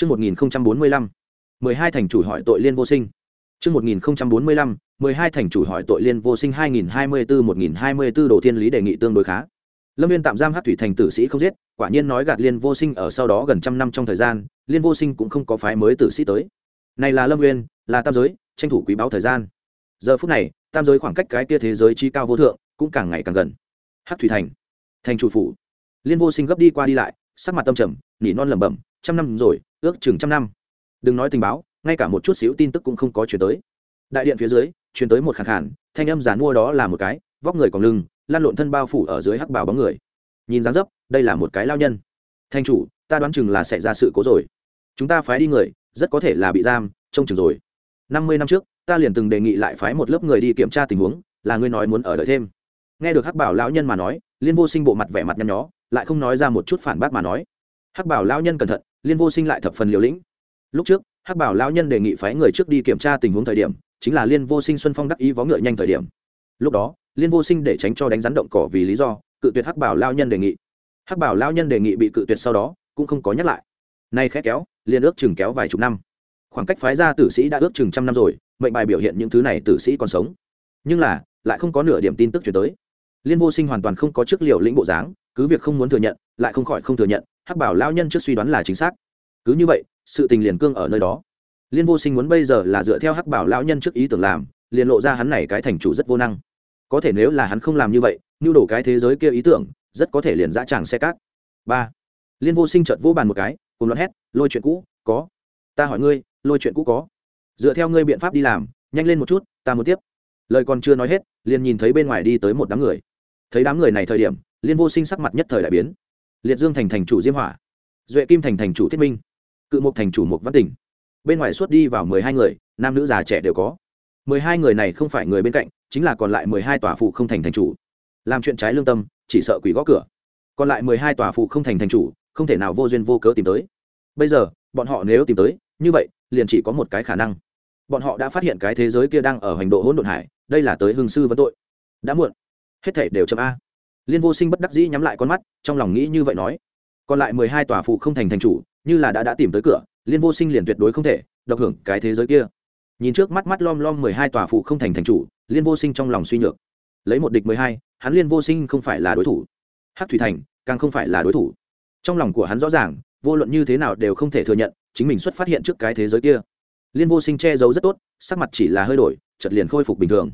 Trước 1045, 12 thành chủ hỏi tội liên vô sinh. Trước 1045, 12 thành chủ hỏi tội liên vô sinh 2024-1024 đồ thiên lý đề nghị tương đối khá. Lâm Viên tạm giam Hắc thủy thành tử sĩ không giết, quả nhiên nói gạt liên vô sinh ở sau đó gần trăm năm trong thời gian, liên vô sinh cũng không có phái mới tử sĩ tới. Này là Lâm Nguyên, là tam giới, tranh thủ quý báo thời gian. Giờ phút này, tam giới khoảng cách cái kia thế giới chi cao vô thượng, cũng càng ngày càng gần. Hắc thủy thành, thành chủ phủ. Liên vô sinh gấp đi qua đi lại, sắc mặt tâm trầm, nỉ non lẩm bẩm, trăm năm rồi, ước chừng trăm năm. Đừng nói tình báo, ngay cả một chút xíu tin tức cũng không có chuyển tới. Đại điện phía dưới chuyển tới một khẳng hẳn, thanh âm giàn mua đó là một cái vóc người còn lưng lan lộn thân bao phủ ở dưới hắc bảo bóng người. Nhìn dáng dấp đây là một cái lao nhân. Thanh chủ ta đoán chừng là sẽ ra sự cố rồi. Chúng ta phái đi người rất có thể là bị giam trông chừng rồi. Năm mươi năm trước ta liền từng đề nghị lại phái một lớp người đi kiểm tra tình huống là ngươi nói muốn ở đợi thêm. Nghe được hắc bảo lão nhân mà nói liên vô sinh bộ mặt vẻ mặt nhăn nhó lại không nói ra một chút phản bác mà nói. Hắc bảo lão nhân cẩn thận liên vô sinh lại thập phần liều lĩnh. Lúc trước, hắc bảo lão nhân đề nghị phái người trước đi kiểm tra tình huống thời điểm, chính là liên vô sinh xuân phong đắc ý vó ngựa nhanh thời điểm. Lúc đó, liên vô sinh để tránh cho đánh rắn động cỏ vì lý do, cự tuyệt hắc bảo lao nhân đề nghị. Hắc bảo lao nhân đề nghị bị cự tuyệt sau đó, cũng không có nhắc lại. Nay khẽ kéo liên ước chừng kéo vài chục năm. Khoảng cách phái ra tử sĩ đã ước chừng trăm năm rồi, mệnh bài biểu hiện những thứ này tử sĩ còn sống. Nhưng là, lại không có nửa điểm tin tức chuyển tới. Liên vô sinh hoàn toàn không có trước liều lĩnh bộ dáng, cứ việc không muốn thừa nhận, lại không khỏi không thừa nhận hắc bảo lao nhân trước suy đoán là chính xác. Cứ như vậy, sự tình liền cương ở nơi đó. Liên vô sinh muốn bây giờ là dựa theo hắc bảo lão nhân trước ý tưởng làm, liền lộ ra hắn này cái thành chủ rất vô năng. Có thể nếu là hắn không làm như vậy, nhu đổ cái thế giới kia ý tưởng, rất có thể liền dã tràng xe cát. Ba. Liên vô sinh chợt vô bàn một cái cùng loạn hét, lôi chuyện cũ, có. Ta hỏi ngươi, lôi chuyện cũ có. Dựa theo ngươi biện pháp đi làm, nhanh lên một chút, ta muốn tiếp. Lời còn chưa nói hết, liền nhìn thấy bên ngoài đi tới một đám người. Thấy đám người này thời điểm, liên vô sinh sắc mặt nhất thời đại biến liệt dương thành thành chủ diêm hỏa, duệ kim thành thành chủ thiết minh, cự mục thành chủ mục văn tỉnh. Bên ngoài suốt đi vào mười hai người, nam nữ già trẻ đều có. Mười hai người này không phải người bên cạnh, chính là còn lại mười hai tòa phụ không thành thành chủ. Làm chuyện trái lương tâm, chỉ sợ quỷ gõ cửa. Còn lại mười hai tòa phụ không thành thành chủ, không thể nào vô duyên vô cớ tìm tới. Bây giờ, bọn họ nếu tìm tới, như vậy, liền chỉ có một cái khả năng. Bọn họ đã phát hiện cái thế giới kia đang ở hành độ hỗn độn hải, đây là tới hương sư vấn tội. Đã muộn. Hết thể đều chậm a liên vô sinh bất đắc dĩ nhắm lại con mắt, trong lòng nghĩ như vậy nói. Còn lại mười hai tòa phụ không thành thành chủ, như là đã đã tìm tới cửa, liên vô sinh liền tuyệt đối không thể độc hưởng cái thế giới kia. Nhìn trước mắt mắt lom lom mười hai tòa phụ không thành thành chủ, liên vô sinh trong lòng suy nhược. Lấy một địch mười hai, hắn liên vô sinh không phải là đối thủ. Hát thủy thành, càng không phải là đối thủ. Trong lòng của hắn rõ ràng, vô luận như thế nào đều không thể thừa nhận, chính mình xuất phát hiện trước cái thế giới kia. Liên vô sinh che giấu rất tốt, sắc mặt chỉ là hơi đổi chật liền khôi phục bình thường.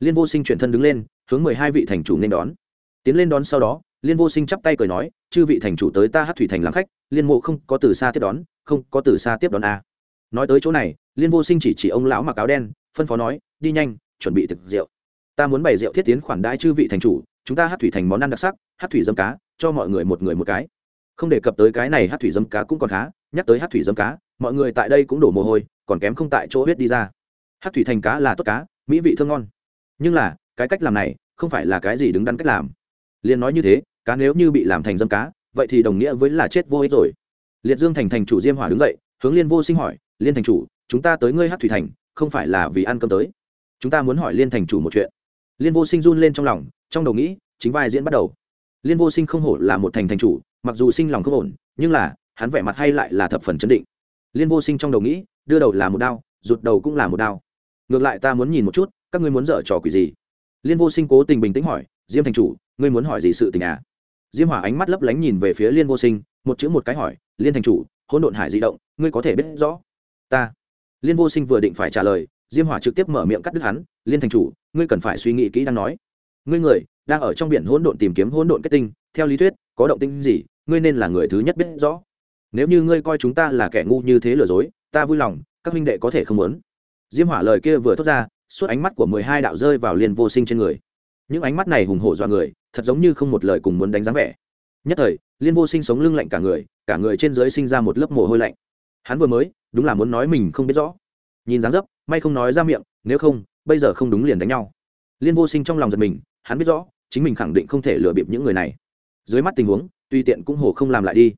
Liên vô sinh chuyển thân đứng lên, hướng mười hai vị thành chủ nên đón tiến lên đón sau đó, liên vô sinh chắp tay cười nói, chư vị thành chủ tới ta hát thủy thành làm khách, liên mộ không có từ xa tiếp đón, không có từ xa tiếp đón a nói tới chỗ này, liên vô sinh chỉ chỉ ông lão mặc áo đen, phân phó nói, đi nhanh, chuẩn bị thực rượu. Ta muốn bày rượu thiết tiến khoản đãi chư vị thành chủ, chúng ta hát thủy thành món ăn đặc sắc hát thủy dâm cá, cho mọi người một người một cái. Không đề cập tới cái này hát thủy dâm cá cũng còn khá, nhắc tới hát thủy dâm cá, mọi người tại đây cũng đổ mồ hôi, còn kém không tại chỗ huyết đi ra. Hát thủy thành cá là tốt cá, mỹ vị thơm ngon. Nhưng là, cái cách làm này, không phải là cái gì đứng đắn cách làm liền nói như thế, cá nếu như bị làm thành dâm cá, vậy thì đồng nghĩa với là chết vô ích rồi. Liệt dương thành thành chủ diêm hỏa đứng dậy, hướng liên vô sinh hỏi, liên thành chủ, chúng ta tới ngươi hát thủy thành, không phải là vì ăn cơm tới? Chúng ta muốn hỏi liên thành chủ một chuyện. Liên vô sinh run lên trong lòng, trong đầu nghĩ, chính vai diễn bắt đầu. Liên vô sinh không hổ là một thành thành chủ, mặc dù sinh lòng không ổn, nhưng là, hắn vẻ mặt hay lại là thập phần chấn định. Liên vô sinh trong đầu nghĩ, đưa đầu là một đao, rụt đầu cũng là một đao. Ngược lại ta muốn nhìn một chút, các ngươi muốn dở trò quỷ gì? Liên vô sinh cố tình bình tĩnh hỏi, diêm thành chủ ngươi muốn hỏi gì sự tình à? Diêm hỏa ánh mắt lấp lánh nhìn về phía liên vô sinh, một chữ một cái hỏi, liên thành chủ, hỗn độn hải di động, ngươi có thể biết rõ? Ta. Liên vô sinh vừa định phải trả lời, diêm hỏa trực tiếp mở miệng cắt đứt hắn, liên thành chủ, ngươi cần phải suy nghĩ kỹ đang nói. Ngươi người đang ở trong biển hỗn độn tìm kiếm hỗn độn kết tinh, theo lý thuyết, có động tinh gì, ngươi nên là người thứ nhất biết rõ. Nếu như ngươi coi chúng ta là kẻ ngu như thế lừa dối, ta vui lòng, các huynh đệ có thể không muốn. Diêm hỏa lời kia vừa thốt ra, suốt ánh mắt của mười hai đạo rơi vào liên vô sinh trên người những ánh mắt này hùng hổ dọa người, thật giống như không một lời cùng muốn đánh dáng vẻ. Nhất thời, liên vô sinh sống lưng lạnh cả người cả người trên dưới sinh ra một lớp mồ hôi lạnh. Hắn vừa mới, đúng là muốn nói mình không biết rõ. Nhìn dáng dấp, may không nói ra miệng, nếu không, bây giờ không đúng liền đánh nhau. Liên vô sinh trong lòng giật mình, hắn biết rõ, chính mình khẳng định không thể lừa bịp những người này. Dưới mắt tình huống tuy tiện cũng hồ không làm lại đi.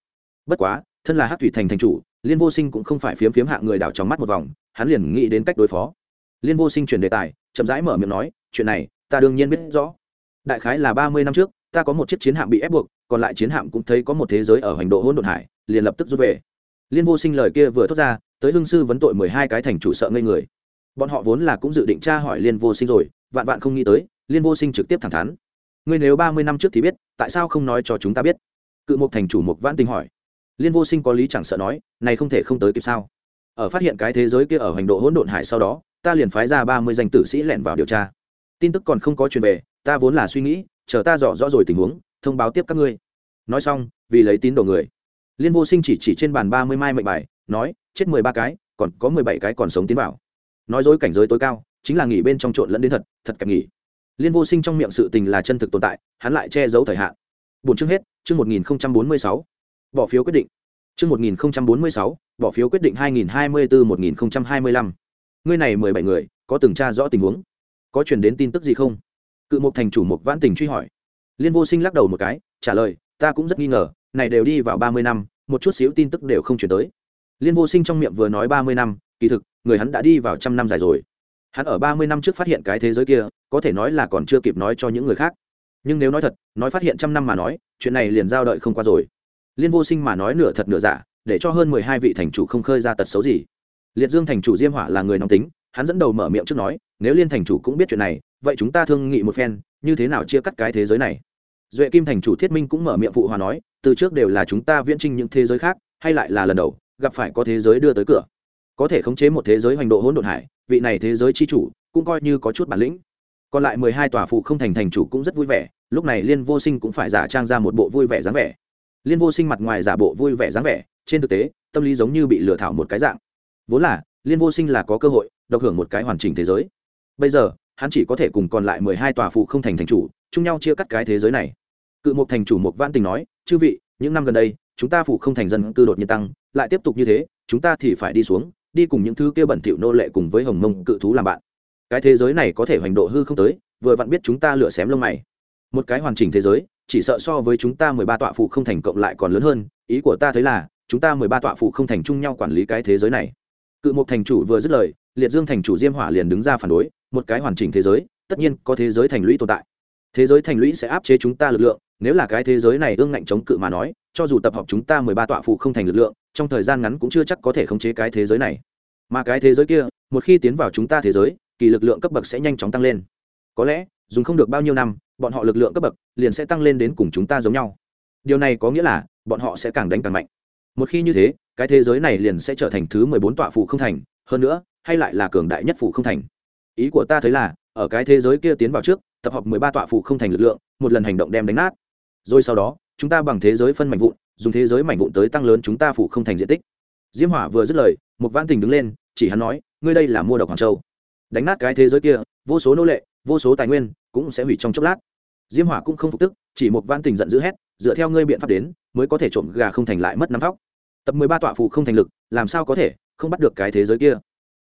Bất quá, thân là hát thủy thành thành chủ, liên vô sinh cũng không phải phiếm phiếm hạ người đảo trong mắt một vòng, hắn liền nghĩ đến cách đối phó. Liên vô sinh chuyển đề tài, chậm rãi mở miệng nói, chuyện này ta đương nhiên biết rõ. Đại khái là ba mươi năm trước, ta có một chiếc chiến hạm bị ép buộc, còn lại chiến hạm cũng thấy có một thế giới ở hành độ hỗn độn hải, liền lập tức rút về. Liên vô sinh lời kia vừa thốt ra, tới hương sư vấn tội mười hai cái thành chủ sợ ngây người. Bọn họ vốn là cũng dự định tra hỏi liên vô sinh rồi, vạn vạn không nghĩ tới, liên vô sinh trực tiếp thẳng thắn. Ngươi nếu ba mươi năm trước thì biết, tại sao không nói cho chúng ta biết? Cự mục thành chủ mục vãn tình hỏi. Liên vô sinh có lý chẳng sợ nói, này không thể không tới kịp sao? Ở phát hiện cái thế giới kia ở hành độ hỗn độn hải sau đó, ta liền phái ra ba mươi danh tử sĩ lẻn vào điều tra tin tức còn không có truyền về, ta vốn là suy nghĩ, chờ ta dò rõ rồi tình huống, thông báo tiếp các ngươi. Nói xong, vì lấy tín đồ người, liên vô sinh chỉ chỉ trên bàn ba mươi mai mệnh bài, nói, chết mười ba cái, còn có mười bảy cái còn sống tiến vào. Nói dối cảnh giới tối cao, chính là nghỉ bên trong trộn lẫn đến thật thật kẹp nghỉ. Liên vô sinh trong miệng sự tình là chân thực tồn tại, hắn lại che giấu thời hạn. Bốn chương hết, chương một nghìn bốn mươi sáu. Bỏ phiếu quyết định. Chương một nghìn bốn mươi sáu, bỏ phiếu quyết định hai nghìn hai mươi bốn một nghìn hai mươi lăm. Ngươi này mười bảy người, có từng tra rõ tình huống? Có chuyển đến tin tức gì không? Cự một thành chủ một vãn tình truy hỏi. Liên vô sinh lắc đầu một cái, trả lời, ta cũng rất nghi ngờ, này đều đi vào ba mươi năm, một chút xíu tin tức đều không chuyển tới. Liên vô sinh trong miệng vừa nói ba mươi năm, kỳ thực, người hắn đã đi vào trăm năm dài rồi. Hắn ở ba mươi năm trước phát hiện cái thế giới kia, có thể nói là còn chưa kịp nói cho những người khác. Nhưng nếu nói thật, nói phát hiện trăm năm mà nói, chuyện này liền giao đợi không qua rồi. Liên vô sinh mà nói nửa thật nửa giả, để cho hơn mười hai vị thành chủ không khơi ra tật xấu gì. Liệt dương thành chủ diêm hỏa là người nóng tính, hắn dẫn đầu mở miệng trước nói nếu liên thành chủ cũng biết chuyện này, vậy chúng ta thương nghị một phen, như thế nào chia cắt cái thế giới này? Duệ kim thành chủ thiết minh cũng mở miệng phụ hòa nói, từ trước đều là chúng ta viễn trinh những thế giới khác, hay lại là lần đầu, gặp phải có thế giới đưa tới cửa. Có thể khống chế một thế giới hoành độ hỗn độn hải, vị này thế giới chi chủ, cũng coi như có chút bản lĩnh. Còn lại mười hai tòa phụ không thành thành chủ cũng rất vui vẻ, lúc này liên vô sinh cũng phải giả trang ra một bộ vui vẻ dáng vẻ. Liên vô sinh mặt ngoài giả bộ vui vẻ dáng vẻ, trên thực tế, tâm lý giống như bị lừa thảo một cái dạng. Vốn là, liên vô sinh là có cơ hội, độc hưởng một cái hoàn chỉnh thế giới bây giờ, hắn chỉ có thể cùng còn lại mười hai tòa phụ không thành thành chủ, chung nhau chia cắt cái thế giới này. Cự một thành chủ một văn tình nói, chư vị, những năm gần đây, chúng ta phụ không thành dân cư đột nhiên tăng, lại tiếp tục như thế, chúng ta thì phải đi xuống, đi cùng những thứ kia bẩn thỉu nô lệ cùng với hồng mông cự thú làm bạn. Cái thế giới này có thể hoành độ hư không tới, vừa vặn biết chúng ta lựa xém lông mày. Một cái hoàn chỉnh thế giới, chỉ sợ so với chúng ta mười ba tọa phụ không thành cộng lại còn lớn hơn, ý của ta thấy là, chúng ta mười ba tọa phụ không thành chung nhau quản lý cái thế giới này. Cự một thành chủ vừa dứt lời, liệt dương thành chủ diêm hỏa liền đứng ra phản đối một cái hoàn chỉnh thế giới, tất nhiên có thế giới thành lũy tồn tại. Thế giới thành lũy sẽ áp chế chúng ta lực lượng, nếu là cái thế giới này ương ngạnh chống cự mà nói, cho dù tập hợp chúng ta mười ba tọa phụ không thành lực lượng, trong thời gian ngắn cũng chưa chắc có thể khống chế cái thế giới này. Mà cái thế giới kia, một khi tiến vào chúng ta thế giới, kỳ lực lượng cấp bậc sẽ nhanh chóng tăng lên. Có lẽ, dùng không được bao nhiêu năm, bọn họ lực lượng cấp bậc liền sẽ tăng lên đến cùng chúng ta giống nhau. Điều này có nghĩa là, bọn họ sẽ càng đánh càng mạnh. Một khi như thế, cái thế giới này liền sẽ trở thành thứ mười bốn tọa phụ không thành, hơn nữa, hay lại là cường đại nhất phụ không thành ý của ta thấy là, ở cái thế giới kia tiến vào trước, tập hợp mười ba tọa phụ không thành lực lượng, một lần hành động đem đánh nát. Rồi sau đó, chúng ta bằng thế giới phân mảnh vụn, dùng thế giới mảnh vụn tới tăng lớn chúng ta phụ không thành diện tích. Diêm hỏa vừa dứt lời, một Vãn tình đứng lên, chỉ hắn nói, ngươi đây là mua độc hoàng châu. Đánh nát cái thế giới kia, vô số nô lệ, vô số tài nguyên, cũng sẽ hủy trong chốc lát. Diêm hỏa cũng không phục tức, chỉ một Vãn tình giận dữ hét, dựa theo ngươi biện pháp đến, mới có thể trộm gà không thành lại mất năm thóc. Tập mười ba tọa phụ không thành lực, làm sao có thể không bắt được cái thế giới kia?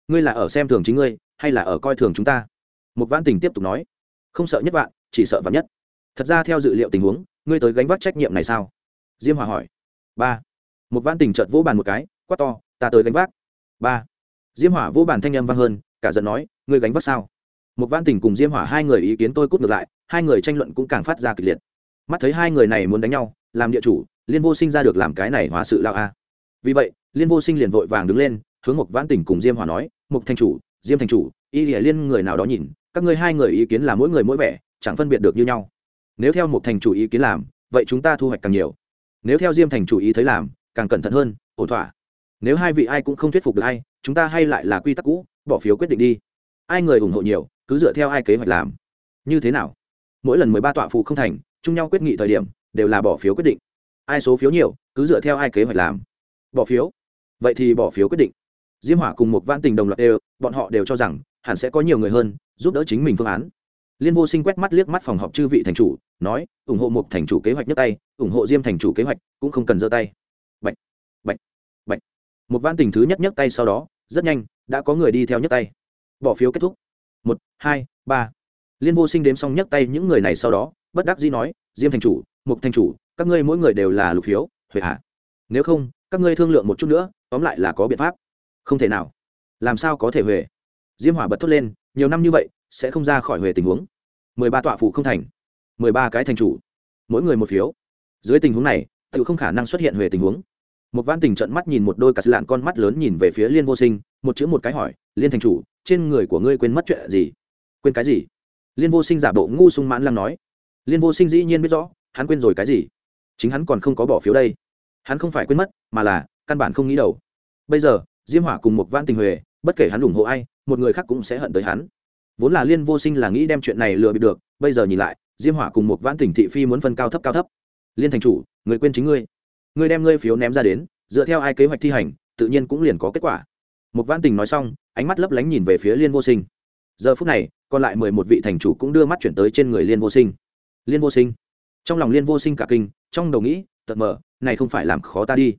Ngươi là ở xem thường chính ngươi hay là ở coi thường chúng ta? Một Vãn tình tiếp tục nói, không sợ nhất vạn, chỉ sợ vạn nhất. Thật ra theo dự liệu tình huống, ngươi tới gánh vác trách nhiệm này sao? Diêm hòa hỏi. Ba. Một Vãn tình chợt vỗ bàn một cái, quát to, ta tới gánh vác. Ba. Diêm hỏa vỗ bàn thanh â m vang hơn, cả giận nói, ngươi gánh vác sao? Một Vãn tình cùng diêm hỏa hai người ý kiến tôi cút ngược lại, hai người tranh luận cũng càng phát ra kịch liệt. Mắt thấy hai người này muốn đánh nhau, làm địa chủ, liên vô sinh ra được làm cái này hóa sự lao a. Vì vậy, liên vô sinh liền vội vàng đứng lên, hướng một vãn tình cùng diêm hỏa nói, mục thanh chủ diêm thành chủ, y hiển liên người nào đó nhìn, các ngươi hai người ý kiến là mỗi người mỗi vẻ, chẳng phân biệt được như nhau. Nếu theo một thành chủ ý kiến làm, vậy chúng ta thu hoạch càng nhiều. Nếu theo diêm thành chủ ý thấy làm, càng cẩn thận hơn, ổn thỏa. Nếu hai vị ai cũng không thuyết phục được ai, chúng ta hay lại là quy tắc cũ, bỏ phiếu quyết định đi. Ai người ủng hộ nhiều, cứ dựa theo ai kế hoạch làm. Như thế nào? Mỗi lần mười ba tọa phụ không thành, chung nhau quyết nghị thời điểm, đều là bỏ phiếu quyết định. Ai số phiếu nhiều, cứ dựa theo ai kế hoạch làm. Bỏ phiếu. Vậy thì bỏ phiếu quyết định diêm hỏa cùng một vạn tình đồng loạt đều bọn họ đều cho rằng hẳn sẽ có nhiều người hơn giúp đỡ chính mình phương án. Liên vô sinh quét mắt liếc mắt phòng họp chư vị thành chủ nói ủng hộ một thành chủ kế hoạch nhất tay ủng hộ diêm thành chủ kế hoạch cũng không cần giơ tay. Bạch, bạch, bạch. một vạn tình thứ nhất nhất tay sau đó rất nhanh đã có người đi theo nhất tay. Bỏ phiếu kết thúc. Một hai ba. Liên vô sinh đếm xong nhấc tay những người này sau đó bất đắc dĩ nói diêm thành chủ mục thành chủ các ngươi mỗi người đều là lục phiếu huệ hạ. Nếu không các ngươi thương lượng một chút nữa tóm lại là có biện pháp không thể nào. Làm sao có thể huệ diêm hỏa bật thốt lên, nhiều năm như vậy, sẽ không ra khỏi huệ tình huống. Mười ba tọa phủ không thành. Mười ba cái thành chủ. Mỗi người một phiếu. Dưới tình huống này, tự không khả năng xuất hiện huệ tình huống. Một văn tình trận mắt nhìn một đôi cà lạn con mắt lớn nhìn về phía liên vô sinh, một chữ một cái hỏi, liên thành chủ, trên người của ngươi quên mất chuyện gì? Quên cái gì? Liên vô sinh giả bộ ngu sung mãn lăng nói. Liên vô sinh dĩ nhiên biết rõ, hắn quên rồi cái gì. Chính hắn còn không có bỏ phiếu đây. Hắn không phải quên mất, mà là căn bản không nghĩ đầu. Bây giờ diêm hỏa cùng một van tình huệ, bất kể hắn ủng hộ ai, một người khác cũng sẽ hận tới hắn. Vốn là liên vô sinh là nghĩ đem chuyện này lừa bịp được, bây giờ nhìn lại, diêm hỏa cùng một vãn tỉnh thị phi muốn phân cao thấp cao thấp. Liên thành chủ, người quên chính ngươi. Ngươi đem ngươi phiếu ném ra đến, dựa theo ai kế hoạch thi hành, tự nhiên cũng liền có kết quả. Một vãn tình nói xong, ánh mắt lấp lánh nhìn về phía liên vô sinh. Giờ phút này, còn lại mười một vị thành chủ cũng đưa mắt chuyển tới trên người liên vô sinh. Liên vô sinh. Trong lòng liên vô sinh cả kinh, trong đầu nghĩ tật mờ, này không phải làm khó ta đi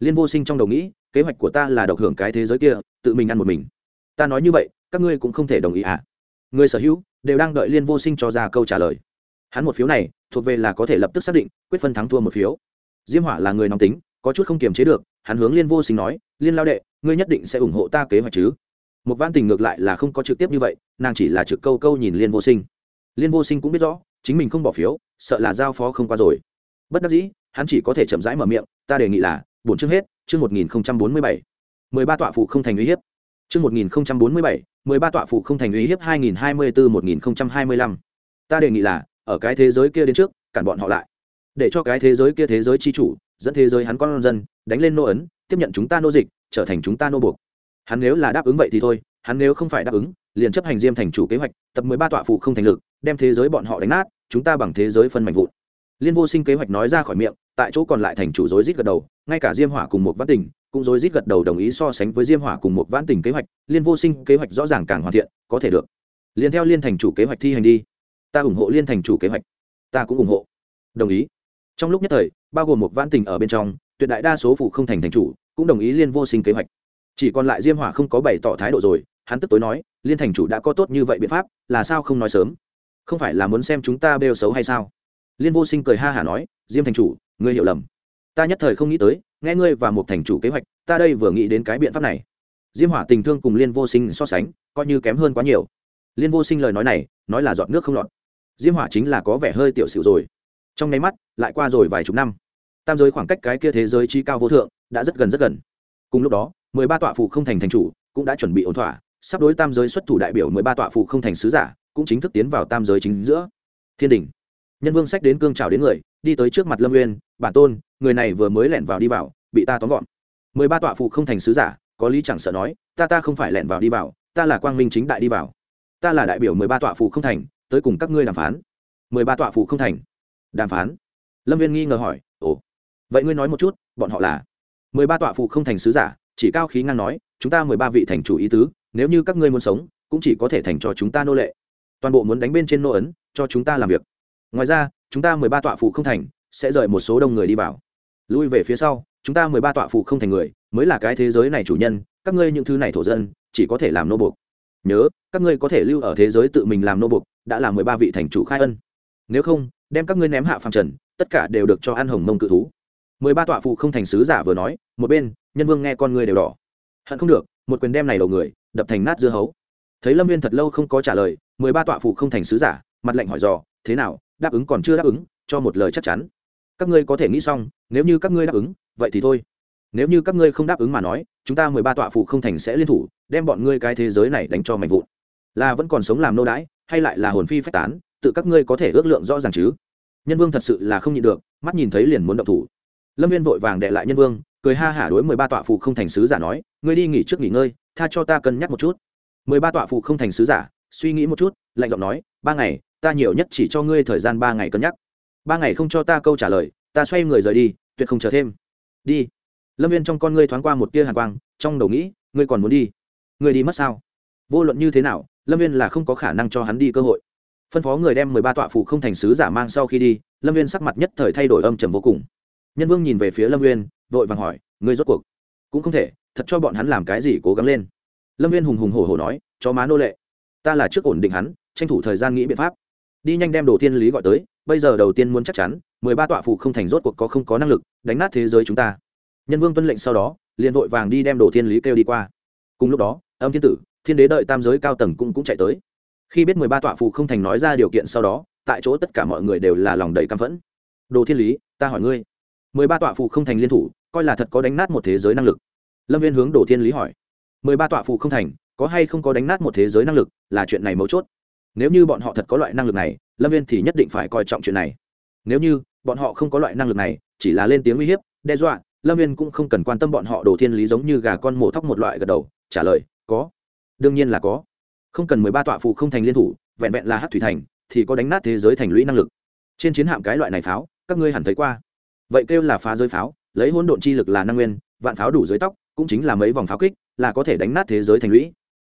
liên vô sinh trong đầu nghĩ, kế hoạch của ta là độc hưởng cái thế giới kia, tự mình ăn một mình. Ta nói như vậy, các ngươi cũng không thể đồng ý à? Người sở hữu đều đang đợi liên vô sinh cho ra câu trả lời. Hắn một phiếu này, thuộc về là có thể lập tức xác định, quyết phân thắng thua một phiếu. Diêm hỏa là người nóng tính, có chút không kiềm chế được, hắn hướng liên vô sinh nói, liên lao đệ, ngươi nhất định sẽ ủng hộ ta kế hoạch chứ? Một văn tình ngược lại là không có trực tiếp như vậy, nàng chỉ là trực câu câu nhìn liên vô sinh. Liên vô sinh cũng biết rõ, chính mình không bỏ phiếu, sợ là giao phó không qua rồi. Bất đắc dĩ, hắn chỉ có thể chậm rãi mở miệng, ta đề nghị là bổn chương hết, chương một nghìn bốn mươi bảy. Mười ba tọa phụ không thành uy hiếp. Chương một nghìn bốn mươi bảy, mười ba tọa phụ không thành uy hiếp hai nghìn hai mươi bốn một nghìn hai mươi lăm. Ta đề nghị là, ở cái thế giới kia đến trước, cản bọn họ lại. Để cho cái thế giới kia thế giới chi chủ, dẫn thế giới hắn con dân, đánh lên nô ấn, tiếp nhận chúng ta nô dịch, trở thành chúng ta nô buộc. Hắn nếu là đáp ứng vậy thì thôi, hắn nếu không phải đáp ứng, liền chấp hành diêm thành chủ kế hoạch, tập mười ba tọa phụ không thành lực, đem thế giới bọn họ đánh nát, chúng ta bằng thế giới phân mảnh vụn liên vô sinh kế hoạch nói ra khỏi miệng, tại chỗ còn lại thành chủ rối rít gật đầu, ngay cả diêm hỏa cùng một văn tình cũng rối rít gật đầu đồng ý so sánh với diêm hỏa cùng một vãn tình kế hoạch, liên vô sinh kế hoạch rõ ràng càng hoàn thiện, có thể được. Liền theo liên thành chủ kế hoạch thi hành đi. Ta ủng hộ liên thành chủ kế hoạch. Ta cũng ủng hộ. Đồng ý. Trong lúc nhất thời, bao gồm một vãn tình ở bên trong, tuyệt đại đa số phụ không thành thành chủ cũng đồng ý liên vô sinh kế hoạch. Chỉ còn lại diêm hỏa không có bày tỏ thái độ rồi, hắn tức tối nói, liên thành chủ đã có tốt như vậy biện pháp, là sao không nói sớm? Không phải là muốn xem chúng ta bêu xấu hay sao? Liên vô sinh cười ha hả nói, diêm thành chủ, ngươi hiểu lầm. Ta nhất thời không nghĩ tới, nghe ngươi và một thành chủ kế hoạch, ta đây vừa nghĩ đến cái biện pháp này. Diêm hỏa tình thương cùng liên vô sinh so sánh, coi như kém hơn quá nhiều. Liên vô sinh lời nói này, nói là giọt nước không lọt. Diêm hỏa chính là có vẻ hơi tiểu sự rồi. Trong nháy mắt, lại qua rồi vài chục năm. Tam giới khoảng cách cái kia thế giới trí cao vô thượng, đã rất gần rất gần. Cùng lúc đó, mười ba tọa phụ không thành thành chủ cũng đã chuẩn bị ổn thỏa. Sắp đối tam giới xuất thủ đại biểu mười ba tọa phụ không thành sứ giả cũng chính thức tiến vào tam giới chính giữa. Thiên đình nhân vương sách đến cương trào đến người, đi tới trước mặt lâm nguyên bản tôn, người này vừa mới lẻn vào đi vào, bị ta tóm gọn. Mười ba tọa phụ không thành sứ giả, có lý chẳng sợ nói, ta ta không phải lẻn vào đi vào, ta là quang minh chính đại đi vào. Ta là đại biểu mười ba tọa phụ không thành, tới cùng các ngươi đàm phán. Mười ba tọa phụ không thành. Đàm phán? Lâm viên nghi ngờ hỏi, ồ, vậy ngươi nói một chút, bọn họ là? Mười ba tọa phụ không thành sứ giả, chỉ cao khí ngang nói, chúng ta mười ba vị thành chủ ý tứ, nếu như các ngươi muốn sống, cũng chỉ có thể thành cho chúng ta nô lệ. Toàn bộ muốn đánh bên trên nô ấn, cho chúng ta làm việc ngoài ra, chúng ta mười ba tọa phụ không thành, sẽ rời một số đông người đi vào. Lui về phía sau, chúng ta mười ba tọa phụ không thành người, mới là cái thế giới này chủ nhân, các ngươi những thứ này thổ dân, chỉ có thể làm nô buộc. Nhớ, các ngươi có thể lưu ở thế giới tự mình làm nô buộc, đã là mười ba vị thành chủ khai ân. Nếu không, đem các ngươi ném hạ phàm trần, tất cả đều được cho ăn hồng mông cự thú. mười ba tọa phụ không thành sứ giả vừa nói, một bên, nhân vương nghe con ngươi đều đỏ. Hận không được, một quyền đem này đầu người, đập thành nát dưa hấu. Thấy lâm viên thật lâu không có trả lời, mười ba tọa phụ không thành sứ giả, mặt lạnh hỏi dò, thế nào đáp ứng còn chưa đáp ứng, cho một lời chắc chắn. Các ngươi có thể nghĩ xong, nếu như các ngươi đáp ứng, vậy thì thôi. Nếu như các ngươi không đáp ứng mà nói, chúng ta mười ba tọa phụ không thành sẽ liên thủ, đem bọn ngươi cái thế giới này đánh cho mạnh vụn. Là vẫn còn sống làm nô đãi, hay lại là hồn phi phách tán, tự các ngươi có thể ước lượng rõ ràng chứ? Nhân vương thật sự là không nhịn được, mắt nhìn thấy liền muốn động thủ. Lâm viên vội vàng đệ lại nhân vương, cười ha hả đối mười ba tọa phụ không thành sứ giả nói, ngươi đi nghỉ trước nghỉ ngơi, tha cho ta cân nhắc một chút. Mười ba tọa phụ không thành sứ giả, suy nghĩ một chút, lạnh giọng nói, ba ngày ta nhiều nhất chỉ cho ngươi thời gian ba ngày cân nhắc. Ba ngày không cho ta câu trả lời, ta xoay người rời đi, tuyệt không chờ thêm. Đi. Lâm viên trong con ngươi thoáng qua một tia hàn quang, trong đầu nghĩ, ngươi còn muốn đi? Ngươi đi mất sao? Vô luận như thế nào, lâm viên là không có khả năng cho hắn đi cơ hội. Phân phó người đem mười ba tọa phụ không thành sứ giả mang sau khi đi, lâm viên sắc mặt nhất thời thay đổi âm trầm vô cùng. Nhân vương nhìn về phía lâm viên, vội vàng hỏi, ngươi rốt cuộc cũng không thể, thật cho bọn hắn làm cái gì cố gắng lên? Lâm viên hùng hùng hổ hổ nói cho má nô lệ, ta là trước ổn định hắn, tranh thủ thời gian nghĩ biện pháp đi nhanh đem đồ Thiên lý gọi tới, bây giờ đầu tiên muốn chắc chắn, mười ba tọa phụ không thành rốt cuộc có không có năng lực đánh nát thế giới chúng ta. Nhân vương tuân lệnh sau đó, liền vội vàng đi đem đồ thiên lý kêu đi qua. Cùng lúc đó, âm thiên tử, thiên đế đợi tam giới cao tầng cũng cũng chạy tới. Khi biết mười ba tọa phụ không thành nói ra điều kiện sau đó, tại chỗ tất cả mọi người đều là lòng đầy căm phẫn. Đồ thiên lý, ta hỏi ngươi, mười ba tọa phụ không thành liên thủ, coi là thật có đánh nát một thế giới năng lực? Lâm viên hướng đồ thiên lý hỏi, mười ba tọa phụ không thành, có hay không có đánh nát một thế giới năng lực, là chuyện này mấu chốt nếu như bọn họ thật có loại năng lực này, lâm viên thì nhất định phải coi trọng chuyện này. Nếu như bọn họ không có loại năng lực này, chỉ là lên tiếng uy hiếp, đe dọa, lâm viên cũng không cần quan tâm bọn họ đồ thiên lý giống như gà con mổ thóc một loại gật đầu, trả lời, có. Đương nhiên là có. Không cần mười ba tọa phụ không thành liên thủ, vẹn vẹn là hát thủy thành, thì có đánh nát thế giới thành lũy năng lực. Trên chiến hạm cái loại này pháo, các ngươi hẳn thấy qua. Vậy kêu là phá giới pháo, lấy hỗn độn chi lực là năng nguyên, vạn pháo đủ dưới tóc, cũng chính là mấy vòng pháo kích, là có thể đánh nát thế giới thành lũy.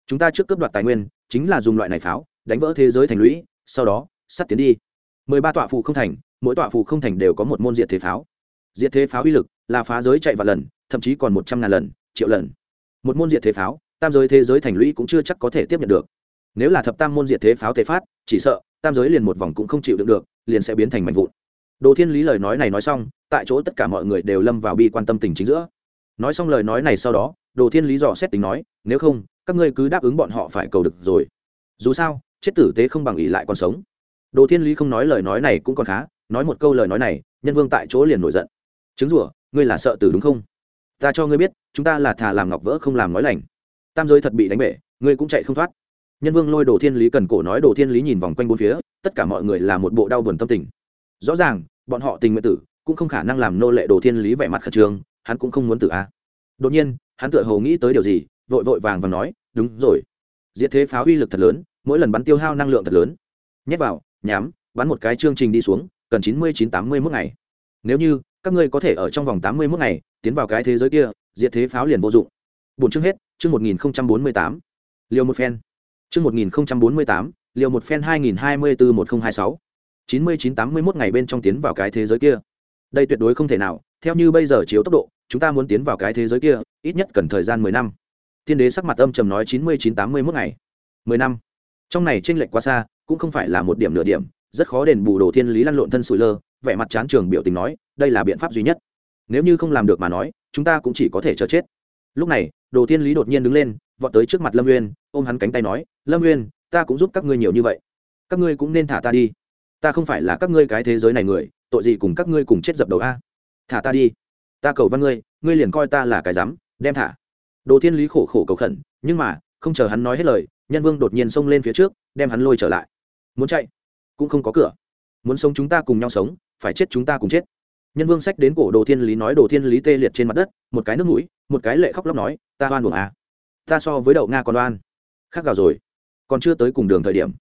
Chúng ta trước cướp đoạt tài nguyên, chính là dùng loại này pháo đánh vỡ thế giới thành lũy, sau đó sắt tiến đi. Mười ba tọa phụ không thành, mỗi tọa phụ không thành đều có một môn diệt thế pháo. Diệt thế pháo uy lực là phá giới chạy vạn lần, thậm chí còn một trăm ngàn lần, triệu lần. Một môn diệt thế pháo, tam giới thế giới thành lũy cũng chưa chắc có thể tiếp nhận được. Nếu là thập tam môn diệt thế pháo thể phát, chỉ sợ, tam giới liền một vòng cũng không chịu được được, liền sẽ biến thành mạnh vụn. Đồ thiên lý lời nói này nói xong, tại chỗ tất cả mọi người đều lâm vào bi quan tâm tình chính giữa. Nói xong lời nói này sau đó, đồ thiên lý dò xét tính nói, nếu không, các ngươi cứ đáp ứng bọn họ phải cầu được rồi. Dù sao chết tử tế không bằng ỷ lại còn sống. Đồ thiên lý không nói lời nói này cũng còn khá, nói một câu lời nói này, nhân vương tại chỗ liền nổi giận. Chứng rủa, ngươi là sợ tử đúng không? Ta cho ngươi biết, chúng ta là thà làm ngọc vỡ không làm nói lành. Tam giới thật bị đánh bể, ngươi cũng chạy không thoát. Nhân vương lôi đồ thiên lý cần cổ nói đồ thiên lý nhìn vòng quanh bốn phía, tất cả mọi người là một bộ đau buồn tâm tình. Rõ ràng, bọn họ tình nguyện tử cũng không khả năng làm nô lệ đồ thiên lý vẻ mặt khẩn trương, hắn cũng không muốn tử a. À. Đột nhiên, hắn tựa hồ nghĩ tới điều gì, vội vội vàng và nói, đúng rồi. Diệt thế pháo uy lực thật lớn mỗi lần bắn tiêu hao năng lượng thật lớn. Nhét vào nhám bắn một cái chương trình đi xuống, cần chín mươi chín tám mươi mốt ngày. Nếu như, các ngươi có thể ở trong vòng tám mươi mốt ngày, tiến vào cái thế giới kia, diệt thế pháo liền vô dụng. Bốn chương hết, chương một nghìn bốn mươi tám. Liều một phen. Chương một nghìn bốn mươi tám, liều một phen hai nghìn hai mươi bốn một nghìn hai sáu. chín mươi chín tám mươi mốt ngày bên trong tiến vào cái thế giới kia. Đây tuyệt đối không thể nào, theo như bây giờ chiếu tốc độ, chúng ta muốn tiến vào cái thế giới kia, ít nhất cần thời gian mười năm. Thiên đế sắc mặt âm trầm nói chín mươi chín tám mươi mốt ngày. mười năm trong này tranh lệch quá xa, cũng không phải là một điểm nửa điểm, rất khó đền bù đồ thiên lý lăn lộn thân sủi lơ, vẻ mặt chán trường biểu tình nói, đây là biện pháp duy nhất. Nếu như không làm được mà nói, chúng ta cũng chỉ có thể chờ chết. Lúc này, đồ thiên lý đột nhiên đứng lên, vọt tới trước mặt lâm uyên, ôm hắn cánh tay nói, lâm uyên, ta cũng giúp các ngươi nhiều như vậy. Các ngươi cũng nên thả ta đi. Ta không phải là các ngươi cái thế giới này người, tội gì cùng các ngươi cùng chết dập đầu a? Thả ta đi. Ta cầu văn ngươi ngươi liền coi ta là cái rắm đem thả. Đồ thiên lý khổ khổ cầu khẩn, nhưng mà, không chờ hắn nói hết lời nhân vương đột nhiên xông lên phía trước, đem hắn lôi trở lại. Muốn chạy? Cũng không có cửa. Muốn sống chúng ta cùng nhau sống, phải chết chúng ta cùng chết. Nhân vương sách đến cổ đồ thiên lý nói đồ thiên lý tê liệt trên mặt đất, một cái nước mũi, một cái lệ khóc lóc nói, ta oan buồng à. ta so với đậu nga còn oan. Khác gào rồi. Còn chưa tới cùng đường thời điểm,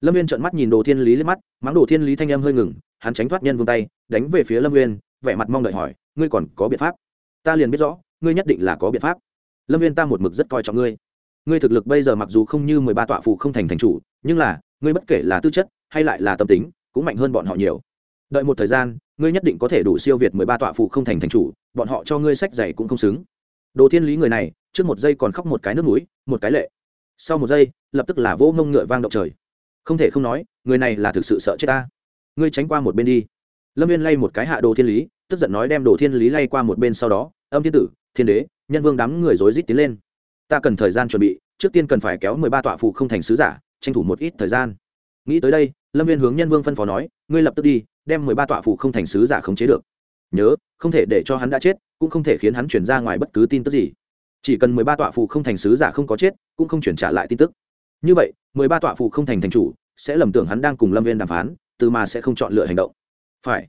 lâm viên trợn mắt nhìn đồ thiên lý lên mắt, mắng đồ thiên lý thanh âm hơi ngừng, hắn tránh thoát nhân vương tay, đánh về phía lâm viên vẻ mặt mong đợi hỏi, ngươi còn có biện pháp? Ta liền biết rõ, ngươi nhất định là có biện pháp. Lâm viên ta một mực rất coi trọng ngươi ngươi thực lực bây giờ mặc dù không như mười ba tọa phụ không thành thành chủ, nhưng là, ngươi bất kể là tư chất hay lại là tâm tính, cũng mạnh hơn bọn họ nhiều. Đợi một thời gian, ngươi nhất định có thể đủ siêu việt mười ba tọa phụ không thành thành chủ, bọn họ cho ngươi sách dày cũng không xứng. Đồ thiên lý người này, trước một giây còn khóc một cái nước núi một cái lệ. Sau một giây, lập tức là vỗ mông ngựa vang động trời. Không thể không nói, người này là thực sự sợ chết ta. Ngươi tránh qua một bên đi. Lâm viên lay một cái hạ đồ thiên lý, tức giận nói đem đồ thiên lý lay qua một bên sau đó, âm thiên tử, thiên đế, nhân vương đám người rối rít tiến lên ta cần thời gian chuẩn bị, trước tiên cần phải kéo mười ba tọa phụ không thành sứ giả, tranh thủ một ít thời gian. Nghĩ tới đây, lâm viên hướng nhân vương phân phó nói, ngươi lập tức đi, đem mười ba tọa phụ không thành sứ giả khống chế được. Nhớ, không thể để cho hắn đã chết, cũng không thể khiến hắn chuyển ra ngoài bất cứ tin tức gì. Chỉ cần mười ba tọa phụ không thành sứ giả không có chết, cũng không chuyển trả lại tin tức. Như vậy, mười ba tọa phụ không thành thành chủ, sẽ lầm tưởng hắn đang cùng lâm viên đàm phán, từ mà sẽ không chọn lựa hành động. Phải.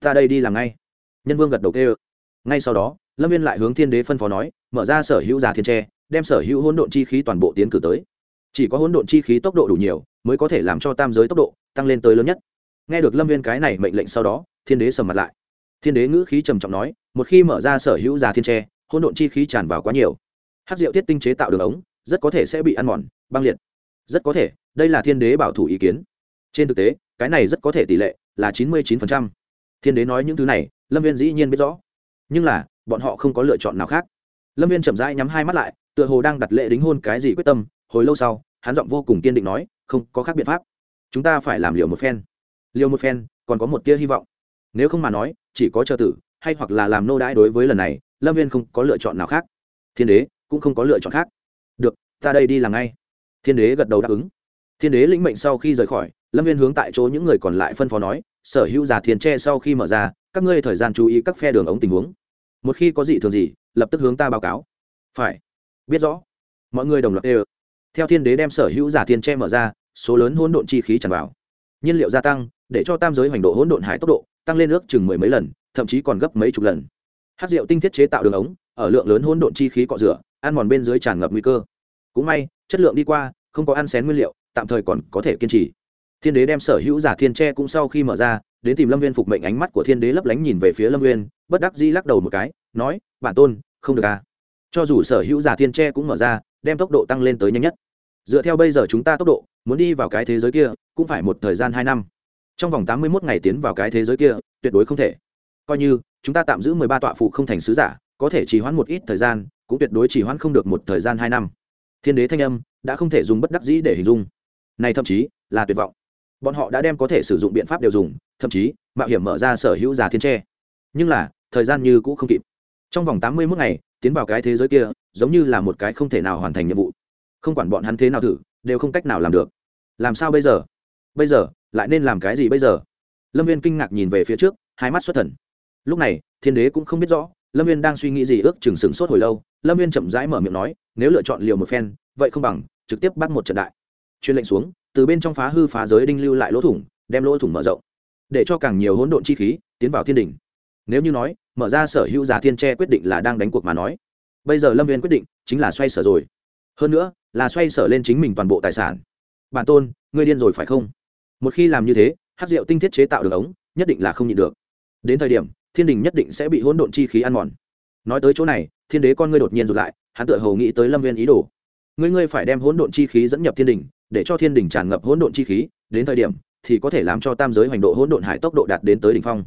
Ta đây đi làm ngay. Nhân vương gật đầu kê ngay sau đó, lâm viên lại hướng thiên đế phân phó nói, mở ra sở hữu giả thiên tre đem sở hữu hỗn độn chi khí toàn bộ tiến cử tới. Chỉ có hỗn độn chi khí tốc độ đủ nhiều, mới có thể làm cho tam giới tốc độ tăng lên tới lớn nhất. Nghe được lâm viên cái này mệnh lệnh sau đó, thiên đế sầm mặt lại. Thiên đế ngữ khí trầm trọng nói, một khi mở ra sở hữu già thiên tre, hỗn độn chi khí tràn vào quá nhiều. Hát rượu tiết tinh chế tạo đường ống, rất có thể sẽ bị ăn mòn, băng liệt. Rất có thể, đây là thiên đế bảo thủ ý kiến. Trên thực tế, cái này rất có thể tỷ lệ là chín mươi chín thiên đế nói những thứ này, lâm viên dĩ nhiên biết rõ. Nhưng là, bọn họ không có lựa chọn nào khác. Lâm viên chậm rãi nhắm hai mắt lại tựa hồ đang đặt lễ đính hôn cái gì quyết tâm, hồi lâu sau, hắn giọng vô cùng kiên định nói, không, có khác biện pháp. Chúng ta phải làm liều một phen. Liều một phen, còn có một tia hy vọng. Nếu không mà nói, chỉ có chờ tử, hay hoặc là làm nô đãi đối với lần này, lâm viên không có lựa chọn nào khác. Thiên đế cũng không có lựa chọn khác. Được, ta đây đi làm ngay. Thiên đế gật đầu đáp ứng. Thiên đế lĩnh mệnh sau khi rời khỏi, lâm viên hướng tại chỗ những người còn lại phân phó nói, sở hữu giả thiền tre sau khi mở ra, các ngươi thời gian chú ý các phe đường ống tình huống. Một khi có gì thường gì, lập tức hướng ta báo cáo. Phải biết rõ. Mọi người đồng loạt đều. Theo thiên đế đem sở hữu giả thiên tre mở ra, số lớn hỗn độn chi khí tràn vào. Nhiên liệu gia tăng, để cho tam giới hoành độ hỗn độn hải tốc độ tăng lên ước chừng mười mấy lần, thậm chí còn gấp mấy chục lần. Hát rượu tinh thiết chế tạo đường ống, ở lượng lớn hỗn độn chi khí cọ rửa, ăn mòn bên dưới tràn ngập nguy cơ. Cũng may, chất lượng đi qua, không có ăn xén nguyên liệu, tạm thời còn có thể kiên trì. Thiên đế đem sở hữu giả thiên tre cũng sau khi mở ra, đến tìm lâm viên phục mệnh ánh mắt của thiên đế lấp lánh nhìn về phía lâm viên bất đắc dĩ lắc đầu một cái, nói, bản tôn, không được à cho dù sở hữu giả thiên tre cũng mở ra, đem tốc độ tăng lên tới nhanh nhất. Dựa theo bây giờ chúng ta tốc độ, muốn đi vào cái thế giới kia, cũng phải một thời gian hai năm. Trong vòng tám mươi mốt ngày tiến vào cái thế giới kia, tuyệt đối không thể. Coi như, chúng ta tạm giữ mười ba tọa phụ không thành sứ giả, có thể chỉ hoãn một ít thời gian, cũng tuyệt đối chỉ hoãn không được một thời gian hai năm. Thiên đế thanh âm, đã không thể dùng bất đắc dĩ để hình dung. Này thậm chí, là tuyệt vọng. Bọn họ đã đem có thể sử dụng biện pháp đều dùng, thậm chí, mạo hiểm mở ra sở hữu giả thiên tre. Nhưng là, thời gian như cũ không kịp trong vòng tám mươi mốt ngày, tiến vào cái thế giới kia, giống như là một cái không thể nào hoàn thành nhiệm vụ. Không quản bọn hắn thế nào thử, đều không cách nào làm được. Làm sao bây giờ? Bây giờ, lại nên làm cái gì bây giờ? Lâm viên kinh ngạc nhìn về phía trước, hai mắt xuất thần. Lúc này, thiên đế cũng không biết rõ, lâm viên đang suy nghĩ gì ước chừng sửng sốt hồi lâu, lâm viên chậm rãi mở miệng nói, nếu lựa chọn liều một phen, vậy không bằng, trực tiếp bắt một trận đại. Chuyên lệnh xuống, từ bên trong phá hư phá giới đinh lưu lại lỗ thủng, đem lỗ thủng mở rộng, để cho càng nhiều hỗn độn chi khí tiến vào thiên đình nếu như nói, mở ra sở hữu giả thiên tre quyết định là đang đánh cuộc mà nói, bây giờ lâm viên quyết định chính là xoay sở rồi. Hơn nữa, là xoay sở lên chính mình toàn bộ tài sản. Bản tôn, ngươi điên rồi phải không? Một khi làm như thế hát rượu tinh thiết chế tạo đường ống, nhất định là không nhịn được. Đến thời điểm, thiên đình nhất định sẽ bị hỗn độn chi khí ăn mòn. Nói tới chỗ này, thiên đế con ngươi đột nhiên rụt lại, hắn tự hầu nghĩ tới lâm viên ý đồ. Ngươi ngươi phải đem hỗn độn chi khí dẫn nhập thiên đình, để cho thiên đình tràn ngập hỗn độn chi khí, đến thời điểm thì có thể làm cho tam giới hoành độ hỗn độn hải tốc độ đạt đến tới đỉnh phong.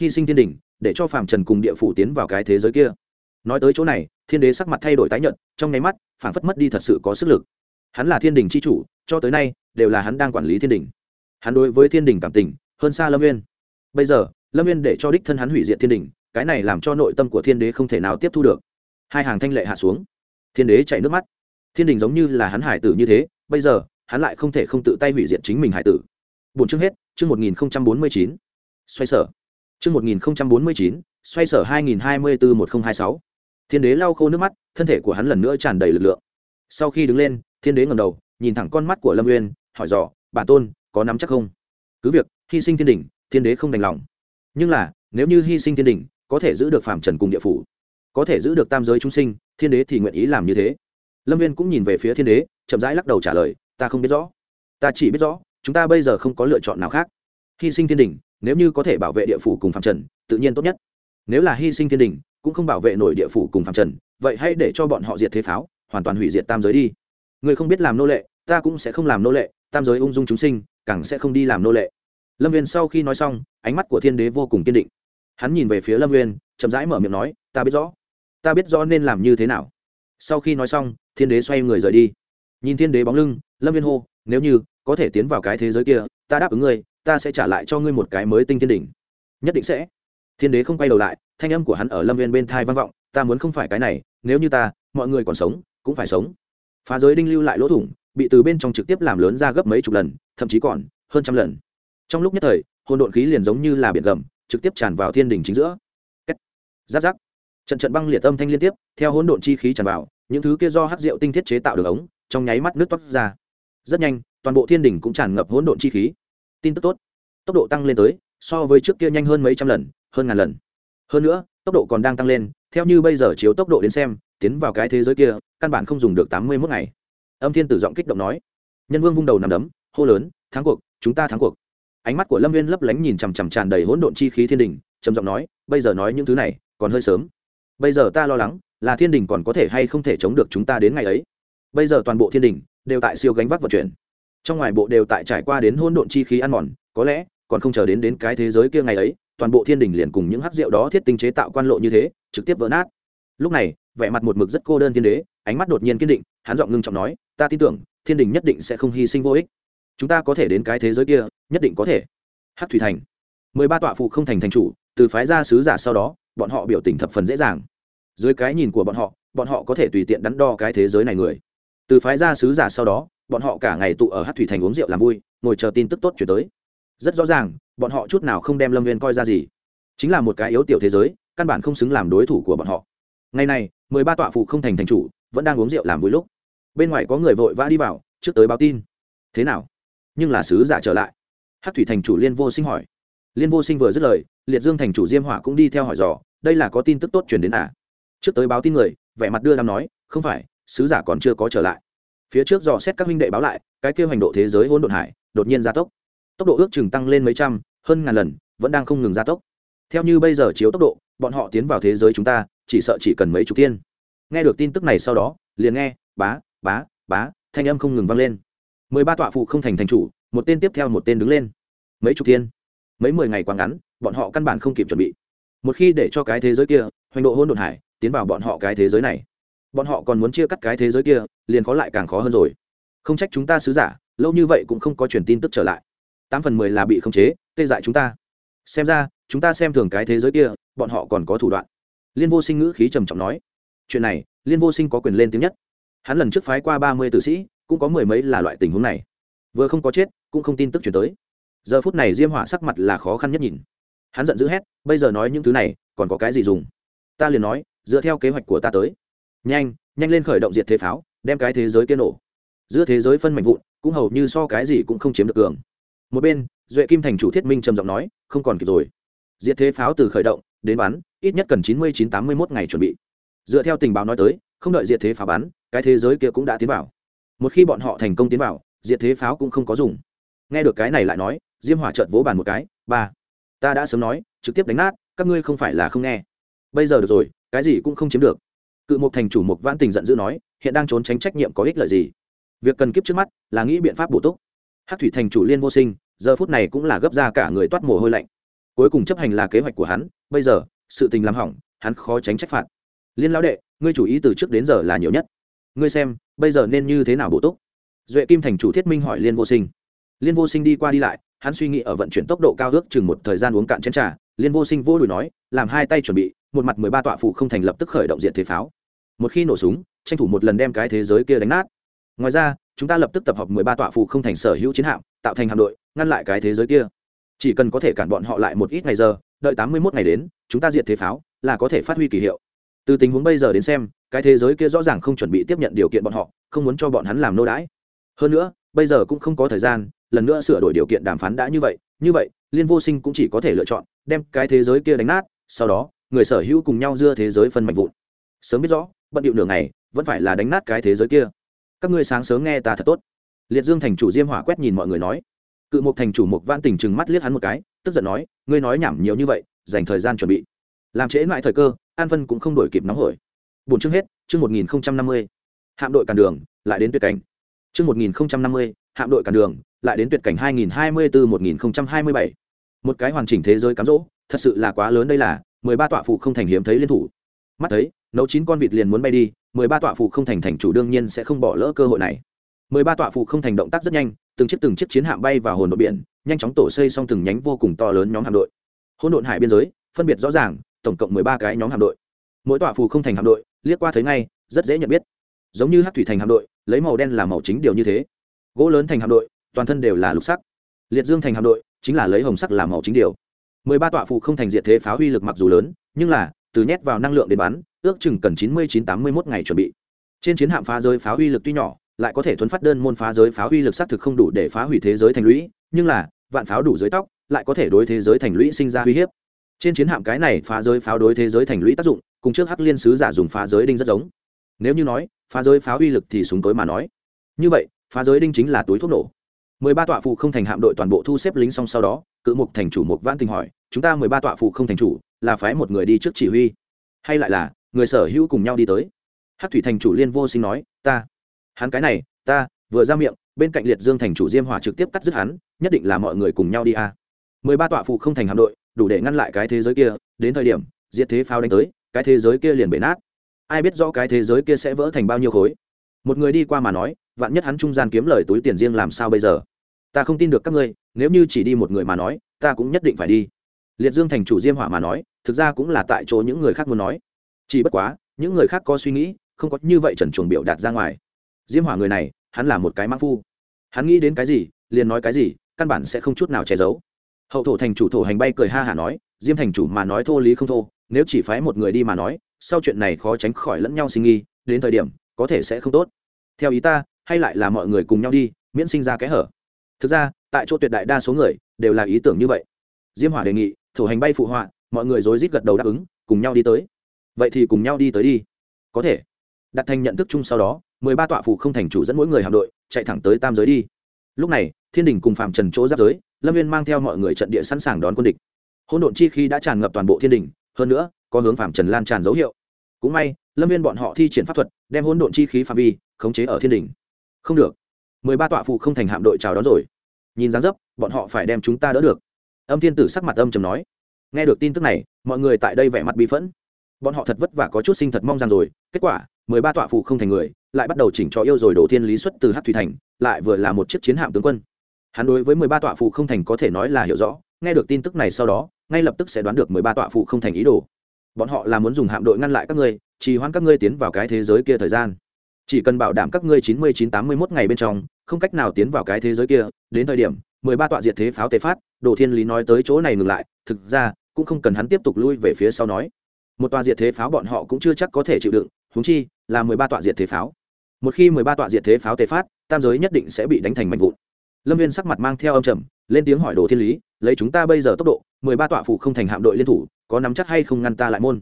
Hy sinh thiên đình để cho phàm trần cùng địa phủ tiến vào cái thế giới kia. Nói tới chỗ này, thiên đế sắc mặt thay đổi tái nhợt, trong nháy mắt phản phất mất đi thật sự có sức lực. Hắn là thiên đình c h i chủ, cho tới nay, đều là hắn đang quản lý thiên đình. Hắn đối với thiên đình cảm tình, hơn xa lâm viên bây giờ, lâm viên để cho đích thân hắn hủy diệt thiên đình, cái này làm cho nội tâm của thiên đế không thể nào tiếp thu được. Hai hàng thanh lệ hạ xuống. Thiên đế chạy nước mắt. Thiên đình giống như là hắn hải tử như thế, bây giờ, hắn lại không thể không tự tay hủy diệt chính mình hải tử. Bốn chương hết, chương một nghìn bốn mươi chín. Xoay sở chương một nghìn bốn mươi chín, xoay sở hai nghìn hai mươi bốn một nghìn hai sáu. Thiên đế lau khô nước mắt, thân thể của hắn lần nữa tràn đầy lực lượng. Sau khi đứng lên, thiên đế ngẩng đầu, nhìn thẳng con mắt của lâm uyên, hỏi dò bản tôn, có nắm chắc không? Cứ việc, hy sinh thiên đình thiên đế không đành lòng. Nhưng là, nếu như hy sinh thiên đình có thể giữ được phạm trần cùng địa phủ, có thể giữ được tam giới chúng sinh, thiên đế thì nguyện ý làm như thế. Lâm viên cũng nhìn về phía thiên đế, chậm rãi lắc đầu trả lời, ta không biết rõ. Ta chỉ biết rõ, chúng ta bây giờ không có lựa chọn nào khác. Hy sinh thiên đình nếu như có thể bảo vệ địa phủ cùng phạm trần, tự nhiên tốt nhất. Nếu là hy sinh thiên đình, cũng không bảo vệ nổi địa phủ cùng phạm trần, vậy hãy để cho bọn họ diệt thế pháo, hoàn toàn hủy diệt tam giới đi. Người không biết làm nô lệ, ta cũng sẽ không làm nô lệ, tam giới ung dung chúng sinh, càng sẽ không đi làm nô lệ. Lâm viên sau khi nói xong, ánh mắt của thiên đế vô cùng kiên định. Hắn nhìn về phía lâm viên chậm rãi mở miệng nói, ta biết rõ. Ta biết rõ nên làm như thế nào. Sau khi nói xong, thiên đế xoay người rời đi. Nhìn thiên đế bóng lưng, lâm viên hô, nếu như có thể tiến vào cái thế giới kia, ta đáp ứng ngươi ta sẽ trả lại cho ngươi một cái mới tinh thiên đỉnh. Nhất định sẽ. Thiên đế không quay đầu lại, thanh âm của hắn ở lâm viên bên thai vang vọng, ta muốn không phải cái này, nếu như ta, mọi người còn sống, cũng phải sống. Phá giới đinh lưu lại lỗ thủng, bị từ bên trong trực tiếp làm lớn ra gấp mấy chục lần, thậm chí còn hơn trăm lần. Trong lúc nhất thời, hồn độn khí liền giống như là biển gầm, trực tiếp tràn vào thiên đình chính giữa. Giáp giáp. Trận trận băng liệt âm thanh liên tiếp, theo hỗn độn chi khí tràn vào, những thứ kia do hắc rượu tinh thiết chế tạo được ống, trong nháy mắt nước toát ra. Rất nhanh, toàn bộ thiên đình cũng tràn ngập hỗn độn chi khí tin tức tốt. Tốc độ tăng lên tới, so với trước kia nhanh hơn mấy trăm lần, hơn ngàn lần. Hơn nữa, tốc độ còn đang tăng lên, theo như bây giờ chiếu tốc độ đến xem, tiến vào cái thế giới kia, căn bản không dùng được tám mươi mốt ngày. Âm thiên tử giọng kích động nói. Nhân vương vung đầu nằm đấm, hô lớn, thắng cuộc, chúng ta thắng cuộc. Ánh mắt của lâm viên lấp lánh nhìn chằm chằm tràn đầy hỗn độn chi khí thiên đình, trầm giọng nói, bây giờ nói những thứ này, còn hơi sớm. Bây giờ ta lo lắng, là thiên đình còn có thể hay không thể chống được chúng ta đến ngày ấy. Bây giờ toàn bộ thiên đình, đều tại siêu gánh vác vận chuyển trong ngoài bộ đều tại trải qua đến hỗn độn chi khí ăn mòn, có lẽ còn không chờ đến đến cái thế giới kia ngày ấy, toàn bộ thiên đình liền cùng những hắc rượu đó thiết tinh chế tạo quan lộ như thế, trực tiếp vỡ nát. Lúc này, vẻ mặt một mực rất cô đơn thiên đế, ánh mắt đột nhiên kiên định, hắn giọng ngưng trọng nói, ta tin tưởng, thiên đình nhất định sẽ không hy sinh vô ích. Chúng ta có thể đến cái thế giới kia, nhất định có thể. Hắc thủy thành. Mười ba tọa phụ không thành thành chủ, từ phái ra sứ giả sau đó, bọn họ biểu tình thập phần dễ dàng. Dưới cái nhìn của bọn họ bọn họ có thể tùy tiện đắn đo cái thế giới này người. Từ phái ra sứ giả sau đó bọn họ cả ngày tụ ở hát thủy thành uống rượu làm vui, ngồi chờ tin tức tốt chuyển tới. Rất rõ ràng, bọn họ chút nào không đem lâm viên coi ra gì. Chính là một cái yếu tiểu thế giới, căn bản không xứng làm đối thủ của bọn họ. Ngày này, mười ba tọa phụ không thành thành chủ, vẫn đang uống rượu làm vui lúc. Bên ngoài có người vội vã đi vào, trước tới báo tin. Thế nào? Nhưng là sứ giả trở lại. Hát thủy thành chủ liên vô sinh hỏi. Liên vô sinh vừa dứt lời, liệt dương thành chủ diêm hỏa cũng đi theo hỏi dò, đây là có tin tức tốt chuyển đến à? Trước tới báo tin người, vẻ mặt đưa đam nói, không phải, sứ giả còn chưa có trở lại phía trước dò xét các huynh đệ báo lại, cái kêu hành độ thế giới hỗn độn hải, đột nhiên gia tốc. Tốc độ ước chừng tăng lên mấy trăm, hơn ngàn lần, vẫn đang không ngừng gia tốc. Theo như bây giờ chiếu tốc độ, bọn họ tiến vào thế giới chúng ta, chỉ sợ chỉ cần mấy chục tiên. Nghe được tin tức này sau đó, liền nghe, bá bá bá, thanh âm không ngừng vang lên. Mười ba tọa phụ không thành thành chủ, một tên tiếp theo một tên đứng lên. Mấy chục tiên. Mấy mười ngày quá ngắn, bọn họ căn bản không kịp chuẩn bị. Một khi để cho cái thế giới kia, hoành độ hôn đột hải, tiến vào bọn họ cái thế giới này bọn họ còn muốn chia cắt cái thế giới kia, liền khó lại càng khó hơn rồi. Không trách chúng ta sứ giả, lâu như vậy cũng không có truyền tin tức trở lại. Tám phần mười là bị khống chế, tê dại chúng ta. Xem ra, chúng ta xem thường cái thế giới kia, bọn họ còn có thủ đoạn. Liên vô sinh ngữ khí trầm trọng nói. Chuyện này, liên vô sinh có quyền lên tiếng nhất. Hắn lần trước phái qua ba mươi tử sĩ, cũng có mười mấy là loại tình huống này. Vừa không có chết, cũng không tin tức chuyển tới. Giờ phút này diêm hỏa sắc mặt là khó khăn nhất nhìn. Hắn giận dữ hét, bây giờ nói những thứ này, còn có cái gì dùng? Ta liền nói, dựa theo kế hoạch của ta tới nhanh nhanh lên khởi động diệt thế pháo, đem cái thế giới kia nổ. Giữa thế giới phân mảnh vụn, cũng hầu như so cái gì cũng không chiếm được cường. Một bên, duệ kim thành chủ thiết minh trầm giọng nói, không còn kịp rồi. Diệt thế pháo từ khởi động, đến bắn, ít nhất cần chín mươi chín tám mươi mốt ngày chuẩn bị. Dựa theo tình báo nói tới, không đợi diệt thế pháo bắn, cái thế giới kia cũng đã tiến vào. Một khi bọn họ thành công tiến vào, diệt thế pháo cũng không có dùng. Nghe được cái này lại nói, diêm hỏa trợt vỗ bàn một cái, ba, ta đã sớm nói, trực tiếp đánh nát, các ngươi không phải là không nghe. Bây giờ được rồi, cái gì cũng không chiếm được cự mục thành chủ mục vãn tình giận dữ nói, hiện đang trốn tránh trách nhiệm có ích lợi gì? Việc cần kiếp trước mắt là nghĩ biện pháp bổ túc. Hát thủy thành chủ liên vô sinh, giờ phút này cũng là gấp ra cả người toát mồ hôi lạnh. Cuối cùng chấp hành là kế hoạch của hắn, bây giờ, sự tình làm hỏng, hắn khó tránh trách phạt. Liên lão đệ, ngươi chủ ý từ trước đến giờ là nhiều nhất. Ngươi xem, bây giờ nên như thế nào bổ túc? Duệ kim thành chủ thiết minh hỏi liên vô sinh. Liên vô sinh đi qua đi lại, hắn suy nghĩ ở vận chuyển tốc độ cao ước chừng một thời gian uống cạn chén trà liên vô sinh vô đùi nói, làm hai tay chuẩn bị, một mặt mười ba tọa phụ không thành lập tức khởi động diện thế pháo. Một khi nổ súng, tranh thủ một lần đem cái thế giới kia đánh nát. Ngoài ra, chúng ta lập tức tập hợp mười ba tọa phụ không thành sở hữu chiến hạm, tạo thành hạm đội, ngăn lại cái thế giới kia. Chỉ cần có thể cản bọn họ lại một ít ngày giờ, đợi tám mươi mốt ngày đến, chúng ta diệt thế pháo là có thể phát huy kỳ hiệu. Từ tình huống bây giờ đến xem, cái thế giới kia rõ ràng không chuẩn bị tiếp nhận điều kiện bọn họ, không muốn cho bọn hắn làm nô đãi. Hơn nữa, bây giờ cũng không có thời gian, lần nữa sửa đổi điều kiện đàm phán đã như vậy như vậy, liên vô sinh cũng chỉ có thể lựa chọn đem cái thế giới kia đánh nát, sau đó, người sở hữu cùng nhau dưa thế giới phân mạch vụn. Sớm biết rõ, bận điệu nửa ngày, vẫn phải là đánh nát cái thế giới kia. Các ngươi sáng sớm nghe ta thật tốt. Liệt dương thành chủ diêm hỏa quét nhìn mọi người nói. Cự Mục thành chủ Mục van tình chừng mắt liếc hắn một cái, tức giận nói, ngươi nói nhảm nhiều như vậy, dành thời gian chuẩn bị. Làm trễ lại thời cơ, an phân cũng không đổi kịp nóng hổi. Bốn chương hết, chương một nghìn năm mươi. Hạm đội cản đường, lại đến tuyệt cảnh. Chương một nghìn năm mươi, hạm đội cản đường, lại đến tuyệt cảnh hai nghìn hai mươi bốn một nghìn hai mươi bảy một cái hoàn chỉnh thế giới cám dỗ, thật sự là quá lớn đây là, mười ba tọa phụ không thành hiếm thấy liên thủ. Mắt thấy, nấu chín con vịt liền muốn bay đi, mười ba tọa phụ không thành thành chủ đương nhiên sẽ không bỏ lỡ cơ hội này. Mười ba tọa phụ không thành động tác rất nhanh, từng chiếc từng chiếc chiến hạm bay vào hồn đội biển, nhanh chóng tổ xây xong từng nhánh vô cùng to lớn nhóm hạm đội. Hôn độn hải biên giới, phân biệt rõ ràng, tổng cộng mười ba cái nhóm hạm đội. Mỗi tọa phù không thành hạm đội, liếc qua thấy ngay, rất dễ nhận biết. Giống như hát thủy thành hạm đội, lấy màu đen làm màu chính điều như thế. Gỗ lớn thành hạm đội, toàn thân đều là lục sắc. Liệt dương thành hạm đội chính là lấy hồng sắc làm màu chính điều. Mười ba tọa phụ không thành diệt thế pháo uy lực mặc dù lớn, nhưng là, từ nhét vào năng lượng để bắn, ước chừng cần chín mươi chín tám mươi mốt ngày chuẩn bị. Trên chiến hạm phá giới pháo uy lực tuy nhỏ, lại có thể thuấn phát đơn môn phá giới pháo uy lực xác thực không đủ để phá hủy thế giới thành lũy, nhưng là, vạn pháo đủ dưới tóc, lại có thể đối thế giới thành lũy sinh ra uy hiếp. Trên chiến hạm cái này phá giới pháo đối thế giới thành lũy tác dụng, cùng trước hắc liên sứ giả dùng phá giới đinh rất giống. Nếu như nói, phá giới pháo uy lực thì súng tối mà nói. Như vậy, phá giới đinh chính là túi thuốc nổ mười ba tọa phụ không thành hạm đội toàn bộ thu xếp lính xong sau đó, cự mục thành chủ mục vãn tình hỏi, chúng ta mười ba tọa phụ không thành chủ, là phái một người đi trước chỉ huy? Hay lại là người sở hữu cùng nhau đi tới? Hát thủy thành chủ liên vô sinh nói, ta. Hắn cái này, ta, vừa ra miệng, bên cạnh liệt dương thành chủ diêm hòa trực tiếp cắt dứt hắn, nhất định là mọi người cùng nhau đi a à. mười ba tọa phụ không thành hạm đội, đủ để ngăn lại cái thế giới kia, đến thời điểm, diệt thế pháo đánh tới, cái thế giới kia liền bể nát. Ai biết rõ cái thế giới kia sẽ vỡ thành bao nhiêu khối? Một người đi qua mà nói, vạn nhất hắn trung gian kiếm lời túi tiền riêng làm sao bây giờ? Ta không tin được các ngươi, nếu như chỉ đi một người mà nói, ta cũng nhất định phải đi. Liệt dương thành chủ diêm hỏa mà nói, thực ra cũng là tại chỗ những người khác muốn nói. Chỉ bất quá, những người khác có suy nghĩ, không có như vậy trần chuồng biểu đạt ra ngoài. Diêm hỏa người này, hắn là một cái mã phu. Hắn nghĩ đến cái gì, liền nói cái gì, căn bản sẽ không chút nào che giấu. Hậu thổ thành chủ thổ hành bay cười ha hả nói, diêm thành chủ mà nói thô lý không thô, nếu chỉ phái một người đi mà nói, sau chuyện này khó tránh khỏi lẫn nhau sinh nghi đến thời điểm, có thể sẽ không tốt. Theo ý ta, hay lại là mọi người cùng nhau đi, miễn sinh ra kẽ hở thực ra, tại chỗ tuyệt đại đa số người đều là ý tưởng như vậy. Diêm hỏa đề nghị, thủ hành bay phụ họa, mọi người rối rít gật đầu đáp ứng, cùng nhau đi tới. Vậy thì cùng nhau đi tới đi. Có thể. Đặt thành nhận thức chung sau đó, mười ba tọa phụ không thành chủ dẫn mỗi người hạm đội, chạy thẳng tới tam giới đi. Lúc này, thiên đình cùng phạm trần chỗ giáp giới, lâm viên mang theo mọi người trận địa sẵn sàng đón quân địch. Hỗn độn chi khi đã tràn ngập toàn bộ thiên đình, hơn nữa, có hướng phạm trần lan tràn dấu hiệu. Cũng may, lâm viên bọn họ thi triển pháp thuật, đem hỗn độn chi khí phạm vi khống chế ở thiên đình. Không được mười ba tọa phụ không thành hạm đội chào đón rồi. Nhìn dáng dấp, bọn họ phải đem chúng ta đỡ được. Âm thiên tử sắc mặt âm chầm nói. Nghe được tin tức này, mọi người tại đây vẻ mặt bi phẫn. Bọn họ thật vất vả có chút sinh thật mong rằng rồi. Kết quả, mười ba tọa phụ không thành người, lại bắt đầu chỉnh cho yêu rồi đổ thiên lý xuất từ hát thủy thành, lại vừa là một chiếc chiến hạm tướng quân. Hắn đối với mười ba tọa phụ không thành có thể nói là hiểu rõ. Nghe được tin tức này sau đó, ngay lập tức sẽ đoán được mười ba tọa phụ không thành ý đồ. Bọn họ là muốn dùng hạm đội ngăn lại các ngươi, trì hoãn các ngươi tiến vào cái thế giới kia thời gian chỉ cần bảo đảm các ngươi chín mươi chín tám mươi mốt ngày bên trong, không cách nào tiến vào cái thế giới kia, đến thời điểm, mười ba tọa diệt thế pháo tề phát, đồ thiên lý nói tới chỗ này ngừng lại, thực ra, cũng không cần hắn tiếp tục lui về phía sau nói. Một tòa diệt thế pháo bọn họ cũng chưa chắc có thể chịu đựng húng chi, là mười ba tọa diệt thế pháo. Một khi mười ba tọa diệt thế pháo tề phát, tam giới nhất định sẽ bị đánh thành mạnh vụn. Lâm viên sắc mặt mang theo âm trầm, lên tiếng hỏi đồ thiên lý, lấy chúng ta bây giờ tốc độ, mười ba tọa phụ không thành hạm đội liên thủ, có nắm chắc hay không ngăn ta lại môn?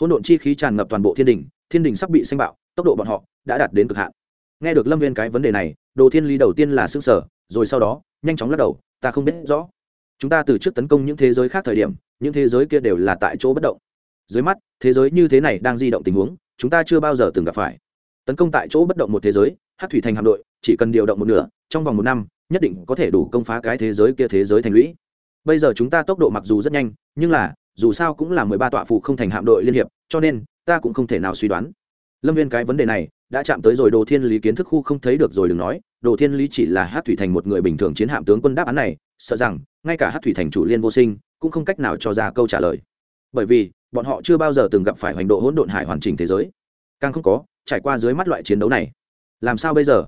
Hỗn độn chi khí tràn ngập toàn bộ thiên đình thiên đình sắp bị xanh bạo, tốc độ bọn họ đã đạt đến cực hạn. Nghe được lâm viên cái vấn đề này, đồ thiên lý đầu tiên là s sở rồi sau đó, nhanh chóng lắc đầu, ta không biết rõ. Chúng ta từ trước tấn công những thế giới khác thời điểm, những thế giới kia đều là tại chỗ bất động. Dưới mắt, thế giới như thế này đang di động tình huống, chúng ta chưa bao giờ từng gặp phải. Tấn công tại chỗ bất động một thế giới hát thủy thành hạm đội, chỉ cần điều động một nửa, trong vòng một năm, nhất định có thể đủ công phá cái thế giới kia thế giới thành lũy. Bây giờ chúng ta tốc độ mặc dù rất nhanh, nhưng là, dù sao cũng là mười ba tọa phụ không thành hạm đội liên hiệp, cho nên, ta cũng không thể nào suy đoán. Lâm viên cái vấn đề này đã chạm tới rồi đồ thiên lý kiến thức khu không thấy được rồi đừng nói, đồ thiên lý chỉ là hát thủy thành một người bình thường chiến hạm tướng quân đáp án này, sợ rằng, ngay cả hát thủy thành chủ liên vô sinh, cũng không cách nào cho ra câu trả lời. Bởi vì, bọn họ chưa bao giờ từng gặp phải hoành độ hỗn độn hải hoàn chỉnh thế giới. Càng không có, trải qua dưới mắt loại chiến đấu này. Làm sao bây giờ?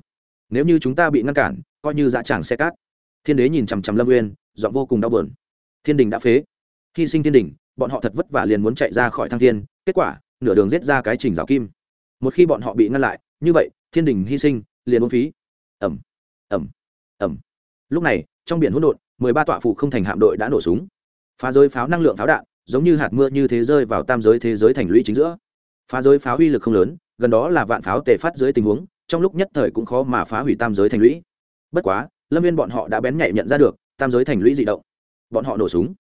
Nếu như chúng ta bị ngăn cản, coi như dạ dã tràng xe cát. Thiên đế nhìn chằm chằm lâm uyên, giọng vô cùng đau buồn. Thiên đình đã phế. Hy sinh thiên đình, bọn họ thật vất vả liền muốn chạy ra khỏi thăng thiên, kết quả, nửa đường giết ra cái trình rào kim một khi bọn họ bị ngăn lại, như vậy, thiên đình hy sinh, liền ôn phí. Ẩm ẩm ẩm lúc này, trong biển hỗn độn, mười ba tọa phụ không thành hạm đội đã nổ súng. Phá giới pháo năng lượng pháo đạn, giống như hạt mưa như thế rơi vào tam giới thế giới thành lũy chính giữa. Phá giới pháo uy lực không lớn, gần đó là vạn pháo tề phát dưới tình huống, trong lúc nhất thời cũng khó mà phá hủy tam giới thành lũy. Bất quá, lâm viên bọn họ đã bén nhạy nhận ra được, tam giới thành lũy dị động. Bọn họ nổ súng.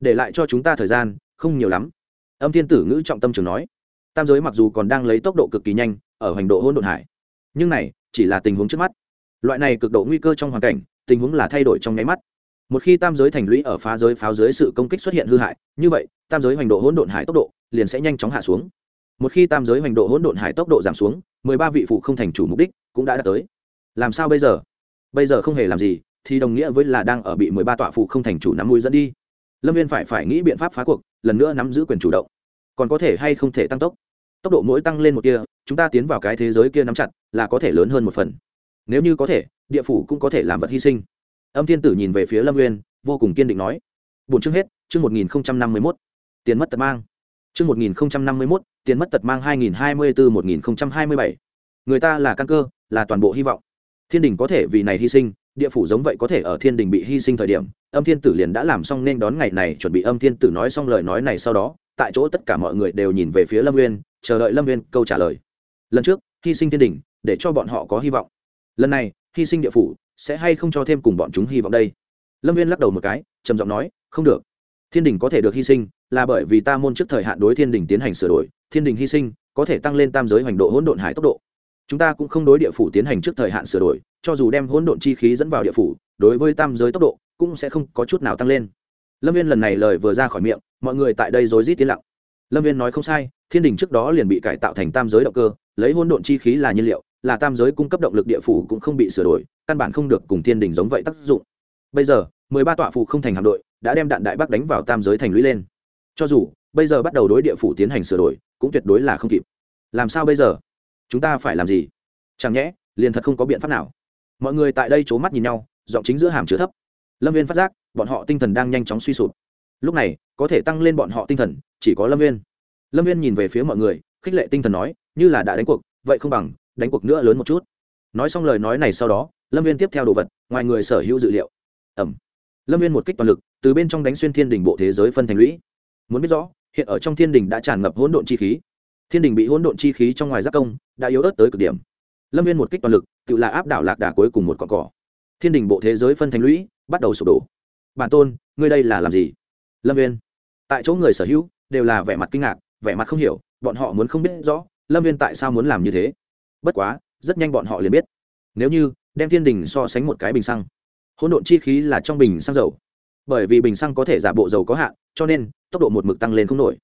Để lại cho chúng ta thời gian, không nhiều lắm. Âm thiên tử ngữ trọng tâm trường nói tam giới mặc dù còn đang lấy tốc độ cực kỳ nhanh, ở hành độ hôn độn hải. Nhưng này, chỉ là tình huống trước mắt. Loại này cực độ nguy cơ trong hoàn cảnh, tình huống là thay đổi trong nháy mắt. Một khi tam giới thành lũy ở phá giới pháo dưới sự công kích xuất hiện hư hại, như vậy, tam giới hoành độ hỗn độn hải tốc độ liền sẽ nhanh chóng hạ xuống. Một khi tam giới hoành độ hỗn độn hải tốc độ giảm xuống, mười ba vị phụ không thành chủ mục đích cũng đã đạt tới. Làm sao bây giờ? Bây giờ không hề làm gì, thì đồng nghĩa với là đang ở bị mười ba tọa phụ không thành chủ nắm mũi dẫn đi. Lâm viên phải phải nghĩ biện pháp phá cuộc, lần nữa nắm giữ quyền chủ động. Còn có thể hay không thể tăng tốc? Tốc độ mỗi tăng lên một kia, chúng ta tiến vào cái thế giới kia nắm chặt, là có thể lớn hơn một phần. Nếu như có thể, địa phủ cũng có thể làm vật hy sinh. Âm thiên tử nhìn về phía lâm nguyên vô cùng kiên định nói bốn chương hết, chương một nghìn năm mươi mốt, tiền mất tật mang. Chương một nghìn năm mươi mốt, tiền mất tật mang hai nghìn hai mươi bốn một nghìn hai mươi bảy. Người ta là căn cơ, là toàn bộ hy vọng. Thiên đình có thể vì này hy sinh, địa phủ giống vậy có thể ở thiên đình bị hy sinh thời điểm, âm thiên tử liền đã làm xong nên đón ngày này, chuẩn bị âm thiên tử nói xong lời nói này sau đó, tại chỗ tất cả mọi người đều nhìn về phía lâm nguyên chờ đợi lâm Viên câu trả lời. Lần trước, hy sinh thiên đình để cho bọn họ có hy vọng. Lần này, hy sinh địa phủ, sẽ hay không cho thêm cùng bọn chúng hy vọng đây? Lâm viên lắc đầu một cái, trầm giọng nói, không được. Thiên đình có thể được hy sinh, là bởi vì ta môn trước thời hạn đối thiên đình tiến hành sửa đổi, thiên đình hy sinh, có thể tăng lên tam giới hoành độ hỗn độn hải tốc độ. Chúng ta cũng không đối địa phủ tiến hành trước thời hạn sửa đổi, cho dù đem hỗn độn chi khí dẫn vào địa phủ, đối với tam giới tốc độ, cũng sẽ không có chút nào tăng lên. Lâm viên lần này lời vừa ra khỏi miệng, mọi người tại đây rối rít tiến lặng. Lâm viên nói không sai thiên đình trước đó liền bị cải tạo thành tam giới động cơ, lấy hỗn độn chi khí là nhiên liệu, là tam giới cung cấp động lực địa phủ cũng không bị sửa đổi, căn bản không được cùng thiên đình giống vậy tác dụng. Bây giờ, mười ba tọa phụ không thành hạm đội đã đem đạn đại bắc đánh vào tam giới thành lũy lên. Cho dù, bây giờ bắt đầu đối địa phủ tiến hành sửa đổi, cũng tuyệt đối là không kịp. Làm sao bây giờ? Chúng ta phải làm gì? Chẳng nhẽ, liền thật không có biện pháp nào. Mọi người tại đây c h ố mắt nhìn nhau, giọng chính giữa hàm chứa thấp. Lâm viên phát giác, bọn họ tinh thần đang nhanh chóng suy sụp. Lúc này, có thể tăng lên bọn họ tinh thần, chỉ có lâm viên lâm viên nhìn về phía mọi người, khích lệ tinh thần nói, như là đã đánh cuộc, vậy không bằng, đánh cuộc nữa lớn một chút. Nói xong lời nói này sau đó, lâm viên tiếp theo đồ vật, ngoài người sở hữu dự liệu. Ẩm. Lâm viên một kích toàn lực, từ bên trong đánh xuyên thiên đình bộ thế giới phân thành lũy. Muốn biết rõ, hiện ở trong thiên đình đã tràn ngập hỗn độn chi khí. Thiên đình bị hỗn độn chi khí trong ngoài giác công, đã yếu ớt tới cực điểm. Lâm viên một kích toàn lực, tự là áp đảo lạc đà cuối cùng một cọn cỏ. Thiên đình bộ thế giới phân thành lũy, bắt đầu sụp đổ. Bản tôn, ngươi đây là làm gì? Lâm viên tại chỗ người sở hữu, đều là vẻ mặt kinh ngạc vẻ mặt không hiểu, bọn họ muốn không biết rõ, lâm viên tại sao muốn làm như thế. Bất quá, rất nhanh bọn họ liền biết. Nếu như, đem thiên đình so sánh một cái bình xăng, hỗn độn chi khí là trong bình xăng dầu. Bởi vì bình xăng có thể giả bộ dầu có hạn, cho nên, tốc độ một mực tăng lên không nổi.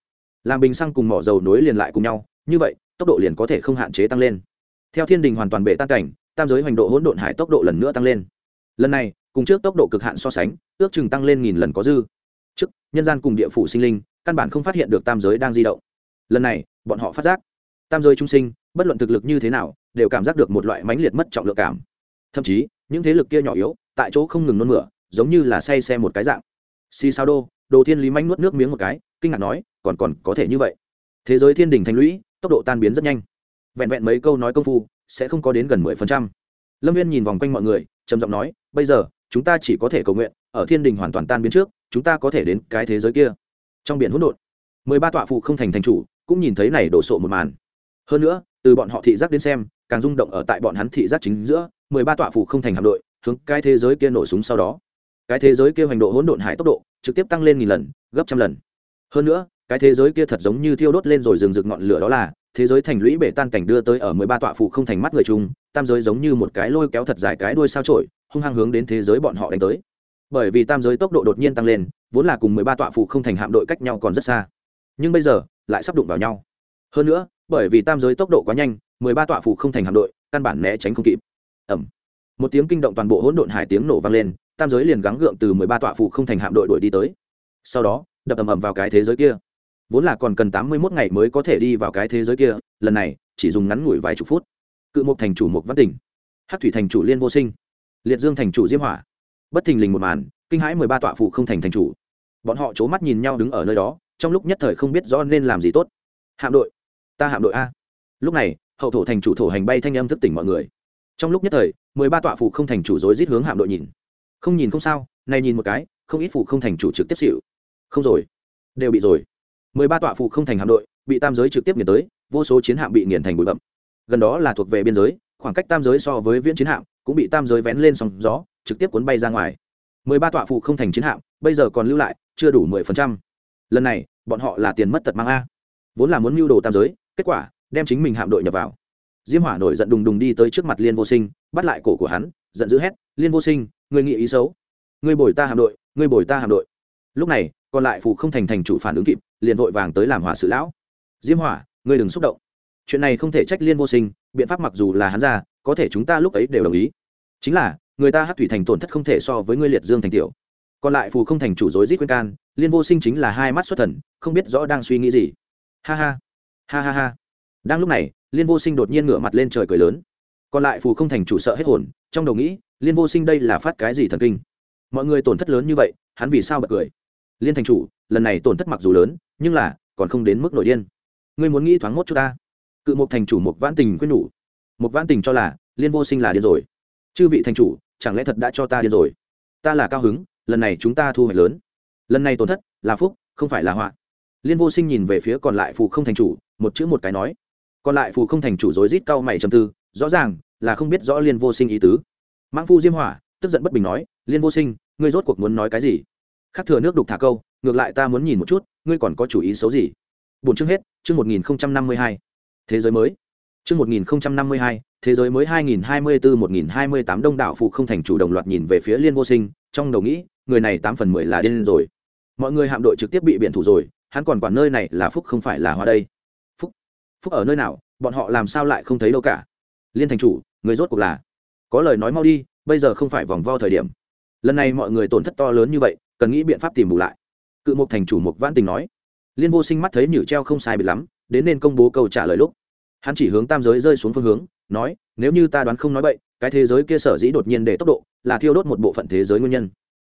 Làm bình xăng cùng mỏ dầu nối liền lại cùng nhau, như vậy, tốc độ liền có thể không hạn chế tăng lên. Theo thiên đình hoàn toàn bể tan cảnh, tam giới hoành độ hỗn độn hải tốc độ lần nữa tăng lên. Lần này, cùng trước tốc độ cực hạn so sánh, ước chừng tăng lên nghìn lần có dư. Trước, nhân gian cùng địa phủ sinh linh, căn bản không phát hiện được tam giới đang di động lần này, bọn họ phát giác, tam giới trung sinh, bất luận thực lực như thế nào, đều cảm giác được một loại mãnh liệt mất trọng lượng cảm. Thậm chí, những thế lực kia nhỏ yếu, tại chỗ không ngừng nôn mửa, giống như là say xe một cái dạng. Si sao đô, đồ thiên lý manh nuốt nước miếng một cái, kinh ngạc nói, còn còn có thể như vậy? Thế giới thiên đình thành lũy, tốc độ tan biến rất nhanh. Vẹn vẹn mấy câu nói công phu, sẽ không có đến gần mười phần trăm. Lâm viên nhìn vòng quanh mọi người, trầm giọng nói, bây giờ, chúng ta chỉ có thể cầu nguyện, ở thiên đình hoàn toàn tan biến trước, chúng ta có thể đến cái thế giới kia. Trong biển hỗn độn, mười ba tọa phụ không thành thành chủ cũng nhìn thấy này đổ sộ một màn. Hơn nữa, từ bọn họ thị giác đến xem, càng rung động ở tại bọn hắn thị giác chính giữa, mười ba tọa phủ không thành hạm đội, hướng cái thế giới kia nổ súng sau đó. Cái thế giới kia hành độ hỗn độn hải tốc độ, trực tiếp tăng lên nghìn lần, gấp trăm lần. Hơn nữa, cái thế giới kia thật giống như thiêu đốt lên rồi rừng rực ngọn lửa đó là, thế giới thành lũy bể tan cảnh đưa tới ở mười ba tọa phủ không thành mắt người chung, tam giới giống như một cái lôi kéo thật dài cái đuôi sao trổi, hung hăng hướng đến thế giới bọn họ đánh tới. Bởi vì tam giới tốc độ đột nhiên tăng lên, vốn là cùng mười ba tọa phủ không thành hạm đội cách nhau còn rất xa. Nhưng bây giờ lại sắp đụng vào nhau. Hơn nữa, bởi vì tam giới tốc độ quá nhanh, mười ba tọa phụ không thành hạm đội, căn bản né tránh không kịp. Ẩm một tiếng kinh động toàn bộ hỗn độn hải tiếng nổ vang lên, tam giới liền gắng gượng từ mười ba tọa phụ không thành hạm đội đuổi đi tới. Sau đó, đập ầm ầm vào cái thế giới kia. Vốn là còn cần tám mươi mốt ngày mới có thể đi vào cái thế giới kia, lần này, chỉ dùng ngắn ngủi vài chục phút. Cự mục thành chủ mục văn tỉnh hát thủy thành chủ liên vô sinh, liệt dương thành chủ diêm hỏa. Bất thình lình một màn, kinh hãi mười ba tọa phụ không thành thành chủ. Bọn họ c h ố mắt nhìn nhau đứng ở nơi đó trong lúc nhất thời không biết rõ nên làm gì tốt. Hạm đội. Ta hạm đội a. Lúc này, hậu thổ thành chủ thổ hành bay thanh âm thức tỉnh mọi người. Trong lúc nhất thời, mười ba tọa phụ không thành chủ dối rít hướng hạm đội nhìn. Không nhìn không sao, nay nhìn một cái, không ít phụ không thành chủ trực tiếp xịu không rồi. Đều bị rồi. mười ba tọa phụ không thành hạm đội, bị tam giới trực tiếp nghiền tới, vô số chiến hạm bị nghiền thành bụi bậm gần đó là thuộc về biên giới, khoảng cách tam giới so với viễn chiến hạm, cũng bị tam giới vén lên sóng gió, trực tiếp cuốn bay ra ngoài. mười ba tọa phụ không thành chiến hạm, bây giờ còn lưu lại, chưa đủ mười phần trăm lần này, bọn họ là tiền mất tật mang a. Vốn là muốn mưu đồ tam giới, kết quả, đem chính mình hạm đội nhập vào. Diêm hỏa nổi giận đùng đùng đi tới trước mặt liên vô sinh, bắt lại cổ của hắn, giận dữ hét, liên vô sinh người nghĩ ý xấu. Người bồi ta hạm đội người bồi ta hạm đội. Lúc này, còn lại phụ không thành thành chủ phản ứng kịp, liền vội vàng tới làm hòa sự lão. Diêm hỏa, ngươi đừng xúc động. Chuyện này không thể trách liên vô sinh, biện pháp mặc dù là hắn ra, có thể chúng ta lúc ấy đều đồng ý. Chính là, người ta hát thủy thành tổn thất không thể so với ngươi liệt dương thành tiểu còn lại phù không thành chủ dối rít khuyên can, liên vô sinh chính là hai mắt xuất thần, không biết rõ đang suy nghĩ gì. Ha ha ha ha ha. Đang lúc này, liên vô sinh đột nhiên ngửa mặt lên trời cười lớn. Còn lại phù không thành chủ sợ hết hồn, trong đầu nghĩ, liên vô sinh đây là phát cái gì thần kinh? Mọi người tổn thất lớn như vậy, hắn vì sao bật cười? Liên thành chủ, lần này tổn thất mặc dù lớn, nhưng là, còn không đến mức nổi điên. Ngươi muốn nghĩ thoáng mốt cho ta. Cự một thành chủ một vãn tình quyết nhủ. Một vãn tình cho là, liên vô sinh là điên rồi. Chư vị thành chủ, chẳng lẽ thật đã cho ta điên rồi? Ta là cao hứng lần này chúng ta thu hoạch lớn. Lần này tổn thất là phúc, không phải là họa. Liên vô sinh nhìn về phía còn lại phù không thành chủ, một chữ một cái nói. Còn lại phù không thành chủ rối rít cau mày trầm tư, rõ ràng là không biết rõ liên vô sinh ý tứ. Mãng phu diêm hỏa, tức giận bất bình nói, liên vô sinh, ngươi rốt cuộc muốn nói cái gì? Khác thừa nước đục thả câu, ngược lại ta muốn nhìn một chút, ngươi còn có chủ ý xấu gì? Bốn chương hết, chương một nghìn năm mươi hai. Thế giới mới. Chương một nghìn năm mươi hai, thế giới mới hai nghìn hai mươi bốn một nghìn hai mươi tám đông đảo phụ không thành chủ đồng loạt nhìn về phía liên vô sinh, trong đầu nghĩ người này tám phần mười là điên rồi. Mọi người hạm đội trực tiếp bị biển thủ rồi, hắn còn quản nơi này là phúc không phải là hoa đây. Phúc phúc ở nơi nào, bọn họ làm sao lại không thấy đâu cả? Liên thành chủ, người rốt cuộc là? Có lời nói mau đi, bây giờ không phải vòng vo thời điểm. Lần này mọi người tổn thất to lớn như vậy, cần nghĩ biện pháp tìm bù lại. Cự mục thành chủ mục vãn tình nói. Liên vô sinh mắt thấy nhử treo không sai biệt lắm, đến nên công bố câu trả lời lúc. Hắn chỉ hướng tam giới rơi xuống phương hướng, nói, nếu như ta đoán không nói bậy, cái thế giới kia sở dĩ đột nhiên để tốc độ, là thiêu đốt một bộ phận thế giới nguyên nhân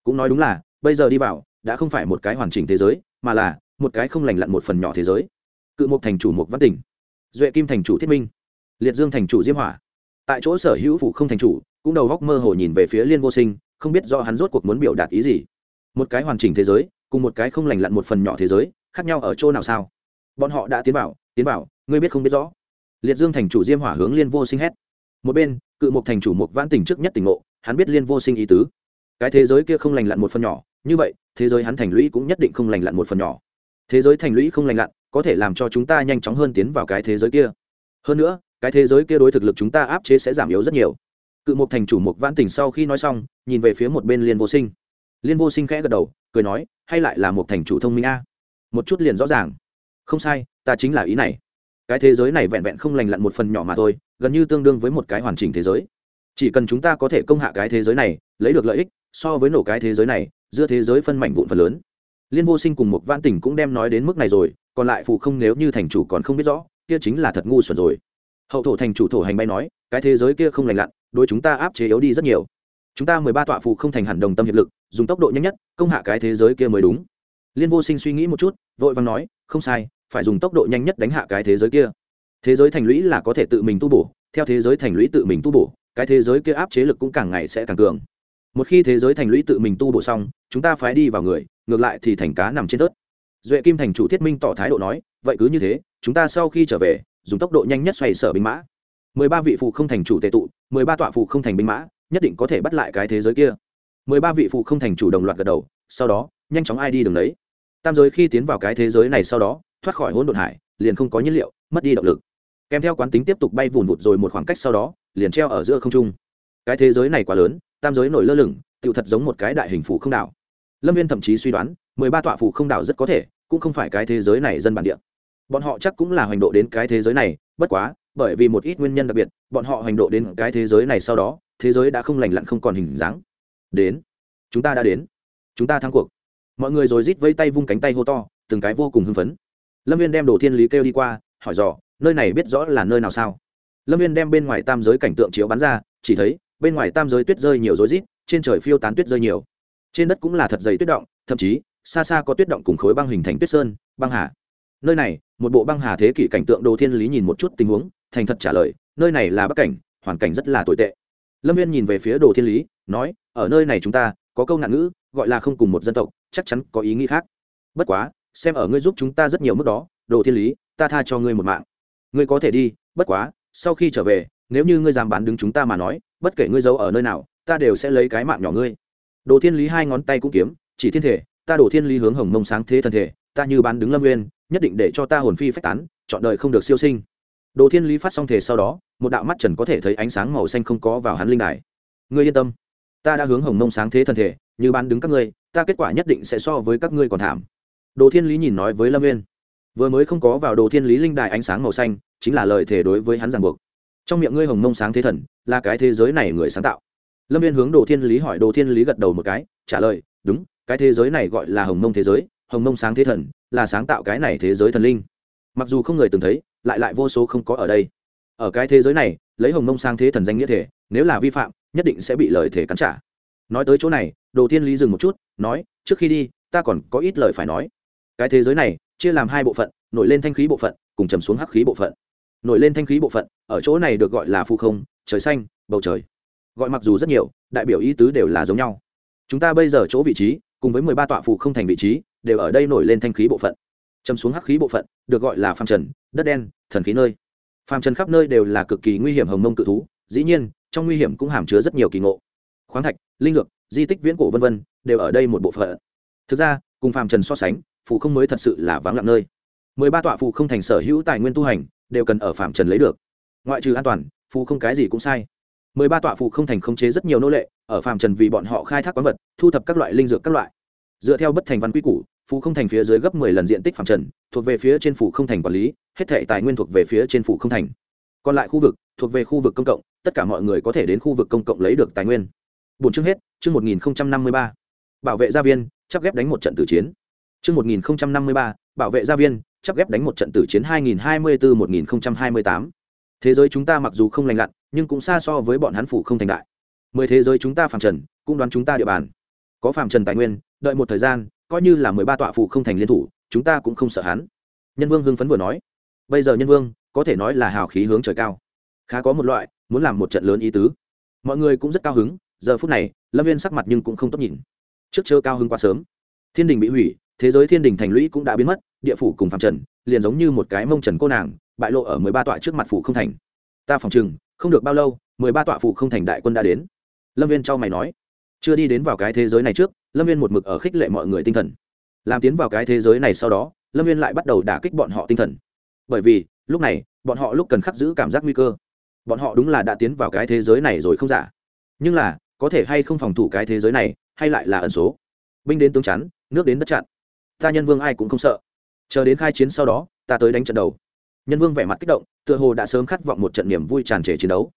cũng nói đúng là, bây giờ đi vào, đã không phải một cái hoàn chỉnh thế giới, mà là một cái không lành lặn một phần nhỏ thế giới. Cự mục thành chủ mục văn tỉnh, duệ kim thành chủ thiết minh, liệt dương thành chủ diêm hỏa. Tại chỗ sở hữu phủ không thành chủ, cũng đầu góc mơ hồ nhìn về phía liên vô sinh, không biết do hắn rốt cuộc muốn biểu đạt ý gì. Một cái hoàn chỉnh thế giới, cùng một cái không lành lặn một phần nhỏ thế giới, khác nhau ở chỗ nào sao? Bọn họ đã tiến vào tiến vào, ngươi biết không biết rõ. Liệt dương thành chủ diêm hỏa hướng liên vô sinh hét. Một bên, cự một thành chủ một vãn tỉnh trước nhất tỉnh ngộ, hắn biết liên vô sinh ý tứ cái thế giới kia không lành lặn một phần nhỏ, như vậy, thế giới hắn thành lũy cũng nhất định không lành lặn một phần nhỏ. Thế giới thành lũy không lành lặn, có thể làm cho chúng ta nhanh chóng hơn tiến vào cái thế giới kia. Hơn nữa, cái thế giới kia đối thực lực chúng ta áp chế sẽ giảm yếu rất nhiều. Cự Mục thành chủ Mục vãn tỉnh sau khi nói xong, nhìn về phía một bên liên vô sinh. Liên vô sinh khẽ gật đầu, cười nói, hay lại là một thành chủ thông minh a? Một chút liền rõ ràng. Không sai, ta chính là ý này. Cái thế giới này vẹn vẹn không lành lặn một phần nhỏ mà thôi, gần như tương đương với một cái hoàn chỉnh thế giới chỉ cần chúng ta có thể công hạ cái thế giới này, lấy được lợi ích, so với nổ cái thế giới này, giữa thế giới phân mảnh vụn phần lớn. Liên vô sinh cùng một văn tỉnh cũng đem nói đến mức này rồi, còn lại phụ không nếu như thành chủ còn không biết rõ, kia chính là thật ngu xuẩn rồi. Hậu thổ thành chủ thổ hành bay nói, cái thế giới kia không lành lặn, đối chúng ta áp chế yếu đi rất nhiều. Chúng ta mười ba tọa phụ không thành hẳn đồng tâm hiệp lực, dùng tốc độ nhanh nhất, công hạ cái thế giới kia mới đúng. Liên vô sinh suy nghĩ một chút, vội vàng nói, không sai, phải dùng tốc độ nhanh nhất đánh hạ cái thế giới kia. Thế giới thành lũy là có thể tự mình tu bổ, theo thế giới thành lũy tự mình tu bổ cái thế giới kia áp chế lực cũng càng ngày sẽ càng cường. Một khi thế giới thành lũy tự mình tu bổ xong, chúng ta phải đi vào người, ngược lại thì thành cá nằm trên tớt duệ kim thành chủ thiết minh tỏ thái độ nói, vậy cứ như thế, chúng ta sau khi trở về, dùng tốc độ nhanh nhất xoay sở binh mã. Mười ba vị phụ không thành chủ tệ tụ, mười ba tọa phụ không thành binh mã, nhất định có thể bắt lại cái thế giới kia. Mười ba vị phụ không thành chủ đồng loạt gật đầu, sau đó, nhanh chóng ai đi đường đấy. Tam giới khi tiến vào cái thế giới này sau đó, thoát khỏi hỗn độn hải, liền không có nhiên liệu, mất đi động lực. Kèm theo quán tính tiếp tục bay vùn vụt rồi một khoảng cách sau đó liền treo ở giữa không trung. Cái thế giới này quá lớn, tam giới nổi lơ lửng, tựu thật giống một cái đại hình phủ không đảo. Lâm viên thậm chí suy đoán, mười ba tọa phủ không đảo rất có thể cũng không phải cái thế giới này dân bản địa. Bọn họ chắc cũng là hoành độ đến cái thế giới này, bất quá, bởi vì một ít nguyên nhân đặc biệt, bọn họ hoành độ đến cái thế giới này sau đó, thế giới đã không lành lặn không còn hình dáng. Đến. Chúng ta đã đến. Chúng ta thắng cuộc. Mọi người rồi rít vây tay vung cánh tay hô to, từng cái vô cùng hưng phấn. Lâm viên đem đồ thiên lý kêu đi qua, hỏi dò, nơi này biết rõ là nơi nào sao? Lâm viên đem bên ngoài tam giới cảnh tượng chiếu bắn ra, chỉ thấy, bên ngoài tam giới tuyết rơi nhiều rối rít, trên trời phiêu tán tuyết rơi nhiều. Trên đất cũng là thật dày tuyết động, thậm chí, xa xa có tuyết động cùng khối băng hình thành tuyết sơn, băng hà. Nơi này, một bộ băng hà thế kỷ cảnh tượng đồ thiên lý nhìn một chút tình huống, thành thật trả lời, nơi này là bắc cảnh, hoàn cảnh rất là tồi tệ. Lâm viên nhìn về phía đồ thiên lý, nói, ở nơi này chúng ta, có câu nạn ngữ, gọi là không cùng một dân tộc, chắc chắn có ý nghĩ khác. Bất quá, xem ở ngươi giúp chúng ta rất nhiều mức đó, đồ thiên lý, ta tha cho ngươi một mạng. Ngươi có thể đi, bất quá sau khi trở về, nếu như ngươi dám bán đứng chúng ta mà nói, bất kể ngươi giấu ở nơi nào, ta đều sẽ lấy cái mạng nhỏ ngươi. Đồ thiên lý hai ngón tay cũng kiếm, chỉ thiên thể, ta đổ thiên lý hướng hồng mông sáng thế thân thể, ta như bán đứng lâm nguyên, nhất định để cho ta hồn phi phách tán, chọn đời không được siêu sinh. Đồ thiên lý phát xong thể sau đó, một đạo mắt trần có thể thấy ánh sáng màu xanh không có vào hắn linh đài. Ngươi yên tâm, ta đã hướng hồng mông sáng thế thân thể, như bán đứng các ngươi, ta kết quả nhất định sẽ so với các ngươi còn thảm. Đồ thiên lý nhìn nói với lâm nguyên, vừa mới không có vào đồ thiên lý linh đài ánh sáng màu xanh chính là lời thể đối với hắn ràng buộc. Trong miệng ngươi hồng mông sáng thế thần, là cái thế giới này người sáng tạo. Lâm viên hướng đồ thiên lý hỏi, đồ thiên lý gật đầu một cái, trả lời, đúng, cái thế giới này gọi là hồng mông thế giới, hồng mông sáng thế thần, là sáng tạo cái này thế giới thần linh. Mặc dù không người từng thấy, lại lại vô số không có ở đây. Ở cái thế giới này, lấy hồng mông sang thế thần danh nghĩa thể, nếu là vi phạm, nhất định sẽ bị lời thể cắn trả. Nói tới chỗ này, đồ thiên lý dừng một chút, nói, trước khi đi, ta còn có ít lời phải nói. Cái thế giới này, chia làm hai bộ phận, nổi lên thanh khí bộ phận, cùng trầm xuống hắc khí bộ phận nổi lên thanh khí bộ phận, ở chỗ này được gọi là phụ không, trời xanh, bầu trời. Gọi mặc dù rất nhiều, đại biểu ý tứ đều là giống nhau. Chúng ta bây giờ chỗ vị trí, cùng với mười ba tọa phụ không thành vị trí, đều ở đây nổi lên thanh khí bộ phận. Châm xuống hắc khí bộ phận, được gọi là phàm trần, đất đen, thần khí nơi. Phàm trần khắp nơi đều là cực kỳ nguy hiểm hồng mông cự thú, dĩ nhiên, trong nguy hiểm cũng hàm chứa rất nhiều kỳ ngộ. Khoáng thạch, linh dược, di tích viễn cổ v v đều ở đây một bộ phận. Thực ra, cùng phàm trần so sánh phụ không mới thật sự là vắng lặng nơi. Mười ba tọa phụ không thành sở hữu tài nguyên tu hành đều cần ở phạm trần lấy được. Ngoại trừ an toàn phụ không cái gì cũng sai. Mười ba tọa phù không thành khống chế rất nhiều nô lệ, ở phạm trần vì bọn họ khai thác quán vật, thu thập các loại linh dược các loại. Dựa theo bất thành văn quy củ phụ không thành phía dưới gấp mười lần diện tích phạm trần, thuộc về phía trên phủ không thành quản lý, hết thệ tài nguyên thuộc về phía trên phủ không thành. Còn lại khu vực, thuộc về khu vực công cộng, tất cả mọi người có thể đến khu vực công cộng lấy được tài nguyên. Bốn chương hết, chương một nghìn năm mươi ba. Bảo vệ gia viên chắc ghép đánh một trận tử chiến. Trước 1053, bảo vệ gia viên chấp ghép đánh một trận tử chiến hai nghìn hai mươi bốn một nghìn hai mươi tám. Thế giới chúng ta mặc dù không lành lặn nhưng cũng xa so với bọn hắn phủ không thành đại. Mười thế giới chúng ta phàm trần cũng đoán chúng ta địa bàn. Có phàm trần tài nguyên đợi một thời gian coi như là mười ba tọa phủ không thành liên thủ chúng ta cũng không sợ hắn. Nhân vương hưng phấn vừa nói. Bây giờ nhân vương có thể nói là hào khí hướng trời cao. Khá có một loại muốn làm một trận lớn ý tứ. Mọi người cũng rất cao hứng giờ phút này lâm viên sắc mặt nhưng cũng không tốt nhìn. Trước chớ cao hứng quá sớm. Thiên đình bị hủy thế giới thiên đình thành lũy cũng đã biến mất, địa phủ cùng phạm trần liền giống như một cái mông trần cô nàng, bại lộ ở mười ba tọa trước mặt phủ không thành. Ta phòng chừng không được bao lâu, mười ba tọa phủ không thành đại quân đã đến. Lâm viên trao mày nói, chưa đi đến vào cái thế giới này trước, lâm viên một mực ở khích lệ mọi người tinh thần. Làm tiến vào cái thế giới này sau đó, lâm viên lại bắt đầu đả kích bọn họ tinh thần. Bởi vì, lúc này, bọn họ lúc cần khắc giữ cảm giác nguy cơ. Bọn họ đúng là đã tiến vào cái thế giới này rồi không giả. Nhưng là, có thể hay không phòng thủ cái thế giới này, hay lại là ẩn số. Binh đến tướng chắn, nước đến đất chặn ta nhân vương ai cũng không sợ. Chờ đến khai chiến sau đó, ta tới đánh trận đầu. Nhân vương vẻ mặt kích động, tựa hồ đã sớm khát vọng một trận niềm vui tràn trề chiến đấu.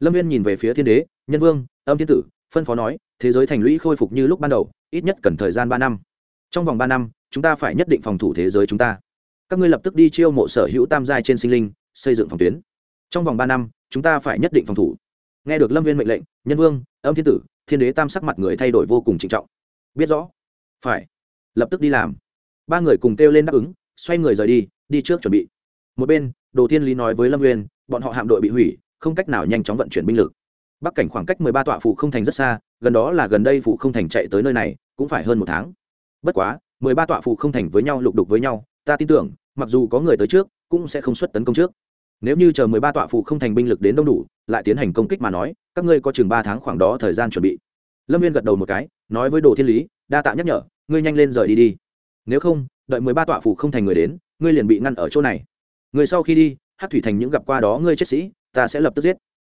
Lâm viên nhìn về phía thiên đế, nhân vương, âm thiên tử, phân phó nói, thế giới thành lũy khôi phục như lúc ban đầu, ít nhất cần thời gian ba năm. Trong vòng ba năm, chúng ta phải nhất định phòng thủ thế giới chúng ta. Các ngươi lập tức đi chiêu mộ sở hữu tam giai trên sinh linh, xây dựng phòng tuyến. Trong vòng ba năm, chúng ta phải nhất định phòng thủ. Nghe được lâm viên mệnh lệnh, nhân vương, âm thiên tử, thiên đế tam sắc mặt người thay đổi vô cùng trịnh trọng. Biết rõ. Phải, lập tức đi làm ba người cùng kêu lên đáp ứng, xoay người rời đi đi trước chuẩn bị. Một bên, đồ thiên lý nói với lâm nguyên bọn họ hạm đội bị hủy, không cách nào nhanh chóng vận chuyển binh lực. Bắc cảnh khoảng cách mười ba tọa phụ không thành rất xa, gần đó là gần đây phụ không thành chạy tới nơi này, cũng phải hơn một tháng. Bất quá, mười ba tọa phụ không thành với nhau lục đục với nhau, ta tin tưởng, mặc dù có người tới trước, cũng sẽ không xuất tấn công trước. Nếu như chờ mười ba tọa phụ không thành binh lực đến đông đủ, lại tiến hành công kích mà nói, các ngươi có chừng ba tháng khoảng đó thời gian chuẩn bị. Lâm viên gật đầu một cái, nói với đồ thiên lý, đa tạ nhắc nhở, ngươi nhanh lên rời đi đi nếu không, đợi mười ba tọa phủ không thành người đến, ngươi liền bị ngăn ở chỗ này. Người sau khi đi, hát thủy thành những gặp qua đó ngươi chết sĩ, ta sẽ lập tức giết.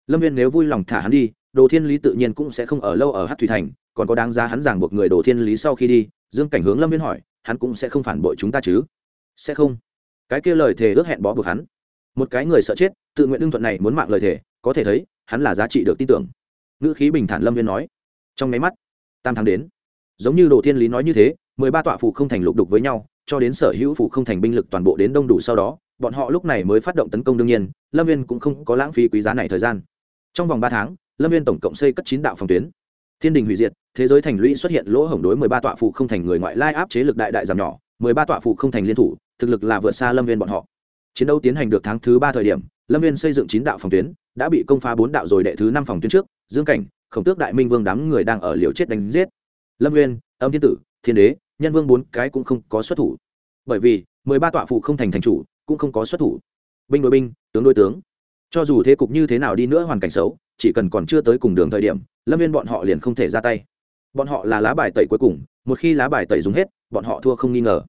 Lâm viên nếu vui lòng thả hắn đi, đồ thiên lý tự nhiên cũng sẽ không ở lâu ở hát thủy thành, còn có đáng giá hắn giảng buộc người đồ thiên lý sau khi đi, dương cảnh hướng lâm viên hỏi, hắn cũng sẽ không phản bội chúng ta chứ? Sẽ không. Cái kia lời thề ước hẹn bó buộc hắn. Một cái người sợ chết, tự nguyện đương thuận này muốn mạng lời thề, có thể thấy, hắn là giá trị được tin tưởng. Ngữ khí bình thản lâm viên nói. Trong máy mắt, tam tháng đến. Giống như đồ thiên lý nói như thế mười ba tọa phụ không thành lục đục với nhau, cho đến sở hữu phụ không thành binh lực toàn bộ đến đông đủ sau đó, bọn họ lúc này mới phát động tấn công đương nhiên, lâm viên cũng không có lãng phí quý giá này thời gian. Trong vòng ba tháng, lâm viên tổng cộng xây cất chín đạo phòng tuyến. Thiên đình hủy diệt, thế giới thành lũy xuất hiện lỗ hổng đối mười ba tọa phụ không thành người ngoại lai áp chế lực đại đại giảm nhỏ, mười ba tọa phụ không thành liên thủ, thực lực là vượt xa lâm viên bọn họ. Chiến đấu tiến hành được tháng thứ ba thời điểm, lâm viên xây dựng chín đạo phòng tuyến, đã bị công phá bốn đạo rồi đệ thứ năm phòng tuyến trước, dương cảnh, khổng tước đại minh vương đám người đang ở liều chết đánh giết. Lâm viên âm thiên tử thiên đế, nhân vương bốn cái cũng không có xuất thủ. Bởi vì, mười ba tọa phụ không thành thành chủ, cũng không có xuất thủ. Binh đối binh, tướng đối tướng. Cho dù thế cục như thế nào đi nữa hoàn cảnh xấu, chỉ cần còn chưa tới cùng đường thời điểm, lâm viên bọn họ liền không thể ra tay. Bọn họ là lá bài tẩy cuối cùng, một khi lá bài tẩy dùng hết, bọn họ thua không nghi ngờ.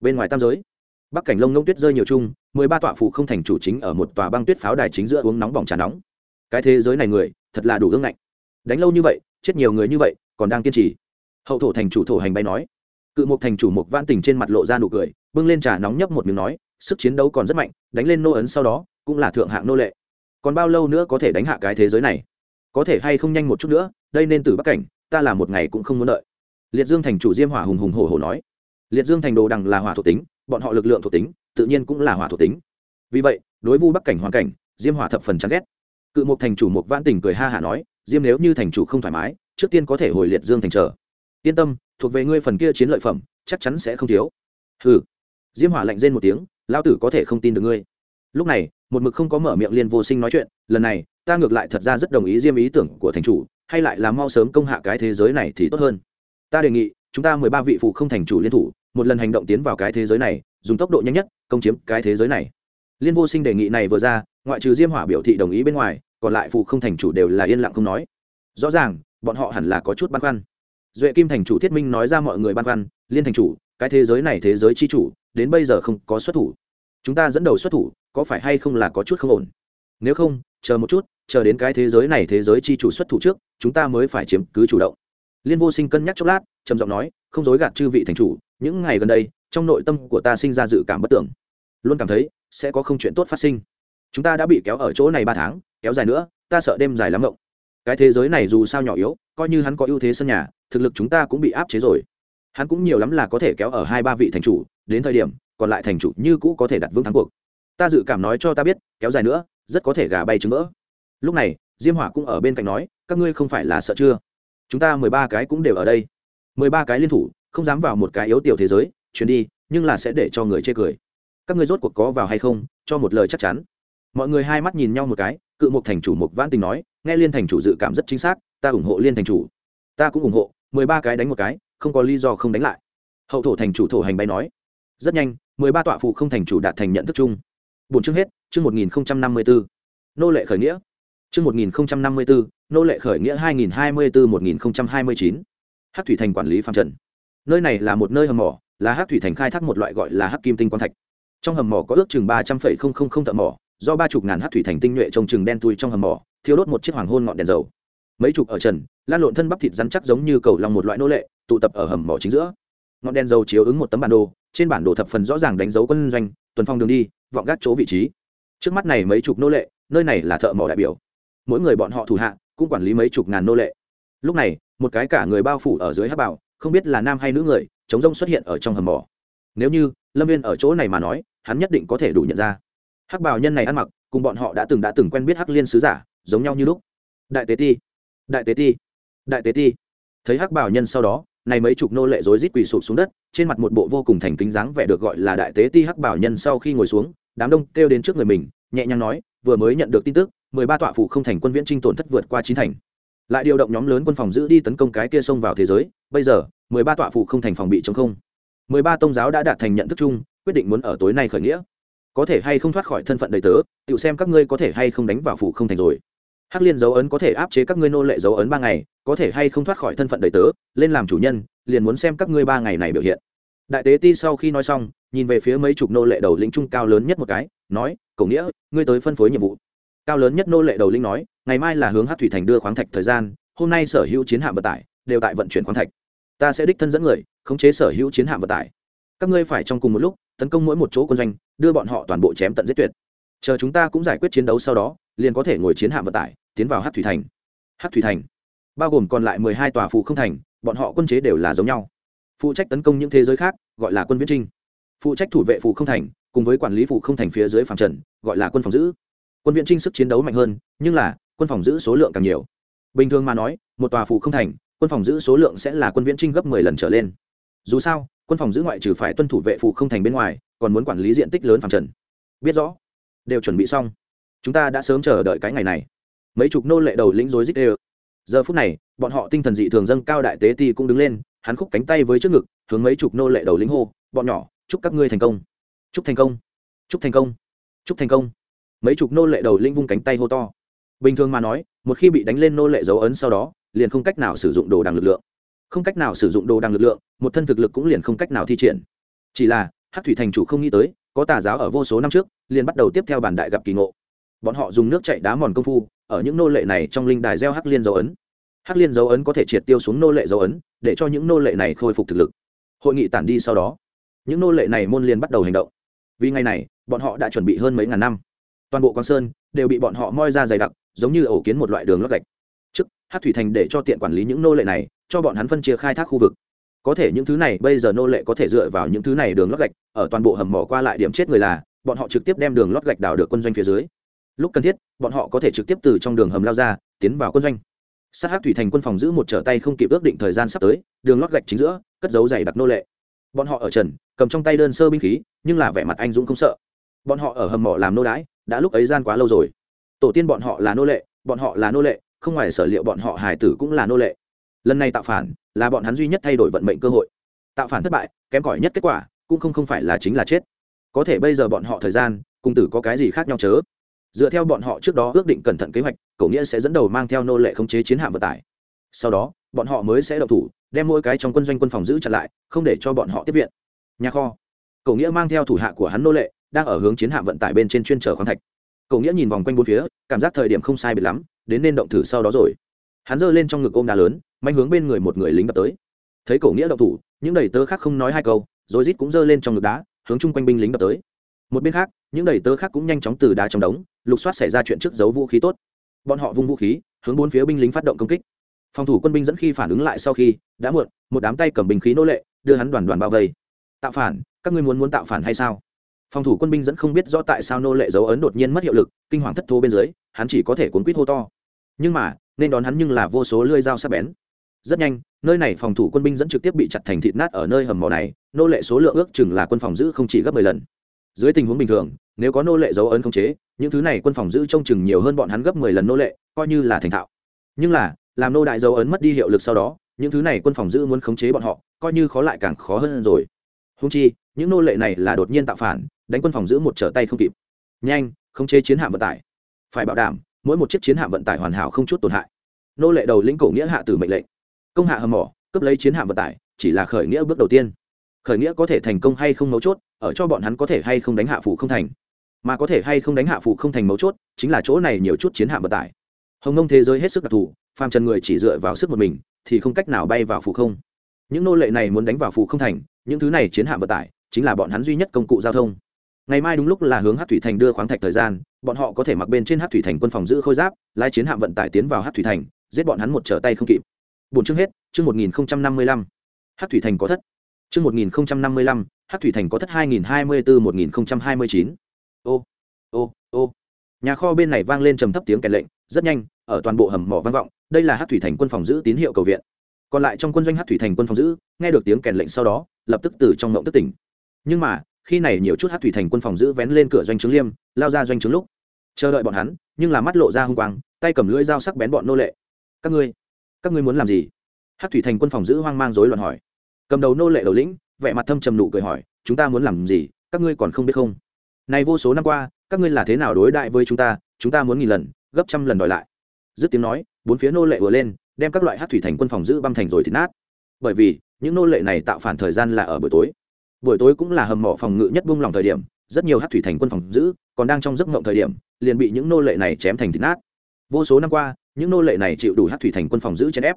Bên ngoài tam giới, bắc cảnh lông nông tuyết rơi nhiều chung, mười ba tọa phụ không thành chủ chính ở một tòa băng tuyết pháo đài chính giữa uống nóng bỏng trà nóng. Cái thế giới này người, thật là đủ ương ngạnh. Đánh lâu như vậy, chết nhiều người như vậy, còn đang kiên trì hậu thổ thành chủ thổ hành bay nói. Cự mục thành chủ mục van tình trên mặt lộ ra nụ cười, bưng lên trà nóng nhấp một miếng nói, sức chiến đấu còn rất mạnh, đánh lên nô ấn sau đó, cũng là thượng hạng nô lệ. Còn bao lâu nữa có thể đánh hạ cái thế giới này? Có thể hay không nhanh một chút nữa, đây nên từ bắc cảnh, ta là một ngày cũng không muốn đợi. Liệt dương thành chủ diêm hỏa hùng hùng hổ hổ nói. Liệt dương thành đồ đằng là hỏa thuộc tính, bọn họ lực lượng thuộc tính, tự nhiên cũng là hỏa thuộc tính. Vì vậy, đối vu bắc cảnh hoàn cảnh, diêm hỏa thập phần chán ghét. Cự mục thành chủ mục vãn tình cười ha hả nói, diêm nếu như thành chủ không thoải mái, trước tiên có thể hồi liệt dương thành trở yên tâm, thuộc về ngươi phần kia chiến lợi phẩm, chắc chắn sẽ không thiếu. Hừ. Diêm hỏa lạnh rên một tiếng lao tử có thể không tin được ngươi. Lúc này, một mực không có mở miệng liên vô sinh nói chuyện, lần này, ta ngược lại thật ra rất đồng ý diêm ý tưởng của thành chủ, hay lại là mau sớm công hạ cái thế giới này thì tốt hơn. Ta đề nghị, chúng ta mười ba vị phụ không thành chủ liên thủ, một lần hành động tiến vào cái thế giới này, dùng tốc độ nhanh nhất, công chiếm cái thế giới này. Liên vô sinh đề nghị này vừa ra, ngoại trừ diêm hỏa biểu thị đồng ý bên ngoài, còn lại phụ không thành chủ đều là yên lặng không nói. Rõ ràng, bọn họ hẳn là có chút băn khoăn duệ kim thành chủ thiết minh nói ra mọi người băn khoăn, liên thành chủ, cái thế giới này thế giới chi chủ, đến bây giờ không có xuất thủ. Chúng ta dẫn đầu xuất thủ, có phải hay không là có chút không ổn? Nếu không, chờ một chút, chờ đến cái thế giới này thế giới chi chủ xuất thủ trước, chúng ta mới phải chiếm cứ chủ động. Liên vô sinh cân nhắc chốc lát, trầm giọng nói, không dối gạt chư vị thành chủ, những ngày gần đây, trong nội tâm của ta sinh ra dự cảm bất tưởng. Luôn cảm thấy, sẽ có không chuyện tốt phát sinh. Chúng ta đã bị kéo ở chỗ này ba tháng, kéo dài nữa, ta sợ đêm dài lắm ngộng. cái thế giới này dù sao nhỏ yếu coi như hắn có ưu thế sân nhà, thực lực chúng ta cũng bị áp chế rồi. Hắn cũng nhiều lắm là có thể kéo ở hai ba vị thành chủ, đến thời điểm, còn lại thành chủ như cũ có thể đặt vững thắng cuộc. Ta dự cảm nói cho ta biết, kéo dài nữa, rất có thể gà bay trứng vỡ. Lúc này, diêm hỏa cũng ở bên cạnh nói, các ngươi không phải là sợ chưa? Chúng ta mười ba cái cũng đều ở đây. Mười ba cái liên thủ, không dám vào một cái yếu tiểu thế giới chuyến đi, nhưng là sẽ để cho người chê cười. Các ngươi rốt cuộc có vào hay không, cho một lời chắc chắn. Mọi người hai mắt nhìn nhau một cái, cự mục thành chủ mục vãn tình nói, nghe liên thành chủ dự cảm rất chính xác ta ủng hộ liên thành chủ. Ta cũng ủng hộ, mười ba cái đánh một cái, không có lý do không đánh lại. Hậu thổ thành chủ thổ hành bay nói. Rất nhanh, mười ba tọa phụ không thành chủ đạt thành nhận thức chung. Bốn chương hết, chương một nghìn năm mươi bốn nô lệ khởi nghĩa. Chương một nghìn năm mươi bốn nô lệ khởi nghĩa hai nghìn hai mươi bốn một nghìn hai mươi chín. Hát thủy thành quản lý phạm trần. Nơi này là một nơi hầm mỏ, là hát thủy thành khai thác một loại gọi là hát kim tinh quang thạch. Trong hầm mỏ có ước chừng ba trăm linh thợ mỏ, do ba chục ngàn hát thủy thành tinh nhuệ trồng chừng đen tui trong hầm mỏ, thiêu đốt một chiếc hoàng hôn ngọn đèn dầu mấy chục ở trần, lan lộn thân bắp thịt rắn chắc giống như cầu lòng một loại nô lệ, tụ tập ở hầm mỏ chính giữa. Ngọn đèn dầu chiếu ứng một tấm bản đồ, trên bản đồ thập phần rõ ràng đánh dấu quân doanh, tuần phong đường đi, vọng gác chỗ vị trí. Trước mắt này mấy chục nô lệ, nơi này là thợ mỏ đại biểu. Mỗi người bọn họ thủ hạ cũng quản lý mấy chục ngàn nô lệ. Lúc này, một cái cả người bao phủ ở dưới hát bảo, không biết là nam hay nữ người, chống rông xuất hiện ở trong hầm mỏ. Nếu như lâm viên ở chỗ này mà nói, hắn nhất định có thể đủ nhận ra. Hắc bảo nhân này ăn mặc, cùng bọn họ đã từng đã từng quen biết hắc liên sứ giả, giống nhau như lúc. Đại tế ti đại tế ti, đại tế ti. Thấy hắc bảo nhân sau đó, này mấy chục nô lệ rối rít quỳ sụp xuống đất, trên mặt một bộ vô cùng thành kính dáng vẻ được gọi là đại tế ti hắc bảo nhân sau khi ngồi xuống, đám đông kêu đến trước người mình, nhẹ nhàng nói, vừa mới nhận được tin tức, mười ba tọa phủ không thành quân viễn trinh tổn thất vượt qua chín thành. Lại điều động nhóm lớn quân phòng giữ đi tấn công cái kia xông vào thế giới, bây giờ, mười ba tọa phủ không thành phòng bị chống không. Mười ba tôn giáo đã đạt thành nhận thức chung, quyết định muốn ở tối nay khởi nghĩa. Có thể hay không thoát khỏi thân phận đầy tớ tự xem các ngươi có thể hay không đánh vào phủ không thành rồi hắc liên dấu ấn có thể áp chế các ngươi nô lệ dấu ấn ba ngày, có thể hay không thoát khỏi thân phận đầy tớ, lên làm chủ nhân, liền muốn xem các ngươi ba ngày này biểu hiện. Đại tế ti sau khi nói xong, nhìn về phía mấy chục nô lệ đầu lĩnh trung cao lớn nhất một cái, nói, Cổ nghĩa, ngươi tới phân phối nhiệm vụ. Cao lớn nhất nô lệ đầu lĩnh nói, ngày mai là hướng hát thủy thành đưa khoáng thạch thời gian, hôm nay sở hữu chiến hạm vận tải đều tại vận chuyển khoáng thạch. Ta sẽ đích thân dẫn người, khống chế sở hữu chiến hạm vận tải. Các ngươi phải trong cùng một lúc, tấn công mỗi một chỗ quân doanh, đưa bọn họ toàn bộ chém tận giết tuyệt. Chờ chúng ta cũng giải quyết chiến đấu sau đó liền có thể ngồi chiến hạm vận tải, tiến vào hát thủy thành. Hát thủy thành, bao gồm còn lại mười hai tòa phụ không thành, bọn họ quân chế đều là giống nhau. Phụ trách tấn công những thế giới khác, gọi là quân viễn trinh. Phụ trách thủ vệ phụ không thành, cùng với quản lý phụ không thành phía dưới phạm trần, gọi là quân phòng giữ. Quân viễn trinh sức chiến đấu mạnh hơn, nhưng là, quân phòng giữ số lượng càng nhiều. Bình thường mà nói, một tòa phụ không thành, quân phòng giữ số lượng sẽ là quân viễn trinh gấp mười lần trở lên. Dù sao, quân phòng giữ ngoại trừ phải tuân thủ vệ phụ không thành bên ngoài, còn muốn quản lý diện tích lớn phạm trần. Biết rõ. Đều chuẩn bị xong chúng ta đã sớm chờ đợi cái ngày này. Mấy chục nô lệ đầu lĩnh rối rít đều. Giờ phút này, bọn họ tinh thần dị thường dâng cao đại tế ti cũng đứng lên, hắn khúc cánh tay với trước ngực, hướng mấy chục nô lệ đầu lĩnh hô, bọn nhỏ, chúc các ngươi thành công. Chúc thành công. Chúc thành công. Chúc thành công. Mấy chục nô lệ đầu lĩnh vung cánh tay hô to. Bình thường mà nói, một khi bị đánh lên nô lệ dấu ấn sau đó, liền không cách nào sử dụng đồ đằng lực lượng. Không cách nào sử dụng đồ đằng lực lượng, một thân thực lực cũng liền không cách nào thi triển. Chỉ là hát thủy thành chủ không nghĩ tới, có tà giáo ở vô số năm trước, liền bắt đầu tiếp theo bản đại gặp kỳ ngộ bọn họ dùng nước chạy đá mòn công phu, ở những nô lệ này trong linh đài gieo hắc liên dấu ấn. Hắc liên dấu ấn có thể triệt tiêu xuống nô lệ dấu ấn, để cho những nô lệ này khôi phục thực lực. Hội nghị tản đi sau đó, những nô lệ này môn liền bắt đầu hành động. Vì ngày này, bọn họ đã chuẩn bị hơn mấy ngàn năm. Toàn bộ quang sơn đều bị bọn họ moi ra dày đặc, giống như ổ kiến một loại đường lót gạch. Trước hát thủy thành để cho tiện quản lý những nô lệ này, cho bọn hắn phân chia khai thác khu vực. Có thể những thứ này bây giờ nô lệ có thể dựa vào những thứ này đường lót gạch, ở toàn bộ hầm mỏ qua lại điểm chết người là, bọn họ trực tiếp đem đường lót gạch đào được quân doanh phía dưới lúc cần thiết, bọn họ có thể trực tiếp từ trong đường hầm lao ra, tiến vào quân doanh. Sát hát thủy thành quân phòng giữ một trở tay không kịp ước định thời gian sắp tới, đường lót gạch chính giữa, cất dấu dày đặc nô lệ. Bọn họ ở trần, cầm trong tay đơn sơ binh khí, nhưng là vẻ mặt anh dũng không sợ. Bọn họ ở hầm mỏ làm nô đái đã lúc ấy gian quá lâu rồi. Tổ tiên bọn họ là nô lệ, bọn họ là nô lệ, không ngoài sở liệu bọn họ hải tử cũng là nô lệ. Lần này tạo phản, là bọn hắn duy nhất thay đổi vận mệnh cơ hội. Tạo phản thất bại, kém cỏi nhất kết quả, cũng không không phải là chính là chết. Có thể bây giờ bọn họ thời gian, cùng tử có cái gì khác nhau chớ? Dựa theo bọn họ trước đó ước định cẩn thận kế hoạch, Cổ nghĩa sẽ dẫn đầu mang theo nô lệ khống chế chiến hạm vận tải. Sau đó, bọn họ mới sẽ đậu thủ, đem mỗi cái trong quân doanh quân phòng giữ chặt lại, không để cho bọn họ tiếp viện. Nhà kho. Cổ nghĩa mang theo thủ hạ của hắn nô lệ, đang ở hướng chiến hạm vận tải bên trên chuyên chở khoáng thạch. Cổ nghĩa nhìn vòng quanh bốn phía, cảm giác thời điểm không sai biệt lắm, đến nên động thử sau đó rồi. Hắn giơ lên trong ngực ôm đá lớn, manh hướng bên người một người lính đập tới. Thấy Cổ nghĩa động thủ, những đầy tớ khác không nói hai câu, rồi rít cũng giơ lên trong ngực đá, hướng chung quanh binh lính đập tới. Một bên khác, những đầy tớ khác cũng nhanh chóng từ đá trong đống lục soát xảy ra chuyện trước giấu vũ khí tốt. Bọn họ vung vũ khí, hướng bốn phía binh lính phát động công kích. Phòng thủ quân binh dẫn khi phản ứng lại sau khi, đã muộn, một đám tay cầm bình khí nô lệ, đưa hắn đoàn đoàn bao vây. Tạo phản, các ngươi muốn muốn tạo phản hay sao? Phòng thủ quân binh dẫn không biết rõ tại sao nô lệ dấu ấn đột nhiên mất hiệu lực, kinh hoàng thất thố bên dưới, hắn chỉ có thể cuốn quýt hô to. Nhưng mà, nên đón hắn nhưng là vô số lưỡi dao sắc bén. Rất nhanh, nơi này phòng thủ quân binh dẫn trực tiếp bị chặt thành thịt nát ở nơi hầm mỏ này, nô lệ số lượng ước chừng là quân phòng giữ không chỉ gấp mười lần dưới tình huống bình thường, nếu có nô lệ dấu ấn không chế, những thứ này quân phòng giữ trông chừng nhiều hơn bọn hắn gấp mười lần nô lệ, coi như là thành thạo. Nhưng là, làm nô đại dấu ấn mất đi hiệu lực sau đó, những thứ này quân phòng giữ muốn khống chế bọn họ, coi như khó lại càng khó hơn rồi. Húng chi, những nô lệ này là đột nhiên tạo phản, đánh quân phòng giữ một trở tay không kịp. Nhanh, khống chế chiến hạm vận tải. Phải bảo đảm, mỗi một chiếc chiến hạm vận tải hoàn hảo không chút tổn hại. Nô lệ đầu lĩnh cổ nghĩa hạ tử mệnh lệnh. Công hạ hầm mỏ, cướp lấy chiến hạm vận tải, chỉ là khởi nghĩa bước đầu tiên. Khởi nghĩa có thể thành công hay không mấu chốt ở cho bọn hắn có thể hay không đánh hạ phủ không thành. Mà có thể hay không đánh hạ phủ không thành mấu chốt, chính là chỗ này nhiều chút chiến hạm vận tải. Hồng nông thế giới hết sức đặc thù, phàm trần người chỉ dựa vào sức một mình, thì không cách nào bay vào phủ không. Những nô lệ này muốn đánh vào phủ không thành, những thứ này chiến hạm vận tải, chính là bọn hắn duy nhất công cụ giao thông. Ngày mai đúng lúc là hướng hát thủy thành đưa khoáng thạch thời gian, bọn họ có thể mặc bên trên hát thủy thành quân phòng giữ khôi giáp, lái chiến hạm vận tải tiến vào hát thủy thành, giết bọn hắn một trở tay không kịp. Bốn chương hết, chương một nghìn năm mươi lăm. Hát thủy thành có thất. Chương một nghìn năm mươi lăm hát thủy thành có thất hai nghìn hai mươi bốn một nghìn hai mươi chín. Ô ô ô. Nhà kho bên này vang lên trầm thấp tiếng kèn lệnh, rất nhanh, ở toàn bộ hầm mỏ vang vọng, đây là hát thủy thành quân phòng giữ tín hiệu cầu viện. Còn lại trong quân doanh hát thủy thành quân phòng giữ, nghe được tiếng kèn lệnh sau đó, lập tức từ trong ngộng tức tỉnh. Nhưng mà, khi này nhiều chút hát thủy thành quân phòng giữ vén lên cửa doanh trướng liêm, lao ra doanh trướng lúc. Chờ đợi bọn hắn, nhưng là mắt lộ ra h u n g quang, tay cầm lưỡi dao sắc bén bọn nô lệ. Các ngươi các ngươi muốn làm gì? Hát thủy thành quân phòng giữ hoang mang dối loạn hỏi. Cầm đầu nô lệ đầu lĩnh vẻ mặt thâm trầm nụ cười hỏi, chúng ta muốn làm gì? Các ngươi còn không biết không? Này vô số năm qua, các ngươi là thế nào đối đại với chúng ta? Chúng ta muốn nghìn lần, gấp trăm lần đòi lại. Dứt tiếng nói, bốn phía nô lệ vừa lên, đem các loại hát thủy thành quân phòng giữ băm thành rồi thì nát. Bởi vì, những nô lệ này tạo phản thời gian là ở buổi tối. Buổi tối cũng là hầm mỏ phòng ngự nhất buông lòng thời điểm, rất nhiều hát thủy thành quân phòng giữ còn đang trong giấc mộng thời điểm, liền bị những nô lệ này chém thành thịt nát. Vô số năm qua, những nô lệ này chịu đủ hát thủy thành quân phòng giữ chèn ép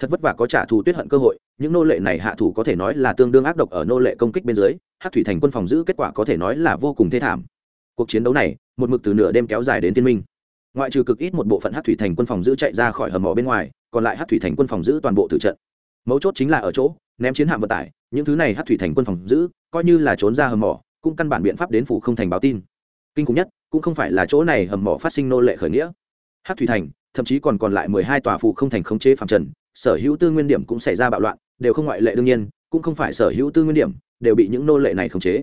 thật vất vả có trả thù tuyết hận cơ hội, những nô lệ này hạ thủ có thể nói là tương đương ác độc ở nô lệ công kích bên dưới hát thủy thành quân phòng giữ kết quả có thể nói là vô cùng thê thảm. Cuộc chiến đấu này, một mực từ nửa đêm kéo dài đến tiên minh. Ngoại trừ cực ít một bộ phận hát thủy thành quân phòng giữ chạy ra khỏi hầm mỏ bên ngoài, còn lại hát thủy thành quân phòng giữ toàn bộ tử trận. Mấu chốt chính là ở chỗ, ném chiến hạm vận tải, những thứ này hát thủy thành quân phòng giữ, coi như là trốn ra hầm mỏ, cũng căn bản biện pháp đến phủ không thành báo tin. Kinh khủng nhất, cũng không phải là chỗ này hầm mỏ phát sinh nô lệ khởi nghĩa. Hát thủy thành, thậm chí còn còn lại mười hai tòa phủ không thành khống chế phạm trần sở hữu tư nguyên điểm cũng xảy ra bạo loạn, đều không ngoại lệ đương nhiên, cũng không phải sở hữu tư nguyên điểm đều bị những nô lệ này khống chế.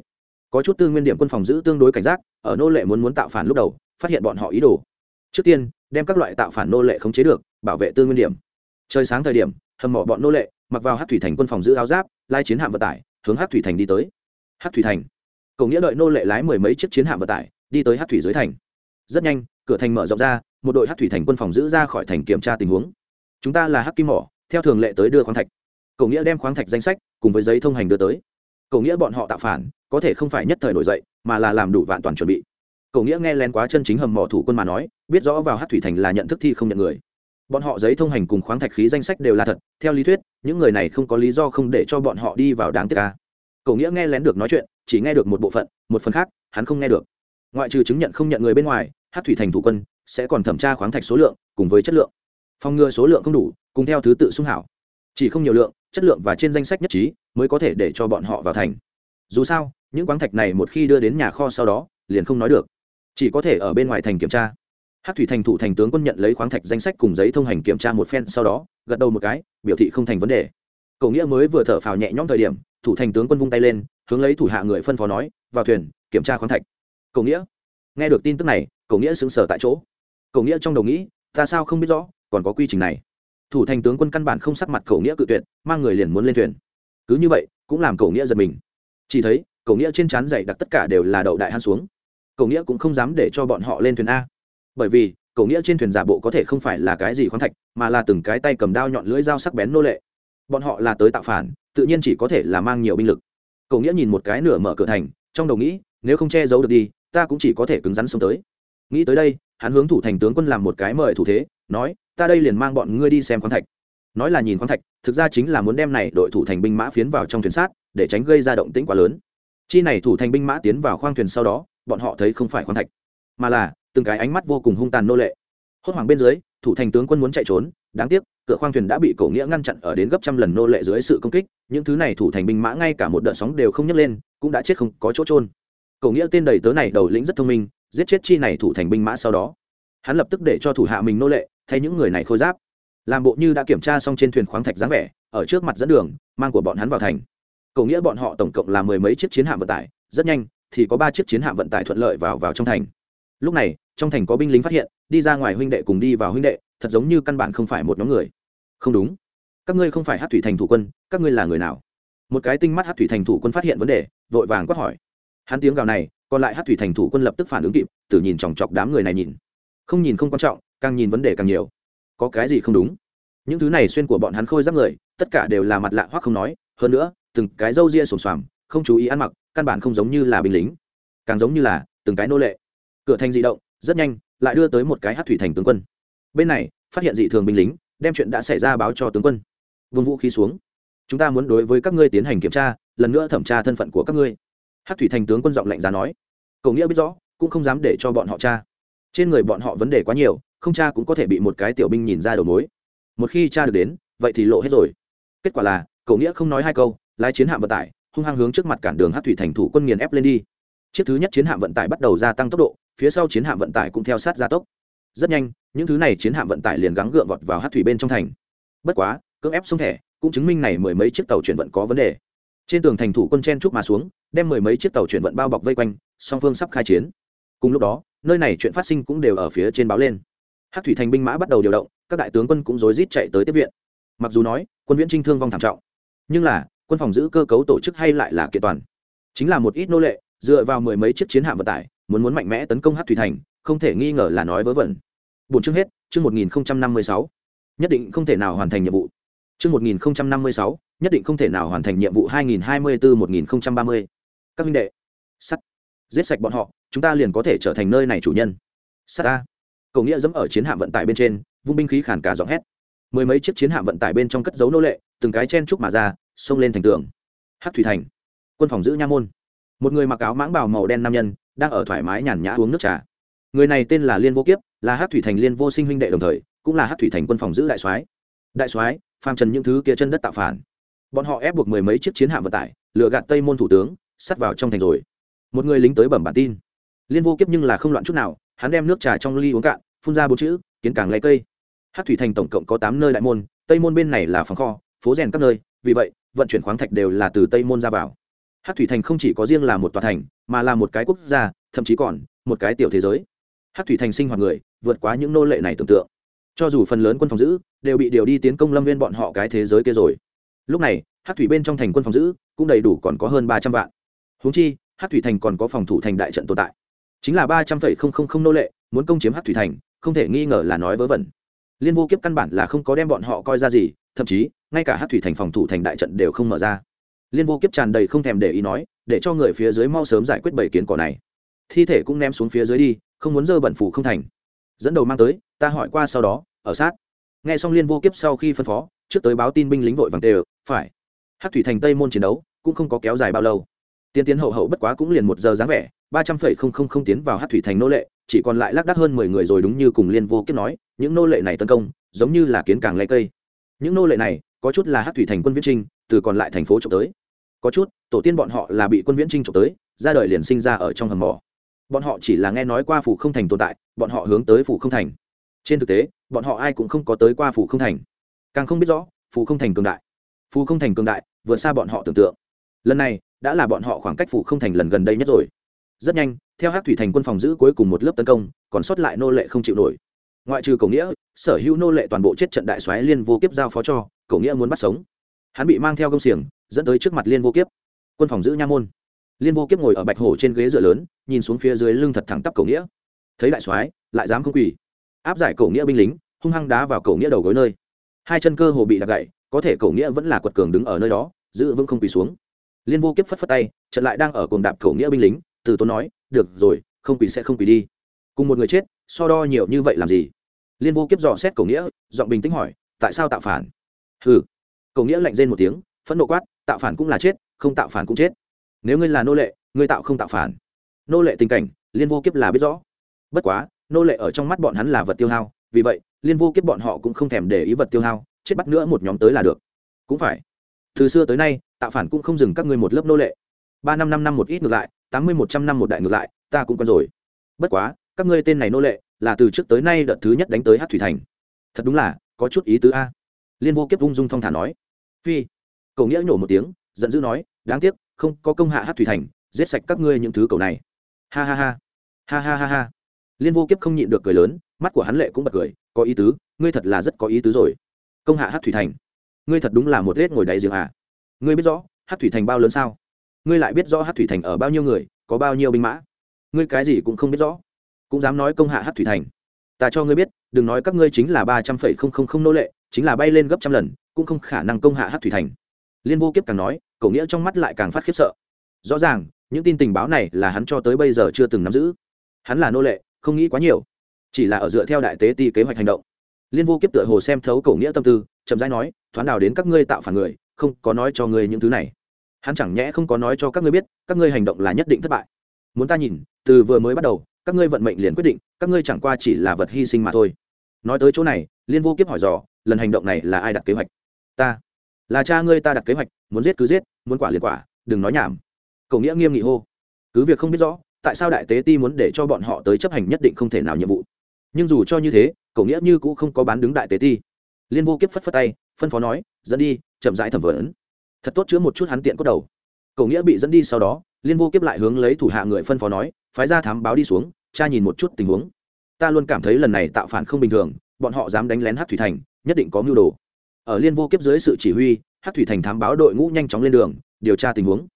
Có chút tư nguyên điểm quân phòng giữ tương đối cảnh giác, ở nô lệ muốn muốn tạo phản lúc đầu, phát hiện bọn họ ý đồ. Trước tiên, đem các loại tạo phản nô lệ khống chế được, bảo vệ tư nguyên điểm. Trời sáng thời điểm hầm mỏ bọn nô lệ, mặc vào hát thủy thành quân phòng giữ áo giáp, lai chiến hạm vận tải, hướng hát thủy thành đi tới. Hát thủy thành. Cậu nghĩa đợi nô lệ lái mười mấy chiếc chiến hạm vận tải, đi tới hát thủy dưới thành. Rất nhanh, cửa thành mở rộng ra, một đội hát thủy thành quân phòng giữ ra khỏi thành kiểm tra tình huống chúng ta là hắc kim mỏ, theo thường lệ tới đưa khoáng thạch. Cầu nghĩa đem khoáng thạch danh sách cùng với giấy thông hành đưa tới. Cầu nghĩa bọn họ tạo phản, có thể không phải nhất thời nổi dậy, mà là làm đủ vạn toàn chuẩn bị. Cầu nghĩa nghe lén quá chân chính hầm mỏ thủ quân mà nói, biết rõ vào hát thủy thành là nhận thức thi không nhận người. Bọn họ giấy thông hành cùng khoáng thạch khí danh sách đều là thật, theo lý thuyết, những người này không có lý do không để cho bọn họ đi vào đáng tiếc ca cầu nghĩa nghe lén được nói chuyện, chỉ nghe được một bộ phận, một phần khác, hắn không nghe được. Ngoại trừ chứng nhận không nhận người bên ngoài hát thủy thành thủ quân sẽ còn thẩm tra khoáng thạch số lượng cùng với chất lượng phòng ngừa số lượng không đủ, cùng theo thứ tự sung hảo. Chỉ không nhiều lượng, chất lượng và trên danh sách nhất trí mới có thể để cho bọn họ vào thành. Dù sao, những khoáng thạch này một khi đưa đến nhà kho sau đó, liền không nói được. Chỉ có thể ở bên ngoài thành kiểm tra. Hát thủy thành thủ thành tướng quân nhận lấy khoáng thạch danh sách cùng giấy thông hành kiểm tra một phen sau đó, gật đầu một cái, biểu thị không thành vấn đề. Cậu nghĩa mới vừa thở phào nhẹ nhõm thời điểm, thủ thành tướng quân vung tay lên, hướng lấy thủ hạ người phân phó nói, vào thuyền, kiểm tra khoáng thạch. Cậu nghĩa nghe được tin tức này cậu nghĩa xứng sở tại chỗ. Cậu nghĩa trong đầu nghĩ, ta sao không biết rõ? Còn có quy trình này. Thủ thành tướng quân căn bản không sắc mặt cổ nghĩa cự tuyệt, mang người liền muốn lên thuyền. Cứ như vậy, cũng làm cổ nghĩa giật mình. Chỉ thấy cổ nghĩa trên trán dày đặc tất cả đều là đậu đại han xuống. Cổ nghĩa cũng không dám để cho bọn họ lên thuyền a. Bởi vì cổ nghĩa trên thuyền giả bộ có thể không phải là cái gì khoáng thạch, mà là từng cái tay cầm đao nhọn lưỡi dao sắc bén nô lệ. Bọn họ là tới tạo phản, tự nhiên chỉ có thể là mang nhiều binh lực. Cổ nghĩa nhìn một cái nửa mở cửa thành, trong đầu nghĩ, nếu không che giấu được đi, ta cũng chỉ có thể cứng rắn sống tới. Nghĩ tới đây, hắn hướng thủ thành tướng quân làm một cái mời thủ thế, nói ta đây liền mang bọn ngươi đi xem khoáng thạch. Nói là nhìn khoáng thạch, thực ra chính là muốn đem này đội thủ thành binh mã phiến vào trong thuyền sát, để tránh gây ra động tĩnh quá lớn. Chi này thủ thành binh mã tiến vào khoang thuyền sau đó, bọn họ thấy không phải khoáng thạch, mà là từng cái ánh mắt vô cùng hung tàn nô lệ. Hốt hoảng bên dưới, thủ thành tướng quân muốn chạy trốn, đáng tiếc, cửa khoang thuyền đã bị cổ nghĩa ngăn chặn ở đến gấp trăm lần nô lệ dưới sự công kích, những thứ này thủ thành binh mã ngay cả một đợt sóng đều không nhấc lên, cũng đã chết không có chỗ trôn cổ nghĩa tên đầy tớ này đầu lĩnh rất thông minh, giết chết chi này thủ thành binh mã sau đó. Hắn lập tức để cho thủ hạ mình nô lệ thay những người này khôi giáp. Làm bộ như đã kiểm tra xong trên thuyền khoáng thạch dáng vẻ, ở trước mặt dẫn đường, mang của bọn hắn vào thành. Cầu nghĩa bọn họ tổng cộng là mười mấy chiếc chiến hạm vận tải, rất nhanh thì có ba chiếc chiến hạm vận tải thuận lợi vào vào trong thành. Lúc này, trong thành có binh lính phát hiện, đi ra ngoài huynh đệ cùng đi vào huynh đệ, thật giống như căn bản không phải một nhóm người. Không đúng. Các ngươi không phải hát thủy thành thủ quân, các ngươi là người nào? Một cái tinh mắt hát thủy thành thủ quân phát hiện vấn đề, vội vàng quát hỏi. Hắn tiếng gào này, còn lại hát thủy thành thủ quân lập tức phản ứng kịp tử nhìn chòng chọc đám người này nhìn. Không nhìn không quan trọng càng nhìn vấn đề càng nhiều. Có cái gì không đúng? Những thứ này xuyên của bọn hắn khôi giáp người, tất cả đều là mặt lạ hoắc không nói. Hơn nữa, từng cái râu ria sồn xoàm, không chú ý ăn mặc, căn bản không giống như là binh lính. Càng giống như là từng cái nô lệ. Cửa thành di động, rất nhanh, lại đưa tới một cái hát thủy thành tướng quân. Bên này, phát hiện dị thường binh lính, đem chuyện đã xảy ra báo cho tướng quân. Vung vũ khí xuống. Chúng ta muốn đối với các ngươi tiến hành kiểm tra, lần nữa thẩm tra thân phận của các ngươi. Hát thủy thành tướng quân giọng lạnh giá nói. Cậu nghĩa biết rõ, cũng không dám để cho bọn họ tra trên người bọn họ vấn đề quá nhiều, không cha cũng có thể bị một cái tiểu binh nhìn ra đầu mối. Một khi cha được đến, vậy thì lộ hết rồi. Kết quả là cậu nghĩa không nói hai câu, lái chiến hạm vận tải, hung hăng hướng trước mặt cản đường hát thủy thành thủ quân nghiền ép lên đi. Chiếc thứ nhất chiến hạm vận tải bắt đầu gia tăng tốc độ, phía sau chiến hạm vận tải cũng theo sát gia tốc. Rất nhanh, những thứ này chiến hạm vận tải liền gắng gượng vọt vào hát thủy bên trong thành. Bất quá, cưỡng ép sông thẻ, cũng chứng minh này mười mấy chiếc tàu chuyển vận có vấn đề. Trên tường thành thủ quân chen trúc mà xuống, đem mười mấy chiếc tàu chuyển vận bao bọc vây quanh, song phương sắp khai chiến. Cùng lúc đó nơi này chuyện phát sinh cũng đều ở phía trên báo lên. Hát thủy thành binh mã bắt đầu điều động, các đại tướng quân cũng rối rít chạy tới tiếp viện. Mặc dù nói, quân viễn trinh thương vong thảm trọng, nhưng là, quân phòng giữ cơ cấu tổ chức hay lại là kiện toàn. Chính là một ít nô lệ, dựa vào mười mấy chiếc chiến hạm vận tải, muốn muốn mạnh mẽ tấn công hát thủy thành, không thể nghi ngờ là nói vớ vẩn. Bốn chương hết, chương một nghìn năm mươi sáu. Nhất định không thể nào hoàn thành nhiệm vụ. Chương một nghìn năm mươi sáu, nhất định không thể nào hoàn thành nhiệm vụ hai nghìn hai mươi bốn một nghìn ba mươi. Các minh đệ, sắt. Giết sạch bọn họ chúng ta liền có thể trở thành nơi này chủ nhân. Sắt ta. Cầu nghĩa dẫm ở chiến hạm vận tải bên trên, vung binh khí khản cả giọng hét. Mười mấy chiếc chiến hạm vận tải bên trong cất dấu nô lệ, từng cái chen trúc mà ra, xông lên thành tường. Hát thủy thành. Quân phòng giữ nha môn. Một người mặc áo mãng bào màu đen nam nhân, đang ở thoải mái nhàn nhã uống nước trà. Người này tên là liên vô kiếp, là hát thủy thành liên vô sinh huynh đệ đồng thời, cũng là hát thủy thành quân phòng giữ đại soái. Đại soái, phàm trần những thứ kia chân đất tạo phản. Bọn họ ép buộc mười mấy chiếc chiến hạm vận tải, lừa gạt tây môn thủ tướng, sắt vào trong thành rồi. Một người lính tới bẩm bản tin liên vô kiếp nhưng là không loạn chút nào, hắn đem nước trà trong ly uống cạn, phun ra bốn chữ, kiến càng lấy cây. Hát thủy thành tổng cộng có tám nơi đại môn, tây môn bên này là phòng kho, phố rèn các nơi, vì vậy, vận chuyển khoáng thạch đều là từ tây môn ra vào. Hát thủy thành không chỉ có riêng là một tòa thành, mà là một cái quốc gia, thậm chí còn một cái tiểu thế giới. Hát thủy thành sinh hoạt người, vượt quá những nô lệ này tưởng tượng. Cho dù phần lớn quân phòng giữ, đều bị điều đi tiến công lâm viên bọn họ cái thế giới kia rồi. Lúc này, hát thủy bên trong thành quân phòng giữ, cũng đầy đủ còn có hơn ba trăm vạn. Húng chi, hát thủy thành còn có phòng thủ thành đại trận tồn tại chính là ba trăm phẩy không không không nô lệ, muốn công chiếm hát thủy thành, không thể nghi ngờ là nói vớ vẩn. Liên vô kiếp căn bản là không có đem bọn họ coi ra gì, thậm chí, ngay cả hát thủy thành phòng thủ thành đại trận đều không mở ra. Liên vô kiếp tràn đầy không thèm để ý nói, để cho người phía dưới mau sớm giải quyết bảy kiến cỏ này. Thi thể cũng ném xuống phía dưới đi, không muốn dơ bẩn phủ không thành. Dẫn đầu mang tới, ta hỏi qua sau đó, ở sát. Nghe xong liên vô kiếp sau khi phân phó, trước tới báo tin binh lính vội vàng tê phải. Hát thủy thành tây môn chiến đấu, cũng không có kéo dài bao lâu. Tiến tiến hậu hậu bất quá cũng liền một giờ dáng vẻ ba trăm phẩy không không không tiến vào hát thủy thành nô lệ, chỉ còn lại lác đác hơn mười người rồi đúng như cùng liên vô kiếp nói, những nô lệ này tấn công, giống như là kiến càng lấy cây. Những nô lệ này, có chút là hát thủy thành quân viễn trinh, từ còn lại thành phố trộm tới. Có chút, tổ tiên bọn họ là bị quân viễn trinh trộm tới, ra đời liền sinh ra ở trong hầm mỏ. Bọn họ chỉ là nghe nói qua phủ không thành tồn tại, bọn họ hướng tới phủ không thành. Trên thực tế, bọn họ ai cũng không có tới qua phủ không thành. Càng không biết rõ, phủ không thành cường đại. Phủ không thành cường đại, vượt xa bọn họ tưởng tượng. Lần này, đã là bọn họ khoảng cách phủ không thành lần gần đây nhất rồi rất nhanh, theo hát thủy thành quân phòng giữ cuối cùng một lớp tấn công, còn sót lại nô lệ không chịu nổi. Ngoại trừ cổ nghĩa, sở hữu nô lệ toàn bộ chết trận đại soái liên vô kiếp giao phó cho, cổ nghĩa muốn bắt sống. Hắn bị mang theo công xiềng, dẫn tới trước mặt liên vô kiếp. Quân phòng giữ nha môn. Liên vô kiếp ngồi ở bạch hổ trên ghế dựa lớn, nhìn xuống phía dưới lưng thật thẳng tắp cổ nghĩa. Thấy đại soái, lại dám không quỳ. Áp giải cổ nghĩa binh lính, hung hăng đá vào cổ nghĩa đầu gối nơi. Hai chân cơ hồ bị đạp gậy có thể cổ nghĩa vẫn là quật cường đứng ở nơi đó, giữ vững không quỳ xuống. Liên vô kiếp phất phất tay trận lại đang ở cùng đạp cổ nghĩa binh lính từ tốn nói, được rồi, không quỷ sẽ không quỷ đi. Cùng một người chết, so đo nhiều như vậy làm gì? Liên vô kiếp dò xét cổ nghĩa, giọng bình tĩnh hỏi, tại sao tạo phản? Ừ cổ nghĩa lạnh rên một tiếng, phẫn nộ quát, tạo phản cũng là chết, không tạo phản cũng chết. Nếu ngươi là nô lệ, ngươi tạo không tạo phản. Nô lệ tình cảnh, liên vô kiếp là biết rõ. Bất quá, nô lệ ở trong mắt bọn hắn là vật tiêu hao, vì vậy, liên vô kiếp bọn họ cũng không thèm để ý vật tiêu hao, chết bắt nữa một nhóm tới là được. Cũng phải. Từ xưa tới nay, tạo phản cũng không dừng các ngươi một lớp nô lệ. Ba năm năm năm một ít ngược lại tám mươi một trăm năm một đại ngược lại, ta cũng quen rồi. Bất quá, các ngươi tên này nô lệ, là từ trước tới nay đợt thứ nhất đánh tới hát thủy thành. Thật đúng là, có chút ý tứ a. Liên vô kiếp ung dung thong thả nói. Phi. Cầu nghĩa nhổ một tiếng, giận dữ nói, đáng tiếc, không có công hạ hát thủy thành, giết sạch các ngươi những thứ cầu này. Ha ha ha. Ha ha ha ha. Liên vô kiếp không nhịn được cười lớn, mắt của hắn lệ cũng bật cười, có ý tứ, ngươi thật là rất có ý tứ rồi. Công hạ hát thủy thành. Ngươi thật đúng là một lết ngồi đáy giếng à. Ngươi biết rõ, hát thủy thành bao lớn sao? Ngươi lại biết rõ hát thủy thành ở bao nhiêu người, có bao nhiêu binh mã. Ngươi cái gì cũng không biết rõ, cũng dám nói công hạ hát thủy thành. Ta cho ngươi biết, đừng nói các ngươi chính là ba trăm phẩy không không không nô lệ, chính là bay lên gấp trăm lần, cũng không khả năng công hạ hát thủy thành. Liên vô kiếp càng nói cậu nghĩa trong mắt lại càng phát khiếp sợ. Rõ ràng, những tin tình báo này là hắn cho tới bây giờ chưa từng nắm giữ. Hắn là nô lệ, không nghĩ quá nhiều, chỉ là ở dựa theo đại tế ti kế hoạch hành động. Liên vô kiếp tựa hồ xem thấu cậu nghĩa tâm tư, chậm rãi nói, thoáng nào đến các ngươi tạo phản người, không có nói cho ngươi những thứ này hắn chẳng nhẽ không có nói cho các ngươi biết, các ngươi hành động là nhất định thất bại. Muốn ta nhìn, từ vừa mới bắt đầu, các ngươi vận mệnh liền quyết định, các ngươi chẳng qua chỉ là vật hy sinh mà thôi. Nói tới chỗ này, liên vô kiếp hỏi dò, lần hành động này là ai đặt kế hoạch? Ta. Là cha ngươi ta đặt kế hoạch, muốn giết cứ giết, muốn quả liền quả, đừng nói nhảm. Cậu nghĩa nghiêm nghị hô. Cứ việc không biết rõ, tại sao đại tế ti muốn để cho bọn họ tới chấp hành nhất định không thể nào nhiệm vụ. Nhưng dù cho như thế cậu nghĩa như cũng không có bán đứng đại tế ti. Liên vô kiếp phất phất tay, phân phó nói, dẫn đi, chậm rãi thẩm vấn thật tốt chữa một chút hắn tiện cốt đầu. Cậu nghĩa bị dẫn đi sau đó, liên vô kiếp lại hướng lấy thủ hạ người phân phó nói, phái ra thám báo đi xuống, cha nhìn một chút tình huống. Ta luôn cảm thấy lần này tạo phản không bình thường, bọn họ dám đánh lén hát thủy thành, nhất định có mưu đồ. Ở liên vô kiếp dưới sự chỉ huy hát thủy thành thám báo đội ngũ nhanh chóng lên đường, điều tra tình huống.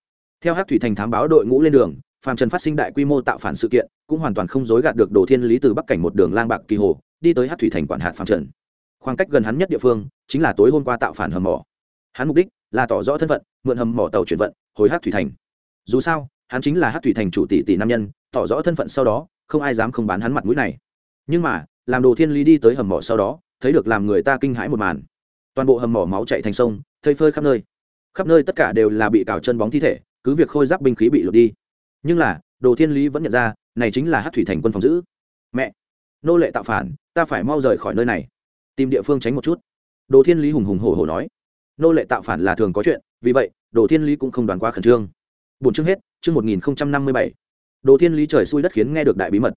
Theo hát thủy thành thám báo đội ngũ lên đường, phàm trần phát sinh đại quy mô tạo phản sự kiện, cũng hoàn toàn không dối gạt được đồ thiên lý từ bắc cảnh một đường lang bạc kỳ hồ, đi tới hát thủy thành quản hạt phàm trần. Khoảng cách gần hắn nhất địa phương, chính là tối hôm qua tạo phản hầm mỏ. Hắn mục đích là tỏ rõ thân phận, mượn hầm mỏ tàu chuyển vận, hồi hát thủy thành. Dù sao, hắn chính là hát thủy thành chủ tỷ tỷ nam nhân, tỏ rõ thân phận sau đó, không ai dám không bán hắn mặt mũi này. Nhưng mà, làm đồ thiên lý đi tới hầm mỏ sau đó, thấy được làm người ta kinh hãi một màn. Toàn bộ hầm mỏ máu chạy thành sông, thây phơi khắp nơi. Khắp nơi tất cả đều là bị cào chân bóng thi thể, cứ việc khôi giáp binh khí bị lột đi. Nhưng là, đồ thiên lý vẫn nhận ra, này chính là hát thủy thành quân phòng giữ. Mẹ, nô lệ tạo phản, ta phải mau rời khỏi nơi này. Tìm địa phương tránh một chút. Đồ thiên lý hùng hùng hổ hổ nói nô lệ tạo phản là thường có chuyện, vì vậy, đồ thiên lý cũng không đoàn quá khẩn trương. Bốn chương hết, chương một nghìn năm mươi bảy. Đồ thiên lý trời xui đất khiến nghe được đại bí mật.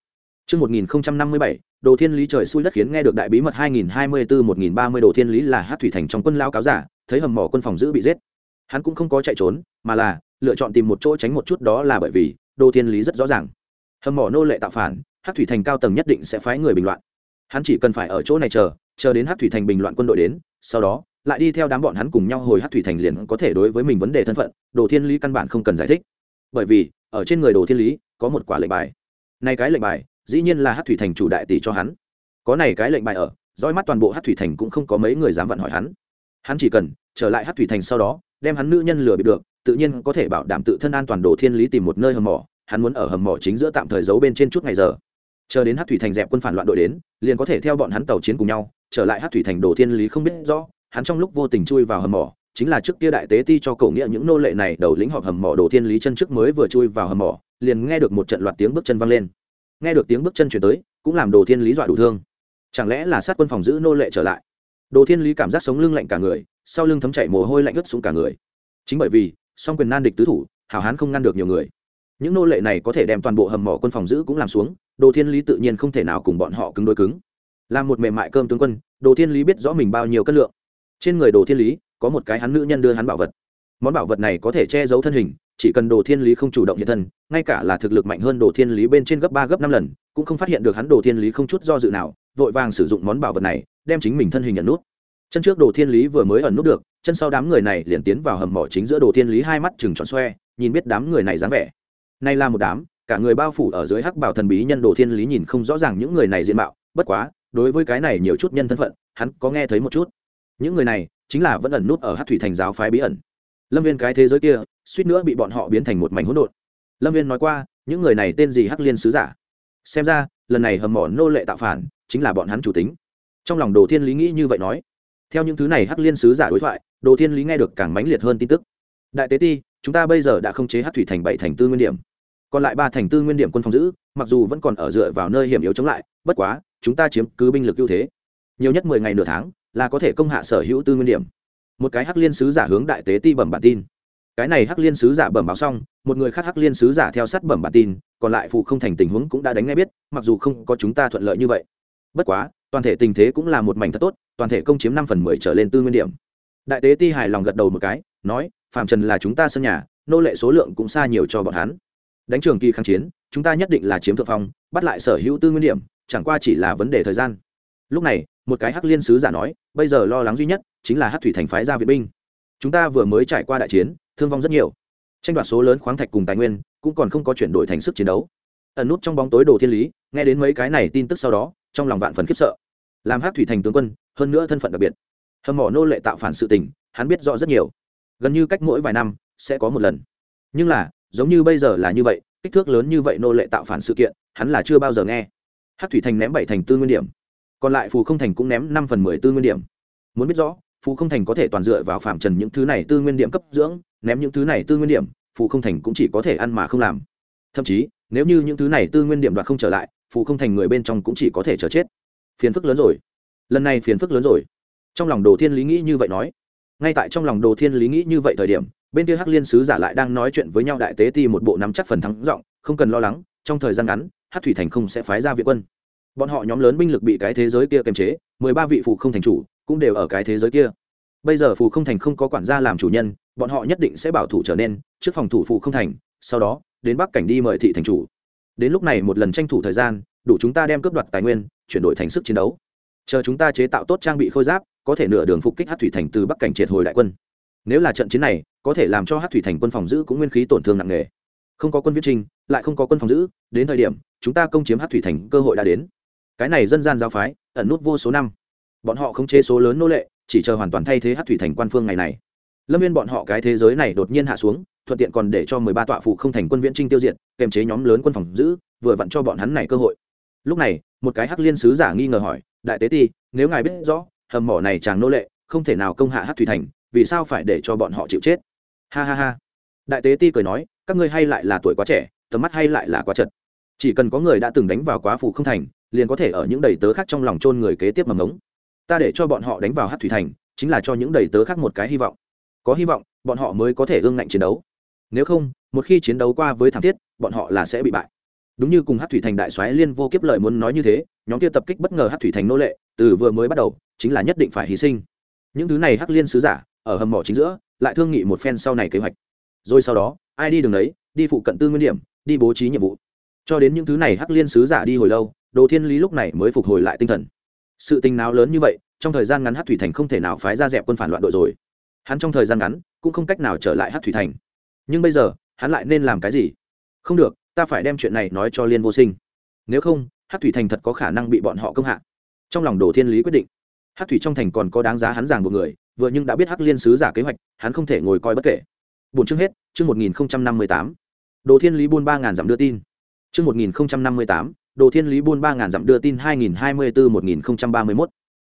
Chương một nghìn năm mươi bảy, đồ thiên lý trời xui đất khiến nghe được đại bí mật hai nghìn hai mươi bốn một nghìn ba mươi đồ thiên lý là hát thủy thành trong quân lao cáo giả, thấy hầm mỏ quân phòng giữ bị giết. Hắn cũng không có chạy trốn, mà là lựa chọn tìm một chỗ tránh một chút đó là bởi vì đồ thiên lý rất rõ ràng. Hầm mỏ nô lệ tạo phản, hát thủy thành cao tầng nhất định sẽ phái người bình loạn. Hắn chỉ cần phải ở chỗ này chờ chờ đến hát thủy thành bình loạn quân đội đến, sau đó lại đi theo đám bọn hắn cùng nhau hồi hát thủy thành liền có thể đối với mình vấn đề thân phận, đồ thiên lý căn bản không cần giải thích. Bởi vì, ở trên người đồ thiên lý, có một quả lệnh bài. Nay cái lệnh bài, dĩ nhiên là hát thủy thành chủ đại tỷ cho hắn. Có này cái lệnh bài ở dõi mắt toàn bộ hát thủy thành cũng không có mấy người dám vận hỏi hắn. Hắn chỉ cần trở lại hát thủy thành sau đó, đem hắn nữ nhân lừa bị được, tự nhiên có thể bảo đảm tự thân an toàn đồ thiên lý tìm một nơi hầm mỏ. Hắn muốn ở hầm mỏ chính giữa tạm thời giấu bên trên chút ngày giờ. Chờ đến hát thủy thành dẹp quân phản loạn đội đến, liền có thể theo bọn hắn tàu chiến cùng nhau, trở lại hát thủy thành đồ thiên lý không biết rõ hắn trong lúc vô tình chui vào hầm mỏ, chính là trước kia đại tế ti cho cậu nghĩa những nô lệ này đầu lĩnh họp hầm mỏ đồ thiên lý chân trước mới vừa chui vào hầm mỏ, liền nghe được một trận loạt tiếng bước chân văng lên. Nghe được tiếng bước chân chuyển tới, cũng làm đồ thiên lý dọa đủ thương. Chẳng lẽ là sát quân phòng giữ nô lệ trở lại? Đồ thiên lý cảm giác sống lưng lạnh cả người, sau lưng thấm chảy mồ hôi lạnh ướt xuống cả người. Chính bởi vì, song quyền nan địch tứ thủ, hảo hán không ngăn được nhiều người. Những nô lệ này có thể đem toàn bộ hầm mỏ quân phòng giữ cũng làm xuống, đồ thiên lý tự nhiên không thể nào cùng bọn họ cứng đôi cứng. Làm một mềm mại cơm tướng quân, đồ thiên lý biết rõ mình bao nhiêu cân lượng trên người đồ thiên lý, có một cái hắn nữ nhân đưa hắn bảo vật. Món bảo vật này có thể che giấu thân hình, chỉ cần đồ thiên lý không chủ động hiện thân, ngay cả là thực lực mạnh hơn đồ thiên lý bên trên gấp ba, gấp năm lần, cũng không phát hiện được hắn đồ thiên lý không chút do dự nào, vội vàng sử dụng món bảo vật này, đem chính mình thân hình ẩn nút. Chân trước đồ thiên lý vừa mới ẩn nút được, chân sau đám người này liền tiến vào hầm mỏ chính giữa đồ thiên lý hai mắt chừng tròn xoe, nhìn biết đám người này dáng vẻ. Nay là một đám, cả người bao phủ ở dưới hắc bảo thần bí nhân đồ thiên lý nhìn không rõ ràng những người này diện mạo, bất quá, đối với cái này nhiều chút nhân thân phận, hắn có nghe thấy một chút những người này chính là vẫn ẩn nút ở hát thủy thành giáo phái bí ẩn. Lâm viên cái thế giới kia, suýt nữa bị bọn họ biến thành một mảnh hỗn độn. Lâm viên nói qua, những người này tên gì hắc liên sứ giả? Xem ra, lần này hầm mỏ nô lệ tạo phản chính là bọn hắn chủ tính. Trong lòng đồ thiên lý nghĩ như vậy nói. Theo những thứ này hắc liên sứ giả đối thoại, đồ thiên lý nghe được càng mãnh liệt hơn tin tức. Đại tế ti, chúng ta bây giờ đã không chế hát thủy thành bảy thành tư nguyên điểm. Còn lại ba thành tư nguyên điểm quân phòng giữ, mặc dù vẫn còn ở dựa vào nơi hiểm yếu chống lại, bất quá, chúng ta chiếm cứ binh lực ưu thế. Nhiều nhất mười ngày nửa tháng là có thể công hạ sở hữu tư nguyên điểm. Một cái hắc liên sứ giả hướng đại tế ti bẩm bản tin. Cái này hắc liên sứ giả bẩm báo xong, một người khác hắc liên sứ giả theo sát bẩm bản tin, còn lại phụ không thành tình huống cũng đã đánh ngay biết, mặc dù không có chúng ta thuận lợi như vậy. Bất quá, toàn thể tình thế cũng là một mảnh thật tốt, toàn thể công chiếm năm phần mười trở lên tư nguyên điểm. Đại tế ti hài lòng gật đầu một cái, nói, phạm trần là chúng ta sân nhà, nô lệ số lượng cũng xa nhiều cho bọn hắn. Đánh trường kỳ kháng chiến, chúng ta nhất định là chiếm thượng phong, bắt lại sở hữu tư nguyên điểm, chẳng qua chỉ là vấn đề thời gian. Lúc này một cái hắc liên sứ giả nói, bây giờ lo lắng duy nhất chính là hắc thủy thành phái ra viện binh. Chúng ta vừa mới trải qua đại chiến, thương vong rất nhiều. Tranh đoạt số lớn khoáng thạch cùng tài nguyên, cũng còn không có chuyển đổi thành sức chiến đấu. Ẩn nút trong bóng tối đồ thiên lý, nghe đến mấy cái này tin tức sau đó, trong lòng vạn phần khiếp sợ. Làm hát thủy thành tướng quân, hơn nữa thân phận đặc biệt. Hầm mỏ nô lệ tạo phản sự tình, hắn biết rõ rất nhiều. Gần như cách mỗi vài năm, sẽ có một lần. Nhưng là, giống như bây giờ là như vậy, kích thước lớn như vậy nô lệ tạo phản sự kiện, hắn là chưa bao giờ nghe. Hát thủy thành ném bảy thành tư nguyên điểm còn lại phù không thành cũng ném năm phần mười tư nguyên điểm. Muốn biết rõ, phù không thành có thể toàn dựa vào phạm trần những thứ này tư nguyên điểm cấp dưỡng, ném những thứ này tư nguyên điểm, phù không thành cũng chỉ có thể ăn mà không làm. Thậm chí, nếu như những thứ này tư nguyên điểm đoạt không trở lại, phù không thành người bên trong cũng chỉ có thể chờ chết. Phiền phức lớn rồi. Lần này phiền phức lớn rồi. Trong lòng đồ thiên lý nghĩ như vậy nói. Ngay tại trong lòng đồ thiên lý nghĩ như vậy thời điểm, bên kia hắc liên sứ giả lại đang nói chuyện với nhau đại tế ti một bộ nắm chắc phần thắng giọng, không cần lo lắng, trong thời gian ngắn, hắc thủy thành không sẽ phái ra viện quân bọn họ nhóm lớn binh lực bị cái thế giới kia kiềm chế, mười ba vị phụ không thành chủ cũng đều ở cái thế giới kia. Bây giờ phù không thành không có quản gia làm chủ nhân, bọn họ nhất định sẽ bảo thủ trở nên trước phòng thủ phù không thành, sau đó đến bắc cảnh đi mời thị thành chủ. Đến lúc này một lần tranh thủ thời gian, đủ chúng ta đem cướp đoạt tài nguyên, chuyển đổi thành sức chiến đấu. Chờ chúng ta chế tạo tốt trang bị khôi giáp, có thể nửa đường phục kích hát thủy thành từ bắc cảnh triệt hồi đại quân. Nếu là trận chiến này, có thể làm cho hát thủy thành quân phòng giữ cũng nguyên khí tổn thương nặng nề. Không có quân viết trinh lại không có quân phòng giữ, đến thời điểm, chúng ta công chiếm hát thủy thành cơ hội đã đến cái này dân gian giáo phái, ẩn nút vô số năm. Bọn họ không chế số lớn nô lệ, chỉ chờ hoàn toàn thay thế hát thủy thành quan phương ngày này. Lâm viên bọn họ cái thế giới này đột nhiên hạ xuống, thuận tiện còn để cho mười ba tọa phụ không thành quân viễn trinh tiêu diệt kèm chế nhóm lớn quân phòng giữ, vừa vặn cho bọn hắn này cơ hội. Lúc này, một cái hắc liên sứ giả nghi ngờ hỏi, đại tế ti, nếu ngài biết rõ, hầm mỏ này chàng nô lệ, không thể nào công hạ hát thủy thành, vì sao phải để cho bọn họ chịu chết? Ha ha ha. Đại tế ti cười nói, các ngươi hay lại là tuổi quá trẻ, tầm mắt hay lại là quá chật. Chỉ cần có người đã từng đánh vào quá phụ không thành liền có thể ở những đầy tớ khác trong lòng chôn người kế tiếp mầm ống ta để cho bọn họ đánh vào hát thủy thành, chính là cho những đầy tớ khác một cái hy vọng. Có hy vọng, bọn họ mới có thể ương ngạnh chiến đấu. Nếu không, một khi chiến đấu qua với thảm thiết, bọn họ là sẽ bị bại. Đúng như cùng hát thủy thành đại soái liên vô kiếp lợi muốn nói như thế, nhóm kia tập kích bất ngờ hát thủy thành nô lệ, từ vừa mới bắt đầu, chính là nhất định phải hy sinh. Những thứ này hắc liên sứ giả, ở hầm mỏ chính giữa, lại thương nghị một phen sau này kế hoạch. Rồi sau đó, ai đi đường đấy, đi phụ cận tư nguyên điểm, đi bố trí nhiệm vụ. Cho đến những thứ này hắc liên sứ giả đi hồi lâu đồ thiên lý lúc này mới phục hồi lại tinh thần. Sự tình nào lớn như vậy, trong thời gian ngắn hát thủy thành không thể nào phái ra dẹp quân phản loạn đội rồi. Hắn trong thời gian ngắn cũng không cách nào trở lại hát thủy thành. Nhưng bây giờ, hắn lại nên làm cái gì? Không được, ta phải đem chuyện này nói cho liên vô sinh. Nếu không hát thủy thành thật có khả năng bị bọn họ công hạ. Trong lòng đồ thiên lý quyết định. Hát thủy trong thành còn có đáng giá hắn giảng một người, vừa nhưng đã biết hắc liên sứ giả kế hoạch, hắn không thể ngồi coi bất kể. Bốn chương hết, chương một nghìn năm mươi tám. Đồ thiên lý buôn ba ngàn dặm đưa tin. Chương một nghìn năm mươi tám đồ thiên lý buôn ba ngàn dặm đưa tin hai nghìn hai mươi bốn một nghìn ba mươi mốt.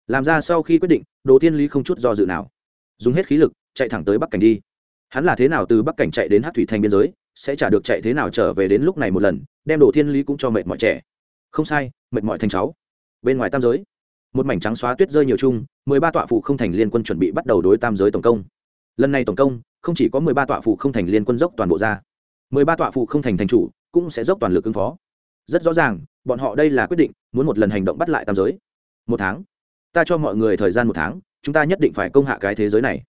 Làm ra sau khi quyết định, đồ thiên lý không chút do dự nào. Dùng hết khí lực, chạy thẳng tới bắc cảnh đi. Hắn là thế nào từ bắc cảnh chạy đến hát thủy thành biên giới, sẽ trả được chạy thế nào trở về đến lúc này một lần, đem đồ thiên lý cũng cho mệt mọi trẻ. Không sai, mệt mỏi thành cháu. Bên ngoài tam giới, một mảnh trắng xóa tuyết rơi nhiều chung, mười ba tọa phụ không thành liên quân chuẩn bị bắt đầu đối tam giới tổng công. Lần này tổng công, không chỉ có mười ba tọa phụ không thành liên quân dốc toàn bộ ra, mười ba tọa phụ không thành thành chủ cũng sẽ dốc toàn lực ứng phó. Rất rõ ràng bọn họ đây là quyết định, muốn một lần hành động bắt lại tam giới. Một tháng. Ta cho mọi người thời gian một tháng, chúng ta nhất định phải công hạ cái thế giới này.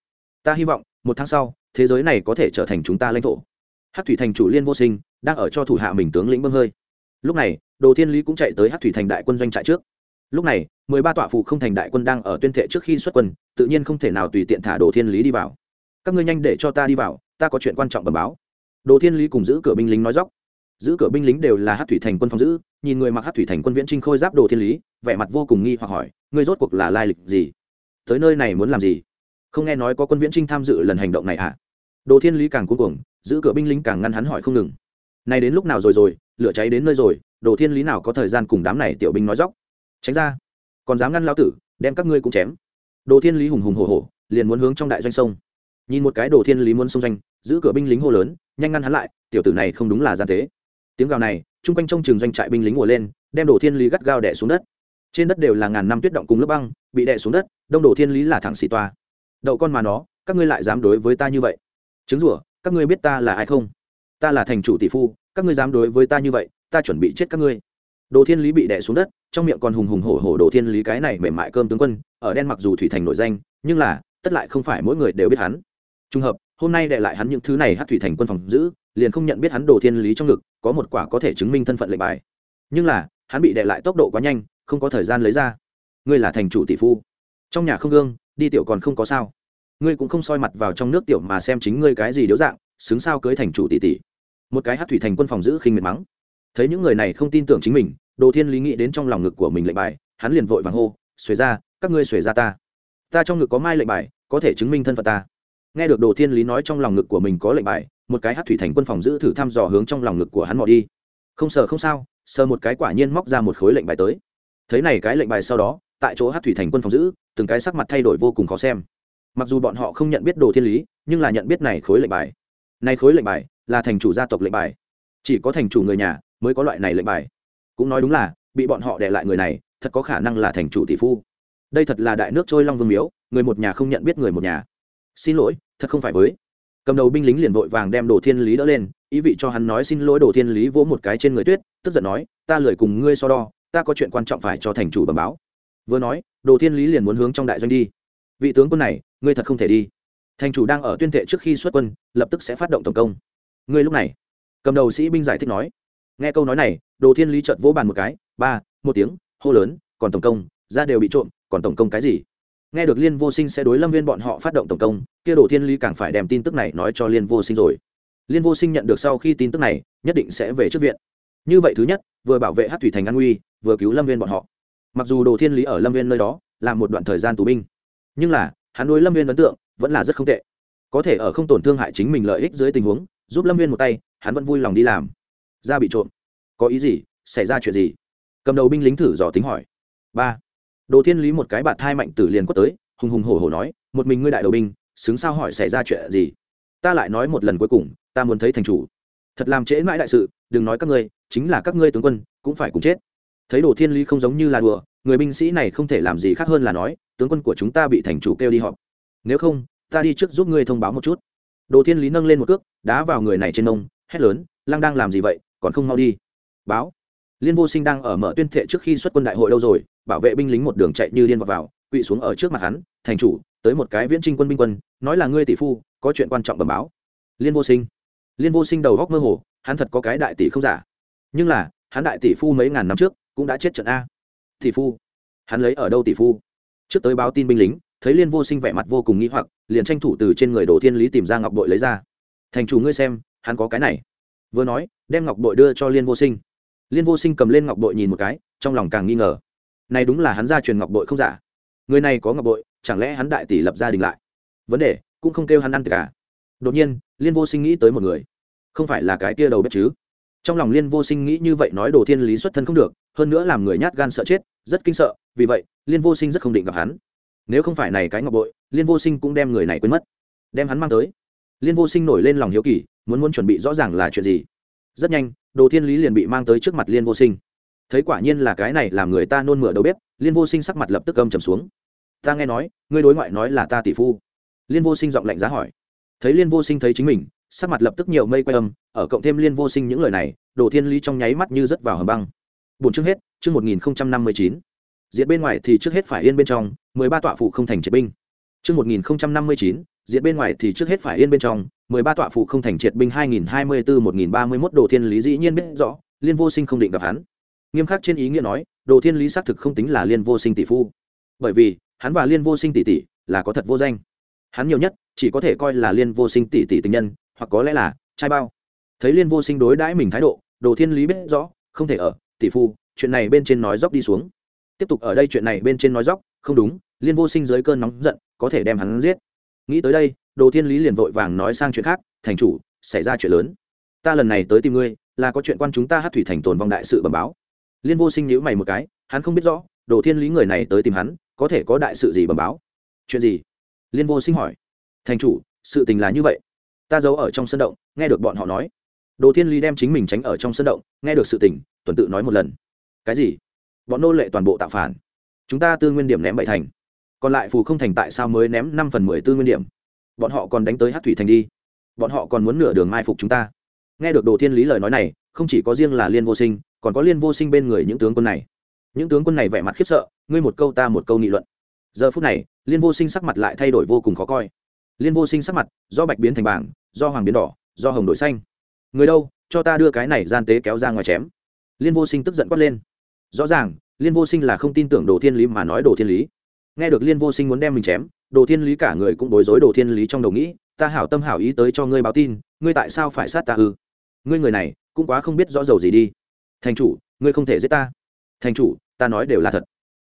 Ta hy vọng, một tháng sau, thế giới này có thể trở thành chúng ta lãnh thổ. Hát thủy thành chủ liên vô sinh đang ở cho thủ hạ mình tướng lĩnh bơm hơi. Lúc này, đồ thiên lý cũng chạy tới hát thủy thành đại quân doanh trại trước. Lúc này, mười ba tọa phụ không thành đại quân đang ở tuyên thệ trước khi xuất quân, tự nhiên không thể nào tùy tiện thả đồ thiên lý đi vào. Các ngươi nhanh để cho ta đi vào, ta có chuyện quan trọng bẩm báo. Đồ thiên lý cùng giữ cửa binh lính nói dóc giữ cửa binh lính đều là hát thủy thành quân phòng giữ, nhìn người mặc hát thủy thành quân viễn trinh khôi giáp đồ thiên lý, vẻ mặt vô cùng nghi hoặc hỏi, ngươi rốt cuộc là lai lịch gì? Tới nơi này muốn làm gì? Không nghe nói có quân viễn trinh tham dự lần hành động này à? Đồ thiên lý càng cuống cuồng, giữ cửa binh lính càng ngăn hắn hỏi không ngừng. Này đến lúc nào rồi rồi, lửa cháy đến nơi rồi, đồ thiên lý nào có thời gian cùng đám này tiểu binh nói dóc tránh ra, còn dám ngăn lao tử, đem các ngươi cũng chém. Đồ thiên lý hùng hùng hổ hổ, liền muốn hướng trong đại doanh sông. Nhìn một cái đồ thiên lý muốn xông doanh, giữ cửa binh lính hô lớn, nhanh ngăn hắn lại, tiểu tử này không đúng là gian tế tiếng gào này, chung quanh trong trường doanh trại binh lính ngồi lên, đem đồ thiên lý gắt gao đẻ xuống đất. Trên đất đều là ngàn năm tuyết động cùng lớp băng, bị đè xuống đất, đông đồ thiên lý là thẳng xì toa. Đậu con mà nó, các ngươi lại dám đối với ta như vậy? Chứng rủa, các ngươi biết ta là ai không? Ta là thành chủ tỷ phu, các ngươi dám đối với ta như vậy, ta chuẩn bị chết các ngươi. Đồ thiên lý bị đè xuống đất, trong miệng còn hùng hùng hổ hổ đồ thiên lý cái này mềm mại cơm tướng quân, ở đen mặc dù thủy thành nổi danh, nhưng là, tất lại không phải mỗi người đều biết hắn. Trùng hợp, hôm nay đệ lại hắn những thứ này hát thủy thành quân phòng giữ liền không nhận biết hắn đồ thiên lý trong ngực, có một quả có thể chứng minh thân phận lệnh bài. Nhưng là, hắn bị đệ lại tốc độ quá nhanh, không có thời gian lấy ra. Ngươi là thành chủ tỷ phu. Trong nhà không gương, đi tiểu còn không có sao. Ngươi cũng không soi mặt vào trong nước tiểu mà xem chính ngươi cái gì điếu dạng, xứng sao cưới thành chủ tỷ tỷ. Một cái hát thủy thành quân phòng giữ khinh miệt mắng. Thấy những người này không tin tưởng chính mình, đồ thiên lý nghĩ đến trong lòng ngực của mình lệnh bài, hắn liền vội vàng hô, xuề ra, các ngươi xuề ra ta. Ta trong ngực có mai lệnh bài, có thể chứng minh thân phận ta. Nghe được đồ thiên lý nói trong lòng ngực của mình có lệnh bài một cái hát thủy thành quân phòng giữ thử thăm dò hướng trong lòng ngực của hắn mò đi. Không sờ không sao, sờ một cái quả nhiên móc ra một khối lệnh bài tới. Thấy này cái lệnh bài sau đó, tại chỗ hát thủy thành quân phòng giữ, từng cái sắc mặt thay đổi vô cùng khó xem. Mặc dù bọn họ không nhận biết đồ thiên lý, nhưng là nhận biết này khối lệnh bài. Này khối lệnh bài là thành chủ gia tộc lệnh bài. Chỉ có thành chủ người nhà mới có loại này lệnh bài. Cũng nói đúng là, bị bọn họ để lại người này, thật có khả năng là thành chủ tỷ phu. Đây thật là đại nước trôi long vương miếu, người một nhà không nhận biết người một nhà. Xin lỗi, thật không phải với cầm đầu binh lính liền vội vàng đem đồ thiên lý đỡ lên, ý vị cho hắn nói xin lỗi đồ thiên lý vỗ một cái trên người tuyết, tức giận nói, ta lười cùng ngươi so đo, ta có chuyện quan trọng phải cho thành chủ bẩm báo. Vừa nói, đồ thiên lý liền muốn hướng trong đại doanh đi. Vị tướng quân này, ngươi thật không thể đi. Thành chủ đang ở tuyên thệ trước khi xuất quân, lập tức sẽ phát động tổng công. Ngươi lúc này. Cầm đầu sĩ binh giải thích nói. Nghe câu nói này, đồ thiên lý chợt vỗ bàn một cái, ba, một tiếng, hô lớn, còn tổng công, ra đều bị trộm, còn tổng công cái gì? Nghe được liên vô sinh sẽ đối lâm viên bọn họ phát động tổng công, kia đồ thiên lý càng phải đem tin tức này nói cho liên vô sinh rồi. Liên vô sinh nhận được sau khi tin tức này, nhất định sẽ về trước viện. Như vậy thứ nhất, vừa bảo vệ hát thủy thành an nguy, vừa cứu lâm viên bọn họ. Mặc dù đồ thiên lý ở lâm viên nơi đó, là một đoạn thời gian tù binh, nhưng là, hắn đối lâm viên ấn tượng, vẫn là rất không tệ. Có thể ở không tổn thương hại chính mình lợi ích dưới tình huống, giúp lâm viên một tay, hắn vẫn vui lòng đi làm. Ra bị trộm. Có ý gì? Xảy ra chuyện gì? Cầm đầu binh lính thử dò tính hỏi. Ba đồ thiên lý một cái bạt thai mạnh tử liền quất tới, hùng hùng hổ hổ nói, một mình ngươi đại đầu binh, xứng sao hỏi xảy ra chuyện gì? Ta lại nói một lần cuối cùng, ta muốn thấy thành chủ. Thật làm trễ mãi đại sự, đừng nói các ngươi, chính là các ngươi tướng quân, cũng phải cùng chết. Thấy đồ thiên lý không giống như là đùa, người binh sĩ này không thể làm gì khác hơn là nói, tướng quân của chúng ta bị thành chủ kêu đi họp. Nếu không, ta đi trước giúp ngươi thông báo một chút. Đồ thiên lý nâng lên một cước, đá vào người này trên nông, hét lớn, lăng đang làm gì vậy, còn không mau đi. Báo liên vô sinh đang ở mở tuyên thệ trước khi xuất quân đại hội đâu rồi, bảo vệ binh lính một đường chạy như điên vào vào, quỵ xuống ở trước mặt hắn, thành chủ, tới một cái viễn trinh quân binh quân, nói là ngươi tỷ phu, có chuyện quan trọng bẩm báo. Liên vô sinh. Liên vô sinh đầu góc mơ hồ, hắn thật có cái đại tỷ không giả. Nhưng là, hắn đại tỷ phu mấy ngàn năm trước, cũng đã chết trận a. Tỷ phu. Hắn lấy ở đâu tỷ phu? Trước tới báo tin binh lính, thấy liên vô sinh vẻ mặt vô cùng nghĩ hoặc, liền tranh thủ từ trên người đồ thiên lý tìm ra ngọc bội lấy ra. Thành chủ ngươi xem, hắn có cái này. Vừa nói, đem ngọc bội đưa cho liên vô sinh liên vô sinh cầm lên ngọc bội nhìn một cái, trong lòng càng nghi ngờ. Này đúng là hắn gia truyền ngọc bội không giả. Người này có ngọc bội, chẳng lẽ hắn đại tỷ lập gia đình lại? Vấn đề, cũng không kêu hắn ăn cả à? đột nhiên, liên vô sinh nghĩ tới một người. Không phải là cái tia đầu bếp chứ? Trong lòng liên vô sinh nghĩ như vậy nói đồ thiên lý xuất thân không được, hơn nữa làm người nhát gan sợ chết, rất kinh sợ, vì vậy, liên vô sinh rất không định gặp hắn. Nếu không phải này cái ngọc bội, liên vô sinh cũng đem người này quên mất, đem hắn mang tới. Liên vô sinh nổi lên lòng hiếu kỳ, muốn muốn chuẩn bị rõ ràng là chuyện gì rất nhanh, đồ thiên lý liền bị mang tới trước mặt liên vô sinh. Thấy quả nhiên là cái này làm người ta nôn mửa đầu bếp, liên vô sinh sắc mặt lập tức âm trầm xuống. Ta nghe nói, ngươi đối ngoại nói là ta tỷ phu. Liên vô sinh giọng lạnh giá hỏi. Thấy liên vô sinh thấy chính mình, sắc mặt lập tức nhiều mây quay âm, ở cộng thêm liên vô sinh những lời này, đồ thiên lý trong nháy mắt như rớt vào hầm băng. Bốn chương hết, chương một nghìn năm mươi chín. Diện bên ngoài thì trước hết phải yên bên trong, mười ba tọa phụ không thành triệt binh. Chương một nghìn năm mươi chín diện bên ngoài thì trước hết phải yên bên trong ba tọa phụ không thành triệt binh hai nghìn hai mươi bốn một nghìn ba mươi mốt đồ thiên lý dĩ nhiên biết rõ, liên vô sinh không định gặp hắn. Nghiêm khắc trên ý nghĩa nói, đồ thiên lý xác thực không tính là liên vô sinh tỷ phu. Bởi vì, hắn và liên vô sinh tỷ tỷ là có thật vô danh. Hắn nhiều nhất, chỉ có thể coi là liên vô sinh tỷ tỷ tình nhân, hoặc có lẽ là trai bao. Thấy liên vô sinh đối đãi mình thái độ, đồ thiên lý biết rõ, không thể ở, tỷ phu, chuyện này bên trên nói dốc đi xuống. Tiếp tục ở đây chuyện này bên trên nói dốc, không đúng, liên vô sinh dưới cơn nóng giận, có thể đem hắn giết. Nghĩ tới đây đồ thiên lý liền vội vàng nói sang chuyện khác, thành chủ, xảy ra chuyện lớn. Ta lần này tới tìm ngươi, là có chuyện quan chúng ta hát thủy thành tồn vong đại sự bẩm báo. Liên vô sinh nhữ mày một cái, hắn không biết rõ, đồ thiên lý người này tới tìm hắn, có thể có đại sự gì bẩm báo? Chuyện gì? Liên vô sinh hỏi. Thành chủ, sự tình là như vậy. Ta giấu ở trong sân động, nghe được bọn họ nói. Đồ thiên lý đem chính mình tránh ở trong sân động, nghe được sự tình, tuần tự nói một lần. Cái gì? Bọn nô lệ toàn bộ tạo phản. Chúng ta tư nguyên điểm ném bảy thành. Còn lại phù không thành tại sao mới ném năm phần mười tư nguyên điểm? Bọn họ còn đánh tới hát thủy thành đi. Bọn họ còn muốn nửa đường mai phục chúng ta. Nghe được đồ thiên lý lời nói này, không chỉ có riêng là liên vô sinh, còn có liên vô sinh bên người những tướng quân này. Những tướng quân này vẻ mặt khiếp sợ, ngươi một câu ta một câu nghị luận. Giờ phút này, liên vô sinh sắc mặt lại thay đổi vô cùng khó coi. Liên vô sinh sắc mặt, do bạch biến thành bảng, do hoàng biến đỏ, do hồng đổi xanh. Người đâu, cho ta đưa cái này gian tế kéo ra ngoài chém. Liên vô sinh tức giận quát lên. Rõ ràng, liên vô sinh là không tin tưởng đồ thiên lý mà nói đồ thiên lý. Nghe được liên vô sinh muốn đem mình chém đồ thiên lý cả người cũng bối rối, đồ thiên lý trong đầu nghĩ, ta hảo tâm hảo ý tới cho ngươi báo tin, ngươi tại sao phải sát ta ư? Ngươi người này, cũng quá không biết rõ dầu gì đi. Thành chủ, ngươi không thể giết ta. Thành chủ, ta nói đều là thật.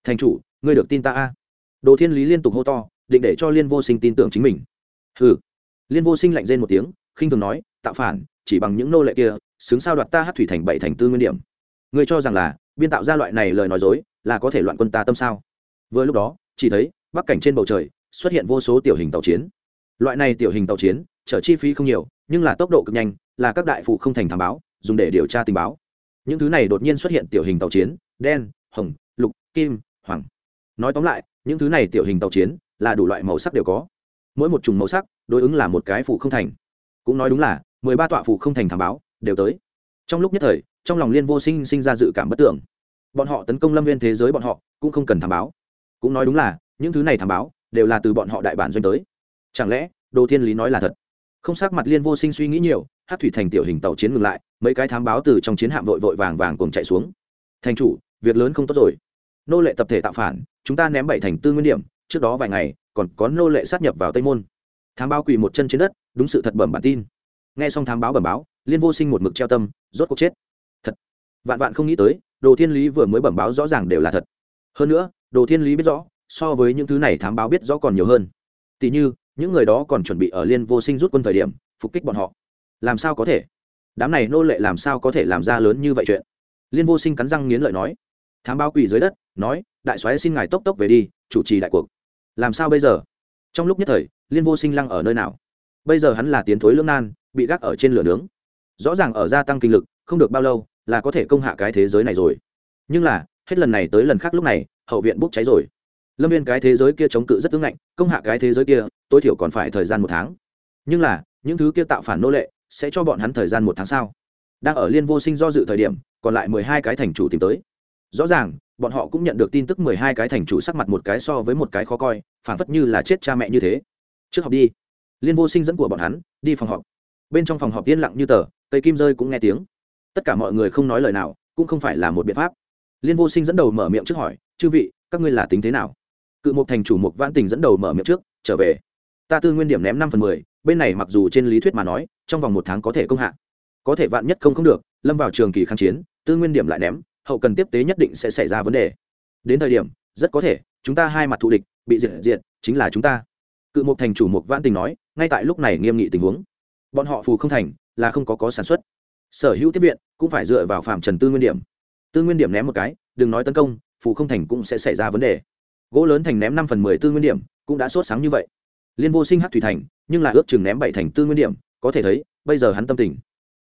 Thành chủ, ngươi được tin ta a? Đồ thiên lý liên tục hô to, định để cho liên vô sinh tin tưởng chính mình. Hừ. Liên vô sinh lạnh rên một tiếng, khinh thường nói, tạo phản, chỉ bằng những nô lệ kia, xứng sao đoạt ta hát thủy thành bảy thành tư nguyên điểm. Ngươi cho rằng là, biên tạo ra loại này lời nói dối, là có thể loạn quân ta tâm sao? Vừa lúc đó, chỉ thấy, bắc cảnh trên bầu trời xuất hiện vô số tiểu hình tàu chiến. Loại này tiểu hình tàu chiến, chở chi phí không nhiều, nhưng là tốc độ cực nhanh, là các đại phụ không thành thám báo, dùng để điều tra tình báo. Những thứ này đột nhiên xuất hiện tiểu hình tàu chiến, đen, hồng, lục, kim, hoàng. Nói tóm lại, những thứ này tiểu hình tàu chiến, là đủ loại màu sắc đều có. Mỗi một chủng màu sắc, đối ứng là một cái phụ không thành. Cũng nói đúng là, mười ba tọa phụ không thành thám báo, đều tới. Trong lúc nhất thời, trong lòng liên vô sinh sinh ra dự cảm bất tưởng. Bọn họ tấn công lâm viên thế giới bọn họ, cũng không cần thám báo. Cũng nói đúng là, những thứ này thám báo đều là từ bọn họ đại bản doanh tới. Chẳng lẽ, đồ thiên lý nói là thật? Không sắc mặt liên vô sinh suy nghĩ nhiều hát thủy thành tiểu hình tàu chiến ngừng lại, mấy cái thám báo từ trong chiến hạm vội vội vàng vàng cùng chạy xuống. Thành chủ, việc lớn không tốt rồi. Nô lệ tập thể tạo phản, chúng ta ném bảy thành tư nguyên điểm, trước đó vài ngày, còn có nô lệ sát nhập vào tây môn. Thám báo quỳ một chân trên đất, đúng sự thật bẩm bản tin. Nghe xong thám báo bẩm báo, liên vô sinh một mực treo tâm, rốt cuộc chết. Thật. Vạn vạn không nghĩ tới, đồ thiên lý vừa mới bẩm báo rõ ràng đều là thật. Hơn nữa, đồ thiên lý biết rõ so với những thứ này thám báo biết rõ còn nhiều hơn. Tỉ như, những người đó còn chuẩn bị ở liên vô sinh rút quân thời điểm, phục kích bọn họ. Làm sao có thể? Đám này nô lệ làm sao có thể làm ra lớn như vậy chuyện? Liên vô sinh cắn răng nghiến lợi nói. Thám báo quỳ dưới đất, nói, đại soái xin ngài tốc tốc về đi, chủ trì đại cuộc. Làm sao bây giờ? Trong lúc nhất thời, liên vô sinh lăng ở nơi nào? Bây giờ hắn là tiến thối lưỡng nan, bị gác ở trên lửa nướng. Rõ ràng ở gia tăng kinh lực, không được bao lâu là có thể công hạ cái thế giới này rồi. Nhưng là, hết lần này tới lần khác lúc này, hậu viện bốc cháy rồi lâm viên cái thế giới kia chống cự rất ứng ngạnh công hạ cái thế giới kia, tối thiểu còn phải thời gian một tháng. Nhưng là, những thứ kia tạo phản nô lệ, sẽ cho bọn hắn thời gian một tháng sau đang ở liên vô sinh do dự thời điểm, còn lại mười hai cái thành chủ tìm tới. Rõ ràng, bọn họ cũng nhận được tin tức mười hai cái thành chủ sắc mặt một cái so với một cái khó coi, phản phất như là chết cha mẹ như thế. Trước học đi. Liên vô sinh dẫn của bọn hắn, đi phòng họp. Bên trong phòng họp yên lặng như tờ, cây kim rơi cũng nghe tiếng. Tất cả mọi người không nói lời nào, cũng không phải là một biện pháp. Liên vô sinh dẫn đầu mở miệng trước hỏi, chư vị, các ngươi là tính thế nào? Cự một thành chủ mục vãn tình dẫn đầu mở miệng trước, trở về. Ta tư nguyên điểm ném năm phần mười, bên này mặc dù trên lý thuyết mà nói, trong vòng một tháng có thể công hạ. Có thể vạn nhất không không được, lâm vào trường kỳ kháng chiến, tư nguyên điểm lại ném, hậu cần tiếp tế nhất định sẽ xảy ra vấn đề. Đến thời điểm, rất có thể, chúng ta hai mặt thù địch, bị diệt diệt, chính là chúng ta. Cự một thành chủ mục vãn tình nói, ngay tại lúc này nghiêm nghị tình huống. Bọn họ phù không thành, là không có có sản xuất. Sở hữu tiếp viện, cũng phải dựa vào phạm trần tư nguyên điểm. Tư nguyên điểm ném một cái, đừng nói tấn công, phù không thành cũng sẽ xảy ra vấn đề gỗ lớn thành ném năm phần mười tư nguyên điểm, cũng đã sốt sáng như vậy. Liên vô sinh hát thủy thành, nhưng lại ước chừng ném bảy thành tư nguyên điểm, có thể thấy, bây giờ hắn tâm tình.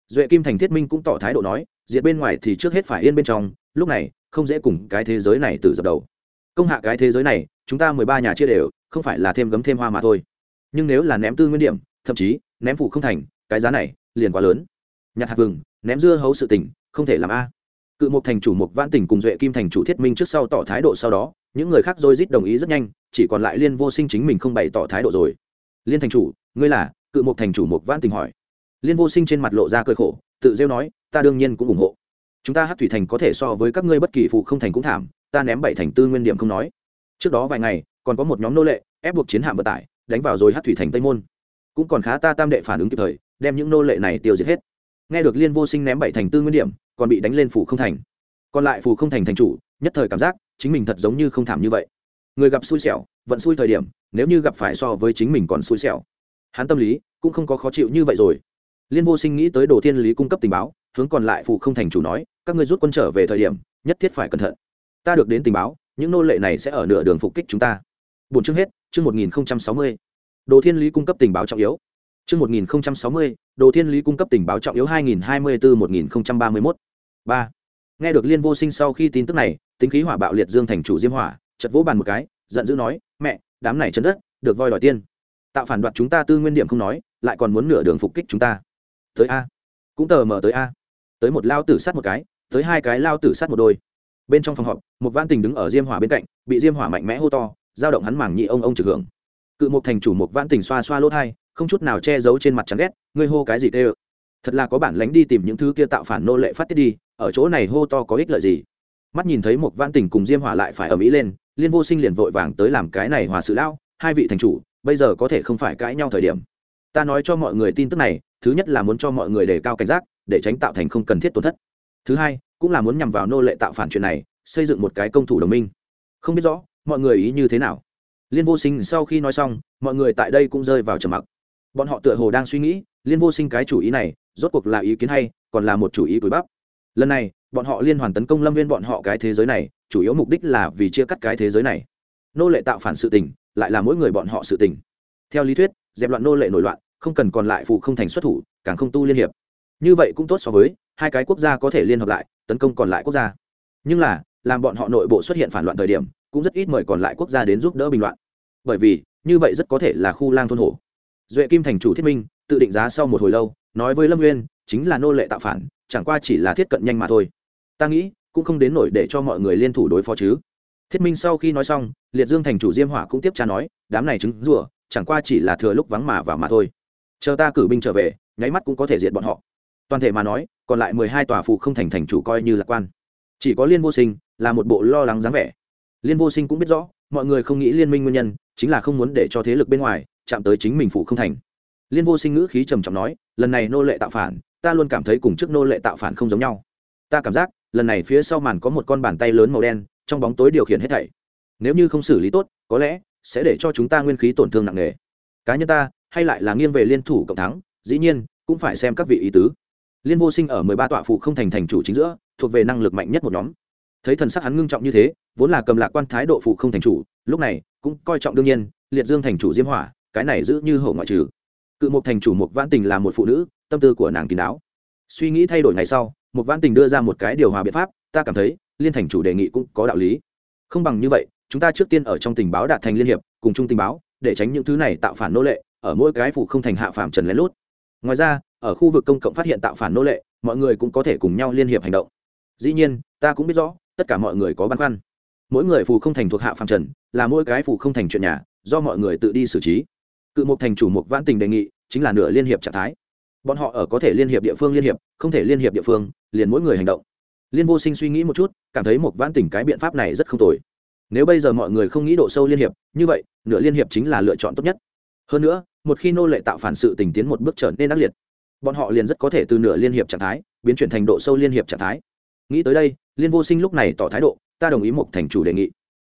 Duệ kim thành thiết minh cũng tỏ thái độ nói, diệt bên ngoài thì trước hết phải yên bên trong, lúc này, không dễ cùng cái thế giới này từ dập đầu. Công hạ cái thế giới này, chúng ta mười ba nhà chia đều, không phải là thêm gấm thêm hoa mà thôi. Nhưng nếu là ném tư nguyên điểm, thậm chí, ném phụ không thành, cái giá này, liền quá lớn. Nhặt hạt vừng, ném dưa hấu sự tình, không thể làm a. Cự một thành chủ mục văn tỉnh cùng duệ kim thành chủ thiết minh trước sau tỏ thái độ sau đó những người khác dôi dít đồng ý rất nhanh, chỉ còn lại liên vô sinh chính mình không bày tỏ thái độ rồi. Liên thành chủ, ngươi là? Cự một thành chủ mục vãn tình hỏi. Liên vô sinh trên mặt lộ ra cơi khổ, tự rêu nói, ta đương nhiên cũng ủng hộ. Chúng ta hát thủy thành có thể so với các ngươi bất kỳ phụ không thành cũng thảm, ta ném bảy thành tư nguyên điểm không nói. Trước đó vài ngày, còn có một nhóm nô lệ, ép buộc chiến hạm vận tải, đánh vào rồi hát thủy thành tây môn. Cũng còn khá ta tam đệ phản ứng kịp thời, đem những nô lệ này tiêu diệt hết. Nghe được liên vô sinh ném bảy thành tư nguyên điểm, còn bị đánh lên phủ không thành. Còn lại phủ không thành thành chủ, nhất thời cảm giác chính mình thật giống như không thảm như vậy. Người gặp xui xẻo, vẫn xui thời điểm, nếu như gặp phải so với chính mình còn xui xẻo. Hắn tâm lý cũng không có khó chịu như vậy rồi. Liên vô sinh nghĩ tới đồ thiên lý cung cấp tình báo, hướng còn lại phụ không thành chủ nói, các ngươi rút quân trở về thời điểm, nhất thiết phải cẩn thận. Ta được đến tình báo, những nô lệ này sẽ ở nửa đường phục kích chúng ta. Bốn chương hết, chương một nghìn sáu mươi. Đồ thiên lý cung cấp tình báo trọng yếu. Chương một nghìn sáu mươi, đồ thiên lý cung cấp tình báo trọng yếu hai nghìn hai mươi bốn một nghìn ba mươi mốt. Ba. Nghe được liên vô sinh sau khi tin tức này tính khí hỏa bạo liệt dương thành chủ diêm hỏa chật vỗ bàn một cái, giận dữ nói, mẹ, đám này chân đất, được voi đòi tiên. Tạo phản đoạt chúng ta tư nguyên điểm không nói, lại còn muốn nửa đường phục kích chúng ta. Tới a. Cũng tờ mở tới a. Tới một lao tử sát một cái, tới hai cái lao tử sát một đôi. Bên trong phòng họp, một văn tình đứng ở diêm hỏa bên cạnh, bị diêm hỏa mạnh mẽ hô to giao động hắn mảng nhị ông ông trực hưởng. Cự một thành chủ một văn tình xoa xoa lỗ thai, không chút nào che giấu trên mặt chán ghét, ngươi hô cái gì tê ơ thật là có bản lánh đi tìm những thứ kia tạo phản nô lệ phát tiết đi, ở chỗ này hô to có ích lợi gì? Mắt nhìn thấy một vãn tình cùng diêm hỏa lại phải ở mỹ lên, liên vô sinh liền vội vàng tới làm cái này hòa sự lão, hai vị thành chủ, bây giờ có thể không phải cãi nhau thời điểm. Ta nói cho mọi người tin tức này, thứ nhất là muốn cho mọi người đề cao cảnh giác, để tránh tạo thành không cần thiết tổn thất. Thứ hai, cũng là muốn nhằm vào nô lệ tạo phản chuyện này, xây dựng một cái công thủ đồng minh. Không biết rõ, mọi người ý như thế nào? Liên vô sinh sau khi nói xong, mọi người tại đây cũng rơi vào trầm mặc. Bọn họ tựa hồ đang suy nghĩ, liên vô sinh cái chủ ý này, rốt cuộc là ý kiến hay, còn là một chủ ý túi bắp. Lần này bọn họ liên hoàn tấn công lâm viên bọn họ cái thế giới này, chủ yếu mục đích là vì chia cắt cái thế giới này. Nô lệ tạo phản sự tình, lại là mỗi người bọn họ sự tình. Theo lý thuyết, dẹp loạn nô lệ nổi loạn, không cần còn lại phụ không thành xuất thủ, càng không tu liên hiệp. Như vậy cũng tốt so với, hai cái quốc gia có thể liên hợp lại, tấn công còn lại quốc gia. Nhưng là, làm bọn họ nội bộ xuất hiện phản loạn thời điểm, cũng rất ít mời còn lại quốc gia đến giúp đỡ bình loạn. Bởi vì, như vậy rất có thể là khu lang thôn hổ. Duệ kim thành chủ thiết minh, tự định giá sau một hồi lâu, nói với lâm nguyên chính là nô lệ tạo phản, chẳng qua chỉ là thiết cận nhanh mà thôi ta nghĩ cũng không đến nổi để cho mọi người liên thủ đối phó chứ. Thiết minh sau khi nói xong, liệt dương thành chủ diêm hỏa cũng tiếp tra nói, đám này trứng rủa chẳng qua chỉ là thừa lúc vắng mà vào mà thôi. Chờ ta cử binh trở về, nháy mắt cũng có thể diệt bọn họ. Toàn thể mà nói, còn lại mười hai tòa phụ không thành thành chủ coi như lạc quan. Chỉ có liên vô sinh là một bộ lo lắng dáng vẻ. Liên vô sinh cũng biết rõ, mọi người không nghĩ liên minh nguyên nhân, chính là không muốn để cho thế lực bên ngoài chạm tới chính mình phụ không thành. Liên vô sinh ngữ khí trầm trọng nói, lần này nô lệ tạo phản, ta luôn cảm thấy cùng trước nô lệ tạo phản không giống nhau. Ta cảm giác lần này phía sau màn có một con bàn tay lớn màu đen, trong bóng tối điều khiển hết thảy. Nếu như không xử lý tốt, có lẽ sẽ để cho chúng ta nguyên khí tổn thương nặng nề. Cá nhân ta, hay lại là nghiêng về liên thủ cộng thắng, dĩ nhiên, cũng phải xem các vị ý tứ. Liên vô sinh ở mười ba tọa phụ không thành thành chủ chính giữa, thuộc về năng lực mạnh nhất một nhóm. Thấy thần sắc hắn ngưng trọng như thế, vốn là cầm lạc quan thái độ phụ không thành chủ, lúc này cũng coi trọng đương nhiên, liệt dương thành chủ diêm hỏa, cái này giữ như hậu ngoại trừ. Cự mục thành chủ mục vãn tình là một phụ nữ, tâm tư của nàng kín đáo. Suy nghĩ thay đổi ngày sau một vãn tình đưa ra một cái điều hòa biện pháp, ta cảm thấy, liên thành chủ đề nghị cũng có đạo lý. Không bằng như vậy, chúng ta trước tiên ở trong tình báo đạt thành liên hiệp, cùng chung tình báo, để tránh những thứ này tạo phản nô lệ, ở mỗi cái phủ không thành hạ phạm trần lén lút. Ngoài ra, ở khu vực công cộng phát hiện tạo phản nô lệ, mọi người cũng có thể cùng nhau liên hiệp hành động. Dĩ nhiên, ta cũng biết rõ, tất cả mọi người có băn khoăn. Mỗi người phù không thành thuộc hạ phạm trần, là mỗi cái phù không thành chuyện nhà, do mọi người tự đi xử trí. Cự một thành chủ mục vãn tình đề nghị, chính là nửa liên hiệp trạng thái. Bọn họ ở có thể liên hiệp địa phương liên hiệp, không thể liên hiệp địa phương liền mỗi người hành động. Liên vô sinh suy nghĩ một chút, cảm thấy một vãn tỉnh cái biện pháp này rất không tồi. Nếu bây giờ mọi người không nghĩ độ sâu liên hiệp, như vậy, nửa liên hiệp chính là lựa chọn tốt nhất. Hơn nữa, một khi nô lệ tạo phản sự tình tiến một bước trở nên ác liệt, bọn họ liền rất có thể từ nửa liên hiệp trạng thái, biến chuyển thành độ sâu liên hiệp trạng thái. Nghĩ tới đây, liên vô sinh lúc này tỏ thái độ, ta đồng ý một thành chủ đề nghị.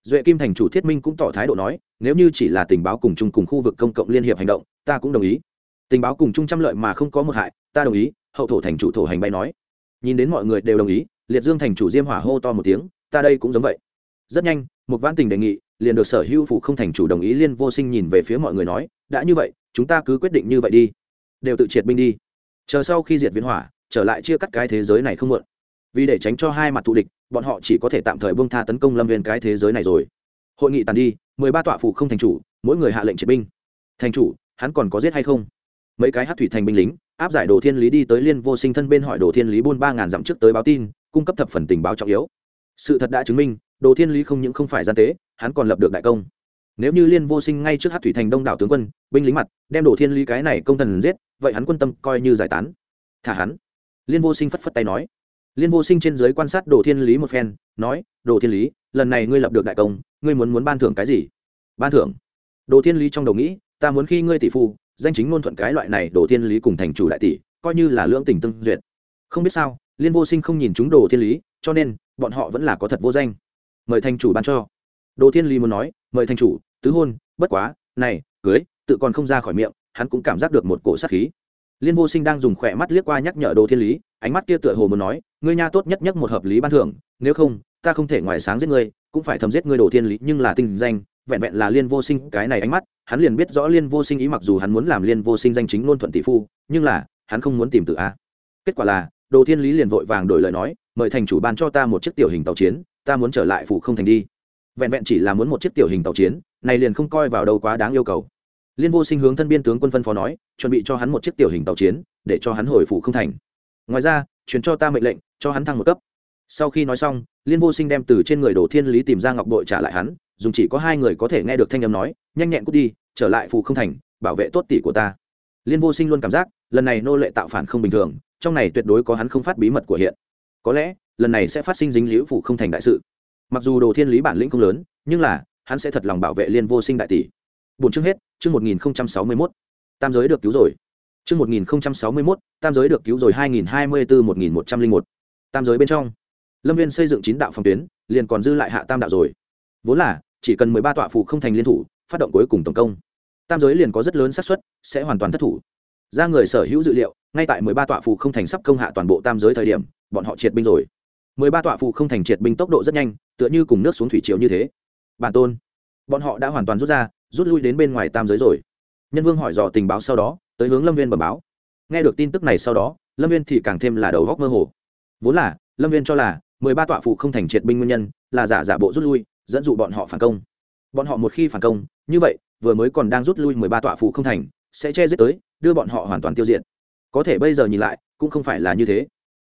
Duệ kim thành chủ thiết minh cũng tỏ thái độ nói, nếu như chỉ là tình báo cùng chung cùng khu vực công cộng liên hiệp hành động, ta cũng đồng ý. Tình báo cùng chung trăm lợi mà không có một hại, ta đồng ý, hậu thổ thành chủ thổ hành bay nói nhìn đến mọi người đều đồng ý, liệt dương thành chủ diêm hỏa hô to một tiếng, ta đây cũng giống vậy. Rất nhanh, một vãn tình đề nghị, liền được sở hữu phụ không thành chủ đồng ý liên vô sinh nhìn về phía mọi người nói, đã như vậy, chúng ta cứ quyết định như vậy đi. Đều tự triệt binh đi. Chờ sau khi diệt viễn hỏa, trở lại chia cắt cái thế giới này không muộn. Vì để tránh cho hai mặt thù địch, bọn họ chỉ có thể tạm thời bông tha tấn công lâm viên cái thế giới này rồi. Hội nghị tàn đi, mười ba tọa phụ không thành chủ, mỗi người hạ lệnh triệt binh. Thành chủ, hắn còn có giết hay không? Mấy cái hát thủy thành binh lính áp giải đồ thiên lý đi tới liên vô sinh thân bên hỏi đồ thiên lý buôn ba ngàn dặm trước tới báo tin, cung cấp thập phần tình báo trọng yếu. Sự thật đã chứng minh, đồ thiên lý không những không phải gian tế, hắn còn lập được đại công. Nếu như liên vô sinh ngay trước hát thủy thành đông đảo tướng quân, binh lính mặt, đem đồ thiên lý cái này công thần giết, vậy hắn quân tâm coi như giải tán. Thả hắn. Liên vô sinh phất phất tay nói. Liên vô sinh trên giới quan sát đồ thiên lý một phen, nói, đồ thiên lý, lần này ngươi lập được đại công, ngươi muốn muốn ban thưởng cái gì? Ban thưởng? Đồ thiên lý trong đầu nghĩ, ta muốn khi ngươi tỷ phu danh chính ngôn thuận cái loại này đồ thiên lý cùng thành chủ đại tỷ, coi như là lưỡng tình tương duyệt. Không biết sao, liên vô sinh không nhìn chúng đồ thiên lý, cho nên, bọn họ vẫn là có thật vô danh. Mời thành chủ ban cho. Đồ thiên lý muốn nói, mời thành chủ, tứ hôn, bất quá, này, cưới, tự còn không ra khỏi miệng, hắn cũng cảm giác được một cổ sát khí. Liên vô sinh đang dùng khỏe mắt liếc qua nhắc nhở đồ thiên lý, ánh mắt kia tựa hồ muốn nói, ngươi nha tốt nhất nhất một hợp lý ban thưởng, nếu không, ta không thể ngoài sáng giết ngươi, cũng phải thầm giết ngươi đồ thiên lý, nhưng là tình danh, vẹn vẹn là liên vô sinh cái này ánh mắt hắn liền biết rõ liên vô sinh ý mặc dù hắn muốn làm liên vô sinh danh chính ngôn thuận tỷ phu, nhưng là, hắn không muốn tìm tự a kết quả là, đồ thiên lý liền vội vàng đổi lời nói, mời thành chủ ban cho ta một chiếc tiểu hình tàu chiến, ta muốn trở lại phủ không thành đi. Vẹn vẹn chỉ là muốn một chiếc tiểu hình tàu chiến, này liền không coi vào đâu quá đáng yêu cầu. Liên vô sinh hướng thân biên tướng quân phân phó nói, chuẩn bị cho hắn một chiếc tiểu hình tàu chiến, để cho hắn hồi phủ không thành. Ngoài ra, truyền cho ta mệnh lệnh, cho hắn thăng một cấp. Sau khi nói xong, liên vô sinh đem từ trên người đồ thiên lý tìm ra ngọc bội trả lại hắn, dùng chỉ có hai người có thể nghe được thanh âm nói nhanh nhẹn cút đi, trở lại phù không thành, bảo vệ tốt tỷ của ta. Liên vô sinh luôn cảm giác, lần này nô lệ tạo phản không bình thường, trong này tuyệt đối có hắn không phát bí mật của hiện. Có lẽ, lần này sẽ phát sinh dính liễu phủ không thành đại sự. Mặc dù đồ thiên lý bản lĩnh không lớn, nhưng là, hắn sẽ thật lòng bảo vệ liên vô sinh đại tỷ. Bốn chương hết, chương một nghìn sáu mươi mốt. Tam giới được cứu rồi. Chương một nghìn sáu mươi mốt, tam giới được cứu rồi hai nghìn hai mươi bốn một nghìn một trăm linh một. Tam giới bên trong. Lâm viên xây dựng chín đạo phòng tuyến, liền còn dư lại hạ tam đạo rồi. Vốn là, chỉ cần mười ba tọa phủ không thành liên thủ phát động cuối cùng tổng công. Tam giới liền có rất lớn xác suất, sẽ hoàn toàn thất thủ. Ra người sở hữu dữ liệu, ngay tại mười ba tọa phù không thành sắp công hạ toàn bộ tam giới thời điểm, bọn họ triệt binh rồi. mười ba tọa phù không thành triệt binh tốc độ rất nhanh, tựa như cùng nước xuống thủy triều như thế. Bản tôn, bọn họ đã hoàn toàn rút ra, rút lui đến bên ngoài tam giới rồi. Nhân vương hỏi dò tình báo sau đó, tới hướng lâm viên bẩm báo. Nghe được tin tức này sau đó, lâm viên thì càng thêm là đầu góc mơ hồ. Vốn là, lâm viên cho là mười ba tọa phụ không thành triệt binh nguyên nhân là giả giả bộ rút lui, dẫn dụ bọn họ phản công bọn họ một khi phản công, như vậy, vừa mới còn đang rút lui mười ba tọa phụ không thành, sẽ che giết tới, đưa bọn họ hoàn toàn tiêu diệt. Có thể bây giờ nhìn lại, cũng không phải là như thế.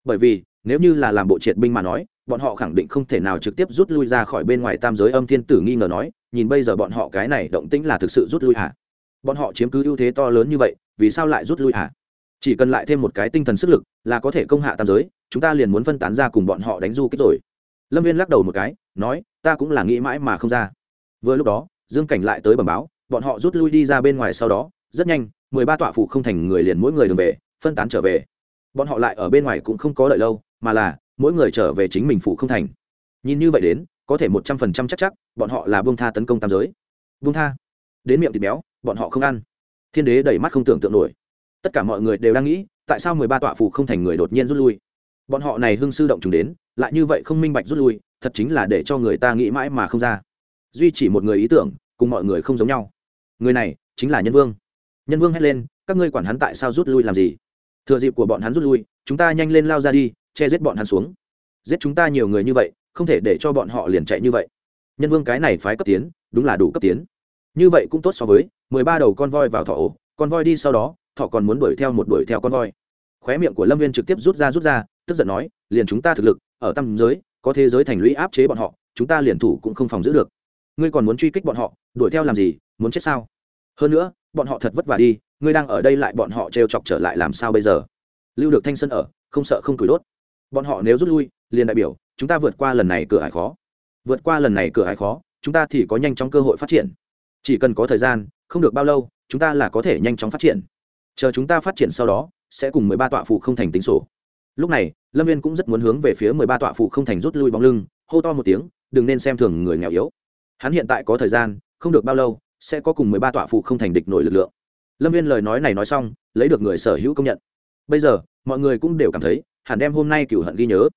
Bởi vì, nếu như là làm bộ triệt binh mà nói, bọn họ khẳng định không thể nào trực tiếp rút lui ra khỏi bên ngoài tam giới âm thiên tử nghi ngờ nói, nhìn bây giờ bọn họ cái này động tĩnh là thực sự rút lui hả? Bọn họ chiếm cứ ưu thế to lớn như vậy, vì sao lại rút lui hả? Chỉ cần lại thêm một cái tinh thần sức lực, là có thể công hạ tam giới, chúng ta liền muốn phân tán ra cùng bọn họ đánh du kích rồi. Lâm viên lắc đầu một cái, nói, ta cũng là nghĩ mãi mà không ra vừa lúc đó, dương cảnh lại tới bẩm báo, bọn họ rút lui đi ra bên ngoài sau đó, rất nhanh, mười ba tọa phụ không thành người liền mỗi người đường về, phân tán trở về. Bọn họ lại ở bên ngoài cũng không có đợi lâu, mà là, mỗi người trở về chính mình phụ không thành. Nhìn như vậy đến, có thể một trăm phần trăm chắc chắc, bọn họ là buông tha tấn công tam giới. Buông tha. Đến miệng thịt béo, bọn họ không ăn. Thiên đế đẩy mắt không tưởng tượng nổi. Tất cả mọi người đều đang nghĩ, tại sao mười ba tọa phụ không thành người đột nhiên rút lui? Bọn họ này hưng sư động chúng đến, lại như vậy không minh bạch rút lui, thật chính là để cho người ta nghĩ mãi mà không ra duy chỉ một người ý tưởng, cùng mọi người không giống nhau. Người này chính là nhân vương. Nhân vương hét lên, các ngươi quản hắn tại sao rút lui làm gì? Thừa dịp của bọn hắn rút lui, chúng ta nhanh lên lao ra đi, che giết bọn hắn xuống. Giết chúng ta nhiều người như vậy, không thể để cho bọn họ liền chạy như vậy. Nhân vương cái này phái cấp tiến, đúng là đủ cấp tiến. Như vậy cũng tốt so với, mười ba đầu con voi vào thọ ổ, con voi đi sau đó thọ còn muốn đuổi theo một đuổi theo con voi. Khóe miệng của lâm viên trực tiếp rút ra rút ra, tức giận nói, liền chúng ta thực lực, ở tâm giới, có thế giới thành lũy áp chế bọn họ, chúng ta liền thủ cũng không phòng giữ được ngươi còn muốn truy kích bọn họ, đuổi theo làm gì, muốn chết sao? Hơn nữa, bọn họ thật vất vả đi, ngươi đang ở đây lại bọn họ trêu chọc trở lại làm sao bây giờ? Lưu được thanh sân ở, không sợ không tuổi đốt. Bọn họ nếu rút lui, liền đại biểu, chúng ta vượt qua lần này cửa hải khó. Vượt qua lần này cửa hải khó, chúng ta thì có nhanh chóng cơ hội phát triển. Chỉ cần có thời gian, không được bao lâu, chúng ta là có thể nhanh chóng phát triển. Chờ chúng ta phát triển sau đó, sẽ cùng mười ba tọa phụ không thành tính sổ. Lúc này, lâm viên cũng rất muốn hướng về phía mười ba tọa phụ không thành rút lui bóng lưng, hô to một tiếng, đừng nên xem thường người nghèo yếu hắn hiện tại có thời gian, không được bao lâu, sẽ có cùng mười ba tọa phụ không thành địch nổi lực lượng. Lâm viên lời nói này nói xong, lấy được người sở hữu công nhận. Bây giờ, mọi người cũng đều cảm thấy, hẳn đem hôm nay cửu hận ghi nhớ.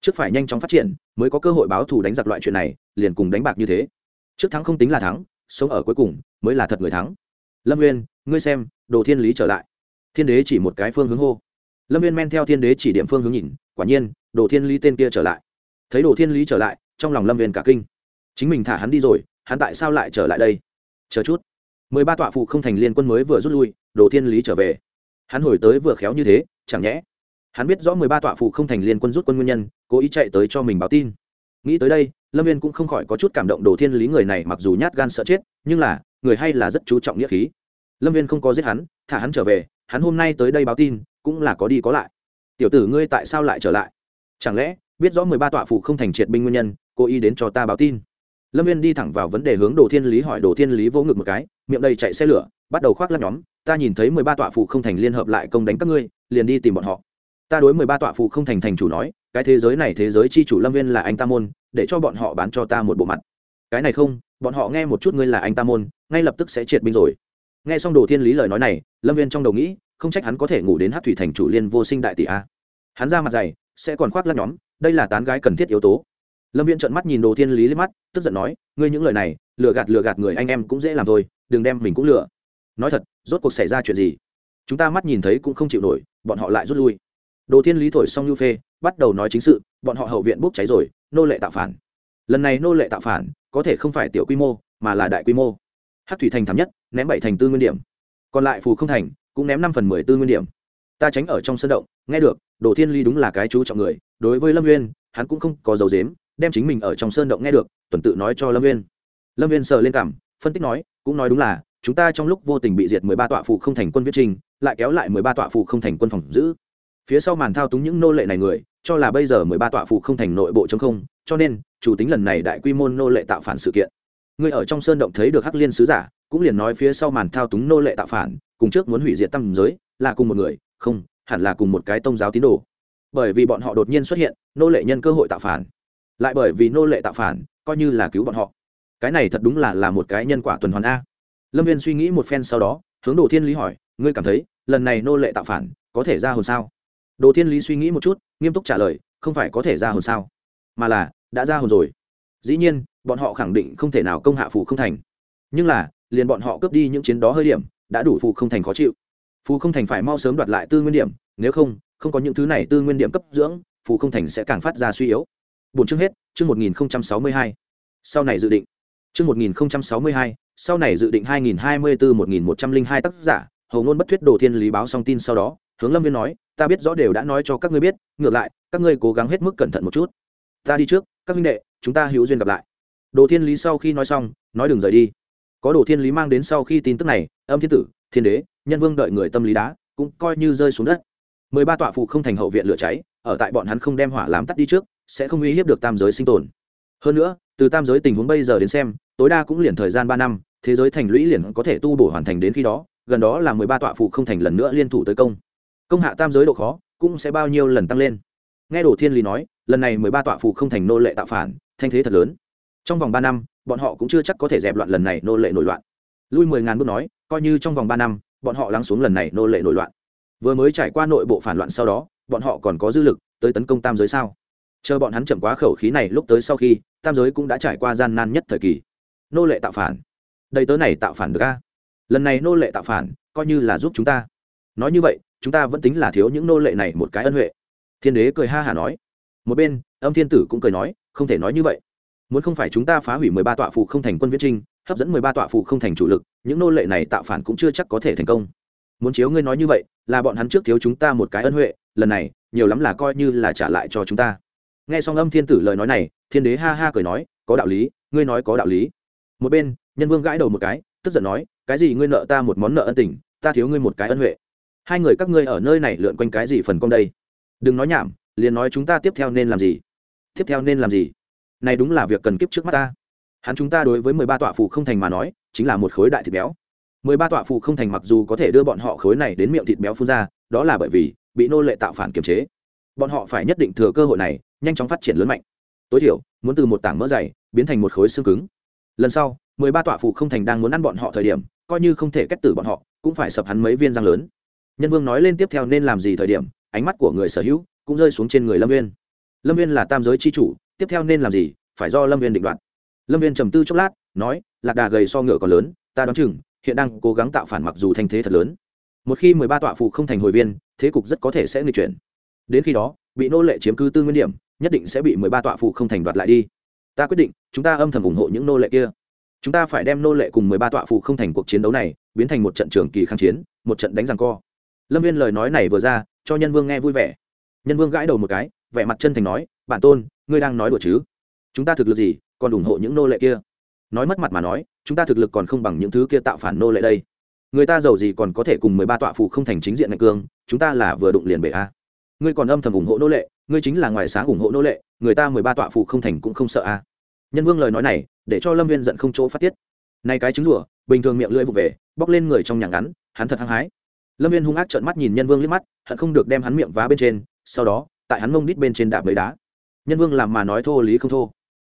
Trước phải nhanh chóng phát triển, mới có cơ hội báo thù đánh giặc loại chuyện này, liền cùng đánh bạc như thế. Trước thắng không tính là thắng, sống ở cuối cùng, mới là thật người thắng. Lâm nguyên ngươi xem, đồ thiên lý trở lại. Thiên đế chỉ một cái phương hướng hô. Lâm viên men theo thiên đế chỉ điểm phương hướng nhìn, quả nhiên, đồ thiên lý tên kia trở lại. Thấy đồ thiên lý trở lại, trong lòng lâm viên cả kinh chính mình thả hắn đi rồi, hắn tại sao lại trở lại đây? Chờ chút. Mười ba tọa phụ không thành liên quân mới vừa rút lui, đồ thiên lý trở về. Hắn hồi tới vừa khéo như thế, chẳng nhẽ. Hắn biết rõ mười ba tọa phụ không thành liên quân rút quân nguyên nhân, cố ý chạy tới cho mình báo tin. Nghĩ tới đây, lâm viên cũng không khỏi có chút cảm động đồ thiên lý người này mặc dù nhát gan sợ chết, nhưng là, người hay là rất chú trọng nghĩa khí. Lâm viên không có giết hắn, thả hắn trở về, hắn hôm nay tới đây báo tin, cũng là có đi có lại. Tiểu tử ngươi tại sao lại trở lại? Chẳng lẽ biết rõ mười ba tọa phụ không thành triệt binh nguyên nhân, cố ý đến cho ta báo tin? Lâm viên đi thẳng vào vấn đề hướng đồ thiên lý hỏi, đồ thiên lý vỗ ngực một cái, miệng đầy chạy xe lửa, bắt đầu khoác lắp nhóm. Ta nhìn thấy mười ba tọa phụ không thành liên hợp lại công đánh các ngươi, liền đi tìm bọn họ. Ta đối mười ba tọa phụ không thành thành chủ nói, cái thế giới này thế giới chi chủ lâm viên là anh ta môn, để cho bọn họ bán cho ta một bộ mặt. Cái này không, bọn họ nghe một chút ngươi là anh ta môn, ngay lập tức sẽ triệt binh rồi. Nghe xong đồ thiên lý lời nói này, lâm viên trong đầu nghĩ, không trách hắn có thể ngủ đến hát thủy thành chủ liên vô sinh đại tỷ a. Hắn ra mặt dày, sẽ còn khoác lắp nhóm, đây là tán gái cần thiết yếu tố lâm viên trợn mắt nhìn đồ thiên lý lên mắt, tức giận nói, ngươi những lời này, lừa gạt lừa gạt người anh em cũng dễ làm thôi, đừng đem mình cũng lừa. Nói thật, rốt cuộc xảy ra chuyện gì? Chúng ta mắt nhìn thấy cũng không chịu nổi, bọn họ lại rút lui. Đồ thiên lý thổi xong nhu phê, bắt đầu nói chính sự, bọn họ hậu viện bốc cháy rồi, nô lệ tạo phản. Lần này nô lệ tạo phản, có thể không phải tiểu quy mô, mà là đại quy mô. Hát thủy thành thảm nhất, ném bảy thành tư nguyên điểm. Còn lại phù không thành, cũng ném năm phần mười tư nguyên điểm. Ta tránh ở trong sân động, nghe được, đồ thiên ly đúng là cái chú trọng người, đối với lâm nguyên hắn cũng không có dấu dếm đem chính mình ở trong sơn động nghe được, tuần tự nói cho lâm viên lâm viên sờ lên cảm, phân tích nói, cũng nói đúng là, chúng ta trong lúc vô tình bị diệt mười ba tọa phụ không thành quân viết trình, lại kéo lại mười ba tọa phụ không thành quân phòng giữ. Phía sau màn thao túng những nô lệ này người, cho là bây giờ mười ba tọa phụ không thành nội bộ chống không, cho nên, chủ tính lần này đại quy mô nô lệ tạo phản sự kiện. Người ở trong sơn động thấy được hắc liên sứ giả, cũng liền nói phía sau màn thao túng nô lệ tạo phản, cùng trước muốn hủy diệt tâm giới, là cùng một người, không, hẳn là cùng một cái tôn giáo tín đồ. Bởi vì bọn họ đột nhiên xuất hiện, nô lệ nhân cơ hội tạo phản lại bởi vì nô lệ tạo phản, coi như là cứu bọn họ. Cái này thật đúng là là một cái nhân quả tuần hoàn a. Lâm viên suy nghĩ một phen sau đó, hướng đồ thiên lý hỏi, ngươi cảm thấy, lần này nô lệ tạo phản, có thể ra hồn sao? Đồ thiên lý suy nghĩ một chút, nghiêm túc trả lời, không phải có thể ra hồn sao, mà là, đã ra hồn rồi. Dĩ nhiên, bọn họ khẳng định không thể nào công hạ phủ không thành. Nhưng là, liền bọn họ cướp đi những chiến đó hơi điểm, đã đủ phụ không thành khó chịu. Phù không thành phải mau sớm đoạt lại tư nguyên điểm, nếu không không có những thứ này tư nguyên điểm cấp dưỡng, phù không thành sẽ càng phát ra suy yếu bốn chương hết, chương một nghìn sáu mươi hai. Sau này dự định. Chương một nghìn sáu mươi hai, sau này dự định hai nghìn hai mươi bốn một nghìn một trăm linh hai tác giả hầu ngôn bất thuyết đồ thiên lý báo xong tin sau đó, hướng lâm viên nói, ta biết rõ đều đã nói cho các ngươi biết, ngược lại, các ngươi cố gắng hết mức cẩn thận một chút. Ta đi trước, các huynh đệ, chúng ta hữu duyên gặp lại. Đồ thiên lý sau khi nói xong, nói đừng rời đi. Có đồ thiên lý mang đến sau khi tin tức này, âm thiên tử, thiên đế, nhân vương đợi người tâm lý đá, cũng coi như rơi xuống đất. Mười ba tọa phụ không thành hậu viện lửa cháy, ở tại bọn hắn không đem hỏa làm tắt đi trước sẽ không uy hiếp được tam giới sinh tồn. Hơn nữa, từ tam giới tình huống bây giờ đến xem, tối đa cũng liền thời gian ba năm, thế giới thành lũy liền có thể tu bổ hoàn thành đến khi đó, gần đó là mười ba tọa phụ không thành lần nữa liên thủ tới công. Công hạ tam giới độ khó cũng sẽ bao nhiêu lần tăng lên. Nghe đồ thiên lý nói, lần này mười ba tọa phụ không thành nô lệ tạo phản, thanh thế thật lớn. Trong vòng ba năm, bọn họ cũng chưa chắc có thể dẹp loạn lần này nô lệ nổi loạn. Lui mười ngàn bước nói, coi như trong vòng ba năm, bọn họ lắng xuống lần này nô lệ nổi loạn. Vừa mới trải qua nội bộ phản loạn sau đó, bọn họ còn có dư lực tới tấn công tam giới sao? Chờ bọn hắn chậm quá khẩu khí này lúc tới sau khi, tam giới cũng đã trải qua gian nan nhất thời kỳ. Nô lệ tạo phản. Đầy tớ này tạo phản được a? Lần này nô lệ tạo phản, coi như là giúp chúng ta. Nói như vậy, chúng ta vẫn tính là thiếu những nô lệ này một cái ân huệ. Thiên đế cười ha hả nói. Một bên, âm thiên tử cũng cười nói, không thể nói như vậy. Muốn không phải chúng ta phá hủy mười ba tọa phụ không thành quân viễn trinh, hấp dẫn mười ba tọa phụ không thành chủ lực, những nô lệ này tạo phản cũng chưa chắc có thể thành công. Muốn chiếu ngươi nói như vậy, là bọn hắn trước thiếu chúng ta một cái ân huệ, lần này, nhiều lắm là coi như là trả lại cho chúng ta nghe xong âm thiên tử lời nói này, thiên đế ha ha cười nói, có đạo lý, ngươi nói có đạo lý. Một bên, nhân vương gãi đầu một cái, tức giận nói, cái gì ngươi nợ ta một món nợ ân tình, ta thiếu ngươi một cái ân huệ. Hai người các ngươi ở nơi này lượn quanh cái gì phần công đây? Đừng nói nhảm, liền nói chúng ta tiếp theo nên làm gì? Tiếp theo nên làm gì? Này đúng là việc cần kiếp trước mắt ta. Hắn chúng ta đối với mười ba tọa phụ không thành mà nói, chính là một khối đại thịt béo. Mười ba tọa phụ không thành mặc dù có thể đưa bọn họ khối này đến miệng thịt béo phun ra, đó là bởi vì bị nô lệ tạo phản kiềm chế. Bọn họ phải nhất định thừa cơ hội này nhanh chóng phát triển lớn mạnh. Tối thiểu, muốn từ một tảng mỡ dày biến thành một khối xương cứng. Lần sau, mười ba tọa phụ không thành đang muốn ăn bọn họ thời điểm, coi như không thể cách tử bọn họ, cũng phải sập hắn mấy viên răng lớn. Nhân vương nói lên tiếp theo nên làm gì thời điểm, ánh mắt của người sở hữu cũng rơi xuống trên người lâm viên lâm viên là tam giới c h i chủ, tiếp theo nên làm gì, phải do lâm viên định đoạt. Lâm viên trầm tư chốc lát, nói, lạc đà gầy so ngựa còn lớn, ta đoán chừng, hiện đang cố gắng tạo phản mặc dù thanh thế thật lớn. Một khi mười ba tọa phụ không thành hồi viên, thế cục rất có thể sẽ nghịch chuyển. Đến khi đó, bị nô lệ chiếm cứ tư nguyên điểm nhất định sẽ bị mười ba tọa phụ không thành đoạt lại đi. Ta quyết định, chúng ta âm thầm ủng hộ những nô lệ kia. Chúng ta phải đem nô lệ cùng mười ba tọa phụ không thành cuộc chiến đấu này biến thành một trận trường kỳ kháng chiến, một trận đánh giằng co. Lâm viên lời nói này vừa ra, cho nhân vương nghe vui vẻ. Nhân vương gãi đầu một cái, vẻ mặt chân thành nói, bản tôn, ngươi đang nói đùa chứ? Chúng ta thực lực gì, còn ủng hộ những nô lệ kia? Nói mất mặt mà nói, chúng ta thực lực còn không bằng những thứ kia tạo phản nô lệ đây. Người ta giàu gì còn có thể cùng mười ba tọa phụ không thành chính diện ngạch cương, chúng ta là vừa đụng liền bể a. Ngươi còn âm thầm ủng hộ nô lệ ngươi chính là ngoài sáng ủng hộ nô lệ, người ta mười ba tọa phụ không thành cũng không sợ a nhân vương lời nói này, để cho lâm viên giận không chỗ phát tiết. Nay cái trứng rủa bình thường miệng lưỡi vụ về, bóc lên người trong nhà ngắn, hắn thật hăng hái. Lâm viên hung ác trợn mắt nhìn nhân vương liếc mắt, hận không được đem hắn miệng vá bên trên, sau đó, tại hắn mông đít bên trên đạp mấy đá. Nhân vương làm mà nói thô lý không thô.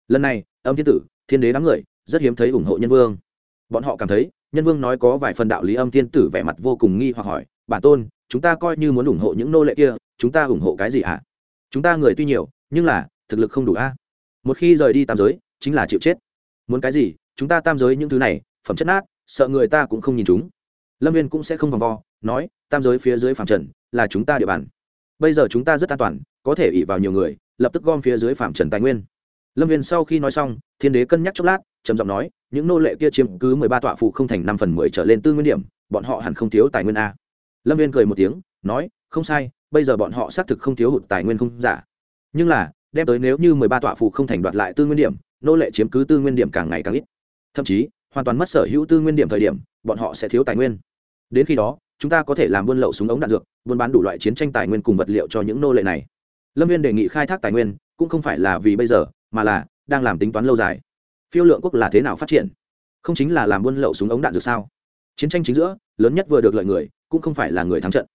Lần này, âm thiên tử, thiên đế đám người, rất hiếm thấy ủng hộ nhân vương. Bọn họ cảm thấy, nhân vương nói có vài phần đạo lý âm thiên tử vẻ mặt vô cùng nghi hoặc hỏi, bản tôn, chúng ta coi như muốn ủng hộ những nô lệ kia, chúng ta ủng hộ cái gì ạ à? Chúng ta người tuy nhiều, nhưng là, thực lực không đủ a. Một khi rời đi tam giới, chính là chịu chết. Muốn cái gì, chúng ta tam giới những thứ này, phẩm chất nát, sợ người ta cũng không nhìn chúng. Lâm viên cũng sẽ không vòng vo, nói, tam giới phía dưới phạm trần, là chúng ta địa bàn. Bây giờ chúng ta rất an toàn, có thể ỉ vào nhiều người, lập tức gom phía dưới phạm trần tài nguyên. Lâm viên sau khi nói xong, thiên đế cân nhắc chốc lát, trầm giọng nói, những nô lệ kia chiếm cứ mười ba tọa phụ không thành năm phần mười trở lên tư nguyên điểm, bọn họ hẳn không thiếu tài nguyên a. Lâm viên cười một tiếng, nói, không sai bây giờ bọn họ xác thực không thiếu hụt tài nguyên không giả. Nhưng là, đem tới nếu như mười ba tọa phụ không thành đoạt lại tư nguyên điểm, nô lệ chiếm cứ tư nguyên điểm càng ngày càng ít. Thậm chí, hoàn toàn mất sở hữu tư nguyên điểm thời điểm, bọn họ sẽ thiếu tài nguyên. Đến khi đó, chúng ta có thể làm buôn lậu súng ống đạn dược, buôn bán đủ loại chiến tranh tài nguyên cùng vật liệu cho những nô lệ này. Lâm viên đề nghị khai thác tài nguyên, cũng không phải là vì bây giờ, mà là đang làm tính toán lâu dài. Phiêu lượng quốc là thế nào phát triển? Không chính là làm buôn lậu súng ống đạn dược sao? Chiến tranh chính giữa, lớn nhất vừa được lợi người, cũng không phải là người thắng trận,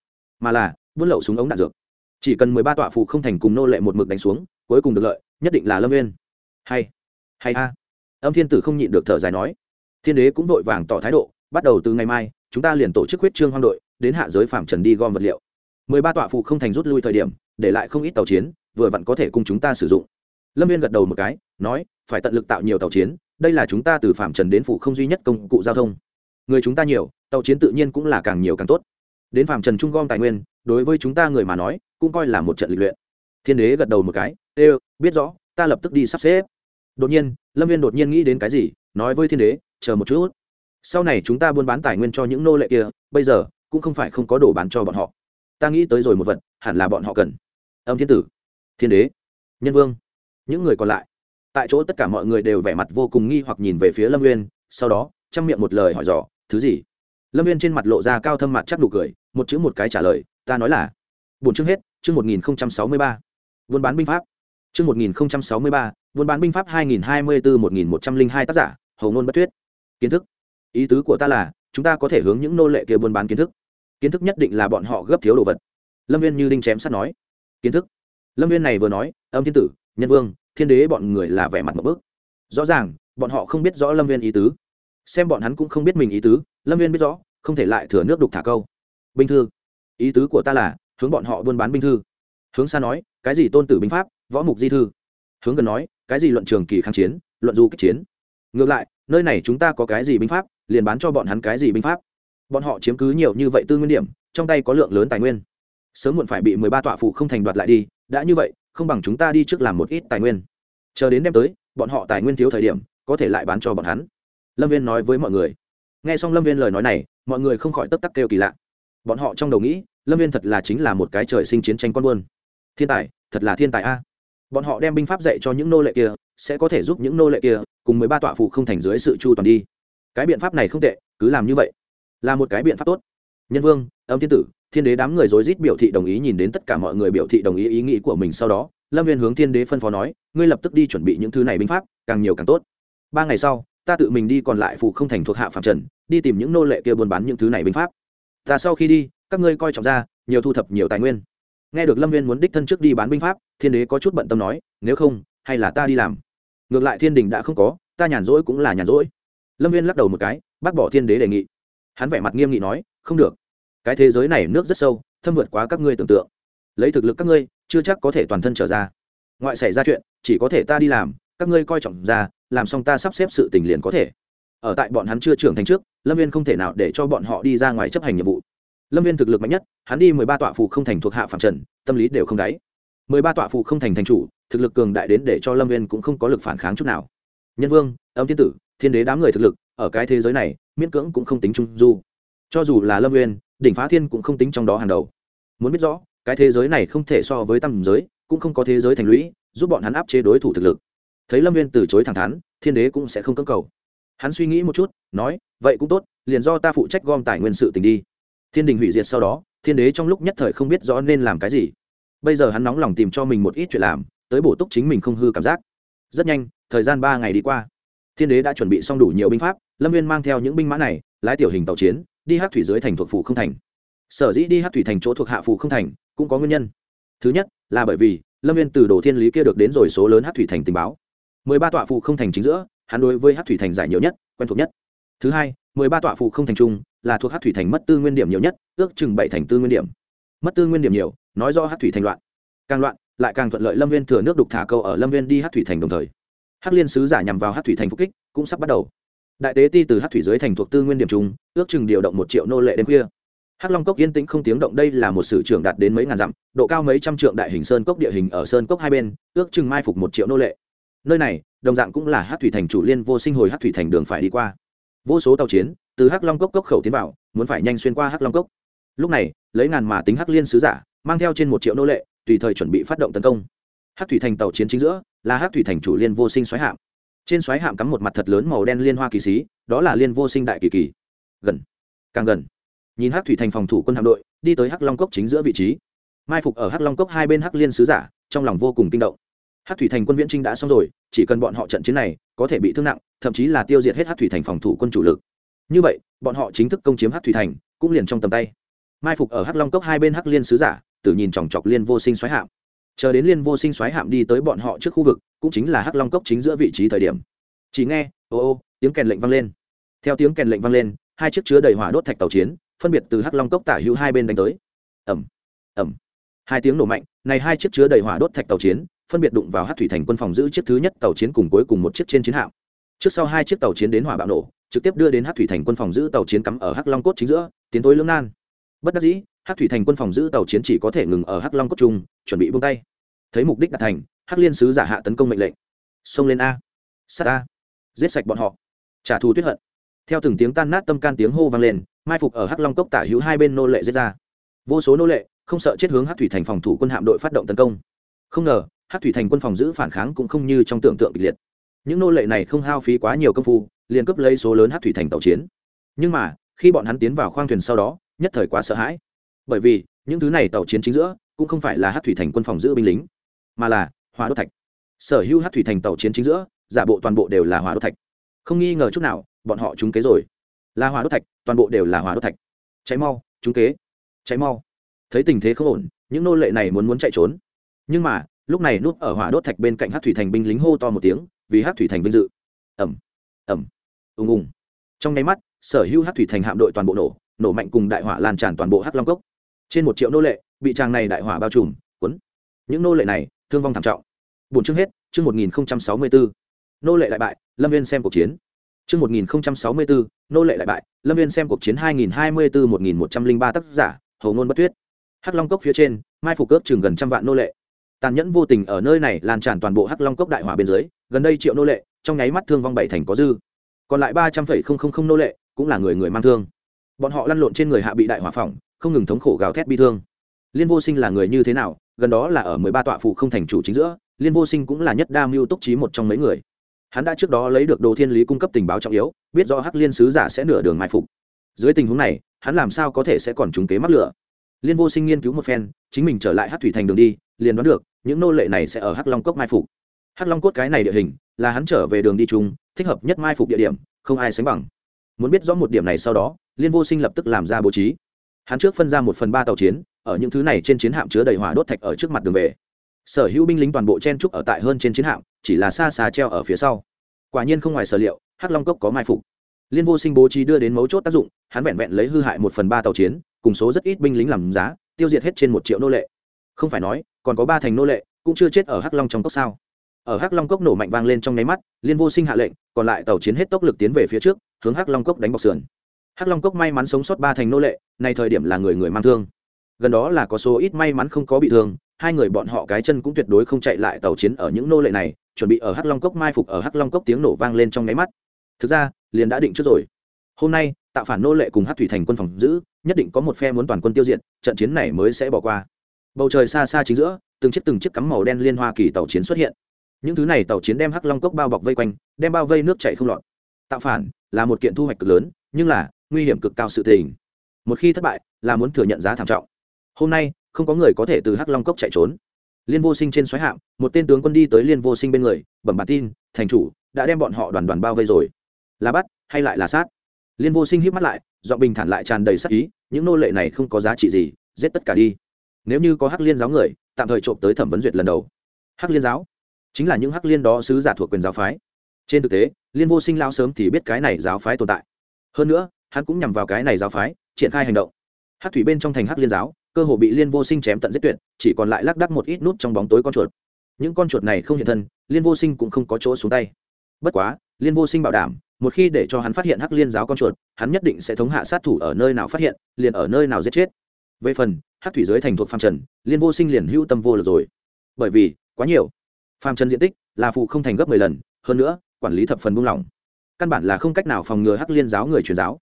mà là buôn lậu súng ống đạn dược. Chỉ cần mười ba tọa phụ không thành cùng nô lệ một mực đánh xuống, cuối cùng được lợi, nhất định là lâm viên hay hay a. Âm thiên tử không nhịn được thở dài nói. Thiên đế cũng vội vàng tỏ thái độ, bắt đầu từ ngày mai, chúng ta liền tổ chức huyết trương hoang đội, đến hạ giới phạm trần đi gom vật liệu. Mười ba tọa phụ không thành rút lui thời điểm, để lại không ít tàu chiến, vừa vặn có thể cùng chúng ta sử dụng. Lâm viên gật đầu một cái, nói, phải tận lực tạo nhiều tàu chiến, đây là chúng ta từ phạm trần đến phụ không duy nhất công cụ giao thông. Người chúng ta nhiều, tàu chiến tự nhiên cũng là càng nhiều càng tốt. Đến phạm trần trung gom tài nguyên đối với chúng ta người mà nói, cũng coi là một trận lịch luyện. Thiên đế gật đầu một cái, ê, biết rõ, ta lập tức đi sắp xếp. Đột nhiên, lâm viên đột nhiên nghĩ đến cái gì, nói với thiên đế, chờ một chút. Sau này chúng ta buôn bán tài nguyên cho những nô lệ kia, bây giờ cũng không phải không có đồ bán cho bọn họ. Ta nghĩ tới rồi một vật, hẳn là bọn họ cần. Âm thiên tử, thiên đế, nhân vương, những người còn lại. Tại chỗ tất cả mọi người đều vẻ mặt vô cùng nghi hoặc nhìn về phía lâm nguyên sau đó chăm miệng một lời hỏi dò, thứ gì? Lâm nguyên trên mặt lộ ra cao thâm mặt chắc đủ cười, một chữ một cái trả lời ta nói là bốn chương hết, chương một nghìn sáu mươi ba, buôn bán binh pháp. Chương một nghìn sáu mươi ba, buôn bán binh pháp hai nghìn hai mươi bốn một nghìn một trăm linh hai tác giả hầu ngôn bất thuyết kiến thức. Ý tứ của ta là, chúng ta có thể hướng những nô lệ kia buôn bán kiến thức. Kiến thức nhất định là bọn họ gấp thiếu đồ vật. Lâm viên như đinh chém sắt nói. Kiến thức. Lâm viên này vừa nói, âm thiên tử, nhân vương, thiên đế bọn người là vẻ mặt một bước. Rõ ràng, bọn họ không biết rõ lâm viên ý tứ. Xem bọn hắn cũng không biết mình ý tứ, lâm viên biết rõ, không thể lại thừa nước đục thả câu. Bình thư ý tứ của ta là, hướng bọn họ buôn bán binh thư. Hướng xa nói, cái gì tôn tử binh pháp, võ mục di thư? Hướng gần nói, cái gì luận trường kỳ kháng chiến, luận du kích chiến? Ngược lại, nơi này chúng ta có cái gì binh pháp, liền bán cho bọn hắn cái gì binh pháp? Bọn họ chiếm cứ nhiều như vậy tư nguyên điểm, trong tay có lượng lớn tài nguyên. Sớm muộn phải bị mười ba tọa phụ không thành đoạt lại đi, đã như vậy, không bằng chúng ta đi trước làm một ít tài nguyên. Chờ đến đem tới, bọn họ tài nguyên thiếu thời điểm, có thể lại bán cho bọn hắn. Lâm viên nói với mọi người. N g h e xong lâm viên lời nói này, mọi người không khỏi tấp tắc kêu kỳ lạ bọn họ trong đầu nghĩ, lâm viên thật là chính là một cái trời sinh chiến tranh con buôn. Thiên tài, thật là thiên tài a. Bọn họ đem binh pháp dạy cho những nô lệ kia, sẽ có thể giúp những nô lệ kia cùng mười ba tọa phụ không thành dưới sự chu toàn đi. Cái biện pháp này không tệ, cứ làm như vậy. Là một cái biện pháp tốt. Nhân vương, âm thiên tử, thiên đế đám người rối rít biểu thị đồng ý nhìn đến tất cả mọi người biểu thị đồng ý ý nghĩ của mình sau đó, lâm viên hướng thiên đế phân phó nói, ngươi lập tức đi chuẩn bị những thứ này binh pháp, càng nhiều càng tốt. Ba ngày sau, ta tự mình đi còn lại phụ không thành thuộc hạ phạm trần, đi tìm những nô lệ kia buôn bán những thứ này binh pháp ta sau khi đi, các ngươi coi trọng ra, nhiều thu thập nhiều tài nguyên. Nghe được lâm viên muốn đích thân trước đi bán binh pháp, thiên đế có chút bận tâm nói, nếu không, hay là ta đi làm. Ngược lại thiên đình đã không có, ta nhàn rỗi cũng là nhàn rỗi. Lâm viên lắc đầu một cái, bác bỏ thiên đế đề nghị. Hắn vẻ mặt nghiêm nghị nói, không được. Cái thế giới này nước rất sâu, thâm vượt quá các ngươi tưởng tượng. Lấy thực lực các ngươi, chưa chắc có thể toàn thân trở ra. Ngoại xảy ra chuyện, chỉ có thể ta đi làm, các ngươi coi trọng ra, làm xong ta sắp xếp sự tình liền có thể ở tại bọn hắn chưa trưởng thành trước, lâm viên không thể nào để cho bọn họ đi ra ngoài chấp hành nhiệm vụ. Lâm viên thực lực mạnh nhất, hắn đi mười ba tọa phụ không thành thuộc hạ phạm trần, tâm lý đều không đáy. Mười ba tọa phụ không thành thành chủ, thực lực cường đại đến để cho lâm viên cũng không có lực phản kháng chút nào. Nhân vương, âm thiên tử, thiên đế đám người thực lực, ở cái thế giới này, miễn cưỡng cũng không tính trung du. Cho dù là lâm viên, đỉnh phá thiên cũng không tính trong đó hàng đầu. Muốn biết rõ, cái thế giới này không thể so với tầm giới, cũng không có thế giới thành lũy, giúp bọn hắn áp chế đối thủ thực lực. Thấy lâm viên từ chối thẳng thắn, thiên đế cũng sẽ không cưỡng cầu hắn suy nghĩ một chút, nói, vậy cũng tốt, liền do ta phụ trách gom tài nguyên sự tình đi. Thiên đình hủy diệt sau đó, thiên đế trong lúc nhất thời không biết rõ nên làm cái gì. Bây giờ hắn nóng lòng tìm cho mình một ít chuyện làm, tới bổ túc chính mình không hư cảm giác. Rất nhanh, thời gian ba ngày đi qua. Thiên đế đã chuẩn bị xong đủ nhiều binh pháp, lâm viên mang theo những binh mã này, lái tiểu hình tàu chiến, đi hát thủy dưới thành thuộc phủ không thành. Sở dĩ đi hát thủy thành chỗ thuộc hạ phủ không thành, cũng có nguyên nhân. Thứ nhất, là bởi vì lâm viên từ đồ thiên lý kia được đến rồi số lớn hát thủy thành tình báo. Mười ba tọa phụ không thành chính giữa hắn đối với hát thủy thành giải nhiều nhất, quen thuộc nhất. Thứ hai, mười ba tọa phụ không thành trung, là thuộc hát thủy thành mất tư nguyên điểm nhiều nhất, ước chừng bảy thành tư nguyên điểm. Mất tư nguyên điểm nhiều, nói do hát thủy thành loạn. Càng loạn, lại càng thuận lợi lâm viên thừa nước đục thả câu ở lâm viên đi hát thủy thành đồng thời. Hát liên sứ giả nhằm vào hát thủy thành phục kích, cũng sắp bắt đầu. Đại tế ti từ hát thủy dưới thành thuộc tư nguyên điểm trung, ước chừng điều động một triệu nô lệ đêm khuya. Hắc long cốc yên tĩnh không tiếng động đây là một sử trưởng đạt đến mấy ngàn dặm, độ cao mấy trăm trượng đại hình sơn cốc địa hình ở sơn cốc hai bên, ước chừng mai phục một triệu nô lệ nơi này, đồng dạng cũng là hát thủy thành chủ liên vô sinh hồi hát thủy thành đường phải đi qua. Vô số tàu chiến, từ hắc long cốc cốc khẩu tiến vào, muốn phải nhanh xuyên qua hắc long cốc. Lúc này, lấy ngàn mà tính hắc liên sứ giả, mang theo trên một triệu nô lệ, tùy thời chuẩn bị phát động tấn công. Hát thủy thành tàu chiến chính giữa, là hát thủy thành chủ liên vô sinh xoáy hạm. Trên xoáy hạm cắm một mặt thật lớn màu đen liên hoa kỳ xí, đó là liên vô sinh đại kỳ kỳ. Gần, càng gần. Nhìn hát thủy thành phòng thủ quân hạm đội, đi tới hắc long cốc chính giữa vị trí. Mai phục ở hắc long cốc hai bên hắc liên sứ giả, trong lòng vô cùng kinh động hát thủy thành quân viễn trinh đã xong rồi, chỉ cần bọn họ trận chiến này có thể bị thương nặng, thậm chí là tiêu diệt hết hát thủy thành phòng thủ quân chủ lực. Như vậy, bọn họ chính thức công chiếm hát thủy thành, cũng liền trong tầm tay. Mai phục ở hắc long cốc hai bên hắc liên sứ giả tự nhìn chòng chọc liên vô sinh xoáy hạm. Chờ đến liên vô sinh xoáy hạm đi tới bọn họ trước khu vực, cũng chính là hắc long cốc chính giữa vị trí thời điểm. Chỉ nghe, ô ô, tiếng kèn lệnh vang lên. Theo tiếng kèn lệnh vang lên, hai chiếc chứa đầy hỏa đốt thạch tàu chiến, phân biệt từ hắc long cốc tả hữu hai bên đánh tới. Ẩm ẩm hai tiếng nổ mạnh, này hai chiếc chứa đầy hỏa đốt thạch tàu chiến phân biệt đụng vào hát thủy thành quân phòng giữ chiếc thứ nhất tàu chiến cùng cuối cùng một chiếc trên chiến hạm. Trước sau hai chiếc tàu chiến đến hỏa bạo nổ, trực tiếp đưa đến hát thủy thành quân phòng giữ tàu chiến cắm ở hắc long cốt chính giữa, tiến tối lưỡng nan. Bất đắc dĩ, hát thủy thành quân phòng giữ tàu chiến chỉ có thể ngừng ở hắc long cốt trung chuẩn bị buông tay. Thấy mục đích đạt thành, hắc liên sứ giả hạ tấn công mệnh lệnh. Xông lên a. Sát a. Giết sạch bọn họ. Trả thù tuyết hận. Theo từng tiếng tan nát tâm can tiếng hô vang lên, mai phục ở hắc long cốc tả hữu hai bên nô lệ giết ra. Vô số nô lệ, không sợ chết hướng hắc thủy thành phòng thủ quân hạm đội phát động tấn công. Không ngờ hát thủy thành quân phòng giữ phản kháng cũng không như trong tưởng tượng kịch liệt. Những nô lệ này không hao phí quá nhiều công phu, liền cướp lấy số lớn hát thủy thành tàu chiến. Nhưng mà, khi bọn hắn tiến vào khoang thuyền sau đó, nhất thời quá sợ hãi. Bởi vì, những thứ này tàu chiến chính giữa, cũng không phải là hát thủy thành quân phòng giữ binh lính, mà là hỏa đốt thạch. Sở hữu hát thủy thành tàu chiến chính giữa, giả bộ toàn bộ đều là hỏa đốt thạch. Không nghi ngờ chút nào, bọn họ trúng kế rồi. Là hỏa đốt thạch, toàn bộ đều là hỏa đốt thạch. Cháy mau, trúng kế. Cháy mau. Thấy tình thế không ổn, những nô lệ này muốn muốn chạy trốn. Nhưng mà lúc này núp ở hỏa đốt thạch bên cạnh hát thủy thành binh lính hô to một tiếng, vì hát thủy thành vinh dự. Ẩm ẩm ùng ùng. Trong nháy mắt, sở hữu hát thủy thành hạm đội toàn bộ nổ nổ mạnh cùng đại hỏa lan tràn toàn bộ hát long cốc. Trên một triệu nô lệ, bị tràng này đại hỏa bao trùm quấn những nô lệ này, thương vong thảm trọng. Bốn chương hết, chương một nghìn sáu mươi bốn nô lệ đại bại, lâm viên xem cuộc chiến. Chương một nghìn sáu mươi bốn nô lệ đại bại, lâm viên xem cuộc chiến hai nghìn hai mươi bốn một nghìn một trăm linh ba tác giả, hầu ngôn bất thuyết hắc long cốc phía trên, mai phục cướp chừng gần trăm vạn nô lệ tàn nhẫn vô tình ở nơi này lan tràn toàn bộ hắc long cốc đại hỏa bên dưới, gần đây triệu nô lệ, trong nháy mắt thương vong bảy thành có dư. Còn lại ba trăm linh nô lệ cũng là người người mang thương. Bọn họ lăn lộn trên người hạ bị đại hỏa phỏng, không ngừng thống khổ gào thét bi thương. Liên vô sinh là người như thế nào? Gần đó là ở mười ba tọa phụ không thành chủ chính giữa, liên vô sinh cũng là nhất đa mưu túc trí một trong mấy người. Hắn đã trước đó lấy được đồ thiên lý cung cấp tình báo trọng yếu, biết do hắc liên sứ giả sẽ nửa đường mai phục. Dưới tình huống này, hắn làm sao có thể sẽ còn trúng kế mắc lửa? Liên vô sinh nghiên cứu một phen, chính mình trở lại hát thủy thành đường đi liền đoán được, những nô lệ này sẽ ở hắc long cốc mai phục. Hắc long cốt cái này địa hình, là hắn trở về đường đi chung, thích hợp nhất mai phục địa điểm, không ai sánh bằng. Muốn biết rõ một điểm này sau đó, liên vô sinh lập tức làm ra bố trí. Hắn trước phân ra một phần ba tàu chiến, ở những thứ này trên chiến hạm chứa đầy hỏa đốt thạch ở trước mặt đường về. Sở hữu binh lính toàn bộ chen trúc ở tại hơn trên chiến hạm, chỉ là xa xa treo ở phía sau. Quả nhiên không ngoài sở liệu, hắc long cốc có mai phục. Liên vô sinh bố trí đưa đến mấu chốt tác dụng, hắn vẹn vẹn lấy hư hại một phần ba tàu chiến, cùng số rất ít binh lính làm giá, tiêu diệt hết trên một triệu nô lệ không phải nói, còn có ba thành nô lệ, cũng chưa chết ở hắc long trong cốc sao? Ở hắc long cốc nổ mạnh vang lên trong nháy mắt, liên vô sinh hạ lệnh, còn lại tàu chiến hết tốc lực tiến về phía trước, hướng hắc long cốc đánh bọc sườn. Hắc long cốc may mắn sống sót ba thành nô lệ, nay thời điểm là người người mang thương. Gần đó là có số ít may mắn không có bị thương, hai người bọn họ cái chân cũng tuyệt đối không chạy lại tàu chiến ở những nô lệ này, chuẩn bị ở hắc long cốc mai phục ở hắc long cốc tiếng nổ vang lên trong nháy mắt. Thực ra, liền đã định trước rồi. Hôm nay, tạo phản nô lệ cùng hắc thủy thành quân phòng giữ, nhất định có một phe muốn toàn quân tiêu diệt, trận chiến này mới sẽ bỏ qua bầu trời xa xa chính giữa, từng chiếc từng chiếc cắm màu đen liên hoa kỳ tàu chiến xuất hiện. Những thứ này tàu chiến đem hắc long cốc bao bọc vây quanh, đem bao vây nước chảy không lọt. Tạo phản là một kiện thu hoạch cực lớn, nhưng là nguy hiểm cực cao sự tình. Một khi thất bại, là muốn thừa nhận giá thảm trọng. Hôm nay, không có người có thể từ hắc long cốc chạy trốn. Liên vô sinh trên xoáy hạm, một tên tướng quân đi tới liên vô sinh bên người, bẩm bản tin, thành chủ, đã đem bọn họ đoàn đoàn bao vây rồi. Là bắt hay lại là sát? Liên vô sinh hít mắt lại dọn bình thản lại tràn đầy sắc ý, những nô lệ này không có giá trị gì, giết tất cả đi nếu như có hắc liên giáo người, tạm thời trộm tới thẩm vấn duyệt lần đầu. Hắc liên giáo? Chính là những hắc liên đó sứ giả thuộc quyền giáo phái. Trên thực tế, liên vô sinh lao sớm thì biết cái này giáo phái tồn tại. Hơn nữa, hắn cũng nhằm vào cái này giáo phái, triển khai hành động. Hắc thủy bên trong thành hắc liên giáo, cơ hồ bị liên vô sinh chém tận giết tuyệt, chỉ còn lại lác đắc một ít nút trong bóng tối con chuột. Những con chuột này không hiện thân, liên vô sinh cũng không có chỗ xuống tay. Bất quá, liên vô sinh bảo đảm, một khi để cho hắn phát hiện hắc liên giáo con chuột, hắn nhất định sẽ thống hạ sát thủ ở nơi nào phát hiện, liền ở nơi nào giết chết. Về phần hát thủy giới thành thuộc phàm trần, liên vô sinh liền hữu tâm vô lực rồi. Bởi vì, quá nhiều. Phàm trần diện tích là phụ không thành gấp mười lần, hơn nữa, quản lý thập phần buông lỏng. Căn bản là không cách nào phòng ngừa hắc liên giáo người truyền giáo.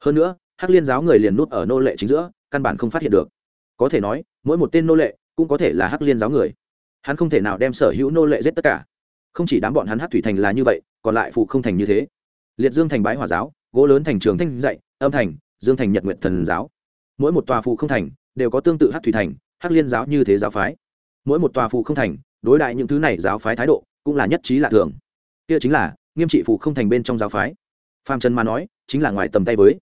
Hơn nữa, hắc liên giáo người liền nút ở nô lệ chính giữa, căn bản không phát hiện được. Có thể nói, mỗi một tên nô lệ cũng có thể là hắc liên giáo người. Hắn không thể nào đem sở hữu nô lệ giết tất cả. Không chỉ đám bọn hắn hát thủy thành là như vậy, còn lại phụ không thành như thế. Liệt dương thành bái hòa giáo, gỗ lớn thành trường thanh dạy, âm thành, dương thành nhật nguyện thần giáo. Mỗi một tòa phụ không thành đều có tương tự hát thủy thành, hát liên giáo như thế giáo phái. Mỗi một tòa phụ không thành, đối đại những thứ này giáo phái thái độ cũng là nhất trí lạ thường. Kia chính là, nghiêm trị phụ không thành bên trong giáo phái. Phạm trần mà nói, chính là ngoài tầm tay với.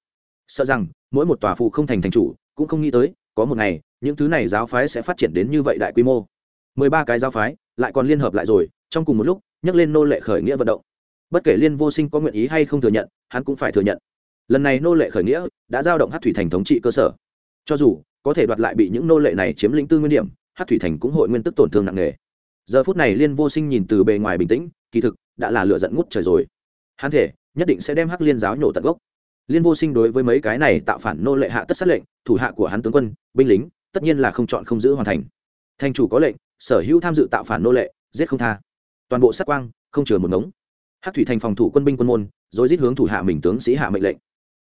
Sợ rằng, mỗi một tòa phụ không thành thành chủ cũng không nghĩ tới, có một ngày, những thứ này giáo phái sẽ phát triển đến như vậy đại quy mô. Mười ba cái giáo phái lại còn liên hợp lại rồi, trong cùng một lúc, nhắc lên nô lệ khởi nghĩa vận động. Bất kể liên vô sinh có nguyện ý hay không thừa nhận, hắn cũng phải thừa nhận. Lần này nô lệ khởi nghĩa đã giao động hát thủy thành thống trị cơ sở. Cho dù có thể đoạt lại bị những nô lệ này chiếm lĩnh tư nguyên điểm hát thủy thành cũng hội nguyên tức tổn thương nặng nề. Giờ phút này liên vô sinh nhìn từ bề ngoài bình tĩnh, kỳ thực, đã là lựa dẫn ngút trời rồi. Hắn thể, nhất định sẽ đem hắc liên giáo nhổ tận gốc. Liên vô sinh đối với mấy cái này tạo phản nô lệ hạ tất sát lệnh, thủ hạ của hắn tướng quân, binh lính, tất nhiên là không chọn không giữ hoàn thành. Thành chủ có lệnh, sở hữu tham dự tạo phản nô lệ, giết không tha. Toàn bộ sát quang, không chừa một ngống. Hát thủy thành phòng thủ quân binh quân môn, rồi giết hướng thủ hạ mình tướng sĩ hạ mệnh lệnh.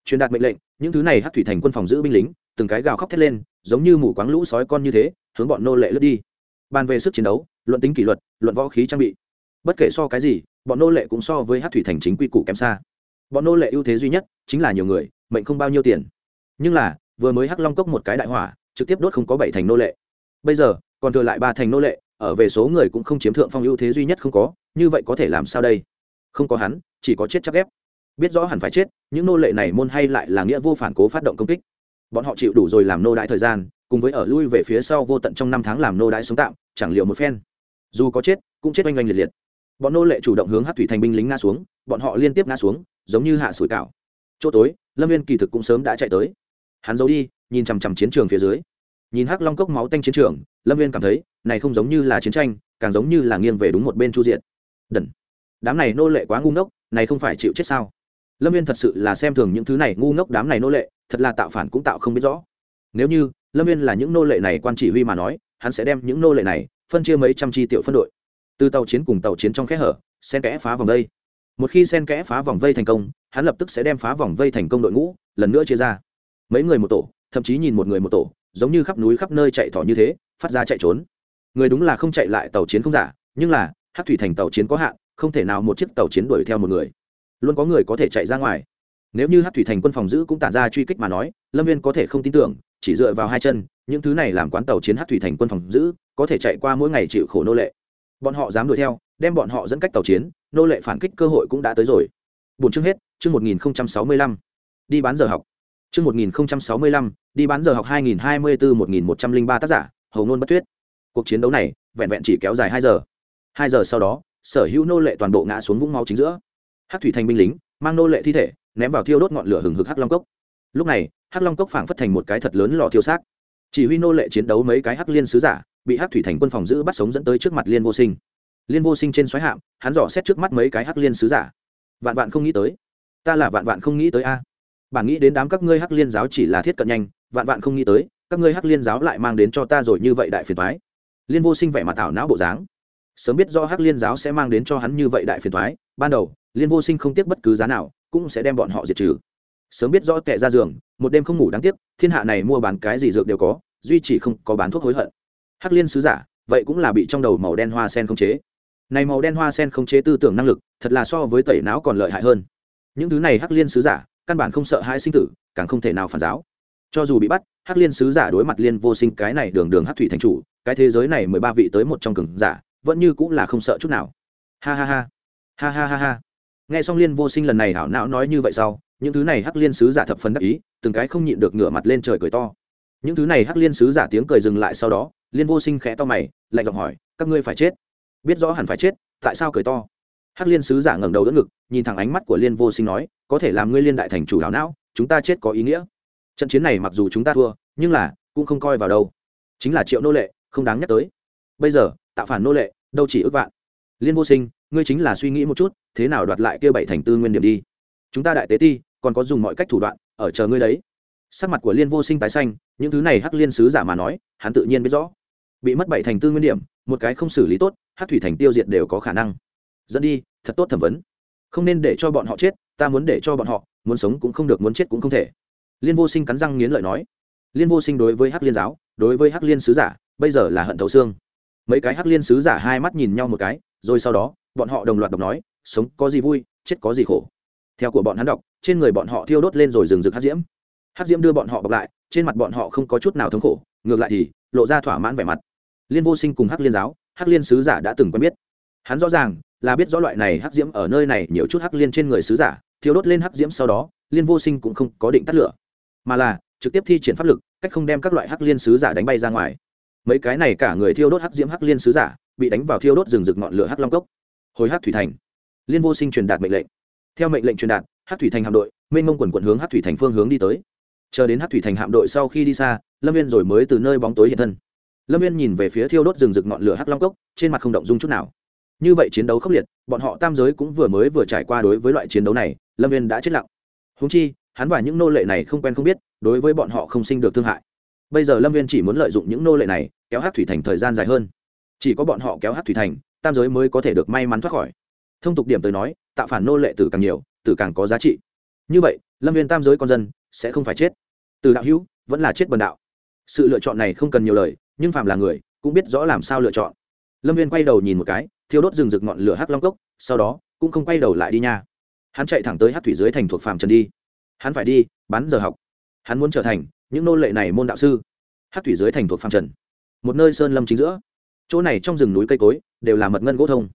Truyền đạt mệnh lệnh, những thứ này hát thủy thành quân phòng giữ binh lính, từng cái gào khóc thét lên giống như mù quáng lũ sói con như thế, hướng bọn nô lệ lướt đi. Bàn về sức chiến đấu, luận tính kỷ luật, luận võ khí trang bị. Bất kể so cái gì, bọn nô lệ cũng so với hát thủy thành chính quy củ kém xa. Bọn nô lệ ưu thế duy nhất chính là nhiều người, mệnh không bao nhiêu tiền. Nhưng là, vừa mới hắc long cốc một cái đại hỏa, trực tiếp đốt không có bảy thành nô lệ. Bây giờ, còn thừa lại ba thành nô lệ, ở về số người cũng không chiếm thượng phong ưu thế duy nhất không có, như vậy có thể làm sao đây? Không có hắn, chỉ có chết chắc ép. biết rõ hẳn phải chết, những nô lệ này môn hay lại là nghĩa vô phản cố phát động công kích bọn họ chịu đủ rồi làm nô đại thời gian, cùng với ở lui về phía sau vô tận trong năm tháng làm nô đại sống tạm, chẳng liệu một phen. Dù có chết, cũng chết oanh oanh liệt liệt. Bọn nô lệ chủ động hướng hát thủy thành binh lính ngã xuống, bọn họ liên tiếp ngã xuống, giống như hạ sủi cảo. Chỗ tối, lâm viên kỳ thực cũng sớm đã chạy tới. Hắn giấu đi, nhìn chằm chằm chiến trường phía dưới. Nhìn hắc long cốc máu tanh chiến trường, lâm viên cảm thấy, này không giống như là chiến tranh, càng giống như là nghiêng về đúng một bên chu diện đần. Đám này nô lệ quá ngu ngốc, này không phải chịu chết sao? Lâm viên thật sự là xem thường những thứ này ngu ngốc đám này nô lệ thật là tạo phản cũng tạo không biết rõ. Nếu như, lâm viên là những nô lệ này quan chỉ huy mà nói, hắn sẽ đem những nô lệ này phân chia mấy trăm chi tiểu phân đội. Từ tàu chiến cùng tàu chiến trong kẽ hở sen kẽ phá vòng vây. Một khi sen kẽ phá vòng vây thành công, hắn lập tức sẽ đem phá vòng vây thành công đội ngũ lần nữa chia ra. Mấy người một tổ, thậm chí nhìn một người một tổ, giống như khắp núi khắp nơi chạy thỏ như thế, phát ra chạy trốn. Người đúng là không chạy lại tàu chiến không giả, nhưng là hát thủy thành tàu chiến có hạn, không thể nào một chiếc tàu chiến đuổi theo một người. Luôn có người có thể chạy ra ngoài nếu như hát thủy thành quân phòng giữ cũng tản ra truy kích mà nói, lâm viên có thể không tin tưởng, chỉ dựa vào hai chân, những thứ này làm quán tàu chiến hát thủy thành quân phòng giữ, có thể chạy qua mỗi ngày chịu khổ nô lệ. Bọn họ dám đuổi theo, đem bọn họ dẫn cách tàu chiến, nô lệ phản kích cơ hội cũng đã tới rồi. Bốn chương hết, chương một nghìn sáu mươi lăm. Đi bán giờ học. Chương một nghìn sáu mươi lăm, đi bán giờ học hai nghìn hai mươi bốn một nghìn một trăm linh ba tác giả, hầu nôn bất tuyết. Cuộc chiến đấu này, vẹn vẹn chỉ kéo dài hai giờ. Hai giờ sau đó, sở hữu nô lệ toàn bộ ngã xuống vũng máu chính giữa. Hát thủy thành binh lính, mang nô lệ thi thể ném vào thiêu đốt ngọn lửa hừng hực hắc long cốc. Lúc này, hắc long cốc phảng phất thành một cái thật lớn lò thiêu xác. Chỉ huy nô lệ chiến đấu mấy cái hắc liên sứ giả, bị hắc thủy thành quân phòng giữ bắt sống dẫn tới trước mặt liên vô sinh. Liên vô sinh trên xoáy hạm, hắn dò xét trước mắt mấy cái hắc liên sứ giả. Vạn vạn không nghĩ tới. Ta là vạn vạn không nghĩ tới a. Bản nghĩ đến đám các ngươi hắc liên giáo chỉ là thiết cận nhanh, vạn vạn không nghĩ tới, các ngươi hắc liên giáo lại mang đến cho ta rồi như vậy đại phiền thoái liên vô sinh vẻ mặt ảo não bộ dáng. Sớm biết do hắc liên giáo sẽ mang đến cho hắn như vậy đại phiền thoái ban đầu, liên vô sinh không tiếc bất cứ giá nào cũng sẽ đem bọn họ diệt trừ. Sớm biết rõ tệ ra giường, một đêm không ngủ đáng tiếc, thiên hạ này mua bán cái gì dược đều có, duy chỉ không có bán thuốc hối hận. Hắc liên sứ giả, vậy cũng là bị trong đầu màu đen hoa sen không chế. Này màu đen hoa sen không chế tư tưởng năng lực, thật là so với tẩy não còn lợi hại hơn. Những thứ này hắc liên sứ giả, căn bản không sợ hai sinh tử, càng không thể nào phản giáo. Cho dù bị bắt, hắc liên sứ giả đối mặt liên vô sinh cái này đường đường hắc thủy thành chủ, cái thế giới này mười ba vị tới một trong cường giả, vẫn như cũng là không sợ chút nào. Ha ha ha. Ha ha ha ha nghe xong liên vô sinh lần này hảo não nói như vậy sau, những thứ này hắc liên sứ giả thập phần đắc ý, từng cái không nhịn được ngửa mặt lên trời cười to. Những thứ này hắc liên sứ giả tiếng cười dừng lại sau đó, liên vô sinh khẽ to mày, lạnh giọng hỏi, các ngươi phải chết? Biết rõ hẳn phải chết, tại sao cười to? Hắc liên sứ giả ngẩng đầu đỡ ngực, nhìn thẳng ánh mắt của liên vô sinh nói, có thể làm ngươi liên đại thành chủ hảo não, chúng ta chết có ý nghĩa. Trận chiến này mặc dù chúng ta thua, nhưng là, cũng không coi vào đâu. Chính là triệu nô lệ, không đáng nhắc tới. Bây giờ, tạo phản nô lệ, đâu chỉ ước vạn. Liên vô sinh, ngươi chính là suy nghĩ một chút thế nào đoạt lại kia bảy thành tư nguyên điểm đi? Chúng ta đại tế ti, còn có dùng mọi cách thủ đoạn, ở chờ ngươi đấy. Sắc mặt của liên vô sinh tái xanh, những thứ này hắc liên sứ giả mà nói, hắn tự nhiên biết rõ. Bị mất bảy thành tư nguyên điểm, một cái không xử lý tốt, hắc thủy thành tiêu diệt đều có khả năng. Dẫn đi, thật tốt thẩm vấn. Không nên để cho bọn họ chết, ta muốn để cho bọn họ, muốn sống cũng không được, muốn chết cũng không thể. Liên vô sinh cắn răng nghiến lợi nói. Liên vô sinh đối với hắc liên giáo, đối với hắc liên sứ giả, bây giờ là hận thấu xương. Mấy cái hắc liên sứ giả hai mắt nhìn nhau một cái, rồi sau đó bọn họ đồng loạt đọc nói, sống có gì vui, chết có gì khổ. Theo của bọn hắn đọc, trên người bọn họ thiêu đốt lên rồi rừng rực hát diễm. Hát diễm đưa bọn họ bọc lại, trên mặt bọn họ không có chút nào thống khổ, ngược lại thì lộ ra thỏa mãn vẻ mặt. Liên vô sinh cùng hắc liên giáo, hắc liên sứ giả đã từng quen biết. Hắn rõ ràng là biết rõ loại này hắc diễm ở nơi này nhiều chút hắc liên trên người sứ giả, thiêu đốt lên hắc diễm sau đó, liên vô sinh cũng không có định tắt lửa, mà là trực tiếp thi triển pháp lực, cách không đem các loại hắc liên sứ giả đánh bay ra ngoài. Mấy cái này cả người thiêu đốt hắc diễm hắc liên sứ giả bị đánh vào thiêu đốt rừng rực ngọn lửa hắc long cốc hồi hát thủy thành. Liên vô sinh truyền đạt mệnh lệnh. Theo mệnh lệnh truyền đạt hát thủy thành hạm đội, mênh mông quần quận hướng hát thủy thành phương hướng đi tới. Chờ đến hát thủy thành hạm đội sau khi đi xa, lâm viên rồi mới từ nơi bóng tối hiện thân. Lâm viên nhìn về phía thiêu đốt rừng rực ngọn lửa hắc long cốc, trên mặt không động dung chút nào. Như vậy chiến đấu khốc liệt, bọn họ tam giới cũng vừa mới vừa trải qua đối với loại chiến đấu này, lâm viên đã chết lặng. Húng chi, hắn và những nô lệ này không quen không biết, đối với bọn họ không sinh được thương hại. Bây giờ lâm viên chỉ muốn lợi dụng những nô lệ này, kéo hát thủy thành thời gian dài hơn. Chỉ có bọn họ kéo hát thủy thành tam giới mới có thể được may mắn thoát khỏi. Thông tục điểm tới nói, tạo phản nô lệ tử càng nhiều, tử càng có giá trị. Như vậy, lâm viên tam giới con dân sẽ không phải chết. Từ đạo hữu, vẫn là chết bần đạo. Sự lựa chọn này không cần nhiều lời, nhưng phạm là người cũng biết rõ làm sao lựa chọn. Lâm viên quay đầu nhìn một cái, thiêu đốt rừng rực ngọn lửa hắc long cốc, sau đó cũng không quay đầu lại đi nha. Hắn chạy thẳng tới hát thủy dưới thành thuộc phạm trần đi. Hắn phải đi, bán giờ học. Hắn muốn trở thành những nô lệ này môn đạo sư. Hát thủy dưới thành thuộc phạm trần. Một nơi sơn lâm chính giữa chỗ này trong rừng núi cây cối đều là mật ngân gỗ thông.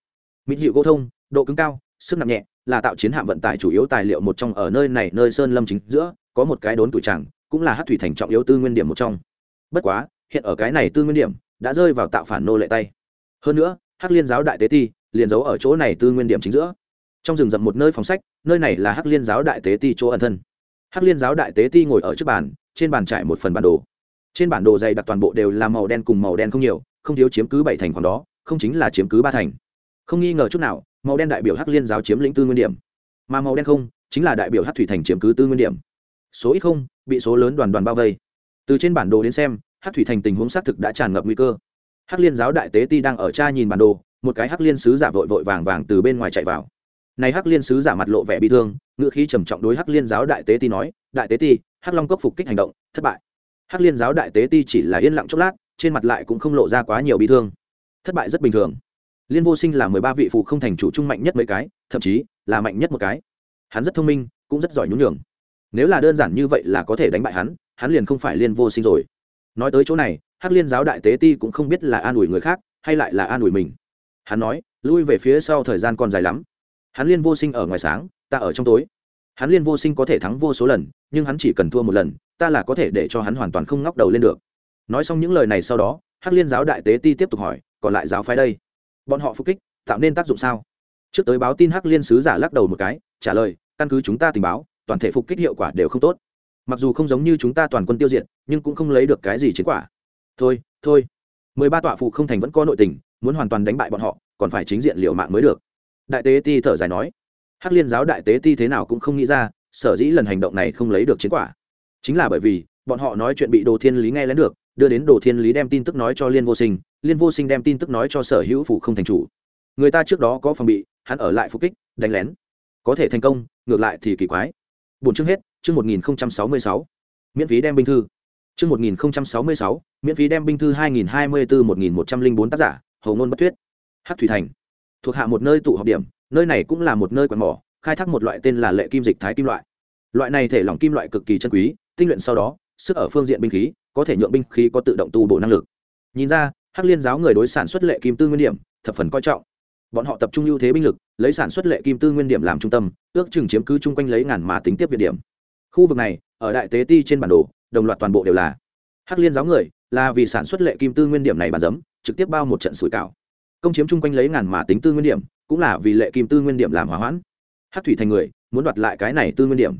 Mịt dịu gỗ thông, độ cứng cao, sức nặng nhẹ, là tạo chiến hạm vận tải chủ yếu tài liệu một trong ở nơi này, nơi sơn lâm chính giữa, có một cái đốn tuổi tràng, cũng là hát thủy thành trọng yếu tư nguyên điểm một trong. Bất quá, hiện ở cái này tư nguyên điểm đã rơi vào tạo phản nô lệ tay. Hơn nữa, hắc liên giáo đại tế ti liền giấu ở chỗ này tư nguyên điểm chính giữa. Trong rừng rậm một nơi phòng sách, nơi này là hắc liên giáo đại tế ti chỗ ẩn thân. Hắc liên giáo đại tế ti ngồi ở trước bàn, trên bàn trải một phần bản đồ. Trên bản đồ dày đặc toàn bộ đều là màu đen cùng màu đen không nhiều không thiếu chiếm cứ bảy thành khoảng đó, không chính là chiếm cứ ba thành. Không nghi ngờ chút nào, màu đen đại biểu hắc liên giáo chiếm lĩnh tư nguyên điểm. Mà màu đen không, chính là đại biểu hắc thủy thành chiếm cứ tư nguyên điểm. Số ít không, bị số lớn đoàn đoàn bao vây. Từ trên bản đồ đến xem, hắc thủy thành tình huống xác thực đã tràn ngập nguy cơ. Hắc liên giáo đại tế ti đang ở cha nhìn bản đồ, một cái hắc liên sứ giả vội vội vàng vàng từ bên ngoài chạy vào. Này hắc liên sứ giả mặt lộ vẻ bị thương ngựa khí trầm trọng đối hắc liên giáo đại tế ti nói, đại tế ti, hắc long cốc phục kích hành động, thất bại. Hắc liên giáo đại tế ti chỉ là yên lặng chốc lát trên mặt lại cũng không lộ ra quá nhiều bi thương. Thất bại rất bình thường. Liên vô sinh là mười ba vị phụ không thành chủ trung mạnh nhất mấy cái, thậm chí là mạnh nhất một cái. Hắn rất thông minh, cũng rất giỏi nhún nhường. Nếu là đơn giản như vậy là có thể đánh bại hắn hắn liền không phải liên vô sinh rồi. Nói tới chỗ này, hắc liên giáo đại tế ti cũng không biết là an ủi người khác, hay lại là an ủi mình. Hắn nói, lui về phía sau thời gian còn dài lắm. Hắn liên vô sinh ở ngoài sáng, ta ở trong tối. Hắn liên vô sinh có thể thắng vô số lần, nhưng hắn chỉ cần thua một lần, ta là có thể để cho hắn hoàn toàn không ngóc đầu lên được nói xong những lời này sau đó, hắc liên giáo đại tế ti tiếp tục hỏi, còn lại giáo phái đây? Bọn họ phục kích, tạo nên tác dụng sao? Trước tới báo tin hắc liên sứ giả lắc đầu một cái, trả lời, căn cứ chúng ta tình báo, toàn thể phục kích hiệu quả đều không tốt. Mặc dù không giống như chúng ta toàn quân tiêu diệt, nhưng cũng không lấy được cái gì chiến quả. Thôi thôi. Mười ba tọa phụ không thành vẫn có nội tình, muốn hoàn toàn đánh bại bọn họ, còn phải chính diện liệu mạng mới được. Đại tế ti thở dài nói. Hắc liên giáo đại tế ti thế nào cũng không nghĩ ra, sở dĩ lần hành động này không lấy được chiến quả. Chính là bởi vì, bọn họ nói chuyện bị đồ thiên lý nghe lén được đưa đến đồ thiên lý đem tin tức nói cho liên vô sinh, liên vô sinh đem tin tức nói cho sở hữu phủ không thành chủ. Người ta trước đó có phòng bị, hắn ở lại phục kích, đánh lén. Có thể thành công, ngược lại thì kỳ quái. Bốn chương hết, chương một nghìn sáu mươi sáu. Miễn phí đem binh thư. Chương một nghìn sáu mươi sáu, miễn phí đem binh thư hai nghìn hai mươi bốn một nghìn một trăm linh bốn tác giả hầu ngôn bất thuyết hát thủy thành. Thuộc hạ một nơi tụ họp điểm, nơi này cũng là một nơi quạt mỏ, khai thác một loại tên là lệ kim dịch thái kim loại. Loại này thể lỏng kim loại cực kỳ chân quý, tinh luyện sau đó, sức ở phương diện binh khí có thể nhượng binh khí có tự động tu bổ năng lực. Nhìn ra, hắc liên giáo người đối sản xuất lệ kim tư nguyên điểm, thập phần coi trọng. Bọn họ tập trung ưu thế binh lực, lấy sản xuất lệ kim tư nguyên điểm làm trung tâm, ước chừng chiếm cứ chung quanh lấy ngàn mà tính tiếp viện điểm. Khu vực này, ở đại tế ti trên bản đồ, đồng loạt toàn bộ đều là hắc liên giáo người, là vì sản xuất lệ kim tư nguyên điểm này bàn dấm trực tiếp bao một trận sủi cảo. Công chiếm chung quanh lấy ngàn mà tính tư nguyên điểm, cũng là vì lệ kim tư nguyên điểm làm hỏa hoãn. Hắc thủy thành người, muốn đoạt lại cái này tư nguyên điểm.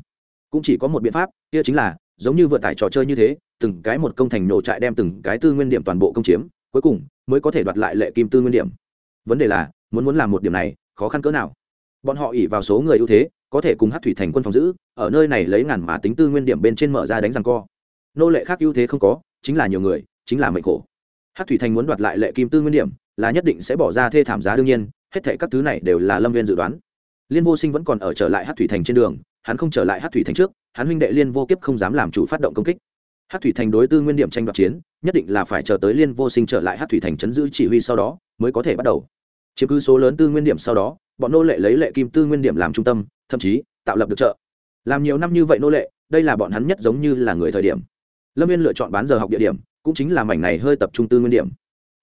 Cũng chỉ có một biện pháp, kia chính là, giống như vận tải trò chơi như thế từng cái một công thành nổ trại đem từng cái tư nguyên điểm toàn bộ công chiếm, cuối cùng mới có thể đoạt lại lệ kim tư nguyên điểm. Vấn đề là, muốn muốn làm một điểm này, khó khăn cỡ nào? Bọn họ ỉ vào số người ưu thế, có thể cùng hát thủy thành quân phòng giữ, ở nơi này lấy ngàn mà tính tư nguyên điểm bên trên mở ra đánh răng co. Nô lệ khác ưu thế không có, chính là nhiều người, chính là mệnh khổ. Hát thủy thành muốn đoạt lại lệ kim tư nguyên điểm, là nhất định sẽ bỏ ra thê thảm giá đương nhiên, hết thể các thứ này đều là lâm viên dự đoán. Liên vô sinh vẫn còn ở trở lại hát thủy thành trên đường, hắn không trở lại hát thủy thành trước, hắn huynh đệ liên vô kiếp không dám làm chủ phát động công kích hát thủy thành đối tư nguyên điểm tranh đoạt chiến, nhất định là phải chờ tới liên vô sinh trở lại hát thủy thành chấn giữ chỉ huy sau đó, mới có thể bắt đầu. Chiếm cứ số lớn tư nguyên điểm sau đó, bọn nô lệ lấy lệ kim tư nguyên điểm làm trung tâm, thậm chí, tạo lập được chợ. Làm nhiều năm như vậy nô lệ, đây là bọn hắn nhất giống như là người thời điểm. Lâm viên lựa chọn bán giờ học địa điểm, cũng chính là mảnh này hơi tập trung tư nguyên điểm.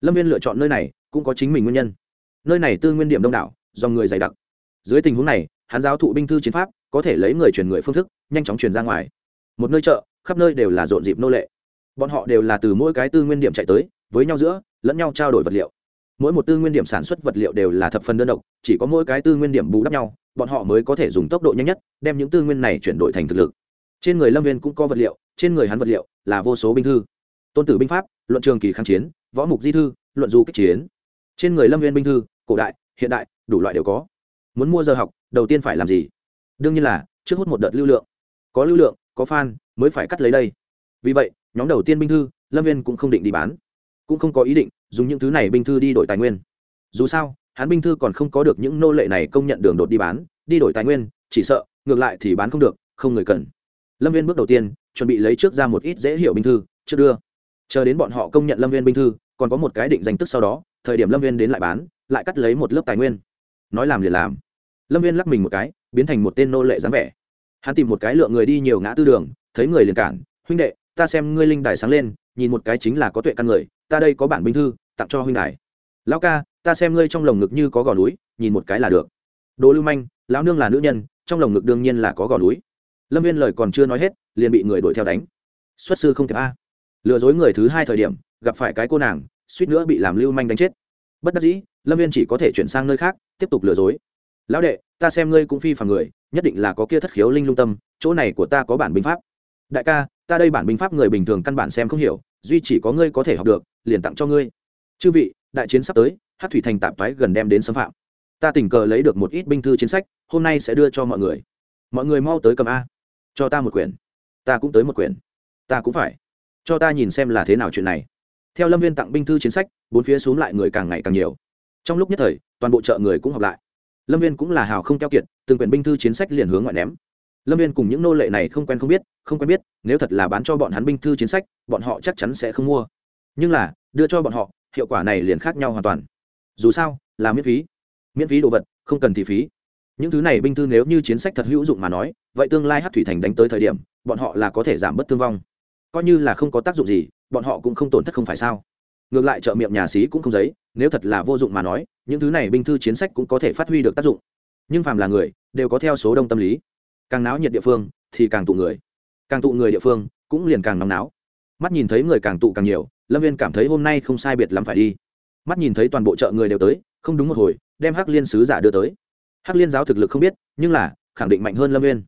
Lâm viên lựa chọn nơi này, cũng có chính mình nguyên nhân. Nơi này tư nguyên điểm đông đảo, do người dày đặc. Dưới tình huống này, hắn giáo thụ binh thư chiến pháp, có thể lấy người truyền người phương thức, nhanh chóng truyền ra ngoài. Một nơi chợ khắp nơi đều là rộn dịp nô lệ. Bọn họ đều là từ mỗi cái tư nguyên điểm chạy tới, với nhau giữa, lẫn nhau trao đổi vật liệu. Mỗi một tư nguyên điểm sản xuất vật liệu đều là thập phần đơn độc, chỉ có mỗi cái tư nguyên điểm bù đắp nhau, bọn họ mới có thể dùng tốc độ nhanh nhất, đem những tư nguyên này chuyển đổi thành thực lực. Trên người lâm viên cũng có vật liệu, trên người hắn vật liệu là vô số binh thư. Tôn tử binh pháp, luận trường kỳ kháng chiến, võ mục di thư, luận du kích chiến. Trên người lâm viên binh thư, cổ đại, hiện đại, đủ loại đều có. Muốn mua giờ học, đầu tiên phải làm gì? Đương nhiên là, trước hút một đợt lưu lượng. Có lưu lượng, có fan mới phải cắt lấy đây. Vì vậy, nhóm đầu tiên binh thư, lâm viên cũng không định đi bán. Cũng không có ý định dùng những thứ này binh thư đi đổi tài nguyên. Dù sao, hắn binh thư còn không có được những nô lệ này công nhận đường đột đi bán, đi đổi tài nguyên, chỉ sợ, ngược lại thì bán không được, không người cần. Lâm viên bước đầu tiên, chuẩn bị lấy trước ra một ít dễ hiểu binh thư, trước đưa. Chờ đến bọn họ công nhận lâm viên binh thư, còn có một cái định danh tức sau đó, thời điểm lâm viên đến lại bán, lại cắt lấy một lớp tài nguyên. Nói làm liền làm. Lâm viên lắc mình một cái, biến thành một tên nô lệ dáng vẻ hắn tìm một cái lượng người đi nhiều ngã tư đường, thấy người liền cản, huynh đệ, ta xem ngươi linh đài sáng lên, nhìn một cái chính là có tuệ căn người, ta đây có bản binh thư, tặng cho huynh đài. Lão ca, ta xem ngươi trong lồng ngực như có gò núi, nhìn một cái là được. Đồ lưu manh, lão nương là nữ nhân, trong lồng ngực đương nhiên là có gò núi. Lâm viên lời còn chưa nói hết, liền bị người đuổi theo đánh. Xuất sư không thể a. Lừa dối người thứ hai thời điểm, gặp phải cái cô nàng, suýt nữa bị làm lưu manh đánh chết. Bất đắc dĩ, lâm viên chỉ có thể chuyển sang nơi khác, tiếp tục lừa dối. Lão đệ ta xem ngươi cũng phi phàm người, nhất định là có kia thất khiếu linh lung tâm, chỗ này của ta có bản binh pháp. Đại ca, ta đây bản binh pháp người bình thường căn bản xem không hiểu, duy chỉ có ngươi có thể học được, liền tặng cho ngươi. Chư vị, đại chiến sắp tới hát thủy thành tạp toái gần đem đến xâm phạm. Ta tình cờ lấy được một ít binh thư chiến sách, hôm nay sẽ đưa cho mọi người. Mọi người mau tới cầm a. Cho ta một quyển. Ta cũng tới một quyển. Ta cũng phải. Cho ta nhìn xem là thế nào chuyện này. Theo lâm viên tặng binh thư chiến sách, bốn phía xuống lại người càng ngày càng nhiều. Trong lúc nhất thời, toàn bộ chợ người cũng họp lại lâm viên cũng là hào không keo kiệt, từng quyển binh thư chiến sách liền hướng ngoại ném. Lâm viên cùng những nô lệ này không quen không biết, không quen biết, nếu thật là bán cho bọn hắn binh thư chiến sách, bọn họ chắc chắn sẽ không mua. Nhưng là, đưa cho bọn họ, hiệu quả này liền khác nhau hoàn toàn. Dù sao, là miễn phí. Miễn phí đồ vật, không cần thị phí. Những thứ này binh thư nếu như chiến sách thật hữu dụng mà nói, vậy tương lai hát thủy thành đánh tới thời điểm, bọn họ là có thể giảm bớt thương vong. Coi như là không có tác dụng gì, bọn họ cũng không tổn thất không phải sao. Ngược lại chợ miệng nhà xí cũng không giấy nếu thật là vô dụng mà nói, những thứ này binh thư chiến sách cũng có thể phát huy được tác dụng. Nhưng phàm là người, đều có theo số đông tâm lý. Càng náo nhiệt địa phương, thì càng tụ người. Càng tụ người địa phương, cũng liền càng nóng náo. Mắt nhìn thấy người càng tụ càng nhiều, lâm viên cảm thấy hôm nay không sai biệt lắm phải đi. Mắt nhìn thấy toàn bộ chợ người đều tới, không đúng một hồi, đem hắc liên sứ giả đưa tới. Hắc liên giáo thực lực không biết, nhưng là, khẳng định mạnh hơn lâm viên.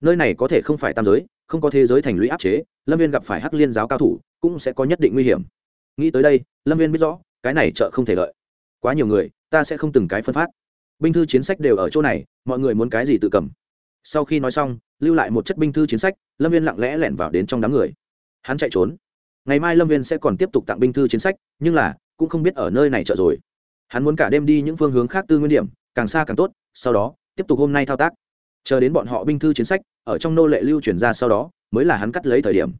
Nơi này có thể không phải tam giới, không có thế giới thành lũy áp chế, lâm viên gặp phải hắc liên giáo cao thủ, cũng sẽ có nhất định nguy hiểm. Nghĩ tới đây, lâm viên biết rõ cái này chợ không thể lợi. Quá nhiều người, ta sẽ không từng cái phân phát. Binh thư chiến sách đều ở chỗ này, mọi người muốn cái gì tự cầm. Sau khi nói xong, lưu lại một chất binh thư chiến sách, lâm viên lặng lẽ lẻn vào đến trong đám người. Hắn chạy trốn. Ngày mai lâm viên sẽ còn tiếp tục tặng binh thư chiến sách, nhưng là, cũng không biết ở nơi này chợ rồi. Hắn muốn cả đêm đi những phương hướng khác tư nguyên điểm, càng xa càng tốt, sau đó, tiếp tục hôm nay thao tác. Chờ đến bọn họ binh thư chiến sách, ở trong nô lệ lưu chuyển ra sau đó, mới là hắn cắt lấy thời điểm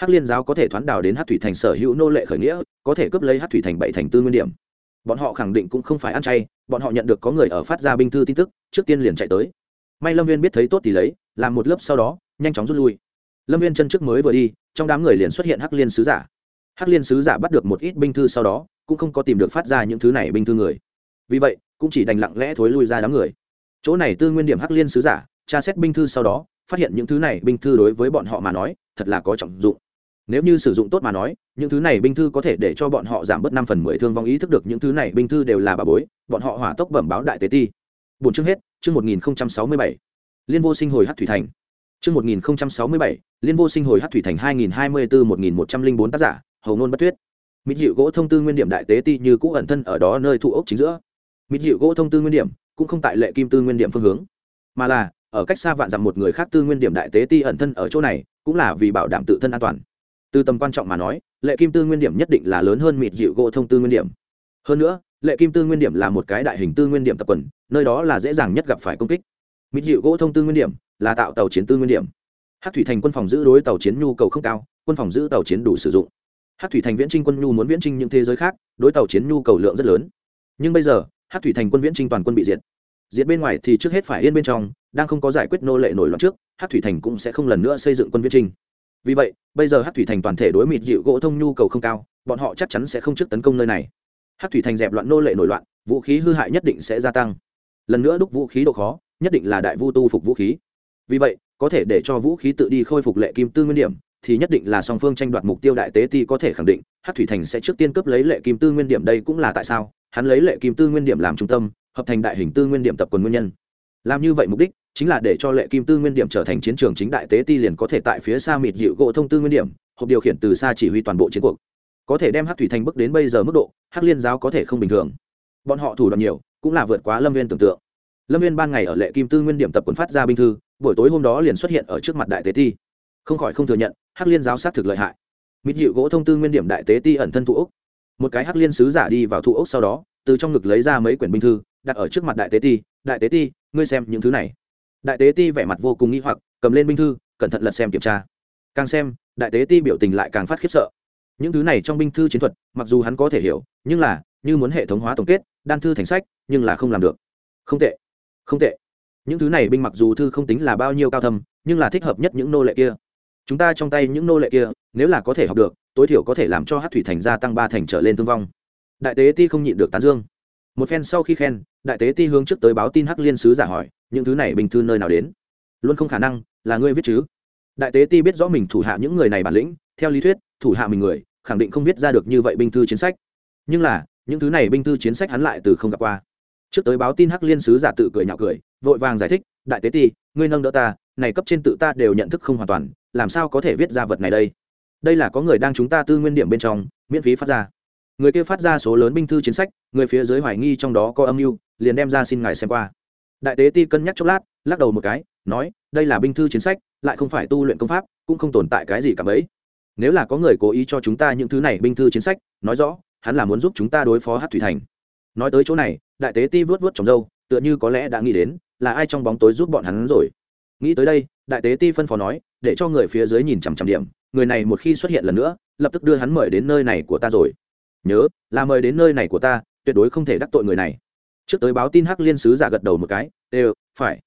hắc liên giáo có thể thoán đào đến hát thủy thành sở hữu nô lệ khởi nghĩa, có thể cướp lấy hát thủy thành bảy thành tư nguyên điểm. Bọn họ khẳng định cũng không phải ăn chay, bọn họ nhận được có người ở phát ra binh thư tin tức, trước tiên liền chạy tới. May lâm viên biết thấy tốt thì lấy, làm một lớp sau đó, nhanh chóng rút lui. Lâm viên chân trước mới vừa đi, trong đám người liền xuất hiện hắc liên sứ giả. Hắc liên sứ giả bắt được một ít binh thư sau đó, cũng không có tìm được phát ra những thứ này binh thư người. Vì vậy, cũng chỉ đành lặng lẽ thối lui ra đám người. Chỗ này tư nguyên điểm hắc liên sứ giả, tra xét binh thư sau đó, phát hiện những thứ này binh thư đối với bọn họ mà nói, thật là có trọng dụng nếu như sử dụng tốt mà nói, những thứ này binh thư có thể để cho bọn họ giảm bớt năm phần mười thương vong ý thức được những thứ này binh thư đều là bà bối, bọn họ hỏa tốc bẩm báo đại tế ti. Bốn chương hết, chương một nghìn sáu mươi bảy. Liên vô sinh hồi hát thủy thành. Chương một nghìn sáu mươi bảy, liên vô sinh hồi hát thủy thành hai nghìn hai mươi bốn một nghìn một trăm linh bốn tác giả, hầu nôn bất tuyết. Mỹ dịu gỗ thông tư nguyên điểm đại tế ti như cũ ẩn thân ở đó nơi thụ ốc chính giữa. Mỹ dịu gỗ thông tư nguyên điểm cũng không tại lệ kim tư nguyên điểm phương hướng, mà là ở cách xa vạn dặm một người khác tư nguyên điểm đại tế ti ẩn thân ở chỗ này, cũng là vì bảo đảm tự thân an toàn từ tầm quan trọng mà nói, lệ kim tư nguyên điểm nhất định là lớn hơn mịt dịu gỗ thông tư nguyên điểm. Hơn nữa, lệ kim tư nguyên điểm là một cái đại hình tư nguyên điểm tập quần, nơi đó là dễ dàng nhất gặp phải công kích. Mịt dịu gỗ thông tư nguyên điểm là tạo tàu chiến tư nguyên điểm. Hát thủy thành quân phòng giữ đối tàu chiến nhu cầu không cao, quân phòng giữ tàu chiến đủ sử dụng. Hát thủy thành viễn trinh quân nhu muốn viễn trinh những thế giới khác, đối tàu chiến nhu cầu lượng rất lớn. Nhưng bây giờ hát thủy thành quân viễn trinh toàn quân bị diệt. Diệt bên ngoài thì trước hết phải yên bên trong, đang không có giải quyết nô lệ nổi loạn trước hát thủy thành cũng sẽ không lần nữa xây dựng quân viễn trinh vì vậy, bây giờ hát thủy thành toàn thể đối mịt dịu gỗ thông nhu cầu không cao, bọn họ chắc chắn sẽ không trước tấn công nơi này. Hát thủy thành dẹp loạn nô lệ nổi loạn, vũ khí hư hại nhất định sẽ gia tăng. Lần nữa đúc vũ khí độ khó, nhất định là đại vu tu phục vũ khí. Vì vậy, có thể để cho vũ khí tự đi khôi phục lệ kim tư nguyên điểm, thì nhất định là song phương tranh đoạt mục tiêu đại tế ti có thể khẳng định, hát thủy thành sẽ trước tiên cấp lấy lệ kim tư nguyên điểm đây cũng là tại sao hắn lấy lệ kim tư nguyên điểm làm trung tâm, hợp thành đại hình tư nguyên điểm tập quần nguyên nhân. Làm như vậy mục đích chính là để cho lệ kim tư nguyên điểm trở thành chiến trường chính đại tế ti liền có thể tại phía xa mịt dịu gỗ thông tư nguyên điểm, hộp điều khiển từ xa chỉ huy toàn bộ chiến cuộc. Có thể đem hát thủy thành bước đến bây giờ mức độ hát liên giáo có thể không bình thường. Bọn họ thủ đoạn nhiều, cũng là vượt quá lâm viên tưởng tượng. Lâm viên ban ngày ở lệ kim tư nguyên điểm tập quần phát ra binh thư, buổi tối hôm đó liền xuất hiện ở trước mặt đại tế ti. Không khỏi không thừa nhận, hắc liên giáo sát thực lợi hại. Mít dịu gỗ thông tư nguyên điểm đại tế ti ẩn thân thủ ốc. Một cái hắc liên sứ giả đi vào thủ ốc sau đó, từ trong ngực lấy ra mấy quyển binh thư, đặt ở trước mặt đại tế ti, đại tế ti, ngươi xem những thứ này đại tế ti vẻ mặt vô cùng nghi hoặc, cầm lên binh thư, cẩn thận lật xem kiểm tra. Càng xem, đại tế ti biểu tình lại càng phát khiếp sợ. Những thứ này trong binh thư chiến thuật, mặc dù hắn có thể hiểu, nhưng là, như muốn hệ thống hóa tổng kết, đan thư thành sách, nhưng là không làm được. Không tệ không tệ. Những thứ này binh mặc dù thư không tính là bao nhiêu cao thâm, nhưng là thích hợp nhất những nô lệ kia. Chúng ta trong tay những nô lệ kia, nếu là có thể học được, tối thiểu có thể làm cho hát thủy thành gia tăng ba thành trở lên thương vong. Đại tế ti không nhịn được tán dương một phen sau khi khen, đại tế ti hướng trước tới báo tin hắc liên sứ giả hỏi, những thứ này bình thư nơi nào đến? Luôn không khả năng, là ngươi viết chứ. Đại tế ti biết rõ mình thủ hạ những người này bản lĩnh, theo lý thuyết, thủ hạ mình người, khẳng định không viết ra được như vậy binh thư chiến sách. Nhưng là, những thứ này binh thư chiến sách hắn lại từ không gặp qua. Trước tới báo tin hắc liên sứ giả tự cười nhạo cười, vội vàng giải thích, đại tế ti, ngươi nâng đỡ ta, này cấp trên tự ta đều nhận thức không hoàn toàn, làm sao có thể viết ra vật này đây? Đây là có người đang chúng ta tư nguyên điểm bên trong, miễn phí phát ra người kia phát ra số lớn binh thư chiến sách, người phía dưới hoài nghi trong đó có âm mưu, liền đem ra xin ngài xem qua. Đại tế ti cân nhắc chốc lát, lắc đầu một cái, nói, đây là binh thư chiến sách, lại không phải tu luyện công pháp, cũng không tồn tại cái gì cả mấy. nếu là có người cố ý cho chúng ta những thứ này binh thư chiến sách, nói rõ, hắn là muốn giúp chúng ta đối phó hát thủy thành. Nói tới chỗ này, đại tế ti vớt vớt trồng dâu tựa như có lẽ đã nghĩ đến, là ai trong bóng tối giúp bọn hắn rồi. Nghĩ tới đây, đại tế ti phân phó nói, để cho người phía dưới nhìn chằm chằm điểm, người này một khi xuất hiện lần nữa, lập tức đưa hắn mời đến nơi này của ta rồi nhớ, là mời đến nơi này của ta, tuyệt đối không thể đắc tội người này. Trước tới báo tin hắc liên sứ giả gật đầu một cái, đều, phải.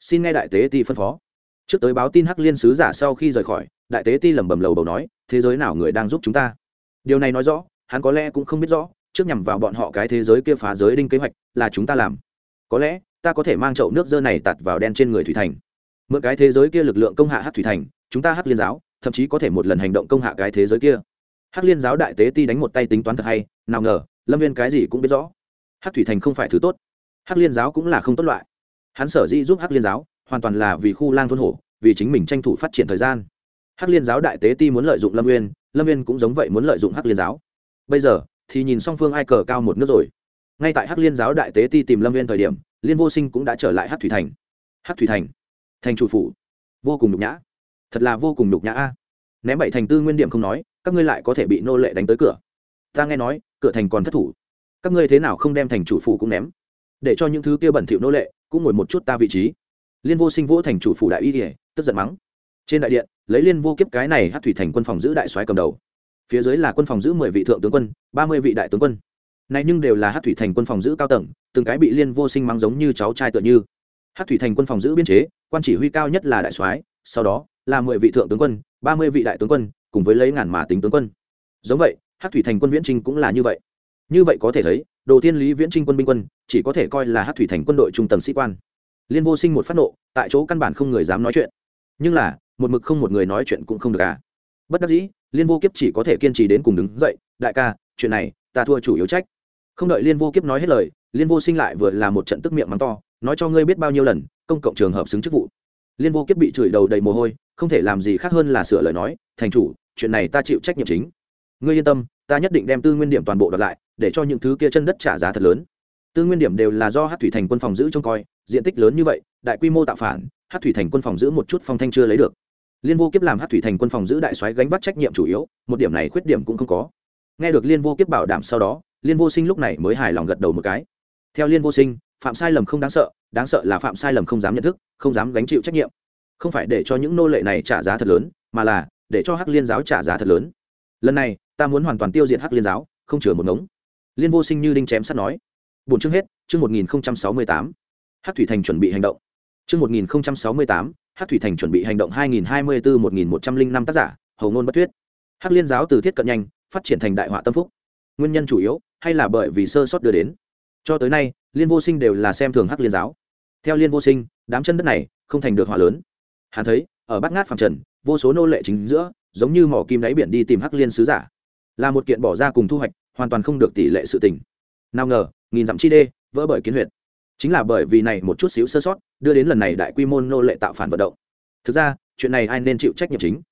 Xin nghe đại tế ti phân phó. Trước tới báo tin hắc liên sứ giả sau khi rời khỏi, đại tế ti lẩm bẩm lầu bầu nói, thế giới nào người đang giúp chúng ta? Điều này nói rõ, hắn có lẽ cũng không biết rõ, trước nhằm vào bọn họ cái thế giới kia phá giới đinh kế hoạch là chúng ta làm. Có lẽ, ta có thể mang chậu nước dơ này tạt vào đen trên người thủy thành. Mượn cái thế giới kia lực lượng công hạ hát thủy thành, chúng ta hát liên giáo, thậm chí có thể một lần hành động công hạ cái thế giới kia. Hắc liên giáo đại tế ti đánh một tay tính toán thật hay, nào ngờ, lâm viên cái gì cũng biết rõ. Hắc thủy thành không phải thứ tốt. Hắc liên giáo cũng là không tốt loại. Hắn sở dĩ giúp Hắc liên giáo, hoàn toàn là vì khu lang thôn hổ, vì chính mình tranh thủ phát triển thời gian. Hắc liên giáo đại tế ti muốn lợi dụng lâm viên lâm viên cũng giống vậy muốn lợi dụng Hắc liên giáo. Bây giờ, thì nhìn song phương ai cờ cao một nước rồi. Ngay tại hắc liên giáo đại tế ti tìm lâm viên thời điểm, liên vô sinh cũng đã trở lại Hắc thủy thành. Hắc thủy thành thành chủ phủ. Vô cùng nhục nhã. Thật là vô cùng nhục nhã a. Ném bảy thành tư nguyên điểm không nói các ngươi lại có thể bị nô lệ đánh tới cửa. Ta nghe nói, cửa thành còn thất thủ. Các ngươi thế nào không đem thành chủ phủ cũng ném? Để cho những thứ kia bẩn thỉu nô lệ cũng ngồi một chút ta vị trí. Liên vô sinh vỗ thành chủ phủ đại y kể tức giận mắng. Trên đại điện, lấy liên vô kiếp cái này hát thủy thành quân phòng giữ đại soái cầm đầu. Phía dưới là quân phòng giữ mười vị thượng tướng quân, ba mươi vị đại tướng quân. Này nhưng đều là hát thủy thành quân phòng giữ cao tầng, từng cái bị liên vô sinh mắng giống như cháu trai tựa như. Hát thủy thành quân phòng giữ biên chế, quan chỉ huy cao nhất là đại soái, sau đó là mười vị thượng tướng quân, ba mươi vị đại tướng quân cùng với lấy ngàn mà tính tướng quân. Giống vậy hát thủy thành quân viễn trinh cũng là như vậy. Như vậy có thể thấy, đồ thiên lý viễn trinh quân binh quân, chỉ có thể coi là hát thủy thành quân đội trung tầng sĩ quan. Liên vô sinh một phát nộ, tại chỗ căn bản không người dám nói chuyện. Nhưng là, một mực không một người nói chuyện cũng không được à. Bất đắc dĩ, liên vô kiếp chỉ có thể kiên trì đến cùng đứng dậy, đại ca, chuyện này, ta thua chủ yếu trách. Không đợi liên vô kiếp nói hết lời, liên vô sinh lại vừa là một trận tức miệng mắng to, nói cho ngươi biết bao nhiêu lần, công cộng trường hợp xứng chức vụ. Liên vô kiếp bị chửi đầu đầy mồ hôi, không thể làm gì khác hơn là sửa lời nói, thành chủ chuyện này ta chịu trách nhiệm chính. Ngươi yên tâm, ta nhất định đem tư nguyên điểm toàn bộ đoạt lại, để cho những thứ kia chân đất trả giá thật lớn. Tư nguyên điểm đều là do hát thủy thành quân phòng giữ trông coi, diện tích lớn như vậy, đại quy mô tạo phản hát thủy thành quân phòng giữ một chút phong thanh chưa lấy được. Liên vô kiếp làm hát thủy thành quân phòng giữ đại soái gánh vác trách nhiệm chủ yếu, một điểm này khuyết điểm cũng không có. Nghe được liên vô kiếp bảo đảm sau đó, liên vô sinh lúc này mới hài lòng gật đầu một cái. Theo liên vô sinh, phạm sai lầm không đáng sợ đáng sợ là phạm sai lầm không dám nhận thức, không dám gánh chịu trách nhiệm. Không phải để cho những nô lệ này trả giá thật lớn, mà là để cho hắc liên giáo trả giá thật lớn. Lần này, ta muốn hoàn toàn tiêu diệt hắc liên giáo, không chừa một ngống. Liên vô sinh như đinh chém sắt nói. Bốn chương hết, chương một nghìn sáu mươi tám. Hắc thủy thành chuẩn bị hành động. Chương một nghìn sáu mươi tám, hắc thủy thành chuẩn bị hành động hai nghìn hai mươi bốn một nghìn một trăm linh năm tác giả, hầu ngôn bất thuyết. Hắc liên giáo từ thiết cận nhanh, phát triển thành đại họa tâm phúc. Nguyên nhân chủ yếu, hay là bởi vì sơ sót đưa đến. Cho tới nay, liên vô sinh đều là xem thường hắc liên giáo. Theo liên vô sinh, đám chân đất này không thành được họa lớn. Hắn thấy ở bát ngát phàm trần, vô số nô lệ chính giữa, giống như mỏ kim đáy biển đi tìm hắc liên sứ giả. Là một kiện bỏ ra cùng thu hoạch, hoàn toàn không được tỷ lệ sự tình. Nào ngờ, nghìn dặm chi đê, vỡ bởi kiến huyệt. Chính là bởi vì này một chút xíu sơ sót, đưa đến lần này đại quy mô nô lệ tạo phản vận động. Thực ra, chuyện này ai nên chịu trách nhiệm chính?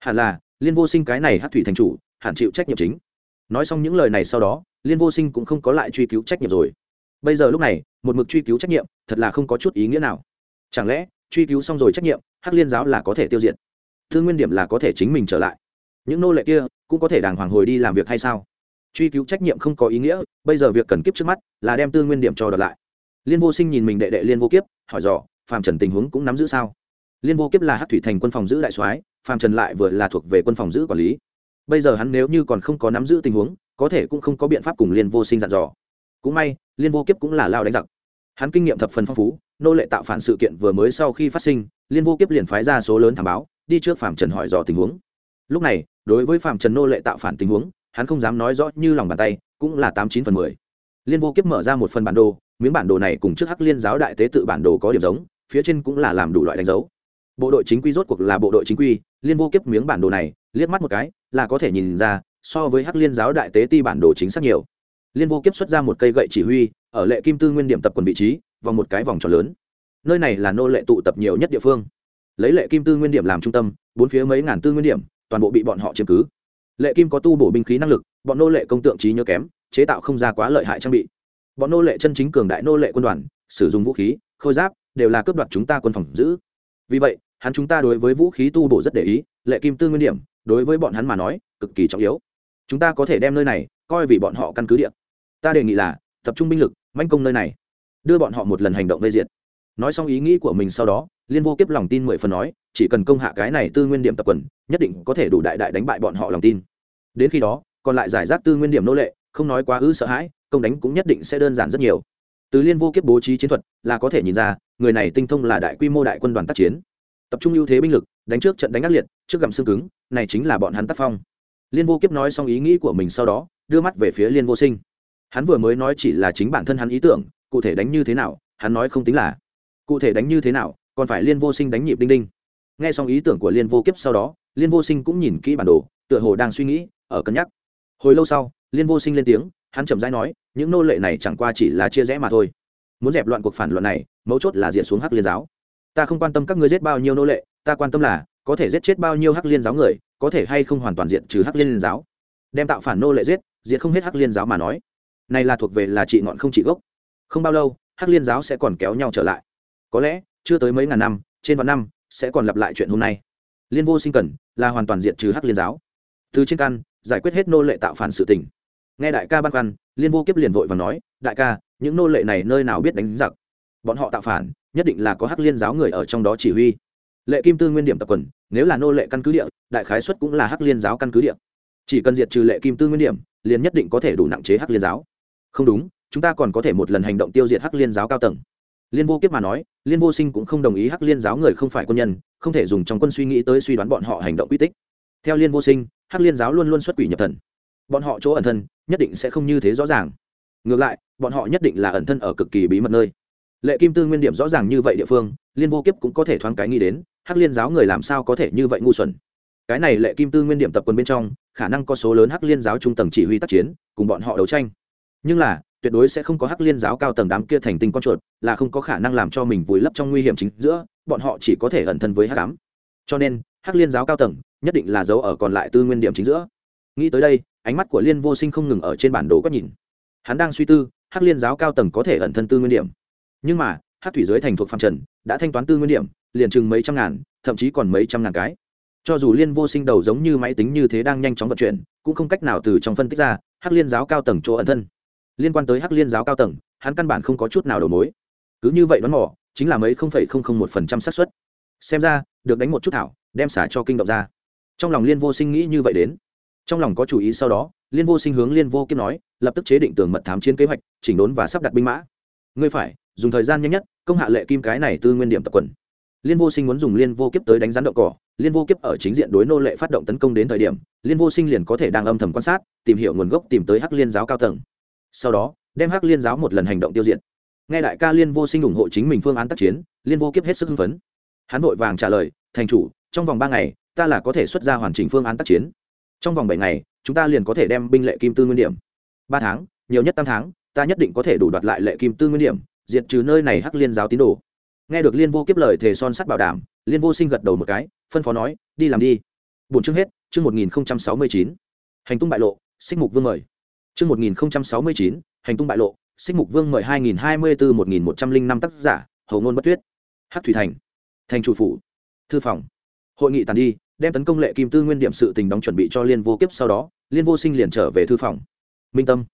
Hẳn là, liên vô sinh cái này hát thủy thành chủ, hẳn chịu trách nhiệm chính. Nói xong những lời này sau đó, liên vô sinh cũng không có lại truy cứu trách nhiệm rồi. Bây giờ lúc này, một mực truy cứu trách nhiệm, thật là không có chút ý nghĩa nào. Chẳng lẽ truy cứu xong rồi trách nhiệm, hắc liên giáo là có thể tiêu diệt. Thương nguyên điểm là có thể chính mình trở lại. Những nô lệ kia cũng có thể đàng hoàng hồi đi làm việc hay sao? Truy cứu trách nhiệm không có ý nghĩa, bây giờ việc cần kiếp trước mắt là đem tư nguyên điểm cho đợt lại. Liên vô sinh nhìn mình đệ đệ liên vô kiếp, hỏi dò, phàm trần tình huống cũng nắm giữ sao? Liên vô kiếp là hát thủy thành quân phòng giữ đại soái, phàm trần lại vừa là thuộc về quân phòng giữ quản lý. Bây giờ hắn nếu như còn không có nắm giữ tình huống, có thể cũng không có biện pháp cùng liên vô sinh dặn dò. Cũng may, liên vô kiếp cũng là lao đánh giặc. Hắn kinh nghiệm thập phần phong phú nô lệ tạo phản sự kiện vừa mới sau khi phát sinh, liên vô kiếp liền phái ra số lớn thảm báo, đi trước phạm trần hỏi dò tình huống. Lúc này, đối với phạm trần nô lệ tạo phản tình huống, hắn không dám nói rõ như lòng bàn tay, cũng là tám chín phần mười. Liên vô kiếp mở ra một phần bản đồ, miếng bản đồ này cùng trước hắc liên giáo đại tế tự bản đồ có điểm giống, phía trên cũng là làm đủ loại đánh dấu. Bộ đội chính quy rốt cuộc là bộ đội chính quy, liên vô kiếp miếng bản đồ này, liếc mắt một cái, là có thể nhìn ra, so với hắc liên giáo đại tế ti bản đồ chính xác nhiều. Liên vô kiếp xuất ra một cây gậy chỉ huy, ở lệ kim tư nguyên điểm tập quần vị trí vòng một cái vòng tròn lớn. Nơi này là nô lệ tụ tập nhiều nhất địa phương. Lấy lệ kim tư nguyên điểm làm trung tâm, bốn phía mấy ngàn tư nguyên điểm, toàn bộ bị bọn họ chiếm cứ. Lệ kim có tu bổ binh khí năng lực, bọn nô lệ công tượng trí nhớ kém, chế tạo không ra quá lợi hại trang bị. Bọn nô lệ chân chính cường đại nô lệ quân đoàn, sử dụng vũ khí, khôi giáp, đều là cướp đoạt chúng ta quân phòng giữ. Vì vậy, hắn chúng ta đối với vũ khí tu bổ rất để ý, lệ kim tư nguyên điểm, đối với bọn hắn mà nói, cực kỳ trọng yếu. Chúng ta có thể đem nơi này, coi vì bọn họ căn cứ địa. Ta đề nghị là, tập trung binh lực, manh công nơi này đưa bọn họ một lần hành động vây diệt. Nói xong ý nghĩ của mình sau đó, liên vô kiếp lòng tin mười phần nói, chỉ cần công hạ cái này tư nguyên điểm tập quần, nhất định có thể đủ đại đại đánh bại bọn họ lòng tin. Đến khi đó, còn lại giải rác tư nguyên điểm nô lệ, không nói quá ư sợ hãi, công đánh cũng nhất định sẽ đơn giản rất nhiều. Từ liên vô kiếp bố trí chiến thuật, là có thể nhìn ra, người này tinh thông là đại quy mô đại quân đoàn tác chiến. Tập trung ưu thế binh lực, đánh trước trận đánh ác liệt, trước gặm xương cứng, này chính là bọn hắn tác phong. Liên vô kiếp nói xong ý nghĩ của mình sau đó, đưa mắt về phía liên vô sinh. Hắn vừa mới nói chỉ là chính bản thân hắn ý tưởng cụ thể đánh như thế nào, hắn nói không tính là. Cụ thể đánh như thế nào, còn phải liên vô sinh đánh nhịp đinh đinh. Nghe xong ý tưởng của liên vô kiếp sau đó, liên vô sinh cũng nhìn kỹ bản đồ, tựa hồ đang suy nghĩ, ở cân nhắc. Hồi lâu sau, liên vô sinh lên tiếng, hắn chậm rãi nói, những nô lệ này chẳng qua chỉ là chia rẽ mà thôi. Muốn dẹp loạn cuộc phản loạn này, mấu chốt là diện xuống hắc liên giáo. Ta không quan tâm các ngươi giết bao nhiêu nô lệ, ta quan tâm là, có thể giết chết bao nhiêu hắc liên giáo người, có thể hay không hoàn toàn diện trừ hắc liên giáo. Đem tạo phản nô lệ giết, diệt không hết hắc liên giáo mà nói. Này là thuộc về là trị ngọn không trị gốc không bao lâu, hắc liên giáo sẽ còn kéo nhau trở lại. Có lẽ, chưa tới mấy ngàn năm, trên vạn năm, sẽ còn lặp lại chuyện hôm nay. Liên vô sinh cần là hoàn toàn diện trừ hắc liên giáo. Từ trên căn, giải quyết hết nô lệ tạo phản sự tình. Nghe đại ca băn khoăn, liên vô kiếp liền vội và nói, đại ca, những nô lệ này nơi nào biết đánh giặc? Bọn họ tạo phản, nhất định là có hắc liên giáo người ở trong đó chỉ huy. Lệ kim tư nguyên điểm tập quần, nếu là nô lệ căn cứ địa, đại khái xuất cũng là hắc liên giáo căn cứ địa. Chỉ cần diệt trừ lệ kim tư nguyên điểm, liền nhất định có thể đủ nặng chế hắc liên giáo. Không đúng chúng ta còn có thể một lần hành động tiêu diệt hắc liên giáo cao tầng. Liên vô kiếp mà nói, liên vô sinh cũng không đồng ý hắc liên giáo người không phải quân nhân, không thể dùng trong quân suy nghĩ tới suy đoán bọn họ hành động quy tích. Theo liên vô sinh, hắc liên giáo luôn luôn xuất quỷ nhập thần. Bọn họ chỗ ẩn thân, nhất định sẽ không như thế rõ ràng. Ngược lại, bọn họ nhất định là ẩn thân ở cực kỳ bí mật nơi. Lệ kim tư nguyên điểm rõ ràng như vậy địa phương, liên vô kiếp cũng có thể thoáng cái nghĩ đến, hắc liên giáo người làm sao có thể như vậy ngu xuẩn. Cái này lệ kim tư nguyên điểm tập quân bên trong, khả năng có số lớn hắc liên giáo trung tầng chỉ huy tác chiến, cùng bọn họ đấu tranh. Nhưng là tuyệt đối sẽ không có hắc liên giáo cao tầng đám kia thành tinh con chuột, là không có khả năng làm cho mình vùi lấp trong nguy hiểm chính giữa, bọn họ chỉ có thể ẩn thân với hắc ám. Cho nên, hắc liên giáo cao tầng nhất định là dấu ở còn lại tư nguyên điểm chính giữa. Nghĩ tới đây, ánh mắt của liên vô sinh không ngừng ở trên bản đồ có nhìn. Hắn đang suy tư, hắc liên giáo cao tầng có thể ẩn thân tư nguyên điểm. Nhưng mà, hắc thủy giới thành thuộc phạm trần, đã thanh toán tư nguyên điểm, liền chừng mấy trăm ngàn, thậm chí còn mấy trăm ngàn cái. Cho dù liên vô sinh đầu giống như máy tính như thế đang nhanh chóng vận chuyển, cũng không cách nào từ trong phân tích ra, hắc liên giáo cao tầng chỗ ẩn thân liên quan tới hắc liên giáo cao tầng, hắn căn bản không có chút nào đầu mối. Cứ như vậy đoán mỏ chính là mấy không phẩy không không một phần trăm xác suất. Xem ra, được đánh một chút thảo, đem xả cho kinh động ra. Trong lòng liên vô sinh nghĩ như vậy đến. Trong lòng có chủ ý sau đó, liên vô sinh hướng liên vô kiếp nói, lập tức chế định tường mật thám chiến kế hoạch, chỉnh đốn và sắp đặt binh mã. Ngươi phải, dùng thời gian nhanh nhất, công hạ lệ kim cái này tư nguyên điểm tập quần. Liên vô sinh muốn dùng liên vô kiếp tới đánh rắn đậu cỏ. Liên vô kiếp ở chính diện đối nô lệ phát động tấn công đến thời điểm, liên vô sinh liền có thể đang âm thầm quan sát, tìm hiểu nguồn gốc tìm tới hắc liên giáo cao tầng sau đó, đem hắc liên giáo một lần hành động tiêu diệt. Nghe đại ca liên vô sinh ủng hộ chính mình phương án tác chiến, liên vô kiếp hết sức hưng phấn. Hắn vội vàng trả lời, thành chủ, trong vòng ba ngày, ta là có thể xuất ra hoàn chỉnh phương án tác chiến. Trong vòng bảy ngày, chúng ta liền có thể đem binh lệ kim tư nguyên điểm. Ba tháng, nhiều nhất tám tháng, ta nhất định có thể đủ đoạt lại lệ kim tư nguyên điểm, diệt trừ nơi này hắc liên giáo tín đồ. Nghe được liên vô kiếp lời thề son sắt bảo đảm, liên vô sinh gật đầu một cái, phân phó nói, đi làm đi. Bốn chương hết, chương một nghìn sáu mươi chín. Hành tung bại lộ, xích mục vương mời chương một nghìn sáu mươi chín, hành tung bại lộ xích mục vương mời hai nghìn hai mươi bốn một nghìn một trăm linh năm tác giả, hầu ngôn bất tuyết, hắc thủy thành thành chủ phủ, thư phòng. Hội nghị tàn đi, đem tấn công lệ kim tư nguyên điểm sự tình đóng chuẩn bị cho liên vô kiếp sau đó, liên vô sinh liền trở về thư phòng. Minh tâm.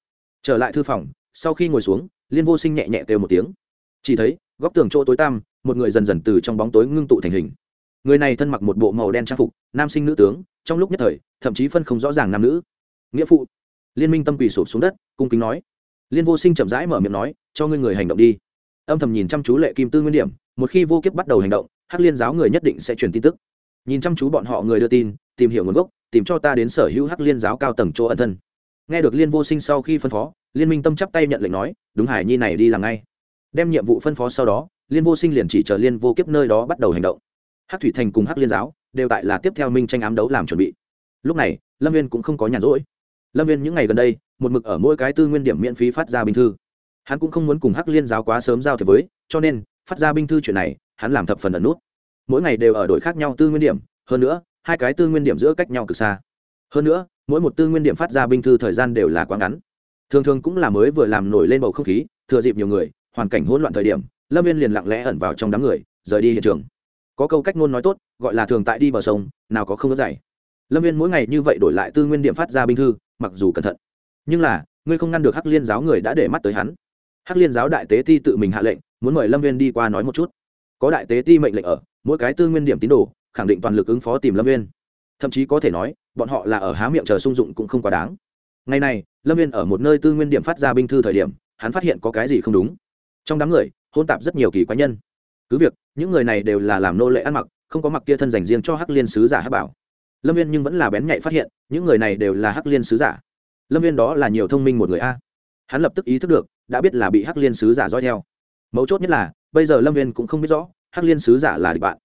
Trở lại thư phòng, sau khi ngồi xuống, liên vô sinh nhẹ nhẹ kêu một tiếng. Chỉ thấy, góc tường chỗ tối tăm, một người dần dần từ trong bóng tối ngưng tụ thành hình. Người này thân mặc một bộ màu đen trang phục, nam sinh nữ tướng, trong lúc nhất thời, thậm chí phân không rõ ràng nam nữ. Nghĩa phụ liên minh tâm quỳ sụp xuống đất, cung kính nói. Liên vô sinh chậm rãi mở miệng nói, cho ngươi người hành động đi. Âm thầm nhìn chăm chú lệ kim tư nguyên điểm, một khi vô kiếp bắt đầu hành động, hắc liên giáo người nhất định sẽ truyền tin tức. Nhìn chăm chú bọn họ người đưa tin, tìm hiểu nguồn gốc, tìm cho ta đến sở hữu hắc liên giáo cao tầng chỗ ẩn thân. Nghe được liên vô sinh sau khi phân phó, liên minh tâm chắp tay nhận lệnh nói, đúng hải nhi này đi làm ngay. Đem nhiệm vụ phân phó sau đó, liên vô sinh liền chỉ chờ liên vô kiếp nơi đó bắt đầu hành động. Hắc thủy thành cùng hắc liên giáo đều tại là tiếp theo minh tranh ám đấu làm chuẩn bị. Lúc này, lâm viên cũng không có nhàn rỗi lâm viên những ngày gần đây, một mực ở mỗi cái tư nguyên điểm miễn phí phát ra binh thư. Hắn cũng không muốn cùng hắc liên giáo quá sớm giao thế với, cho nên, phát ra binh thư chuyện này, hắn làm thập phần ẩn nút. Mỗi ngày đều ở đổi khác nhau tư nguyên điểm, hơn nữa, hai cái tư nguyên điểm giữa cách nhau cực xa. Hơn nữa, mỗi một tư nguyên điểm phát ra binh thư thời gian đều là quá ngắn. Thường thường cũng là mới vừa làm nổi lên bầu không khí, thừa dịp nhiều người, hoàn cảnh hỗn loạn thời điểm, lâm viên liền lặng lẽ ẩn vào trong đám người, rời đi hiện trường. Có câu cách ngôn nói tốt, gọi là thường tại đi bờ sông, nào có không ớt dày lâm viên mỗi ngày như vậy đổi lại tư nguyên điểm phát ra binh thư mặc dù cẩn thận. Nhưng là, ngươi không ngăn được hắc liên giáo người đã để mắt tới hắn. Hắc liên giáo đại tế ti tự mình hạ lệnh, muốn mời lâm viên đi qua nói một chút. Có đại tế ti mệnh lệnh ở, mỗi cái tư nguyên điểm tín đồ, khẳng định toàn lực ứng phó tìm lâm viên thậm chí có thể nói, bọn họ là ở há miệng chờ sung dụng cũng không quá đáng. Ngày này, lâm viên ở một nơi tư nguyên điểm phát ra binh thư thời điểm, hắn phát hiện có cái gì không đúng. Trong đám người, hôn tạp rất nhiều kỳ quái nhân. Cứ việc, những người này đều là làm nô lệ ăn mặc, không có mặc kia thân dành riêng cho hắc liên sứ giả hắc bảo lâm viên nhưng vẫn là bén nhạy phát hiện, những người này đều là hắc liên sứ giả. Lâm viên đó là nhiều thông minh một người a. Hắn lập tức ý thức được, đã biết là bị hắc liên sứ giả dõi theo. Mấu chốt nhất là, bây giờ lâm viên cũng không biết rõ, hắc liên sứ giả là địch bạn.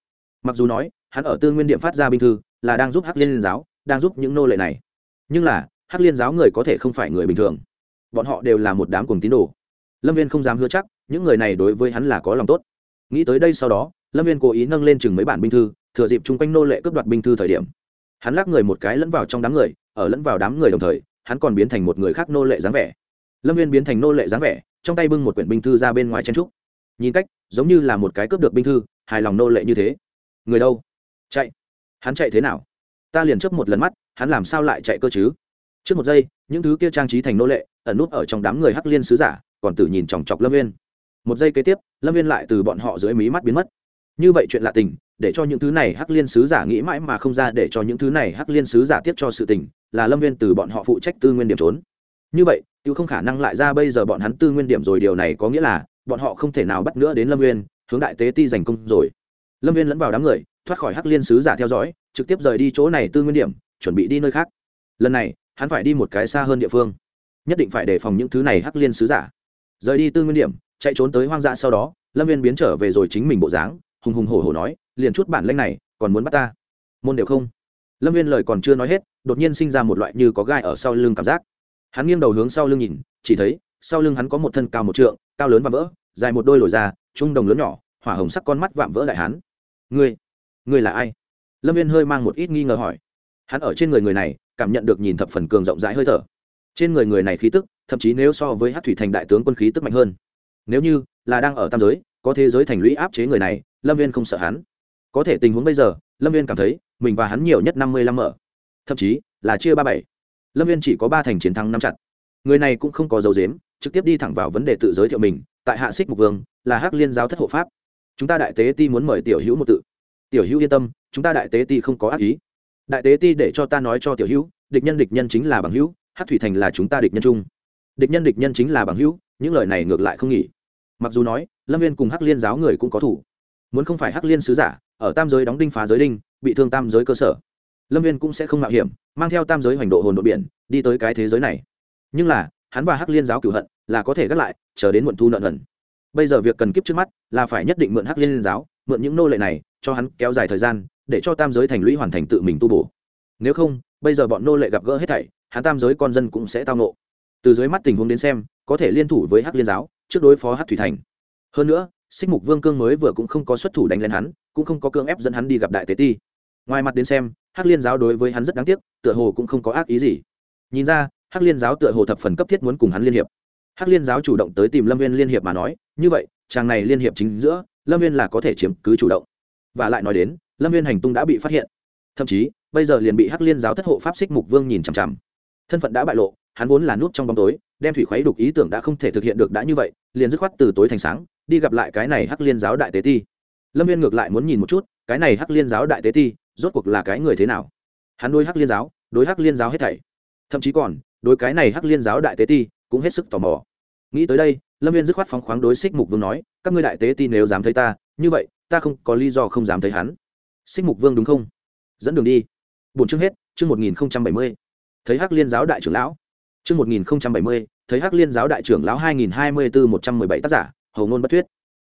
Mặc dù nói, hắn ở tư nguyên điểm phát ra binh thư, là đang giúp hắc liên giáo, đang giúp những nô lệ này. Nhưng là, hắc liên giáo người có thể không phải người bình thường. Bọn họ đều là một đám cùng tín đồ. Lâm viên không dám hứa chắc, những người này đối với hắn là có lòng tốt. Nghĩ tới đây sau đó, lâm viên cố ý nâng lên chừng mấy bản binh thư, thừa dịp chung quanh nô lệ cướp đoạt binh thư thời điểm hắn lắc người một cái lẫn vào trong đám người, ở lẫn vào đám người đồng thời, hắn còn biến thành một người khác nô lệ dáng vẻ. Lâm viên biến thành nô lệ dáng vẻ, trong tay bưng một quyển binh thư ra bên ngoài chen trúc. Nhìn cách, giống như là một cái cướp được binh thư, hài lòng nô lệ như thế. Người đâu? Chạy. Hắn chạy thế nào? Ta liền chấp một lần mắt, hắn làm sao lại chạy cơ chứ? Trước một giây, những thứ kia trang trí thành nô lệ, ẩn nút ở trong đám người hắc liên sứ giả, còn tử nhìn chòng chọc lâm viên một giây kế tiếp, lâm viên lại từ bọn họ dưới mí mắt biến mất như vậy chuyện lạ tình, để cho những thứ này hắc liên sứ giả nghĩ mãi mà không ra, để cho những thứ này hắc liên sứ giả tiếp cho sự tình, là lâm viên từ bọn họ phụ trách tư nguyên điểm trốn. Như vậy tự không khả năng lại ra bây giờ bọn hắn tư nguyên điểm rồi, điều này có nghĩa là, bọn họ không thể nào bắt nữa đến lâm viên, hướng đại tế ti giành công rồi. Lâm viên lẫn vào đám người, thoát khỏi hắc liên sứ giả theo dõi, trực tiếp rời đi chỗ này tư nguyên điểm, chuẩn bị đi nơi khác. Lần này, hắn phải đi một cái xa hơn địa phương. Nhất định phải đề phòng những thứ này hắc liên sứ giả. Rời đi tư nguyên điểm, chạy trốn tới hoang dã sau đó, lâm viên biến trở về rồi chính mình bộ dáng hùng hùng hổ hổ nói, liền chút bản lanh này, còn muốn bắt ta? Môn đều không. Lâm viên lời còn chưa nói hết, đột nhiên sinh ra một loại như có gai ở sau lưng cảm giác. Hắn nghiêng đầu hướng sau lưng nhìn, chỉ thấy, sau lưng hắn có một thân cao một trượng, cao lớn và vỡ, dài một đôi lồi ra trung đồng lớn nhỏ, hỏa hồng sắc con mắt vạm vỡ đại hắn ngươi ngươi là ai? Lâm viên hơi mang một ít nghi ngờ hỏi. Hắn ở trên người người này, cảm nhận được nhìn thập phần cường rộng rãi hơi thở. Trên người người này khí tức, thậm chí nếu so với hát thủy thành đại tướng quân khí tức mạnh hơn. Nếu như là đang ở tam giới, có thế giới thành lũy áp chế người này lâm viên không sợ hắn. Có thể tình huống bây giờ, lâm viên cảm thấy mình và hắn nhiều nhất năm mươi lăm mở, thậm chí là chia ba bảy. Lâm viên chỉ có ba thành chiến thắng năm chặt. Người này cũng không có dấu dếm trực tiếp đi thẳng vào vấn đề tự giới thiệu mình, tại hạ xích mục vương, là hắc liên giáo thất hộ pháp. Chúng ta đại tế ti muốn mời tiểu hữu một tự. Tiểu hữu yên tâm, chúng ta đại tế ti không có ác ý. Đại tế ti để cho ta nói cho tiểu hữu, địch nhân địch nhân chính là bằng hữu hát thủy thành là chúng ta địch nhân chung. Địch nhân địch nhân chính là bằng hữu, những lời này ngược lại không nghỉ. Mặc dù nói, lâm viên cùng hắc liên giáo người cũng có thủ muốn không phải hắc liên sứ giả, ở tam giới đóng đinh phá giới đinh, bị thương tam giới cơ sở. Lâm viên cũng sẽ không mạo hiểm, mang theo tam giới hoành độ hồn độ biển, đi tới cái thế giới này. Nhưng là, hắn và hắc liên giáo cửu hận, là có thể gác lại, chờ đến muộn thu nợ nần. Bây giờ việc cần kiếp trước mắt, là phải nhất định mượn hắc liên giáo, mượn những nô lệ này, cho hắn kéo dài thời gian, để cho tam giới thành lũy hoàn thành tự mình tu bổ. Nếu không, bây giờ bọn nô lệ gặp gỡ hết thảy, hắn tam giới con dân cũng sẽ tao nộ từ dưới mắt tình huống đến xem, có thể liên thủ với hắc liên giáo, trước đối phó hắc thủy thành. Hơn nữa xích mục vương cương mới vừa cũng không có xuất thủ đánh lên hắn, cũng không có cương ép dẫn hắn đi gặp đại tế ti. Ngoài mặt đến xem, hắc liên giáo đối với hắn rất đáng tiếc, tựa hồ cũng không có ác ý gì. Nhìn ra, hắc liên giáo tựa hồ thập phần cấp thiết muốn cùng hắn liên hiệp. Hắc liên giáo chủ động tới tìm lâm viên liên hiệp mà nói, như vậy, chàng này liên hiệp chính giữa, lâm viên là có thể chiếm cứ chủ động. Và lại nói đến, lâm viên hành tung đã bị phát hiện. Thậm chí, bây giờ liền bị hắc liên giáo thất hộ pháp xích mục vương nhìn chằm chằm. Thân phận đã bại lộ, hắn vốn là nút trong bóng tối, đem thủy khuấy đục ý tưởng đã không thể thực hiện được đã như vậy, liền dứt khoát từ tối thành sáng đi gặp lại cái này hắc liên giáo đại tế ti. Lâm viên ngược lại muốn nhìn một chút, cái này hắc liên giáo đại tế ti, rốt cuộc là cái người thế nào? Hắn đối hắc liên giáo, đối hắc liên giáo hết thảy. Thậm chí còn, đối cái này hắc liên giáo đại tế ti, cũng hết sức tò mò. Nghĩ tới đây, lâm viên dứt khoát phóng khoáng đối xích mục vương nói, các ngươi đại tế ti nếu dám thấy ta, như vậy, ta không có lý do không dám thấy hắn. Xích mục vương đúng không? Dẫn đường đi. Bốn chương hết, chương một nghìn bảy mươi. Thấy hắc liên giáo đại trưởng lão. Chương một nghìn bảy mươi, thấy hắc liên giáo đại trưởng lão hai nghìn hai mươi bốn một trăm mười bảy tác giả hầu ngôn bất thuyết.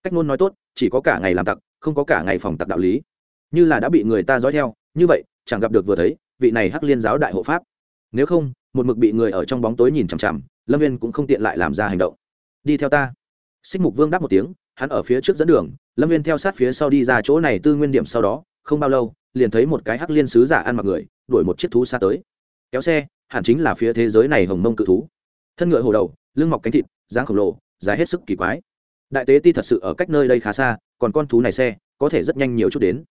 Cách ngôn nói tốt, chỉ có cả ngày làm tặc, không có cả ngày phòng tặc đạo lý. Như là đã bị người ta dõi theo, như vậy, chẳng gặp được vừa thấy, vị này hắc liên giáo đại hộ pháp. Nếu không, một mực bị người ở trong bóng tối nhìn chằm chằm, lâm viên cũng không tiện lại làm ra hành động. Đi theo ta. Xích mục vương đáp một tiếng, hắn ở phía trước dẫn đường, lâm viên theo sát phía sau đi ra chỗ này tư nguyên điểm sau đó, không bao lâu, liền thấy một cái hắc liên sứ giả ăn mặc người, đuổi một chiếc thú xa tới. Kéo xe, hẳn chính là phía thế giới này hồng mông cự thú. Thân ngựa hồ đầu, lưng mọc cánh thịt, dáng khổng lồ, dài hết sức kỳ quái đại tế ti thật sự ở cách nơi đây khá xa, còn con thú này xe, có thể rất nhanh nhiều chút đến.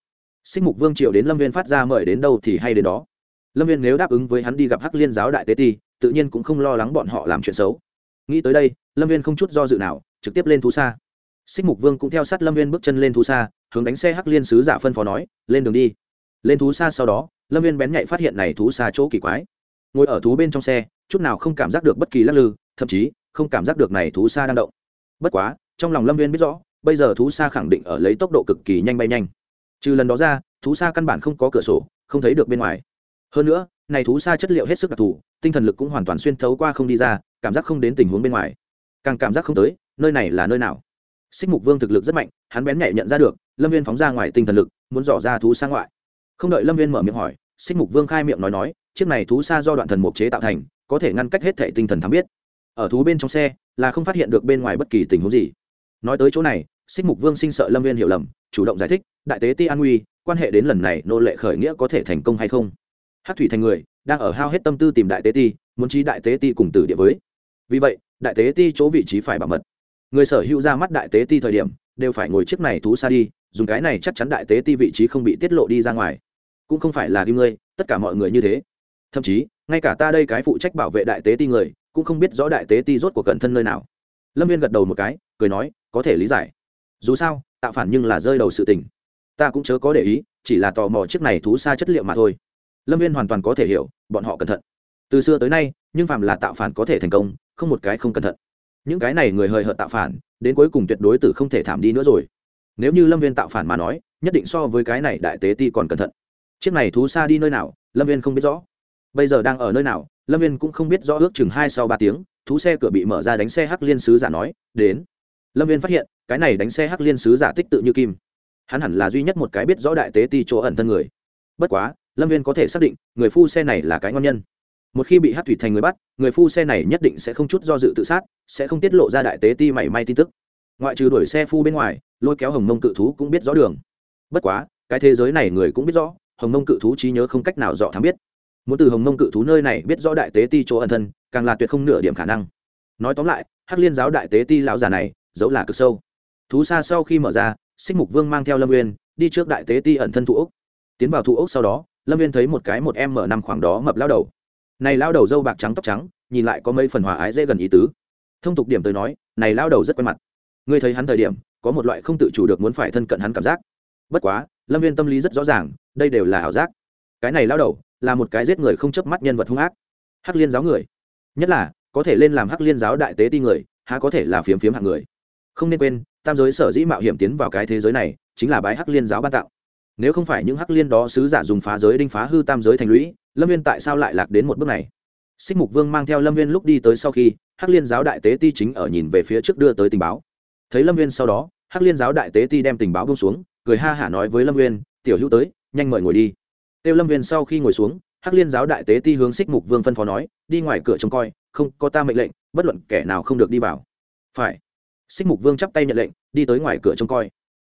Xích mục vương triệu đến lâm viên phát ra mời đến đâu thì hay đến đó. Lâm viên nếu đáp ứng với hắn đi gặp hắc liên giáo đại tế ti, tự nhiên cũng không lo lắng bọn họ làm chuyện xấu. Nghĩ tới đây, lâm viên không chút do dự nào, trực tiếp lên thú xa. Xích mục vương cũng theo sát lâm viên bước chân lên thú xa, hướng đánh xe hắc liên sứ giả phân phó nói, lên đường đi. Lên thú xa sau đó, lâm viên bén nhạy phát hiện này thú xa chỗ kỳ quái. Ngồi ở thú bên trong xe, chút nào không cảm giác được bất kỳ lắc lư, thậm chí không cảm giác được này thú xa đang động. Bất quá trong lòng lâm viên biết rõ, bây giờ thú xa khẳng định ở lấy tốc độ cực kỳ nhanh bay nhanh. Trừ lần đó ra, thú xa căn bản không có cửa sổ, không thấy được bên ngoài. Hơn nữa, này thú xa chất liệu hết sức đặc thù, tinh thần lực cũng hoàn toàn xuyên thấu qua không đi ra, cảm giác không đến tình huống bên ngoài. Càng cảm giác không tới, nơi này là nơi nào? Xích mục vương thực lực rất mạnh, hắn bén nhạy nhận ra được, lâm viên phóng ra ngoài tinh thần lực, muốn dò ra thú xa ngoại. Không đợi lâm viên mở miệng hỏi, xích mục vương khai miệng nói nói, chiếc này thú xa do đoạn thần mục chế tạo thành, có thể ngăn cách hết thể tinh thần thắm biết. Ở thú bên trong xe, là không phát hiện được bên ngoài bất kỳ tình huống gì nói tới chỗ này xích mục vương sinh sợ lâm viên hiểu lầm, chủ động giải thích, đại tế ti an nguy quan hệ đến lần này nô lệ khởi nghĩa có thể thành công hay không? Hát thủy thành người, đang ở hao hết tâm tư tìm đại tế ti, muốn trí đại tế ti cùng tử địa với. Vì vậy, đại tế ti chỗ vị trí phải bảo mật. Người sở hữu ra mắt đại tế ti thời điểm, đều phải ngồi chiếc này thú xa đi, dùng cái này chắc chắn đại tế ti vị trí không bị tiết lộ đi ra ngoài. Cũng không phải là kim ngươi, tất cả mọi người như thế. Thậm chí, ngay cả ta đây cái phụ trách bảo vệ đại tế ti người, cũng không biết rõ đại tế ti rốt của cận thân nơi nào. Lâm viên gật đầu một cái, cười nói có thể lý giải. Dù sao, tạo phản nhưng là rơi đầu sự tình. Ta cũng chớ có để ý, chỉ là tò mò chiếc này thú xa chất liệu mà thôi. Lâm viên hoàn toàn có thể hiểu, bọn họ cẩn thận. Từ xưa tới nay, nhưng phạm là tạo phản có thể thành công, không một cái không cẩn thận. Những cái này người hời hợt tạo phản, đến cuối cùng tuyệt đối tử không thể thảm đi nữa rồi. Nếu như lâm viên tạo phản mà nói, nhất định so với cái này đại tế ti còn cẩn thận. Chiếc này thú xa đi nơi nào, lâm viên không biết rõ. Bây giờ đang ở nơi nào, lâm viên cũng không biết rõ ước chừng hai sau ba tiếng, thú xe cửa bị mở ra đánh xe hắc liên sứ giả nói, đến lâm viên phát hiện, cái này đánh xe hắc liên sứ giả tích tự như kim. Hắn hẳn là duy nhất một cái biết rõ đại tế ti chỗ ẩn thân người. Bất quá, lâm viên có thể xác định, người phu xe này là cái ngon nhân. Một khi bị hát thủy thành người bắt, người phu xe này nhất định sẽ không chút do dự tự sát, sẽ không tiết lộ ra đại tế ti mảy may tin tức. Ngoại trừ đuổi xe phu bên ngoài, lôi kéo hồng mông cự thú cũng biết rõ đường. Bất quá, cái thế giới này người cũng biết rõ, hồng mông cự thú trí nhớ không cách nào dọ thám biết. Muốn từ hồng mông cự thú nơi này biết rõ đại tế ti chỗ ẩn thân, càng là tuyệt không nửa điểm khả năng. Nói tóm lại, hắc liên giáo đại tế ti lão già này dẫu là cực sâu. Thú xa sau khi mở ra, xích mục vương mang theo lâm uyên, đi trước đại tế ti ẩn thân thụ ốc tiến vào thụ ốc sau đó, lâm uyên thấy một cái một em mở năm khoảng đó mập lao đầu. Này lao đầu dâu bạc trắng tóc trắng, nhìn lại có mấy phần hòa ái dễ gần ý tứ. Thông tục điểm tới nói, này lao đầu rất quen mặt. Ngươi thấy hắn thời điểm, có một loại không tự chủ được muốn phải thân cận hắn cảm giác. Bất quá, lâm viên tâm lý rất rõ ràng, đây đều là ảo giác. Cái này lao đầu, là một cái giết người không chớp mắt nhân vật hung ác. Hắc liên giáo người. Nhất là, có thể lên làm hắc liên giáo đại tế ti người, há có thể là phiếm phiếm hạng người không nên quên, tam giới sở dĩ mạo hiểm tiến vào cái thế giới này, chính là bái hắc liên giáo ban tạo nếu không phải những hắc liên đó sứ giả dùng phá giới đinh phá hư tam giới thành lũy, lâm viên tại sao lại lạc đến một bước này? Xích mục vương mang theo lâm viên lúc đi tới sau khi, hắc liên giáo đại tế ti chính ở nhìn về phía trước đưa tới tình báo. Thấy lâm viên sau đó, hắc liên giáo đại tế ti đem tình báo bông xuống, cười ha hả nói với lâm viên tiểu hữu tới, nhanh mời ngồi đi. Tiêu lâm viên sau khi ngồi xuống, hắc liên giáo đại tế ti hướng xích mục vương phân phó nói, đi ngoài cửa trông coi, không có ta mệnh lệnh, bất luận kẻ nào không được đi vào. Phải xích mục vương chắp tay nhận lệnh, đi tới ngoài cửa trông coi.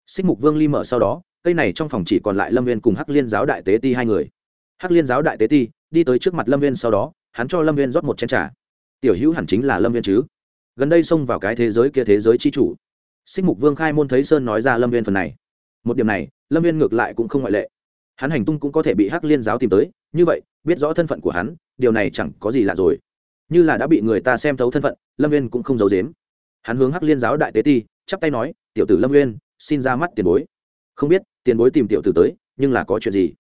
Xích mục vương ly mở sau đó, cây này trong phòng chỉ còn lại lâm viên cùng hắc liên giáo đại tế ti hai người. Hắc liên giáo đại tế ti, đi tới trước mặt lâm viên sau đó, hắn cho lâm viên rót một chén t r à tiểu hữu hẳn chính là lâm viên chứ? Gần đây xông vào cái thế giới kia thế giới c h i chủ. Xích mục vương khai môn thấy sơn nói ra lâm viên phần này. Một điểm này, lâm viên ngược lại cũng không ngoại lệ. Hắn hành tung cũng có thể bị hắc liên giáo tìm tới, như vậy, biết rõ thân phận của hắn, điều này chẳng có gì lạ rồi. Như là đã bị người ta xem thấu thân phận, lâm viên cũng không giấu dếm hắn hướng hắc liên giáo đại tế ti chắp tay nói tiểu tử lâm nguyên, xin ra mắt tiền bối. Không biết tiền bối tìm tiểu tử tới nhưng là có chuyện gì?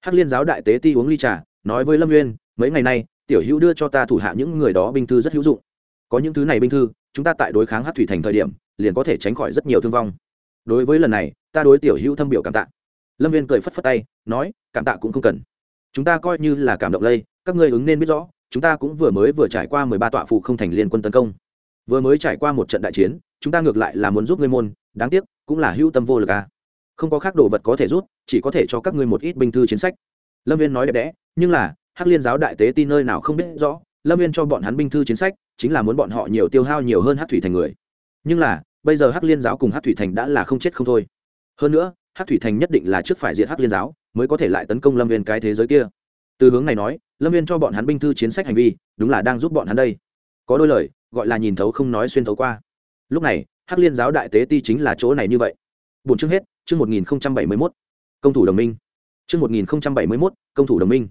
Hắc liên giáo đại tế ti uống ly trà nói với lâm nguyên mấy ngày nay tiểu hữu đưa cho ta thủ hạ những người đó binh thư rất hữu dụng. Có những thứ này binh thư chúng ta tại đối kháng hát thủy thành thời điểm liền có thể tránh khỏi rất nhiều thương vong. Đối với lần này ta đối tiểu hữu thâm biểu cảm tạ. Lâm viên cười phất phất tay nói cảm tạ cũng không cần. Chúng ta coi như là cảm động lây các ngươi ứng nên biết rõ chúng ta cũng vừa mới vừa trải qua mười ba tọa phụ không thành liên quân tấn công vừa mới trải qua một trận đại chiến, chúng ta ngược lại là muốn giúp ngươi môn, đáng tiếc, cũng là hữu tâm vô lực à. Không có khác đồ vật có thể rút, chỉ có thể cho các ngươi một ít binh thư chiến sách. Lâm viên nói đẹp đẽ, nhưng là, hắc liên giáo đại tế tin nơi nào không biết rõ, lâm viên cho bọn hắn binh thư chiến sách, chính là muốn bọn họ nhiều tiêu hao nhiều hơn hát thủy thành người. Nhưng là, bây giờ hắc liên giáo cùng hát thủy thành đã là không chết không thôi. Hơn nữa hát thủy thành nhất định là trước phải diệt hắc liên giáo, mới có thể lại tấn công lâm viên cái thế giới kia. Từ hướng này nói, lâm viên cho bọn hắn binh thư chiến sách hành vi, đúng là đang giúp bọn hắn đây. Có đôi lời gọi là nhìn thấu không nói xuyên thấu qua. Lúc này, hắc liên giáo đại tế ti chính là chỗ này như vậy. Bốn chương hết, chương một nghìn bảy mươi mốt. Công thủ đồng minh. Chương một nghìn bảy mươi mốt, công thủ đồng minh.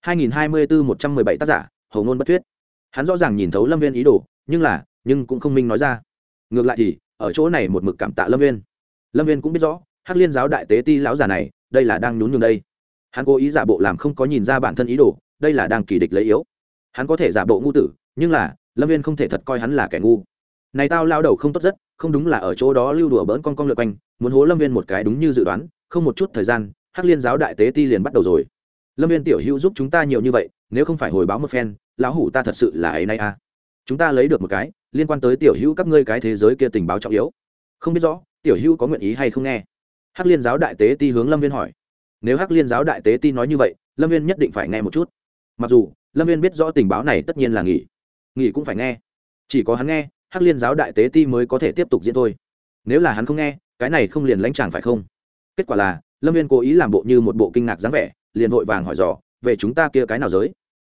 hai nghìn hai mươi bốn một trăm mười bảy tác giả hầu ngôn bất thuyết. Hắn rõ ràng nhìn thấu lâm viên ý đồ, nhưng là, nhưng cũng không minh nói ra. Ngược lại thì, ở chỗ này một mực cảm tạ lâm viên. Lâm viên cũng biết rõ, hắc liên giáo đại tế ti lão già này, đây là đang nhún nhường đây. Hắn cố ý giả bộ làm không có nhìn ra bản thân ý đồ, đây là đang kỳ địch lấy yếu. Hắn có thể giả bộ ngu tử, nhưng là lâm viên không thể thật coi hắn là kẻ ngu. Này tao lao đầu không tốt rất, không đúng là ở chỗ đó lưu đùa bỡn con con lượt quanh, muốn hố lâm viên một cái đúng như dự đoán, không một chút thời gian, hắc liên giáo đại tế ti liền bắt đầu rồi. Lâm viên tiểu hữu giúp chúng ta nhiều như vậy, nếu không phải hồi báo một phen, lão hủ ta thật sự là ấy nay à. Chúng ta lấy được một cái, liên quan tới tiểu hữu các ngươi cái thế giới kia tình báo trọng yếu. Không biết rõ, tiểu hữu có nguyện ý hay không nghe? Hắc liên giáo đại tế ti hướng lâm viên hỏi. Nếu hắc liên giáo đại tế ti nói như vậy, lâm viên nhất định phải nghe một chút. Mặc dù, lâm viên biết rõ tình báo này tất nhiên là nghỉ nghỉ cũng phải nghe. Chỉ có hắn nghe, hắc liên giáo đại tế ti mới có thể tiếp tục diễn thôi. Nếu là hắn không nghe, cái này không liền lãnh tràng phải không? Kết quả là, lâm viên cố ý làm bộ như một bộ kinh ngạc dáng vẻ, liền vội vàng hỏi dò, về chúng ta kia cái nào giới?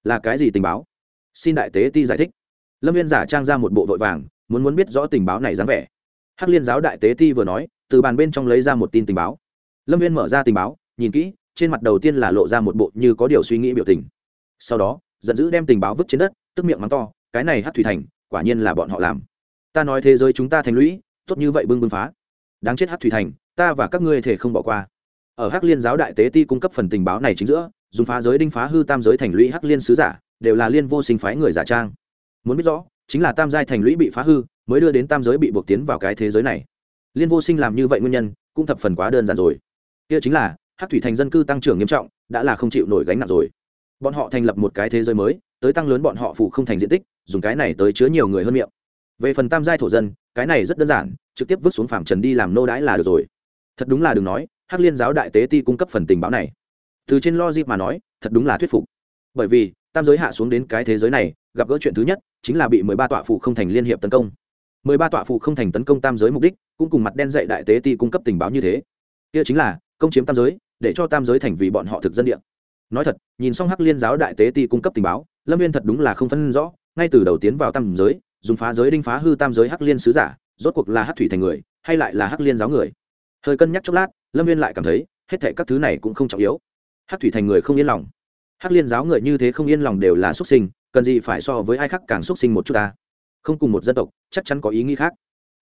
Là cái gì tình báo? Xin đại tế ti giải thích. Lâm viên giả trang ra một bộ vội vàng, muốn muốn biết rõ tình báo này dáng vẻ. Hắc liên giáo đại tế ti vừa nói, từ bàn bên trong lấy ra một tin tình báo. Lâm viên mở ra tình báo, nhìn kỹ, trên mặt đầu tiên là lộ ra một bộ như có điều suy nghĩ biểu tình. Sau đó, giận dữ đem tình báo vứt trên đất, tức miệng mắng to cái này hát thủy thành, quả nhiên là bọn họ làm. Ta nói thế giới chúng ta thành lũy, tốt như vậy bưng bưng phá. Đáng chết hát thủy thành, ta và các ngươi thể không bỏ qua. Ở hắc liên giáo đại tế ti cung cấp phần tình báo này chính giữa, dùng phá giới đinh phá hư tam giới thành lũy hắc liên sứ giả, đều là liên vô sinh phái người giả trang. Muốn biết rõ, chính là tam giai thành lũy bị phá hư, mới đưa đến tam giới bị buộc tiến vào cái thế giới này. Liên vô sinh làm như vậy nguyên nhân, cũng thập phần quá đơn giản rồi. Kia chính là, hắc thủy thành dân cư tăng trưởng nghiêm trọng, đã là không chịu nổi gánh nặng rồi. Bọn họ thành lập một cái thế giới mới tới tăng lớn bọn họ phủ không thành diện tích, dùng cái này tới chứa nhiều người hơn miệng. Về phần tam giai thổ dân, cái này rất đơn giản, trực tiếp vứt xuống phạm trần đi làm nô đãi là được rồi. Thật đúng là đừng nói, hắc liên giáo đại tế ti cung cấp phần tình báo này. Từ trên logic mà nói, thật đúng là thuyết phục. Bởi vì, tam giới hạ xuống đến cái thế giới này, gặp gỡ chuyện thứ nhất, chính là bị mười ba tọa phụ không thành liên hiệp tấn công. Mười ba tọa phụ không thành tấn công tam giới mục đích, cũng cùng mặt đen dạy đại tế ti cung cấp tình báo như thế. Kia chính là, công chiếm tam giới, để cho tam giới thành vì bọn họ thực dân địa. Nói thật, nhìn xong hắc liên giáo đại tế ti cung cấp tình báo lâm viên thật đúng là không phân rõ, ngay từ đầu tiến vào tam giới, dùng phá giới đinh phá hư tam giới hắc liên sứ giả, rốt cuộc là hắc thủy thành người, hay lại là hắc liên giáo người. Hơi cân nhắc chốc lát, lâm viên lại cảm thấy, hết thệ các thứ này cũng không trọng yếu. Hắc thủy thành người không yên lòng. Hắc liên giáo người như thế không yên lòng đều là xuất sinh, cần gì phải so với ai khác càng xuất sinh một chút ta? Không cùng một dân tộc, chắc chắn có ý nghĩ khác.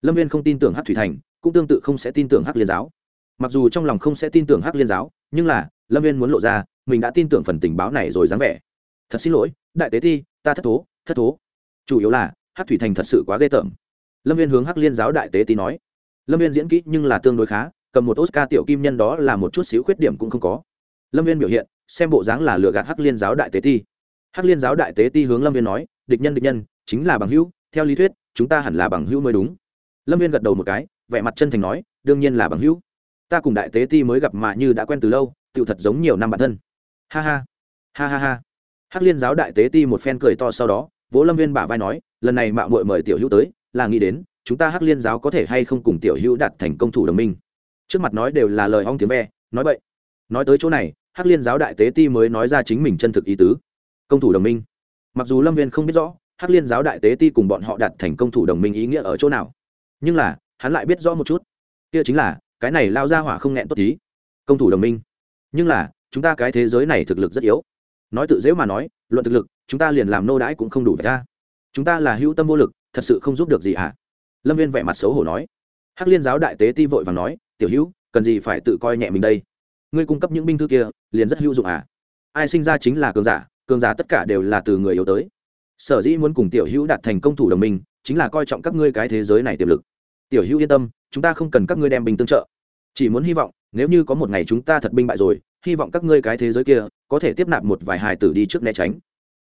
Lâm viên không tin tưởng hắc thủy thành, cũng tương tự không sẽ tin tưởng hắc liên giáo. Mặc dù trong lòng không sẽ tin tưởng hắc liên giáo, nhưng là, lâm viên muốn lộ ra, mình đã tin tưởng phần tình báo này rồi dám vẻ thật xin lỗi, đại tế ti, ta thất thố thất thố. Chủ yếu là hát thủy thành thật sự quá ghê tởm. Lâm viên hướng hắc liên giáo đại tế ti nói. Lâm viên diễn kỹ nhưng là tương đối khá, cầm một oscar tiểu kim nhân đó là một chút xíu khuyết điểm cũng không có. Lâm viên biểu hiện, xem bộ dáng là lừa gạt hắc liên giáo đại tế ti. Hắc liên giáo đại tế ti hướng lâm viên nói, địch nhân địch nhân, chính là bằng hữu, theo lý thuyết, chúng ta hẳn là bằng hữu mới đúng. Lâm viên gật đầu một cái, vẻ mặt chân thành nói, đương nhiên là bằng hữu. Ta cùng đại tế ti mới gặp mà như đã quen từ lâu tự thật giống nhiều năm bản thân. Ha ha. Ha ha ha hắc liên giáo đại tế ti một phen cười to sau đó, vỗ lâm viên bả vai nói, lần này mạo muội mời tiểu hữu tới, là nghĩ đến, chúng ta hắc liên giáo có thể hay không cùng tiểu hữu đạt thành công thủ đồng minh? Trước mặt nói đều là lời ong tiếng ve, nói vậy nói tới chỗ này, hắc liên giáo đại tế ti mới nói ra chính mình chân thực ý tứ. Công thủ đồng minh. Mặc dù lâm viên không biết rõ, hắc liên giáo đại tế ti cùng bọn họ đạt thành công thủ đồng minh ý nghĩa ở chỗ nào, nhưng là, hắn lại biết rõ một chút. Kia chính là, cái này lao ra hỏa không nghẹn tốt tí. Công thủ đồng minh. Nhưng là, chúng ta cái thế giới này thực lực rất yếu nói tự dễ mà nói, luận thực lực, chúng ta liền làm nô đãi cũng không đủ vậy ta chúng ta là hữu tâm vô lực, thật sự không giúp được gì hả? Lâm viên vẻ mặt xấu hổ nói. Hắc liên giáo đại tế ti vội và nói, tiểu hữu, cần gì phải tự coi nhẹ mình đây? Ngươi cung cấp những binh thư kia, liền rất hữu dụng à? Ai sinh ra chính là cường giả cường giả tất cả đều là từ người yếu tới. Sở dĩ muốn cùng tiểu hữu đạt thành công thủ đồng minh, chính là coi trọng các ngươi cái thế giới này tiềm lực. Tiểu hữu yên tâm, chúng ta không cần các ngươi đem binh tương trợ. Chỉ muốn hy vọng, nếu như có một ngày chúng ta thật binh bại rồi hy vọng các ngươi cái thế giới kia có thể tiếp nạp một vài hài tử đi trước né tránh.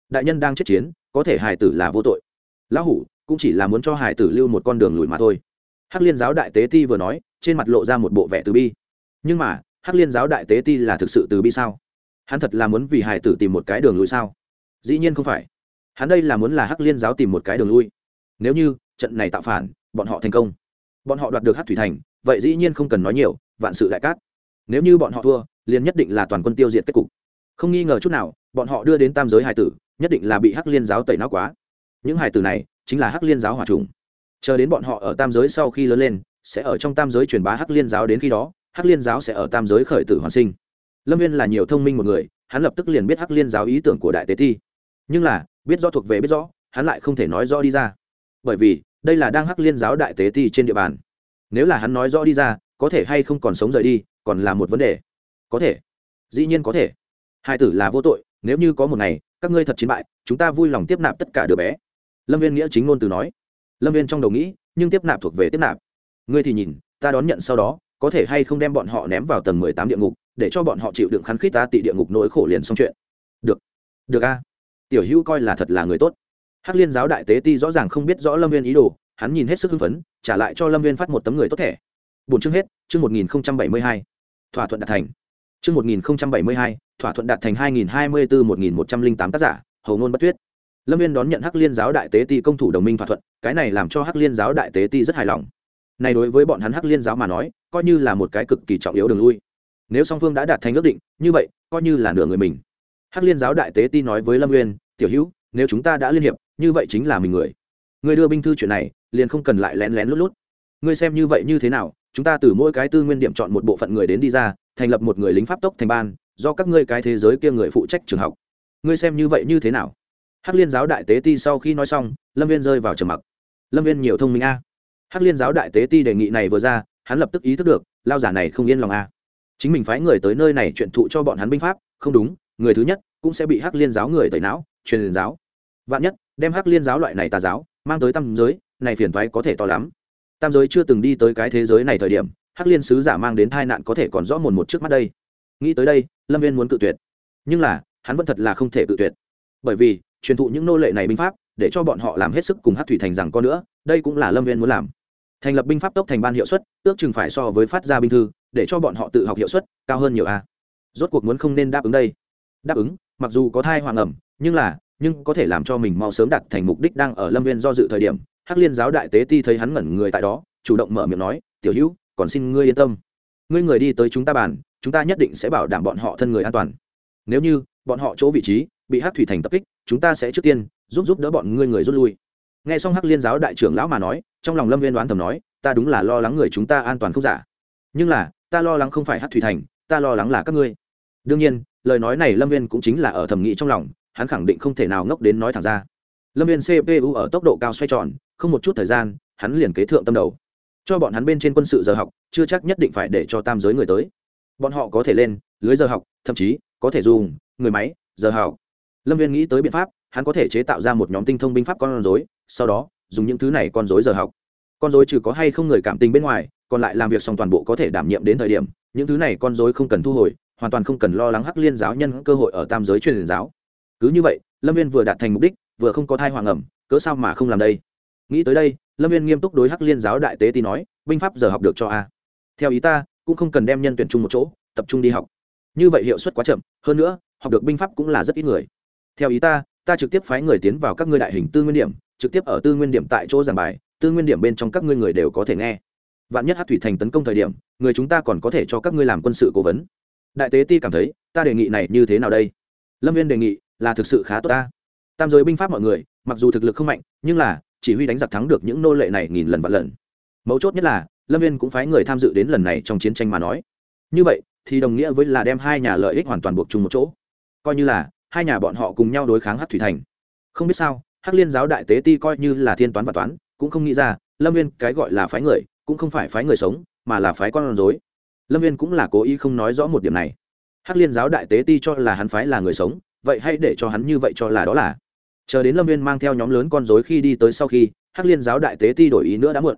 Đại nhân đang chết chiến, có thể hài tử là vô tội. Lão hủ, cũng chỉ là muốn cho hài tử lưu một con đường lùi mà thôi. Hắc liên giáo đại tế ti vừa nói, trên mặt lộ ra một bộ vẻ từ bi. Nhưng mà, hắc liên giáo đại tế ti là thực sự từ bi sao? Hắn thật là muốn vì hài tử tìm một cái đường lùi sao? Dĩ nhiên không phải. Hắn đây là muốn là hắc liên giáo tìm một cái đường lui. Nếu như, trận này tạo phản, bọn họ thành công. Bọn họ đoạt được hát thủy thành, vậy dĩ nhiên không cần nói nhiều, vạn sự đại cát. Nếu như bọn họ thua liền nhất định là toàn quân tiêu diệt kết cục. Không nghi ngờ chút nào, bọn họ đưa đến tam giới hải tử, nhất định là bị hắc liên giáo tẩy não quá. Những hải tử này chính là hắc liên giáo hòa trùng chờ đến bọn họ ở tam giới sau khi lớn lên, sẽ ở trong tam giới truyền bá hắc liên giáo đến khi đó, hắc liên giáo sẽ ở tam giới khởi tử hoàn sinh. Lâm viên là nhiều thông minh một người, hắn lập tức liền biết hắc liên giáo ý tưởng của đại tế thi. Nhưng là, biết rõ thuộc về biết rõ, hắn lại không thể nói rõ đi ra. Bởi vì, đây là đang hắc liên giáo đại tế thi trên địa bàn. Nếu là hắn nói rõ đi ra, có thể hay không còn sống rời đi, còn là một vấn đề có thể. Dĩ nhiên có thể. Hai tử là vô tội, nếu như có một ngày, các ngươi thật chiến bại, chúng ta vui lòng tiếp nạp tất cả đứa bé. Lâm viên nghĩa chính ngôn từ nói. Lâm viên trong đầu nghĩ, nhưng tiếp nạp thuộc về tiếp nạp. Ngươi thì nhìn, ta đón nhận sau đó, có thể hay không đem bọn họ ném vào tầng mười tám địa ngục, để cho bọn họ chịu đựng khăn khít ta tị địa ngục nỗi khổ liền xong chuyện. Được. Được a. Tiểu hữu coi là thật là người tốt. Hắc liên giáo đại tế ti rõ ràng không biết rõ lâm viên ý đồ, hắn nhìn hết sức hưng phấn, trả lại cho lâm viên phát một tấm người tốt thẻ. Bốn chương hết, chương một nghìn bảy mươi hai. Thỏa thuận đạt thành chương một nghìn bảy mươi hai, thỏa thuận đạt thành hai nghìn hai mươi bốn một nghìn một trăm linh tám tác giả, hầu ngôn bất tuyết. Lâm viên đón nhận hắc liên giáo đại tế ti công thủ đồng minh thỏa thuận, cái này làm cho hắc liên giáo đại tế ti rất hài lòng. Này đối với bọn hắn hắc liên giáo mà nói, coi như là một cái cực kỳ trọng yếu đường lui. Nếu song phương đã đạt thành ước định, như vậy, coi như là nửa người mình. Hắc liên giáo đại tế ti nói với lâm nguyên tiểu hữu, nếu chúng ta đã liên hiệp, như vậy chính là mình người. Người đưa binh thư chuyện này, liền không cần lại lén lén lút lút. Ngươi xem như vậy như thế nào chúng ta từ mỗi cái tư nguyên điểm chọn một bộ phận người đến đi ra, thành lập một người lính pháp tốc thành ban, do các ngươi cái thế giới kia người phụ trách trường học. Ngươi xem như vậy như thế nào? Hắc liên giáo đại tế ti sau khi nói xong, lâm viên rơi vào trầm mặc. Lâm viên nhiều thông minh a. Hắc liên giáo đại tế ti đề nghị này vừa ra, hắn lập tức ý thức được, lao giả này không yên lòng a. Chính mình phái người tới nơi này chuyện thụ cho bọn hắn binh pháp, không đúng, người thứ nhất cũng sẽ bị hắc liên giáo người tẩy não, truyền giáo. Vạn nhất, đem hắc liên giáo loại này tà giáo, mang tới tâm giới, này phiền thoái có thể to lắm tam giới chưa từng đi tới cái thế giới này thời điểm, hắc liên sứ giả mang đến tai nạn có thể còn rõ mồn một trước mắt đây. Nghĩ tới đây, lâm viên muốn cự tuyệt. Nhưng là, hắn vẫn thật là không thể cự tuyệt. Bởi vì, truyền thụ những nô lệ này binh pháp, để cho bọn họ làm hết sức cùng hát thủy thành rằng có nữa, đây cũng là lâm viên muốn làm. Thành lập binh pháp tốc thành ban hiệu suất, ước chừng phải so với phát ra binh thư, để cho bọn họ tự học hiệu suất, cao hơn nhiều a. Rốt cuộc muốn không nên đáp ứng đây. Đáp ứng, mặc dù có thai hoàng ẩm, nhưng là, nhưng có thể làm cho mình mau sớm đạt thành mục đích đang ở lâm viên do dự thời điểm hắc liên giáo đại tế ti thấy hắn ngẩn người tại đó, chủ động mở miệng nói, tiểu hữu, còn xin ngươi yên tâm. Ngươi người đi tới chúng ta bàn, chúng ta nhất định sẽ bảo đảm bọn họ thân người an toàn. Nếu như bọn họ chỗ vị trí bị hắc thủy thành tập kích, chúng ta sẽ trước tiên giúp giúp đỡ bọn ngươi người rút lui. Nghe xong hắc liên giáo đại trưởng lão mà nói, trong lòng lâm viên đoán thầm nói, ta đúng là lo lắng người chúng ta an toàn không giả. Nhưng là, ta lo lắng không phải hắc thủy thành, ta lo lắng là các ngươi. Đương nhiên, lời nói này lâm viên cũng chính là ở thẩm nghĩ trong lòng, hắn khẳng định không thể nào ngốc đến nói thẳng ra. Lâm viên cpu ở tốc độ cao xoay tròn không một chút thời gian, hắn liền kế thượng tâm đầu. Cho bọn hắn bên trên quân sự giờ học, chưa chắc nhất định phải để cho tam giới người tới. Bọn họ có thể lên, lưới giờ học, thậm chí có thể dùng người máy giờ học. lâm viên nghĩ tới biện pháp, hắn có thể chế tạo ra một nhóm tinh thông binh pháp con rối, sau đó dùng những thứ này con rối giờ học. Con rối trừ có hay không người cảm tình bên ngoài, còn lại làm việc xong toàn bộ có thể đảm nhiệm đến thời điểm, những thứ này con rối không cần thu hồi, hoàn toàn không cần lo lắng hắc liên giáo nhân cơ hội ở tam giới truyền giáo. Cứ như vậy, lâm viên vừa đạt thành mục đích, vừa không có thai hoàng ẩm, cớ sao mà không làm đây? Nghĩ tới đây, lâm viên nghiêm túc đối hắc liên giáo đại tế ti nói, binh pháp giờ học được cho a. Theo ý ta, cũng không cần đem nhân tuyển chung một chỗ, tập trung đi học. Như vậy hiệu suất quá chậm, hơn nữa, học được binh pháp cũng là rất ít người. Theo ý ta ta trực tiếp phái người tiến vào các ngươi đại hình tư nguyên điểm, trực tiếp ở tư nguyên điểm tại chỗ giảng bài, tư nguyên điểm bên trong các ngươi người đều có thể nghe. Vạn nhất hát thủy thành tấn công thời điểm, người chúng ta còn có thể cho các ngươi làm quân sự cố vấn. Đại tế ti cảm thấy, ta đề nghị này như thế nào đây? Lâm viên đề nghị, là thực sự khá tốt ta. Tam giới binh pháp mọi người, mặc dù thực lực không mạnh, nhưng là chỉ huy đánh giặc thắng được những nô lệ này nghìn lần vạn lần. Mấu chốt nhất là, lâm viên cũng phái người tham dự đến lần này trong chiến tranh mà nói. Như vậy, thì đồng nghĩa với là đem hai nhà lợi ích hoàn toàn buộc chung một chỗ. Coi như là, hai nhà bọn họ cùng nhau đối kháng hát thủy thành. Không biết sao, hắc liên giáo đại tế ti coi như là thiên toán và toán, cũng không nghĩ ra, lâm viên cái gọi là phái người, cũng không phải phái người sống, mà là phái con rối. Lâm viên cũng là cố ý không nói rõ một điểm này. Hắc liên giáo đại tế ti cho là hắn phái là người sống, vậy hãy để cho hắn như vậy cho là đó là chờ đến lâm viên mang theo nhóm lớn con dối khi đi tới sau khi, hắc liên giáo đại tế ti đổi ý nữa đã muộn.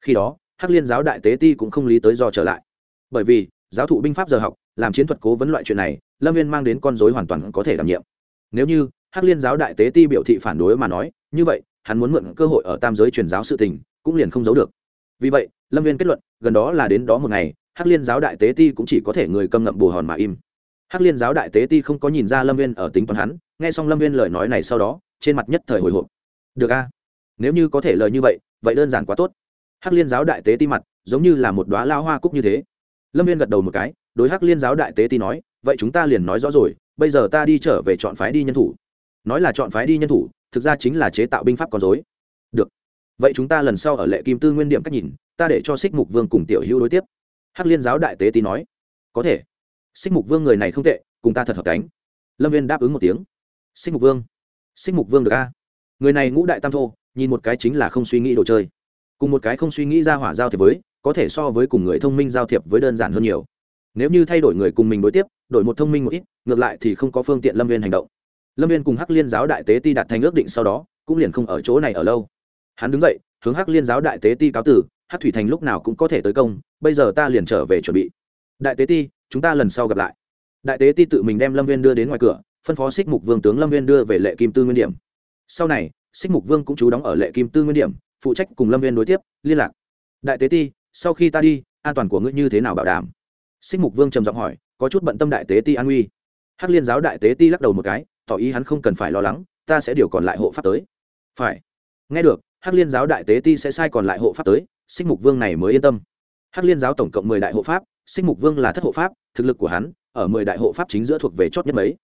Khi đó, hắc liên giáo đại tế ti cũng không lý tới do trở lại. Bởi vì, giáo thụ binh pháp giờ học, làm chiến thuật cố vấn loại chuyện này, lâm viên mang đến con dối hoàn toàn có thể đảm nhiệm. Nếu như hắc liên giáo đại tế ti biểu thị phản đối mà nói, như vậy, hắn muốn mượn cơ hội ở tam giới truyền giáo sự tình, cũng liền không giấu được. Vì vậy, lâm viên kết luận, gần đó là đến đó một ngày, hắc liên giáo đại tế ti cũng chỉ có thể người câm ngậm bù hòn mà im. Hắc liên giáo đại tế ti không có nhìn ra lâm viên ở tính toán hắn, nghe xong lâm viên lời nói này sau đó trên mặt nhất thời hồi hộp. Được a. Nếu như có thể lời như vậy vậy đơn giản quá tốt. Hắc liên giáo đại tế ti mặt, giống như là một đoá lao hoa cúc như thế. Lâm viên gật đầu một cái, đối hắc liên giáo đại tế ti nói, vậy chúng ta liền nói rõ rồi, bây giờ ta đi trở về chọn phái đi nhân thủ. Nói là chọn phái đi nhân thủ, thực ra chính là chế tạo binh pháp con dối được. Vậy chúng ta lần sau ở lệ kim tư nguyên điểm cách nhìn, ta để cho xích mục vương cùng tiểu hữu đối tiếp. Hắc liên giáo đại tế ti nói, có thể. Xích mục vương người này không tệ, cùng ta thật hợp cánh. Lâm viên đáp ứng một tiếng. Xích mục vương xích mục vương được a? Người này ngũ đại tam thô, nhìn một cái chính là không suy nghĩ đồ chơi. Cùng một cái không suy nghĩ ra hỏa giao thiệp với, có thể so với cùng người thông minh giao thiệp với đơn giản hơn nhiều. Nếu như thay đổi người cùng mình đối tiếp, đổi một thông minh một ít, ngược lại thì không có phương tiện lâm viên hành động. Lâm viên cùng hắc liên giáo đại tế ti đạt thành ước định sau đó, cũng liền không ở chỗ này ở lâu. Hắn đứng dậy, hướng hắc liên giáo đại tế ti cáo tử hắc thủy thành lúc nào cũng có thể tới công, bây giờ ta liền trở về chuẩn bị. Đại tế ti, chúng ta lần sau gặp lại. Đại tế ti tự mình đem lâm viên đưa đến ngoài cửa phân phó xích mục vương tướng lâm viên đưa về lệ kim tư nguyên điểm. Sau này xích mục vương cũng trú đóng ở lệ kim tư nguyên điểm, phụ trách cùng lâm viên đối tiếp, liên lạc. Đại tế ti, sau khi ta đi, an toàn của ngươi như thế nào bảo đảm? Xích mục vương trầm giọng hỏi, có chút bận tâm đại tế ti an uy. Hắc liên giáo đại tế ti lắc đầu một cái, tỏ ý hắn không cần phải lo lắng, ta sẽ điều còn lại hộ pháp tới. Phải. Nghe được, hắc liên giáo đại tế ti sẽ sai còn lại hộ pháp tới xích mục vương này mới yên tâm. Hắc liên giáo tổng cộng mười đại hộ pháp xích mục vương là thất hộ pháp, thực lực của hắn, ở mười đại hộ pháp chính giữa thuộc về chót nhất mấy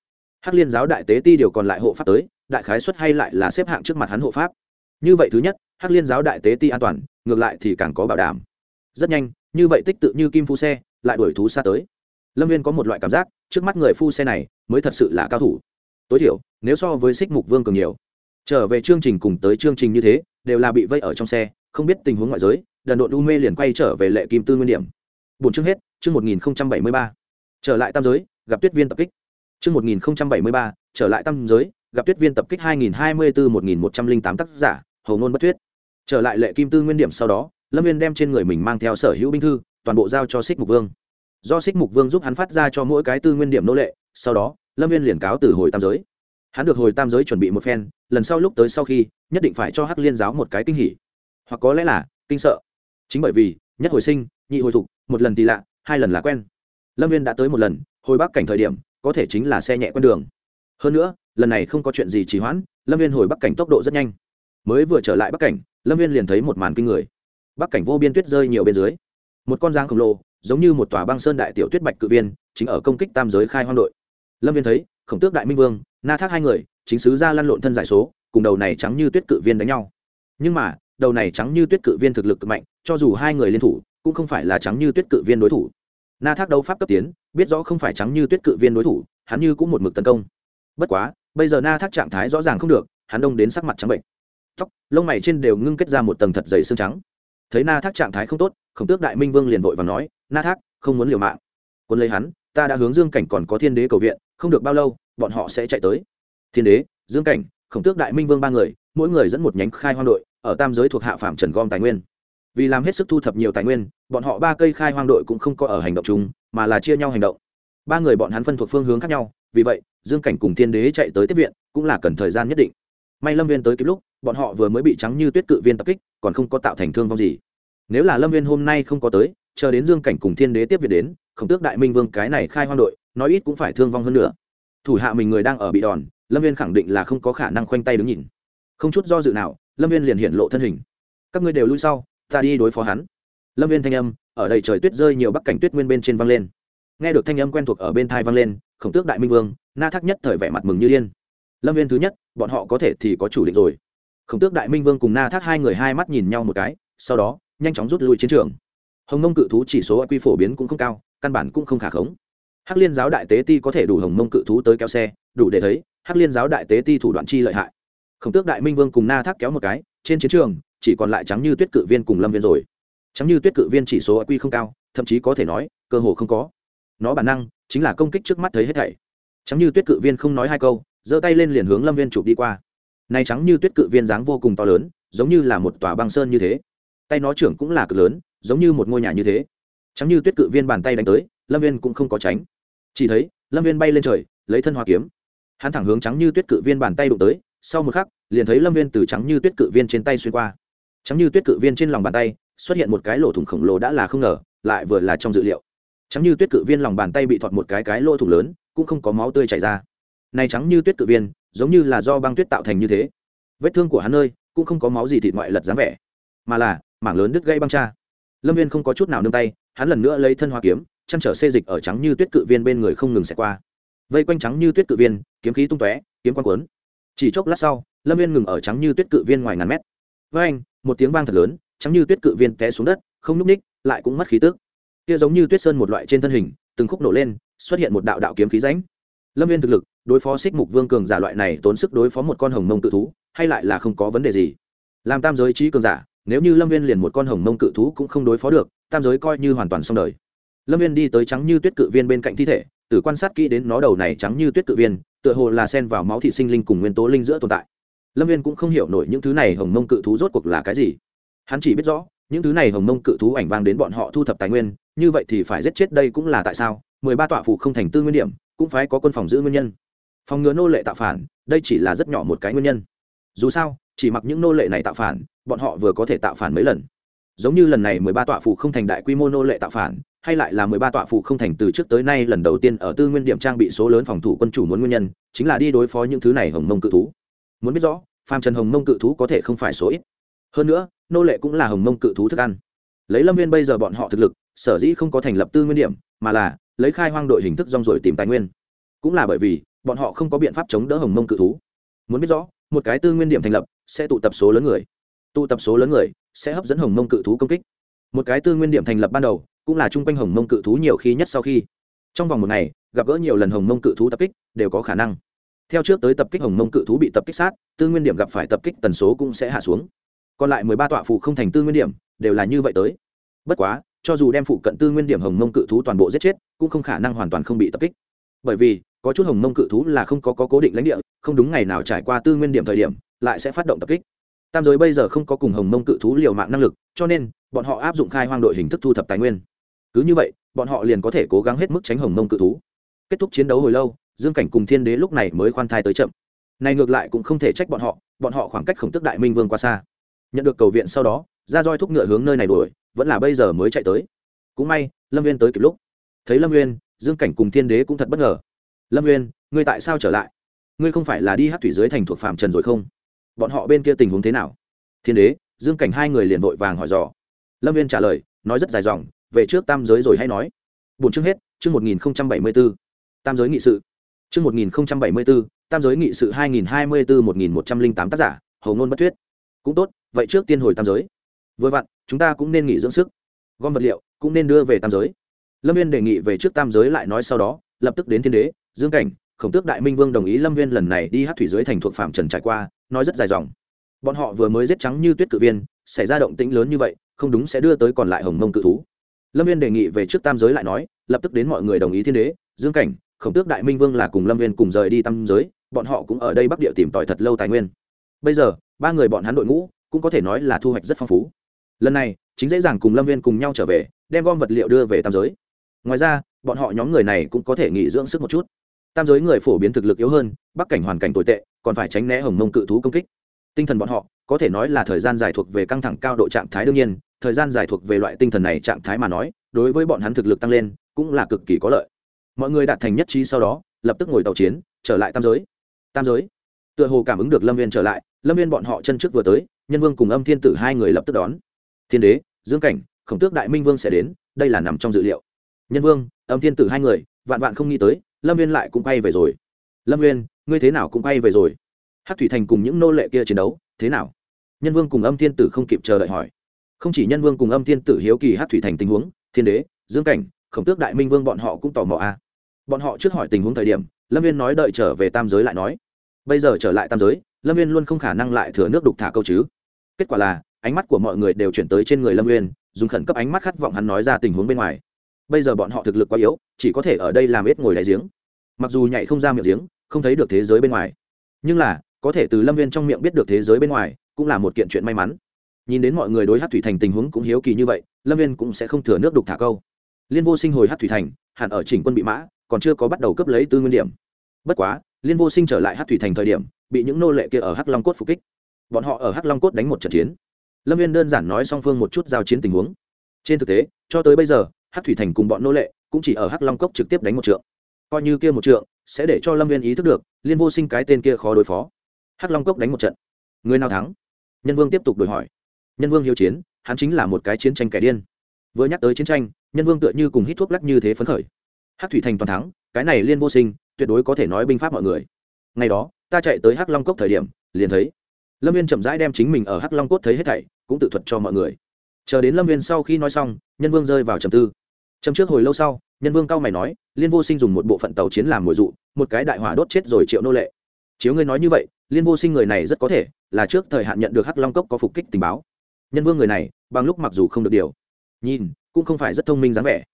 hắc liên giáo đại tế ti điều còn lại hộ pháp tới, đại khái xuất hay lại là xếp hạng trước mặt hắn hộ pháp. Như vậy thứ nhất, hắc liên giáo đại tế ti an toàn, ngược lại thì càng có bảo đảm. Rất nhanh, như vậy tích tự như kim phu xe, lại đuổi thú xa tới. Lâm viên có một loại cảm giác, trước mắt người phu xe này mới thật sự là cao thủ. Tối thiểu, nếu so với xích mục vương cường nhiều. Trở về chương trình cùng tới chương trình như thế, đều là bị vây ở trong xe, không biết tình huống ngoại giới, đần độn u mê liền quay trở về lệ kim tư nguyên điểm. Bốn chương hết, chương một nghìn bảy mươi ba. Trở lại tam giới, gặp tuyết viên tập kích chương một nghìn bảy mươi ba, trở lại tam giới, gặp tuyết viên tập kích hai nghìn hai mươi bốn một nghìn một trăm linh tám tác giả, hầu ngôn bất tuyết. Trở lại lệ kim tư nguyên điểm sau đó, lâm viên đem trên người mình mang theo sở hữu binh thư, toàn bộ giao cho Sích mục vương. Do Sích mục vương giúp hắn phát ra cho mỗi cái tư nguyên điểm nô lệ, sau đó, lâm viên liền cáo từ hồi tam giới. Hắn được hồi tam giới chuẩn bị một phen, lần sau lúc tới sau khi, nhất định phải cho hắc liên giáo một cái kinh hỉ. Hoặc có lẽ là, kinh sợ. Chính bởi vì, nhất hồi sinh, nhị hồi thục, một lần thì lạ, hai lần là quen. Lâm viên đã tới một lần, hồi bắc cảnh thời điểm có thể chính là xe nhẹ con đường. Hơn nữa, lần này không có chuyện gì trì hoãn, lâm viên hồi bắc cảnh tốc độ rất nhanh. Mới vừa trở lại bắc cảnh, lâm viên liền thấy một màn kinh người. Bắc cảnh vô biên tuyết rơi nhiều bên dưới. Một con giang khổng lồ, giống như một tòa băng sơn đại tiểu tuyết bạch cự viên, chính ở công kích tam giới khai hoang đội. Lâm viên thấy, khổng tước đại minh vương, na thác hai người, chính sứ ra lăn lộn thân giải số, cùng đầu này trắng như tuyết cự viên đánh nhau. Nhưng mà, đầu này trắng như tuyết cự viên thực lực cực mạnh, cho dù hai người liên thủ, cũng không phải là trắng như tuyết cự viên đối thủ na thác đấu pháp cấp tiến, biết rõ không phải trắng như tuyết cự viên đối thủ, hắn như cũng một mực tấn công. Bất quá, bây giờ na thác trạng thái rõ ràng không được, hắn đông đến sắc mặt trắng bệnh. Tóc, lông mày trên đều ngưng kết ra một tầng thật dày xương trắng. Thấy na thác trạng thái không tốt, khổng tước đại minh vương liền vội và nói, na thác, không muốn liều mạng. Quân lấy hắn, ta đã hướng dương cảnh còn có thiên đế cầu viện, không được bao lâu, bọn họ sẽ chạy tới. Thiên đế, dương cảnh, khổng tước đại minh vương ba người, mỗi người dẫn một nhánh khai hoang đội, ở tam giới thuộc hạ phạm trần gom tài nguyên. Vì làm hết sức thu thập nhiều tài nguyên bọn họ ba cây khai hoang đội cũng không có ở hành động chung, mà là chia nhau hành động. Ba người bọn hắn phân thuộc phương hướng khác nhau, vì vậy, dương cảnh cùng thiên đế chạy tới tiếp viện, cũng là cần thời gian nhất định. May lâm viên tới kịp lúc, bọn họ vừa mới bị trắng như tuyết cự viên tập kích, còn không có tạo thành thương vong gì. Nếu là lâm viên hôm nay không có tới, chờ đến dương cảnh cùng thiên đế tiếp viện đến, khổng tước đại minh vương cái này khai hoang đội, nói ít cũng phải thương vong hơn nữa. Thủ hạ mình người đang ở bị đòn, lâm viên khẳng định là không có khả năng khoanh tay đứng nhìn. Không chút do dự nào, lâm viên liền hiện lộ thân hình. Các ngươi đều lui sau, ta đi đối phó hắn lâm viên thanh âm, ở đầy trời tuyết rơi nhiều bắc cảnh tuyết nguyên bên trên văng lên. Nghe được thanh âm quen thuộc ở bên thai văng lên, khổng tước đại minh vương, na Thác nhất thời vẻ mặt mừng như điên. Lâm viên thứ nhất, bọn họ có thể thì có chủ định rồi. Khổng tước đại minh vương cùng na thác hai người hai mắt nhìn nhau một cái, sau đó, nhanh chóng rút lui chiến trường. Hồng mông cự thú chỉ số quy phổ biến cũng không cao, căn bản cũng không khả khống. Hắc liên giáo đại tế ti có thể đủ hồng mông cự thú tới kéo xe, đủ để thấy, hắc liên giáo đại tế ti thủ đoạn chi lợi hại. Khổng tước đại minh vương cùng na thác kéo một cái, trên chiến trường, chỉ còn lại trắng như tuyết cự viên cùng lâm viên rồi chẳng như tuyết cự viên chỉ số quy không cao, thậm chí có thể nói, cơ hồ không có. Nó bản năng chính là công kích trước mắt thấy hết thảy. Chấm như tuyết cự viên không nói hai câu, giơ tay lên liền hướng lâm viên chụp đi qua. Này trắng như tuyết cự viên dáng vô cùng to lớn, giống như là một tòa băng sơn như thế. Tay nó trưởng cũng là cực lớn, giống như một ngôi nhà như thế. Chấm như tuyết cự viên bàn tay đánh tới, lâm viên cũng không có tránh. Chỉ thấy, lâm viên bay lên trời, lấy thân hoa kiếm. Hắn thẳng hướng trắng như tuyết cự viên bàn tay đụng tới, sau một khắc, liền thấy lâm viên từ trắng như tuyết cự viên trên tay xuyên qua. Trắng như tuyết cự viên trên lòng bàn tay xuất hiện một cái lỗ thủng khổng lồ đã là không ngờ, lại vừa là trong dự liệu. Trắng như tuyết cự viên lòng bàn tay bị thọt một cái cái lỗ thủng lớn, cũng không có máu tươi chảy ra. Này trắng như tuyết cự viên, giống như là do băng tuyết tạo thành như thế. Vết thương của hắn nơi, cũng không có máu gì thịt ngoại lật dáng vẻ, mà là mảng lớn đứt gây băng cha. Lâm viên không có chút nào nương tay, hắn lần nữa lấy thân hoa kiếm, chăn trở xê dịch ở trắng như tuyết cự viên bên người không ngừng xẹt qua. Vây quanh trắng như tuyết cự viên, kiếm khí tung tóe, kiếm quang cuốn. Chỉ chốc lát sau, lâm viên ngừng ở trắng như tuyết cự viên ngoài ngàn mét. Với anh một tiếng vang thật lớn trắng như tuyết cự viên té xuống đất, không nhúc ních lại cũng mất khí tước kia giống như tuyết sơn một loại trên thân hình, từng khúc nổ lên, xuất hiện một đạo đạo kiếm khí ránh lâm viên thực lực, đối phó xích mục vương cường giả loại này tốn sức đối phó một con hồng mông cự thú, hay lại là không có vấn đề gì. Làm tam giới trí cường giả, nếu như lâm viên liền một con hồng mông cự thú cũng không đối phó được, tam giới coi như hoàn toàn xong đời. Lâm viên đi tới trắng như tuyết cự viên bên cạnh thi thể, từ quan sát kỹ đến nó đầu này trắng như tuyết cự viên, tựa hồ là sen vào máu thị sinh linh cùng nguyên tố linh giữa tồn tại. Lâm viên cũng không hiểu nổi những thứ này hồng mông cự thú rốt cuộc là cái gì hắn chỉ biết rõ, những thứ này hồng mông cự thú ảnh vang đến bọn họ thu thập tài nguyên, như vậy thì phải giết chết đây cũng là tại sao? Mười ba tọa phủ không thành tư nguyên điểm, cũng phải có quân phòng giữ nguyên nhân. Phòng ngừa nô lệ tạo phản, đây chỉ là rất nhỏ một cái nguyên nhân. Dù sao, chỉ mặc những nô lệ này tạo phản, bọn họ vừa có thể tạo phản mấy lần. Giống như lần này mười ba tọa phủ không thành đại quy mô nô lệ tạo phản, hay lại là mười ba tọa phủ không thành từ trước tới nay lần đầu tiên ở tư nguyên điểm trang bị số lớn phòng thủ quân chủ muốn nguyên nhân, chính là đi đối phó những thứ này hồng mông cự thú. Muốn biết rõ, phàm trần hồng mông cự thú có thể không phải số ít. Hơn nữa nô lệ cũng là hồng mông cự thú thức ăn. Lấy lâm viên bây giờ bọn họ thực lực, sở dĩ không có thành lập tư nguyên điểm, mà là lấy khai hoang đội hình thức rong rồi tìm tài nguyên. Cũng là bởi vì, bọn họ không có biện pháp chống đỡ hồng mông cự thú. Muốn biết rõ, một cái tư nguyên điểm thành lập sẽ tụ tập số lớn người. Tụ tập số lớn người sẽ hấp dẫn hồng mông cự thú công kích. Một cái tư nguyên điểm thành lập ban đầu cũng là chung quanh hồng mông cự thú nhiều khi nhất sau khi. Trong vòng một ngày, gặp gỡ nhiều lần hồng mông cự thú tập kích đều có khả năng. Theo trước tới tập kích hồng mông cự thú bị tập kích sát, tư nguyên điểm gặp phải tập kích tần số cũng sẽ hạ xuống còn lại mười ba tọa phụ không thành tư nguyên điểm đều là như vậy tới. Bất quá cho dù đem phụ cận tư nguyên điểm hồng mông cự thú toàn bộ giết chết cũng không khả năng hoàn toàn không bị tập kích. Bởi vì có chút hồng mông cự thú là không có, có cố định lãnh địa không đúng ngày nào trải qua tư nguyên điểm thời điểm lại sẽ phát động tập kích. Tam giới bây giờ không có cùng hồng mông cự thú liều mạng năng lực cho nên bọn họ áp dụng khai hoang đội hình thức thu thập tài nguyên. Cứ như vậy bọn họ liền có thể cố gắng hết mức tránh hồng mông cự thú. Kết thúc chiến đấu hồi lâu dương cảnh cùng thiên đế lúc này mới khoan thai tới chậm. Này ngược lại cũng không thể trách bọn họ bọn họ khoảng cách khổng tức đại minh vương qua xa nhận được cầu viện sau đó ra roi thúc ngựa hướng nơi này đuổi, vẫn là bây giờ mới chạy tới. Cũng may, lâm viên tới kịp lúc. Thấy lâm nguyên dương cảnh cùng thiên đế cũng thật bất ngờ. Lâm nguyên ngươi tại sao trở lại? Ngươi không phải là đi hát thủy dưới thành thuộc phạm trần rồi không? Bọn họ bên kia tình huống thế nào? Thiên đế, dương cảnh hai người liền vội vàng hỏi dò. Lâm viên trả lời, nói rất dài dòng, về trước tam giới rồi hay nói. Bốn chương hết, chương một nghìn bảy mươi b ố tam giới nghị sự. Chương một nghìn bảy mươi b ố tam giới nghị sự hai nghìn hai mươi bốn một nghìn một trăm linh tám tác giả, hầu ngôn bất thuyết. Cũng tốt vậy trước tiên hồi tam giới. Vừa vặn, chúng ta cũng nên nghỉ dưỡng sức. Gom vật liệu, cũng nên đưa về tam giới. Lâm viên đề nghị về trước tam giới lại nói sau đó, lập tức đến thiên đế, dương cảnh, khổng tước đại minh vương đồng ý lâm viên lần này đi hát thủy dưới thành thuộc phạm trần trải qua, nói rất dài dòng. Bọn họ vừa mới giết trắng như tuyết cự viên, xảy ra động tĩnh lớn như vậy, không đúng sẽ đưa tới còn lại hồng mông cự thú. Lâm viên đề nghị về trước tam giới lại nói, lập tức đến mọi người đồng ý thiên đế, dương cảnh, khổng tước đại minh vương là cùng lâm viên cùng rời đi tam giới, bọn họ cũng ở đây bắc địa tìm tòi thật lâu tài nguyên. Bây giờ, ba người bọn hắn đội ngũ cũng có thể nói là thu hoạch rất phong phú. Lần này, chính dễ dàng cùng lâm viên cùng nhau trở về, đem gom vật liệu đưa về tam giới. Ngoài ra, bọn họ nhóm người này cũng có thể nghỉ dưỡng sức một chút. Tam giới người phổ biến thực lực yếu hơn, bắc cảnh hoàn cảnh tồi tệ, còn phải tránh né hồng mông cự thú công kích. Tinh thần bọn họ, có thể nói là thời gian dài thuộc về căng thẳng cao độ trạng thái đương nhiên, thời gian dài thuộc về loại tinh thần này trạng thái mà nói, đối với bọn hắn thực lực tăng lên, cũng là cực kỳ có lợi. Mọi người đạt thành nhất trí sau đó, lập tức ngồi tàu chiến, trở lại tam giới. Tam giới. Tựa hồ cảm ứng được lâm viên trở lại, lâm viên bọn họ chân trước vừa tới nhân vương cùng âm thiên tử hai người lập tức đón. Thiên đế, dương cảnh, khổng tước đại minh vương sẽ đến, đây là nằm trong dự liệu. Nhân vương, âm thiên tử hai người, vạn vạn không nghĩ tới, lâm viên lại cũng quay về rồi. Lâm viên ngươi thế nào cũng quay về rồi. Hát thủy thành cùng những nô lệ kia chiến đấu, thế nào? Nhân vương cùng âm thiên tử không kịp chờ đợi hỏi. Không chỉ nhân vương cùng âm thiên tử hiếu kỳ hát thủy thành tình huống, thiên đế, dương cảnh, khổng tước đại minh vương bọn họ cũng tò mò a. À. bọn họ trước hỏi tình huống thời điểm, lâm viên nói đợi trở về tam giới lại nói. Bây giờ trở lại tam giới lâm viên luôn không khả năng lại thừa nước đục thả câu chứ. Kết quả là, ánh mắt của mọi người đều chuyển tới trên người lâm viên dùng khẩn cấp ánh mắt khát vọng hắn nói ra tình huống bên ngoài. Bây giờ bọn họ thực lực quá yếu, chỉ có thể ở đây làm ít ngồi đáy giếng. Mặc dù nhảy không ra miệng giếng, không thấy được thế giới bên ngoài. Nhưng là, có thể từ lâm viên trong miệng biết được thế giới bên ngoài, cũng là một kiện chuyện may mắn. Nhìn đến mọi người đối hát thủy thành tình huống cũng hiếu kỳ như vậy, lâm viên cũng sẽ không thừa nước đục thả câu. Liên vô sinh hồi hát thủy thành, hẳn ở chỉnh quân bị mã, còn chưa có bắt đầu cấp lấy tư nguyên điểm. Bất quá, liên vô sinh trở lại hát thủy thành thời điểm bị những nô lệ kia ở hắc long cốt phục kích. Bọn họ ở hắc long cốt đánh một trận chiến. Lâm viên đơn giản nói song phương một chút giao chiến tình huống. Trên thực tế, cho tới bây giờ, Hắc thủy thành cùng bọn nô lệ cũng chỉ ở hắc long cốc trực tiếp đánh một trượng. Coi như kia một trượng sẽ để cho lâm viên ý thức được, liên vô sinh cái tên kia khó đối phó. Hắc long cốc đánh một trận. Người nào thắng? Nhân vương tiếp tục đổi hỏi. Nhân vương hiếu chiến, hắn chính là một cái chiến tranh kẻ điên. Vừa nhắc tới chiến tranh, nhân vương tựa như cùng hít thuốc lắc như thế phấn khởi. Hắc thủy thành toàn thắng, cái này liên vô sinh tuyệt đối có thể nói binh pháp mọi người. Ngày đó ta chạy tới hắc long cốc thời điểm, liền thấy lâm viên chậm rãi đem chính mình ở hắc long cốt thấy hết thảy, cũng tự thuật cho mọi người. Chờ đến lâm viên sau khi nói xong, nhân vương rơi vào trầm tư. Trầm trước hồi lâu sau, nhân vương cao mày nói, liên vô sinh dùng một bộ phận tàu chiến làm mồi dụ, một cái đại hỏa đốt chết rồi triệu nô lệ. Chiếu ngươi nói như vậy, liên vô sinh người này rất có thể là trước thời hạn nhận được hắc long cốc có phục kích tình báo. Nhân vương người này, bằng lúc mặc dù không được điều, nhìn, cũng không phải rất thông minh dáng vẻ.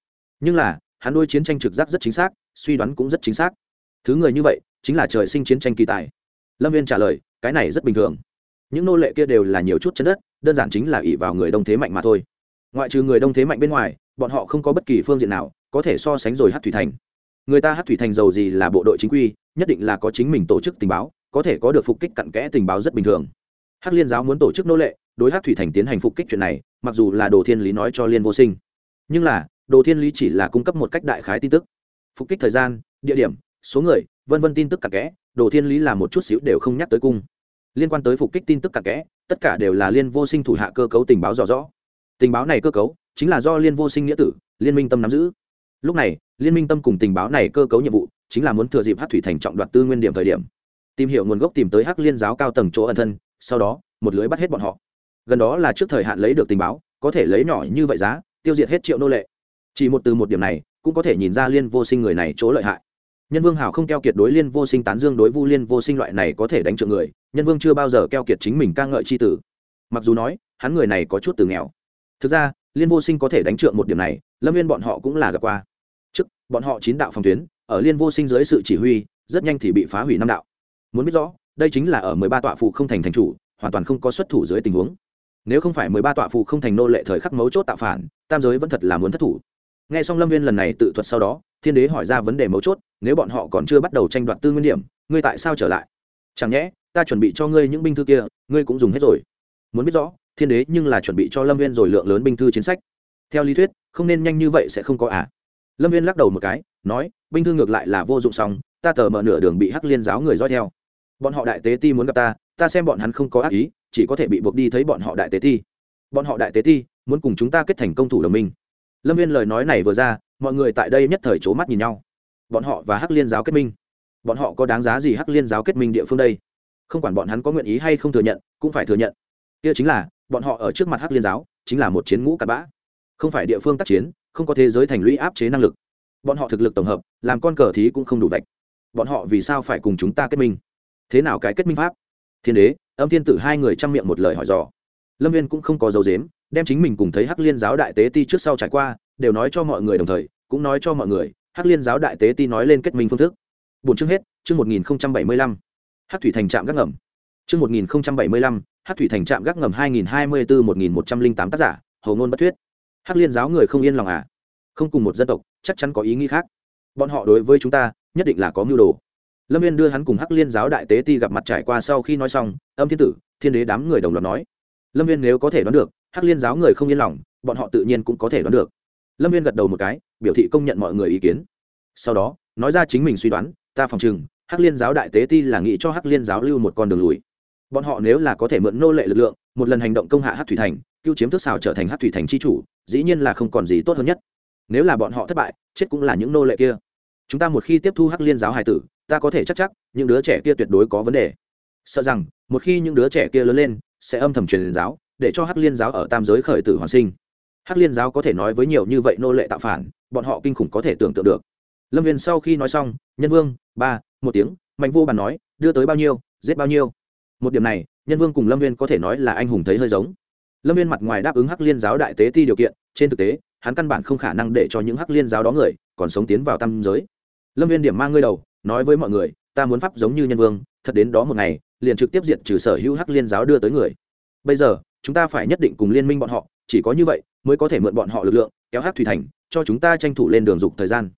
Nhưng là, hắn đôi chiến tranh trực giác rất chính xác, suy đoán cũng rất chính xác. Thứ người như vậy chính là trời sinh chiến tranh kỳ tài. Lâm viên trả lời, cái này rất bình thường. Những nô lệ kia đều là nhiều chút chân đất, đơn giản chính là ỷ vào người đông thế mạnh mà thôi. Ngoại trừ người đông thế mạnh bên ngoài, bọn họ không có bất kỳ phương diện nào có thể so sánh rồi hát thủy thành. Người ta hát thủy thành giàu gì là bộ đội chính quy, nhất định là có chính mình tổ chức tình báo, có thể có được phục kích cặn kẽ tình báo rất bình thường. Hát liên giáo muốn tổ chức nô lệ, đối hát thủy thành tiến hành phục kích chuyện này, mặc dù là đồ thiên lý nói cho liên vô sinh. Nhưng là, đồ thiên lý chỉ là cung cấp một cách đại khái tin tức. Phục kích thời gian, địa điểm, số người vân vân tin tức cặn kẽ, đồ thiên lý là một chút xíu đều không nhắc tới cung. Liên quan tới phục kích tin tức cặn kẽ, tất cả đều là liên vô sinh thủ hạ cơ cấu tình báo rõ rõ. Tình báo này cơ cấu, chính là do liên vô sinh nghĩa tử, liên minh tâm nắm giữ. Lúc này, liên minh tâm cùng tình báo này cơ cấu nhiệm vụ, chính là muốn thừa dịp hát thủy thành trọng đoạt tư nguyên điểm thời điểm. Tìm hiểu nguồn gốc tìm tới hắc liên giáo cao tầng chỗ ẩn thân, sau đó, một lưới bắt hết bọn họ. Gần đó là trước thời hạn lấy được tình báo, có thể lấy nhỏ như vậy giá, tiêu diệt hết triệu nô lệ. Chỉ một từ một điểm này, cũng có thể nhìn ra liên vô sinh người này chỗ lợi hại nhân vương hảo không keo kiệt đối liên vô sinh tán dương đối vu liên vô sinh loại này có thể đánh trượng người, nhân vương chưa bao giờ keo kiệt chính mình ca ngợi c h i tử. Mặc dù nói, hắn người này có chút từ nghèo. Thực ra, liên vô sinh có thể đánh trượng một điểm này, lâm viên bọn họ cũng là gặp qua. Trước, bọn họ chín đạo phòng tuyến, ở liên vô sinh dưới sự chỉ huy, rất nhanh thì bị phá hủy năm đạo. Muốn biết rõ, đây chính là ở mười ba tọa phụ không thành thành chủ, hoàn toàn không có xuất thủ dưới tình huống. Nếu không phải mười ba tọa phụ không thành nô lệ thời khắc mấu chốt tạo phản, tam giới vẫn thật là muốn thất thủ. Nghe xong lâm viên lần này tự thuật sau đó thiên đế hỏi ra vấn đề mấu chốt, nếu bọn họ còn chưa bắt đầu tranh đoạt tư nguyên điểm, ngươi tại sao trở lại? Chẳng nhẽ, ta chuẩn bị cho ngươi những binh thư kia, ngươi cũng dùng hết rồi. Muốn biết rõ, thiên đế nhưng là chuẩn bị cho lâm viên rồi lượng lớn binh thư chiến sách. Theo lý thuyết, không nên nhanh như vậy sẽ không có à? Lâm viên lắc đầu một cái, nói, binh thư ngược lại là vô dụng xong, ta tờ mở nửa đường bị hắc liên giáo người dõi theo. Bọn họ đại tế ti muốn gặp ta ta xem bọn hắn không có ác ý, chỉ có thể bị buộc đi thấy bọn họ đại tế ti. Bọn họ đại tế ti muốn cùng chúng ta kết thành công thủ đồng minh lâm viên lời nói này vừa ra, mọi người tại đây nhất thời c h ố mắt nhìn nhau. Bọn họ và hắc liên giáo kết minh. Bọn họ có đáng giá gì hắc liên giáo kết minh địa phương đây? Không quản bọn hắn có nguyện ý hay không thừa nhận, cũng phải thừa nhận. Kia chính là, bọn họ ở trước mặt hắc liên giáo, chính là một chiến ngũ cặn bã. Không phải địa phương tác chiến, không có thế giới thành lũy áp chế năng lực. Bọn họ thực lực tổng hợp, làm con cờ thí cũng không đủ vạch. Bọn họ vì sao phải cùng chúng ta kết minh? Thế nào cái kết minh pháp? Thiên đế, âm thiên tử hai người chăm miệng một lời hỏi dò. Lâm viên cũng không có dấu dếm đem chính mình cùng thấy hắc liên giáo đại tế ti trước sau trải qua, đều nói cho mọi người đồng thời, cũng nói cho mọi người, hắc liên giáo đại tế ti nói lên kết minh phương thức. Bốn chương hết, chương một nghìn bảy mươi lăm. Hắc thủy thành trạm gác ngầm. Chương một nghìn bảy mươi lăm, hắc thủy thành trạm gác ngầm hai nghìn hai mươi bốn một nghìn một trăm linh tám tác giả hầu ngôn bất thuyết. Hắc liên giáo người không yên lòng à? Không cùng một dân tộc, chắc chắn có ý nghĩ khác. Bọn họ đối với chúng ta, nhất định là có mưu đồ. Lâm viên đưa hắn cùng hắc liên giáo đại tế ti gặp mặt trải qua sau khi nói xong, âm thiên tử, thiên đế đám người đồng loạt nói. Lâm viên nếu có thể đoán được hắc liên giáo người không yên lòng, bọn họ tự nhiên cũng có thể đoán được. Lâm viên gật đầu một cái, biểu thị công nhận mọi người ý kiến. Sau đó, nói ra chính mình suy đoán, ta phòng chừng hắc liên giáo đại tế ti là nghĩ cho hắc liên giáo lưu một con đường lùi. Bọn họ nếu là có thể mượn nô lệ lực lượng, một lần hành động công hạ hắc thủy thành cứu chiếm thức xào trở thành hắc thủy thành c h i chủ, dĩ nhiên là không còn gì tốt hơn nhất. Nếu là bọn họ thất bại, chết cũng là những nô lệ kia. Chúng ta một khi tiếp thu hắc liên giáo hài tử, ta có thể chắc chắc, những đứa trẻ kia tuyệt đối có vấn đề. Sợ rằng, một khi những đứa trẻ kia lớn lên, sẽ âm thầm truyền giáo để cho hắc liên giáo ở tam giới khởi tử hoàn sinh. Hắc liên giáo có thể nói với nhiều như vậy nô lệ tạo phản, bọn họ kinh khủng có thể tưởng tượng được. Lâm viên sau khi nói xong, nhân vương, ba, một tiếng, mạnh vô bàn nói, đưa tới bao nhiêu, giết bao nhiêu. Một điểm này, nhân vương cùng lâm viên có thể nói là anh hùng thấy hơi giống. Lâm viên mặt ngoài đáp ứng hắc liên giáo đại tế ti điều kiện, trên thực tế, hắn căn bản không khả năng để cho những hắc liên giáo đó người còn sống tiến vào tam giới. Lâm viên điểm mang ngươi đầu, nói với mọi người, ta muốn pháp giống như nhân vương, thật đến đó một ngày, liền trực tiếp diệt trừ sở hữu hắc liên giáo đưa tới người. Bây giờ chúng ta phải nhất định cùng liên minh bọn họ, chỉ có như vậy mới có thể mượn bọn họ lực lượng, kéo hát thủy thành, cho chúng ta tranh thủ lên đường dục thời gian.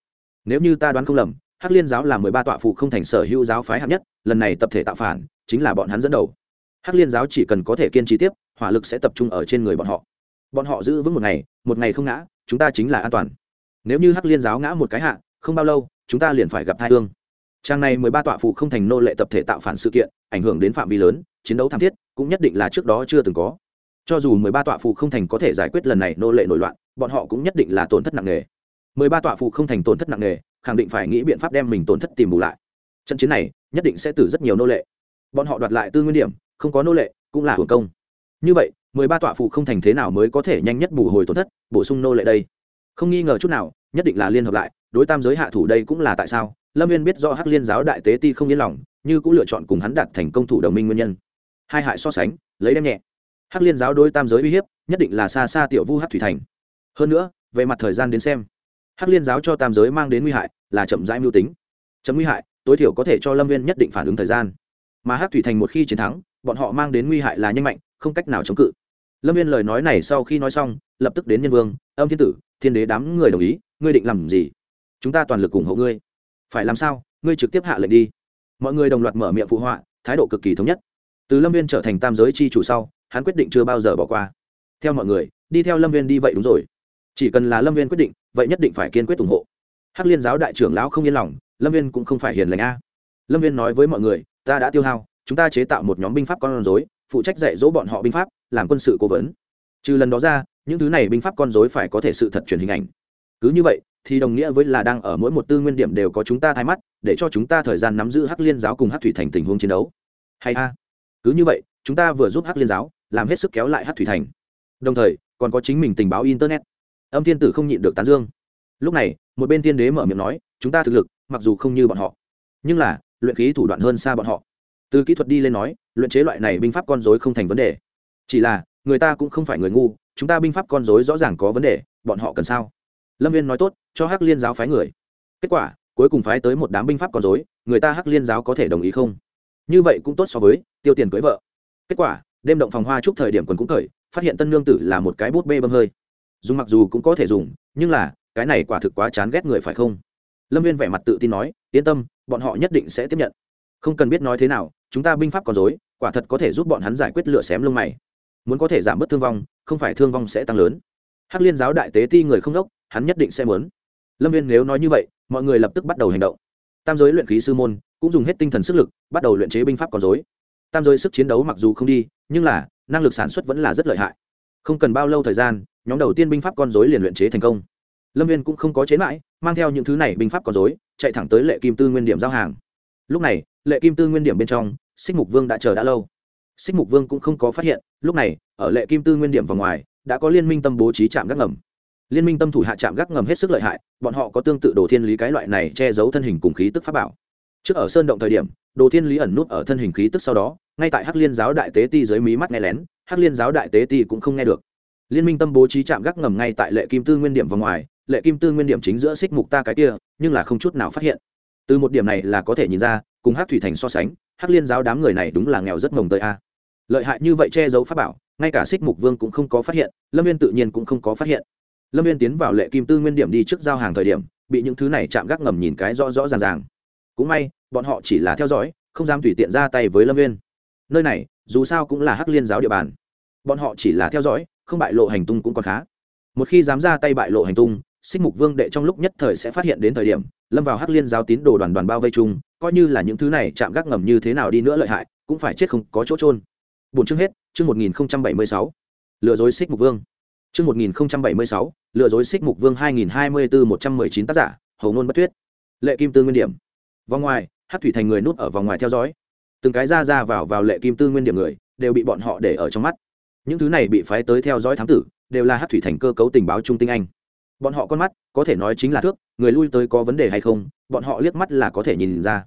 Nếu như ta đoán không lầm hắc liên giáo là mười ba tọa phụ không thành sở hữu giáo phái hạng nhất, lần này tập thể tạo phản, chính là bọn hắn dẫn đầu. Hắc liên giáo chỉ cần có thể kiên trì tiếp, hỏa lực sẽ tập trung ở trên người bọn họ. Bọn họ giữ vững một ngày một ngày không ngã, chúng ta chính là an toàn. Nếu như hắc liên giáo ngã một cái hạ, không bao lâu, chúng ta liền phải gặp thai hương. Trang này mười ba tọa phụ không thành nô lệ tập thể tạo phản sự kiện, ảnh hưởng đến phạm vi lớn, chiến đấu tham thiết, cũng nhất định là trước đó chưa từng có cho dù mười ba tọa phụ không thành có thể giải quyết lần này nô lệ nổi loạn, bọn họ cũng nhất định là tổn thất nặng nề. Mười ba tọa phụ không thành tổn thất nặng nề, khẳng định phải nghĩ biện pháp đem mình tổn thất tìm bù lại. Trận chiến này nhất định sẽ tử rất nhiều nô lệ. Bọn họ đoạt lại tư nguyên điểm, không có nô lệ, cũng là hưởng công. Như vậy, mười ba tọa phụ không thành thế nào mới có thể nhanh nhất bù hồi tổn thất, bổ sung nô lệ đây? Không nghi ngờ chút nào, nhất định là liên hợp lại, đối tam giới hạ thủ đây cũng là tại sao? Lâm viên biết do hắc liên giáo đại tế ti không yên lòng, như cũng lựa chọn cùng hắn đạt thành công thủ đồng minh nguyên nhân. Hai hại so sánh, lấy đem nhẹ hắc liên giáo đối tam giới uy hiếp, nhất định là xa xa tiểu vu hắc thủy thành. Hơn nữa, về mặt thời gian đến xem, hắc liên giáo cho tam giới mang đến nguy hại là chậm rãi mưu tính. Chậm nguy hại, tối thiểu có thể cho lâm viên nhất định phản ứng thời gian. Mà hắc thủy thành một khi chiến thắng, bọn họ mang đến nguy hại là nhanh mạnh, không cách nào chống cự. Lâm viên lời nói này sau khi nói xong, lập tức đến nhân vương, âm thiên tử, thiên đế đám người đồng ý, ngươi định làm gì? Chúng ta toàn lực ủng hộ ngươi. Phải làm sao? Ngươi trực tiếp hạ lệnh đi. Mọi người đồng loạt mở miệng phụ họa, thái độ cực kỳ thống nhất. Từ lâm viên trở thành tam giới chi chủ sau hắn quyết định chưa bao giờ bỏ qua. Theo mọi người, đi theo lâm viên đi vậy đúng rồi. Chỉ cần là lâm viên quyết định, vậy nhất định phải kiên quyết ủng hộ. Hắc liên giáo đại trưởng lão không yên lòng, lâm viên cũng không phải hiền lành a. Lâm viên nói với mọi người, ta đã tiêu hao, chúng ta chế tạo một nhóm binh pháp con rối, phụ trách dạy dỗ bọn họ binh pháp, làm quân sự cố vấn. Trừ lần đó ra, những thứ này binh pháp con dối phải có thể sự thật truyền hình ảnh. Cứ như vậy, thì đồng nghĩa với là đang ở mỗi một tư nguyên điểm đều có chúng ta thay mắt, để cho chúng ta thời gian nắm giữ hắc liên giáo cùng hắc thủy thành tình huống chiến đấu. Hay a. Cứ như vậy, chúng ta vừa giúp hắc liên giáo làm hết sức kéo lại hắc thủy thành. Đồng thời, còn có chính mình tình báo internet. Âm thiên tử không nhịn được tán dương. Lúc này, một bên tiên đế mở miệng nói, chúng ta thực lực, mặc dù không như bọn họ, nhưng là, luyện khí thủ đoạn hơn xa bọn họ. Từ kỹ thuật đi lên nói, luyện chế loại này binh pháp con dối không thành vấn đề. Chỉ là, người ta cũng không phải người ngu, chúng ta binh pháp con dối rõ ràng có vấn đề, bọn họ cần sao? Lâm viên nói, tốt, cho hắc liên giáo phái người. Kết quả, cuối cùng phái tới một đám binh pháp con dối người ta hắc liên giáo có thể đồng ý không? Như vậy cũng tốt so với tiêu tiền cưới vợ. Kết quả đêm động phòng hoa chúc thời điểm quần cũng cởi, phát hiện tân lương tử là một cái bút bê bơm hơi. Dùng mặc dù cũng có thể dùng, nhưng là, cái này quả thực quá chán ghét người phải không? Lâm viên vẻ mặt tự tin nói, yên tâm, bọn họ nhất định sẽ tiếp nhận. Không cần biết nói thế nào, chúng ta binh pháp còn dối, quả thật có thể giúp bọn hắn giải quyết lửa xém lông mày. Muốn có thể giảm bớt thương vong, không phải thương vong sẽ tăng lớn. Hắc liên giáo đại tế ti người không đốc, hắn nhất định sẽ muốn. Lâm viên nếu nói như vậy, mọi người lập tức bắt đầu hành động. Tam giới luyện khí sư môn cũng dùng hết tinh thần sức lực, bắt đầu luyện chế binh pháp còn dối. Tam giới sức chiến đấu mặc dù không đi nhưng là, năng lực sản xuất vẫn là rất lợi hại. Không cần bao lâu thời gian, nhóm đầu tiên binh pháp con dối liền luyện chế thành công. Lâm viên cũng không có chế mãi, mang theo những thứ này binh pháp con dối chạy thẳng tới lệ kim tư nguyên điểm giao hàng. Lúc này, lệ kim tư nguyên điểm bên trong, xích mục vương đã chờ đã lâu. Xích mục vương cũng không có phát hiện, lúc này, ở lệ kim tư nguyên điểm và ngoài, đã có liên minh tâm bố trí trạm gác ngầm. Liên minh tâm thủ hạ trạm gác ngầm hết sức lợi hại, bọn họ có tương tự đồ thiên lý cái loại này che giấu thân hình cùng khí tức pháp bảo. Trước ở sơn động thời điểm, đồ thiên lý ẩn nút ở thân hình khí tức sau đó ngay tại hắc liên giáo đại tế ti dưới mí mắt nghe lén, hắc liên giáo đại tế ti cũng không nghe được. Liên minh tâm bố trí trạm gác ngầm ngay tại lệ kim tư nguyên điểm vòng ngoài, lệ kim tư nguyên điểm chính giữa xích mục ta cái kia, nhưng là không chút nào phát hiện. Từ một điểm này là có thể nhìn ra, cùng Hắc thủy thành so sánh, Hắc liên giáo đám người này đúng là nghèo rất mồng tới a. Lợi hại như vậy che giấu pháp bảo, ngay cả xích mục vương cũng không có phát hiện, lâm viên tự nhiên cũng không có phát hiện. Lâm viên tiến vào lệ kim tư nguyên điểm đi trước giao hàng thời điểm, bị những thứ này chạm gác ngầm nhìn cái rõ rõ ràng ràng. Cũng may, bọn họ chỉ là theo dõi, không dám tùy tiện ra tay với lâm viên nơi này, dù sao cũng là hắc liên giáo địa bàn. Bọn họ chỉ là theo dõi, không bại lộ hành tung cũng còn khá. Một khi dám ra tay bại lộ hành tung, xích mục vương đệ trong lúc nhất thời sẽ phát hiện đến thời điểm, lâm vào hắc liên giáo tín đồ đoàn đoàn bao vây chung, coi như là những thứ này chạm gác ngầm như thế nào đi nữa lợi hại, cũng phải chết không có chỗ trôn bốn chương hết, chương một nghìn bảy mươi sáu. Lừa dối xích mục vương. Chương một nghìn bảy mươi sáu, lừa dối xích mục vương hai nghìn hai mươi bốn một trăm mười chín tác giả, hầu ngôn bất tuyết. Lệ kim tư nguyên điểm. Vòng ngoài hát thủy thành người núp ở vòng ngoài theo dõi từng cái ra ra vào vào lệ kim tư nguyên điểm người, đều bị bọn họ để ở trong mắt. Những thứ này bị phái tới theo dõi thám tử, đều là hát thủy thành cơ cấu tình báo trung tinh anh. Bọn họ con mắt, có thể nói chính là thước, người lui tới có vấn đề hay không, bọn họ liếc mắt là có thể nhìn ra.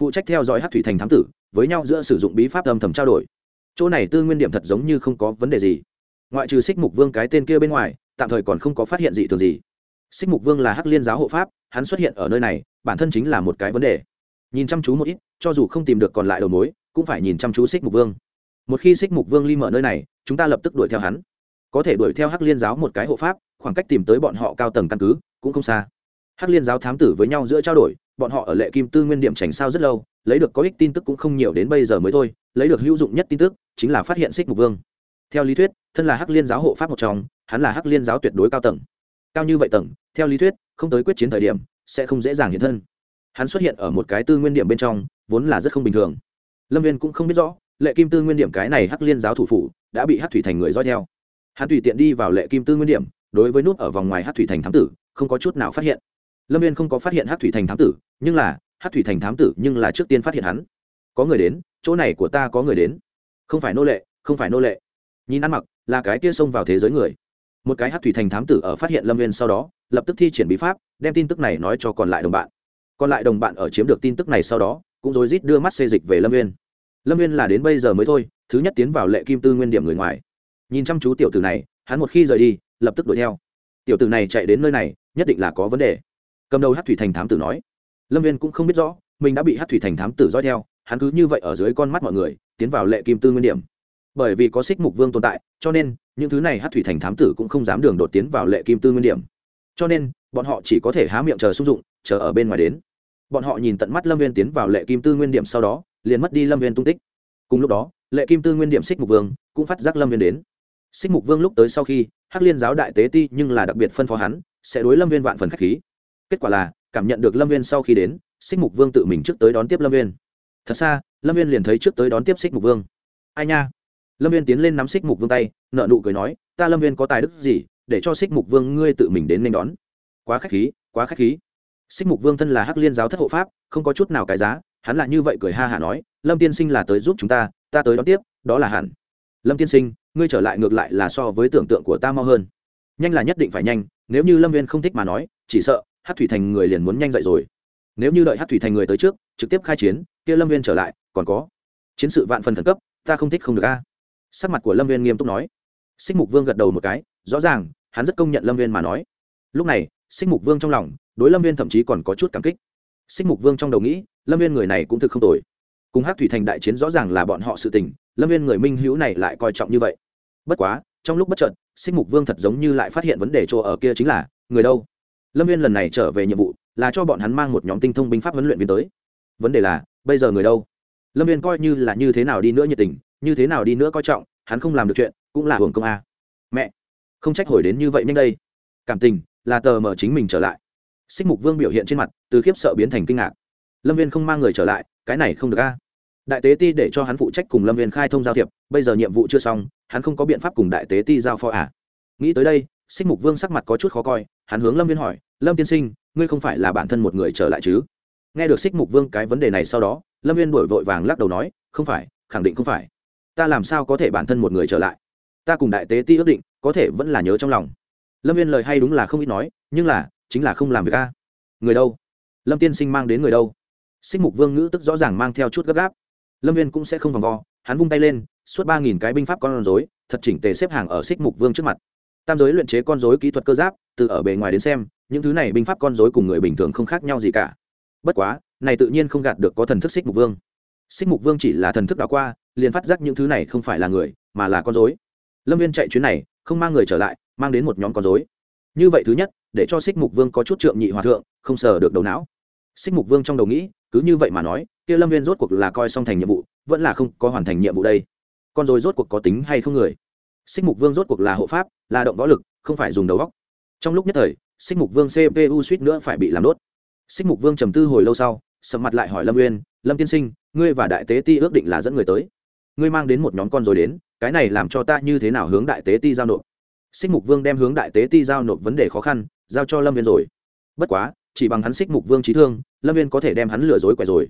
Phụ trách theo dõi hát thủy thành thám tử, với nhau giữa sử dụng bí pháp âm thầm trao đổi. Chỗ này tư nguyên điểm thật giống như không có vấn đề gì. Ngoại trừ xích mục vương cái tên kia bên ngoài, tạm thời còn không có phát hiện gì thường gì. Xích mục vương là hắc liên giáo hộ pháp, hắn xuất hiện ở nơi này, bản thân chính là một cái vấn đề nhìn chăm chú một ít, cho dù không tìm được còn lại đầu mối, cũng phải nhìn chăm chú xích mục vương. Một khi xích mục vương ly mở nơi này, chúng ta lập tức đuổi theo hắn. Có thể đuổi theo hắc liên giáo một cái hộ pháp, khoảng cách tìm tới bọn họ cao tầng căn cứ, cũng không xa. Hắc liên giáo thám tử với nhau giữa trao đổi, bọn họ ở lệ kim tư nguyên điểm tránh sao rất lâu, lấy được có ích tin tức cũng không nhiều đến bây giờ mới thôi, lấy được hữu dụng nhất tin tức, chính là phát hiện xích mục vương. Theo lý thuyết, thân là hắc liên giáo hộ pháp một trong, hắn là hắc liên giáo tuyệt đối cao tầng. Cao như vậy tầng, theo lý thuyết, không tới quyết chiến thời điểm, sẽ không dễ dàng hiện thân hắn xuất hiện ở một cái tư nguyên điểm bên trong, vốn là rất không bình thường. Lâm viên cũng không biết rõ, lệ kim tư nguyên điểm cái này hắc liên giáo thủ phủ đã bị hắc thủy thành người dõi theo. Hắn tùy tiện đi vào lệ kim tư nguyên điểm, đối với nút ở vòng ngoài hắc thủy thành thám tử, không có chút nào phát hiện. Lâm viên không có phát hiện hắc thủy thành thám tử, nhưng là, hắc thủy thành thám tử nhưng là trước tiên phát hiện hắn. Có người đến, chỗ này của ta có người đến. Không phải nô lệ, không phải nô lệ. Nhìn ăn mặc, là cái kia xông vào thế giới người. Một cái hắc thủy thành thám tử ở phát hiện lâm viên sau đó, lập tức thi triển bí pháp, đem tin tức này nói cho còn lại đồng bạn còn lại đồng bạn ở chiếm được tin tức này sau đó, cũng rối rít đưa mắt xê dịch về lâm viên lâm viên là đến bây giờ mới thôi, thứ nhất tiến vào lệ kim tư nguyên điểm người ngoài. Nhìn chăm chú tiểu tử này, hắn một khi rời đi, lập tức đuổi theo. Tiểu tử này chạy đến nơi này, nhất định là có vấn đề. Cầm đầu hát thủy thành thám tử nói. Lâm viên cũng không biết rõ, mình đã bị hát thủy thành thám tử dõi theo, hắn cứ như vậy ở dưới con mắt mọi người, tiến vào lệ kim tư nguyên điểm. Bởi vì có xích mục vương tồn tại, cho nên, những thứ này hát thủy thành thám tử cũng không dám đường đột tiến vào lệ kim tư nguyên điểm. Cho nên, bọn họ chỉ có thể há miệng chờ sung dụng, chờ ở bên ngoài đến bọn họ nhìn tận mắt lâm viên tiến vào lệ kim tư nguyên điểm sau đó, liền mất đi lâm viên tung tích. Cùng lúc đó, lệ kim tư nguyên điểm xích mục vương cũng phát giác lâm viên đến. Xích mục vương lúc tới sau khi, hắc liên giáo đại tế ti nhưng là đặc biệt phân phó hắn, sẽ đối lâm viên vạn phần k h á c h khí. Kết quả là, cảm nhận được lâm viên sau khi đến, xích mục vương tự mình trước tới đón tiếp lâm viên. Thật xa, lâm viên liền thấy trước tới đón tiếp xích mục vương. Ai nha? Lâm viên tiến lên nắm xích mục vương tay nợ nụ cười nói, ta lâm viên có tài đức gì để cho xích mục vương ngươi tự mình đến nên đón? Quá k h á c h khí, quá k h á c h khí xích mục vương thân là hắc liên giáo thất hộ pháp, không có chút nào cái giá, hắn là như vậy cười ha hả nói, lâm tiên sinh là tới giúp chúng ta ta tới đón tiếp, đó là hẳn. Lâm tiên sinh, ngươi trở lại ngược lại là so với tưởng tượng của ta mau hơn. Nhanh là nhất định phải nhanh, nếu như lâm viên không thích mà nói, chỉ sợ hát thủy thành người liền muốn nhanh dậy rồi. Nếu như đợi hát thủy thành người tới trước, trực tiếp khai chiến, kia lâm viên trở lại, còn có chiến sự vạn phần khẩn cấp, ta không thích không được a. Sắc mặt của lâm viên nghiêm túc nói. Xích mục vương gật đầu một cái, rõ ràng, hắn rất công nhận lâm viên mà nói. Lúc này xích mục vương trong lòng, đối lâm viên thậm chí còn có chút cảm kích. Xích mục vương trong đầu nghĩ, lâm viên người này cũng thực không tồi. Cùng hát thủy thành đại chiến rõ ràng là bọn họ sự tình, lâm viên người minh hữu này lại coi trọng như vậy. Bất quá, trong lúc bất trợt xích mục vương thật giống như lại phát hiện vấn đề chỗ ở kia chính là, người đâu? Lâm viên lần này trở về nhiệm vụ, là cho bọn hắn mang một nhóm tinh thông binh pháp huấn luyện viên tới. Vấn đề là, bây giờ người đâu? Lâm viên coi như là như thế nào đi nữa nhiệt tình, như thế nào đi nữa coi trọng, hắn không làm được chuyện, cũng là hưởng công a. Mẹ, không trách hồi đến như vậy nhanh đây. Cảm tình là tờ mở chính mình trở lại. Xích mục vương biểu hiện trên mặt, từ khiếp sợ biến thành kinh ngạc. Lâm viên không mang người trở lại, cái này không được a. Đại tế ti để cho hắn phụ trách cùng lâm viên khai thông giao thiệp, bây giờ nhiệm vụ chưa xong, hắn không có biện pháp cùng đại tế ti giao phó à. Nghĩ tới đây, xích mục vương sắc mặt có chút khó coi, hắn hướng lâm viên hỏi, lâm tiên sinh, ngươi không phải là bản thân một người trở lại chứ? Nghe được xích mục vương cái vấn đề này sau đó, lâm viên đổi vội vàng lắc đầu nói, không phải, khẳng định không phải. Ta làm sao có thể bản thân một người trở lại? Ta cùng đại tế ti ước định, có thể vẫn là nhớ trong lòng lâm viên lời hay đúng là không ít nói, nhưng là, chính là không làm việc a. Người đâu? Lâm tiên sinh mang đến người đâu? Xích mục vương ngữ tức rõ ràng mang theo chút gấp gáp. Lâm viên cũng sẽ không vòng vo, hắn vung tay lên, suốt ba nghìn cái binh pháp con rối, thật chỉnh tề xếp hàng ở xích mục vương trước mặt. Tam giới luyện chế con rối kỹ thuật cơ giáp, từ ở bề ngoài đến xem, những thứ này binh pháp con rối cùng người bình thường không khác nhau gì cả. Bất quá, này tự nhiên không gạt được có thần thức xích mục vương. Xích mục vương chỉ là thần thức đã qua, liền phát giác những thứ này không phải là người, mà là con rối. lâm viên chạy chuyến này không mang người trở lại, mang đến một nhóm con dối như vậy thứ nhất, để cho xích mục vương có chút trượng nhị hòa thượng, không sờ được đầu não. Xích mục vương trong đầu nghĩ, cứ như vậy mà nói, kia lâm viên rốt cuộc là coi xong thành nhiệm vụ, vẫn là không có hoàn thành nhiệm vụ đây. Con dối rốt cuộc có tính hay không người? Xích mục vương rốt cuộc là hộ pháp, là động võ lực, không phải dùng đầu góc trong lúc nhất thời xích mục vương cpu suýt nữa phải bị làm đốt. Xích mục vương trầm tư hồi lâu sau, sầm mặt lại hỏi lâm uyên, lâm tiên sinh, ngươi và đại tế ti ước định là dẫn người tới. Ngươi mang đến một nhóm con rồi đến cái này làm cho ta như thế nào hướng đại tế ti giao nộp? Xích mục vương đem hướng đại tế ti giao nộp vấn đề khó khăn, giao cho lâm viên rồi. Bất quá, chỉ bằng hắn xích mục vương trí thương, lâm viên có thể đem hắn lừa dối quẻ rồi.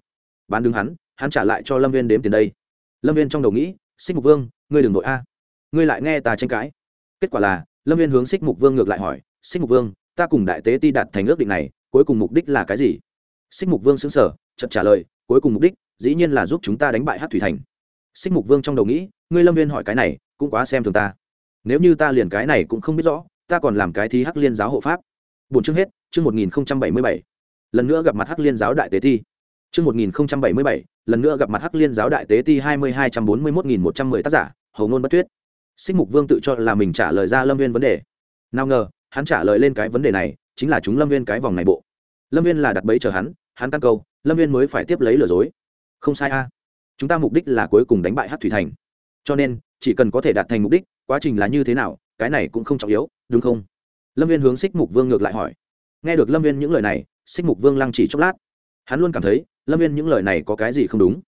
Bán đứng hắn hắn trả lại cho lâm viên đếm tiền đây. Lâm viên trong đầu nghĩ xích mục vương, ngươi đừng nội a. Ngươi lại nghe ta tranh cãi. Kết quả là, lâm viên hướng xích mục vương ngược lại hỏi xích mục vương, ta cùng đại tế ti đạt thành ước định này, cuối cùng mục đích là cái gì? Xích mục vương xứng sở chậm trả lời, cuối cùng mục đích, dĩ nhiên là giúp chúng ta đánh bại hát thủy thành xích mục vương trong đầu nghĩ ngươi lâm viên hỏi cái này cũng quá xem thường ta. Nếu như ta liền cái này cũng không biết rõ ta còn làm cái thi hắc liên giáo hộ pháp. Bốn chương hết chương một nghìn bảy mươi bảy. Lần nữa gặp mặt hắc liên giáo đại tế thi, chương một nghìn bảy mươi bảy lần nữa gặp mặt hắc liên giáo đại tế thi hai mươi hai trăm bốn mươi một nghìn một trăm mười tác giả hầu ngôn bất tuyết. Xích mục vương tự cho là mình trả lời ra lâm viên vấn đề. Nào ngờ hắn trả lời lên cái vấn đề này chính là chúng lâm viên cái vòng này bộ. Lâm viên là đặt bẫy chờ hắn hắn căn câu lâm viên mới phải tiếp lấy lừa dối. Không sai a chúng ta mục đích là cuối cùng đánh bại hát thủy thành. Cho nên, chỉ cần có thể đạt thành mục đích, quá trình là như thế nào, cái này cũng không trọng yếu, đúng không? Lâm viên hướng xích mục vương ngược lại hỏi. Nghe được lâm viên những lời này xích mục vương lăng chỉ chốc lát. Hắn luôn cảm thấy, lâm viên những lời này có cái gì không đúng.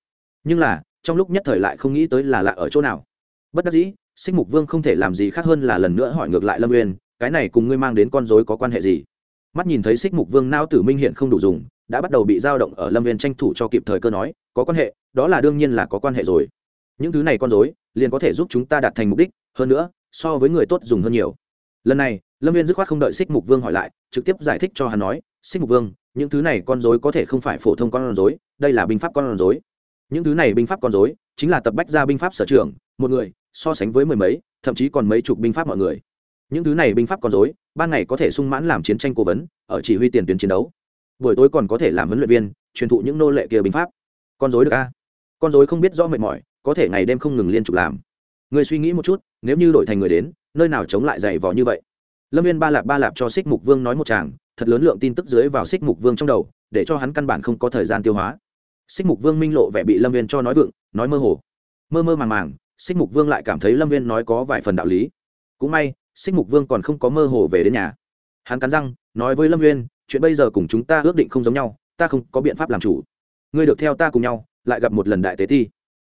Nhưng là, trong lúc nhất thời lại không nghĩ tới là lạ ở chỗ nào. Bất đắc dĩ xích mục vương không thể làm gì khác hơn là lần nữa hỏi ngược lại lâm viên, cái này cùng ngươi mang đến con dối có quan hệ gì? Mắt nhìn thấy xích mục vương nao tử minh hiện không đủ dùng đã bắt đầu bị dao động ở lâm viên tranh thủ cho kịp thời cơ nói, có quan hệ, đó là đương nhiên là có quan hệ rồi. Những thứ này con dối liền có thể giúp chúng ta đạt thành mục đích, hơn nữa, so với người tốt dùng hơn nhiều. Lần này, lâm viên dứt khoát không đợi xích mục vương hỏi lại, trực tiếp giải thích cho hắn nói xích mục vương, những thứ này con dối có thể không phải phổ thông con dối đây là binh pháp con dối những thứ này binh pháp con dối chính là tập bách ra binh pháp sở trường, một người, so sánh với mười mấy, thậm chí còn mấy chục binh pháp mọi người. Những thứ này binh pháp con dối ban ngày có thể sung mãn làm chiến tranh cố vấn, ở chỉ huy tiền tuyến chiến đấu buổi tối còn có thể làm huấn luyện viên, truyền thụ những nô lệ kia binh pháp. Con dối được a? Con dối không biết rõ mệt mỏi, có thể ngày đêm không ngừng liên tục làm. Người suy nghĩ một chút, nếu như đổi thành người đến, nơi nào chống lại giày vò như vậy? Lâm viên ba lạp ba lạp cho xích mục vương nói một chàng thật lớn lượng tin tức dưới vào xích mục vương trong đầu, để cho hắn căn bản không có thời gian tiêu hóa. Xích mục vương minh lộ vẻ bị lâm viên cho nói vựng nói mơ hồ. Mơ mơ màng màng xích mục vương lại cảm thấy lâm viên nói có vài phần đạo lý. Cũng may xích mục vương còn không có mơ hồ về đến nhà. Hắn cắn răng, nói với lâm viên chuyện bây giờ cùng chúng ta ước định không giống nhau, ta không có biện pháp làm chủ. Ngươi được theo ta cùng nhau, lại gặp một lần đại tế ti.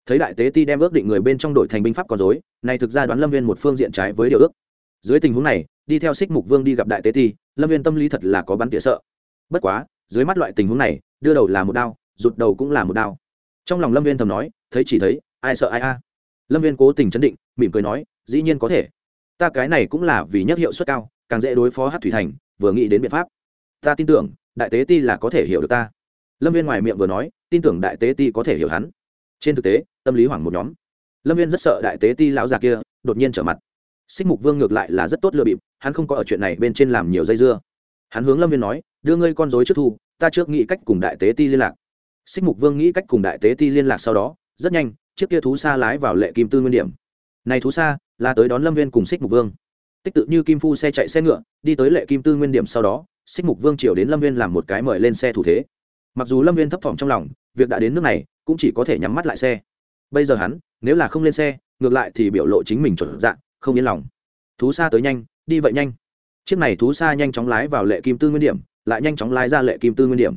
Thấy đại tế ti đem ước định người bên trong đội thành binh pháp còn dối, này thực ra đoán lâm viên một phương diện trái với điều ước. Dưới tình huống này, đi theo xích mục vương đi gặp đại tế ti, lâm viên tâm lý thật là có bắn tỉa sợ. Bất quá, dưới mắt loại tình huống này, đưa đầu là một đao, rụt đầu cũng là một đao. Trong lòng lâm viên thầm nói, thấy chỉ thấy, ai sợ ai a. Lâm viên cố tình chấn định, mỉm cười nói, dĩ nhiên có thể. Ta cái này cũng là vì nhất hiệu suất cao, càng dễ đối phó hát thủy thành, vừa nghĩ đến biện pháp ta tin tưởng, đại tế ti là có thể hiểu được ta. Lâm viên ngoài miệng vừa nói, tin tưởng đại tế ti có thể hiểu hắn. Trên thực tế, tâm lý hoảng một nhóm. Lâm viên rất sợ đại tế ti lão già kia, đột nhiên trở mặt. Xích mục vương ngược lại là rất tốt lựa bịp, hắn không có ở chuyện này bên trên làm nhiều dây dưa. Hắn hướng lâm viên nói, đưa ngươi con dối trước thu, ta trước nghĩ cách cùng đại tế ti liên lạc. Xích mục vương nghĩ cách cùng đại tế ti liên lạc sau đó, rất nhanh chiếc kia thú xa lái vào lệ kim tư nguyên điểm. Này thú xa là tới đón lâm viên cùng xích mục vương. Tích tự như kim phu xe chạy xe ngựa, đi tới lệ kim tư nguyên điểm sau đó xích mục vương triều đến lâm viên làm một cái mời lên xe thủ thế. Mặc dù lâm viên thấp thỏm trong lòng, việc đã đến nước này, cũng chỉ có thể nhắm mắt lại xe. Bây giờ hắn, nếu là không lên xe, ngược lại thì biểu lộ chính mình chuẩn dạng, không yên lòng. Thú xa tới nhanh, đi vậy nhanh. Chiếc này thú xa nhanh chóng lái vào lệ kim tư nguyên điểm, lại nhanh chóng lái ra lệ kim tư nguyên điểm.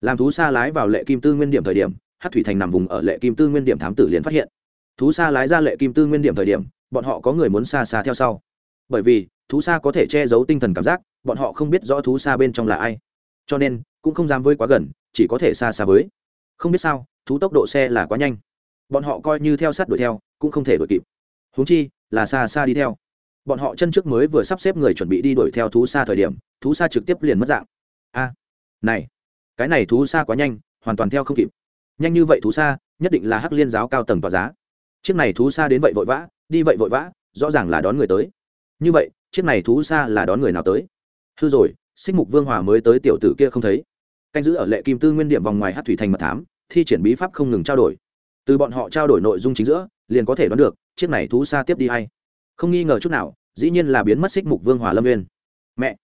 Làm thú xa lái vào lệ kim tư nguyên điểm thời điểm hát thủy thành nằm vùng ở lệ kim tư nguyên điểm thám tử liền phát hiện. Thú xa lái ra lệ kim tư nguyên điểm thời điểm, bọn họ có người muốn xa xa theo sau. Bởi vì, thú xa có thể che giấu tinh thần cảm giác bọn họ không biết rõ thú xa bên trong là ai. Cho nên, cũng không dám với quá gần, chỉ có thể xa xa với. Không biết sao, thú tốc độ xe là quá nhanh. Bọn họ coi như theo sát đuổi theo, cũng không thể đuổi kịp. Húng chi, là xa xa đi theo. Bọn họ chân trước mới vừa sắp xếp người chuẩn bị đi đuổi theo thú xa thời điểm, thú xa trực tiếp liền mất dạng. A, này, cái này thú xa quá nhanh, hoàn toàn theo không kịp. Nhanh như vậy thú xa, nhất định là hắc liên giáo cao tầng tòa giá. Chiếc này thú xa đến vậy vội vã, đi vậy vội vã, rõ ràng là đón người tới. Như vậy, chiếc này thú xa là đón người nào tới? Hư rồi, xích mục vương hòa mới tới tiểu tử kia không thấy. Canh giữ ở lệ kim tư nguyên điểm vòng ngoài hát thủy thành mật thám, thi triển bí pháp không ngừng trao đổi. Từ bọn họ trao đổi nội dung chính giữa, liền có thể đoán được, chiếc này thú xa tiếp đi hay. Không nghi ngờ chút nào, dĩ nhiên là biến mất xích mục vương hòa lâm nguyên. mẹ!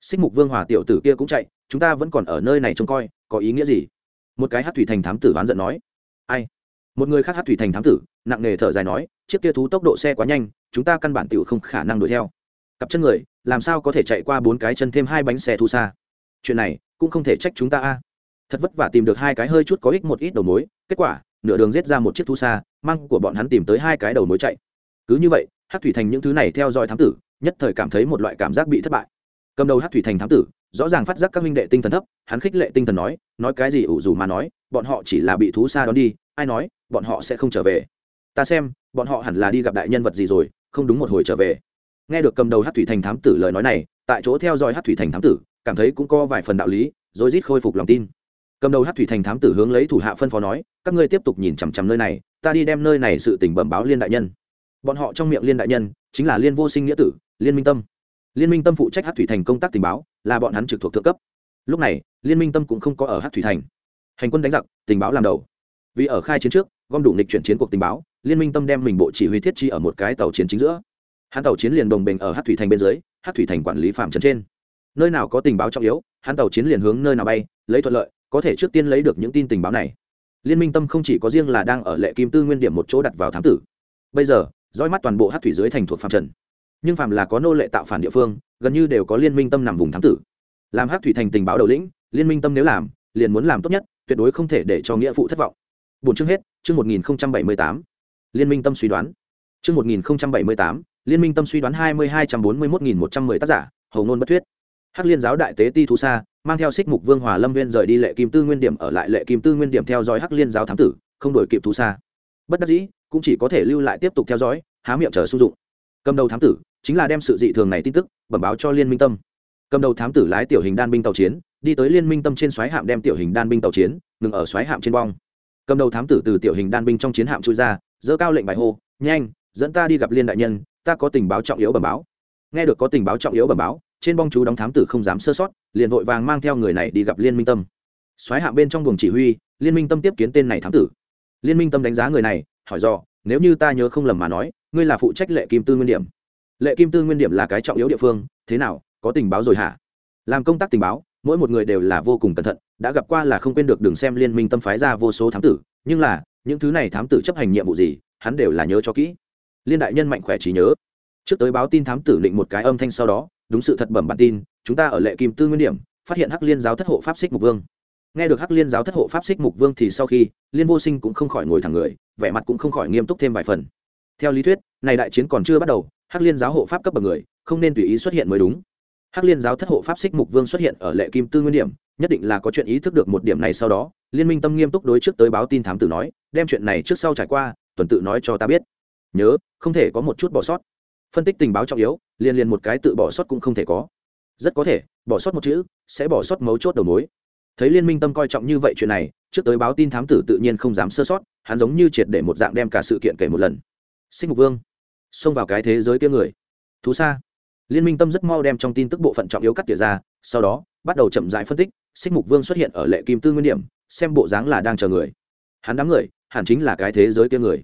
Xích mục vương hòa tiểu tử kia cũng chạy, chúng ta vẫn còn ở nơi này trông coi, có ý nghĩa gì? Một cái hát thủy thành thám tử oán giận nói. Ai? Một người khác hát thủy thành thám tử, nặng nề thở dài nói, chiếc kia thú tốc độ xe quá nhanh, chúng ta căn bản tiểu không khả năng đuổi theo cặp chân người, làm sao có thể chạy qua bốn cái chân thêm hai bánh xe thu xa? Chuyện này cũng không thể trách chúng ta a. Thật vất vả tìm được hai cái hơi chút có ích một ít đầu mối, kết quả, nửa đường giết ra một chiếc thu xa, mang của bọn hắn tìm tới hai cái đầu mối chạy. Cứ như vậy hát thủy thành những thứ này theo dõi thám tử, nhất thời cảm thấy một loại cảm giác bị thất bại. Cầm đầu hát thủy thành thám tử, rõ ràng phát giác các minh đệ tinh thần thấp, hắn khích lệ tinh thần nói nói cái gì ủ dù mà nói, bọn họ chỉ là bị thú xa đón đi, ai nói, bọn họ sẽ không trở về. Ta xem, bọn họ hẳn là đi gặp đại nhân vật gì rồi, không đúng một hồi trở về nghe được cầm đầu hát thủy thành thám tử lời nói này, tại chỗ theo dõi hát thủy thành thám tử, cảm thấy cũng có vài phần đạo lý, rồi rít khôi phục lòng tin. Cầm đầu hát thủy thành thám tử hướng lấy thủ hạ phân phó nói, các ngươi tiếp tục nhìn chằm chằm nơi này, ta đi đem nơi này sự tình bẩm báo liên đại nhân. Bọn họ trong miệng liên đại nhân chính là liên vô sinh nghĩa tử, liên minh tâm. Liên minh tâm phụ trách hát thủy thành công tác tình báo, là bọn hắn trực thuộc thượng cấp. Lúc này, liên minh tâm cũng không có ở hát thủy thành. Hành quân đánh giặc, tình báo làm đầu. Vì ở khai chiến trước, gom đủ nịch chuyển chiến cuộc tình báo, liên minh tâm đem mình bộ chỉ huy thiết chi ở một cái tàu chiến chính giữa hắn tàu chiến liền đồng bình ở hát thủy thành bên dưới, hát thủy thành quản lý phạm trấn trên. Nơi nào có tình báo trọng yếu, hắn tàu chiến liền hướng nơi nào bay, lấy thuận lợi, có thể trước tiên lấy được những tin tình báo này. Liên minh tâm không chỉ có riêng là đang ở lệ kim tư nguyên điểm một chỗ đặt vào thám tử. Bây giờ, dõi mắt toàn bộ hát thủy dưới thành thuộc phạm trần. Nhưng phạm là có nô lệ tạo phản địa phương, gần như đều có liên minh tâm nằm vùng thám tử. Làm hát thủy thành tình báo đầu lĩnh, liên minh tâm nếu làm, liền muốn làm tốt nhất, tuyệt đối không thể để cho nghĩa phụ thất vọng. Bốn chương hết, chương một nghìn bảy mươi tám. Liên minh tâm suy đoán. Chương một nghìn bảy mươi tám liên minh tâm suy đoán hai mươi hai trăm bốn mươi một nghìn một trăm mười tác giả hầu ngôn bất thuyết. Hắc liên giáo đại tế ti thu sa, mang theo xích mục vương hòa lâm viên rời đi lệ kim tư nguyên điểm ở lại lệ kim tư nguyên điểm theo dõi hắc liên giáo thám tử, không đổi kịp thu sa. Bất đắc dĩ, cũng chỉ có thể lưu lại tiếp tục theo dõi, há miệng chờ sung dụng. Cầm đầu thám tử chính là đem sự dị thường này tin tức bẩm báo cho liên minh tâm. Cầm đầu thám tử lái tiểu hình đan binh tàu chiến, đi tới liên minh tâm trên xoáy hạm đem tiểu hình đan binh tàu chiến, ngừng ở xoáy hạm trên bong. Cầm đầu thám tử từ tiểu hình đan binh trong chiến hạm chui ra dỡ cao lệnh bài hô, nhanh, dẫn ta đi gặp liên đại nhân ta có tình báo trọng yếu bẩm báo. Nghe được có tình báo trọng yếu bẩm báo, trên bong chú đóng thám tử không dám sơ sót, liền vội vàng mang theo người này đi gặp liên minh tâm. Xoáy hạng bên trong buồng chỉ huy, liên minh tâm tiếp kiến tên này thám tử. Liên minh tâm đánh giá người này, hỏi dò, nếu như ta nhớ không lầm mà nói, ngươi là phụ trách lệ kim tư nguyên điểm. Lệ kim tư nguyên điểm là cái trọng yếu địa phương, thế nào, có tình báo rồi hả? Làm công tác tình báo, mỗi một người đều là vô cùng cẩn thận, đã gặp qua là không quên được đường xem liên minh tâm phái ra vô số thám tử, nhưng là, những thứ này thám tử chấp hành nhiệm vụ gì, hắn đều là nhớ cho kỹ liên đại nhân mạnh khỏe trí nhớ. Trước tới báo tin thám tử định một cái âm thanh sau đó, đúng sự thật bẩm bản tin, chúng ta ở lệ kim tư nguyên điểm, phát hiện hắc liên giáo thất hộ pháp xích mục vương. Nghe được hắc liên giáo thất hộ pháp xích mục vương thì sau khi, liên vô sinh cũng không khỏi ngồi thẳng người, vẻ mặt cũng không khỏi nghiêm túc thêm vài phần. Theo lý thuyết, này đại chiến còn chưa bắt đầu, hắc liên giáo hộ pháp cấp bậc người, không nên tùy ý xuất hiện mới đúng. Hắc liên giáo thất hộ pháp xích mục vương xuất hiện ở lệ kim tư nguyên điểm, nhất định là có chuyện ý thức được một điểm này sau đó, liên minh tâm nghiêm túc đối trước tới báo tin thám tử nói, đem chuyện này trước sau trải qua, tuần tự nói cho ta biết nhớ, không thể có một chút bỏ sót. Phân tích tình báo trọng yếu liên liên một cái tự bỏ sót cũng không thể có. Rất có thể, bỏ sót một chữ, sẽ bỏ sót mấu chốt đầu mối. Thấy liên minh tâm coi trọng như vậy chuyện này, trước tới báo tin thám tử tự nhiên không dám sơ sót, hắn giống như triệt để một dạng đem cả sự kiện kể một lần. Sinh mục vương, xông vào cái thế giới kia người. Thú xa. Liên minh tâm rất mau đem trong tin tức bộ phận trọng yếu cắt tỉa ra, sau đó, bắt đầu chậm rãi phân tích xích mục vương xuất hiện ở lệ kim tư nguyên điểm, xem bộ dáng là đang chờ người. Hắn đám người, hẳn chính là cái thế giới kia người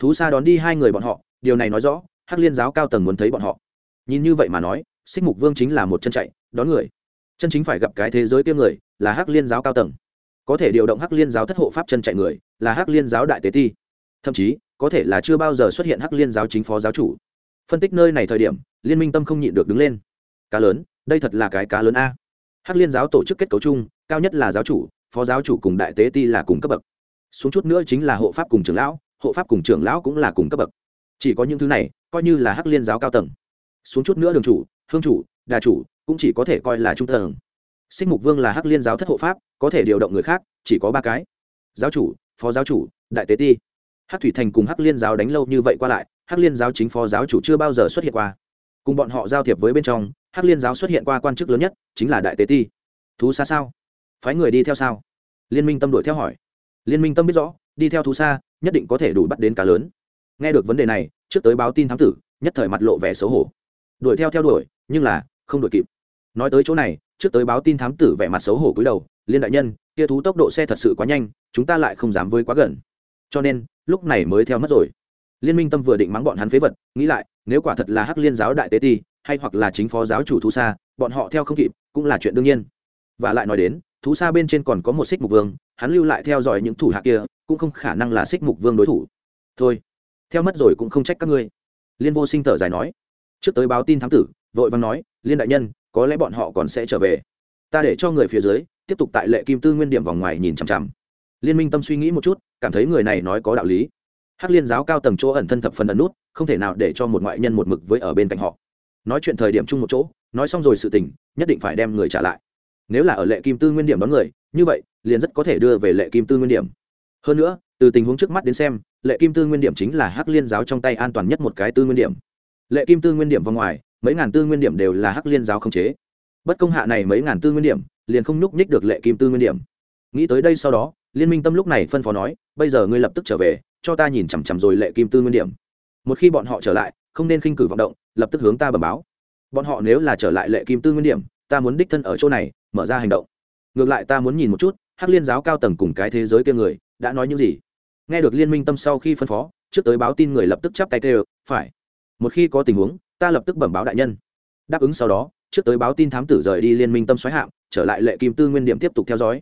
thú xa đón đi hai người bọn họ, điều này nói rõ, hắc liên giáo cao tầng muốn thấy bọn họ. Nhìn như vậy mà nói, xích mục vương chính là một chân chạy, đón người. Chân chính phải gặp cái thế giới kia người, là hắc liên giáo cao tầng. Có thể điều động hắc liên giáo thất hộ pháp chân chạy người, là hắc liên giáo đại tế ti. Thậm chí, có thể là chưa bao giờ xuất hiện hắc liên giáo chính phó giáo chủ. Phân tích nơi này thời điểm, liên minh tâm không nhịn được đứng lên. Cá lớn, đây thật là cái cá lớn a. Hắc liên giáo tổ chức kết cấu chung, cao nhất là giáo chủ, phó giáo chủ cùng đại tế ti là cùng cấp bậc. Xuống chút nữa chính là hộ pháp cùng trưởng lão hộ pháp cùng trưởng lão cũng là cùng cấp bậc. Chỉ có những thứ này, coi như là hắc liên giáo cao tầng. Xuống chút nữa đường chủ, hương chủ, đà chủ, cũng chỉ có thể coi là trung tầng. Sinh mục vương là hắc liên giáo thất hộ pháp, có thể điều động người khác, chỉ có ba cái. Giáo chủ, phó giáo chủ, đại tế ti. Hắc thủy thành cùng hắc liên giáo đánh lâu như vậy qua lại, hắc liên giáo chính phó giáo chủ chưa bao giờ xuất hiện qua. Cùng bọn họ giao thiệp với bên trong, hắc liên giáo xuất hiện qua quan chức lớn nhất, chính là đại tế ti. Thú xa sao? Phái người đi theo sao? Liên minh tâm đuổi theo hỏi. Liên minh tâm biết rõ đi theo thú xa, nhất định có thể đủ bắt đến cá lớn. Nghe được vấn đề này, trước tới báo tin thám tử, nhất thời mặt lộ vẻ xấu hổ. Đuổi theo theo đuổi, nhưng là không đuổi kịp. Nói tới chỗ này, trước tới báo tin thám tử vẻ mặt xấu hổ cúi đầu, liên đại nhân, kia thú tốc độ xe thật sự quá nhanh, chúng ta lại không dám với quá gần. Cho nên, lúc này mới theo mất rồi. Liên minh tâm vừa định mắng bọn hắn phế vật, nghĩ lại, nếu quả thật là hắc liên giáo đại tế ti, hay hoặc là chính phó giáo chủ thú xa, bọn họ theo không kịp, cũng là chuyện đương nhiên. Và lại nói đến, thú xa bên trên còn có một xích mục vương, hắn lưu lại theo dõi những thủ hạ kia cũng không khả năng là xích mục vương đối thủ. Thôi, theo mất rồi cũng không trách các ngươi. Liên vô sinh thở dài nói. Trước tới báo tin thám tử, vội văn nói, liên đại nhân, có lẽ bọn họ còn sẽ trở về. Ta để cho người phía dưới, tiếp tục tại lệ kim tư nguyên điểm vòng ngoài nhìn chằm chằm. Liên minh tâm suy nghĩ một chút, cảm thấy người này nói có đạo lý. Hắc liên giáo cao tầng chỗ ẩn thân thập phần ẩn nút, không thể nào để cho một ngoại nhân một mực với ở bên cạnh họ. Nói chuyện thời điểm chung một chỗ, nói xong rồi sự tình, nhất định phải đem người trả lại. Nếu là ở lệ kim tư nguyên điểm đón người, như vậy, liền rất có thể đưa về lệ kim tư nguyên điểm hơn nữa, từ tình huống trước mắt đến xem, lệ kim tư nguyên điểm chính là hắc liên giáo trong tay an toàn nhất một cái tư nguyên điểm. Lệ kim tư nguyên điểm vào ngoài, mấy ngàn tư nguyên điểm đều là hắc liên giáo không chế. Bất công hạ này mấy ngàn tư nguyên điểm, liền không nhúc nhích được lệ kim tư nguyên điểm. Nghĩ tới đây sau đó, liên minh tâm lúc này phân phó nói, bây giờ ngươi lập tức trở về, cho ta nhìn chằm chằm rồi lệ kim tư nguyên điểm. Một khi bọn họ trở lại, không nên khinh cử vọng động, lập tức hướng ta bẩm báo. Bọn họ nếu là trở lại lệ kim tư nguyên điểm, ta muốn đích thân ở chỗ này, mở ra hành động. Ngược lại ta muốn nhìn một chút, hắc liên giáo cao tầng cùng cái thế giới kia người đã nói những gì? Nghe được liên minh tâm sau khi phân phó, trước tới báo tin người lập tức chắp tay kêu, phải. Một khi có tình huống, ta lập tức bẩm báo đại nhân. Đáp ứng sau đó, trước tới báo tin thám tử rời đi liên minh tâm xoáy hạm trở lại lệ kim tư nguyên điểm tiếp tục theo dõi.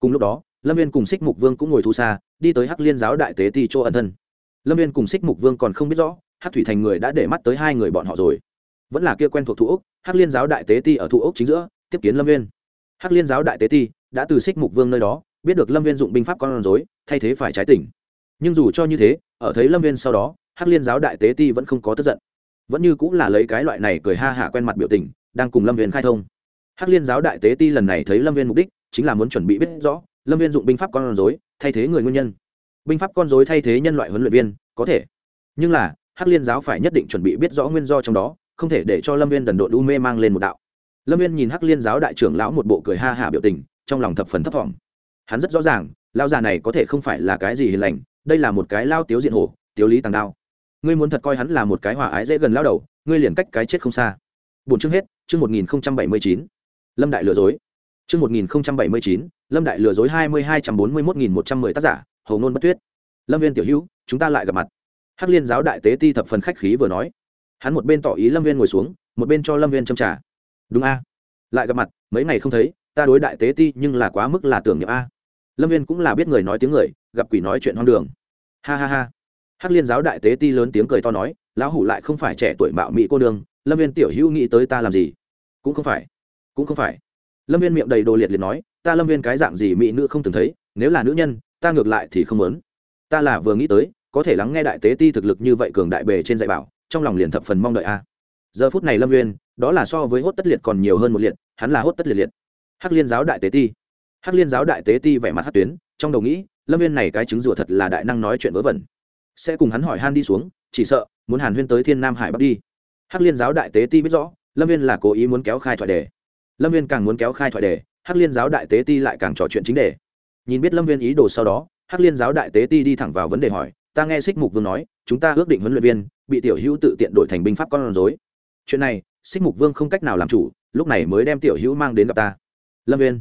Cùng lúc đó, lâm viên cùng xích mục vương cũng ngồi thu xa, đi tới hắc liên giáo đại tế ti chỗ ẩn thân. Lâm viên cùng xích mục vương còn không biết rõ, hắc thủy thành người đã để mắt tới hai người bọn họ rồi. Vẫn là kia quen thuộc thủ úc hắc liên giáo đại tế ti ở thủ ốc chính giữa, tiếp kiến lâm viên. Hắc liên giáo đại tế ti đã từ xích mục vương nơi đó biết được lâm viên dụng binh pháp con rối, thay thế phải trái tỉnh. Nhưng dù cho như thế, ở thấy lâm viên sau đó, hắc liên giáo đại tế ti vẫn không có tức giận. Vẫn như cũng là lấy cái loại này cười ha hả quen mặt biểu tình, đang cùng lâm viên khai thông. Hắc liên giáo đại tế ti lần này thấy lâm viên mục đích, chính là muốn chuẩn bị biết rõ lâm viên dụng binh pháp con rối, thay thế người nguyên nhân. Binh pháp con rối thay thế nhân loại huấn luyện viên, có thể. Nhưng là, hắc liên giáo phải nhất định chuẩn bị biết rõ nguyên do trong đó, không thể để cho lâm viên đần độn u mê mang lên một đạo. Lâm viên nhìn hắc liên giáo đại trưởng lão một bộ cười ha hả biểu tình, trong lòng thập phần thấp thỏm hắn rất rõ ràng lao già này có thể không phải là cái gì hiền lành, đây là một cái lao tiếu diện hổ, tiếu lý tàng đao. Ngươi muốn thật coi hắn là một cái hòa ái dễ gần lao đầu, ngươi liền cách cái chết không xa. Bốn chương hết, chương một nghìn bảy mươi chín. Lâm đại lừa dối. Chương một nghìn bảy mươi chín, lâm đại lừa dối hai mươi hai trăm bốn mươi một nghìn một trăm mười tác giả hầu nôn bất tuyết. Lâm viên tiểu hữu, chúng ta lại gặp mặt. Hắc liên giáo đại tế ti thập phần khách khí vừa nói. Hắn một bên tỏ ý lâm viên ngồi xuống, một bên cho lâm viên châm trả đúng a. Lại gặp mặt, mấy ngày không thấy, ta đối đại tế ti nhưng là quá mức là tưởng niệm a lâm viên cũng là biết người nói tiếng người, gặp quỷ nói chuyện hoang đường. Ha ha ha. Hắc liên giáo đại tế ti lớn tiếng cười to nói, lão hủ lại không phải trẻ tuổi mạo mỹ cô đường. lâm viên tiểu hữu nghĩ tới ta làm gì? Cũng không phải, cũng không phải. Lâm viên miệng đầy đồ liệt liệt nói, ta lâm viên cái dạng gì mỹ nữ không từng thấy, nếu là nữ nhân, ta ngược lại thì không muốn. Ta là vừa nghĩ tới, có thể lắng nghe đại tế ti thực lực như vậy cường đại bề trên dạy bảo, trong lòng liền thập phần mong đợi a. Giờ phút này lâm viên, đó là so với hốt tất liệt còn nhiều hơn một liệt, hắn là hốt tất liệt liệt. Hắc liên giáo đại tế ti hắc liên giáo đại tế ti vẻ mặt hát tuyến, trong đầu nghĩ, lâm viên này cái chứng rùa thật là đại năng nói chuyện vớ vẩn. Sẽ cùng hắn hỏi han đi xuống, chỉ sợ, muốn hàn huyên tới thiên nam hải bắc đi. Hắc liên giáo đại tế ti biết rõ, lâm viên là cố ý muốn kéo khai thoại đề. Lâm viên càng muốn kéo khai thoại đề, hắc liên giáo đại tế ti lại càng trò chuyện chính đề. Nhìn biết lâm viên ý đồ sau đó, hắc liên giáo đại tế ti đi thẳng vào vấn đề hỏi, ta nghe xích mục vương nói, chúng ta ước định huấn luyện viên, bị tiểu hữu tự tiện đổi thành binh pháp con rối. Chuyện này xích mục vương không cách nào làm chủ, lúc này mới đem tiểu hữu mang đến gặp ta. Lâm viên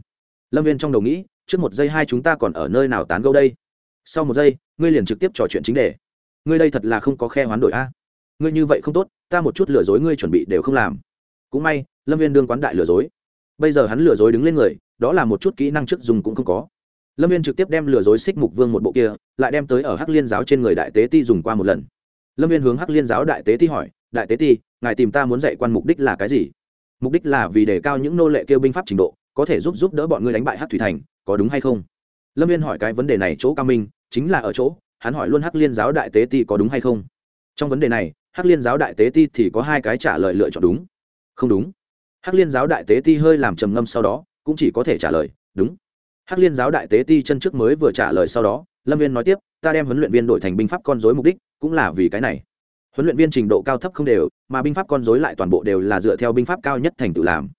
lâm viên trong đầu nghĩ, trước một giây hai chúng ta còn ở nơi nào tán gẫu đây? Sau một giây, ngươi liền trực tiếp trò chuyện chính đề. Ngươi đây thật là không có khe hoán đổi a. Ngươi như vậy không tốt, ta một chút lừa dối ngươi chuẩn bị đều không làm. Cũng may, lâm viên đương quán đại lừa dối. Bây giờ hắn lừa dối đứng lên người, đó là một chút kỹ năng trước dùng cũng không có. Lâm viên trực tiếp đem lừa dối xích mục vương một bộ kia, lại đem tới ở hắc liên giáo trên người đại tế ti dùng qua một lần. Lâm viên hướng hắc liên giáo đại tế ti hỏi, đại tế ti, ngài tìm ta muốn dạy quan mục đích là cái gì? Mục đích là vì đề cao những nô lệ kêu binh pháp trình độ có thể giúp giúp đỡ bọn ngươi đánh bại hắc thủy thành, có đúng hay không? Lâm viên hỏi cái vấn đề này chỗ cao minh, chính là ở chỗ, hắn hỏi luôn hắc liên giáo đại tế ti có đúng hay không? Trong vấn đề này, hắc liên giáo đại tế ti thì có hai cái trả lời lựa chọn đúng. Không đúng. Hắc liên giáo đại tế ti hơi làm trầm ngâm sau đó, cũng chỉ có thể trả lời, đúng. Hắc liên giáo đại tế ti chân trước mới vừa trả lời sau đó, lâm viên nói tiếp, ta đem huấn luyện viên đổi thành binh pháp con dối mục đích, cũng là vì cái này. Huấn luyện viên trình độ cao thấp không đều, mà binh pháp con dối lại toàn bộ đều là dựa theo binh pháp cao nhất thành tự làm.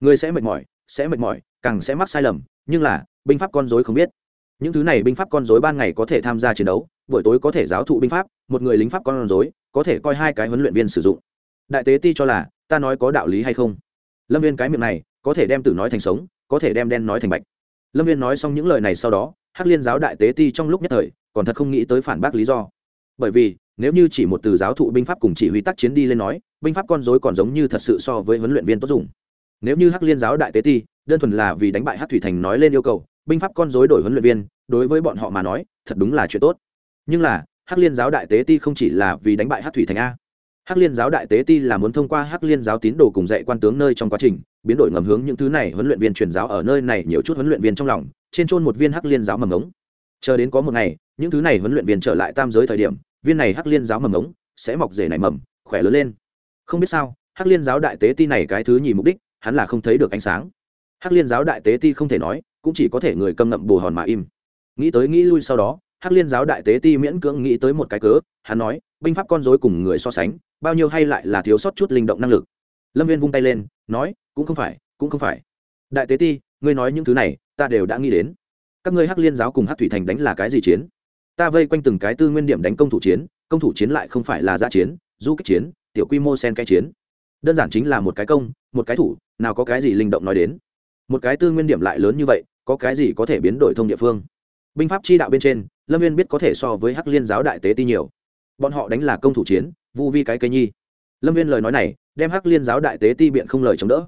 Người sẽ mệt mỏi sẽ mệt mỏi, càng sẽ mắc sai lầm, nhưng là, binh pháp con dối không biết. Những thứ này binh pháp con dối ban ngày có thể tham gia chiến đấu, buổi tối có thể giáo thụ binh pháp, một người lính pháp con dối có thể coi hai cái huấn luyện viên sử dụng. Đại tế ti cho là, ta nói có đạo lý hay không? Lâm viên cái miệng này, có thể đem tử nói thành sống, có thể đem đen nói thành bạch. Lâm viên nói xong những lời này sau đó, hắc liên giáo đại tế ti trong lúc nhất thời, còn thật không nghĩ tới phản bác lý do. Bởi vì, nếu như chỉ một từ giáo thụ binh pháp cùng chỉ huy tác chiến đi lên nói, binh pháp con dối còn giống như thật sự so với huấn luyện viên tốt dùng nếu như hắc liên giáo đại tế ti, đơn thuần là vì đánh bại hắc thủy thành nói lên yêu cầu, binh pháp con dối đổi huấn luyện viên, đối với bọn họ mà nói, thật đúng là chuyện tốt. Nhưng là, hắc liên giáo đại tế ti không chỉ là vì đánh bại hắc thủy thành a. Hắc liên giáo đại tế ti là muốn thông qua hắc liên giáo tín đồ cùng dạy quan tướng nơi trong quá trình, biến đổi ngầm hướng những thứ này huấn luyện viên truyền giáo ở nơi này nhiều chút huấn luyện viên trong lòng, trên trôn một viên hắc liên giáo mầm ống. Chờ đến có một ngày, những thứ này huấn luyện viên trở lại tam giới thời điểm, viên này hắc liên giáo mầm ống sẽ mọc rể nảy mầm, khỏe lớn lên. Không biết sao, hắc liên giáo đại tế ti này cái thứ nhì mục đích hắn là không thấy được ánh sáng. Hắc liên giáo đại tế ti không thể nói, cũng chỉ có thể người câm ngậm bù hòn mà im. Nghĩ tới nghĩ lui sau đó, hắc liên giáo đại tế ti miễn cưỡng nghĩ tới một cái cớ, hắn nói, binh pháp con dối cùng người so sánh, bao nhiêu hay lại là thiếu sót chút linh động năng lực. Lâm viên vung tay lên, nói, cũng không phải, cũng không phải. Đại tế ti, ngươi nói những thứ này, ta đều đã nghĩ đến. Các ngươi hắc liên giáo cùng hắc thủy thành đánh là cái gì chiến? Ta vây quanh từng cái tư nguyên điểm đánh công thủ chiến, công thủ chiến lại không phải là giã chiến, du kích chiến, tiểu quy mô sen cái chiến. Đơn giản chính là một cái công, một cái thủ nào có cái gì linh động nói đến. Một cái tư nguyên điểm lại lớn như vậy, có cái gì có thể biến đổi thông địa phương? Binh pháp chi đạo bên trên, lâm viên biết có thể so với hắc liên giáo đại tế ti nhiều. Bọn họ đánh là công thủ chiến, vu vi cái cây nhi. Lâm viên lời nói này, đem hắc liên giáo đại tế ti biện không lời chống đỡ.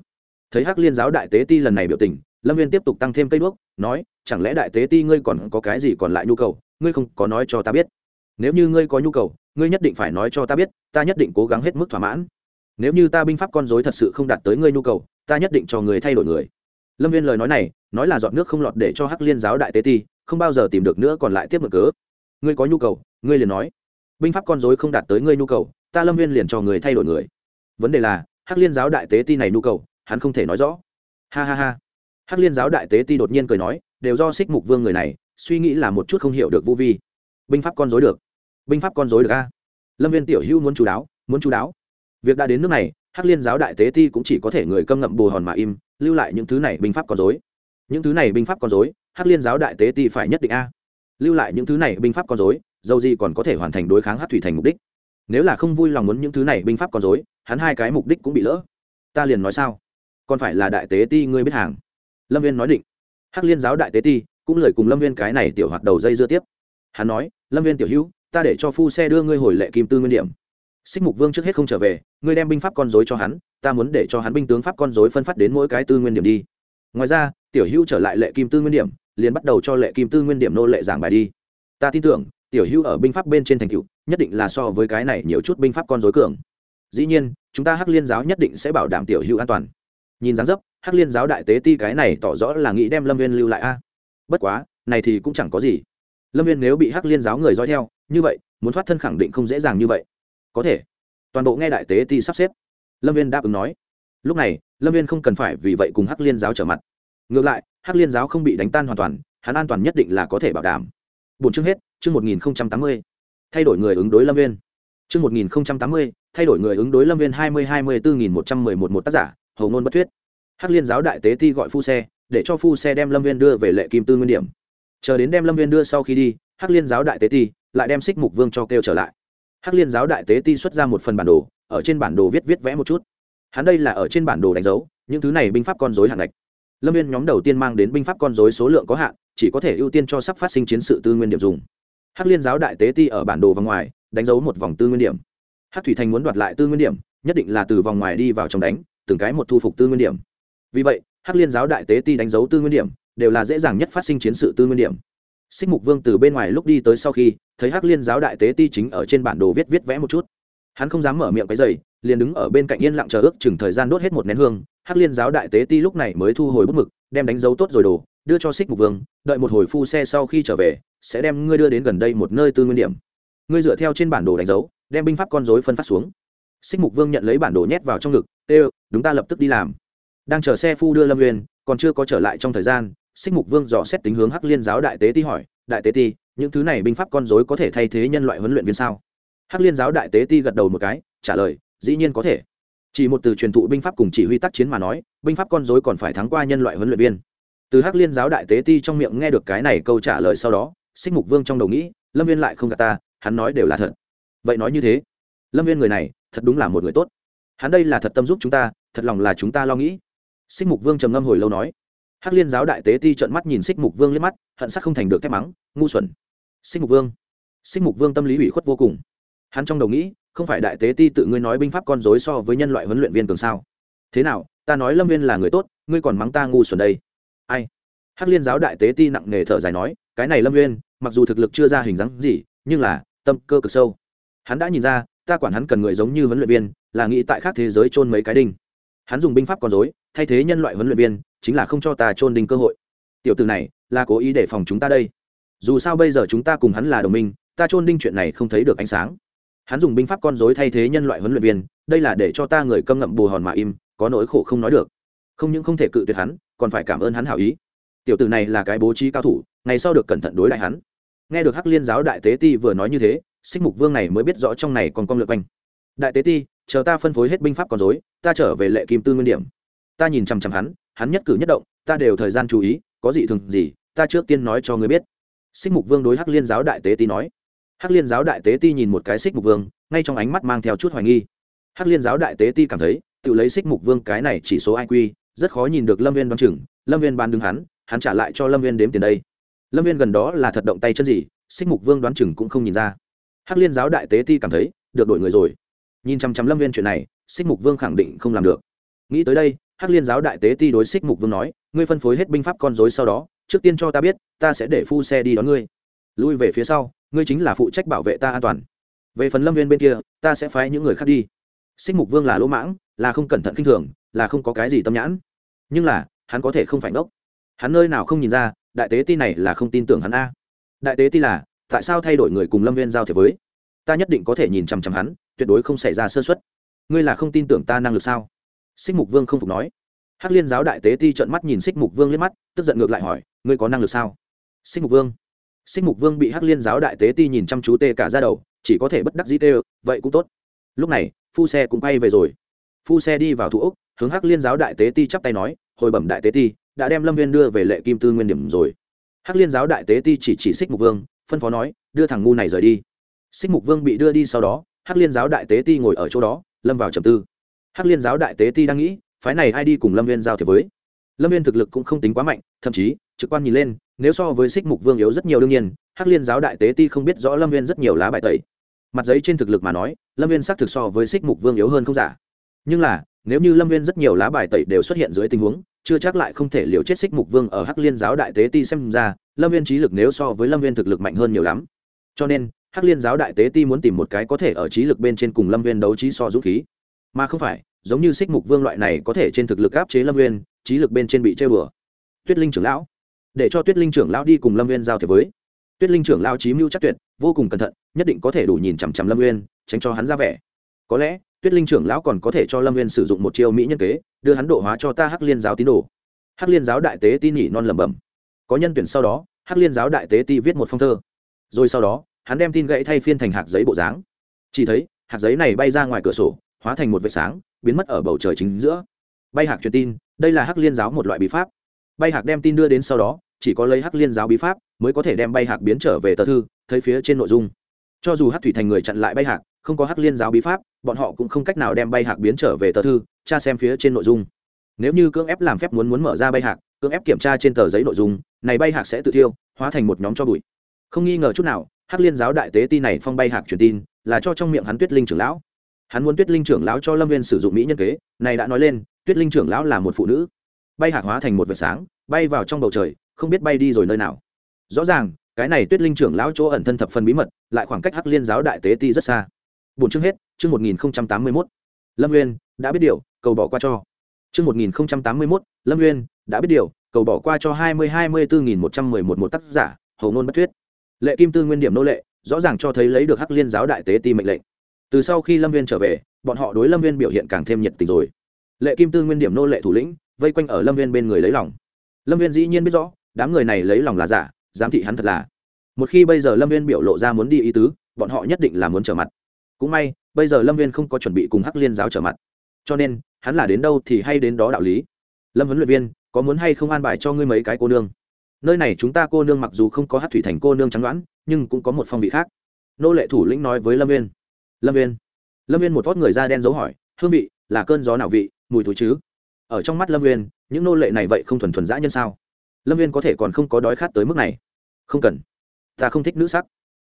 Thấy hắc liên giáo đại tế ti lần này biểu tình, lâm viên tiếp tục tăng thêm cây đuốc, nói, chẳng lẽ đại tế ti ngươi còn có cái gì còn lại nhu cầu? Ngươi không có nói cho ta biết. Nếu như ngươi có nhu cầu, ngươi nhất định phải nói cho ta biết, ta nhất định cố gắng hết mức thỏa mãn. Nếu như ta binh pháp con dối thật sự không đạt tới ngươi nhu cầu ta nhất định cho người thay đổi người. Lâm viên lời nói này, nói là dọn nước không lọt để cho hắc liên giáo đại tế ti, không bao giờ tìm được nữa còn lại tiếp mực cớ. Ngươi có nhu cầu, ngươi liền nói. Binh pháp con dối không đạt tới ngươi nhu cầu, ta lâm viên liền cho người thay đổi người. Vấn đề là, hắc liên giáo đại tế ti này nhu cầu, hắn không thể nói rõ. Ha ha ha. Hắc liên giáo đại tế ti đột nhiên cười nói, đều do xích mục vương người này, suy nghĩ là một chút không hiểu được vô vi. Binh pháp con dối được. Binh pháp con dối được a. Lâm viên tiểu hữu muốn chú đáo, muốn chú đáo. Việc đã đến nước này hắc liên giáo đại tế ti cũng chỉ có thể người câm ngậm bồ hòn mà im, lưu lại những thứ này binh pháp còn dối những thứ này binh pháp còn dối hắc liên giáo đại tế ti phải nhất định a. Lưu lại những thứ này binh pháp con dối dầu gì còn có thể hoàn thành đối kháng hát thủy thành mục đích. Nếu là không vui lòng muốn những thứ này binh pháp con dối hắn hai cái mục đích cũng bị lỡ. Ta liền nói sao? Còn phải là đại tế ti ngươi biết hàng. Lâm viên nói định. Hắc liên giáo đại tế ti cũng lời cùng lâm viên cái này tiểu hoạt đầu dây dưa tiếp. Hắn nói, lâm viên tiểu hữu, ta để cho phu xe đưa ngươi hồi lệ kim tư nguyên điểm xích mục vương trước hết không trở về, ngươi đem binh pháp con dối cho hắn, ta muốn để cho hắn binh tướng pháp con dối phân phát đến mỗi cái tư nguyên điểm đi. Ngoài ra, tiểu hữu trở lại lệ kim tư nguyên điểm, liền bắt đầu cho lệ kim tư nguyên điểm nô lệ giảng bài đi. Ta tin tưởng, tiểu hữu ở binh pháp bên trên thành cựu nhất định là so với cái này nhiều chút binh pháp con dối cường. Dĩ nhiên, chúng ta hắc liên giáo nhất định sẽ bảo đảm tiểu hữu an toàn. Nhìn dáng dấp, hắc liên giáo đại tế ti cái này tỏ rõ là nghĩ đem lâm viên lưu lại a. Bất quá, này thì cũng chẳng có gì. Lâm viên nếu bị hắc liên giáo người dõi theo, như vậy, muốn thoát thân khẳng định không dễ dàng như vậy có thể. Toàn bộ nghe đại tế ti sắp xếp. Lâm viên đáp ứng nói. Lúc này, lâm viên không cần phải vì vậy cùng hắc liên giáo trở mặt. Ngược lại, hắc liên giáo không bị đánh tan hoàn toàn, hắn an toàn nhất định là có thể bảo đảm. Bốn chương hết, chương một nghìn tám mươi. Thay đổi người ứng đối lâm viên. Chương một nghìn tám mươi, thay đổi người ứng đối lâm viên hai mươi hai mươi bốn nghìn một trăm mười một một tác giả hầu ngôn bất thuyết. Hắc liên giáo đại tế ti gọi phu xe, để cho phu xe đem lâm viên đưa về lệ kim tư nguyên điểm. Chờ đến đem lâm viên đưa sau khi đi, hắc liên giáo đại tế ti lại đem xích mục vương cho kêu trở lại hắc liên giáo đại tế ti xuất ra một phần bản đồ, ở trên bản đồ viết viết vẽ một chút. Hắn đây là ở trên bản đồ đánh dấu, những thứ này binh pháp con dối hạng ngạch. Lâm viên nhóm đầu tiên mang đến binh pháp con dối số lượng có hạn, chỉ có thể ưu tiên cho sắp phát sinh chiến sự tư nguyên điểm dùng. Hắc liên giáo đại tế ti ở bản đồ vòng ngoài, đánh dấu một vòng tư nguyên điểm. Hắc thủy thành muốn đoạt lại tư nguyên điểm, nhất định là từ vòng ngoài đi vào trong đánh, từng cái một thu phục tư nguyên điểm. Vì vậy, hắc liên giáo đại tế ti đánh dấu tư nguyên điểm, đều là dễ dàng nhất phát sinh chiến sự tư nguyên điểm xích mục vương từ bên ngoài lúc đi tới sau khi, thấy hắc liên giáo đại tế ti chính ở trên bản đồ viết viết vẽ một chút. Hắn không dám mở miệng cái giày liền đứng ở bên cạnh yên lặng chờ ước chừng thời gian đốt hết một nén hương. Hắc liên giáo đại tế ti lúc này mới thu hồi bút mực, đem đánh dấu tốt rồi đồ, đưa cho xích mục vương, đợi một hồi phu xe sau khi trở về, sẽ đem ngươi đưa đến gần đây một nơi tư nguyên điểm. Ngươi dựa theo trên bản đồ đánh dấu, đem binh pháp con dối phân phát xuống. Xích mục vương nhận lấy bản đồ nhét vào trong ngực, tê đúng ta lập tức đi làm. Đang chờ xe phu đưa lâm uyên, còn chưa có trở lại trong thời gian xích mục vương dò xét tính hướng hắc liên giáo đại tế ti hỏi, đại tế ti, những thứ này binh pháp con dối có thể thay thế nhân loại huấn luyện viên sao? Hắc liên giáo đại tế ti gật đầu một cái, trả lời, dĩ nhiên có thể. Chỉ một từ truyền thụ binh pháp cùng chỉ huy tác chiến mà nói, binh pháp con dối còn phải thắng qua nhân loại huấn luyện viên. Từ hắc liên giáo đại tế ti trong miệng nghe được cái này câu trả lời sau đó, xích mục vương trong đầu nghĩ, lâm viên lại không gạt ta, hắn nói đều là thật. Vậy nói như thế, lâm viên người này thật đúng là một người tốt. Hắn đây là thật tâm giúp chúng ta, thật lòng là chúng ta lo nghĩ. Xích mục vương trầm ngâm hồi lâu nói hắc liên giáo đại tế ti trợn mắt nhìn xích mục vương liếc mắt, hận sắc không thành được thép mắng, ngu xuẩn. Xích mục vương. Xích mục vương tâm lý ủy khuất vô cùng. Hắn trong đầu nghĩ, không phải đại tế ti tự ngươi nói binh pháp con dối so với nhân loại huấn luyện viên cường sao? Thế nào, ta nói lâm viên là người tốt, ngươi còn mắng ta ngu xuẩn đây? Ai? Hắc liên giáo đại tế ti nặng nề thở dài nói, cái này lâm viên, mặc dù thực lực chưa ra hình dáng gì, nhưng là tâm cơ cực sâu. Hắn đã nhìn ra, ta quản hắn cần người giống như huấn luyện viên, là nghĩ tại khác thế giới chôn mấy cái đinh hắn dùng binh pháp con dối, thay thế nhân loại huấn luyện viên, chính là không cho ta chôn đinh cơ hội. Tiểu từ này, là cố ý để phòng chúng ta đây. Dù sao bây giờ chúng ta cùng hắn là đồng minh, ta chôn đinh chuyện này không thấy được ánh sáng. Hắn dùng binh pháp con dối thay thế nhân loại huấn luyện viên, đây là để cho ta người câm ngậm bù hòn mà im, có nỗi khổ không nói được. Không những không thể cự tuyệt hắn, còn phải cảm ơn hắn hảo ý. Tiểu tử này là cái bố trí cao thủ, ngày sau được cẩn thận đối lại hắn. Nghe được hắc liên giáo đại tế ti vừa nói như thế, xích mục vương này mới biết rõ trong này còn con lượt quanh đại tế ti, chờ ta phân phối hết binh pháp còn dối, ta trở về lệ kim tư nguyên điểm. Ta nhìn chằm chằm hắn hắn nhất cử nhất động, ta đều thời gian chú ý, có gì thường gì, ta trước tiên nói cho ngươi biết. Xích mục vương đối hắc liên giáo đại tế ti nói. Hắc liên giáo đại tế ti nhìn một cái xích mục vương, ngay trong ánh mắt mang theo chút hoài nghi. Hắc liên giáo đại tế ti cảm thấy, tự lấy xích mục vương cái này chỉ số iq rất khó nhìn được lâm viên đoán chừng, lâm viên ban đứng hắn hắn trả lại cho lâm viên đếm tiền đây. Lâm viên gần đó là thật động tay chân gì, xích mục vương đoán chừng cũng không nhìn ra. Hắc liên giáo đại tế ti cảm thấy, được đổi người rồi nhìn chăm chăm lâm viên chuyện này xích mục vương khẳng định không làm được. Nghĩ tới đây, hắc liên giáo đại tế ti đối xích mục vương nói, ngươi phân phối hết binh pháp con dối sau đó, trước tiên cho ta biết, ta sẽ để phu xe đi đón ngươi. Lui về phía sau, ngươi chính là phụ trách bảo vệ ta an toàn. Về phần lâm viên bên kia, ta sẽ phái những người khác đi. Xích mục vương là lỗ mãng, là không cẩn thận k i n h thường, là không có cái gì tâm nhãn. Nhưng là, hắn có thể không phải ngốc hắn nơi nào không nhìn ra, đại tế ti này là không tin tưởng hắn a. Đại tế ti là, tại sao thay đổi người cùng lâm viên giao thiệp với? Ta nhất định có thể nhìn chằm chằm hắn tuyệt đối không xảy ra sơ xuất ngươi là không tin tưởng ta năng lực sao? Xích mục vương không phục nói. Hắc liên giáo đại tế ti trợn mắt nhìn xích mục vương liếc mắt, tức giận ngược lại hỏi, ngươi có năng lực sao? Xích mục vương. Xích mục vương bị hắc liên giáo đại tế ti nhìn chăm chú tê cả ra đầu, chỉ có thể bất đắc dĩ tê vậy cũng tốt. Lúc này, phu xe cũng bay về rồi. Phu xe đi vào thủ úc hướng hắc liên giáo đại tế ti chắp tay nói, hồi bẩm đại tế ti, đã đem lâm viên đưa về lệ kim tư nguyên điểm rồi. Hắc liên giáo đại tế ti chỉ chỉ xích mục vương, phân phó nói, đưa thằng ngu này rời đi. Xích mục vương bị đưa đi sau đó hắc liên giáo đại tế ti ngồi ở chỗ đó, lâm vào trầm tư. Hắc liên giáo đại tế ti đang nghĩ, phái này ai đi cùng lâm viên giao thiệp với? Lâm viên thực lực cũng không tính quá mạnh, thậm chí, trực quan nhìn lên, nếu so với xích mục vương yếu rất nhiều đương nhiên, hắc liên giáo đại tế ti không biết rõ lâm viên rất nhiều lá bài tẩy. Mặt giấy trên thực lực mà nói, lâm viên xác thực so với xích mục vương yếu hơn không giả. Nhưng là, nếu như lâm viên rất nhiều lá bài tẩy đều xuất hiện dưới tình huống, chưa chắc lại không thể liều chết xích mục vương ở hắc liên giáo đại tế ti xem ra, lâm viên trí lực nếu so với lâm viên thực lực mạnh hơn nhiều lắm. Cho nên hắc liên giáo đại tế ti muốn tìm một cái có thể ở trí lực bên trên cùng lâm viên đấu trí so dũng khí. Mà không phải, giống như xích mục vương loại này có thể trên thực lực áp chế lâm viên trí lực bên trên bị chơi bừa tuyết linh trưởng lão, để cho tuyết linh trưởng lão đi cùng lâm viên giao thiệp với. Tuyết linh trưởng lão trí mưu chắc tuyệt, vô cùng cẩn thận, nhất định có thể đủ nhìn chằm chằm lâm viên tránh cho hắn ra vẻ. Có lẽ, tuyết linh trưởng lão còn có thể cho lâm viên sử dụng một chiêu mỹ nhân kế, đưa hắn độ hóa cho ta hắc liên giáo tín đồ. Hắc liên giáo đại tế tin nhỉ non lẩm bẩm. Có nhân tuyển sau đó, hắc liên giáo đại tế ti viết một phong thơ. Rồi sau đó hắn đem tin gãy thay phiên thành hạt giấy bộ dáng. Chỉ thấy hạt giấy này bay ra ngoài cửa sổ hóa thành một vệt sáng biến mất ở bầu trời chính giữa. Bay hạc truyền tin đây là hắc liên giáo một loại bí pháp. Bay hạc đem tin đưa đến sau đó chỉ có lấy hắc liên giáo bí pháp mới có thể đem bay hạc biến trở về tờ thư thấy phía trên nội dung. Cho dù hắc thủy thành người chặn lại bay hạc không có hắc liên giáo bí pháp bọn họ cũng không cách nào đem bay hạc biến trở về tờ thư tra xem phía trên nội dung. Nếu như cưỡng ép làm phép muốn muốn mở ra bay hạc cưỡng ép kiểm tra trên tờ giấy nội dung này bay hạc sẽ tự tiêu, hóa thành một nhóm cho bụi. Không nghi ngờ chút nào hắc liên giáo đại tế ti này phong bay hạc truyền tin, là cho trong miệng hắn tuyết linh trưởng lão. Hắn muốn tuyết linh trưởng lão cho lâm viên sử dụng mỹ nhân kế, này đã nói lên, tuyết linh trưởng lão là một phụ nữ. Bay hạc hóa thành một vệt sáng, bay vào trong bầu trời, không biết bay đi rồi nơi nào. Rõ ràng, cái này tuyết linh trưởng lão chỗ ẩn thân thập phần bí mật, lại khoảng cách hắc liên giáo đại tế ti rất xa. Bốn chương hết, chương một nghìn tám mươi mốt. Lâm nguyên đã biết điều, cầu bỏ qua cho. Chương một nghìn tám mươi mốt, lâm nguyên đã biết điều, cầu bỏ qua cho hai mươi hai mươi bốn nghìn một trăm mười một một tác giả hầu ngôn bất thuyết lệ kim tư nguyên điểm nô lệ, rõ ràng cho thấy lấy được hắc liên giáo đại tế ti mệnh lệnh. Từ sau khi lâm viên trở về, bọn họ đối lâm viên biểu hiện càng thêm nhiệt tình rồi. Lệ kim tư nguyên điểm nô lệ thủ lĩnh, vây quanh ở lâm viên bên người lấy lòng. Lâm viên dĩ nhiên biết rõ, đám người này lấy lòng là giả, giám thị hắn thật là. Một khi bây giờ lâm viên biểu lộ ra muốn đi ý tứ, bọn họ nhất định là muốn trở mặt. Cũng may, bây giờ lâm viên không có chuẩn bị cùng hắc liên giáo trở mặt. Cho nên, hắn là đến đâu thì hay đến đó đạo lý. Lâm huấn luyện viên, có muốn hay không an bài cho ngươi mấy cái cô nương? Nơi này chúng ta cô nương mặc dù không có hát thủy thành cô nương trắng đoán, nhưng cũng có một phong vị khác. Nô lệ thủ lĩnh nói với lâm viên lâm viên lâm viên một vót người da đen dấu hỏi, hương vị, là cơn gió nào vị, mùi thú chứ? Ở trong mắt lâm viên những nô lệ này vậy không thuần thuần dã nhân sao? Lâm viên có thể còn không có đói khát tới mức này. Không cần. Ta không thích nữ sắc.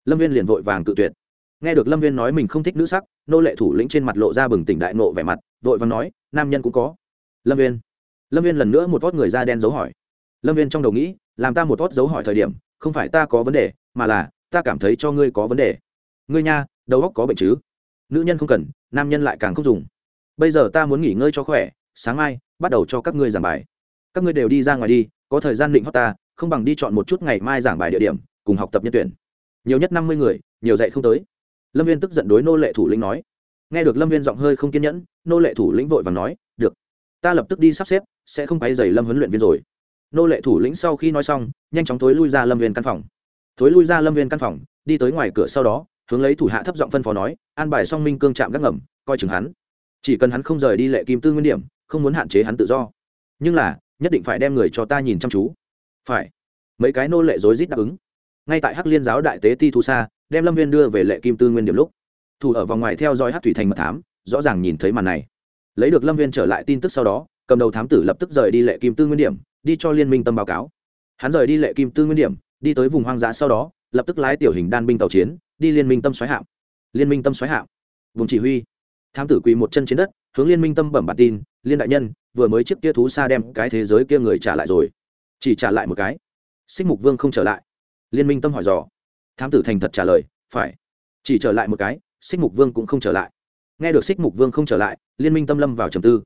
Lâm viên liền vội vàng cự tuyệt. Nghe được lâm viên nói mình không thích nữ sắc, nô lệ thủ lĩnh trên mặt lộ ra bừng tỉnh đại nộ vẻ mặt, vội vàng nói, nam nhân cũng có. Lâm viên lâm viên lần nữa một vót người da đen dấu hỏi lâm viên trong đầu nghĩ, làm ta một tốt dấu hỏi thời điểm, không phải ta có vấn đề, mà là, ta cảm thấy cho ngươi có vấn đề. Ngươi nha, đầu óc có bệnh chứ? Nữ nhân không cần, nam nhân lại càng không dùng. Bây giờ ta muốn nghỉ ngơi cho khỏe, sáng mai, bắt đầu cho các ngươi giảng bài. Các ngươi đều đi ra ngoài đi, có thời gian định hót ta, không bằng đi chọn một chút ngày mai giảng bài địa điểm, cùng học tập nhân tuyển. Nhiều nhất năm mươi người, nhiều dạy không tới. Lâm viên tức giận đối nô lệ thủ lĩnh nói. Nghe được lâm viên giọng hơi không kiên nhẫn, nô lệ thủ lĩnh vội và nói, được, ta lập tức đi sắp xếp, sẽ không quay dày lâm huấn luyện viên rồi nô lệ thủ lĩnh sau khi nói xong, nhanh chóng thối lui ra lâm viên căn phòng. Thối lui ra lâm viên căn phòng, đi tới ngoài cửa sau đó, hướng lấy thủ hạ thấp giọng phân phó nói, an bài song minh cương chạm gác ngầm, coi chừng hắn. Chỉ cần hắn không rời đi lệ kim tư nguyên điểm, không muốn hạn chế hắn tự do. Nhưng là, nhất định phải đem người cho ta nhìn chăm chú. Phải. Mấy cái nô lệ rối rít đáp ứng. Ngay tại hắc liên giáo đại tế ti thu sa, đem lâm viên đưa về lệ kim tư nguyên điểm lúc, thủ ở vòng ngoài theo dõi hắc thủy thành mật thám, rõ ràng nhìn thấy màn này. Lấy được lâm viên trở lại tin tức sau đó, cầm đầu thám tử lập tức rời đi lệ kim tư nguyên điểm đi cho liên minh tâm báo cáo. Hắn rời đi lệ kim tư nguyên điểm, đi tới vùng hoang dã sau đó, lập tức lái tiểu hình đan binh tàu chiến, đi liên minh tâm xoáy hạm. Liên minh tâm xoáy hạm. Vùng chỉ huy. Thám tử quỳ một chân trên đất, hướng liên minh tâm bẩm bản tin, liên đại nhân, vừa mới chiếc kia thú xa đem cái thế giới kia người trả lại rồi. Chỉ trả lại một cái. Xích mục vương không trở lại. Liên minh tâm hỏi dò. Thám tử thành thật trả lời, phải. Chỉ trở lại một cái, xích mục vương cũng không trở lại. Nghe được xích mục vương không trở lại, liên minh tâm lâm vào trầm tư.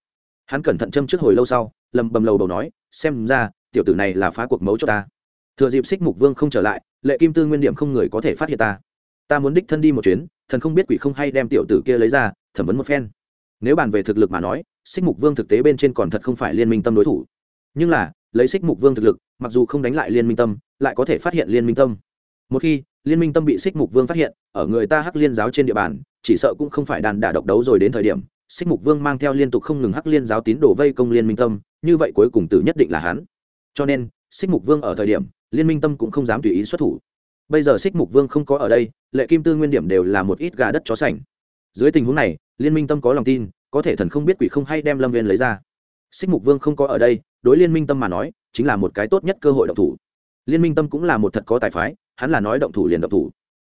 Hắn cẩn thận châm trước hồi lâu sau, lầm bầm lầu đầu nói xem ra, tiểu tử này là phá cuộc mấu cho ta. Thừa dịp xích mục vương không trở lại, lệ kim tư nguyên điểm không người có thể phát hiện ta. Ta muốn đích thân đi một chuyến, thần không biết quỷ không hay đem tiểu tử kia lấy ra, thẩm vấn một phen. Nếu bàn về thực lực mà nói xích mục vương thực tế bên trên còn thật không phải liên minh tâm đối thủ. Nhưng là, lấy xích mục vương thực lực, mặc dù không đánh lại liên minh tâm, lại có thể phát hiện liên minh tâm. Một khi liên minh tâm bị xích mục vương phát hiện, ở người ta hắc liên giáo trên địa bàn, chỉ sợ cũng không phải đàn đả độc đấu rồi đến thời điểm xích mục vương mang theo liên tục không ngừng hắc liên giáo tín đồ vây công liên minh tâm, như vậy cuối cùng tử nhất định là hắn. Cho nên, xích mục vương ở thời điểm, liên minh tâm cũng không dám tùy ý xuất thủ. Bây giờ xích mục vương không có ở đây, lệ kim tư nguyên điểm đều là một ít gà đất chó sành. Dưới tình huống này, liên minh tâm có lòng tin, có thể thần không biết quỷ không hay đem lâm viên lấy ra. Xích mục vương không có ở đây, đối liên minh tâm mà nói, chính là một cái tốt nhất cơ hội động thủ. Liên minh tâm cũng là một thật có tài phái, hắn là nói động thủ liền động thủ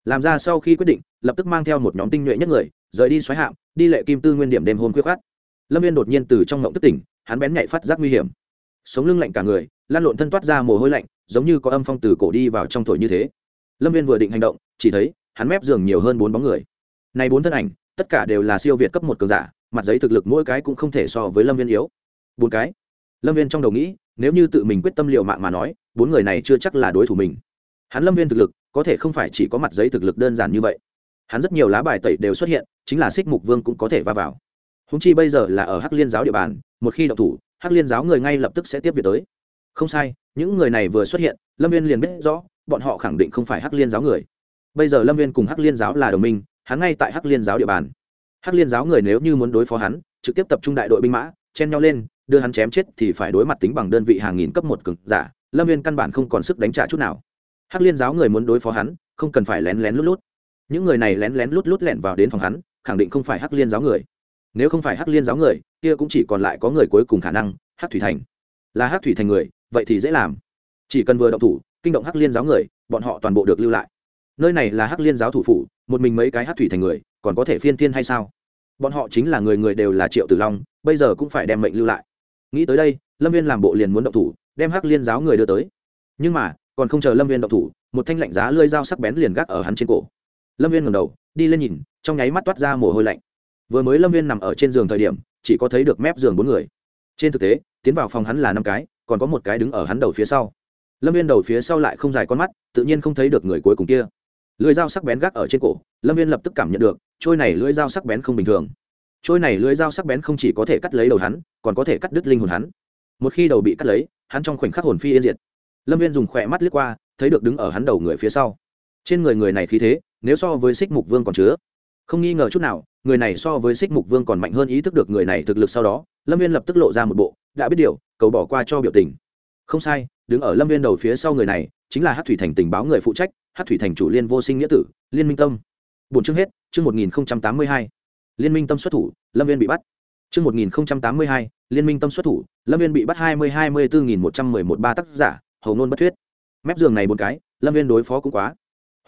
làm ra sau khi quyết định, lập tức mang theo một nhóm tinh nhuệ nhất người, rời đi xoáy hạm, đi lệ kim tư nguyên điểm đêm hôm khuya khát lâm viên đột nhiên từ trong ngộng tức tỉnh, hắn bén nhạy phát giác nguy hiểm. Sống lưng lạnh cả người, lan lộn thân toát ra mồ hôi lạnh, giống như có âm phong từ cổ đi vào trong thổi như thế. Lâm viên vừa định hành động, chỉ thấy hắn mép giường nhiều hơn bốn bóng người. Này bốn thân ảnh, tất cả đều là siêu việt cấp một cường giả, mặt giấy thực lực mỗi cái cũng không thể so với lâm viên yếu. Bốn cái. Lâm viên trong đầu nghĩ, nếu như tự mình quyết tâm liệu mạng mà nói, bốn người này chưa chắc là đối thủ mình hắn lâm viên thực lực, có thể không phải chỉ có mặt giấy thực lực đơn giản như vậy. Hắn rất nhiều lá bài tẩy đều xuất hiện, chính là xích mục vương cũng có thể va vào. Húng chi bây giờ là ở hắc liên giáo địa bàn, một khi đậu thủ, hắc liên giáo người ngay lập tức sẽ tiếp việc tới. Không sai, những người này vừa xuất hiện, lâm viên liền biết rõ, bọn họ khẳng định không phải hắc liên giáo người. Bây giờ lâm viên cùng hắc liên giáo là đồng minh, hắn ngay tại hắc liên giáo địa bàn. Hắc liên giáo người nếu như muốn đối phó hắn, trực tiếp tập trung đại đội binh mã, chen nhau lên, đưa hắn chém chết thì phải đối mặt tính bằng đơn vị hàng nghìn cấp một cực giả, lâm viên căn bản không còn sức đánh trả chút nào hắc liên giáo người muốn đối phó hắn, không cần phải lén lén lút lút. Những người này lén lén lút lút lẻn vào đến phòng hắn, khẳng định không phải hắc liên giáo người. Nếu không phải hắc liên giáo người, kia cũng chỉ còn lại có người cuối cùng khả năng, hắc thủy thành. Là hắc thủy thành người, vậy thì dễ làm. Chỉ cần vừa động thủ, kinh động hắc liên giáo người, bọn họ toàn bộ được lưu lại. Nơi này là hắc liên giáo thủ phủ, một mình mấy cái hắc thủy thành người, còn có thể phiên thiên hay sao? Bọn họ chính là người người đều là triệu tử long, bây giờ cũng phải đem mệnh lưu lại. Nghĩ tới đây, lâm viên làm bộ liền muốn động thủ, đem hắc liên giáo người đưa tới. Nhưng mà còn không chờ lâm viên đậu thủ, một thanh lạnh giá lơi dao sắc bén liền gác ở hắn trên cổ. Lâm viên ngầm đầu, đi lên nhìn, trong nháy mắt toát ra mồ hôi lạnh. Vừa mới lâm viên nằm ở trên giường thời điểm, chỉ có thấy được mép giường bốn người. Trên thực tế, tiến vào phòng hắn là năm cái, còn có một cái đứng ở hắn đầu phía sau. Lâm viên đầu phía sau lại không dài con mắt, tự nhiên không thấy được người cuối cùng kia. Lưỡi dao sắc bén gác ở trên cổ, lâm viên lập tức cảm nhận được, trôi này lưỡi dao sắc bén không bình thường. Trôi này lưỡi dao sắc bén không chỉ có thể cắt lấy đầu hắn, còn có thể cắt đứt linh hồn hắn. Một khi đầu bị cắt lấy, hắn trong khoảnh khắc hồn phi yên diệt lâm viên dùng khỏe mắt lướt qua thấy được đứng ở hắn đầu người phía sau. Trên người người này khí thế nếu so với xích mục vương còn chứa. Không nghi ngờ chút nào người này so với xích mục vương còn mạnh hơn ý thức được người này thực lực sau đó lâm viên lập tức lộ ra một bộ đã biết điều cầu bỏ qua cho biểu tình. Không sai đứng ở lâm viên đầu phía sau người này chính là hát thủy thành tình báo người phụ trách hát thủy thành chủ liên vô sinh nghĩa tử liên minh tâm. Bốn chương hết chương một nghìn tám mươi hai. Liên minh tâm xuất thủ lâm viên bị bắt. Trước 1082, Liên minh tâm xuất thủ, Lâm Viên bị bắt 20 24111 ba tác giả, hầu ngôn bất thuyết. Mép giường này một cái, Lâm Viên đối phó cũng quá.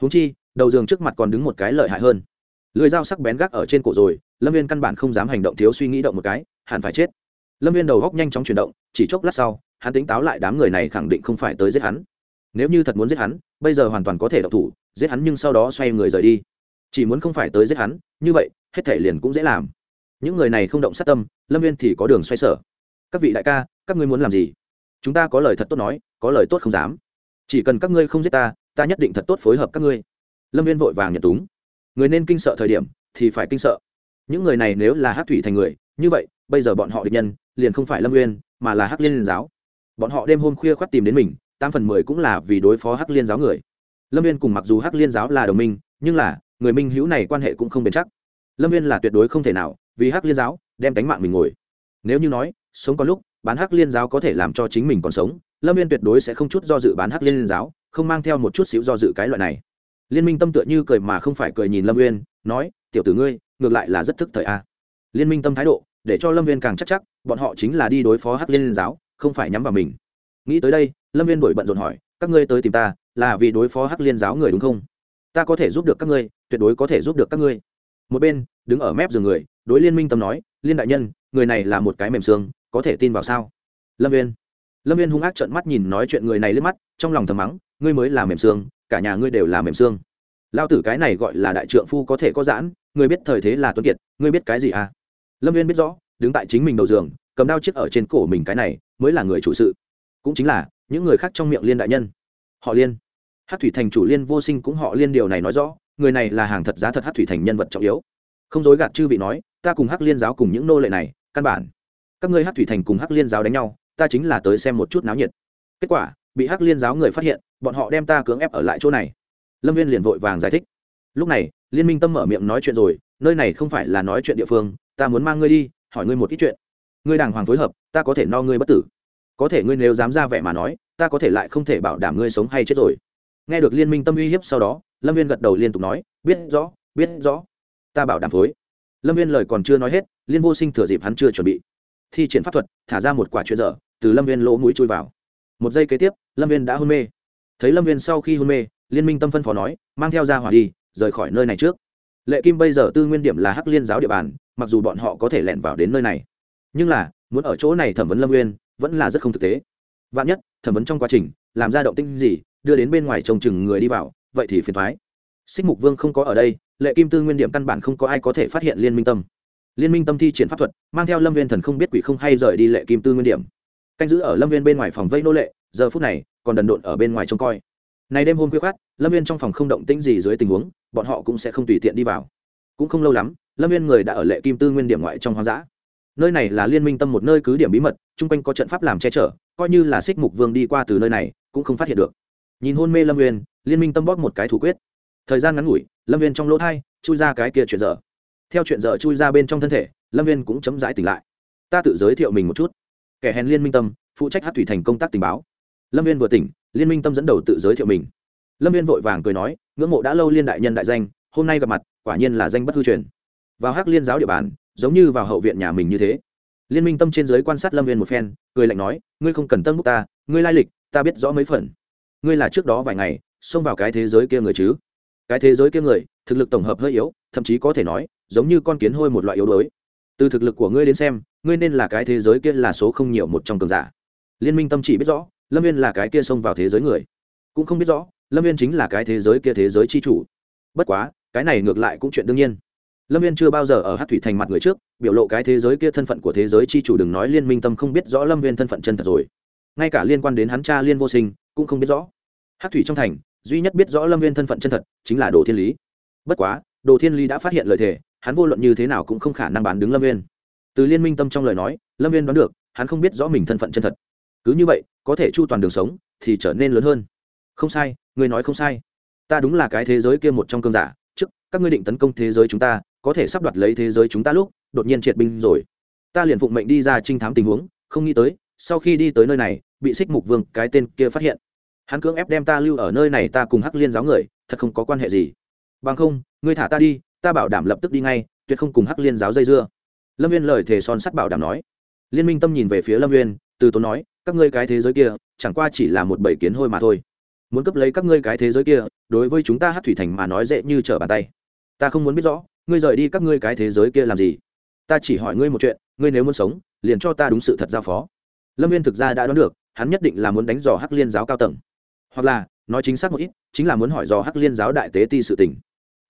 húng chi, đầu giường trước mặt còn đứng một cái lợi hại hơn. Lưỡi dao sắc bén gác ở trên cổ rồi, Lâm Viên căn bản không dám hành động thiếu suy nghĩ động một cái, hẳn phải chết. Lâm Viên đầu góc nhanh chóng chuyển động, chỉ chốc lát sau, hắn tính táo lại đám người này khẳng định không phải tới giết hắn. Nếu như thật muốn giết hắn, bây giờ hoàn toàn có thể động thủ, giết hắn nhưng sau đó xoay người rời đi. Chỉ muốn không phải tới giết hắn, như vậy, hết thể liền cũng dễ làm những người này không động sát tâm lâm viên thì có đường xoay sở các vị đại ca các ngươi muốn làm gì chúng ta có lời thật tốt nói, có lời tốt không dám. Chỉ cần các ngươi không giết ta ta nhất định thật tốt phối hợp các ngươi. Lâm viên vội vàng nhận túng. Người nên kinh sợ thời điểm thì phải kinh sợ. Những người này nếu là hát thủy thành người, như vậy, bây giờ bọn họ địch nhân liền không phải lâm uyên, mà là hắc liên giáo. Bọn họ đêm hôm khuya khoắt tìm đến mình, tám phần mười cũng là vì đối phó hắc liên giáo người. Lâm viên cùng mặc dù hắc liên giáo là đồng minh, nhưng là người minh hữu này quan hệ cũng không bền chắc. Lâm viên là tuyệt đối không thể nào vì hắc liên giáo đem cánh mạng mình ngồi. Nếu như nói, sống có lúc bán hắc liên giáo có thể làm cho chính mình còn sống, lâm viên tuyệt đối sẽ không chút do dự bán hắc liên giáo, không mang theo một chút xíu do dự cái loại này. Liên minh tâm tựa như cười mà không phải cười nhìn lâm viên nói, tiểu tử ngươi, ngược lại là rất thức thời a. Liên minh tâm thái độ, để cho lâm viên càng chắc chắc, bọn họ chính là đi đối phó hắc liên giáo, không phải nhắm vào mình. Nghĩ tới đây, lâm viên đổi bận rộn hỏi, các ngươi tới tìm ta, là vì đối phó hắc liên giáo người đúng không? Ta có thể giúp được các ngươi, tuyệt đối có thể giúp được các ngươi. Một bên, đứng ở mép giường người, đối liên minh tâm nói, liên đại nhân, người này là một cái mềm xương có thể tin vào sao? Lâm viên lâm viên hung ác trợn mắt nhìn nói chuyện người này lên mắt, trong lòng thầm mắng, ngươi mới là mềm xương, cả nhà ngươi đều là mềm xương. Lao tử cái này gọi là đại trượng phu có thể có giãn, ngươi biết thời thế là tuân kiệt, ngươi biết cái gì à? Lâm viên biết rõ, đứng tại chính mình đầu giường, cầm đao chiếc ở trên cổ mình cái này, mới là người chủ sự. Cũng chính là, những người khác trong miệng liên đại nhân. Họ liên. Hát thủy thành chủ liên vô sinh cũng họ liên điều này nói rõ, người này là hàng thật giá thật hát thủy thành nhân vật trọng yếu. Không dối gạt chư vị nói, ta cùng hắc liên giáo cùng những nô lệ này, căn bản các ngươi hát thủy thành cùng hắc liên giáo đánh nhau, ta chính là tới xem một chút náo nhiệt. Kết quả, bị hắc liên giáo người phát hiện, bọn họ đem ta cưỡng ép ở lại chỗ này. Lâm viên liền vội vàng giải thích. Lúc này, liên minh tâm mở miệng nói chuyện rồi, nơi này không phải là nói chuyện địa phương, ta muốn mang ngươi đi, hỏi ngươi một ít chuyện. Ngươi đàng hoàng phối hợp, ta có thể no ngươi bất tử. Có thể ngươi nếu dám ra vẻ mà nói, ta có thể lại không thể bảo đảm ngươi sống hay chết rồi. Nghe được liên minh tâm uy hiếp sau đó, lâm viên gật đầu liên tục nói, biết rõ biết rõ. Ta bảo đảm phối. Lâm viên lời còn chưa nói hết, liên vô sinh thừa dịp hắn chưa chuẩn bị thi triển pháp thuật, thả ra một quả chuyện dở, từ lâm viên lỗ mũi chui vào. Một giây kế tiếp, lâm viên đã hôn mê. Thấy lâm viên sau khi hôn mê, liên minh tâm phân phó nói, mang theo ra hỏa đi, rời khỏi nơi này trước. Lệ kim bây giờ tư nguyên điểm là hắc liên giáo địa bàn, mặc dù bọn họ có thể lẻn vào đến nơi này, nhưng là, muốn ở chỗ này thẩm vấn lâm nguyên vẫn là rất không thực tế. Vạn nhất, thẩm vấn trong quá trình, làm ra động tinh gì, đưa đến bên ngoài trông chừng người đi vào, vậy thì phiền thoái xích mục vương không có ở đây, lệ kim tư nguyên điểm căn bản không có ai có thể phát hiện liên minh tâm liên minh tâm thi triển pháp thuật, mang theo lâm viên thần không biết quỷ không hay rời đi lệ kim tư nguyên điểm. Canh giữ ở lâm viên bên ngoài phòng vây nô lệ, giờ phút này, còn đần độn ở bên ngoài trông coi. Này đêm hôm khuya khoát, lâm viên trong phòng không động tĩnh gì dưới tình huống, bọn họ cũng sẽ không tùy tiện đi vào. Cũng không lâu lắm, lâm viên người đã ở lệ kim tư nguyên điểm ngoại trong hoang dã. Nơi này là liên minh tâm một nơi cứ điểm bí mật, chung quanh có trận pháp làm che chở, coi như là xích mục vương đi qua từ nơi này, cũng không phát hiện được. Nhìn hôn mê lâm viên, liên minh tâm bóp một cái thủ quyết. Thời gian ngắn ngủi, lâm viên trong lỗ thai, chui ra cái kia chuyện dở theo chuyện dở chui ra bên trong thân thể, lâm viên cũng chấm dãi tỉnh lại. Ta tự giới thiệu mình một chút. Kẻ hèn liên minh tâm, phụ trách hát thủy thành công tác tình báo. Lâm viên vừa tỉnh, liên minh tâm dẫn đầu tự giới thiệu mình. Lâm viên vội vàng cười nói, ngưỡng mộ đã lâu liên đại nhân đại danh, hôm nay gặp mặt, quả nhiên là danh bất hư truyền. Vào hắc liên giáo địa bàn, giống như vào hậu viện nhà mình như thế. Liên minh tâm trên giới quan sát lâm viên một phen, cười lạnh nói, ngươi không cần tân bút ta, ngươi lai lịch, ta biết rõ mấy phần. Ngươi là trước đó vài ngày, xông vào cái thế giới kia người chứ? Cái thế giới kia người, thực lực tổng hợp hơi yếu, thậm chí có thể nói giống như con kiến hôi một loại yếu đuối. Từ thực lực của ngươi đến xem, ngươi nên là cái thế giới kia là số không nhiều một trong cường giả. Liên minh tâm chỉ biết rõ, lâm viên là cái kia xông vào thế giới người. Cũng không biết rõ, lâm viên chính là cái thế giới kia thế giới c h i chủ. Bất quá, cái này ngược lại cũng chuyện đương nhiên. Lâm viên chưa bao giờ ở hát thủy thành mặt người trước, biểu lộ cái thế giới kia thân phận của thế giới c h i chủ đừng nói liên minh tâm không biết rõ lâm viên thân phận chân thật rồi. Ngay cả liên quan đến hắn cha liên vô sinh, cũng không biết rõ. Hát thủy trong thành, duy nhất biết rõ lâm viên thân phận chân thật, chính là đồ thiên lý. Bất quá, đồ thiên lý đã phát hiện lời thề hắn vô luận như thế nào cũng không khả năng bán đứng lâm viên từ liên minh tâm trong lời nói, lâm viên đoán được, hắn không biết rõ mình thân phận chân thật. Cứ như vậy, có thể chu toàn đường sống, thì trở nên lớn hơn. Không sai, người nói không sai. Ta đúng là cái thế giới kia một trong cơn giả, trước, các ngươi định tấn công thế giới chúng ta, có thể sắp đoạt lấy thế giới chúng ta lúc, đột nhiên triệt binh rồi. Ta liền phụng mệnh đi ra trinh thám tình huống, không nghĩ tới, sau khi đi tới nơi này, bị xích mục vương, cái tên kia phát hiện. Hắn cưỡng ép đem ta lưu ở nơi này ta cùng hắc liên giáo người, thật không có quan hệ gì. Bằng không, ngươi thả ta đi ta bảo đảm lập tức đi ngay, tuyệt không cùng hắc liên giáo dây dưa. Lâm viên lời thề son sắt bảo đảm nói. Liên minh tâm nhìn về phía lâm viên từ tốn nói, các ngươi cái thế giới kia, chẳng qua chỉ là một bảy kiến hôi mà thôi. Muốn cấp lấy các ngươi cái thế giới kia, đối với chúng ta hát thủy thành mà nói dễ như trở bàn tay. Ta không muốn biết rõ, ngươi rời đi các ngươi cái thế giới kia làm gì? Ta chỉ hỏi ngươi một chuyện, ngươi nếu muốn sống, liền cho ta đúng sự thật giao phó. Lâm viên thực ra đã đoán được, hắn nhất định là muốn đánh dò hắc liên giáo cao tầng. Hoặc là, nói chính xác một ít, chính là muốn hỏi dò hắc liên giáo đại tế ti sự tình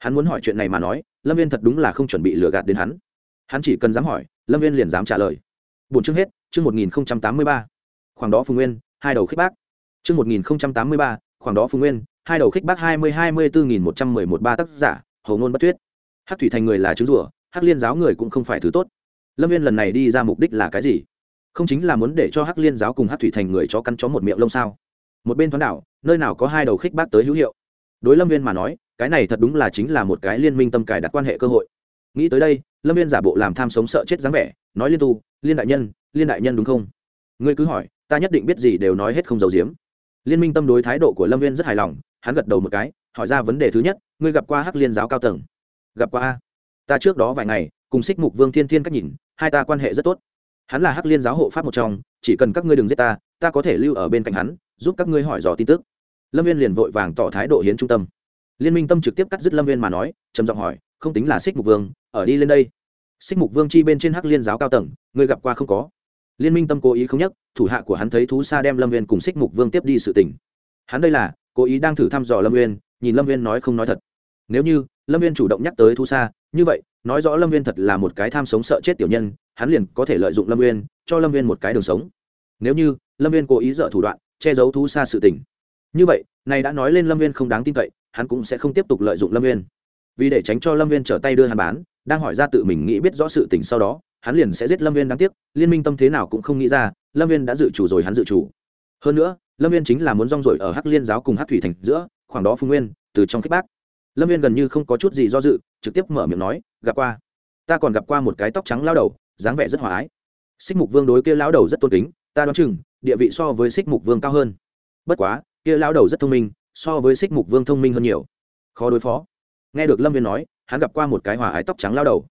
hắn muốn hỏi chuyện này mà nói, lâm viên thật đúng là không chuẩn bị lừa gạt đến hắn. Hắn chỉ cần dám hỏi, lâm viên liền dám trả lời. Bốn chương hết, chương một nghìn tám mươi ba. Khoảng đó phùng nguyên, hai đầu khích bác. Chương một nghìn tám mươi ba, khoảng đó phùng nguyên, hai đầu khích bác hai mươi hai mươi bốn nghìn một trăm mười một ba tác giả, hầu ngôn bất tuyết. Hắc thủy thành người là chứng rủa hắc liên giáo người cũng không phải thứ tốt. Lâm viên lần này đi ra mục đích là cái gì? Không chính là muốn để cho hắc liên giáo cùng hắc thủy thành người cho căn chó một miệng lông sao? Một bên thoáng đảo, nơi nào có hai đầu khích bác tới hữu hiệu? Đối lâm viên mà nói cái này thật đúng là chính là một cái liên minh tâm cài đặt quan hệ cơ hội. Nghĩ tới đây, lâm viên giả bộ làm tham sống sợ chết dáng vẻ, nói liên tu, liên đại nhân, liên đại nhân đúng không? Ngươi cứ hỏi, ta nhất định biết gì đều nói hết không giấu giếm. Liên minh tâm đối thái độ của lâm viên rất hài lòng, hắn gật đầu một cái, hỏi ra vấn đề thứ nhất, ngươi gặp qua hắc liên giáo cao tầng? Gặp qua a. Ta trước đó vài ngày, cùng xích mục vương thiên thiên cách nhìn, hai ta quan hệ rất tốt. Hắn là hắc liên giáo hộ pháp một trong, chỉ cần các ngươi đừng giết ta ta có thể lưu ở bên cạnh hắn, giúp các ngươi hỏi dò tin tức. Lâm viên liền vội vàng tỏ thái độ hiến trung tâm liên minh tâm trực tiếp cắt dứt lâm viên mà nói trầm giọng hỏi không tính là xích mục vương ở đi lên đây xích mục vương chi bên trên hắc liên giáo cao tầng người gặp qua không có liên minh tâm cố ý không nhắc thủ hạ của hắn thấy thú Sa đem lâm viên cùng xích mục vương tiếp đi sự tỉnh hắn đây là cố ý đang thử thăm dò lâm viên nhìn lâm viên nói không nói thật nếu như lâm viên chủ động nhắc tới thú Sa, như vậy nói rõ lâm viên thật là một cái tham sống sợ chết tiểu nhân hắn liền có thể lợi dụng lâm viên cho lâm viên một cái đường sống nếu như lâm viên cố ý dở thủ đoạn che giấu thú Sa sự tình như vậy này đã nói lên lâm viên không đáng tin cậy hắn cũng sẽ không tiếp tục lợi dụng lâm viên vì để tránh cho lâm viên trở tay đưa hắn bán, đang hỏi ra tự mình nghĩ biết rõ sự tình sau đó, hắn liền sẽ giết lâm viên đáng tiếc, liên minh tâm thế nào cũng không nghĩ ra, lâm viên đã dự chủ rồi hắn dự chủ. Hơn nữa, lâm viên chính là muốn rong rổi ở hắc liên giáo cùng hắc thủy thành giữa, khoảng đó Phùng nguyên, từ trong kích bác. Lâm viên gần như không có chút gì do dự, trực tiếp mở miệng nói, gặp qua. Ta còn gặp qua một cái tóc trắng lao đầu, dáng vẻ rất hòa ái. Xích mục vương đối kia lao đầu rất tôn kính, ta đoán chừng, địa vị so với xích mục vương cao hơn. Bất quá, kia lao đầu rất thông minh so với xích mục vương thông minh hơn nhiều. Khó đối phó. Nghe được lâm viên nói, hắn gặp qua một cái hòa ái tóc trắng lao đầu.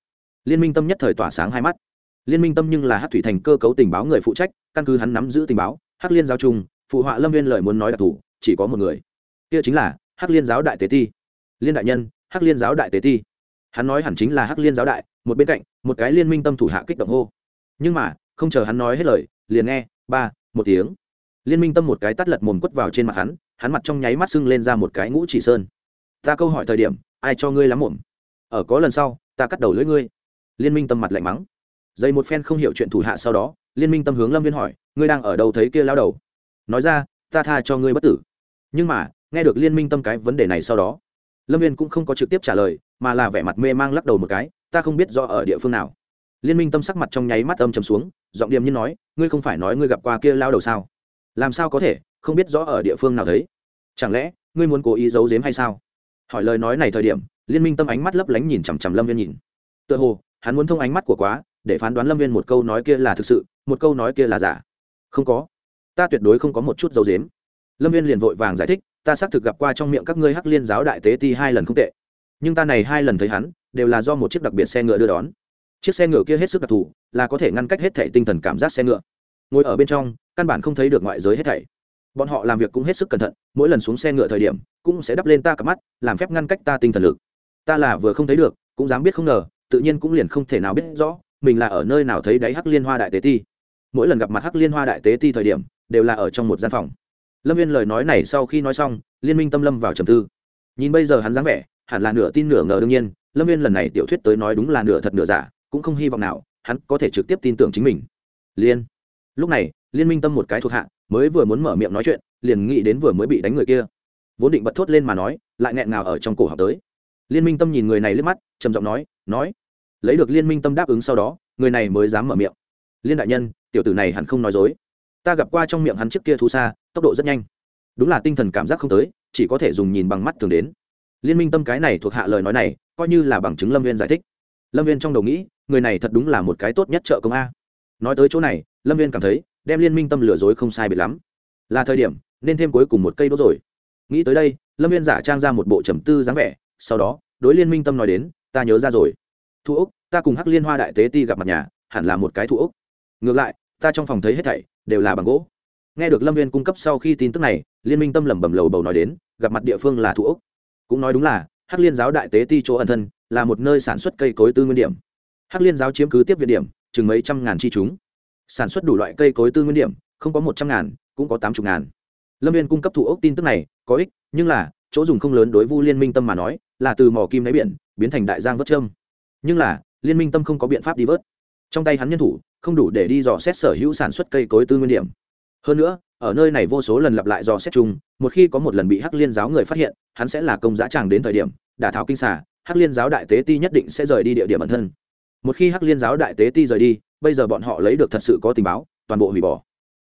Liên minh tâm nhất thời tỏa sáng hai mắt. Liên minh tâm nhưng là hát thủy thành cơ cấu tình báo người phụ trách, căn cứ hắn nắm giữ tình báo, hắc liên giáo trung, phụ họa lâm viên lời muốn nói đặc thù, chỉ có một người. Kia chính là hắc liên giáo đại tế ti. Liên đại nhân, hắc liên giáo đại tế ti. Hắn nói hẳn chính là hắc liên giáo đại, một bên cạnh, một cái liên minh tâm thủ hạ kích động hô. Nhưng mà, không chờ hắn nói hết lời, liền nghe ba, một tiếng liên minh tâm một cái tắt lật mồm quất vào trên mặt hắn hắn mặt trong nháy mắt sưng lên ra một cái ngũ chỉ sơn. Ta câu hỏi thời điểm, ai cho ngươi lắm mồm? Ở có lần sau, ta cắt đầu lưỡi ngươi. Liên minh tâm mặt lạnh mắng. Dây một phen không hiểu chuyện thủ hạ sau đó, liên minh tâm hướng lâm viên hỏi, ngươi đang ở đâu thấy kia lao đầu? Nói ra, ta tha cho ngươi bất tử. Nhưng mà, nghe được liên minh tâm cái vấn đề này sau đó, lâm viên cũng không có trực tiếp trả lời, mà là vẻ mặt mê mang lắc đầu một cái, ta không biết do ở địa phương nào. Liên minh tâm sắc mặt trong nháy mắt âm chầm xuống, giọng điềm như nói, ngươi không phải nói ngươi gặp qua kia lao đầu sao? Làm sao có thể, không biết rõ ở địa phương nào thấy. Chẳng lẽ, ngươi muốn cố ý giấu giếm hay sao? Hỏi lời nói này thời điểm, liên minh tâm ánh mắt lấp lánh nhìn chằm chằm lâm viên nhìn. Tựa hồ, hắn muốn thông ánh mắt của quá, để phán đoán lâm viên một câu nói kia là thực sự, một câu nói kia là giả. Không có. Ta tuyệt đối không có một chút dấu dếm lâm viên liền vội vàng giải thích, ta xác thực gặp qua trong miệng các ngươi hắc liên giáo đại tế ti hai lần không tệ. Nhưng ta này hai lần thấy hắn, đều là do một chiếc đặc biệt xe ngựa đưa đón. Chiếc xe ngựa kia hết sức đặc thù, là có thể ngăn cách hết thảy tinh thần cảm giác xe ngựa. Ngồi ở bên trong căn bản không thấy được ngoại giới hết thảy. Bọn họ làm việc cũng hết sức cẩn thận, mỗi lần xuống xe ngựa thời điểm, cũng sẽ đắp lên ta cặp mắt, làm phép ngăn cách ta tinh thần lực. Ta là vừa không thấy được, cũng dám biết không ngờ, tự nhiên cũng liền không thể nào biết rõ, mình là ở nơi nào thấy đáy hắc liên hoa đại tế ti. Mỗi lần gặp mặt hắc liên hoa đại tế ti thời điểm, đều là ở trong một gian phòng. Lâm viên lời nói này sau khi nói xong, liên minh tâm lâm vào trầm tư. Nhìn bây giờ hắn dáng vẻ, hẳn là nửa tin nửa ngờ đương nhiên, lâm viên lần này tiểu thuyết tới nói đúng là nửa thật nửa giả, cũng không hy vọng nào hắn có thể trực tiếp tin tưởng chính mình. Liên lúc này, liên minh tâm một cái thuộc hạ, mới vừa muốn mở miệng nói chuyện, liền nghĩ đến vừa mới bị đánh người kia. Vốn định bật thốt lên mà nói, lại nghẹn ngào ở trong cổ học tới. Liên minh tâm nhìn người này liếc mắt, trầm giọng nói nói. Lấy được liên minh tâm đáp ứng sau đó, người này mới dám mở miệng. Liên đại nhân, tiểu tử này hẳn không nói dối. Ta gặp qua trong miệng hắn trước kia thu xa tốc độ rất nhanh. Đúng là tinh thần cảm giác không tới, chỉ có thể dùng nhìn bằng mắt thường đến. Liên minh tâm cái này thuộc hạ lời nói này, coi như là bằng chứng lâm viên giải thích. Lâm viên trong đầu nghĩ, người này thật đúng là một cái tốt nhất trợ công a. Nói tới chỗ này lâm viên cảm thấy, đem liên minh tâm lừa dối không sai biệt lắm. Là thời điểm, nên thêm cuối cùng một cây đốt rồi. Nghĩ tới đây, lâm viên giả trang ra một bộ trầm tư dáng vẻ, sau đó, đối liên minh tâm nói đến, ta nhớ ra rồi. Thu úc, ta cùng hắc liên hoa đại tế ti gặp mặt nhà, hẳn là một cái thu úc. Ngược lại, ta trong phòng thấy hết thảy, đều là bằng gỗ. Nghe được lâm viên cung cấp sau khi tin tức này, liên minh tâm lẩm bẩm lầu bầu nói đến, gặp mặt địa phương là thu úc. Cũng nói đúng là, hắc liên giáo đại tế ti chỗ ẩn thân, là một nơi sản xuất cây cối tư nguyên điểm. Hắc liên giáo chiếm cứ tiếp viện điểm, chừng mấy trăm ngàn chi chúng sản xuất đủ loại cây cối tư nguyên điểm, không có một trăm ngàn, cũng có tám chục ngàn. Lâm viên cung cấp thủ ốc tin tức này, có ích, nhưng là, chỗ dùng không lớn đối vu liên minh tâm mà nói, là từ mỏ kim đáy biển, biến thành đại giang vớt trơm. nhưng là, liên minh tâm không có biện pháp đi vớt. Trong tay hắn nhân thủ, không đủ để đi dò xét sở hữu sản xuất cây cối tư nguyên điểm. Hơn nữa, ở nơi này vô số lần lặp lại dò xét chung, một khi có một lần bị hắc liên giáo người phát hiện, hắn sẽ là công giá tràng đến thời điểm, đả thảo kinh xả hắc liên giáo đại tế ti nhất định sẽ rời đi địa điểm bản thân. Một khi hắc liên giáo đại tế ti rời đi bây giờ bọn họ lấy được thật sự có tình báo, toàn bộ hủy bỏ.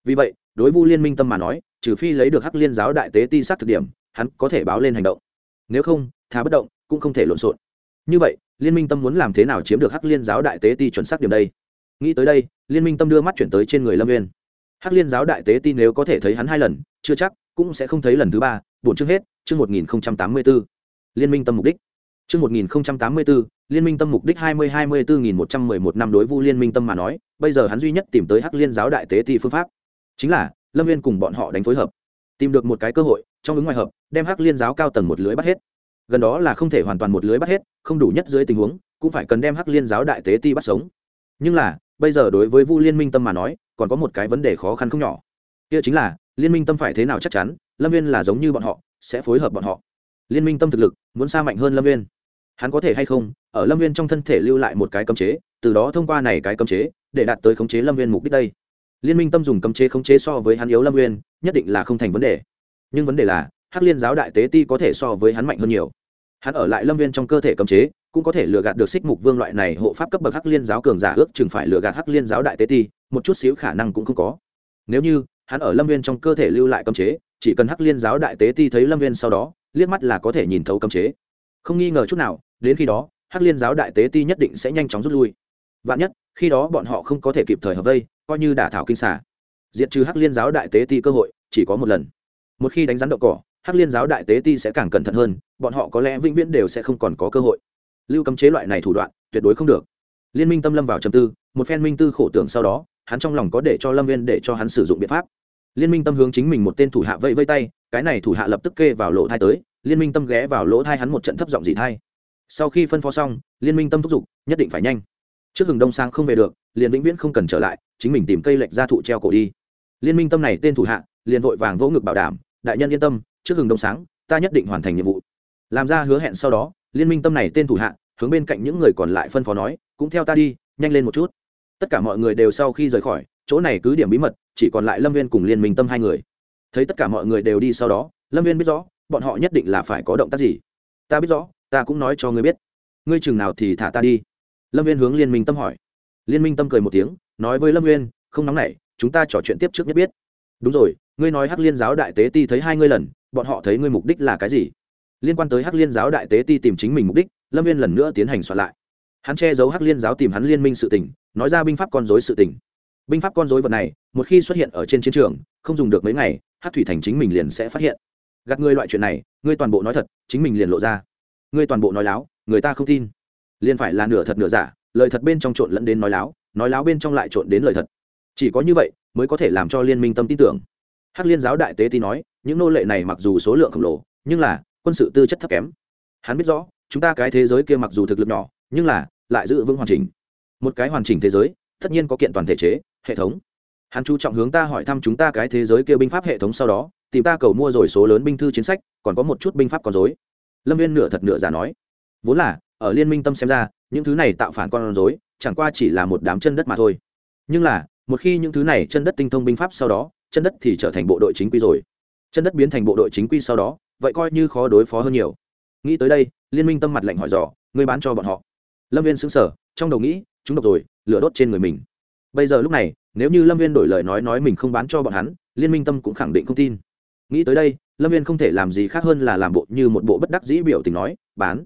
Vì vậy, đối vu liên minh tâm mà nói, trừ phi lấy được hắc liên giáo đại tế ti sát thực điểm, hắn có thể báo lên hành động. Nếu không, thà bất động, cũng không thể lộn xộn. Như vậy, liên minh tâm muốn làm thế nào chiếm được hắc liên giáo đại tế ti chuẩn xác điểm đây? Nghĩ tới đây, liên minh tâm đưa mắt chuyển tới trên người lâm viên hắc liên giáo đại tế ti nếu có thể thấy hắn hai lần, chưa chắc cũng sẽ không thấy lần thứ ba bổn chương hết, chương một nghìn tám mươi b ố liên minh tâm mục đích. Trước 1084, liên minh tâm mục đích hai mươi hai mươi bốn nghìn một trăm mười một năm đối vu liên minh tâm mà nói bây giờ hắn duy nhất tìm tới hắc liên giáo đại tế ti phương pháp. Chính là lâm viên cùng bọn họ đánh phối hợp. Tìm được một cái cơ hội trong ứng ngoài hợp đem hắc liên giáo cao tầng một lưới bắt hết. Gần đó là không thể hoàn toàn một lưới bắt hết không đủ nhất dưới tình huống cũng phải cần đem hắc liên giáo đại tế ti bắt sống. Nhưng là bây giờ đối với vu liên minh tâm mà nói còn có một cái vấn đề khó khăn không nhỏ. Kia chính là liên minh tâm phải thế nào chắc chắn lâm viên là giống như bọn họ sẽ phối hợp bọn họ. Liên minh tâm thực lực muốn xa mạnh hơn lâm viên hắn có thể hay không, ở lâm viên trong thân thể lưu lại một cái cấm chế, từ đó thông qua này cái cấm chế, để đạt tới khống chế lâm viên mục đích đây. Liên minh tâm dùng cấm chế khống chế so với hắn yếu lâm viên nhất định là không thành vấn đề. Nhưng vấn đề là, hắc liên giáo đại tế ti có thể so với hắn mạnh hơn nhiều. Hắn ở lại lâm viên trong cơ thể cấm chế, cũng có thể lừa gạt được xích mục vương loại này hộ pháp cấp bậc hắc liên giáo cường giả ước chừng phải lừa gạt hắc liên giáo đại tế ti, một chút xíu khả năng cũng không có. Nếu như, hắn ở lâm viên trong cơ thể lưu lại cấm chế, chỉ cần hắc liên giáo đại tế ti thấy lâm viên sau đó, liếc mắt là có thể nhìn thấu cấm chế. Không nghi ngờ chút nào đến khi đó, hắc liên giáo đại tế ti nhất định sẽ nhanh chóng rút lui. Vạn nhất, khi đó bọn họ không có thể kịp thời hợp vây, coi như đả thảo kinh xả diệt trừ hắc liên giáo đại tế ti cơ hội, chỉ có một lần. Một khi đánh rắn đậu cỏ, hắc liên giáo đại tế ti sẽ càng cẩn thận hơn, bọn họ có lẽ vĩnh viễn đều sẽ không còn có cơ hội. Lưu cấm chế loại này thủ đoạn, tuyệt đối không được. Liên minh tâm lâm vào trầm tư, một phen minh tư khổ tưởng sau đó, hắn trong lòng có để cho lâm viên để cho hắn sử dụng biện pháp. Liên minh tâm hướng chính mình một tên thủ hạ vây vây tay, cái này thủ hạ lập tức kê vào lỗ thai tới, liên minh tâm ghé vào lỗ thai hắn một trận thấp giọng dị thai sau khi phân phó xong, liên minh tâm thúc giục, nhất định phải nhanh. Trước hừng đông sang không về được, liền vĩnh viễn không cần trở lại, chính mình tìm cây lệch ra thụ treo cổ đi. Liên minh tâm này tên thủ hạ, liền vội vàng vỗ ngực bảo đảm, đại nhân yên tâm, trước hừng đông sáng, ta nhất định hoàn thành nhiệm vụ. Làm ra hứa hẹn sau đó, liên minh tâm này tên thủ hạ, hướng bên cạnh những người còn lại phân phó nói, cũng theo ta đi, nhanh lên một chút. Tất cả mọi người đều sau khi rời khỏi, chỗ này cứ điểm bí mật, chỉ còn lại lâm viên cùng liên minh tâm hai người. Thấy tất cả mọi người đều đi sau đó, lâm viên biết rõ, bọn họ nhất định là phải có động tác gì. Ta biết rõ ta cũng nói cho ngươi biết. Ngươi chừng nào thì thả ta đi. Lâm viên hướng liên minh tâm hỏi. Liên minh tâm cười một tiếng, nói với lâm viên không nóng nảy, chúng ta trò chuyện tiếp trước nhất biết. Đúng rồi, ngươi nói hắc liên giáo đại tế ti thấy hai ngươi lần, bọn họ thấy ngươi mục đích là cái gì? Liên quan tới hắc liên giáo đại tế ti tìm chính mình mục đích, lâm viên lần nữa tiến hành soạn lại. Hắn che giấu hắc liên giáo tìm hắn liên minh sự tình, nói ra binh pháp con dối sự tình. Binh pháp con dối vật này, một khi xuất hiện ở trên chiến trường, không dùng được mấy ngày hát thủy thành chính mình liền sẽ phát hiện. Gạt ngươi loại chuyện này, ngươi toàn bộ nói thật, chính mình liền lộ ra ngươi toàn bộ nói láo, người ta không tin. Liền phải là nửa thật nửa giả, lời thật bên trong trộn lẫn đến nói láo nói láo bên trong lại trộn đến lời thật. Chỉ có như vậy, mới có thể làm cho liên minh tâm tin tưởng. Hắc liên giáo đại tế ti nói, những nô lệ này mặc dù số lượng khổng lồ, nhưng là, quân sự tư chất thấp kém. Hắn biết rõ, chúng ta cái thế giới kia mặc dù thực lực nhỏ, nhưng là, lại giữ vững hoàn chỉnh. Một cái hoàn chỉnh thế giới, tất nhiên có kiện toàn thể chế, hệ thống. Hắn chú trọng hướng ta hỏi thăm chúng ta cái thế giới kia binh pháp hệ thống sau đó, tìm ta cầu mua rồi số lớn binh thư chiến sách, còn có một chút binh pháp còn dối lâm viên nửa thật nửa giả nói vốn là ở liên minh tâm xem ra những thứ này tạo phản con rối, chẳng qua chỉ là một đám chân đất mà thôi. Nhưng là một khi những thứ này chân đất tinh thông binh pháp sau đó chân đất thì trở thành bộ đội chính quy rồi. Chân đất biến thành bộ đội chính quy sau đó vậy coi như khó đối phó hơn nhiều. Nghĩ tới đây liên minh tâm mặt lạnh hỏi dò người bán cho bọn họ? Lâm viên xứng sở trong đầu nghĩ chúng độc rồi lửa đốt trên người mình. Bây giờ lúc này nếu như lâm viên đổi lời nói nói mình không bán cho bọn hắn liên minh tâm cũng khẳng định không tin. Nghĩ tới đây lâm viên không thể làm gì khác hơn là làm bộ như một bộ bất đắc dĩ biểu tình nói, bán,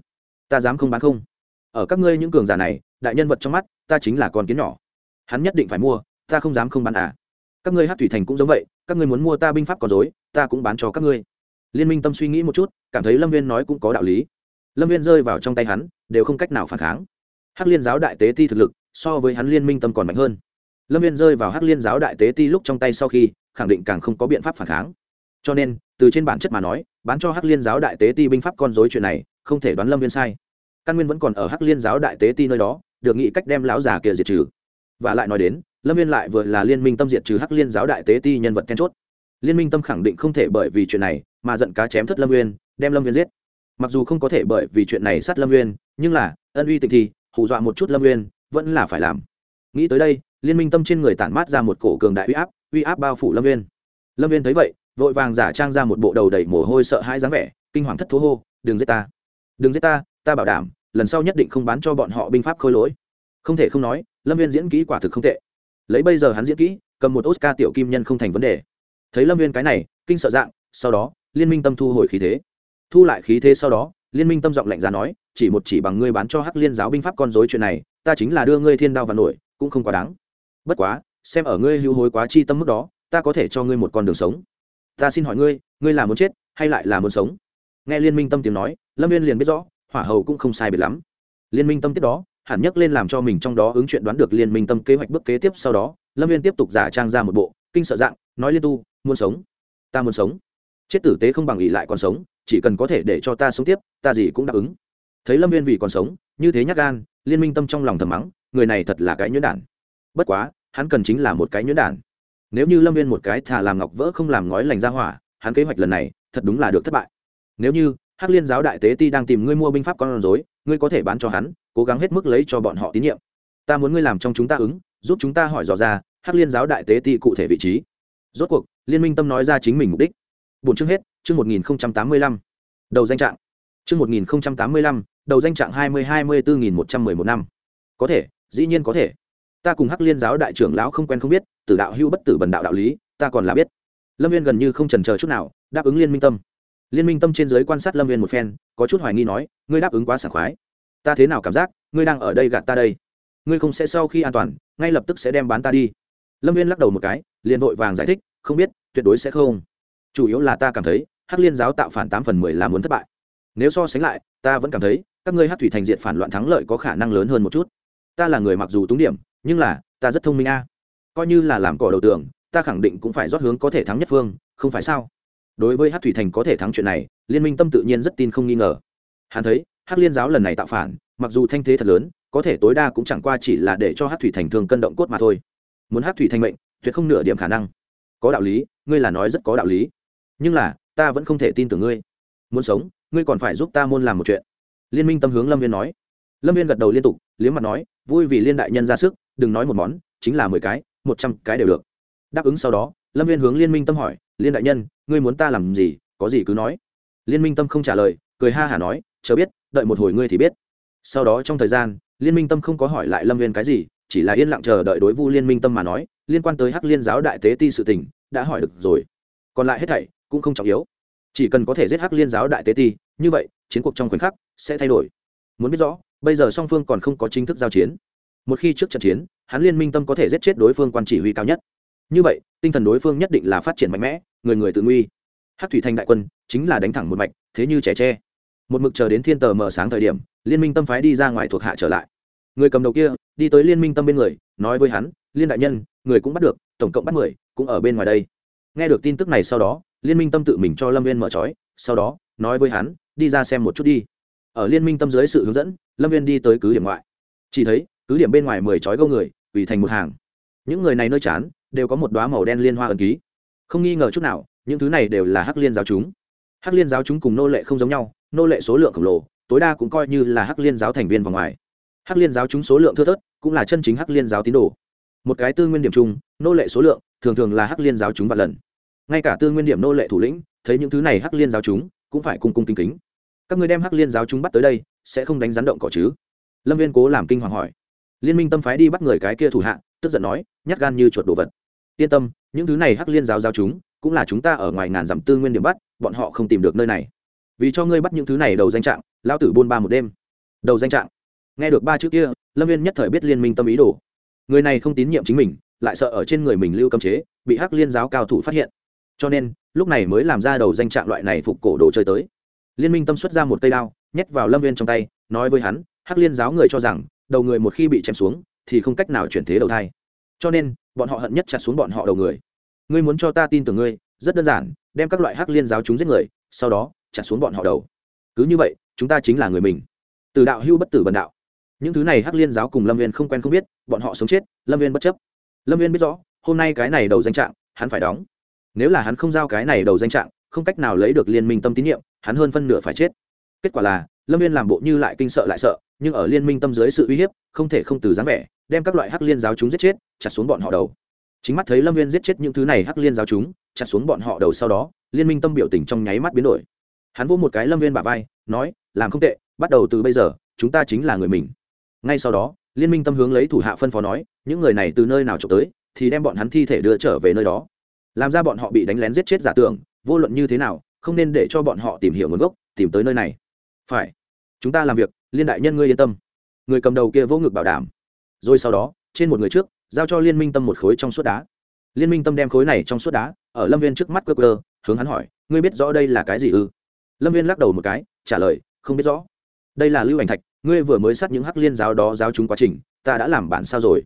ta dám không bán không. Ở các ngươi những cường giả này, đại nhân vật trong mắt, ta chính là con kiến nhỏ. Hắn nhất định phải mua, ta không dám không bán à. Các ngươi hát thủy thành cũng giống vậy, các ngươi muốn mua ta binh pháp còn dối, ta cũng bán cho các ngươi. Liên minh tâm suy nghĩ một chút, cảm thấy lâm viên nói cũng có đạo lý. Lâm viên rơi vào trong tay hắn, đều không cách nào phản kháng. Hắc liên giáo đại tế ti thực lực, so với hắn liên minh tâm còn mạnh hơn. Lâm viên rơi vào hắc liên giáo đại tế ti lúc trong tay sau khi, khẳng định càng không có biện pháp phản kháng. Cho nên từ trên bản chất mà nói, bán cho hắc liên giáo đại tế ti binh pháp con dối chuyện này, không thể đoán lâm viên sai. Căn nguyên vẫn còn ở hắc liên giáo đại tế ti nơi đó, được nghĩ cách đem lão già kia diệt trừ. Và lại nói đến, lâm viên lại vừa là liên minh tâm diệt trừ hắc liên giáo đại tế ti nhân vật then chốt. Liên minh tâm khẳng định không thể bởi vì chuyện này mà giận cá chém thất lâm viên đem lâm viên giết. Mặc dù không có thể bởi vì chuyện này sát lâm viên nhưng là, ân uy tình thì, hù dọa một chút lâm viên vẫn là phải làm. Nghĩ tới đây, liên minh tâm trên người tản mát ra một cổ cường đại uy áp uy áp bao phủ lâm viên lâm viên thấy vậy vội vàng giả trang ra một bộ đầu đầy mồ hôi sợ hãi dáng vẻ, kinh hoàng thất thố hô, đừng giết ta. Đừng giết ta ta bảo đảm, lần sau nhất định không bán cho bọn họ binh pháp khôi lỗi. Không thể không nói, lâm viên diễn kỹ quả thực không tệ. Lấy bây giờ hắn diễn kỹ, cầm một oscar tiểu kim nhân không thành vấn đề. Thấy lâm viên cái này, kinh sợ dạng, sau đó, liên minh tâm thu hồi khí thế. Thu lại khí thế sau đó, liên minh tâm giọng lạnh giá nói, chỉ một chỉ bằng ngươi bán cho hắc liên giáo binh pháp con dối chuyện này, ta chính là đưa ngươi thiên đao và nổi, cũng không quá đáng. Bất quá, xem ở ngươi hữu hối quá chi tâm mức đó, ta có thể cho ngươi một con đường sống ta xin hỏi ngươi ngươi là muốn chết hay lại là muốn sống? Nghe liên minh tâm tiếng nói, lâm viên liền biết rõ, hỏa hầu cũng không sai biệt lắm. Liên minh tâm tiếp đó, hẳn nhấc lên làm cho mình trong đó ứng chuyện đoán được liên minh tâm kế hoạch bước kế tiếp sau đó, lâm viên tiếp tục giả trang ra một bộ, kinh sợ dạng, nói liên tu, muốn sống. Ta muốn sống. Chết tử tế không bằng ỉ lại còn sống, chỉ cần có thể để cho ta sống tiếp, ta gì cũng đáp ứng. Thấy lâm viên vì còn sống, như thế nhắc gan, liên minh tâm trong lòng thầm mắng, người này thật là cái nhuyễn đản. Bất quá, hắn cần chính là một cái nhuyễn đản nếu như lâm viên một cái thả làm ngọc vỡ không làm ngói lành ra hỏa, hắn kế hoạch lần này thật đúng là được thất bại. Nếu như hắc liên giáo đại tế ti đang tìm ngươi mua binh pháp con rối, ngươi có thể bán cho hắn, cố gắng hết mức lấy cho bọn họ tín nhiệm. Ta muốn ngươi làm trong chúng ta ứng, giúp chúng ta hỏi dò ra hắc liên giáo đại tế ti cụ thể vị trí. Rốt cuộc, liên minh tâm nói ra chính mình mục đích. Bốn chương hết, chương một nghìn tám mươi lăm. Đầu danh trạng. Chương một nghìn tám mươi lăm, đầu danh trạng hai mươi hai mươi bốn nghìn một trăm mười một năm. Có thể, dĩ nhiên có thể. Ta cùng hắc liên giáo đại trưởng lão không quen không biết tử đạo hưu bất tử bần đạo đạo lý, ta còn là biết. Lâm viên gần như không trần chờ chút nào, đáp ứng liên minh tâm. Liên minh tâm trên giới quan sát lâm viên một phen, có chút hoài nghi nói, ngươi đáp ứng quá sảng khoái. Ta thế nào cảm giác, ngươi đang ở đây gạt ta đây? Ngươi không sẽ sau khi an toàn, ngay lập tức sẽ đem bán ta đi. Lâm viên lắc đầu một cái, liền vội vàng giải thích, không biết, tuyệt đối sẽ không. Chủ yếu là ta cảm thấy, hắc liên giáo tạo phản tám phần mười là muốn thất bại. Nếu so sánh lại, ta vẫn cảm thấy, các ngươi hắc thủy thành diện phản loạn thắng lợi có khả năng lớn hơn một chút. Ta là người mặc dù túng điểm, nhưng là, ta rất thông minh a coi như là làm cỏ đầu tường, ta khẳng định cũng phải rót hướng có thể thắng nhất phương, không phải sao? Đối với hát thủy thành có thể thắng chuyện này, liên minh tâm tự nhiên rất tin không nghi ngờ. Hắn thấy hát liên giáo lần này tạo phản, mặc dù thanh thế thật lớn, có thể tối đa cũng chẳng qua chỉ là để cho hát thủy thành thường cân động cốt mà thôi. Muốn hát thủy thành mệnh, tuyệt không nửa điểm khả năng. Có đạo lý, ngươi là nói rất có đạo lý. Nhưng là, ta vẫn không thể tin tưởng ngươi. Muốn sống, ngươi còn phải giúp ta môn làm một chuyện. Liên minh tâm hướng lâm viên nói. Lâm viên gật đầu liên tục, liếm mặt nói, vui vì liên đại nhân ra sức, đừng nói một món, chính là mười cái một trăm cái đều được. Đáp ứng sau đó, lâm viên hướng liên minh tâm hỏi, liên đại nhân, ngươi muốn ta làm gì? Có gì cứ nói. Liên minh tâm không trả lời, cười ha hả nói, chờ biết, đợi một hồi ngươi thì biết. Sau đó trong thời gian, liên minh tâm không có hỏi lại lâm viên cái gì, chỉ là yên lặng chờ đợi đối vu liên minh tâm mà nói, liên quan tới hắc liên giáo đại tế ti sự tình, đã hỏi được rồi. Còn lại hết thảy cũng không trọng yếu. Chỉ cần có thể giết hắc liên giáo đại tế ti, như vậy, chiến cuộc trong khoảnh khắc sẽ thay đổi. Muốn biết rõ, bây giờ song phương còn không có chính thức giao chiến một khi trước trận chiến, hắn liên minh tâm có thể giết chết đối phương quan chỉ huy cao nhất. Như vậy, tinh thần đối phương nhất định là phát triển mạnh mẽ, người người tự nguy. Hát thủy thành đại quân chính là đánh thẳng một mạch, thế như trẻ tre. Một mực chờ đến thiên tờ mở sáng thời điểm, liên minh tâm phái đi ra ngoài thuộc hạ trở lại. Người cầm đầu kia, đi tới liên minh tâm bên người, nói với hắn, liên đại nhân, người cũng bắt được, tổng cộng bắt mười, cũng ở bên ngoài đây. Nghe được tin tức này sau đó, liên minh tâm tự mình cho lâm viên mở trói, sau đó, nói với hắn, đi ra xem một chút đi. Ở liên minh tâm dưới sự hướng dẫn, lâm viên đi tới cứ điểm ngoại. Chỉ thấy cứ điểm bên ngoài mười trói gâu người, ủy thành một hàng. Những người này nơi chán, đều có một đoá màu đen liên hoa ẩn ký. Không nghi ngờ chút nào, những thứ này đều là hắc liên giáo chúng. Hắc liên giáo chúng cùng nô lệ không giống nhau, nô lệ số lượng khổng lồ, tối đa cũng coi như là hắc liên giáo thành viên vào ngoài. Hắc liên giáo chúng số lượng thưa thớt, cũng là chân chính hắc liên giáo tín đồ. Một cái tư nguyên điểm chung, nô lệ số lượng, thường thường là hắc liên giáo chúng vạn lần. Ngay cả tư nguyên điểm nô lệ thủ lĩnh, thấy những thứ này hắc liên giáo chúng, cũng phải cung cung kính kính. Các người đem hắc liên giáo chúng bắt tới đây, sẽ không đánh rắn động cỏ chứ? Lâm viên cố làm kinh hoàng hỏi liên minh tâm phái đi bắt người cái kia thủ hạ, tức giận nói, nhát gan như chuột đồ vật. Yên tâm, những thứ này hắc liên giáo giáo chúng, cũng là chúng ta ở ngoài ngàn dặm tư nguyên điểm bắt, bọn họ không tìm được nơi này. Vì cho ngươi bắt những thứ này đầu danh trạng lao tử buôn ba một đêm. Đầu danh trạng. Nghe được ba chữ kia, lâm viên nhất thời biết liên minh tâm ý đồ. Người này không tín nhiệm chính mình, lại sợ ở trên người mình lưu cấm chế, bị hắc liên giáo cao thủ phát hiện. Cho nên, lúc này mới làm ra đầu danh trạng loại này phục cổ đồ chơi tới. Liên minh tâm xuất ra một cây đao, nhét vào lâm viên trong tay, nói với hắn, hắc liên giáo người cho rằng đầu người một khi bị chém xuống, thì không cách nào chuyển thế đầu thai. Cho nên, bọn họ hận nhất chặt xuống bọn họ đầu người. Ngươi muốn cho ta tin tưởng ngươi, rất đơn giản, đem các loại hắc liên giáo chúng giết người, sau đó, chặt xuống bọn họ đầu. Cứ như vậy, chúng ta chính là người mình. Từ đạo hưu bất tử bần đạo. Những thứ này hắc liên giáo cùng lâm viên không quen không biết, bọn họ sống chết, lâm viên bất chấp. Lâm viên biết rõ, hôm nay cái này đầu danh trạng, hắn phải đóng. Nếu là hắn không giao cái này đầu danh trạng, không cách nào lấy được liên minh tâm tín nhiệm, hắn hơn phân nửa phải chết. Kết quả là, lâm viên làm bộ như lại kinh sợ lại sợ nhưng ở liên minh tâm dưới sự uy hiếp, không thể không từ dáng vẻ, đem các loại hắc liên giáo chúng giết chết, chặt xuống bọn họ đầu. Chính mắt thấy lâm viên giết chết những thứ này hắc liên giáo chúng, chặt xuống bọn họ đầu sau đó, liên minh tâm biểu tình trong nháy mắt biến đổi. Hắn vỗ một cái lâm viên bả vai, nói, làm không tệ, bắt đầu từ bây giờ, chúng ta chính là người mình. Ngay sau đó, liên minh tâm hướng lấy thủ hạ phân phó nói, những người này từ nơi nào trộm tới, thì đem bọn hắn thi thể đưa trở về nơi đó. Làm ra bọn họ bị đánh lén giết chết giả tưởng, vô luận như thế nào, không nên để cho bọn họ tìm hiểu nguồn gốc, tìm tới nơi này. Phải, chúng ta làm việc liên đại nhân ngươi yên tâm. Người cầm đầu kia vô ngực bảo đảm. Rồi sau đó, trên một người trước, giao cho liên minh tâm một khối trong suốt đá. Liên minh tâm đem khối này trong suốt đá, ở lâm viên trước mắt cơ cơ hướng hắn hỏi, ngươi biết rõ đây là cái gì ư? Lâm viên lắc đầu một cái, trả lời, không biết rõ. Đây là lưu ảnh thạch, ngươi vừa mới sát những hắc liên giáo đó giáo chúng quá trình, ta đã làm bản sao rồi?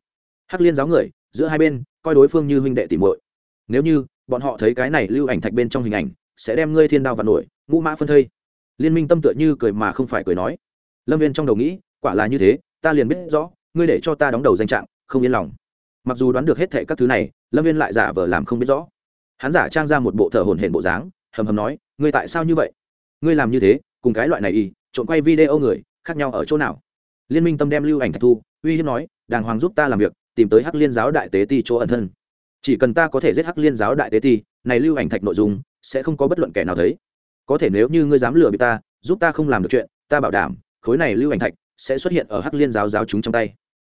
Hắc liên giáo người, giữa hai bên, coi đối phương như huynh đệ tỉ muội. Nếu như, bọn họ thấy cái này lưu ảnh thạch bên trong hình ảnh, sẽ đem ngươi thiên đao và nổi, ngũ mã phân thây. Liên minh tâm tựa như cười mà không phải cười nói lâm viên trong đầu nghĩ, quả là như thế, ta liền biết rõ, ngươi để cho ta đóng đầu danh trạng, không yên lòng. Mặc dù đoán được hết thệ các thứ này, lâm viên lại giả vờ làm không biết rõ. Hắn giả trang ra một bộ thở hồn hển bộ dáng, hầm hầm nói, ngươi tại sao như vậy? Ngươi làm như thế, cùng cái loại này y trộn quay video người, khác nhau ở chỗ nào? Liên minh tâm đem lưu ảnh thạch thu, uy hiếp nói, đàng hoàng giúp ta làm việc, tìm tới hắc liên giáo đại tế ti chỗ ẩn thân. Chỉ cần ta có thể giết hắc liên giáo đại tế ti, này lưu ảnh thạch nội dung, sẽ không có bất luận kẻ nào thấy. Có thể nếu như ngươi dám lừa bị ta, giúp ta không làm được chuyện, ta bảo đảm khối này lưu ảnh thạch sẽ xuất hiện ở hắc liên giáo giáo chúng trong tay.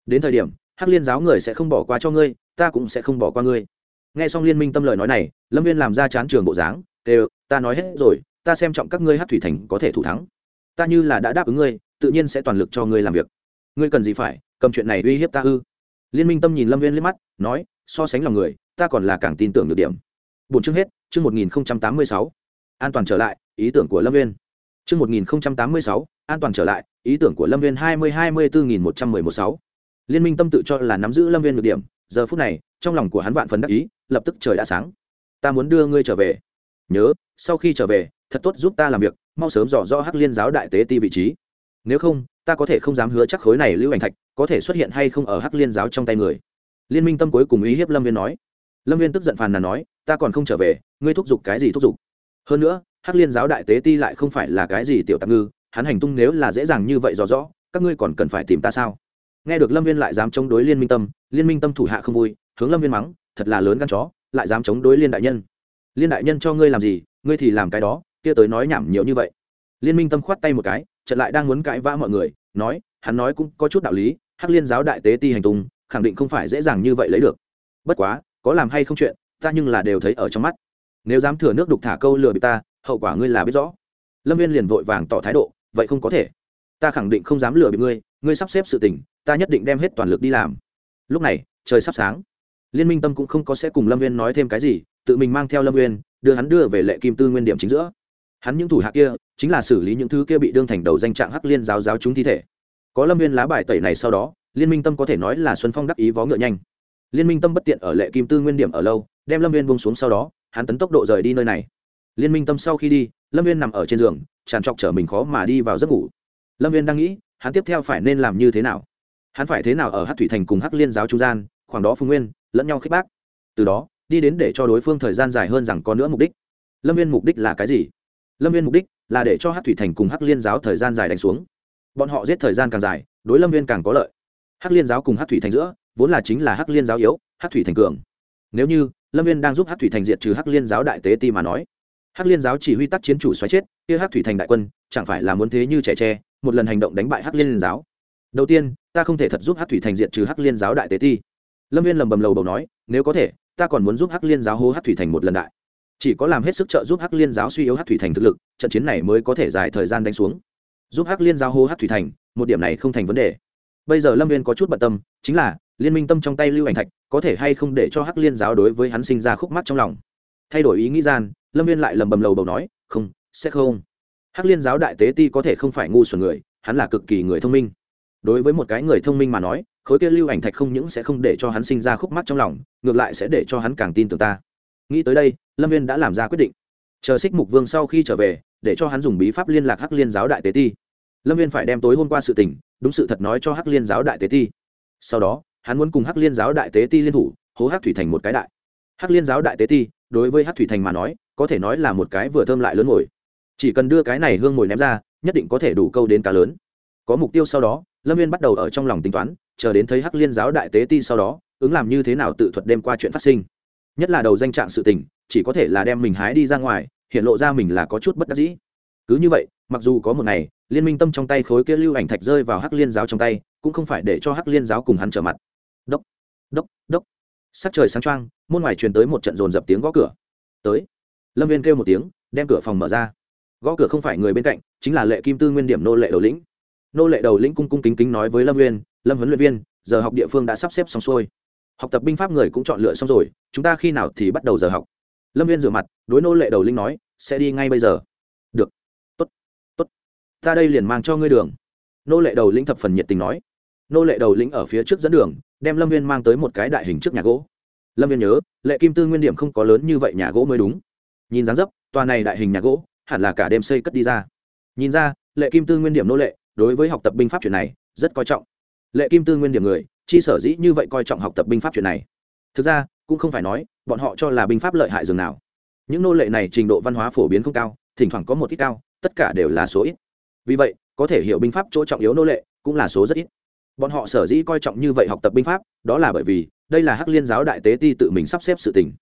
Đến thời điểm, hắc liên giáo người sẽ không bỏ qua cho ngươi, ta cũng sẽ không bỏ qua ngươi. Nghe xong liên minh tâm lời nói này, lâm viên làm ra chán trường bộ dáng, đều, ta nói hết rồi, ta xem trọng các ngươi hắc thủy thành có thể thủ thắng. Ta như là đã đáp ứng ngươi, tự nhiên sẽ toàn lực cho ngươi làm việc. Ngươi cần gì phải, cầm chuyện này uy hiếp ta ư? Liên minh tâm nhìn lâm viên liếc mắt, nói, so sánh lòng người, ta còn là càng tin tưởng được điểm. Bốn chương hết, chương một nghìn tám mươi sáu. An toàn trở lại, ý tưởng của lâm viên chương một nghìn tám mươi sáu, an toàn trở lại, ý tưởng của lâm viên hai mươi hai mươi bốn nghìn một trăm mười một sáu. Liên minh tâm tự cho là nắm giữ lâm viên được điểm, giờ phút này, trong lòng của hắn vạn phần đắc ý, lập tức trời đã sáng. Ta muốn đưa ngươi trở về. Nhớ, sau khi trở về, thật tốt giúp ta làm việc, mau sớm dò rõ hắc liên giáo đại tế ti vị trí. Nếu không, ta có thể không dám hứa chắc khối này lưu ảnh thạch có thể xuất hiện hay không ở hắc liên giáo trong tay người. Liên minh tâm cuối cùng ý hiếp lâm viên nói. Lâm viên tức giận phàn nàn nói, ta còn không trở về, ngươi thúc giục cái gì thúc giục? Hơn nữa hắc liên giáo đại tế ti lại không phải là cái gì tiểu tạp ngư, hắn hành tung nếu là dễ dàng như vậy rõ rõ, các ngươi còn cần phải tìm ta sao? Nghe được lâm viên lại dám chống đối liên minh tâm, liên minh tâm thủ hạ không vui, hướng lâm viên mắng, thật là lớn gan chó, lại dám chống đối liên đại nhân. Liên đại nhân cho ngươi làm gì, ngươi thì làm cái đó, kia tới nói nhảm nhiều như vậy. Liên minh tâm khoát tay một cái trận lại đang muốn cãi vã mọi người, nói, hắn nói cũng có chút đạo lý, hắc liên giáo đại tế ti hành tung, khẳng định không phải dễ dàng như vậy lấy được. Bất quá, có làm hay không chuyện, ta nhưng là đều thấy ở trong mắt. Nếu dám thừa nước đục thả câu lừa bị ta hậu quả ngươi là biết rõ. Lâm viên liền vội vàng tỏ thái độ, vậy không có thể. Ta khẳng định không dám lừa bị ngươi ngươi sắp xếp sự tình, ta nhất định đem hết toàn lực đi làm. Lúc này, trời sắp sáng. Liên minh tâm cũng không có sẽ cùng lâm viên nói thêm cái gì, tự mình mang theo lâm viên, đưa hắn đưa về lệ kim tư nguyên điểm chính giữa. Hắn những thủ hạ kia, chính là xử lý những thứ kia bị đương thành đầu danh trạng hắc liên giáo giáo chúng thi thể. Có lâm viên lá bài tẩy này sau đó, liên minh tâm có thể nói là xuân phong đắc ý vó ngựa nhanh. Liên minh tâm bất tiện ở lệ kim tư nguyên điểm ở lâu, đem lâm viên bông xuống sau đó, hắn tấn tốc độ rời đi nơi này liên minh tâm sau khi đi, lâm viên nằm ở trên giường, tràn trọc chở mình khó mà đi vào giấc ngủ. Lâm viên đang nghĩ, hắn tiếp theo phải nên làm như thế nào? Hắn phải thế nào ở hát thủy thành cùng hắc liên giáo trung gian, khoảng đó Phương nguyên, lẫn nhau khích bác. Từ đó, đi đến để cho đối phương thời gian dài hơn rằng có nữa mục đích. Lâm viên mục đích là cái gì? Lâm viên mục đích là để cho hát thủy thành cùng hắc liên giáo thời gian dài đánh xuống. Bọn họ giết thời gian càng dài, đối lâm viên càng có lợi. Hắc liên giáo cùng hắc thủy thành giữa, vốn là chính là hắc liên giáo yếu, hắc thủy thành cường. Nếu như lâm viên đang giúp hắc thủy thành diệt trừ hắc liên giáo đại tế ti mà nói hắc liên giáo chỉ huy tác chiến chủ xoáy chết, kia hắc thủy thành đại quân, chẳng phải là muốn thế như trẻ tre, một lần hành động đánh bại hắc liên giáo. Đầu tiên, ta không thể thật giúp hắc thủy thành diện trừ hắc liên giáo đại tế ti. Lâm viên lầm bầm lầu bầu nói, nếu có thể, ta còn muốn giúp hắc liên giáo hô hắc thủy thành một lần đại. Chỉ có làm hết sức trợ giúp hắc liên giáo suy yếu hắc thủy thành thực lực, trận chiến này mới có thể dài thời gian đánh xuống. Giúp hắc liên giáo hô hắc thủy thành, một điểm này không thành vấn đề. Bây giờ lâm viên có chút bận tâm, chính là, liên minh tâm trong tay lưu ảnh thạch, có thể hay không để cho hắc liên giáo đối với hắn sinh ra khúc mắt trong lòng? Thay đổi ý nghĩ gian lâm viên lại lầm bầm lầu bầu nói, không, sẽ không. Hắc liên giáo đại tế ti có thể không phải ngu xuẩn người, hắn là cực kỳ người thông minh. Đối với một cái người thông minh mà nói, khối kia lưu ảnh thạch không những sẽ không để cho hắn sinh ra khúc mắc trong lòng, ngược lại sẽ để cho hắn càng tin tưởng ta. Nghĩ tới đây, lâm viên đã làm ra quyết định. Chờ xích mục vương sau khi trở về, để cho hắn dùng bí pháp liên lạc hắc liên giáo đại tế ti. Lâm viên phải đem tối hôm qua sự tình, đúng sự thật nói cho hắc liên giáo đại tế ti. Sau đó, hắn muốn cùng hắc liên giáo đại tế ti liên thủ, hố hắc thủy thành một cái đại. Hắc liên giáo đại tế ti, đối với hắc thủy thành mà nói có thể nói là một cái vừa thơm lại lớn mồi. Chỉ cần đưa cái này hương mồi ném ra, nhất định có thể đủ câu đến cá lớn. Có mục tiêu sau đó, lâm viên bắt đầu ở trong lòng tính toán, chờ đến thấy hắc liên giáo đại tế ti sau đó, ứng làm như thế nào tự thuật đêm qua chuyện phát sinh. Nhất là đầu danh trạng sự tình, chỉ có thể là đem mình hái đi ra ngoài, hiện lộ ra mình là có chút bất đắc dĩ. Cứ như vậy, mặc dù có một ngày, liên minh tâm trong tay khối kia lưu ảnh thạch rơi vào hắc liên giáo trong tay, cũng không phải để cho hắc liên giáo cùng hắn trở mặt. Đốc đốc đốc. Sắc trời sáng trăng môn ngoài truyền tới một trận dồn dập tiếng gõ cửa. Tới lâm viên kêu một tiếng, đem cửa phòng mở ra. Gõ cửa không phải người bên cạnh, chính là lệ kim tư nguyên điểm nô lệ đầu lĩnh. Nô lệ đầu lĩnh cung cung kính kính nói với lâm viên, lâm huấn luyện viên, giờ học địa phương đã sắp xếp xong xuôi. Học tập binh pháp người cũng chọn lựa xong rồi, chúng ta khi nào thì bắt đầu giờ học? Lâm viên rửa mặt, đối nô lệ đầu lĩnh nói, sẽ đi ngay bây giờ. Được. Tốt tốt. Ta đây liền mang cho ngươi đường. Nô lệ đầu lĩnh thập phần nhiệt tình nói. Nô lệ đầu lĩnh ở phía trước dẫn đường, đem lâm viên mang tới một cái đại hình trước nhà gỗ. Lâm viên nhớ, lệ kim tư nguyên điểm không có lớn như vậy nhà gỗ mới đúng nhìn dáng dấp, tòa này đại hình nhà gỗ, hẳn là cả đêm xây cất đi ra. Nhìn ra, lệ kim tư nguyên điểm nô lệ, đối với học tập binh pháp chuyện này, rất coi trọng. Lệ kim tư nguyên điểm người, chi sở dĩ như vậy coi trọng học tập binh pháp chuyện này. Thực ra, cũng không phải nói, bọn họ cho là binh pháp lợi hại dường nào. Những nô lệ này trình độ văn hóa phổ biến không cao, thỉnh thoảng có một ít cao, tất cả đều là số ít. Vì vậy, có thể hiểu binh pháp chỗ trọng yếu nô lệ, cũng là số rất ít. Bọn họ sở dĩ coi trọng như vậy học tập binh pháp, đó là bởi vì, đây là hắc liên giáo đại tế ti tự mình sắp xếp sự tình.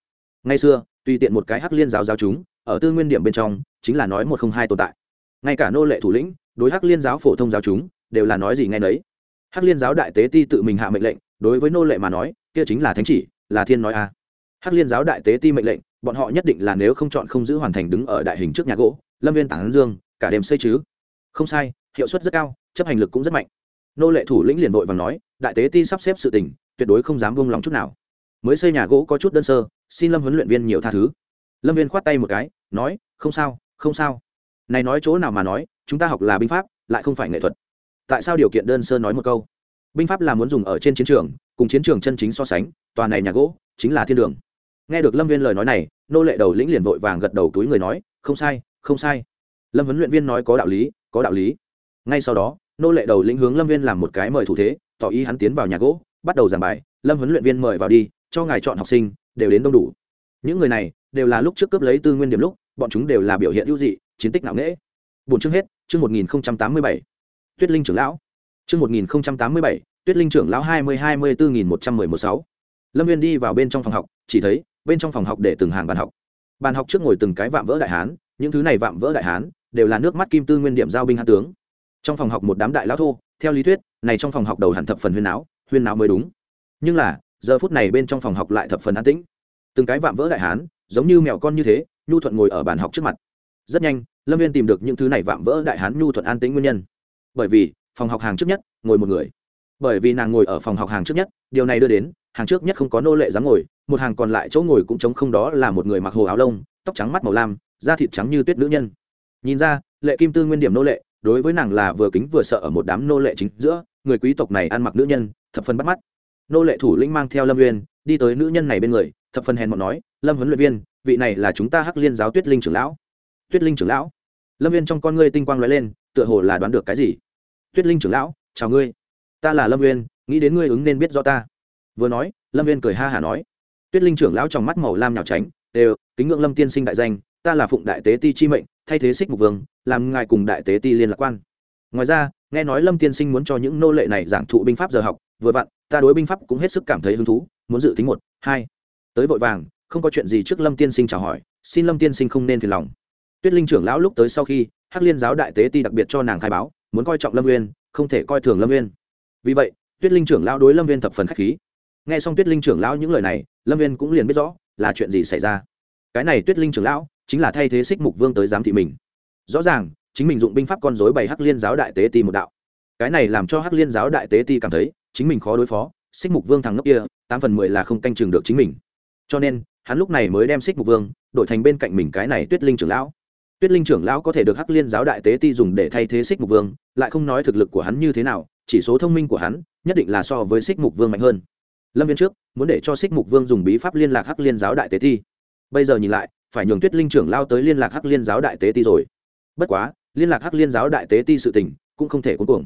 Ngay xưa tùy tiện một cái hắc liên giáo giáo chúng, ở tư nguyên điểm bên trong, chính là nói một không hai tồn tại. Ngay cả nô lệ thủ lĩnh, đối hắc liên giáo phổ thông giáo chúng, đều là nói gì ngay nấy. Hắc liên giáo đại tế ti tự mình hạ mệnh lệnh, đối với nô lệ mà nói, kia chính là thánh chỉ, là thiên nói a. Hắc liên giáo đại tế ti mệnh lệnh, bọn họ nhất định là nếu không chọn không giữ hoàn thành đứng ở đại hình trước nhà gỗ, lâm viên tảng dương, cả đêm xây chứ. Không sai, hiệu suất rất cao, chấp hành lực cũng rất mạnh. Nô lệ thủ lĩnh liền vội và nói, đại tế ti sắp xếp sự tình, tuyệt đối không dám buông lòng chút nào. Mới xây nhà gỗ có chút đơn sơ xin lâm huấn luyện viên nhiều tha thứ. Lâm viên khoát tay một cái, nói, không sao không sao. Này nói chỗ nào mà nói, chúng ta học là binh pháp, lại không phải nghệ thuật. Tại sao điều kiện đơn sơ nói một câu? Binh pháp là muốn dùng ở trên chiến trường, cùng chiến trường chân chính so sánh tòa này nhà gỗ chính là thiên đường. Nghe được lâm viên lời nói này, nô lệ đầu lĩnh liền vội vàng gật đầu túi người nói, không sai không sai. Lâm huấn luyện viên nói có đạo lý, có đạo lý. Ngay sau đó, nô lệ đầu lĩnh hướng lâm viên làm một cái mời thủ thế, tỏ ý hắn tiến vào nhà gỗ, bắt đầu giảng bài. Lâm huấn luyện viên mời vào đi, cho ngài chọn học sinh đều đến đông đủ. Những người này đều là lúc trước cướp lấy tư nguyên điểm lúc, bọn chúng đều là biểu hiện ưu dị, chiến tích nặng nễ bốn chương hết, chương một nghìn tám mươi bảy. Tuyết linh trưởng lão. Chương một nghìn tám mươi bảy, tuyết linh trưởng lão hai mươi hai mươi bốn nghìn một trăm mười một sáu. Lâm viên đi vào bên trong phòng học, chỉ thấy bên trong phòng học để từng hàng bàn học. Bàn học trước ngồi từng cái vạm vỡ đại hán, những thứ này vạm vỡ đại hán đều là nước mắt kim tư nguyên điểm giao binh hạ tướng. Trong phòng học một đám đại lão thô, theo lý thuyết, này trong phòng học đầu hẳn thập phần huyên náo huyên náo mới đúng. Nhưng là giờ phút này bên trong phòng học lại thập phần an tĩnh. Từng cái vạm vỡ đại hán, giống như mèo con như thế, nhu thuận ngồi ở bàn học trước mặt. Rất nhanh, lâm viên tìm được những thứ này vạm vỡ đại hán nhu thuận an tĩnh nguyên nhân. Bởi vì, phòng học hàng trước nhất, ngồi một người. Bởi vì nàng ngồi ở phòng học hàng trước nhất, điều này đưa đến, hàng trước nhất không có nô lệ dám ngồi, một hàng còn lại chỗ ngồi cũng trống không đó là một người mặc hồ áo lông, tóc trắng mắt màu lam, da thịt trắng như tuyết nữ nhân. Nhìn ra, lệ kim tư nguyên điểm nô lệ, đối với nàng là vừa kính vừa sợ ở một đám nô lệ chính giữa, người quý tộc này ăn mặc nữ nhân, thập phần bắt mắt nô lệ thủ lĩnh mang theo lâm uyên, đi tới nữ nhân này bên người, thập phần hèn mọn nói, lâm huấn luyện viên, vị này là chúng ta hắc liên giáo tuyết linh trưởng lão. Tuyết linh trưởng lão? Lâm viên trong con ngươi tinh quang l ó e lên, tựa hồ là đoán được cái gì. Tuyết linh trưởng lão, chào ngươi. Ta là lâm viên nghĩ đến ngươi ứng nên biết do ta. Vừa nói, lâm viên cười ha hả nói, tuyết linh trưởng lão trong mắt màu lam nhào tránh, đều, kính ngưỡng lâm tiên sinh đại danh, ta là phụng đại tế ti chi mệnh, thay thế xích mục vương, làm ngài cùng đại tế ti liên lạc quan. Ngoài ra, nghe nói lâm tiên sinh muốn cho những nô lệ này giảng thụ binh pháp giờ học vừa vặn, ta đối binh pháp cũng hết sức cảm thấy hứng thú, muốn dự tính một, hai. Tới vội vàng, không có chuyện gì trước lâm tiên sinh chào hỏi, xin lâm tiên sinh không nên phiền lòng. Tuyết linh trưởng lão lúc tới sau khi, hắc liên giáo đại tế ti đặc biệt cho nàng khai báo, muốn coi trọng lâm nguyên không thể coi thường lâm nguyên vì vậy, tuyết linh trưởng lão đối lâm nguyên thập phần k h á c h khí. N g h e xong tuyết linh trưởng lão những lời này, lâm nguyên cũng liền biết rõ là chuyện gì xảy ra. Cái này tuyết linh trưởng lão chính là thay thế xích mục vương tới giám thị mình. Rõ ràng, chính mình dụng binh pháp con dối bày hắc liên giáo đại tế ti một đạo. Cái này làm cho hắc liên giáo đại tế ti cảm thấy chính mình khó đối phó, xích mục vương thằng ngốc kia, tám phần mười là không canh chừng được chính mình. Cho nên, hắn lúc này mới đem xích mục vương đổi thành bên cạnh mình cái này tuyết linh trưởng lão. Tuyết linh trưởng lão có thể được hắc liên giáo đại tế ti dùng để thay thế xích mục vương, lại không nói thực lực của hắn như thế nào, chỉ số thông minh của hắn nhất định là so với xích mục vương mạnh hơn. Lâm viên trước, muốn để cho xích mục vương dùng bí pháp liên lạc hắc liên giáo đại tế ti. Bây giờ nhìn lại, phải nhường tuyết linh trưởng lao tới liên lạc hắc liên giáo đại tế ti rồi. Bất quá, liên lạc hắc liên giáo đại tế ti sự tình cũng không thể cuối cùng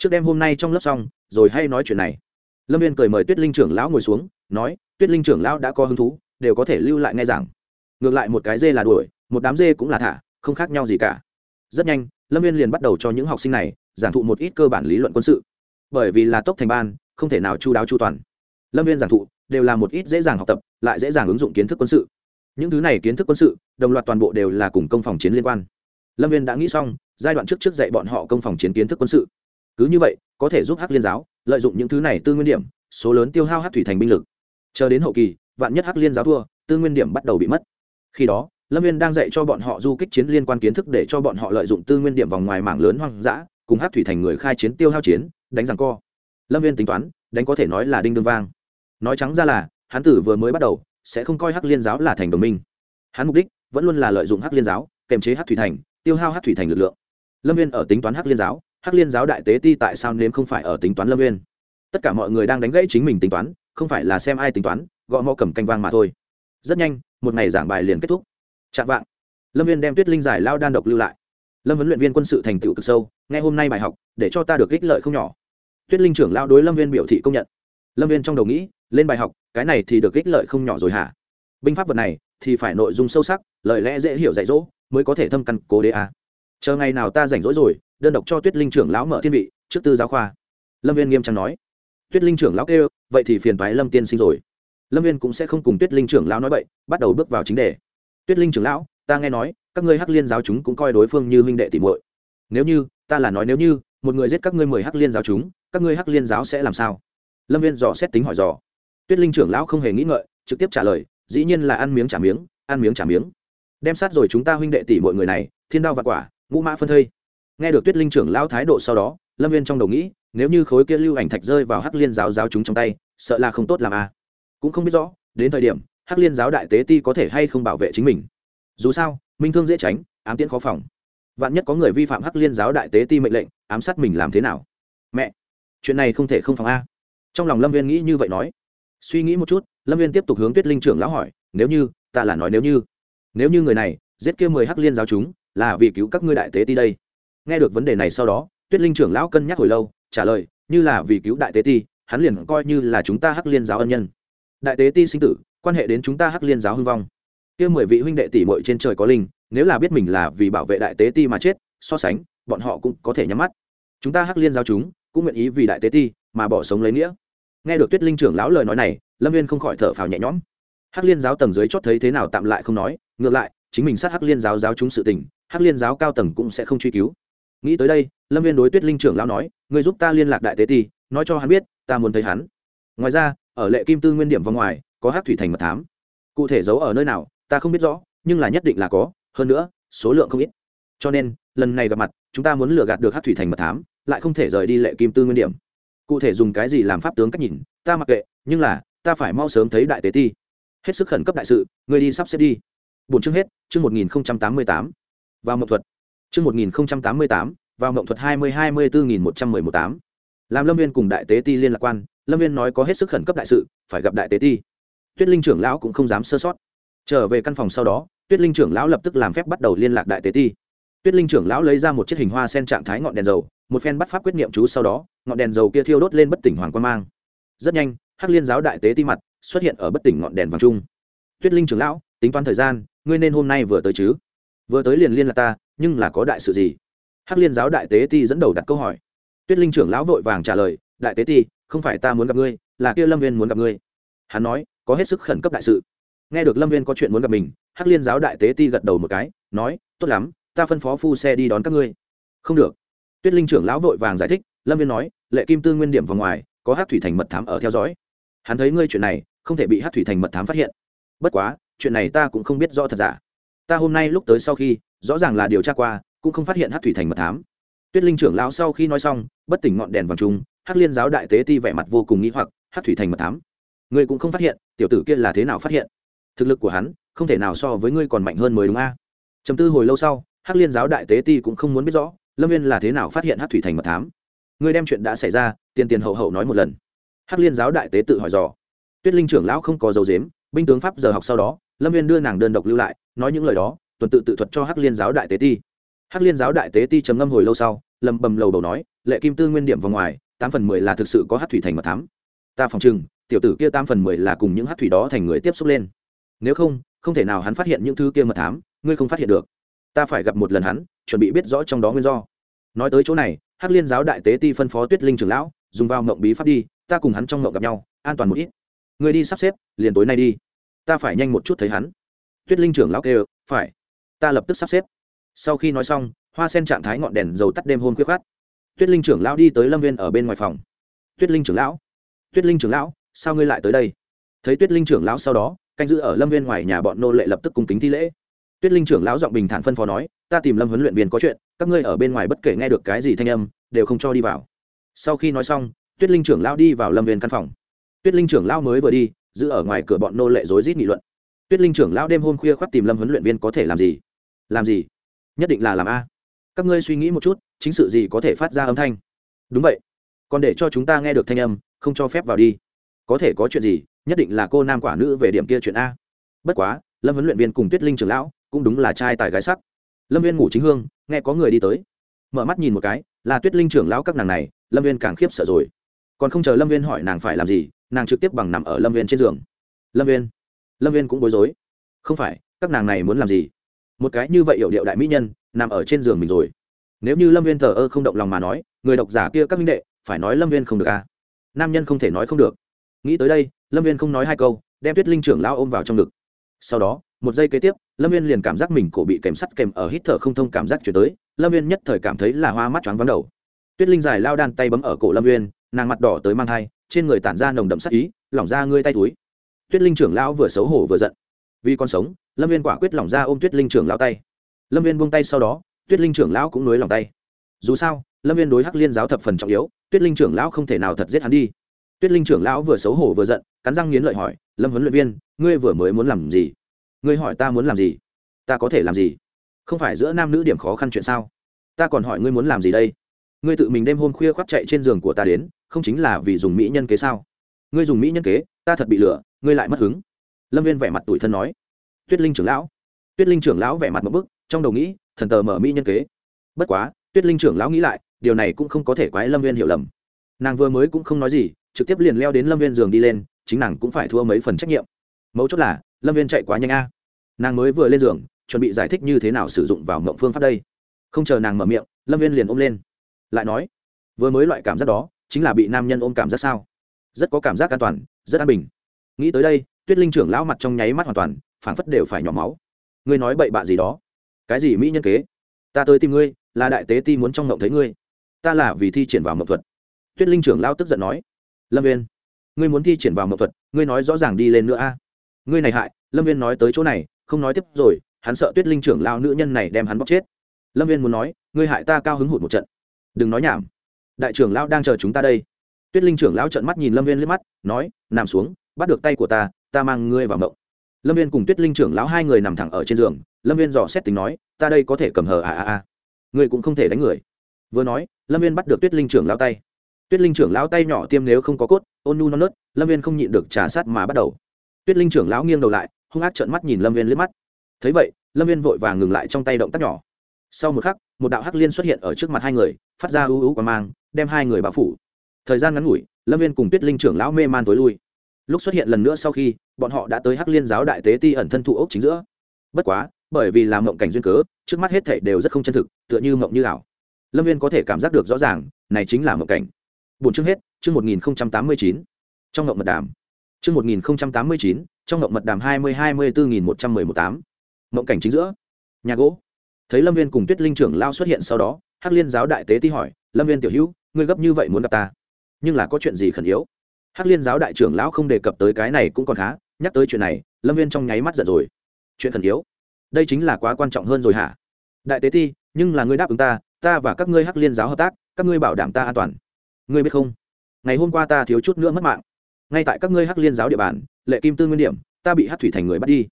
trước đêm hôm nay trong lớp xong, rồi hay nói chuyện này. Lâm viên cười mời tuyết linh trưởng lão ngồi xuống, nói, tuyết linh trưởng lão đã có hứng thú, đều có thể lưu lại nghe giảng. Ngược lại một cái dê là đuổi, một đám dê cũng là thả, không khác nhau gì cả. Rất nhanh, lâm viên liền bắt đầu cho những học sinh này giảng thụ một ít cơ bản lý luận quân sự. Bởi vì là tốc thành ban, không thể nào chu đáo chu toàn. Lâm viên giảng thụ đều là một ít dễ dàng học tập, lại dễ dàng ứng dụng kiến thức quân sự. Những thứ này kiến thức quân sự, đồng loạt toàn bộ đều là cùng công phòng chiến liên quan. Lâm viên đã nghĩ xong, giai đoạn trước trước dạy bọn họ công phòng chiến kiến thức quân sự cứ như vậy, có thể giúp hắc liên giáo, lợi dụng những thứ này tư nguyên điểm, số lớn tiêu hao hắc thủy thành binh lực. Chờ đến hậu kỳ, vạn nhất hắc liên giáo thua, tư nguyên điểm bắt đầu bị mất. Khi đó, lâm viên đang dạy cho bọn họ du kích chiến liên quan kiến thức để cho bọn họ lợi dụng tư nguyên điểm vòng ngoài mảng lớn hoang dã, cùng hắc thủy thành người khai chiến tiêu hao chiến, đánh rằng co. Lâm viên tính toán, đánh có thể nói là đinh đương vang. Nói trắng ra là, hắn tử vừa mới bắt đầu, sẽ không coi hắc liên giáo là thành đồng minh. Hắn mục đích, vẫn luôn là lợi dụng hắc liên giáo, kềm chế hắc thủy thành, tiêu hao hắc thủy thành lực lượng. Lâm viên ở tính toán hắc liên giáo hắc liên giáo đại tế ti tại sao nếm không phải ở tính toán lâm viên tất cả mọi người đang đánh gãy chính mình tính toán, không phải là xem ai tính toán, gõ mò cầm canh vang mà thôi. Rất nhanh, một ngày giảng bài liền kết thúc. Chạm vạng. Lâm viên đem tuyết linh giải lao đan độc lưu lại. Lâm huấn luyện viên quân sự thành tựu cực sâu, nghe hôm nay bài học, để cho ta được ích lợi không nhỏ. Tuyết linh trưởng lao đối lâm viên biểu thị công nhận. Lâm viên trong đầu nghĩ, lên bài học, cái này thì được ích lợi không nhỏ rồi hả? Binh pháp vật này, thì phải nội dung sâu sắc, lời lẽ dễ hiểu dạy dỗ, mới có thể thâm căn cố đế a chờ ngày nào ta rảnh rỗi rồi, đơn độc cho tuyết linh trưởng lão mở thiên vị, trước tư giáo khoa. Lâm viên nghiêm trang nói. Tuyết linh trưởng lão kêu, vậy thì phiền thoái lâm tiên sinh rồi. Lâm viên cũng sẽ không cùng tuyết linh trưởng lão nói vậy bắt đầu bước vào chính đề. Tuyết linh trưởng lão, ta nghe nói, các ngươi hắc liên giáo chúng cũng coi đối phương như huynh đệ tỷ muội. Nếu như, ta là nói nếu như, một người giết các ngươi mười hắc liên giáo chúng, các ngươi hắc liên giáo sẽ làm sao? Lâm viên dò xét tính hỏi dò. Tuyết linh trưởng lão không hề nghĩ ngợi, trực tiếp trả lời, dĩ nhiên là ăn miếng trả miếng, ăn miếng trả miếng. Đem sát rồi chúng ta huynh đệ tỷ mọi người này, thiên đao và quả ngũ mã phân thây. Nghe được tuyết linh trưởng lão thái độ sau đó, lâm viên trong đầu nghĩ, nếu như khối kia lưu ảnh thạch rơi vào hắc liên giáo giáo chúng trong tay, sợ là không tốt làm a à. cũng không biết rõ, đến thời điểm, hắc liên giáo đại tế ti có thể hay không bảo vệ chính mình. Dù sao, minh thương dễ tránh, ám tiễn khó phòng. Vạn nhất có người vi phạm hắc liên giáo đại tế ti mệnh lệnh, ám sát mình làm thế nào? Mẹ, chuyện này không thể không phòng a. Trong lòng lâm viên nghĩ như vậy nói. Suy nghĩ một chút, lâm viên tiếp tục hướng tuyết linh trưởng lão hỏi, nếu như, ta là nói nếu như nếu như người này giết kia mười hắc liên giáo chúng là vì cứu các ngươi đại tế ti đây. Nghe được vấn đề này sau đó, tuyết linh trưởng lão cân nhắc hồi lâu, trả lời, như là vì cứu đại tế ti, hắn liền coi như là chúng ta hắc liên giáo ân nhân. Đại tế ti sinh tử, quan hệ đến chúng ta hắc liên giáo hưng vong. Kia mười vị huynh đệ tỷ muội trên trời có linh, nếu là biết mình là vì bảo vệ đại tế ti mà chết, so sánh, bọn họ cũng có thể nhắm mắt. Chúng ta hắc liên giáo chúng, cũng nguyện ý vì đại tế ti mà bỏ sống lấy nghĩa. Nghe được tuyết linh trưởng lão lời nói này, lâm viên không khỏi thở phào nhẹ nhõm. Hắc liên giáo tầng dưới chót thấy thế nào tạm lại không nói, ngược lại, chính mình sát hắc liên giáo giáo chúng sự tình hắc liên giáo cao tầng cũng sẽ không truy cứu. Nghĩ tới đây, lâm viên đối tuyết linh trưởng lão nói người giúp ta liên lạc đại tế ti, nói cho hắn biết, ta muốn thấy hắn. Ngoài ra, ở lệ kim tư nguyên điểm vòng ngoài, có hắc thủy thành mật thám. Cụ thể giấu ở nơi nào, ta không biết rõ, nhưng là nhất định là có, hơn nữa, số lượng không ít. Cho nên, lần này gặp mặt, chúng ta muốn lừa gạt được hát thủy thành mật thám, lại không thể rời đi lệ kim tư nguyên điểm. Cụ thể dùng cái gì làm pháp tướng cách nhìn, ta mặc kệ, nhưng là, ta phải mau sớm thấy đại tế ti. Hết sức khẩn cấp đại sự người đi sắp xếp đi. Bốn chương hết, chương một nghìn tám mươi tám vào mộng thuật. Chương một nghìn tám mươi tám, vào mộng thuật hai mươi hai mươi bốn nghìn một trăm mười một tám. Làm lâm viên cùng đại tế ti liên lạc quan, lâm viên nói có hết sức khẩn cấp đại sự, phải gặp đại tế ti. Tuyết linh trưởng lão cũng không dám sơ sót. Trở về căn phòng sau đó, tuyết linh trưởng lão lập tức làm phép bắt đầu liên lạc đại tế ti. Tuyết linh trưởng lão lấy ra một chiếc hình hoa sen trạng thái ngọn đèn dầu, một phen bắt pháp quyết niệm chú sau đó, ngọn đèn dầu kia thiêu đốt lên bất tỉnh hoàng quan mang. Rất nhanh, hắc liên giáo đại tế ti mặt xuất hiện ở bất tỉnh ngọn đèn vàng trung tuyết linh trưởng lão, tính toán thời gian, ngươi nên hôm nay vừa tới chứ? Vừa tới liền liên lạc ta, nhưng là có đại sự gì? Hắc liên giáo đại tế ti dẫn đầu đặt câu hỏi. Tuyết linh trưởng lão vội vàng trả lời, đại tế ti, không phải ta muốn gặp ngươi, là kia lâm viên muốn gặp ngươi. Hắn nói, có hết sức khẩn cấp đại sự. Nghe được lâm viên có chuyện muốn gặp mình, hắc liên giáo đại tế ti gật đầu một cái, nói, tốt lắm, ta phân phó phu xe đi đón các ngươi. Không được. Tuyết linh trưởng lão vội vàng giải thích, lâm viên nói, lệ kim tư nguyên điểm vào ngoài, có hát thủy thành mật thám ở theo dõi. Hắn thấy ngươi chuyện này, không thể bị hát thủy thành mật thám phát hiện. Bất quá, chuyện này ta cũng không biết rõ thật giả ta hôm nay lúc tới sau khi, rõ ràng là điều tra qua, cũng không phát hiện hát thủy thành mật thám. Tuyết linh trưởng lão sau khi nói xong, bất tỉnh ngọn đèn vàng trung hát liên giáo đại tế ti vẻ mặt vô cùng nghĩ hoặc hát thủy thành mật thám. Ngươi cũng không phát hiện, tiểu tử kia là thế nào phát hiện? Thực lực của hắn, không thể nào so với ngươi còn mạnh hơn mới đúng a. À? chấm tư hồi lâu sau, hắc liên giáo đại tế ti cũng không muốn biết rõ, lâm viên là thế nào phát hiện hát thủy thành mật thám. Ngươi đem chuyện đã xảy ra, tiền tiền hậu hậu nói một lần. Hắc liên giáo đại tế tự hỏi dò. Tuyết linh trưởng lão không có dấu dếm binh tướng pháp giờ học sau đó, lâm viên đưa nàng đơn độc lưu lại nói những lời đó, tuần tự tự thuật cho hắc liên giáo đại tế ti. Hắc liên giáo đại tế ti trầm ngâm hồi lâu sau, lầm bầm lầu đầu nói, lệ kim tư nguyên điểm vào ngoài, tám phần mười là thực sự có hát thủy thành mật thám. Ta phòng chừng tiểu tử kia tám phần mười là cùng những hát thủy đó thành người tiếp xúc lên. Nếu không không thể nào hắn phát hiện những thứ kia mật thám, ngươi không phát hiện được. Ta phải gặp một lần hắn, chuẩn bị biết rõ trong đó nguyên do. Nói tới chỗ này, hắc liên giáo đại tế ti phân phó tuyết linh trưởng lão, dùng vào mộng bí pháp đi, ta cùng hắn trong mộng gặp nhau, an toàn một ít. Người đi sắp xếp, liền tối nay đi. Ta phải nhanh một chút thấy hắn tuyết linh trưởng lão kêu, phải, ta lập tức sắp xếp. Sau khi nói xong, hoa sen trạng thái ngọn đèn dầu tắt đêm hôn khuyết khát tuyết linh trưởng lão đi tới lâm viên ở bên ngoài phòng. Tuyết linh trưởng lão, tuyết linh trưởng lão, sao ngươi lại tới đây? Thấy tuyết linh trưởng lão sau đó, canh giữ ở lâm viên ngoài nhà bọn nô lệ lập tức cung kính thi lễ. Tuyết linh trưởng lão giọng bình thản phân phó nói, ta tìm lâm huấn luyện viên có chuyện, các ngươi ở bên ngoài bất kể nghe được cái gì thanh âm, đều không cho đi vào. Sau khi nói xong, tuyết linh trưởng lão đi vào lâm viên căn phòng. Tuyết linh trưởng lão mới vừa đi, giữ ở ngoài cửa bọn nô lệ rối rít nghị luận tuyết linh trưởng lão đêm hôm khuya khoác tìm lâm huấn luyện viên có thể làm gì? Làm gì? Nhất định là làm a. Các ngươi suy nghĩ một chút, chính sự gì có thể phát ra âm thanh? Đúng vậy. Còn để cho chúng ta nghe được thanh âm, không cho phép vào đi. Có thể có chuyện gì, nhất định là cô nam quả nữ về điểm kia chuyện a. Bất quá, lâm huấn luyện viên cùng tuyết linh trưởng lão cũng đúng là trai tài gái sắc. Lâm viên ngủ chính hương, nghe có người đi tới. Mở mắt nhìn một cái, là tuyết linh trưởng lão các nàng này, lâm viên càng khiếp sợ rồi. Còn không chờ lâm viên hỏi nàng phải làm gì, nàng trực tiếp bằng nằm ở lâm viên trên giường. Lâm viên lâm viên cũng bối rối. Không phải, các nàng này muốn làm gì? Một cái như vậy hiểu điệu đại mỹ nhân, nằm ở trên giường mình rồi. Nếu như lâm viên thờ ơ không động lòng mà nói, người độc giả kia các minh đệ, phải nói lâm viên không được à? Nam nhân không thể nói không được. Nghĩ tới đây, lâm viên không nói hai câu, đem tuyết linh trưởng lao ôm vào trong ngực. Sau đó, một giây kế tiếp, lâm viên liền cảm giác mình cổ bị kèm sắt kèm ở hít thở không thông cảm giác chuyển tới, lâm viên nhất thời cảm thấy là hoa mắt choáng vắng đầu. Tuyết linh dài lao đan tay bấm ở cổ lâm viên nàng mặt đỏ tới mang thai, trên người tản ra nồng đậm sắc ý, lỏng ra ngươi tay túi tuyết linh trưởng lão vừa xấu hổ vừa giận. Vì còn sống, lâm viên quả quyết lỏng ra ôm tuyết linh trưởng lão tay. Lâm viên buông tay sau đó, tuyết linh trưởng lão cũng nối lòng tay. Dù sao, lâm viên đối hắc liên giáo thập phần trọng yếu, tuyết linh trưởng lão không thể nào thật giết hắn đi. Tuyết linh trưởng lão vừa xấu hổ vừa giận, cắn răng nghiến lợi hỏi, lâm huấn luyện viên, ngươi vừa mới muốn làm gì? Ngươi hỏi ta muốn làm gì? Ta có thể làm gì? Không phải giữa nam nữ điểm khó khăn chuyện sao? Ta còn hỏi ngươi muốn làm gì đây? Ngươi tự mình đêm hôm khuya khoác chạy trên giường của ta đến, không chính là vì dùng mỹ nhân kế sao? Ngươi dùng mỹ nhân kế ta thật bị lừa, ngươi lại mất hứng. Lâm viên vẻ mặt tủi thân nói. Tuyết linh trưởng lão. Tuyết linh trưởng lão vẻ mặt một bức, trong đầu nghĩ, thần tờ mở mỹ nhân kế. Bất quá, tuyết linh trưởng lão nghĩ lại, điều này cũng không có thể quái lâm viên hiểu lầm. Nàng vừa mới cũng không nói gì, trực tiếp liền leo đến lâm viên giường đi lên, chính nàng cũng phải thua mấy phần trách nhiệm. Mấu chốt là, lâm viên chạy quá nhanh a. Nàng mới vừa lên giường, chuẩn bị giải thích như thế nào sử dụng vào mộng phương pháp đây. Không chờ nàng mở miệng, lâm viên liền ôm lên. Lại nói, vừa mới loại cảm giác đó, chính là bị nam nhân ôm cảm giác sao? Rất có cảm giác an toàn rất an bình. Nghĩ tới đây, tuyết linh trưởng lão mặt trong nháy mắt hoàn toàn, phảng phất đều phải nhỏ máu. Ngươi nói bậy bạ gì đó? Cái gì mỹ nhân kế? Ta tới tìm ngươi, là đại tế ti muốn trong ngộng thấy ngươi. Ta là vì thi triển vào mậu thuật. Tuyết linh trưởng lao tức giận nói. Lâm viên ngươi muốn thi triển vào mậu thuật, ngươi nói rõ ràng đi lên nữa a. Ngươi này hại, lâm viên nói tới chỗ này, không nói tiếp rồi, hắn sợ tuyết linh trưởng lao nữ nhân này đem hắn bóc chết. Lâm viên muốn nói, ngươi hại ta cao hứng hụt một trận. Đừng nói nhảm. Đại trưởng lao đang chờ chúng ta đây tuyết linh trưởng lão trợn mắt nhìn lâm viên liếc mắt, nói, nằm xuống, bắt được tay của ta ta mang ngươi vào mộng. Lâm viên cùng tuyết linh trưởng lão hai người nằm thẳng ở trên giường, lâm viên dò xét tính nói, ta đây có thể cầm hờ à à à ngươi cũng không thể đánh người. Vừa nói, lâm viên bắt được tuyết linh trưởng lão tay. Tuyết linh trưởng lão tay nhỏ tiêm nếu không có cốt, ôn nu non nớt, lâm viên không nhịn được trả sát mà bắt đầu. Tuyết linh trưởng lão nghiêng đầu lại, hung ác trợn mắt nhìn lâm viên liếc mắt. Thấy vậy, lâm viên vội vàng ngừng lại trong tay động tác nhỏ. Sau một khắc, một đạo hắc liên xuất hiện ở trước mặt hai người, phát ra ưu ưu qua mang, đem hai người bao phủ thời gian ngắn ngủi, lâm viên cùng tuyết linh trưởng lão mê man tối lui. Lúc xuất hiện lần nữa sau khi, bọn họ đã tới hắc liên giáo đại tế ti ẩn thân thụ ốc chính giữa. Bất quá, bởi vì làm mộng cảnh duyên cớ, trước mắt hết thảy đều rất không chân thực, tựa như mộng như ảo. Lâm viên có thể cảm giác được rõ ràng, này chính là mộng cảnh. Bốn chương hết, chương một nghìn tám mươi chín. Trong mộng mật đàm. Chương một nghìn tám mươi chín, trong mộng mật đàm hai mươi hai mươi bốn nghìn một trăm mười một tám. Mộng cảnh chính giữa. Nhà gỗ. Thấy lâm viên cùng tuyết linh trưởng lao xuất hiện sau đó, hắc liên giáo đại tế ti hỏi, lâm viên tiểu hữu, ngươi gấp như vậy muốn gặp ta? Nhưng là có chuyện gì khẩn yếu? Hắc liên giáo đại trưởng lão không đề cập tới cái này cũng còn khá, nhắc tới chuyện này, lâm viên trong nháy mắt giận rồi. Chuyện khẩn yếu? Đây chính là quá quan trọng hơn rồi hả? Đại tế ti, nhưng là ngươi đáp ứng ta ta và các ngươi hắc liên giáo hợp tác, các ngươi bảo đảm ta an toàn. Ngươi biết không? Ngày hôm qua ta thiếu chút nữa mất mạng. Ngay tại các ngươi hắc liên giáo địa bàn, lệ kim tư nguyên điểm, ta bị hắc thủy thành người bắt đi.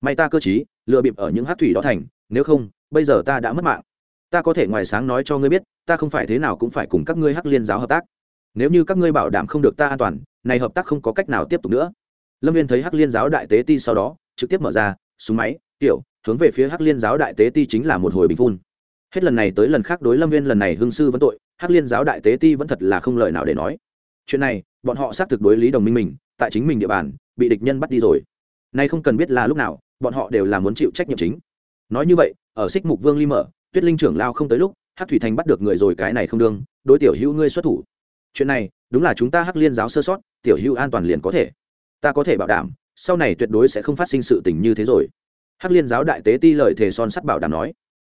May ta cơ chí lừa bịp ở những hắc thủy đó thành, nếu không, bây giờ ta đã mất mạng. Ta có thể ngoài sáng nói cho ngươi biết, ta không phải thế nào cũng phải cùng các ngươi hắc liên giáo hợp tác nếu như các ngươi bảo đảm không được ta an toàn, này hợp tác không có cách nào tiếp tục nữa. Lâm viên thấy hắc liên giáo đại tế ti sau đó, trực tiếp mở ra, súng máy, tiểu, hướng về phía hắc liên giáo đại tế ti chính là một hồi bình phun. Hết lần này tới lần khác đối lâm viên lần này hương sư vẫn tội, hắc liên giáo đại tế ti vẫn thật là không lời nào để nói. Chuyện này, bọn họ xác thực đối lý đồng minh mình, tại chính mình địa bàn, bị địch nhân bắt đi rồi. Nay không cần biết là lúc nào, bọn họ đều là muốn chịu trách nhiệm chính. Nói như vậy, ở xích mục vương ly mở, tuyết linh trưởng lao không tới lúc, hắc thủy thành bắt được người rồi cái này không đương, đối tiểu hữu ngươi xuất thủ chuyện này, đúng là chúng ta hắc liên giáo sơ sót, tiểu hữu an toàn liền có thể. Ta có thể bảo đảm, sau này tuyệt đối sẽ không phát sinh sự tình như thế rồi. Hắc liên giáo đại tế ti lời thề son sắt bảo đảm nói.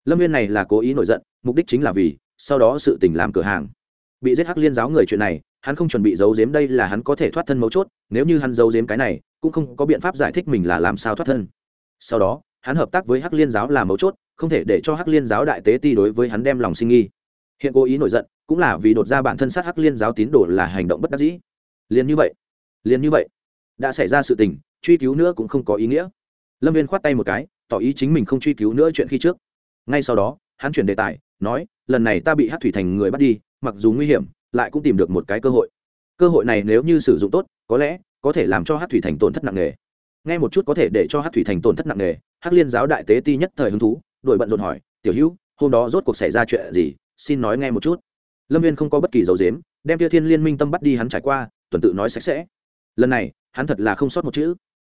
Lâm viên này là cố ý nổi giận, mục đích chính là vì, sau đó sự tình làm cửa hàng. Bị giết hắc liên giáo người chuyện này, hắn không chuẩn bị giấu giếm đây là hắn có thể thoát thân mấu chốt, nếu như hắn giấu giếm cái này, cũng không có biện pháp giải thích mình là làm sao thoát thân. Sau đó, hắn hợp tác với hắc liên giáo là mấu chốt, không thể để cho hắc liên giáo đại tế ti đối với hắn đem lòng sinh nghi. Hiện cố ý nổi giận cũng là vì đột ra bản thân sát hắc liên giáo tín đồ là hành động bất đắc dĩ. Liền như vậy, liền như vậy, đã xảy ra sự tình, truy cứu nữa cũng không có ý nghĩa. Lâm viên khoát tay một cái, tỏ ý chính mình không truy cứu nữa chuyện khi trước. Ngay sau đó, hắn chuyển đề tài, nói, lần này ta bị hát thủy thành người bắt đi, mặc dù nguy hiểm, lại cũng tìm được một cái cơ hội. Cơ hội này nếu như sử dụng tốt, có lẽ có thể làm cho hát thủy thành tổn thất nặng nề. Nghe một chút có thể để cho hát thủy thành tổn thất nặng nề hát liên giáo đại tế ti nhất thời hứng thú đội bận rộn hỏi, tiểu hữu, hôm đó rốt cuộc xảy ra chuyện gì? Xin nói nghe một chút lâm viên không có bất kỳ dấu dếm đem tia thiên liên minh tâm bắt đi hắn trải qua, tuần tự nói sạch sẽ. Lần này, hắn thật là không sót một chữ.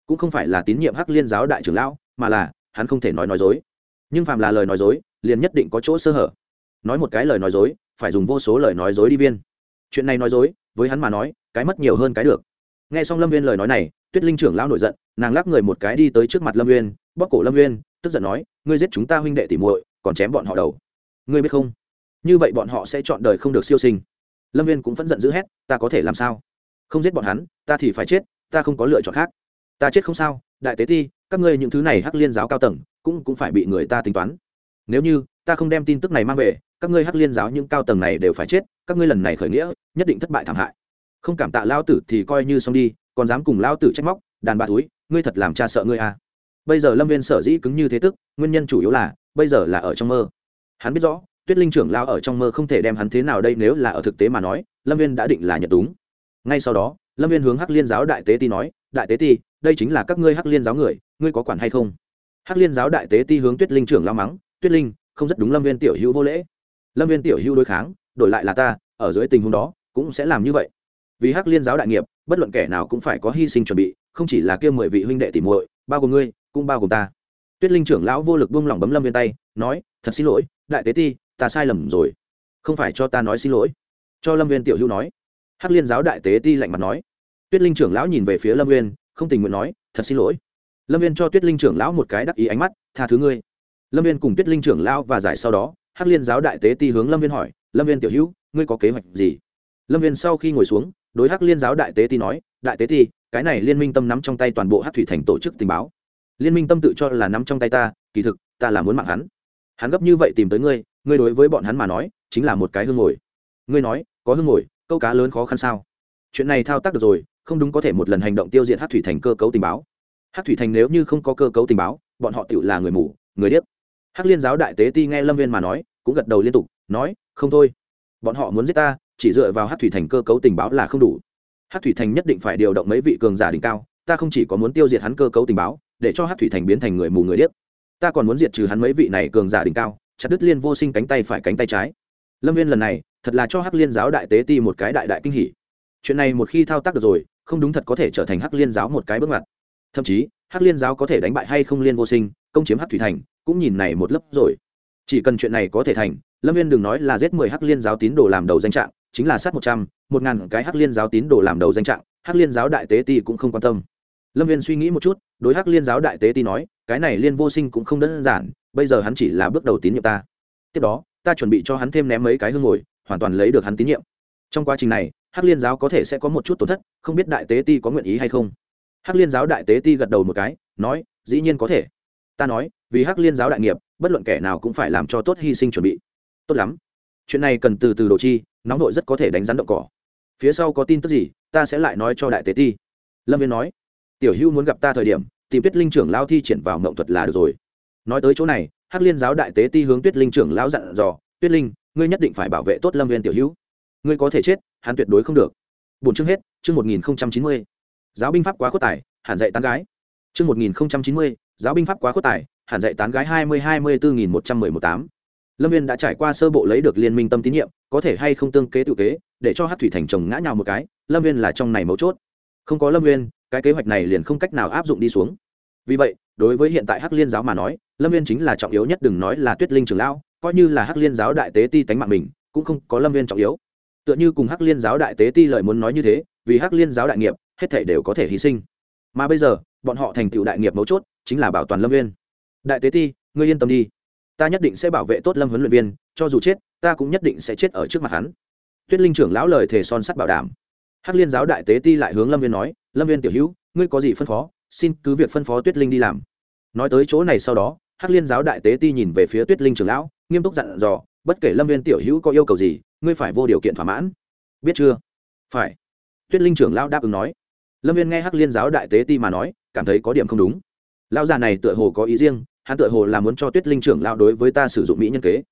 Cũng không phải là tín nhiệm hắc liên giáo đại trưởng lão, mà là, hắn không thể nói nói dối. Nhưng phàm là lời nói dối, liền nhất định có chỗ sơ hở. Nói một cái lời nói dối, phải dùng vô số lời nói dối đi viên. Chuyện này nói dối, với hắn mà nói, cái mất nhiều hơn cái được. Nghe xong lâm viên lời nói này, tuyết linh trưởng lão nổi giận, nàng lắc người một cái đi tới trước mặt lâm viên bóc cổ lâm viên, tức giận nói, ngươi giết chúng ta huynh đệ tỉ muội, còn chém bọn họ đầu. Ngươi biết không? Như vậy bọn họ sẽ chọn đời không được siêu sinh. Lâm viên cũng vẫn giận dữ hét, ta có thể làm sao? Không giết bọn hắn, ta thì phải chết, ta không có lựa chọn khác. Ta chết không sao, đại tế ti, các ngươi những thứ này hắc liên giáo cao tầng, cũng cũng phải bị người ta tính toán. Nếu như ta không đem tin tức này mang về, các ngươi hắc liên giáo những cao tầng này đều phải chết, các ngươi lần này khởi nghĩa, nhất định thất bại thảm hại. Không cảm tạ lao tử thì coi như xong đi, còn dám cùng lao tử trách móc, đàn bà túi, ngươi thật làm cha sợ ngươi à. Bây giờ lâm viên sở dĩ cứng như thế tức, nguyên nhân chủ yếu là, bây giờ là ở trong mơ. Hắn biết rõ tuyết linh trưởng lao ở trong mơ không thể đem hắn thế nào đây nếu là ở thực tế mà nói, lâm viên đã định là nhận túng. Ngay sau đó, lâm viên hướng hắc liên giáo đại tế ti nói, đại tế ti, đây chính là các ngươi hắc liên giáo người, ngươi có quản hay không? Hắc liên giáo đại tế ti hướng tuyết linh trưởng lao mắng, tuyết linh, không rất đúng lâm viên tiểu hữu vô lễ. Lâm viên tiểu hữu đối kháng, đổi lại là ta, ở dưới tình huống đó, cũng sẽ làm như vậy. Vì hắc liên giáo đại nghiệp, bất luận kẻ nào cũng phải có hy sinh chuẩn bị, không chỉ là kia mười vị huynh đệ tỉ muội, bao gồm ngươi, cũng bao gồm ta. Tuyết linh trưởng lão vô lực buông lỏng bấm lâm viên tay, nói, thật xin lỗi, đại tế ti ta sai lầm rồi. Không phải cho ta nói xin lỗi. Cho lâm viên tiểu hữu nói. Hắc liên giáo đại tế ti lạnh mặt nói. Tuyết linh trưởng lão nhìn về phía lâm viên không tình nguyện nói, thật xin lỗi. Lâm viên cho tuyết linh trưởng lão một cái đắc ý ánh mắt, tha thứ ngươi. Lâm viên cùng tuyết linh trưởng lão và giải sau đó, hắc liên giáo đại tế ti hướng lâm viên hỏi, lâm viên tiểu hữu, ngươi có kế hoạch gì? Lâm viên sau khi ngồi xuống, đối hắc liên giáo đại tế ti nói, đại tế ti, cái này liên minh tâm nắm trong tay toàn bộ hắc thủy thành tổ chức tình báo. Liên minh tâm tự cho là nắm trong tay ta, kỳ thực, ta là muốn mạng hắn. Hắn gấp như vậy tìm tới ngươi ngươi đối với bọn hắn mà nói, chính là một cái hương ngồi. Ngươi nói, có hương ngồi, câu cá lớn khó khăn sao? Chuyện này thao tác được rồi, không đúng có thể một lần hành động tiêu diệt hát thủy thành cơ cấu tình báo. Hát thủy thành nếu như không có cơ cấu tình báo, bọn họ tự là người mù, người điếc. Hắc liên giáo đại tế ti nghe lâm viên mà nói, cũng gật đầu liên tục, nói, không thôi. Bọn họ muốn giết ta, chỉ dựa vào hát thủy thành cơ cấu tình báo là không đủ. Hát thủy thành nhất định phải điều động mấy vị cường giả đỉnh cao, ta không chỉ có muốn tiêu diệt hắn cơ cấu tình báo, để cho hát thủy thành biến thành người mù người điếc. Ta còn muốn diệt trừ hắn mấy vị này cường giả đỉnh cao chặt đứt liên vô sinh cánh tay phải cánh tay trái. Lâm viên lần này, thật là cho hắc liên giáo đại tế ti một cái đại đại kinh hỉ. Chuyện này một khi thao tác được rồi, không đúng thật có thể trở thành hắc liên giáo một cái bước ngoặt. Thậm chí, hắc liên giáo có thể đánh bại hay không liên vô sinh, công chiếm hắc thủy thành, cũng nhìn này một lớp rồi. Chỉ cần chuyện này có thể thành, lâm viên đừng nói là giết mười hắc liên giáo tín đồ làm đầu danh trạng, chính là sát một trăm, một ngàn cái hắc liên giáo tín đồ làm đầu danh trạng, hắc liên giáo đại tế ti cũng không quan tâm. Lâm viên suy nghĩ một chút, đối hắc liên giáo đại tế ti nói, cái này liên vô sinh cũng không đơn giản bây giờ hắn chỉ là bước đầu tín nhiệm ta. Tiếp đó, ta chuẩn bị cho hắn thêm ném mấy cái hương ngồi, hoàn toàn lấy được hắn tín nhiệm. Trong quá trình này, hắc liên giáo có thể sẽ có một chút tổn thất, không biết đại tế ti có nguyện ý hay không. Hắc liên giáo đại tế ti gật đầu một cái, nói, dĩ nhiên có thể. Ta nói, vì hắc liên giáo đại nghiệp, bất luận kẻ nào cũng phải làm cho tốt hy sinh chuẩn bị. Tốt lắm. Chuyện này cần từ từ đồ chi, nóng vội rất có thể đánh rắn động cỏ. Phía sau có tin tức gì, ta sẽ lại nói cho đại tế ti. Lâm viên nói, tiểu hưu muốn gặp ta thời điểm, tìm tuyết linh trưởng lao thi triển vào mộng thuật là được rồi nói tới chỗ này, hắc liên giáo đại tế ti hướng tuyết linh trưởng lão dặn dò, tuyết linh, ngươi nhất định phải bảo vệ tốt lâm viên tiểu hữu. Ngươi có thể chết, hắn tuyệt đối không được. Bốn chương hết, chương một nghìn chín mươi. Giáo binh pháp quá khuất tài, hẳn dạy tán gái. Chương một nghìn chín mươi, giáo binh pháp quá khuất tài, hẳn dạy tán gái hai mươi hai mươi bốn nghìn một trăm mười một tám. Lâm viên đã trải qua sơ bộ lấy được liên minh tâm tín nhiệm, có thể hay không tương kế tự kế, để cho hát thủy thành chồng ngã nhào một cái, lâm viên là trong này mấu chốt. Không có lâm viên, cái kế hoạch này liền không cách nào áp dụng đi xuống. Vì vậy đối với hiện tại hắc liên giáo mà nói, lâm viên chính là trọng yếu nhất, đừng nói là tuyết linh trường lão, coi như là hắc liên giáo đại tế ti tánh mạng mình, cũng không có lâm viên trọng yếu. Tựa như cùng hắc liên giáo đại tế ti lợi muốn nói như thế, vì hắc liên giáo đại nghiệp, hết thể đều có thể hy sinh. Mà bây giờ, bọn họ thành tựu đại nghiệp mấu chốt, chính là bảo toàn lâm viên đại tế ti, ngươi yên tâm đi. Ta nhất định sẽ bảo vệ tốt lâm huấn luyện viên, cho dù chết, ta cũng nhất định sẽ chết ở trước mặt hắn. Tuyết linh trưởng lão lời thề son sắt bảo đảm. Hắc liên giáo đại tế ti lại hướng lâm viên nói, lâm viên tiểu hữu, ngươi có gì phân phó? Xin cứ việc phân phó tuyết linh đi làm. Nói tới chỗ này sau đó, hắc liên giáo đại tế ti nhìn về phía tuyết linh trưởng lão, nghiêm túc dặn dò, bất kể lâm viên tiểu hữu có yêu cầu gì, ngươi phải vô điều kiện thỏa mãn. Biết chưa? Phải. Tuyết linh trưởng lão đáp ứng nói. Lâm viên nghe hắc liên giáo đại tế ti mà nói, cảm thấy có điểm không đúng. Lão già này tựa hồ có ý riêng, hắn tựa hồ là muốn cho tuyết linh trưởng lão đối với ta sử dụng mỹ nhân kế.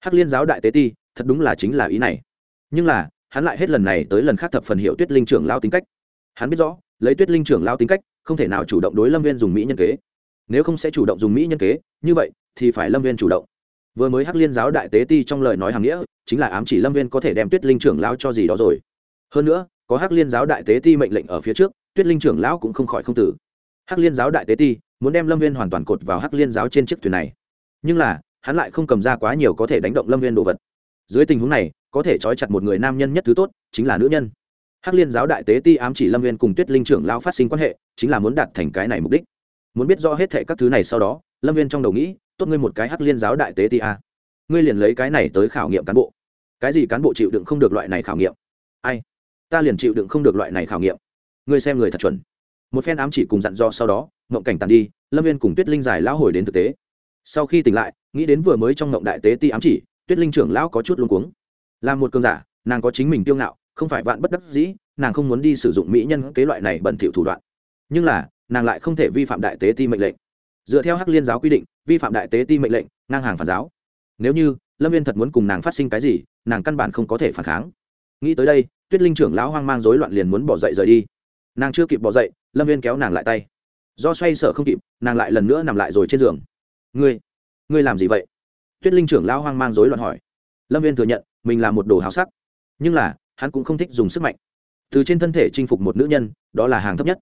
Hắc liên giáo đại tế ti, thật đúng là chính là ý này. Nhưng là, hắn lại hết lần này tới lần khác thập phần hiệu tuyết linh trưởng lão tính cách. Hắn biết rõ lấy tuyết linh trưởng lao tính cách, không thể nào chủ động đối lâm viên dùng mỹ nhân kế. Nếu không sẽ chủ động dùng mỹ nhân kế, như vậy thì phải lâm viên chủ động. Vừa mới hắc liên giáo đại tế ti trong lời nói hàng nghĩa, chính là ám chỉ lâm viên có thể đem tuyết linh trưởng lao cho gì đó rồi. Hơn nữa, có hắc liên giáo đại tế ti mệnh lệnh ở phía trước, tuyết linh trưởng lão cũng không khỏi không tử. Hắc liên giáo đại tế ti muốn đem lâm viên hoàn toàn cột vào hắc liên giáo trên chiếc thuyền này. Nhưng là, hắn lại không cầm ra quá nhiều có thể đánh động lâm viên đồ vật. Dưới tình huống này, có thể trói chặt một người nam nhân nhất thứ tốt, chính là nữ nhân hắc liên giáo đại tế ti ám chỉ lâm viên cùng tuyết linh trưởng lão phát sinh quan hệ, chính là muốn đạt thành cái này mục đích. Muốn biết rõ hết thệ các thứ này sau đó, lâm viên trong đầu nghĩ, tốt ngươi một cái hắc liên giáo đại tế ti a. Ngươi liền lấy cái này tới khảo nghiệm cán bộ. Cái gì cán bộ chịu đựng không được loại này khảo nghiệm? Ai? Ta liền chịu đựng không được loại này khảo nghiệm. Ngươi xem người thật chuẩn. Một phen ám chỉ cùng dặn do sau đó, ngộng cảnh tàn đi, lâm viên cùng tuyết linh giải lão hồi đến thực tế. Sau khi tỉnh lại, nghĩ đến vừa mới trong ngộng đại tế ti ám chỉ, tuyết linh trưởng lão có chút luống cuống. Là một cơn giả, nàng có chính mình tiêu ngạo không phải vạn bất đắc dĩ, nàng không muốn đi sử dụng mỹ nhân kế loại này bẩn thỉu thủ đoạn. Nhưng là, nàng lại không thể vi phạm đại tế ti mệnh lệnh. Dựa theo hắc liên giáo quy định, vi phạm đại tế ti mệnh lệnh, ngang hàng phản giáo. Nếu như, lâm viên thật muốn cùng nàng phát sinh cái gì, nàng căn bản không có thể phản kháng. Nghĩ tới đây, tuyết linh trưởng lão hoang mang rối loạn liền muốn bỏ dậy rời đi. Nàng chưa kịp bỏ dậy, lâm viên kéo nàng lại tay. Do xoay sở không kịp, nàng lại lần nữa nằm lại rồi trên giường. Ngươi ngươi làm gì vậy? Tuyết linh trưởng lão hoang mang rối loạn hỏi. Lâm viên thừa nhận, mình là một đồ háo sắc. Nhưng là hắn cũng không thích dùng sức mạnh. Từ trên thân thể chinh phục một nữ nhân, đó là hàng thấp nhất.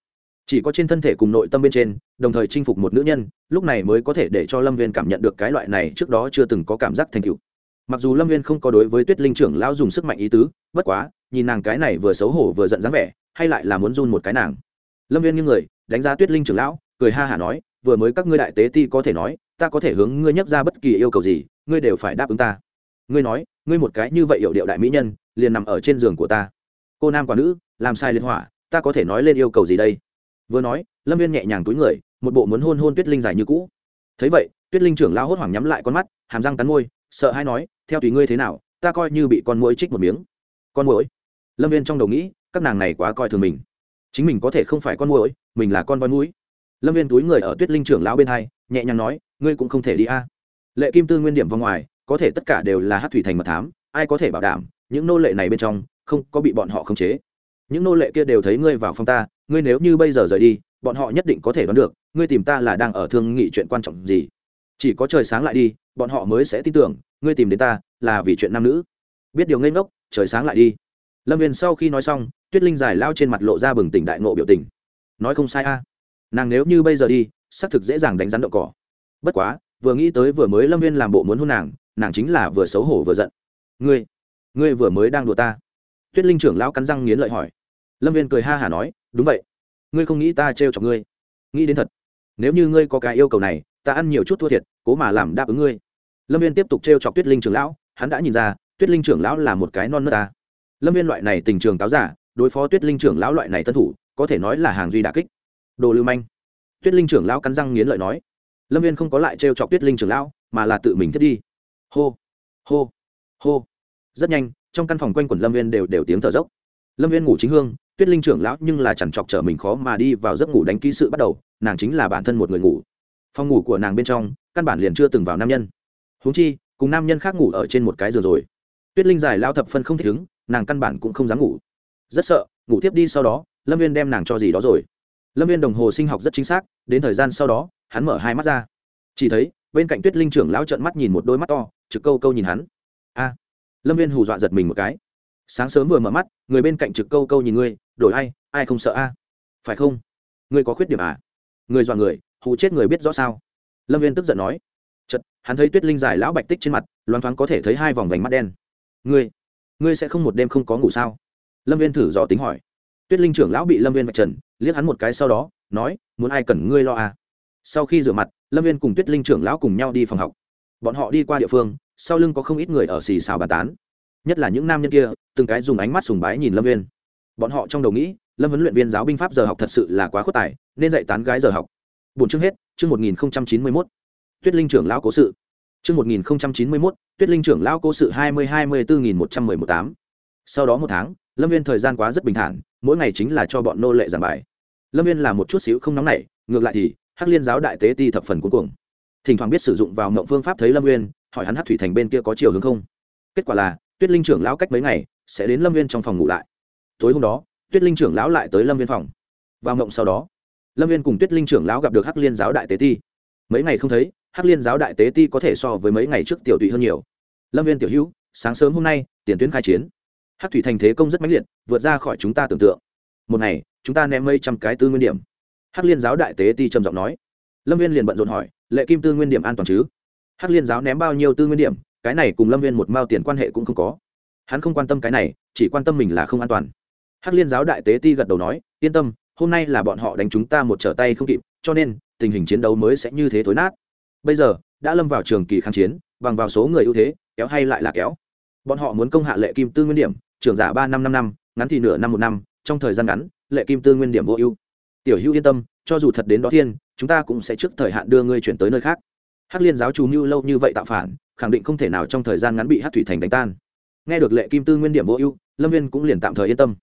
Chỉ có trên thân thể cùng nội tâm bên trên, đồng thời chinh phục một nữ nhân, lúc này mới có thể để cho lâm viên cảm nhận được cái loại này trước đó chưa từng có cảm giác thành cựu mặc dù lâm viên không có đối với tuyết linh trưởng lão dùng sức mạnh ý tứ, bất quá, nhìn nàng cái này vừa xấu hổ vừa giận dáng vẻ, hay lại là muốn run một cái nàng. Lâm viên như người, đánh giá tuyết linh trưởng lão, cười ha hả nói, vừa mới các ngươi đại tế ti có thể nói, ta có thể hướng ngươi nhắc ra bất kỳ yêu cầu gì, ngươi đều phải đáp ứng ta. Ngươi nói, ngươi một cái như vậy hiểu điệu đại mỹ nhân liền nằm ở trên giường của ta. Cô nam quả nữ, làm sai liên hỏa, ta có thể nói lên yêu cầu gì đây? Vừa nói, lâm viên nhẹ nhàng túi người, một bộ muốn hôn hôn tuyết linh dài như cũ. Thấy vậy, tuyết linh trưởng lao hốt hoảng nhắm lại con mắt, hàm răng cắn môi, sợ hay nói, theo tùy ngươi thế nào, ta coi như bị con mũi trích một miếng. Con mũi lâm viên trong đầu nghĩ, các nàng này quá coi thường mình. Chính mình có thể không phải con mũi mình là con voi mũi. Lâm viên túi người ở tuyết linh trưởng lão bên hai, nhẹ nhàng nói, ngươi cũng không thể đi a. Lệ kim tư nguyên điểm vào ngoài, có thể tất cả đều là hát thủy thành mật thám, ai có thể bảo đảm những nô lệ này bên trong, không có bị bọn họ khống chế. Những nô lệ kia đều thấy ngươi vào phòng ta, ngươi nếu như bây giờ rời đi, bọn họ nhất định có thể đoán được, ngươi tìm ta là đang ở thương nghị chuyện quan trọng gì. Chỉ có trời sáng lại đi, bọn họ mới sẽ tin tưởng, ngươi tìm đến ta là vì chuyện nam nữ. Biết điều ngây ngốc, trời sáng lại đi. Lâm viên sau khi nói xong, tuyết linh giải lao trên mặt lộ ra bừng tỉnh đại ngộ biểu tình. Nói không sai a. Nàng nếu như bây giờ đi, xác thực dễ dàng đánh rắn đậu cỏ. Bất quá, vừa nghĩ tới vừa mới lâm viên làm bộ muốn hôn nàng nàng chính là vừa xấu hổ vừa giận. Ngươi ngươi vừa mới đang đùa ta. Tuyết linh trưởng lão cắn răng nghiến lợi hỏi. Lâm viên cười ha hả nói, đúng vậy. Ngươi không nghĩ ta trêu chọc ngươi? Nghĩ đến thật. Nếu như ngươi có cái yêu cầu này, ta ăn nhiều chút thua thiệt, cố mà làm đáp ứng ngươi. Lâm viên tiếp tục trêu chọc tuyết linh trưởng lão, hắn đã nhìn ra, tuyết linh trưởng lão là một cái non nớt ta. Lâm viên loại này tình trường táo giả, đối phó tuyết linh trưởng lão loại này tân thủ, có thể nói là hàng duy đà kích. Đồ lưu manh. Tuyết linh trưởng lão cắn răng nghiến lợi nói. Lâm viên không có lại trêu chọc tuyết linh trưởng lão, mà là tự mình thiết đi. Hô. Hô. Hô rất nhanh, trong căn phòng quanh quẩn lâm viên đều đều tiếng thở dốc. Lâm viên ngủ chính hương, tuyết linh trưởng lão nhưng là chẳng chọc trở mình khó mà đi vào giấc ngủ đánh ký sự bắt đầu, nàng chính là bản thân một người ngủ. Phòng ngủ của nàng bên trong, căn bản liền chưa từng vào nam nhân. Huống chi, cùng nam nhân khác ngủ ở trên một cái giường rồi. Tuyết linh dài lao thập phân không thích ứng, nàng căn bản cũng không dám ngủ. Rất sợ, ngủ tiếp đi sau đó, lâm viên đem nàng cho gì đó rồi. Lâm viên đồng hồ sinh học rất chính xác, đến thời gian sau đó, hắn mở hai mắt ra. Chỉ thấy, bên cạnh tuyết linh trưởng lão trợn mắt nhìn một đôi mắt to, trực câu câu nhìn hắn. A lâm viên hù dọa giật mình một cái. Sáng sớm vừa mở mắt, người bên cạnh trực câu câu nhìn ngươi, đổi ai ai không sợ a? Phải không? Ngươi có khuyết điểm à? Người dọa người, hù chết người biết rõ sao? Lâm viên tức giận nói. Chật hắn thấy tuyết linh dài lão bạch tích trên mặt, loáng thoáng có thể thấy hai vòng vành mắt đen. Ngươi ngươi sẽ không một đêm không có ngủ sao? Lâm viên thử dò tính hỏi. Tuyết linh trưởng lão bị lâm viên vạch trần, liếc hắn một cái sau đó, nói, muốn ai cần ngươi lo à? Sau khi rửa mặt, lâm viên cùng tuyết linh trưởng lão cùng nhau đi phòng học. Bọn họ đi qua địa phương sau lưng có không ít người ở xì xào bàn tán. Nhất là những nam nhân kia, từng cái dùng ánh mắt sùng bái nhìn lâm viên bọn họ trong đầu nghĩ, lâm huấn luyện viên giáo binh pháp giờ học thật sự là quá khuất tài, nên dạy tán gái giờ học. Bốn chương hết, chương một nghìn chín mươi mốt. Tuyết linh trưởng lão cố sự. Chương một nghìn chín mươi mốt, tuyết linh trưởng lão cố sự hai mươi hai mươi bốn nghìn một trăm mười một tám. Sau đó một tháng, lâm viên thời gian quá rất bình thản, mỗi ngày chính là cho bọn nô lệ giảng bài. Lâm viên là một chút xíu không nóng nảy, ngược lại thì, hắc liên giáo đại tế ti thập phần cuối cùng thỉnh thoảng biết sử dụng vào mộng phương pháp thấy lâm viên hỏi hắn hát thủy thành bên kia có chiều hướng không? Kết quả là, tuyết linh trưởng lão cách mấy ngày, sẽ đến lâm viên trong phòng ngủ lại. Tối hôm đó, tuyết linh trưởng lão lại tới lâm viên phòng. Vào mộng sau đó, lâm viên cùng tuyết linh trưởng lão gặp được hắc liên giáo đại tế ti. Mấy ngày không thấy, hắc liên giáo đại tế ti có thể so với mấy ngày trước tiểu tụy hơn nhiều. Lâm viên tiểu hữu, sáng sớm hôm nay, tiền tuyến khai chiến. Hắc thủy thành thế công rất mãnh liệt, vượt ra khỏi chúng ta tưởng tượng. Một ngày, chúng ta ném mấy trăm cái tư nguyên điểm. Hắc liên giáo đại tế ti trầm giọng nói. Lâm viên liền bận rộn hỏi, lệ kim tư nguyên điểm an toàn chứ? Hắc liên giáo ném bao nhiêu tư nguyên điểm, cái này cùng lâm viên một mao tiền quan hệ cũng không có. Hắn không quan tâm cái này, chỉ quan tâm mình là không an toàn. Hắc liên giáo đại tế ti gật đầu nói, yên tâm, hôm nay là bọn họ đánh chúng ta một trở tay không kịp, cho nên, tình hình chiến đấu mới sẽ như thế thối nát. Bây giờ, đã lâm vào trường kỳ kháng chiến, bằng vào số người ưu thế, kéo hay lại là kéo. Bọn họ muốn công hạ lệ kim tư nguyên điểm, trưởng giả ba năm năm năm, ngắn thì nửa năm một năm, trong thời gian ngắn, lệ kim tư nguyên điểm vô ưu. Tiểu hữu yên tâm, cho dù thật đến đó thiên, chúng ta cũng sẽ trước thời hạn đưa ngươi chuyển tới nơi khác hắc liên giáo chủ mưu lâu như vậy tạo phản, khẳng định không thể nào trong thời gian ngắn bị hắc thủy thành đánh tan. Nghe được lệ kim tư nguyên điểm vô ưu, lâm viên cũng liền tạm thời yên tâm.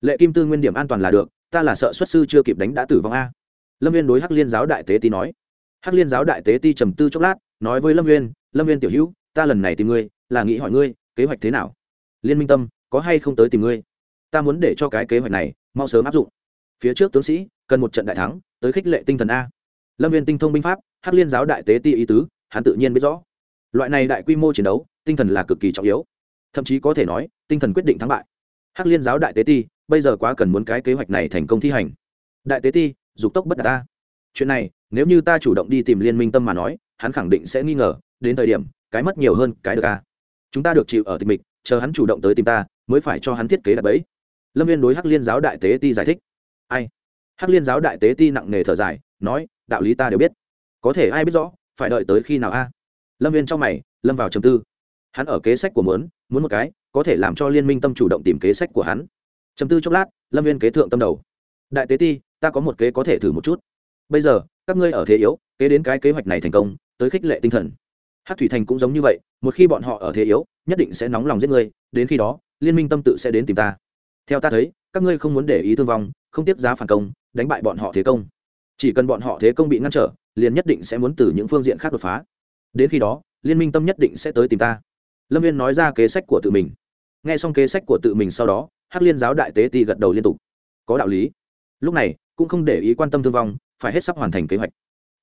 Lệ kim tư nguyên điểm an toàn là được, ta là sợ xuất sư chưa kịp đánh đã tử vong a. Lâm viên đối hắc liên giáo đại tế ti nói. Hắc liên giáo đại tế ti trầm tư chốc lát, nói với lâm viên lâm viên tiểu hữu, ta lần này tìm ngươi, là nghĩ hỏi ngươi, kế hoạch thế nào? Liên minh tâm, có hay không tới tìm ngươi? Ta muốn để cho cái kế hoạch này, mau sớm áp dụng. Phía trước tướng sĩ, cần một trận đại thắng, tới khích lệ tinh thần a lâm viên tinh thông binh pháp, hắc liên giáo đại tế ti ý tứ, hắn tự nhiên biết rõ. Loại này đại quy mô chiến đấu, tinh thần là cực kỳ trọng yếu. Thậm chí có thể nói, tinh thần quyết định thắng bại. Hắc liên giáo đại tế ti, bây giờ quá cần muốn cái kế hoạch này thành công thi hành. Đại tế ti, dục tốc bất đạt ta. Chuyện này, nếu như ta chủ động đi tìm liên minh tâm mà nói, hắn khẳng định sẽ nghi ngờ, đến thời điểm, cái mất nhiều hơn cái được a chúng ta được chịu ở tịch mịch, chờ hắn chủ động tới tìm ta, mới phải cho hắn thiết kế đặt bẫy. Lâm viên đối hắc liên giáo đại tế ti giải thích. Ai? Hắc liên giáo đại tế ti nặng nề thở dài, nói đạo lý ta đều biết. Có thể ai biết rõ, phải đợi tới khi nào a? Lâm viên trong mày, lâm vào trầm tư. Hắn ở kế sách của muốn muốn một cái, có thể làm cho liên minh tâm chủ động tìm kế sách của hắn. Trầm tư chốc lát, lâm viên kế thượng tâm đầu. Đại tế ti, ta có một kế có thể thử một chút. Bây giờ, các ngươi ở thế yếu, kế đến cái kế hoạch này thành công, tới khích lệ tinh thần. Hát thủy thành cũng giống như vậy, một khi bọn họ ở thế yếu, nhất định sẽ nóng lòng giết ngươi, đến khi đó, liên minh tâm tự sẽ đến tìm ta. Theo ta thấy, các ngươi không muốn để ý thương vong, không tiếp giá phản công, đánh bại bọn họ thế công chỉ cần bọn họ thế công bị ngăn trở, liền nhất định sẽ muốn từ những phương diện khác đột phá. Đến khi đó, liên minh tâm nhất định sẽ tới tìm ta. Lâm viên nói ra kế sách của tự mình. N g h e xong kế sách của tự mình sau đó, hắc liên giáo đại tế ti gật đầu liên tục. Có đạo lý. Lúc này, cũng không để ý quan tâm thương vong, phải hết sắp hoàn thành kế hoạch.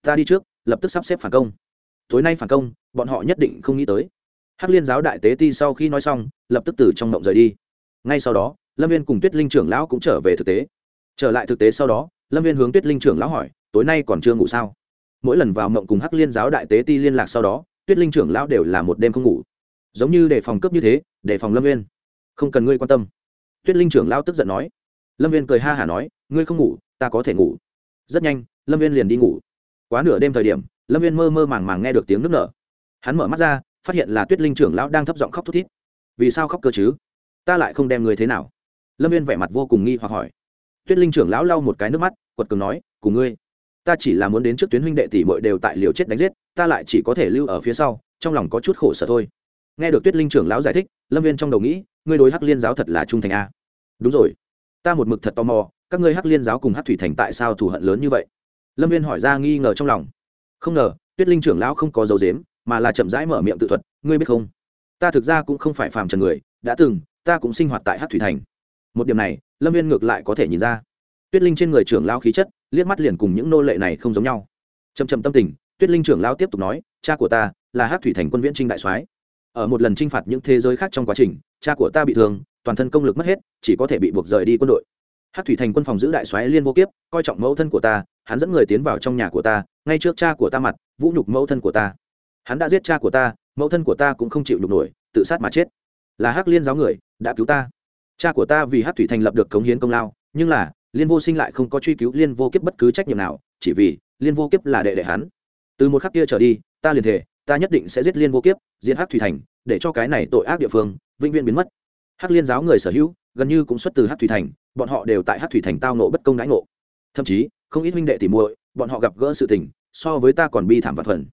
Ta đi trước, lập tức sắp xếp phản công. Tối nay phản công, bọn họ nhất định không nghĩ tới. Hắc liên giáo đại tế ti sau khi nói xong, lập tức từ trong mộng rời đi. Ngay sau đó, lâm viên cùng tuyết linh trưởng lão cũng trở về thực tế. Trở lại thực tế sau đó lâm viên hướng tuyết linh trưởng lão hỏi, tối nay còn chưa ngủ sao? Mỗi lần vào mộng cùng hắc liên giáo đại tế ti liên lạc sau đó, tuyết linh trưởng lão đều là một đêm không ngủ. Giống như để phòng cướp như thế để phòng lâm viên. Không cần ngươi quan tâm. Tuyết linh trưởng lão tức giận nói. Lâm viên cười ha hả nói, ngươi không ngủ, ta có thể ngủ. Rất nhanh, lâm viên liền đi ngủ. Quá nửa đêm thời điểm, lâm viên mơ mơ màng màng nghe được tiếng nước nở. Hắn mở mắt ra, phát hiện là tuyết linh trưởng lão đang thấp giọng khóc thút thít. Vì sao khóc cơ chứ? Ta lại không đem người thế nào. Lâm viên vẻ mặt vô cùng nghi hoặc hỏi tuyết linh trưởng lão lau một cái nước mắt, quật cường nói, cùng ngươi, ta chỉ là muốn đến trước tuyến huynh đệ tỷ muội đều tại liều chết đánh giết, ta lại chỉ có thể lưu ở phía sau, trong lòng có chút khổ sở thôi. Nghe được tuyết linh trưởng lão giải thích, lâm viên trong đầu nghĩ, ngươi đối hắc liên giáo thật là trung thành a. Đúng rồi. Ta một mực thật tò mò, các ngươi hắc liên giáo cùng hắc thủy thành tại sao thù hận lớn như vậy? Lâm viên hỏi ra nghi ngờ trong lòng. Không ngờ, tuyết linh trưởng lão không có dấu dếm mà là chậm rãi mở miệng tự thuật, ngươi biết không? Ta thực ra cũng không phải phàm trần người, đã từng, ta cũng sinh hoạt tại Hắc thủy thành một điểm này, lâm viên ngược lại có thể nhìn ra. Tuyết linh trên người trưởng lão khí chất, liếc mắt liền cùng những nô lệ này không giống nhau. Chầm chầm tâm tình, tuyết linh trưởng lão tiếp tục nói, cha của ta là hát thủy thành quân viễn trinh đại soái. Ở một lần t r i n h phạt những thế giới khác trong quá trình, cha của ta bị thương, toàn thân công lực mất hết, chỉ có thể bị buộc rời đi quân đội. Hát thủy thành quân phòng giữ đại soái liên vô kiếp, coi trọng mẫu thân của ta, hắn dẫn người tiến vào trong nhà của ta, ngay trước cha của ta mặt, vũ nhục mẫu thân của ta. Hắn đã giết cha của ta, mẫu thân của ta cũng không chịu nhục nổi, tự sát mà chết. Là hắc liên giáo người, đã cứu ta cha của ta vì hát thủy thành lập được cống hiến công lao, nhưng là, liên vô sinh lại không có truy cứu liên vô kiếp bất cứ trách nhiệm nào, chỉ vì liên vô kiếp là đệ đệ hắn. Từ một khắc kia trở đi, ta liền thể ta nhất định sẽ giết liên vô kiếp diễn hắc thủy thành, để cho cái này tội ác địa phương, vĩnh viễn biến mất. Hắc liên giáo người sở hữu, gần như cũng xuất từ hắc thủy thành, bọn họ đều tại hắc thủy thành tao nộ bất công đãi ngộ. Thậm chí, không ít huynh đệ tỉ muội, bọn họ gặp gỡ sự tình, so với ta còn bi thảm và phần.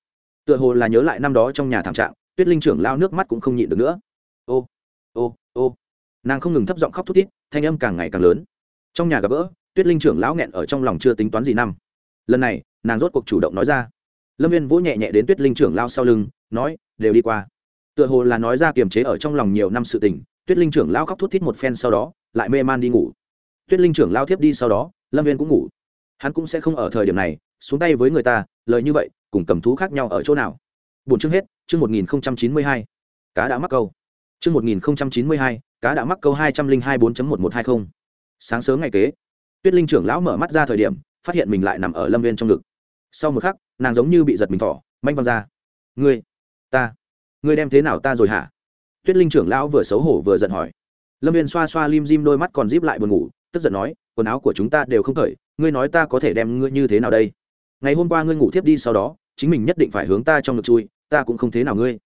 Tựa hồ là nhớ lại năm đó trong nhà thảm trạng, tuyết linh trưởng lao nước mắt cũng không nhịn được nữa. Ô ô ô nàng không ngừng thấp giọng khóc thút thít, thanh âm càng ngày càng lớn. Trong nhà gặp gỡ, tuyết linh trưởng lão nghẹn ở trong lòng chưa tính toán gì năm. Lần này, nàng rốt cuộc chủ động nói ra. Lâm viên vỗ nhẹ nhẹ đến tuyết linh trưởng lao sau lưng, nói, đều đi qua. Tựa hồ là nói ra kiềm chế ở trong lòng nhiều năm sự tình, tuyết linh trưởng lao khóc thút thít một phen sau đó, lại mê man đi ngủ. Tuyết linh trưởng lao thiếp đi sau đó, lâm viên cũng ngủ. Hắn cũng sẽ không ở thời điểm này, xuống tay với người ta, lời như vậy, cùng cầm thú khác nhau ở chỗ nào? Bốn chương hết, chương một nghìn chín mươi hai. Cá đã mắc câu chương một nghìn chín mươi hai cá đã mắc câu hai trăm linh hai bốn một một hai mươi sáng sớm ngày kế tuyết linh trưởng lão mở mắt ra thời điểm phát hiện mình lại nằm ở lâm viên trong ngực. Sau một khắc nàng giống như bị giật mình thỏ manh văng ra. Ngươi ta ngươi đem thế nào ta rồi hả? Tuyết linh trưởng lão vừa xấu hổ vừa giận hỏi. Lâm viên xoa xoa lim dim đôi mắt còn díp lại buồn ngủ tức giận nói quần áo của chúng ta đều không cởi, ngươi nói ta có thể đem ngươi như thế nào đây? Ngày hôm qua ngươi ngủ thiếp đi sau đó chính mình nhất định phải hướng ta trong ngực chui ta cũng không thế nào ngươi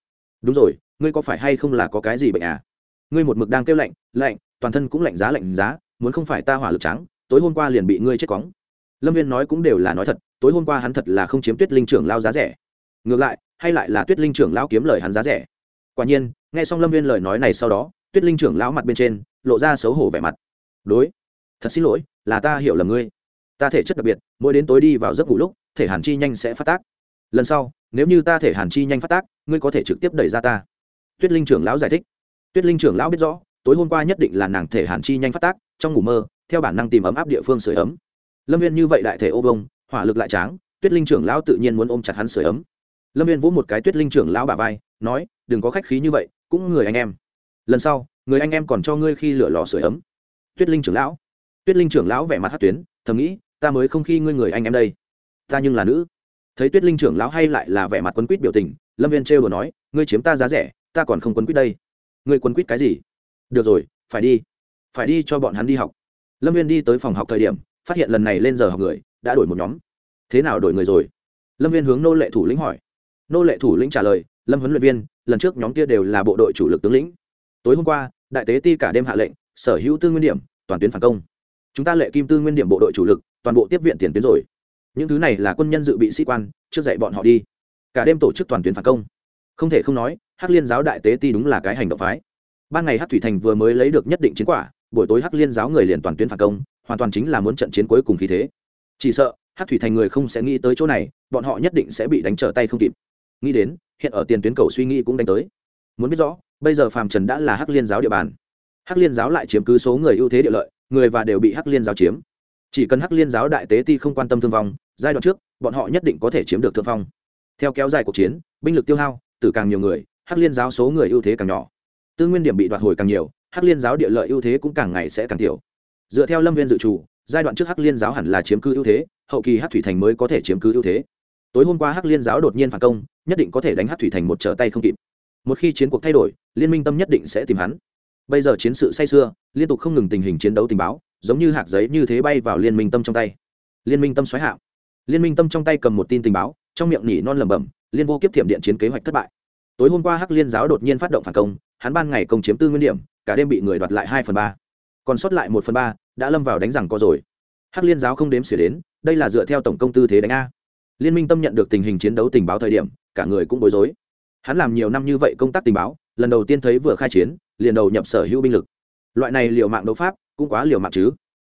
đúng rồi, ngươi có phải hay không là có cái gì bệnh à? Ngươi một mực đang kêu lạnh lạnh, toàn thân cũng lạnh giá lạnh giá, muốn không phải ta hỏa lực trắng, tối hôm qua liền bị ngươi chết cóng lâm viên nói cũng đều là nói thật, tối hôm qua hắn thật là không chiếm tuyết linh trưởng lao giá rẻ. Ngược lại, hay lại là tuyết linh trưởng lao kiếm lời hắn giá rẻ. Quả nhiên, nghe xong lâm viên lời nói này sau đó, tuyết linh trưởng lão mặt bên trên, lộ ra xấu hổ vẻ mặt. Đối, thật xin lỗi, là ta hiểu lầm ngươi. Ta thể chất đặc biệt, mỗi đến tối đi vào giấc ngủ lúc, thể hàn chi nhanh sẽ phát tác. Lần sau nếu như ta thể hàn chi nhanh phát tác, ngươi có thể trực tiếp đẩy ra ta. Tuyết linh trưởng lão giải thích. Tuyết linh trưởng lão biết rõ, tối hôm qua nhất định là nàng thể hàn chi nhanh phát tác, trong ngủ mơ, theo bản năng tìm ấm áp địa phương sửa ấm. Lâm viên như vậy đại thể ô vông, hỏa lực lại tráng, tuyết linh trưởng lão tự nhiên muốn ôm chặt hắn sửa ấm. Lâm viên vỗ một cái tuyết linh trưởng lão bà vai, nói, đừng có khách khí như vậy, cũng người anh em. Lần sau, người anh em còn cho ngươi khi lửa lò sửa ấm. Tuyết linh trưởng lão. Tuyết linh trưởng lão vẻ mặt hát tuyến, thầm nghĩ, ta mới không khi ngươi người anh em đây. Ta nhưng là nữ thấy tuyết linh trưởng lão hay lại là vẻ mặt quấn quýt biểu tình, lâm viên trêu đồ nói, ngươi chiếm ta giá rẻ, ta còn không quấn quýt đây. Ngươi quấn quýt cái gì? Được rồi, phải đi phải đi cho bọn hắn đi học. Lâm viên đi tới phòng học thời điểm, phát hiện lần này lên giờ học người, đã đổi một nhóm. Thế nào đổi người rồi? Lâm viên hướng nô lệ thủ lĩnh hỏi. Nô lệ thủ lĩnh trả lời, lâm huấn luyện viên, lần trước nhóm kia đều là bộ đội chủ lực tướng lĩnh. Tối hôm qua, đại tế ti cả đêm hạ lệnh, sở hữu tư nguyên điểm, toàn tuyến phản công. Chúng ta lệ kim tư nguyên điểm bộ đội chủ lực, toàn bộ tiếp viện tiền tuyến rồi những thứ này là quân nhân dự bị sĩ quan, trước dạy bọn họ đi. Cả đêm tổ chức toàn tuyến phản công. Không thể không nói, hắc liên giáo đại tế ti đúng là cái hành động phái. Ban ngày hắc thủy thành vừa mới lấy được nhất định chiến quả, buổi tối hắc liên giáo người liền toàn tuyến phản công, hoàn toàn chính là muốn trận chiến cuối cùng khí thế. Chỉ sợ, hắc thủy thành người không sẽ nghĩ tới chỗ này, bọn họ nhất định sẽ bị đánh trở tay không kịp. Nghĩ đến, hiện ở tiền tuyến cầu suy nghĩ cũng đánh tới. Muốn biết rõ, bây giờ phàm trần đã là hắc liên giáo địa bàn. Hắc liên giáo lại chiếm cứ số người ưu thế địa lợi, người và đều bị hắc liên giáo chiếm. Chỉ cần hắc liên giáo đại tế ti không quan tâm thương vong giai đoạn trước, bọn họ nhất định có thể chiếm được thượng phong. theo kéo dài cuộc chiến, binh lực tiêu hao từ càng nhiều người, hắc liên giáo số người ưu thế càng nhỏ. Tư nguyên điểm bị đoạt hồi càng nhiều, hắc liên giáo địa lợi ưu thế cũng càng ngày sẽ càng thiểu. Dựa theo lâm viên dự trù, giai đoạn trước hắc liên giáo hẳn là chiếm cứ ưu thế, hậu kỳ hắc thủy thành mới có thể chiếm cứ ưu thế. Tối hôm qua hắc liên giáo đột nhiên phản công, nhất định có thể đánh hắc thủy thành một trở tay không kịp. Một khi chiến cuộc thay đổi, liên minh tâm nhất định sẽ tìm hắn. Bây giờ chiến sự say xưa liên tục không ngừng tình hình chiến đấu tình báo, giống như hạt giấy như thế bay vào liên minh tâm trong tay. Liên minh tâm xoáy hạo liên minh tâm trong tay cầm một tin tình báo, trong miệng nhỉ non lẩm bẩm, liên vô kiếp thiểm điện chiến kế hoạch thất bại. Tối hôm qua hắc liên giáo đột nhiên phát động phản công, hắn ban ngày công chiếm tư nguyên điểm, cả đêm bị người đoạt lại hai phần ba. Còn sót lại một phần ba, đã lâm vào đánh rằng co rồi. Hắc liên giáo không đếm xỉa đến, đây là dựa theo tổng công tư thế đánh a. Liên minh tâm nhận được tình hình chiến đấu tình báo thời điểm, cả người cũng bối rối. Hắn làm nhiều năm như vậy công tác tình báo, lần đầu tiên thấy vừa khai chiến, liền đầu nhập sở hữu binh lực. Loại này liều mạng đấu pháp, cũng quá liều mạng chứ.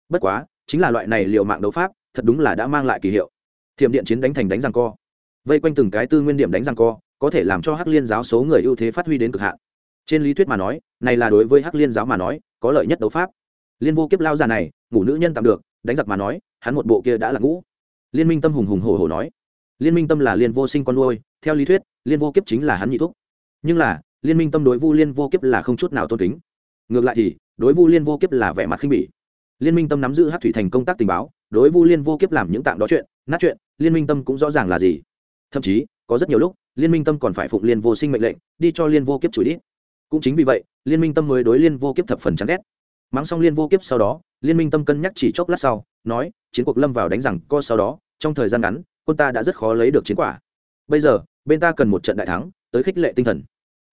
Bất quá, chính là loại này liều mạng đấu pháp, thật đúng là đã mang lại kỳ hiệu thiểm điện chiến đánh thành đánh răng co. Vây quanh từng cái tư nguyên điểm đánh răng co, có thể làm cho hắc liên giáo số người ưu thế phát huy đến cực hạn. Trên lý thuyết mà nói, này là đối với hắc liên giáo mà nói, có lợi nhất đấu pháp. Liên vô kiếp lao già này, ngủ nữ nhân tạm được, đánh giặc mà nói, hắn một bộ kia đã là ngũ. Liên minh tâm hùng hùng hổ hổ nói, liên minh tâm là liên vô sinh con nuôi, theo lý thuyết, liên vô kiếp chính là hắn nhị thúc. Nhưng là, liên minh tâm đối vu liên vô kiếp là không chút nào tôn kính. Ngược lại thì, đối vu liên vô kiếp là vẻ mặt khinh bỉ liên minh tâm nắm giữ hát thủy thành công tác tình báo, đối vu liên vô kiếp làm những tạng đó chuyện, nát chuyện, liên minh tâm cũng rõ ràng là gì. Thậm chí, có rất nhiều lúc, liên minh tâm còn phải phụng liên vô sinh mệnh lệnh, đi cho liên vô kiếp chửi đi. Cũng chính vì vậy, liên minh tâm mới đối liên vô kiếp thập phần chán ghét. Mắng xong liên vô kiếp sau đó, liên minh tâm cân nhắc chỉ chốc lát sau, nói, chiến cuộc lâm vào đánh rằng co sau đó, trong thời gian ngắn, quân ta đã rất khó lấy được chiến quả. Bây giờ, bên ta cần một trận đại thắng, tới khích lệ tinh thần.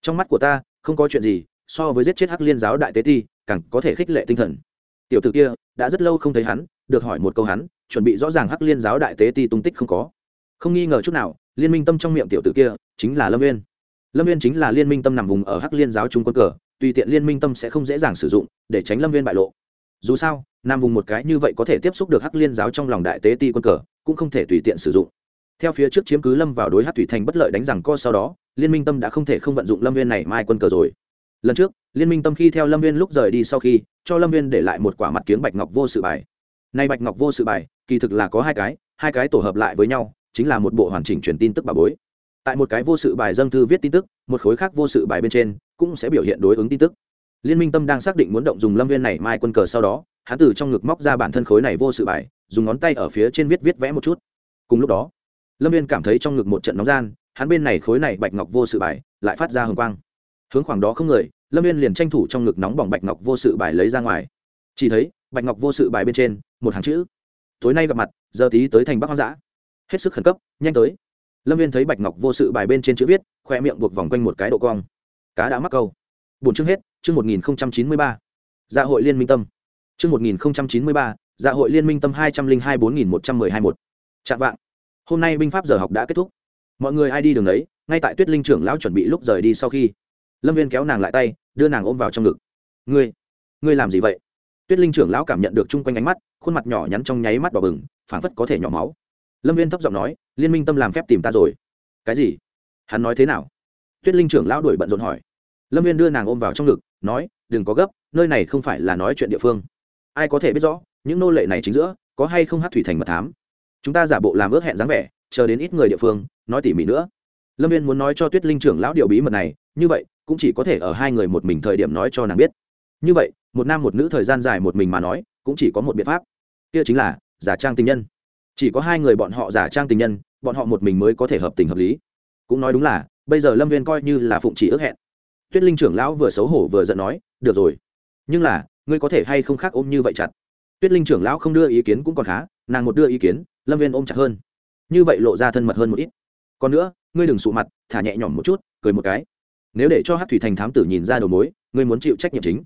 Trong mắt của ta, không có chuyện gì so với giết chết hắc liên giáo đại tế ti, càng có thể khích lệ tinh thần tiểu tử kia, đã rất lâu không thấy hắn, được hỏi một câu hắn, chuẩn bị rõ ràng hắc liên giáo đại tế ti tung tích không có. Không nghi ngờ chút nào, liên minh tâm trong miệng tiểu tử kia, chính là lâm viên lâm viên chính là liên minh tâm nằm vùng ở hắc liên giáo trung quân cờ, tùy tiện liên minh tâm sẽ không dễ dàng sử dụng, để tránh lâm viên bại lộ. Dù sao, nằm vùng một cái như vậy có thể tiếp xúc được hắc liên giáo trong lòng đại tế ti quân cờ, cũng không thể tùy tiện sử dụng. Theo phía trước chiếm cứ lâm vào đối hát thủy thành bất lợi đánh rằng co sau đó, liên minh tâm đã không thể không vận dụng lâm viên này mai quân cờ rồi. Lần trước, liên minh tâm khi theo lâm viên lúc rời đi sau khi cho lâm viên để lại một quả mặt kiếng bạch ngọc vô sự bài. Nay bạch ngọc vô sự bài, kỳ thực là có hai cái hai cái tổ hợp lại với nhau, chính là một bộ hoàn chỉnh truyền tin tức bà bối. Tại một cái vô sự bài dâng thư viết tin tức, một khối khác vô sự bài bên trên cũng sẽ biểu hiện đối ứng tin tức. Liên minh tâm đang xác định muốn động dùng lâm viên này mai quân cờ sau đó, hắn từ trong ngực móc ra bản thân khối này vô sự bài, dùng ngón tay ở phía trên viết viết vẽ một chút. Cùng lúc đó, lâm viên cảm thấy trong ngực một trận nóng gian, hắn bên này khối này bạch ngọc vô sự bài lại phát ra hồng quang. Hướng khoảng đó không người lâm viên liền tranh thủ trong ngực nóng bỏng bạch ngọc vô sự bài lấy ra ngoài chỉ thấy bạch ngọc vô sự bài bên trên một hàng chữ tối nay gặp mặt, giờ tí tới thành bắc hoang dã. Hết sức khẩn cấp, nhanh tới. Lâm viên thấy bạch ngọc vô sự bài bên trên chữ viết khoe miệng buộc vòng quanh một cái độ cong. Cá đã mắc câu. Bốn chương hết, chương một nghìn chín mươi ba. Dạ hội liên minh tâm. Chương một nghìn chín mươi ba dạ hội liên minh tâm hai trăm linh hai bốn nghìn một trăm mười hai một chạm vạng. Hôm nay binh pháp giờ học đã kết thúc. Mọi người ai đi đường đấy ngay tại tuyết linh trưởng lão chuẩn bị lúc rời đi sau khi lâm viên kéo nàng lại tay đưa nàng ôm vào trong ngực ngươi ngươi làm gì vậy tuyết linh trưởng lão cảm nhận được chung quanh ánh mắt khuôn mặt nhỏ nhắn trong nháy mắt đỏ bừng phảng phất có thể nhỏ máu lâm viên thấp giọng nói liên minh tâm làm phép tìm ta rồi cái gì hắn nói thế nào tuyết linh trưởng lão đuổi bận rộn hỏi lâm viên đưa nàng ôm vào trong ngực nói đừng có gấp nơi này không phải là nói chuyện địa phương ai có thể biết rõ những nô lệ này chính giữa có hay không hát thủy thành mật thám chúng ta giả bộ làm ước hẹn dáng vẻ chờ đến ít người địa phương nói tỉ mỉ nữa lâm viên muốn nói cho tuyết linh trưởng lão điều bí mật này, như vậy, cũng chỉ có thể ở hai người một mình thời điểm nói cho nàng biết. Như vậy, một nam một nữ thời gian dài một mình mà nói, cũng chỉ có một biện pháp. Kia chính là, giả trang tình nhân. Chỉ có hai người bọn họ giả trang tình nhân, bọn họ một mình mới có thể hợp tình hợp lý. Cũng nói đúng là, bây giờ lâm viên coi như là phụng chỉ ước hẹn. Tuyết linh trưởng lão vừa xấu hổ vừa giận nói, được rồi. Nhưng là, ngươi có thể hay không khác ôm như vậy chặt? Tuyết linh trưởng lão không đưa ý kiến cũng còn khá, nàng một đưa ý kiến, lâm viên ôm chặt hơn. Như vậy lộ ra thân mật hơn một ít. Còn nữa ngươi đừng sụ mặt, thả nhẹ nhõm một chút, cười một cái. Nếu để cho hát thủy thành thám tử nhìn ra đầu mối, ngươi muốn chịu trách nhiệm chính.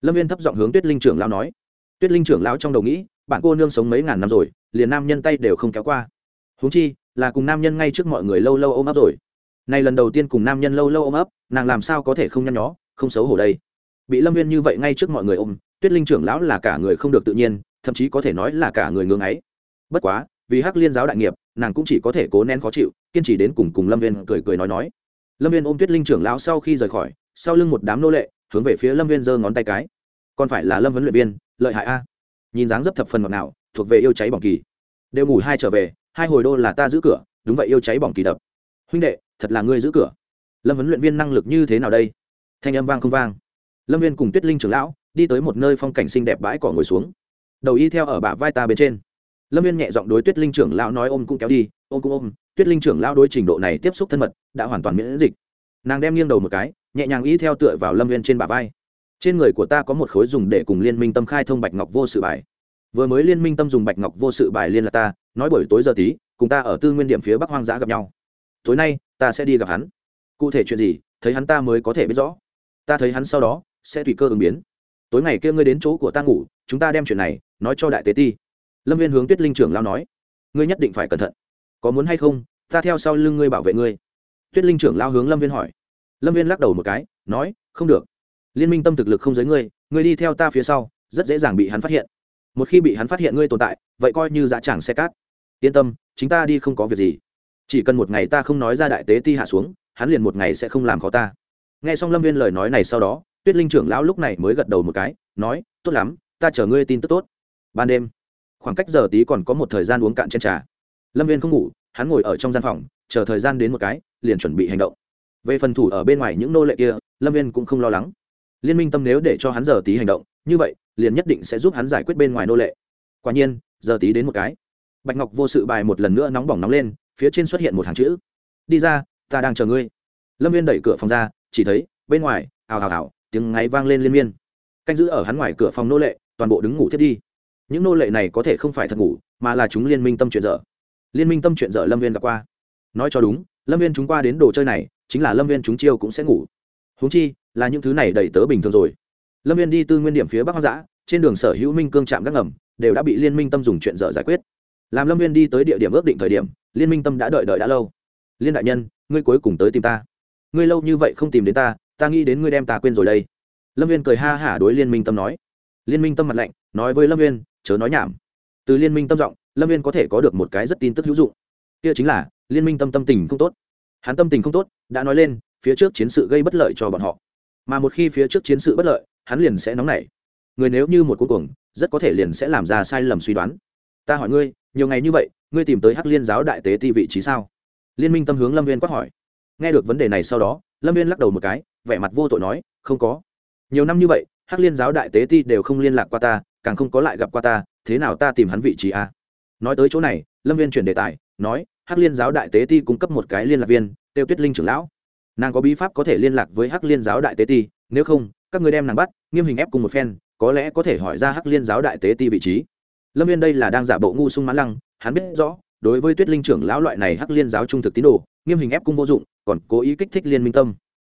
Lâm viên thấp giọng hướng tuyết linh trưởng lão nói. Tuyết linh trưởng lão trong đầu nghĩ, bạn cô nương sống mấy ngàn năm rồi, liền nam nhân tay đều không kéo qua. Huống chi, là cùng nam nhân ngay trước mọi người lâu lâu ôm ấp rồi. Này lần đầu tiên cùng nam nhân lâu lâu ôm ấp, nàng làm sao có thể không nhăn nhó, không xấu hổ đây? Bị lâm viên như vậy ngay trước mọi người ôm, tuyết linh trưởng lão là cả người không được tự nhiên, thậm chí có thể nói là cả người ngưng ấy. Bất quá, vì hắc liên giáo đại nghiệp nàng cũng chỉ có thể cố nén khó chịu, kiên trì đến cùng cùng lâm viên cười cười nói nói. Lâm viên ôm tuyết linh trưởng lão sau khi rời khỏi, sau lưng một đám nô lệ, hướng về phía lâm viên giơ ngón tay cái. Còn phải là lâm vấn luyện viên, lợi hại a. Nhìn dáng dấp thập phần ngọt nào thuộc về yêu cháy bỏng kỳ. Đều ngủ hai trở về, hai hồi đô là ta giữ cửa, đúng vậy yêu cháy bỏng kỳ đập. Huynh đệ, thật là ngươi giữ cửa. Lâm vấn luyện viên năng lực như thế nào đây? Thanh âm vang không vang. Lâm viên cùng tuyết linh trưởng lão, đi tới một nơi phong cảnh xinh đẹp bãi cỏ ngồi xuống. Đầu y theo ở bả vai ta bên trên lâm viên nhẹ giọng đối tuyết linh trưởng lão nói ôm cũng kéo đi, ôm cũng ôm. Tuyết linh trưởng lão đối trình độ này tiếp xúc thân mật, đã hoàn toàn miễn dịch. Nàng đem nghiêng đầu một cái, nhẹ nhàng y theo tựa vào lâm viên trên bả vai. Trên người của ta có một khối dùng để cùng liên minh tâm khai thông bạch ngọc vô sự bài. Vừa mới liên minh tâm dùng bạch ngọc vô sự bài liên là ta, nói buổi tối giờ tí, cùng ta ở tư nguyên điểm phía bắc hoang dã gặp nhau. Tối nay, ta sẽ đi gặp hắn. Cụ thể chuyện gì, thấy hắn ta mới có thể biết rõ. Ta thấy hắn sau đó, sẽ tùy cơ ứng biến. Tối ngày kia ngươi đến chỗ của ta ngủ, chúng ta đem chuyện này, nói cho đại tế ti lâm viên hướng tuyết linh trưởng lao nói, ngươi nhất định phải cẩn thận. Có muốn hay không, ta theo sau lưng ngươi bảo vệ ngươi. Tuyết linh trưởng lao hướng lâm viên hỏi. Lâm viên lắc đầu một cái, nói, không được. Liên minh tâm thực lực không giới ngươi ngươi đi theo ta phía sau, rất dễ dàng bị hắn phát hiện. Một khi bị hắn phát hiện ngươi tồn tại, vậy coi như dạ chẳng xe cát. Yên tâm, chính ta đi không có việc gì. Chỉ cần một ngày ta không nói ra đại tế ti hạ xuống, hắn liền một ngày sẽ không làm khó ta. Nghe xong lâm viên lời nói này sau đó, tuyết linh trưởng lão lúc này mới gật đầu một cái, nói, tốt lắm, ta chờ ngươi tin tức tốt. Ban đêm khoảng cách giờ tí còn có một thời gian uống cạn chén trà. Lâm viên không ngủ, hắn ngồi ở trong gian phòng, chờ thời gian đến một cái, liền chuẩn bị hành động. Về phần thủ ở bên ngoài những nô lệ kia, lâm viên cũng không lo lắng. Liên minh tâm nếu để cho hắn giờ tí hành động, như vậy, liền nhất định sẽ giúp hắn giải quyết bên ngoài nô lệ. Quả nhiên, giờ tí đến một cái. Bạch ngọc vô sự bài một lần nữa nóng bỏng nóng lên, phía trên xuất hiện một hàng chữ. Đi ra, ta đang chờ ngươi. Lâm viên đẩy cửa phòng ra, chỉ thấy, bên ngoài, ào ào ào, tiếng ngáy vang lên liên miên. Canh giữ ở hắn ngoài cửa phòng nô lệ, toàn bộ đứng ngủ thiết đi những nô lệ này có thể không phải thật ngủ, mà là chúng liên minh tâm chuyện dở. Liên minh tâm chuyện dở lâm viên gặp qua. Nói cho đúng, lâm viên chúng qua đến đồ chơi này, chính là lâm viên chúng chiêu cũng sẽ ngủ. Húng chi, là những thứ này đầy tớ bình thường rồi. Lâm viên đi từ nguyên điểm phía bắc hoang dã, trên đường sở hữu minh cương trạm các ngầm, đều đã bị liên minh tâm dùng chuyện dở giải quyết. Làm lâm viên đi tới địa điểm ước định thời điểm, liên minh tâm đã đợi đợi đã lâu. Liên đại nhân, ngươi cuối cùng tới tìm ta. Ngươi lâu như vậy không tìm đến ta ta nghĩ đến ngươi đem ta quên rồi đây. Lâm viên cười ha hả đối liên minh tâm nói. Liên minh tâm mặt lạnh, nói với lâm viên chớ nói nhảm. Từ liên minh tâm giọng, lâm viên có thể có được một cái rất tin tức hữu dụng. Kia chính là, liên minh tâm tâm tình không tốt. Hắn tâm tình không tốt, đã nói lên, phía trước chiến sự gây bất lợi cho bọn họ. Mà một khi phía trước chiến sự bất lợi, hắn liền sẽ nóng nảy. Người nếu như một cuối cùng rất có thể liền sẽ làm ra sai lầm suy đoán. Ta hỏi ngươi, nhiều ngày như vậy, ngươi tìm tới hắc liên giáo đại tế ti vị trí sao? Liên minh tâm hướng lâm viên quát hỏi. Nghe được vấn đề này sau đó, lâm viên lắc đầu một cái, vẻ mặt vô tội nói, không có. Nhiều năm như vậy, hắc liên giáo đại tế ti đều không liên lạc qua ta càng không có lại gặp qua ta, thế nào ta tìm hắn vị trí a nói tới chỗ này, lâm viên chuyển đề tài, nói, hắc liên giáo đại tế ti cung cấp một cái liên lạc viên, tiêu tuyết linh trưởng lão. Nàng có bí pháp có thể liên lạc với hắc liên giáo đại tế ti, nếu không, các người đem nàng bắt, nghiêm hình ép cùng một phen, có lẽ có thể hỏi ra hắc liên giáo đại tế ti vị trí. Lâm viên đây là đang giả bộ ngu sung mãn lăng, hắn biết rõ, đối với tuyết linh trưởng lão loại này hắc liên giáo trung thực tín đồ, nghiêm hình ép cung vô dụng, còn cố ý kích thích liên minh tâm.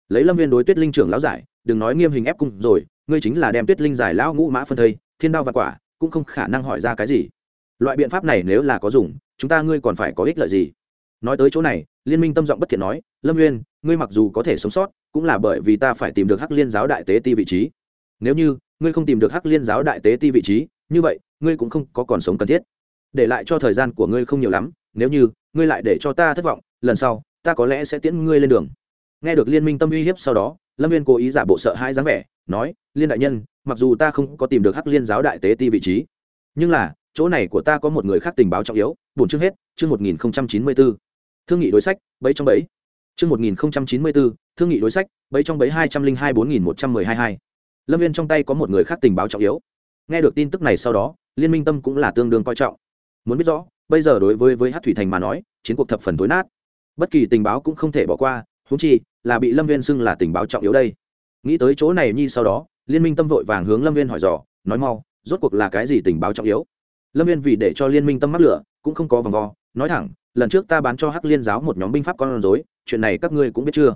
Lấy lâm viên đối tuyết linh trưởng lão giải, đừng nói nghiêm hình ép cung rồi, ngươi chính là đem tuyết linh giải lão ngũ mã phân thây thiên đao và quả, cũng không khả năng hỏi ra cái gì. Loại biện pháp này nếu là có dùng, chúng ta ngươi còn phải có ích lợi gì? Nói tới chỗ này, liên minh tâm giọng bất thiện nói, lâm nguyên ngươi mặc dù có thể sống sót, cũng là bởi vì ta phải tìm được hắc liên giáo đại tế ti vị trí. Nếu như ngươi không tìm được hắc liên giáo đại tế ti vị trí, như vậy, ngươi cũng không có còn sống cần thiết. Để lại cho thời gian của ngươi không nhiều lắm, nếu như ngươi lại để cho ta thất vọng, lần sau, ta có lẽ sẽ tiễn ngươi lên đường. Nghe được liên minh tâm uy hiếp sau đó, lâm viên cố ý giả bộ sợ hai dáng vẻ, nói, liên đại nhân mặc dù ta không có tìm được hắc liên giáo đại tế ti vị trí, nhưng là, chỗ này của ta có một người khác tình báo trọng yếu bổn chương hết, chương một nghìn chín mươi bốn thương nghị đối sách, bấy trong bấy. Chương một nghìn chín mươi bốn thương nghị đối sách, bấy trong bấy hai trăm linh hai bốn nghìn một trăm mười hai hai. Lâm viên trong tay có một người khác tình báo trọng yếu. Nghe được tin tức này sau đó, liên minh tâm cũng là tương đương coi trọng. Muốn biết rõ, bây giờ đối với với hát thủy thành mà nói, chiến cuộc thập phần tối nát. Bất kỳ tình báo cũng không thể bỏ qua húng chi, là bị lâm viên xưng là tình báo trọng yếu đây. Nghĩ tới chỗ này nhi sau đó liên minh tâm vội vàng hướng lâm viên hỏi dò, nói mau, rốt cuộc là cái gì tình báo trọng yếu? Lâm viên vì để cho liên minh tâm mắc lửa, cũng không có vòng vo, nói thẳng, lần trước ta bán cho hắc liên giáo một nhóm binh pháp con rối, chuyện này các ngươi cũng biết chưa?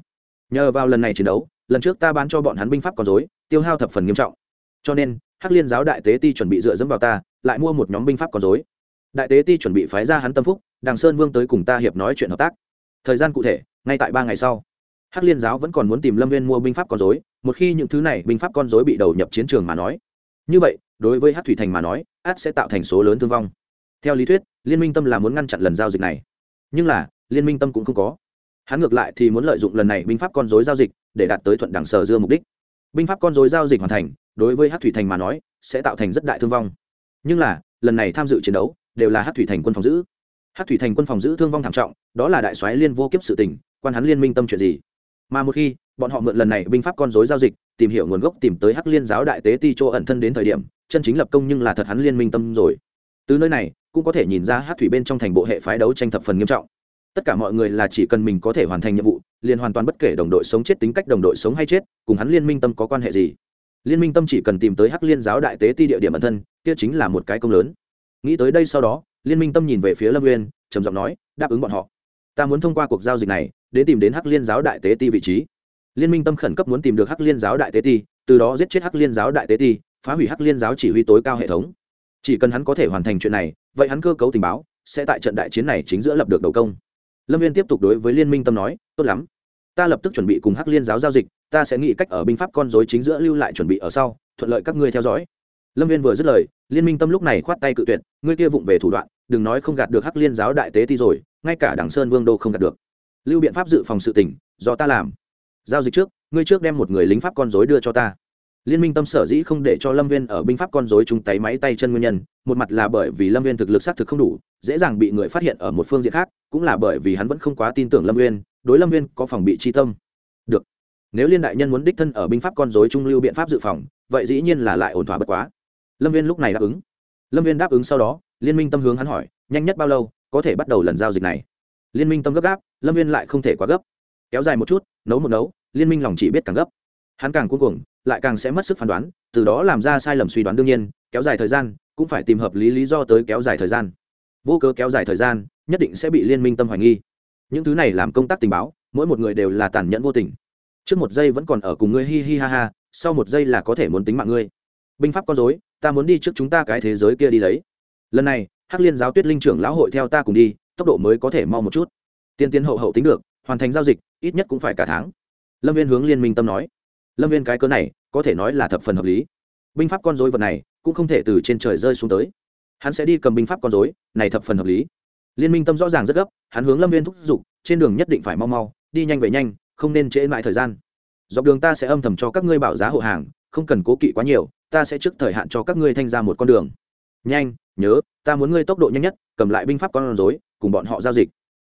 Nhờ vào lần này chiến đấu, lần trước ta bán cho bọn hắn binh pháp con rối, tiêu hao thập phần nghiêm trọng. Cho nên, hắc liên giáo đại tế ti chuẩn bị dựa dẫm vào ta, lại mua một nhóm binh pháp con rối. Đại tế ti chuẩn bị phái ra hắn tâm phúc đàng sơn vương tới cùng ta hiệp nói chuyện hợp tác. Thời gian cụ thể, ngay tại ba ngày sau hắc liên giáo vẫn còn muốn tìm lâm viên mua binh pháp con dối một khi những thứ này binh pháp con dối bị đầu nhập chiến trường mà nói. Như vậy, đối với hắc thủy thành mà nói át sẽ tạo thành số lớn thương vong. Theo lý thuyết, liên minh tâm là muốn ngăn chặn lần giao dịch này. Nhưng là, liên minh tâm cũng không có. Hắn ngược lại thì muốn lợi dụng lần này binh pháp con dối giao dịch để đạt tới thuận đẳng sở dưa mục đích. Binh pháp con dối giao dịch hoàn thành, đối với hắc thủy thành mà nói, sẽ tạo thành rất đại thương vong. Nhưng là, lần này tham dự chiến đấu, đều là hắc thủy thành quân phòng giữ. Hắc thủy thành quân phòng giữ thương vong thảm trọng, đó là đại soái liên vô kiếp sự tình, quan hắn liên minh tâm chuyện gì? Mà một khi, bọn họ mượn lần này binh pháp con dối giao dịch, tìm hiểu nguồn gốc tìm tới hắc liên giáo đại tế ti chỗ ẩn thân đến thời điểm, chân chính lập công nhưng là thật hắn liên minh tâm rồi. Từ nơi này, cũng có thể nhìn ra hắc thủy bên trong thành bộ hệ phái đấu tranh thập phần nghiêm trọng. Tất cả mọi người là chỉ cần mình có thể hoàn thành nhiệm vụ, liền hoàn toàn bất kể đồng đội sống chết tính cách đồng đội sống hay chết, cùng hắn liên minh tâm có quan hệ gì. Liên minh tâm chỉ cần tìm tới hắc liên giáo đại tế ti địa điểm ẩn thân, kia chính là một cái công lớn. Nghĩ tới đây sau đó, liên minh tâm nhìn về phía lâm nguyên trầm giọng nói, đáp ứng bọn họ. Ta muốn thông qua cuộc giao dịch này đến tìm đến hắc liên giáo đại tế ti vị trí. Liên minh tâm khẩn cấp muốn tìm được hắc liên giáo đại tế ti, từ đó giết chết hắc liên giáo đại tế ti, phá hủy hắc liên giáo chỉ huy tối cao hệ thống. Chỉ cần hắn có thể hoàn thành chuyện này, vậy hắn cơ cấu tình báo sẽ tại trận đại chiến này chính giữa lập được đầu công. Lâm viên tiếp tục đối với liên minh tâm nói, tốt lắm. Ta lập tức chuẩn bị cùng hắc liên giáo giao dịch, ta sẽ nghĩ cách ở binh pháp con dối chính giữa lưu lại chuẩn bị ở sau, thuận lợi các ngươi theo dõi. Lâm viên vừa dứt lời, liên minh tâm lúc này khoát tay cự tuyệt, ngươi kia vụng về thủ đoạn, đừng nói không gạt được hắc liên giáo đại tế ti rồi, ngay cả đảng sơn vương đô không gạt được lưu biện pháp dự phòng sự tỉnh do ta làm. Giao dịch trước, ngươi trước đem một người lính pháp con dối đưa cho ta. Liên minh tâm sở dĩ không để cho lâm viên ở binh pháp con dối chúng tay máy tay chân nguyên nhân, một mặt là bởi vì lâm viên thực lực xác thực không đủ, dễ dàng bị người phát hiện ở một phương diện khác, cũng là bởi vì hắn vẫn không quá tin tưởng lâm viên, đối lâm viên có phòng bị chi tâm. Được. Nếu liên đại nhân muốn đích thân ở binh pháp con dối trung lưu biện pháp dự phòng, vậy dĩ nhiên là lại ổn thỏa bất quá. Lâm viên lúc này đáp ứng. Lâm viên đáp ứng sau đó, liên minh tâm hướng hắn hỏi, nhanh nhất bao lâu có thể bắt đầu lần giao dịch này? Liên minh tâm gấp gáp, lâm viên lại không thể quá gấp. Kéo dài một chút, nấu một nấu, liên minh lòng chỉ biết càng gấp. Hắn càng cuối cùng lại càng sẽ mất sức phán đoán, từ đó làm ra sai lầm suy đoán đương nhiên, kéo dài thời gian, cũng phải tìm hợp lý lý do tới kéo dài thời gian. Vô cớ kéo dài thời gian, nhất định sẽ bị liên minh tâm hoài nghi. Những thứ này làm công tác tình báo, mỗi một người đều là tàn nhẫn vô tình. Trước một giây vẫn còn ở cùng ngươi hi hi ha ha, sau một giây là có thể muốn tính mạng ngươi. Binh pháp con dối ta muốn đi trước chúng ta cái thế giới kia đi lấy. Lần này, hắc liên giáo tuyết linh trưởng lão hội theo ta cùng đi tốc độ mới có thể mau một chút. Tiên tiến hậu hậu tính được, hoàn thành giao dịch, ít nhất cũng phải cả tháng. Lâm viên hướng liên minh tâm nói. Lâm viên cái cơ này, có thể nói là thập phần hợp lý. Binh pháp con dối vật này, cũng không thể từ trên trời rơi xuống tới. Hắn sẽ đi cầm binh pháp con dối này thập phần hợp lý. Liên minh tâm rõ ràng rất gấp, hắn hướng lâm viên thúc giục, trên đường nhất định phải mau mau, đi nhanh về nhanh, không nên trễ mãi thời gian. Dọc đường ta sẽ âm thầm cho các ngươi bảo giá hộ hàng, không cần cố kỵ quá nhiều, ta sẽ trước thời hạn cho các ngươi thanh ra một con đường. Nhanh, nhớ, ta muốn ngươi tốc độ nhanh nhất, cầm lại binh pháp con rối cùng bọn họ giao dịch.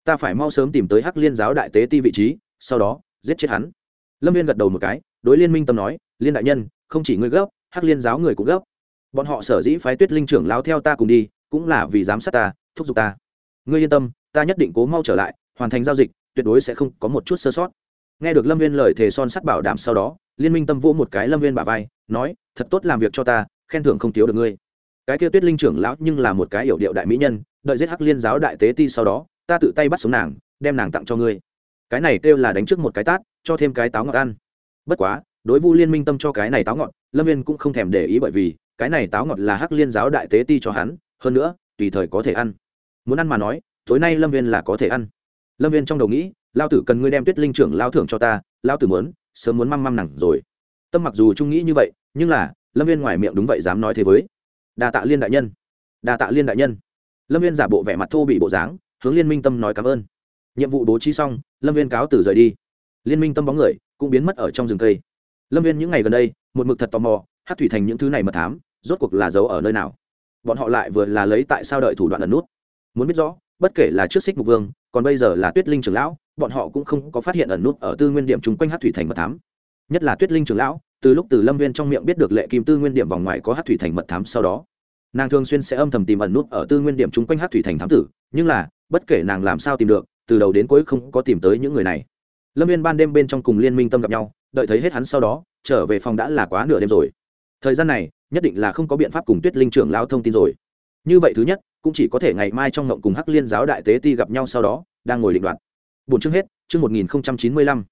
Ta phải mau sớm tìm tới hắc liên giáo đại tế ti vị trí, sau đó, giết chết hắn. Lâm viên gật đầu một cái, đối liên minh tâm nói, liên đại nhân, không chỉ ngươi gấp, hắc liên giáo người cũng gấp. Bọn họ sở dĩ phái tuyết linh trưởng lao theo ta cùng đi, cũng là vì giám sát ta, thúc giục ta. Ngươi yên tâm, ta nhất định cố mau trở lại, hoàn thành giao dịch, tuyệt đối sẽ không có một chút sơ sót. Nghe được lâm viên lời thề son sắt bảo đảm sau đó, liên minh tâm vỗ một cái lâm viên bả vai, nói, thật tốt làm việc cho ta, khen thưởng không thiếu được ngươi. Cái kia tuyết linh trưởng lão nhưng là một cái hiểu điệu đại mỹ nhân đợi giết hắc liên giáo đại tế ti sau đó, ta tự tay bắt sống nàng, đem nàng tặng cho ngươi. Cái này kêu là đánh trước một cái tát, cho thêm cái táo ngọt ăn. Bất quá, đối vu liên minh tâm cho cái này táo ngọt, lâm viên cũng không thèm để ý bởi vì, cái này táo ngọt là hắc liên giáo đại tế ti cho hắn, hơn nữa, tùy thời có thể ăn. Muốn ăn mà nói, tối nay lâm viên là có thể ăn. Lâm viên trong đầu nghĩ lao tử cần ngươi đem tuyết linh trưởng lao thưởng cho ta lao tử muốn, sớm muốn măng măng nặng rồi. Tâm mặc dù trung nghĩ như vậy, nhưng là, lâm viên ngoài miệng đúng vậy dám nói thế với. Đa tạ liên đại nhân. Đa tạ liên đại nhân lâm viên giả bộ vẻ mặt thô bị bộ dáng, hướng liên minh tâm nói cảm ơn. Nhiệm vụ bố trí xong, lâm viên cáo từ rời đi. Liên minh tâm bóng người cũng biến mất ở trong rừng cây. Lâm viên những ngày gần đây, một mực thật tò mò, hát thủy thành những thứ này mật thám, rốt cuộc là giấu ở nơi nào? Bọn họ lại vừa là lấy tại sao đợi thủ đoạn ẩn nút? Muốn biết rõ, bất kể là trước xích mục vương, còn bây giờ là tuyết linh trưởng lão, bọn họ cũng không có phát hiện ẩn nút ở tư nguyên điểm chung quanh hát thủy thành mật thám. Nhất là tuyết linh trưởng lão, từ lúc từ lâm viên trong miệng biết được lệ kim tư nguyên điểm vòng ngoài có hát thủy thành mật thám sau đó nàng thường xuyên sẽ âm thầm tìm ẩn nút ở tư nguyên điểm chung quanh hát thủy thành thám tử, nhưng là, bất kể nàng làm sao tìm được, từ đầu đến cuối không có tìm tới những người này. Lâm viên ban đêm bên trong cùng liên minh tâm gặp nhau, đợi thấy hết hắn sau đó, trở về phòng đã là quá nửa đêm rồi. Thời gian này, nhất định là không có biện pháp cùng tuyết linh trưởng lão thông tin rồi. Như vậy thứ nhất, cũng chỉ có thể ngày mai trong ngộng cùng hắc liên giáo đại tế ti gặp nhau sau đó, đang ngồi định đoạt bốn chương hết, chương một nghìn chín mươi lăm.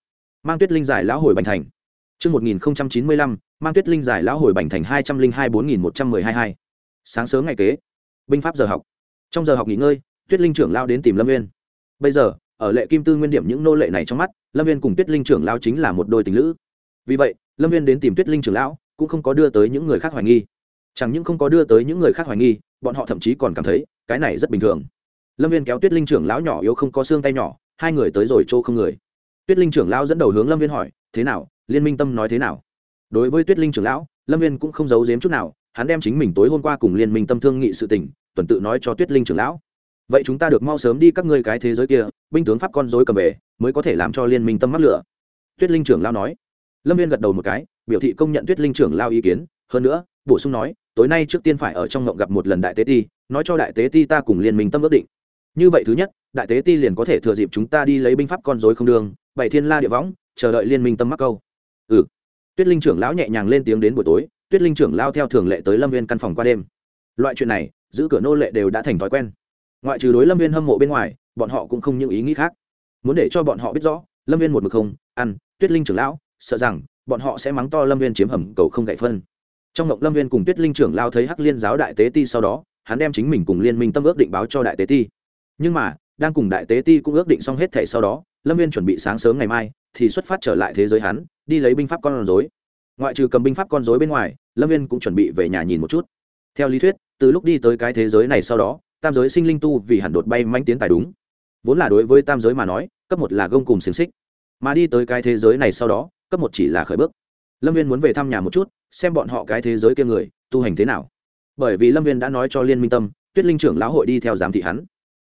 Mang tuyết linh giải lão hồi bành thành. Chương một nghìn chín mươi lăm, mang tuyết linh giải lão hồi bành thành hai trăm linh hai bốn nghìn một trăm mười hai hai sáng sớm ngày kế, binh pháp giờ học. Trong giờ học nghỉ ngơi, tuyết linh trưởng lao đến tìm lâm viên bây giờ, ở lệ kim tư nguyên điểm những nô lệ này trong mắt, lâm viên cùng tuyết linh trưởng lao chính là một đôi tình lữ. Vì vậy, lâm viên đến tìm tuyết linh trưởng lão, cũng không có đưa tới những người khác hoài nghi. Chẳng những không có đưa tới những người khác hoài nghi, bọn họ thậm chí còn cảm thấy, cái này rất bình thường. Lâm viên kéo tuyết linh trưởng lão nhỏ yếu không có xương tay nhỏ, hai người tới rồi chỗ không người. Tuyết linh trưởng lão dẫn đầu hướng lâm viên hỏi, thế nào? Liên minh tâm nói thế nào? Đối với tuyết linh trưởng lão, lâm viên cũng không giấu giếm chút nào hắn đem chính mình tối hôm qua cùng liên minh tâm thương nghị sự tình, tuần tự nói cho tuyết linh trưởng lão. Vậy chúng ta được mau sớm đi các ngươi cái thế giới kia, binh tướng pháp con dối cầm về, mới có thể làm cho liên minh tâm mắc lửa. Tuyết linh trưởng lão nói. Lâm viên gật đầu một cái, biểu thị công nhận tuyết linh trưởng lao ý kiến. Hơn nữa, bổ sung nói, tối nay trước tiên phải ở trong ngộng gặp một lần đại tế ti, nói cho đại tế ti ta cùng liên minh tâm ước định. Như vậy thứ nhất, đại tế ti liền có thể thừa dịp chúng ta đi lấy binh pháp con dối không đường bảy thiên la địa võng, chờ đợi liên minh tâm mắc câu. Ừ. Tuyết linh trưởng lão nhẹ nhàng lên tiếng đến buổi tối tuyết linh trưởng lao theo thường lệ tới lâm viên căn phòng qua đêm. Loại chuyện này, giữ cửa nô lệ đều đã thành thói quen. Ngoại trừ đối lâm viên hâm mộ bên ngoài, bọn họ cũng không những ý nghĩ khác. Muốn để cho bọn họ biết rõ, lâm viên một mực không, ăn, tuyết linh trưởng lão, sợ rằng, bọn họ sẽ mắng to lâm viên chiếm hầm cầu không gậy phân. Trong ngọc lâm viên cùng tuyết linh trưởng lao thấy hắc liên giáo đại tế ti sau đó, hắn đem chính mình cùng liên minh tâm ước định báo cho đại tế ti. Nhưng mà, đang cùng đại tế ti cũng ước định xong hết thẻ sau đó, lâm viên chuẩn bị sáng sớm ngày mai, thì xuất phát trở lại thế giới hắn, đi lấy binh pháp con rối. Ngoại trừ cầm binh pháp con rối bên ngoài lâm viên cũng chuẩn bị về nhà nhìn một chút. Theo lý thuyết, từ lúc đi tới cái thế giới này sau đó, tam giới sinh linh tu vì hẳn đột bay manh tiến tài đúng. Vốn là đối với tam giới mà nói, cấp một là gông cùng xiềng xích. Mà đi tới cái thế giới này sau đó, cấp một chỉ là khởi bước. Lâm viên muốn về thăm nhà một chút, xem bọn họ cái thế giới kia người, tu hành thế nào. Bởi vì lâm viên đã nói cho liên minh tâm, tuyết linh trưởng lão hội đi theo giám thị hắn.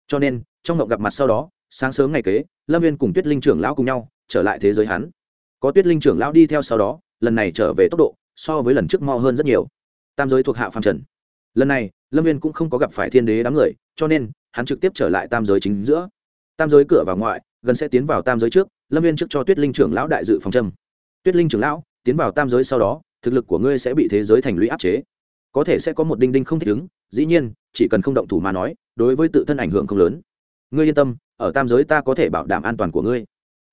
Cho nên, trong ngộng gặp mặt sau đó, sáng sớm ngày kế, lâm viên cùng tuyết linh trưởng lão cùng nhau, trở lại thế giới hắn. Có tuyết linh trưởng lão đi theo sau đó, lần này trở về tốc độ so với lần trước mo hơn rất nhiều. Tam giới thuộc hạ phạm trần. Lần này, lâm viên cũng không có gặp phải thiên đế đám người, cho nên, hắn trực tiếp trở lại tam giới chính giữa. Tam giới cửa vào ngoại, gần sẽ tiến vào tam giới trước, lâm viên trước cho tuyết linh trưởng lão đại dự phòng trâm. Tuyết linh trưởng lão, tiến vào tam giới sau đó, thực lực của ngươi sẽ bị thế giới thành lũy áp chế. Có thể sẽ có một đinh đinh không thích ứng, dĩ nhiên, chỉ cần không động thủ mà nói, đối với tự thân ảnh hưởng không lớn. Ngươi yên tâm, ở tam giới ta có thể bảo đảm an toàn của ngươi.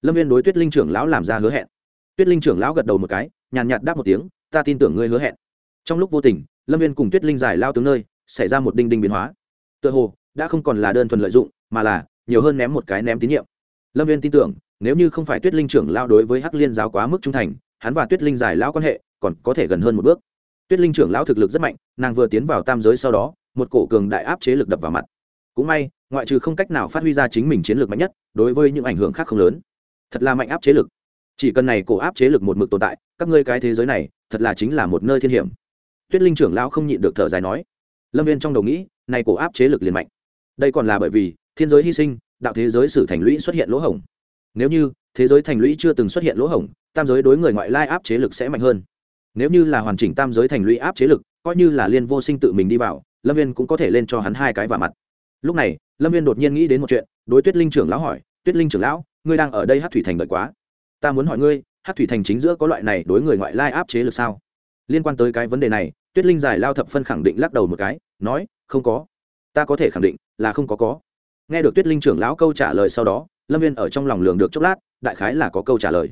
Lâm viên đối tuyết linh trưởng lão làm ra hứa hẹn. Tuyết linh trưởng lão gật đầu một cái, nhàn nhạt đáp một tiếng ta tin tưởng ngươi hứa hẹn. Trong lúc vô tình, lâm viên cùng tuyết linh giải lao tướng nơi, xảy ra một đinh đinh biến hóa. Tựa hồ, đã không còn là đơn thuần lợi dụng, mà là, nhiều hơn ném một cái ném tín nhiệm. Lâm viên tin tưởng, nếu như không phải tuyết linh trưởng lao đối với hắc liên giáo quá mức trung thành, hắn và tuyết linh giải lao quan hệ, còn có thể gần hơn một bước. Tuyết linh trưởng lão thực lực rất mạnh, nàng vừa tiến vào tam giới sau đó, một cổ cường đại áp chế lực đập vào mặt. Cũng may, ngoại trừ không cách nào phát huy ra chính mình chiến lược mạnh nhất, đối với những ảnh hưởng khác không lớn. Thật là mạnh áp chế lực chỉ cần này cổ áp chế lực một mực tồn tại, các ngươi cái thế giới này, thật là chính là một nơi thiên hiểm. Tuyết linh trưởng lão không nhịn được thở dài nói. Lâm viên trong đầu nghĩ, này cổ áp chế lực liền mạnh. Đây còn là bởi vì, thiên giới hy sinh, đạo thế giới sử thành lũy xuất hiện lỗ hổng. Nếu như, thế giới thành lũy chưa từng xuất hiện lỗ hổng, tam giới đối người ngoại lai áp chế lực sẽ mạnh hơn. Nếu như là hoàn chỉnh tam giới thành lũy áp chế lực, coi như là liên vô sinh tự mình đi vào, lâm viên cũng có thể lên cho hắn hai cái vào mặt. Lúc này, lâm viên đột nhiên nghĩ đến một chuyện, đối tuyết linh trưởng lão hỏi, tuyết linh trưởng lão, ngươi đang ở đây hát thủy thành đợi quá ta muốn hỏi ngươi, hát thủy thành chính giữa có loại này đối người ngoại lai áp chế lực sao? Liên quan tới cái vấn đề này, tuyết linh giải lao thập phân khẳng định lắc đầu một cái, nói, không có. Ta có thể khẳng định là không có có. Nghe được tuyết linh trưởng lão câu trả lời sau đó, lâm viên ở trong lòng lường được chốc lát, đại khái là có câu trả lời.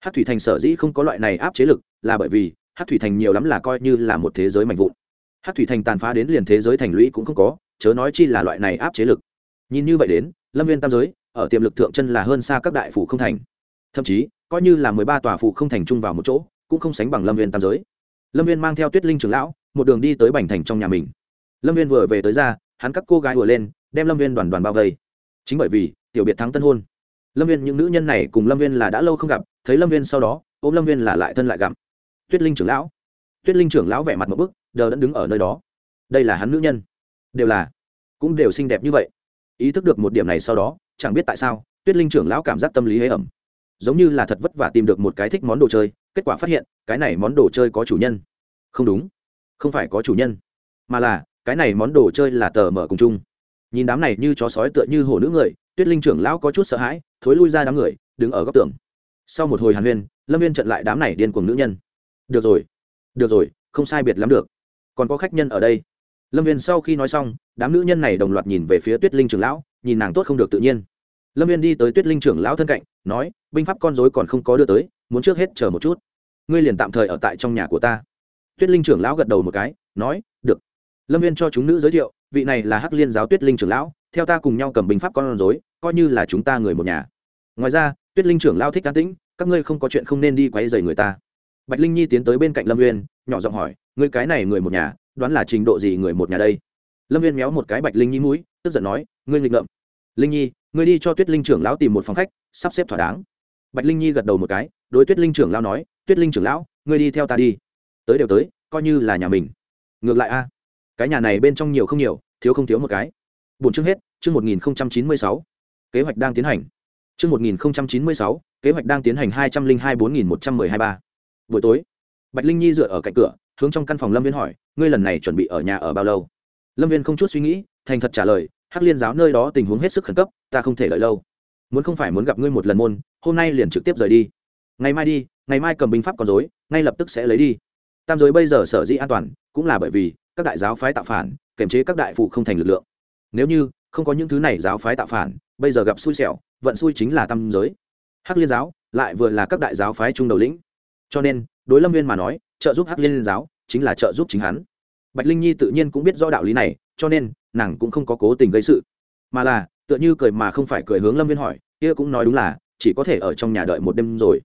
Hát thủy thành sở dĩ không có loại này áp chế lực, là bởi vì hát thủy thành nhiều lắm là coi như là một thế giới mạnh vụn. Hát thủy thành tàn phá đến liền thế giới thành lũy cũng không có, chớ nói chi là loại này áp chế lực. Nhìn như vậy đến, lâm viên tam giới, ở tiềm lực thượng chân là hơn xa các đại phủ không thành thậm chí, coi như là mười ba tòa phụ không thành chung vào một chỗ, cũng không sánh bằng lâm viên tam giới. Lâm viên mang theo tuyết linh trưởng lão, một đường đi tới bành thành trong nhà mình. Lâm viên vừa về tới ra, hắn các cô gái ùa lên, đem lâm viên đoàn đoàn bao vây. Chính bởi vì, tiểu biệt thắng tân hôn. Lâm viên, những nữ nhân này cùng lâm viên là đã lâu không gặp, thấy lâm viên sau đó, ôm lâm viên là lại thân lại gặm. Tuyết linh trưởng lão. Tuyết linh trưởng lão vẻ mặt một bức, đờ đẫn đứng ở nơi đó. Đây là hắn nữ nhân. Đều là, cũng đều xinh đẹp như vậy. Ý thức được một điểm này sau đó, chẳng biết tại sao, tuyết linh trưởng lão cảm giác tâm lý hế ẩm giống như là thật vất vả tìm được một cái thích món đồ chơi, kết quả phát hiện, cái này món đồ chơi có chủ nhân. Không đúng. Không phải có chủ nhân, mà là, cái này món đồ chơi là tờ mở cùng chung. Nhìn đám này như chó sói tựa như hổ nữ người, tuyết linh trưởng lão có chút sợ hãi, thối lui ra đám người, đứng ở góc tường. Sau một hồi hàn huyên, lâm viên trận lại đám này điên cuồng nữ nhân. Được rồi được rồi, không sai biệt lắm được. Còn có khách nhân ở đây. Lâm viên sau khi nói xong, đám nữ nhân này đồng loạt nhìn về phía tuyết linh trưởng lão, nhìn nàng tốt không được tự nhiên lâm viên đi tới tuyết linh trưởng lão thân cạnh, nói, binh pháp con dối còn không có đưa tới, muốn trước hết chờ một chút. Ngươi liền tạm thời ở tại trong nhà của ta. Tuyết linh trưởng lão gật đầu một cái, nói, được. Lâm viên cho chúng nữ giới thiệu, vị này là hắc liên giáo tuyết linh trưởng lão, theo ta cùng nhau cầm binh pháp con dối coi như là chúng ta người một nhà. Ngoài ra, tuyết linh trưởng lão thích cá tĩnh, các ngươi không có chuyện không nên đi quấy dày người ta. Bạch linh nhi tiến tới bên cạnh lâm viên nhỏ giọng hỏi, ngươi cái này người một nhà, đoán là trình độ gì người một nhà đây? Lâm viên méo một cái bạch linh nhi mũi, tức giận nói, ngươi nghịch ngợm. Linh nhi ngươi đi cho tuyết linh trưởng lão tìm một phòng khách, sắp xếp thỏa đáng. Bạch linh nhi gật đầu một cái, đối tuyết linh trưởng lão nói, tuyết linh trưởng lão, ngươi đi theo ta đi. Tới đều tới, coi như là nhà mình. Ngược lại a, cái nhà này bên trong nhiều không nhiều, thiếu không thiếu một cái. Bốn chương hết, chương một nghìn chín mươi sáu. Kế hoạch đang tiến hành. Chương một nghìn chín mươi sáu, kế hoạch đang tiến hành hai trăm linh hai bốn nghìn một trăm mười hai ba. Buổi tối, bạch linh nhi dựa ở cạnh cửa, hướng trong căn phòng lâm viên hỏi, ngươi lần này chuẩn bị ở nhà ở bao lâu? Lâm viên không chút suy nghĩ, thành thật trả lời hắc liên giáo nơi đó tình huống hết sức khẩn cấp, ta không thể đợi lâu. Muốn không phải muốn gặp ngươi một lần môn, hôm nay liền trực tiếp rời đi. Ngày mai đi, ngày mai cầm binh pháp còn dối ngay lập tức sẽ lấy đi. Tam giới bây giờ sở dĩ an toàn, cũng là bởi vì các đại giáo phái tạo phản, kiềm chế các đại phụ không thành lực lượng. Nếu như không có những thứ này giáo phái tạo phản, bây giờ gặp xui xẻo, vận xui chính là tam giới. Hắc liên giáo lại vừa là các đại giáo phái trung đầu lĩnh. Cho nên, đối lâm viên mà nói, trợ giúp hắc liên giáo chính là trợ giúp chính hắn. Bạch linh nhi tự nhiên cũng biết rõ đạo lý này, cho nên nàng cũng không có cố tình gây sự. Mà là, tựa như cười mà không phải cười hướng lâm viên hỏi, kia cũng nói đúng là, chỉ có thể ở trong nhà đợi một đêm rồi.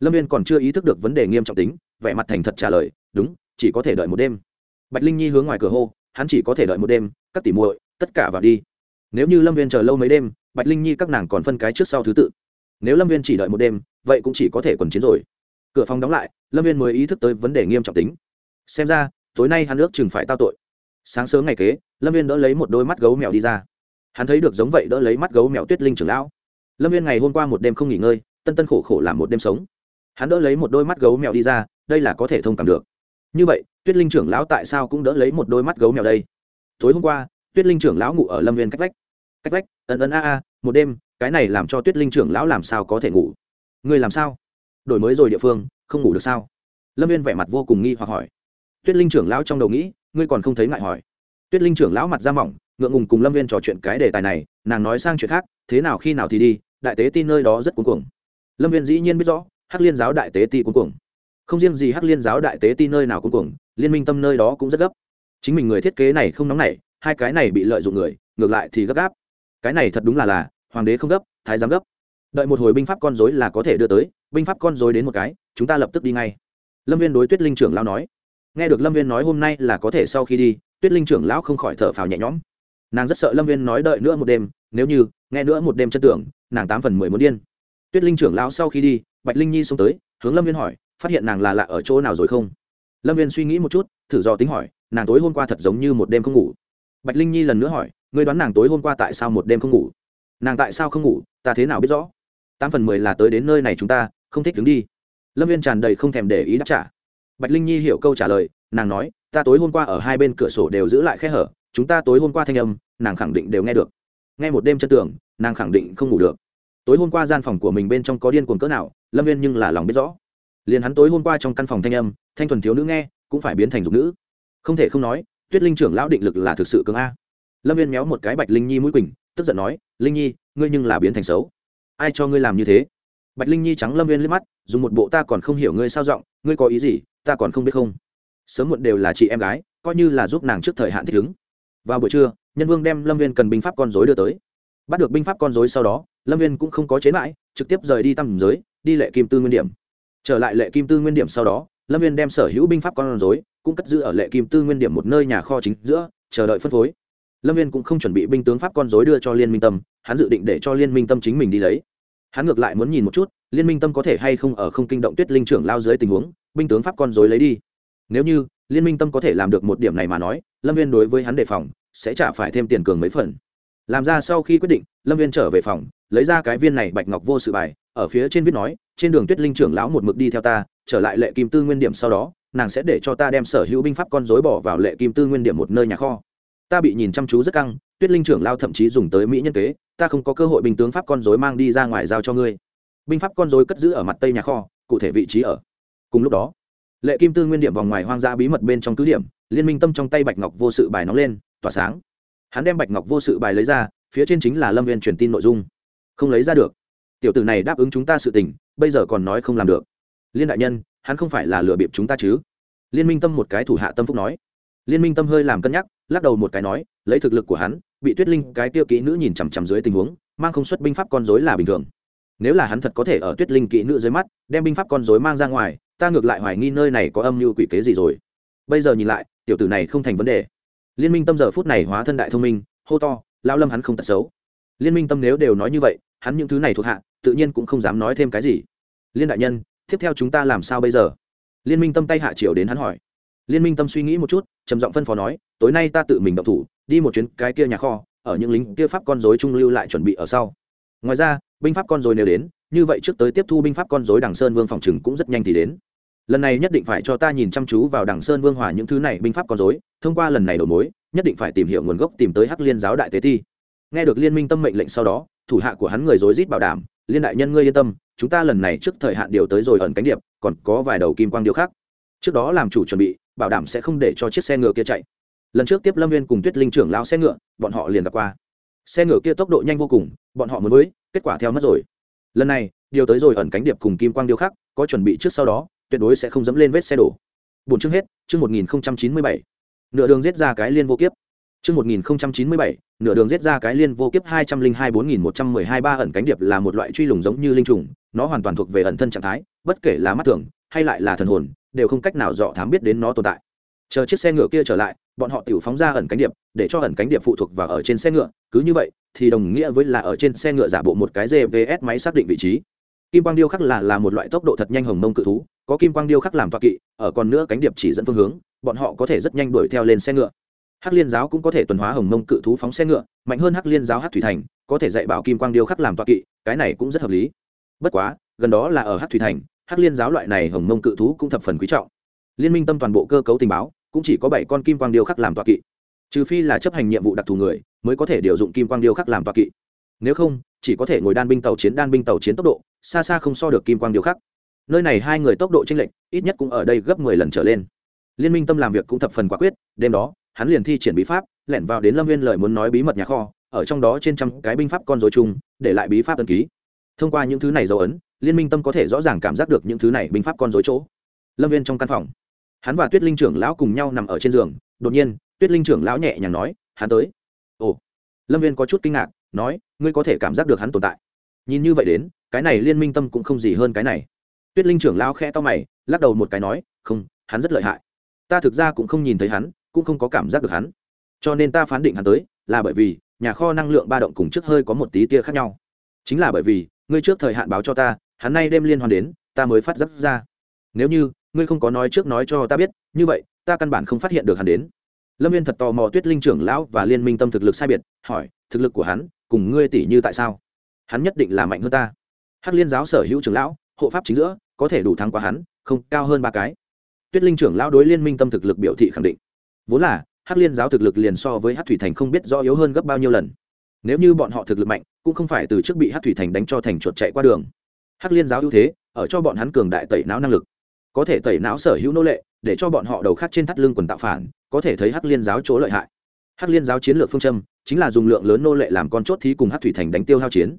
Lâm viên còn chưa ý thức được vấn đề nghiêm trọng tính, vẻ mặt thành thật trả lời, đúng, chỉ có thể đợi một đêm. Bạch linh nhi hướng ngoài cửa hô, hắn chỉ có thể đợi một đêm, các tỉ muội, tất cả vào đi. Nếu như lâm viên chờ lâu mấy đêm, bạch linh nhi các nàng còn phân cái trước sau thứ tự. Nếu lâm viên chỉ đợi một đêm, vậy cũng chỉ có thể quần chiến rồi. Cửa phòng đóng lại, lâm viên mới ý thức tới vấn đề nghiêm trọng tính. Xem ra, tối nay hắn ước chừng phải tao tội sáng sớm ngày kế, lâm viên đỡ lấy một đôi mắt gấu mèo đi ra. Hắn thấy được giống vậy đỡ lấy mắt gấu mèo tuyết linh trưởng lão. Lâm viên ngày hôm qua một đêm không nghỉ ngơi, tân tân khổ khổ làm một đêm sống. Hắn đỡ lấy một đôi mắt gấu mèo đi ra, đây là có thể thông cảm được. Như vậy, tuyết linh trưởng lão tại sao cũng đỡ lấy một đôi mắt gấu mèo đây? Tối hôm qua, tuyết linh trưởng lão ngủ ở lâm viên cách vách. Cách vách ẩn ẩn a a, một đêm, cái này làm cho tuyết linh trưởng lão làm sao có thể ngủ? Người làm sao? Đổi mới rồi địa phương, không ngủ được sao? Lâm viên vẻ mặt vô cùng nghi hoặc hỏi tuyết linh trưởng lão trong đầu nghĩ, ngươi còn không thấy ngại hỏi. Tuyết linh trưởng lão mặt ra mỏng, ngượng ngùng cùng lâm viên trò chuyện cái đề tài này, nàng nói sang chuyện khác, thế nào khi nào thì đi, đại tế ti nơi đó rất cuống cuồng. Lâm viên dĩ nhiên biết rõ, hắc liên giáo đại tế ti cuống cuồng. Không riêng gì hắc liên giáo đại tế ti nơi nào cuống cuồng, liên minh tâm nơi đó cũng rất gấp. Chính mình người thiết kế này không nóng nảy, hai cái này bị lợi dụng người, ngược lại thì gấp gáp. Cái này thật đúng là là, hoàng đế không gấp, thái giám gấp. Đợi một hồi binh pháp con dối là có thể đưa tới, binh pháp con dối đến một cái, chúng ta lập tức đi ngay. Lâm viên đối tuyết linh trưởng lão nói nghe được lâm viên nói hôm nay là có thể sau khi đi, tuyết linh trưởng lão không khỏi thở phào nhẹ nhõm. Nàng rất sợ lâm viên nói đợi nữa một đêm, nếu như, nghe nữa một đêm chân tưởng, nàng tám phần mười muốn điên. Tuyết linh trưởng lão sau khi đi, bạch linh nhi xông tới, hướng lâm viên hỏi, phát hiện nàng là lạ ở chỗ nào rồi không? Lâm viên suy nghĩ một chút, thử dò tính hỏi, nàng tối hôm qua thật giống như một đêm không ngủ. Bạch linh nhi lần nữa hỏi, ngươi đoán nàng tối hôm qua tại sao một đêm không ngủ? Nàng tại sao không ngủ, ta thế nào biết rõ? Tám phần mười là tới đến nơi này chúng ta, không thích đứng đi. Lâm viên tràn đầy không thèm để ý đáp trả bạch linh nhi hiểu câu trả lời, nàng nói, ta tối hôm qua ở hai bên cửa sổ đều giữ lại khe hở, chúng ta tối hôm qua thanh âm, nàng khẳng định đều nghe được. Nghe một đêm chân tưởng nàng khẳng định không ngủ được. Tối hôm qua gian phòng của mình bên trong có điên cuồng cỡ nào, lâm viên nhưng là lòng biết rõ. Liền hắn tối hôm qua trong căn phòng thanh âm, thanh thuần thiếu nữ nghe, cũng phải biến thành dục nữ. Không thể không nói, tuyết linh trưởng lão định lực là thực sự cường a. Lâm viên méo một cái bạch linh nhi mũi quỳnh, tức giận nói, linh nhi, ngươi nhưng là biến thành xấu. Ai cho ngươi làm như thế? Bạch linh nhi trắng lâm viên liếc mắt, dùng một bộ ta còn không hiểu ngươi sao giọng, ngươi có ý gì? Ta còn không biết không. Sớm muộn đều là chị em gái, coi như là giúp nàng trước thời hạn thích ứng. Vào buổi trưa, nhân vương đem lâm viên cần binh pháp con dối đưa tới. Bắt được binh pháp con dối sau đó, lâm viên cũng không có chế mãi, trực tiếp rời đi tăm giới, đi lệ kim tư nguyên điểm. Trở lại lệ kim tư nguyên điểm sau đó, lâm viên đem sở hữu binh pháp con dối cũng cất giữ ở lệ kim tư nguyên điểm một nơi nhà kho chính giữa, chờ đợi phân phối. Lâm viên cũng không chuẩn bị binh tướng pháp con dối đưa cho liên minh tâm, hắn dự định để cho liên minh tâm chính mình đi lấy. Hắn ngược lại muốn nhìn một chút, liên minh tâm có thể hay không ở không kinh động tuyết linh trưởng lao dưới tình huống binh tướng pháp con dối lấy đi. Nếu như, liên minh tâm có thể làm được một điểm này mà nói, lâm viên đối với hắn đề phòng, sẽ trả phải thêm tiền cường mấy phần. Làm ra sau khi quyết định, lâm viên trở về phòng, lấy ra cái viên này bạch ngọc vô sự bài, ở phía trên viết nói, trên đường tuyết linh trưởng lão một mực đi theo ta, trở lại lệ kim tư nguyên điểm sau đó, nàng sẽ để cho ta đem sở hữu binh pháp con dối bỏ vào lệ kim tư nguyên điểm một nơi nhà kho. Ta bị nhìn chăm chú rất căng, tuyết linh trưởng lao thậm chí dùng tới mỹ nhân kế, ta không có cơ hội binh tướng pháp con dối mang đi ra ngoài giao cho ngươi. Binh pháp con dối cất giữ ở mặt tây nhà kho, cụ thể vị trí ở cùng lúc đó, lệ kim tư nguyên điểm vòng ngoài hoang dã bí mật bên trong cứ điểm, liên minh tâm trong tay bạch ngọc vô sự bài nóng lên, tỏa sáng. Hắn đem bạch ngọc vô sự bài lấy ra, phía trên chính là lâm viên truyền tin nội dung. Không lấy ra được. Tiểu tử này đáp ứng chúng ta sự tình, bây giờ còn nói không làm được. Liên đại nhân, hắn không phải là lừa bịp chúng ta chứ? Liên minh tâm một cái thủ hạ tâm phúc nói. Liên minh tâm hơi làm cân nhắc, lắc đầu một cái nói, lấy thực lực của hắn, bị tuyết linh cái tiêu kỹ nữ nhìn chằm chằm dưới tình huống, mang không xuất binh pháp con dối là bình thường. Nếu là hắn thật có thể ở tuyết linh kỹ nữ dưới mắt, đem binh pháp con dối mang ra ngoài ta ngược lại hoài nghi nơi này có âm mưu quỷ kế gì rồi. Bây giờ nhìn lại, tiểu tử này không thành vấn đề. Liên minh tâm giờ phút này hóa thân đại thông minh, hô to lao lâm hắn không tật xấu. Liên minh tâm nếu đều nói như vậy, hắn những thứ này thuộc hạ, tự nhiên cũng không dám nói thêm cái gì. Liên đại nhân, tiếp theo chúng ta làm sao bây giờ? Liên minh tâm tay hạ triều đến hắn hỏi. Liên minh tâm suy nghĩ một chút, trầm giọng phân phó nói, tối nay ta tự mình động thủ, đi một chuyến cái kia nhà kho, ở những lính kia pháp con dối trung lưu lại chuẩn bị ở sau. Ngoài ra, binh pháp con dối nếu đến, như vậy trước tới tiếp thu binh pháp con dối đằng sơn vương phòng trừng cũng rất nhanh thì đến lần này nhất định phải cho ta nhìn chăm chú vào đằng sơn vương hòa những thứ này, binh pháp con dối thông qua lần này đầu mối, nhất định phải tìm hiểu nguồn gốc, tìm tới hắc liên giáo đại tế thi nghe được liên minh tâm mệnh lệnh sau đó, thủ hạ của hắn người dối rít bảo đảm, liên đại nhân ngươi yên tâm, chúng ta lần này trước thời hạn điều tới rồi ẩn cánh điệp, còn có vài đầu kim quang điêu khác trước đó làm chủ chuẩn bị, bảo đảm sẽ không để cho chiếc xe ngựa kia chạy. Lần trước tiếp lâm viên cùng tuyết linh trưởng lao xe ngựa, bọn họ liền gặp qua. Xe ngựa kia tốc độ nhanh vô cùng, bọn họ muốn với, kết quả theo mất rồi. Lần này, điều tới rồi ẩn cánh điệp cùng kim quang điêu khắc, có chuẩn bị trước sau đó tuyệt đối sẽ không dẫm lên vết xe đổ. Bốn chương hết, chương một nghìn chín mươi bảy. Nửa đường giết ra cái liên vô kiếp. Chương một nghìn chín mươi bảy, nửa đường giết ra cái liên vô kiếp hai trăm linh hai bốn nghìn một trăm mười hai ba ẩn cánh điệp là một loại truy lùng giống như linh trùng, nó hoàn toàn thuộc về ẩn thân trạng thái, bất kể là mắt thường hay lại là thần hồn, đều không cách nào dò thám biết đến nó tồn tại. Chờ chiếc xe ngựa kia trở lại, bọn họ tiểu phóng ra ẩn cánh điệp, để cho ẩn cánh điệp phụ thuộc vào ở trên xe ngựa, cứ như vậy thì đồng nghĩa với là ở trên xe ngựa giả bộ một cái gps máy xác định vị trí kim quang điêu khắc là là một loại tốc độ thật nhanh hồng mông cự thú, có kim quang điêu khắc làm toa kỵ, ở còn nữa cánh điệp chỉ dẫn phương hướng, bọn họ có thể rất nhanh đuổi theo lên xe ngựa. Hắc liên giáo cũng có thể tuần hóa hồng mông cự thú phóng xe ngựa, mạnh hơn hắc liên giáo hắc thủy thành, có thể dạy bảo kim quang điêu khắc làm toa kỵ, cái này cũng rất hợp lý. Bất quá, gần đó là ở hắc thủy thành, hắc liên giáo loại này hồng mông cự thú cũng thập phần quý trọng. Liên minh tâm toàn bộ cơ cấu tình báo, cũng chỉ có bảy con kim quang điêu khắc làm toa kỵ. Trừ phi là chấp hành nhiệm vụ đặc thù người, mới có thể điều dụng kim quang điêu khắc làm toa kỵ. Nếu không, chỉ có thể ngồi đan binh tàu chiến, đan binh tàu chiến tốc độ xa xa không so được kim quang điều khắc. Nơi này hai người tốc độ chênh lệch, ít nhất cũng ở đây gấp mười lần trở lên. Liên minh tâm làm việc cũng thập phần quả quyết, đêm đó, hắn liền thi triển bí pháp, lẻn vào đến lâm viên lời muốn nói bí mật nhà kho, ở trong đó trên trăm cái binh pháp con dối chung, để lại bí pháp ấn ký. Thông qua những thứ này dấu ấn, liên minh tâm có thể rõ ràng cảm giác được những thứ này binh pháp con dối chỗ. Lâm viên trong căn phòng, hắn và tuyết linh trưởng lão cùng nhau nằm ở trên giường, đột nhiên, tuyết linh trưởng lão nhẹ nhàng nói, hắn tới. Ồ. Lâm viên có chút kinh ngạc, nói, ngươi có thể cảm giác được hắn tồn tại. Nhìn như vậy đến cái này liên minh tâm cũng không gì hơn cái này. Tuyết linh trưởng lão khẽ to mày, lắc đầu một cái nói, không, hắn rất lợi hại. Ta thực ra cũng không nhìn thấy hắn, cũng không có cảm giác được hắn. Cho nên ta phán định hắn tới, là bởi vì nhà kho năng lượng ba động cùng trước hơi có một tí tia khác nhau. Chính là bởi vì, ngươi trước thời hạn báo cho ta, hắn nay đêm liên hoàn đến, ta mới phát giác ra. Nếu như, ngươi không có nói trước nói cho ta biết, như vậy, ta căn bản không phát hiện được hắn đến. Lâm viên thật tò mò tuyết linh trưởng lão và liên minh tâm thực lực sai biệt, hỏi, thực lực của hắn, cùng ngươi tỷ như tại sao? Hắn nhất định là mạnh hơn ta hắc liên giáo sở hữu trưởng lão, hộ pháp chính giữa, có thể đủ thắng qua hắn, không, cao hơn ba cái. Tuyết linh trưởng lão đối liên minh tâm thực lực biểu thị khẳng định. Vốn là, hắc liên giáo thực lực liền so với hắc thủy thành không biết rõ yếu hơn gấp bao nhiêu lần. Nếu như bọn họ thực lực mạnh, cũng không phải từ trước bị hắc thủy thành đánh cho thành chuột chạy qua đường. Hắc liên giáo ưu thế, ở cho bọn hắn cường đại tẩy não năng lực. Có thể tẩy não sở hữu nô lệ, để cho bọn họ đầu khắc trên thắt lưng quần tạo phản, có thể thấy hắc liên giáo chỗ lợi hại. Hắc liên giáo chiến lược phương châm, chính là dùng lượng lớn nô lệ làm con chốt thí cùng hắc thủy thành đánh tiêu hao chiến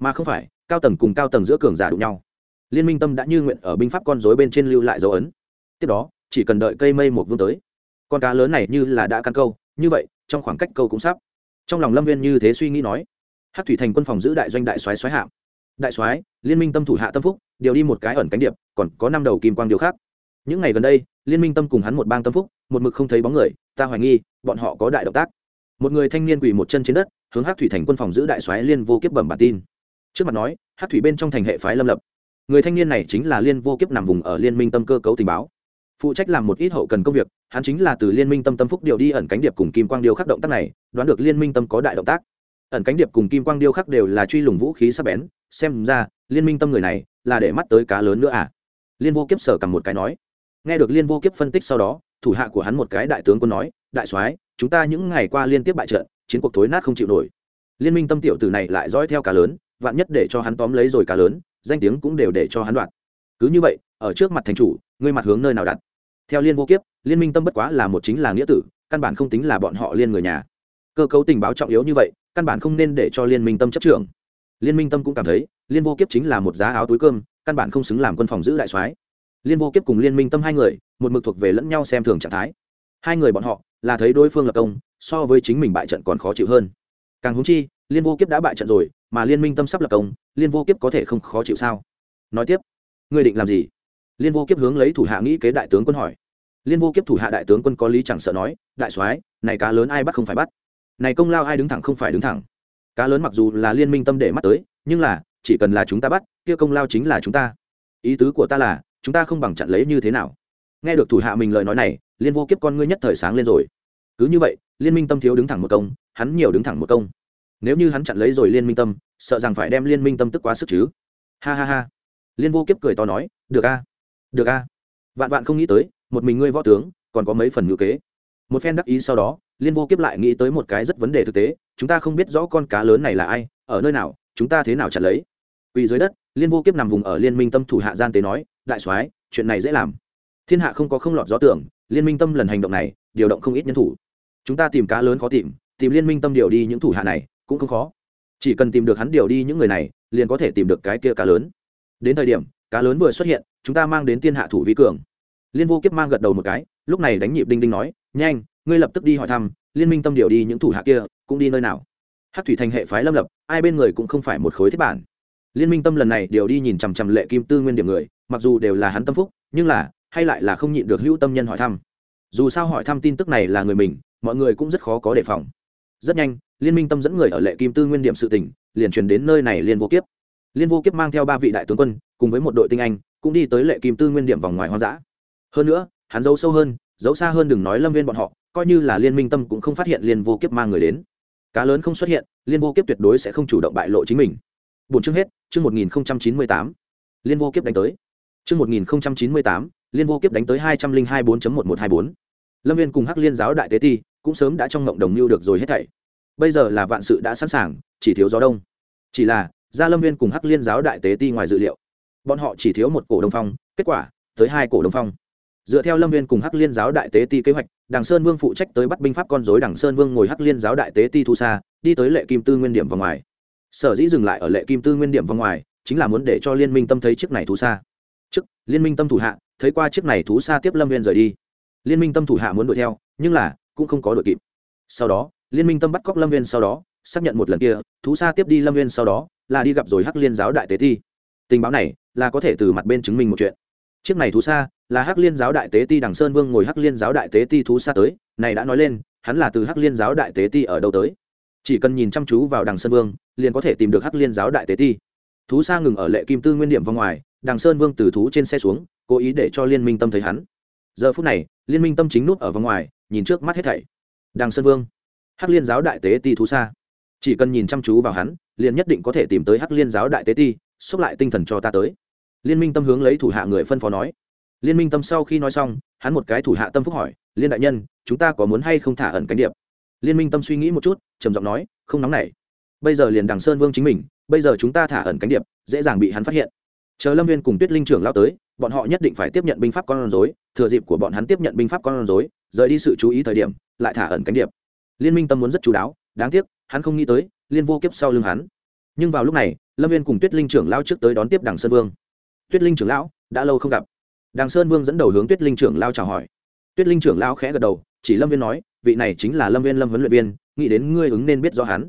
mà không phải, cao tầng cùng cao tầng giữa cường giả đụng nhau. Liên minh tâm đã như nguyện ở binh pháp con dối bên trên lưu lại dấu ấn. Tiếp đó, chỉ cần đợi cây mây một vương tới. Con cá lớn này như là đã căn câu, như vậy, trong khoảng cách câu cũng sắp. Trong lòng lâm viên như thế suy nghĩ nói hát thủy thành quân phòng giữ đại doanh đại soái soái hạm đại soái, liên minh tâm thủ hạ tâm phúc, điều đi một cái ẩn cánh điệp, còn có năm đầu kim quang điều khác. Những ngày gần đây, liên minh tâm cùng hắn một bang tâm phúc, một mực không thấy bóng người, ta hoài nghi, bọn họ có đại động tác. Một người thanh niên quỳ một chân trên đất, hướng hát thủy thành quân phòng giữ đại soái liên vô kiếp bẩm bản tin trước mặt nói, hát thủy bên trong thành hệ phái lâm lập. Người thanh niên này chính là liên vô kiếp nằm vùng ở liên minh tâm cơ cấu tình báo. Phụ trách làm một ít hậu cần công việc, hắn chính là từ liên minh tâm tâm phúc điều đi ẩn cánh điệp cùng kim quang điêu khắc động tác này, đoán được liên minh tâm có đại động tác. Ẩn cánh điệp cùng kim quang điêu khắc đều là truy lùng vũ khí sắp bén, xem ra, liên minh tâm người này là để mắt tới cá lớn nữa à? Liên vô kiếp sở cầm một cái nói. Nghe được liên vô kiếp phân tích sau đó, thủ hạ của hắn một cái đại tướng quân nói, đại soái, chúng ta những ngày qua liên tiếp bại trận, chiến cuộc thối nát không chịu nổi. Liên minh tâm tiểu tử này lại dõi theo cá lớn vạn nhất để cho hắn tóm lấy rồi cá lớn, danh tiếng cũng đều để cho hắn đoạt. Cứ như vậy, ở trước mặt thành chủ, ngươi mặt hướng nơi nào đặt? Theo liên vô kiếp, liên minh tâm bất quá là một chính là nghĩa tử, căn bản không tính là bọn họ liên người nhà. Cơ cấu tình báo trọng yếu như vậy, căn bản không nên để cho liên minh tâm chấp trưởng. Liên minh tâm cũng cảm thấy, liên vô kiếp chính là một giá áo túi cơm, căn bản không xứng làm quân phòng giữ đại soái. Liên vô kiếp cùng liên minh tâm hai người, một mực thuộc về lẫn nhau xem thường trạng thái. Hai người bọn họ, là thấy đối phương lập công, so với chính mình bại trận còn khó chịu hơn. Càng húng chi, liên vô kiếp đã bại trận rồi mà liên minh tâm sắp lập công, liên vô kiếp có thể không khó chịu sao? Nói tiếp, ngươi định làm gì? Liên vô kiếp hướng lấy thủ hạ nghĩ kế đại tướng quân hỏi. Liên vô kiếp thủ hạ đại tướng quân có lý chẳng sợ nói, đại soái, này cá lớn ai bắt không phải bắt? Này công lao ai đứng thẳng không phải đứng thẳng. Cá lớn mặc dù là liên minh tâm để mắt tới, nhưng là, chỉ cần là chúng ta bắt, kia công lao chính là chúng ta. Ý tứ của ta là, chúng ta không bằng chặn lấy như thế nào. Nghe được thủ hạ mình lời nói này, liên vô kiếp con ngươi nhất thời sáng lên rồi. Cứ như vậy, liên minh tâm thiếu đứng thẳng một công, hắn nhiều đứng thẳng một công nếu như hắn chặn lấy rồi liên minh tâm, sợ rằng phải đem liên minh tâm tức quá sức chứ. Ha ha ha. Liên vô kiếp cười to nói, được a được a. Vạn vạn không nghĩ tới, một mình ngươi võ tướng, còn có mấy phần ngữ kế. Một phen đắc ý sau đó, liên vô kiếp lại nghĩ tới một cái rất vấn đề thực tế, chúng ta không biết rõ con cá lớn này là ai, ở nơi nào, chúng ta thế nào chặn lấy. Vì dưới đất, liên vô kiếp nằm vùng ở liên minh tâm thủ hạ gian tế nói, đại soái, chuyện này dễ làm. Thiên hạ không có không lọt gió tưởng, liên minh tâm lần hành động này, điều động không ít nhân thủ. Chúng ta tìm cá lớn khó tìm tìm liên minh tâm điều đi những thủ hạ này cũng không khó. Chỉ cần tìm được hắn điều đi những người này, liền có thể tìm được cái kia cá lớn. Đến thời điểm, cá lớn vừa xuất hiện, chúng ta mang đến tiên hạ thủ vi cường. Liên vô kiếp mang gật đầu một cái, lúc này đánh nhịp đinh đinh nói, nhanh, ngươi lập tức đi hỏi thăm, liên minh tâm điều đi những thủ hạ kia, cũng đi nơi nào? Hát thủy thành hệ phái lâm lập, ai bên người cũng không phải một khối thiết bản. Liên minh tâm lần này điều đi nhìn chằm chằm lệ kim tư nguyên điểm người, mặc dù đều là hắn tâm phúc, nhưng là, hay lại là không nhịn được hữu tâm nhân hỏi thăm. Dù sao hỏi thăm tin tức này là người mình, mọi người cũng rất khó có đề phòng. Rất nhanh liên minh tâm dẫn người ở lệ kim tư nguyên điểm sự tỉnh liền truyền đến nơi này liên vô kiếp. Liên vô kiếp mang theo ba vị đại tướng quân, cùng với một đội tinh anh, cũng đi tới lệ kim tư nguyên điểm vòng ngoài hoang dã. Hơn nữa, hắn giấu sâu hơn, giấu xa hơn đừng nói lâm viên bọn họ, coi như là liên minh tâm cũng không phát hiện liên vô kiếp mang người đến. Cá lớn không xuất hiện, liên vô kiếp tuyệt đối sẽ không chủ động bại lộ chính mình. Bốn chương hết, chương một nghìn chín mươi tám. Liên vô kiếp đánh tới. Chương một nghìn chín mươi tám, liên vô kiếp đánh tới hai trăm linh hai bốn một một hai bốn. Lâm viên cùng hắc liên giáo đại tế ti, cũng sớm đã trong ngộng đồng mưu được rồi hết thảy bây giờ là vạn sự đã sẵn sàng, chỉ thiếu gió đông. Chỉ là, gia lâm viên cùng hắc liên giáo đại tế ti ngoài dự liệu. Bọn họ chỉ thiếu một cổ đông phong, kết quả, tới hai cổ đông phong. Dựa theo lâm viên cùng hắc liên giáo đại tế ti kế hoạch đảng sơn vương phụ trách tới bắt binh pháp con dối đảng sơn vương ngồi hắc liên giáo đại tế ti thu xa, đi tới lệ kim tư nguyên điểm vào ngoài. Sở dĩ dừng lại ở lệ kim tư nguyên điểm vào ngoài, chính là muốn để cho liên minh tâm thấy chiếc này thú xa. Trước, liên minh tâm thủ hạ, thấy qua chiếc này thú xa tiếp lâm viên rời đi. Liên minh tâm thủ hạ muốn đuổi theo, nhưng là, cũng không có đuổi kịp. Sau đó liên minh tâm bắt cóc lâm viên sau đó, xác nhận một lần kia, thú Sa tiếp đi lâm viên sau đó, là đi gặp rồi hắc liên giáo đại tế ti. Tình báo này, là có thể từ mặt bên chứng minh một chuyện. Chiếc này thú Sa, là hắc liên giáo đại tế ti đằng sơn vương ngồi hắc liên giáo đại tế ti thú Sa tới, này đã nói lên, hắn là từ hắc liên giáo đại tế ti ở đâu tới. Chỉ cần nhìn chăm chú vào đằng sơn vương, liền có thể tìm được hắc liên giáo đại tế ti. Thú Sa ngừng ở lệ kim tư nguyên điểm vòng ngoài, đằng sơn vương từ thú trên xe xuống, cố ý để cho liên minh tâm thấy hắn. Giờ phút này, liên minh tâm chính nút ở vòng ngoài, nhìn trước mắt hết thảy. Đằng sơn vương hắc liên giáo đại tế ti thú xa chỉ cần nhìn chăm chú vào hắn, liền nhất định có thể tìm tới hắc liên giáo đại tế ti, xúc lại tinh thần cho ta tới. Liên minh tâm hướng lấy thủ hạ người phân phó nói. Liên minh tâm sau khi nói xong, hắn một cái thủ hạ tâm phúc hỏi, liên đại nhân, chúng ta có muốn hay không thả ẩn cánh điệp? Liên minh tâm suy nghĩ một chút, trầm giọng nói, không nóng nảy. Bây giờ liền đằng sơn vương chính mình, bây giờ chúng ta thả ẩn cánh điệp, dễ dàng bị hắn phát hiện. Chờ lâm viên cùng tuyết linh trưởng lao tới, bọn họ nhất định phải tiếp nhận binh pháp con rối, thừa dịp của bọn hắn tiếp nhận binh pháp con rối, rời đi sự chú ý thời điểm, lại thả ẩn cánh điệp liên minh tâm muốn rất chú đáo, đáng tiếc, hắn không nghĩ tới, liên vô kiếp sau lưng hắn. Nhưng vào lúc này, lâm viên cùng tuyết linh trưởng lao trước tới đón tiếp đằng sơn vương. Tuyết linh trưởng lão, đã lâu không gặp. Đằng sơn vương dẫn đầu hướng tuyết linh trưởng lao chào hỏi. Tuyết linh trưởng lao khẽ gật đầu, chỉ lâm viên nói, vị này chính là lâm viên lâm huấn luyện viên, nghĩ đến ngươi ứng nên biết rõ hắn.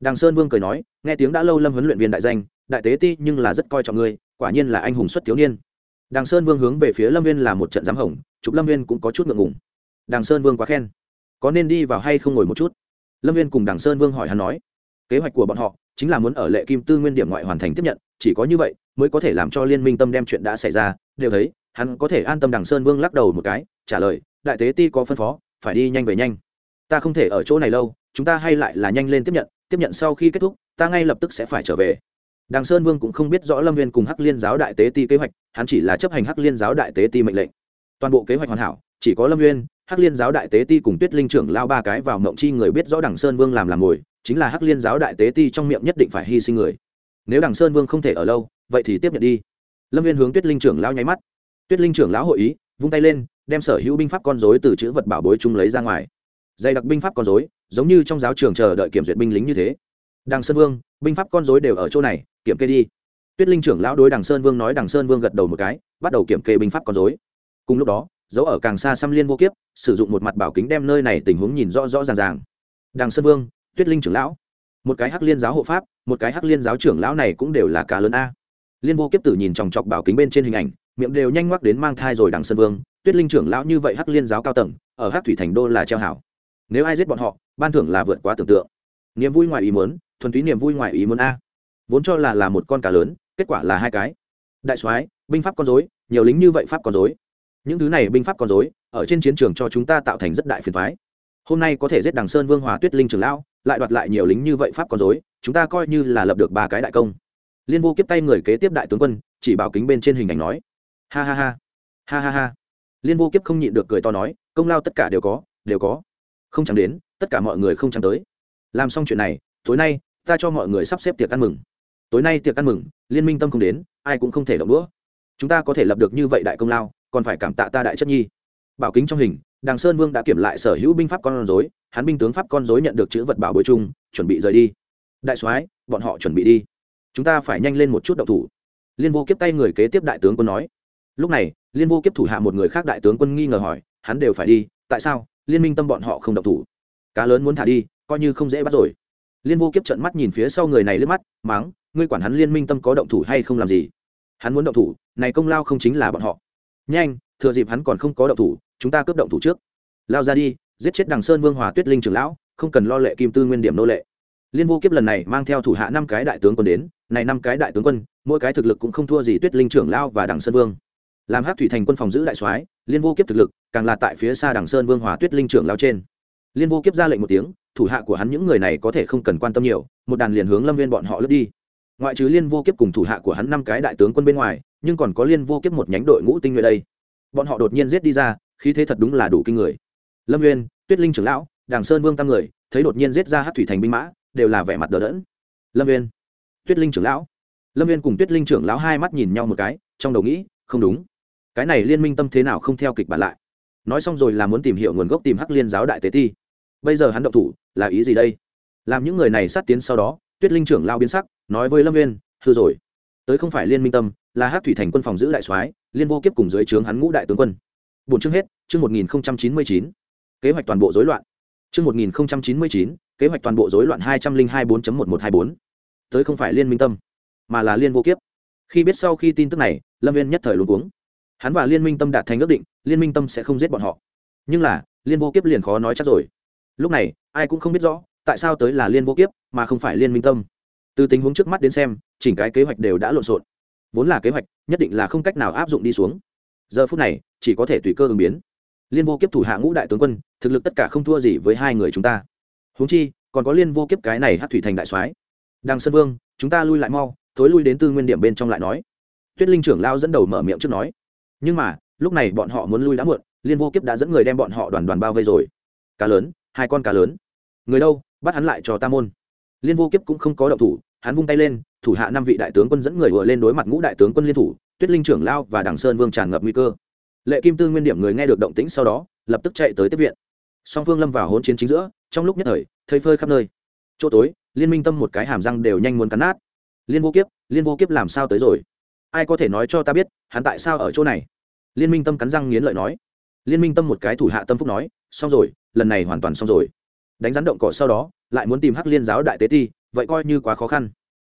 Đằng sơn vương cười nói, nghe tiếng đã lâu lâm huấn luyện viên đại danh, đại tế ti nhưng là rất coi trọng ngươi, quả nhiên là anh hùng xuất thiếu niên. Đằng sơn vương hướng về phía lâm viên là một trận giám hồng, chụp lâm viên cũng có chút ngượng ngùng. Đằng sơn vương quá khen có nên đi vào hay không ngồi một chút? Lâm viên cùng đằng sơn vương hỏi hắn nói. Kế hoạch của bọn họ chính là muốn ở lệ kim tư nguyên điểm ngoại hoàn thành tiếp nhận, chỉ có như vậy mới có thể làm cho liên minh tâm đem chuyện đã xảy ra, đều thấy, hắn có thể an tâm đằng sơn vương lắc đầu một cái, trả lời, đại tế ti có phân phó, phải đi nhanh về nhanh. Ta không thể ở chỗ này lâu, chúng ta hay lại là nhanh lên tiếp nhận tiếp nhận sau khi kết thúc, ta ngay lập tức sẽ phải trở về. Đằng sơn vương cũng không biết rõ lâm viên cùng hắc liên giáo đại tế ti kế hoạch, hắn chỉ là chấp hành hắc liên giáo đại tế ti mệnh lệnh. Toàn bộ kế hoạch hoàn hảo, chỉ có lâm viên hắc liên giáo đại tế ti cùng tuyết linh trưởng lao ba cái vào mộng chi người biết rõ đằng sơn vương làm làm ngồi chính là hắc liên giáo đại tế ti trong miệng nhất định phải hy sinh người. Nếu đằng sơn vương không thể ở lâu, vậy thì tiếp nhận đi. Lâm viên hướng tuyết linh trưởng lao nháy mắt. Tuyết linh trưởng lão hội ý, vung tay lên, đem sở hữu binh pháp con dối từ chữ vật bảo bối chung lấy ra ngoài. Dày đặc binh pháp con dối giống như trong giáo trường chờ đợi kiểm duyệt binh lính như thế. Đằng sơn vương, binh pháp con dối đều ở chỗ này, kiểm kê đi. Tuyết linh trưởng lão đối đằng sơn vương nói, đằng sơn vương gật đầu một cái, bắt đầu kiểm kê binh pháp con dối cùng lúc đó dấu ở càng xa xăm liên vô kiếp, sử dụng một mặt bảo kính đem nơi này tình huống nhìn rõ rõ ràng ràng. Đằng sơn vương, tuyết linh trưởng lão. Một cái hắc liên giáo hộ pháp, một cái hắc liên giáo trưởng lão này cũng đều là cá lớn a. Liên vô kiếp tử nhìn chòng chọc bảo kính bên trên hình ảnh, miệng đều nhanh ngoắc đến mang thai rồi đằng sơn vương, tuyết linh trưởng lão như vậy hắc liên giáo cao tầng, ở hắc thủy thành đô là treo hảo. Nếu ai giết bọn họ, ban thưởng là vượt quá tưởng tượng. Niềm vui ngoài ý muốn, thuần túy niềm vui ngoài ý muốn a. Vốn cho là là một con cá lớn, kết quả là hai cái. Đại soái, binh pháp con dối nhiều lính như vậy pháp con dối những thứ này binh pháp con dối ở trên chiến trường cho chúng ta tạo thành rất đại phiền thoái hôm nay có thể giết đằng sơn vương hòa tuyết linh trường lão, lại đoạt lại nhiều lính như vậy pháp con dối chúng ta coi như là lập được ba cái đại công. Liên vô kiếp tay người kế tiếp đại tướng quân, chỉ bảo kính bên trên hình ảnh nói. Ha ha ha. Ha ha ha. Liên vô kiếp không nhịn được cười to nói, công lao tất cả đều có đều có. Không chẳng đến, tất cả mọi người không chẳng tới. Làm xong chuyện này, tối nay, ta cho mọi người sắp xếp tiệc ăn mừng. Tối nay tiệc ăn mừng, liên minh tâm không đến, ai cũng không thể động đũa. Chúng ta có thể lập được như vậy đại công lao còn phải cảm tạ ta đại chất nhi. Bảo kính trong hình, đàng sơn vương đã kiểm lại sở hữu binh pháp con rối, hắn binh tướng pháp con rối nhận được chữ vật bảo bối chung, chuẩn bị rời đi. Đại soái, bọn họ chuẩn bị đi. Chúng ta phải nhanh lên một chút động thủ. Liên vô kiếp tay người kế tiếp đại tướng quân nói. Lúc này, liên vô kiếp thủ hạ một người khác đại tướng quân nghi ngờ hỏi, hắn đều phải đi, tại sao? Liên minh tâm bọn họ không động thủ. Cá lớn muốn thả đi, coi như không dễ bắt rồi. Liên vô kiếp trận mắt nhìn phía sau người này lướt mắt máng ngươi quản hắn liên minh tâm có động thủ hay không làm gì? Hắn muốn động thủ, này công lao không chính là bọn họ nhanh, thừa dịp hắn còn không có động thủ, chúng ta cướp động thủ trước. Lao ra đi, giết chết đằng sơn vương hòa tuyết linh trưởng lão, không cần lo lệ kim tư nguyên điểm nô lệ. Liên vô kiếp lần này mang theo thủ hạ năm cái đại tướng quân đến, này năm cái đại tướng quân, mỗi cái thực lực cũng không thua gì tuyết linh trưởng lao và đằng sơn vương. Làm hát thủy thành quân phòng giữ đại soái, liên vô kiếp thực lực càng là tại phía xa đằng sơn vương hòa tuyết linh trưởng lao trên. Liên vô kiếp ra lệnh một tiếng, thủ hạ của hắn những người này có thể không cần quan tâm nhiều, một đàn liền hướng lâm viên bọn họ lướt đi. Ngoại trừ liên vô kiếp cùng thủ hạ của hắn năm cái đại tướng quân bên ngoài nhưng còn có liên vô kiếp một nhánh đội ngũ tinh nhuệ đây. Bọn họ đột nhiên giết đi ra, khí thế thật đúng là đủ kinh người. Lâm nguyên tuyết linh trưởng lão, đàng sơn vương tam người, thấy đột nhiên giết ra hát thủy thành binh mã, đều là vẻ mặt đờ đẫn. Lâm nguyên tuyết linh trưởng lão. Lâm nguyên cùng tuyết linh trưởng lão hai mắt nhìn nhau một cái, trong đầu nghĩ, không đúng. Cái này liên minh tâm thế nào không theo kịch bản lại. Nói xong rồi là muốn tìm hiểu nguồn gốc tìm hắc liên giáo đại tế thi. Bây giờ hắn động thủ, là ý gì đây? Làm những người này sát tiến sau đó, tuyết linh trưởng lao biến sắc, nói với lâm nguyên hư rồi. Tới không phải liên minh tâm là hát thủy thành quân phòng giữ đại soái, liên vô kiếp cùng dưới trướng hắn ngũ đại tướng quân. Bốn chương hết, chương một nghìn chín mươi chín. Kế hoạch toàn bộ rối loạn. Chương một nghìn chín mươi chín, kế hoạch toàn bộ rối loạn hai trăm linh hai bốn một một hai bốn. Tới không phải liên minh tâm, mà là liên vô kiếp. Khi biết sau khi tin tức này, lâm viên nhất thời luôn cuống. Hắn và liên minh tâm đạt thành ước định, liên minh tâm sẽ không giết bọn họ. Nhưng là, liên vô kiếp liền khó nói chắc rồi. Lúc này, ai cũng không biết rõ, tại sao tới là liên vô kiếp, mà không phải liên minh tâm. Từ tình huống trước mắt đến xem, chỉnh cái kế hoạch đều đã lộn xộn vốn là kế hoạch, nhất định là không cách nào áp dụng đi xuống. Giờ phút này, chỉ có thể tùy cơ ứng biến. Liên vô kiếp thủ hạ ngũ đại tướng quân, thực lực tất cả không thua gì với hai người chúng ta. Huống chi, còn có liên vô kiếp cái này hát thủy thành đại soái. Đằng sơn vương, chúng ta lui lại mau, thối lui đến tư nguyên điểm bên trong lại nói. Tuyết linh trưởng lao dẫn đầu mở miệng trước nói. Nhưng mà, lúc này bọn họ muốn lui đã muộn, liên vô kiếp đã dẫn người đem bọn họ đoàn đoàn bao vây rồi. Cá lớn, hai con cá lớn. Người đâu, bắt hắn lại cho ta môn. Liên vô kiếp cũng không có động thủ, hắn vung tay lên thủ hạ năm vị đại tướng quân dẫn người vừa lên đối mặt ngũ đại tướng quân liên thủ, tuyết linh trưởng lao và đằng sơn vương tràn ngập nguy cơ. Lệ kim tư nguyên điểm người nghe được động tĩnh sau đó, lập tức chạy tới tiếp viện. Song phương lâm vào hỗn chiến chính giữa, trong lúc nhất thời, thây phơi khắp nơi. Chỗ tối, liên minh tâm một cái hàm răng đều nhanh muốn cắn nát. Liên vô kiếp, liên vô kiếp làm sao tới rồi? Ai có thể nói cho ta biết, hắn tại sao ở chỗ này? Liên minh tâm cắn răng nghiến lợi nói. Liên minh tâm một cái thủ hạ tâm phúc nói, xong rồi, lần này hoàn toàn xong rồi. Đánh rắn động cỏ sau đó, lại muốn tìm hắc liên giáo đại tế ti, vậy coi như quá khó khăn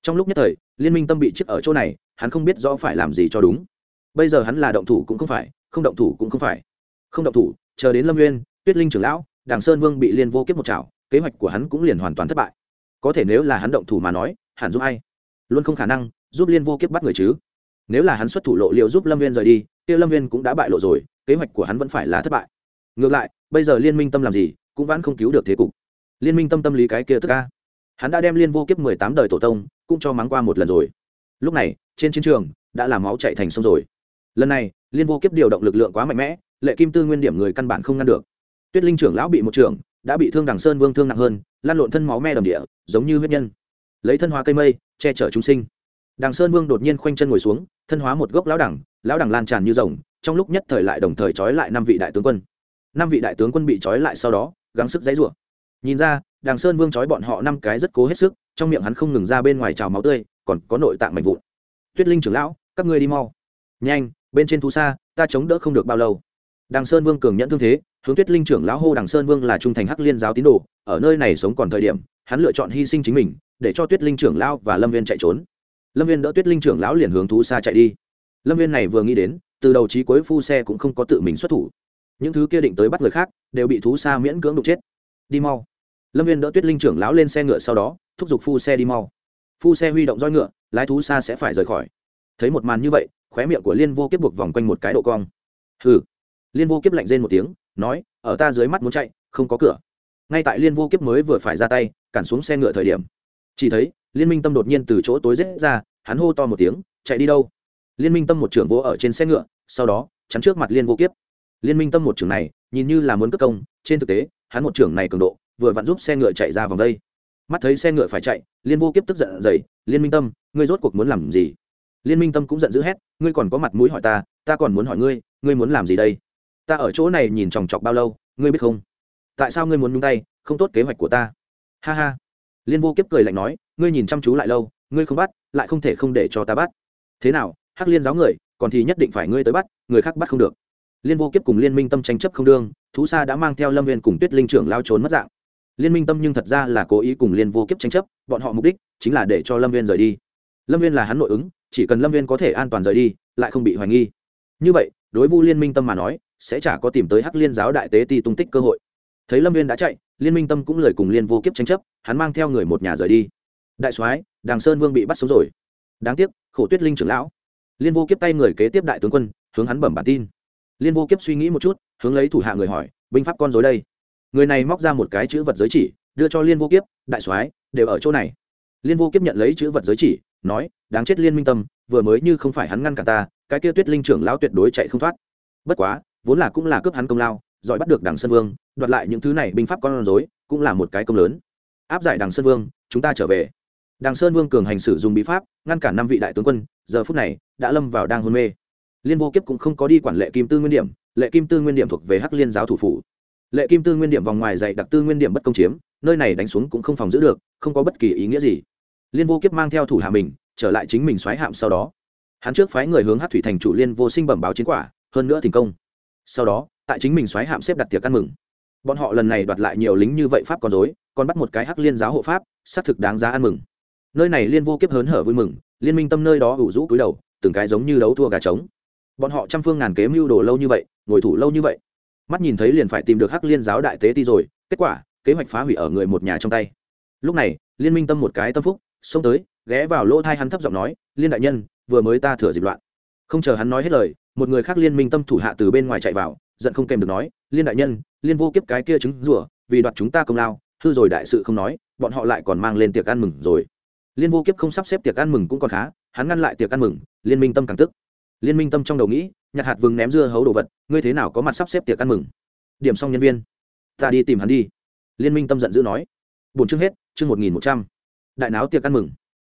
trong lúc nhất thời, liên minh tâm bị chết ở chỗ này, hắn không biết rõ phải làm gì cho đúng. Bây giờ hắn là động thủ cũng không phải, không động thủ cũng không phải. Không động thủ, chờ đến lâm nguyên tuyết linh trưởng lão đảng sơn vương bị liên vô kiếp một chảo, kế hoạch của hắn cũng liền hoàn toàn thất bại. Có thể nếu là hắn động thủ mà nói, hẳn giúp ai? Luôn không khả năng, giúp liên vô kiếp bắt người chứ. Nếu là hắn xuất thủ lộ liệu giúp lâm viên rời đi, kia lâm viên cũng đã bại lộ rồi, kế hoạch của hắn vẫn phải là thất bại. Ngược lại, bây giờ liên minh tâm làm gì, cũng vẫn không cứu được thế cục. Liên minh tâm tâm lý cái kia tức ca hắn đã đem liên vô kiếp mười tám đời tổ tông cũng cho mắng qua một lần rồi. Lúc này, trên chiến trường, đã làm máu chạy thành sông rồi. Lần này, liên vô kiếp điều động lực lượng quá mạnh mẽ, lệ kim tư nguyên điểm người căn bản không ngăn được. Tuyết linh trưởng lão bị một trưởng, đã bị thương đằng sơn vương thương nặng hơn lan lộn thân máu me đầm địa, giống như huyết nhân. Lấy thân hóa cây mây, che chở chúng sinh. Đằng sơn vương đột nhiên khoanh chân ngồi xuống, thân hóa một gốc lão đẳng lão đẳng lan tràn như rồng, trong lúc nhất thời lại đồng thời trói lại năm vị đại tướng quân. Năm vị đại tướng quân bị trói lại sau đó, gắng sức dãy rủa nhìn ra đằng sơn vương trói bọn họ năm cái rất cố hết sức, trong miệng hắn không ngừng ra bên ngoài trào máu tươi, còn có nội tạng mạnh vụn. Tuyết linh trưởng lão, các ngươi đi mau. Nhanh, bên trên thú xa, ta chống đỡ không được bao lâu. Đằng sơn vương cường nhẫn thương thế, hướng tuyết linh trưởng lão hô đằng sơn vương là trung thành hắc liên giáo tín đồ, ở nơi này sống còn thời điểm, hắn lựa chọn hy sinh chính mình, để cho tuyết linh trưởng lão và lâm viên chạy trốn. Lâm viên đỡ tuyết linh trưởng lão liền hướng thú xa chạy đi. Lâm viên này vừa nghĩ đến, từ đầu trí cuối phu xe cũng không có tự mình xuất thủ. Những thứ kia định tới bắt người khác, đều bị thú xa miễn cưỡng đục chết. Đi mau lâm viên đỡ tuyết linh trưởng lão lên xe ngựa sau đó, thúc giục phu xe đi mau. Phu xe huy động roi ngựa, lái thú xa sẽ phải rời khỏi. Thấy một màn như vậy, khóe miệng của liên vô kiếp buộc vòng quanh một cái độ cong. Hừ. Liên vô kiếp lạnh rên một tiếng, nói, ở ta dưới mắt muốn chạy, không có cửa. Ngay tại liên vô kiếp mới vừa phải ra tay, cản xuống xe ngựa thời điểm, chỉ thấy liên minh tâm đột nhiên từ chỗ tối rết ra, hắn hô to một tiếng, chạy đi đâu? Liên minh tâm một trưởng vô ở trên xe ngựa, sau đó, chắn trước mặt liên vô kiếp. Liên minh tâm một trưởng này, nhìn như là muốn cất công, trên thực tế, hắn một trưởng này cường độ vừa vặn giúp xe ngựa chạy ra vòng đây. Mắt thấy xe ngựa phải chạy, liên vô kiếp tức giận dậy, liên minh tâm, ngươi rốt cuộc muốn làm gì? Liên minh tâm cũng giận dữ hét, ngươi còn có mặt mũi hỏi ta ta còn muốn hỏi ngươi ngươi muốn làm gì đây? Ta ở chỗ này nhìn chòng chọc bao lâu, ngươi biết không? Tại sao ngươi muốn nhung tay, không tốt kế hoạch của ta? Ha ha. Liên vô kiếp cười lạnh nói, ngươi nhìn chăm chú lại lâu, ngươi không bắt, lại không thể không để cho ta bắt. Thế nào, hắc liên giáo người, còn thì nhất định phải ngươi tới bắt, người khác bắt không được. Liên vô kiếp cùng liên minh tâm tranh chấp không đương, thú sa đã mang theo lâm viên cùng tuyết linh trưởng lao trốn mất dạng liên minh tâm nhưng thật ra là cố ý cùng liên vô kiếp tranh chấp, bọn họ mục đích chính là để cho lâm viên rời đi. Lâm viên là hắn nội ứng, chỉ cần lâm viên có thể an toàn rời đi, lại không bị hoài nghi. Như vậy, đối vu liên minh tâm mà nói, sẽ chả có tìm tới hắc liên giáo đại tế ti tung tích cơ hội. Thấy lâm viên đã chạy, liên minh tâm cũng lời cùng liên vô kiếp tranh chấp, hắn mang theo người một nhà rời đi. Đại soái, đàng sơn vương bị bắt sống rồi. Đáng tiếc, khổ tuyết linh trưởng lão. Liên vô kiếp tay người kế tiếp đại tướng quân, hướng hắn bẩm bản tin. Liên vô kiếp suy nghĩ một chút, hướng lấy thủ hạ người hỏi, binh pháp con dối đây? Người này móc ra một cái chữ vật giới chỉ, đưa cho liên vô kiếp, đại soái, đều ở chỗ này. Liên vô kiếp nhận lấy chữ vật giới chỉ, nói, đáng chết liên minh tâm, vừa mới như không phải hắn ngăn cả ta, cái kia tuyết linh trưởng lão tuyệt đối chạy không thoát. Bất quá, vốn là cũng là cướp hắn công lao, giỏi bắt được đằng sơn vương, đoạt lại những thứ này binh pháp con rối, cũng là một cái công lớn. Áp giải đằng sơn vương, chúng ta trở về. Đằng sơn vương cường hành sử dùng bí pháp, ngăn cản năm vị đại tướng quân, giờ phút này, đã lâm vào đang hôn mê. Liên vô kiếp cũng không có đi quản lệ kim tư nguyên điểm, lệ kim tư nguyên điểm thuộc về hắc liên giáo thủ phủ lệ kim tư nguyên điểm vòng ngoài dạy đặc tư nguyên điểm bất công chiếm, nơi này đánh xuống cũng không phòng giữ được, không có bất kỳ ý nghĩa gì. Liên vô kiếp mang theo thủ hạ mình, trở lại chính mình xoáy hạm sau đó. Hắn trước phái người hướng hát thủy thành chủ liên vô sinh bẩm báo chiến quả, hơn nữa thành công. Sau đó, tại chính mình xoáy hạm xếp đặt tiệc ăn mừng. Bọn họ lần này đoạt lại nhiều lính như vậy pháp còn dối còn bắt một cái hắc liên giáo hộ pháp, xác thực đáng giá ăn mừng. Nơi này liên vô kiếp hớn hở vui mừng, liên minh tâm nơi đó ủ rũ cúi đầu, từng cái giống như đấu thua gà trống. Bọn họ trăm phương ngàn kế mưu đồ lâu như vậy, ngồi thủ lâu như vậy mắt nhìn thấy liền phải tìm được hắc liên giáo đại tế ti rồi, kết quả, kế hoạch phá hủy ở người một nhà trong tay. Lúc này, liên minh tâm một cái tâm phúc, xông tới, ghé vào lỗ thai hắn thấp giọng nói, liên đại nhân, vừa mới ta thừa dịp loạn. Không chờ hắn nói hết lời, một người khác liên minh tâm thủ hạ từ bên ngoài chạy vào, giận không kèm được nói, liên đại nhân, liên vô kiếp cái kia trứng rủa vì đoạt chúng ta công lao, hư rồi đại sự không nói, bọn họ lại còn mang lên tiệc ăn mừng rồi. Liên vô kiếp không sắp xếp tiệc ăn mừng cũng còn khá, hắn ngăn lại tiệc ăn mừng, liên minh tâm càng tức. Liên minh tâm trong đầu nghĩ nhặt hạt vừng ném dưa hấu đồ vật, ngươi thế nào có mặt sắp xếp tiệc ăn mừng? Điểm xong nhân viên, ta đi tìm hắn đi. Liên minh tâm giận dữ nói. Bốn chương hết, chương một nghìn một trăm. Đại náo tiệc ăn mừng.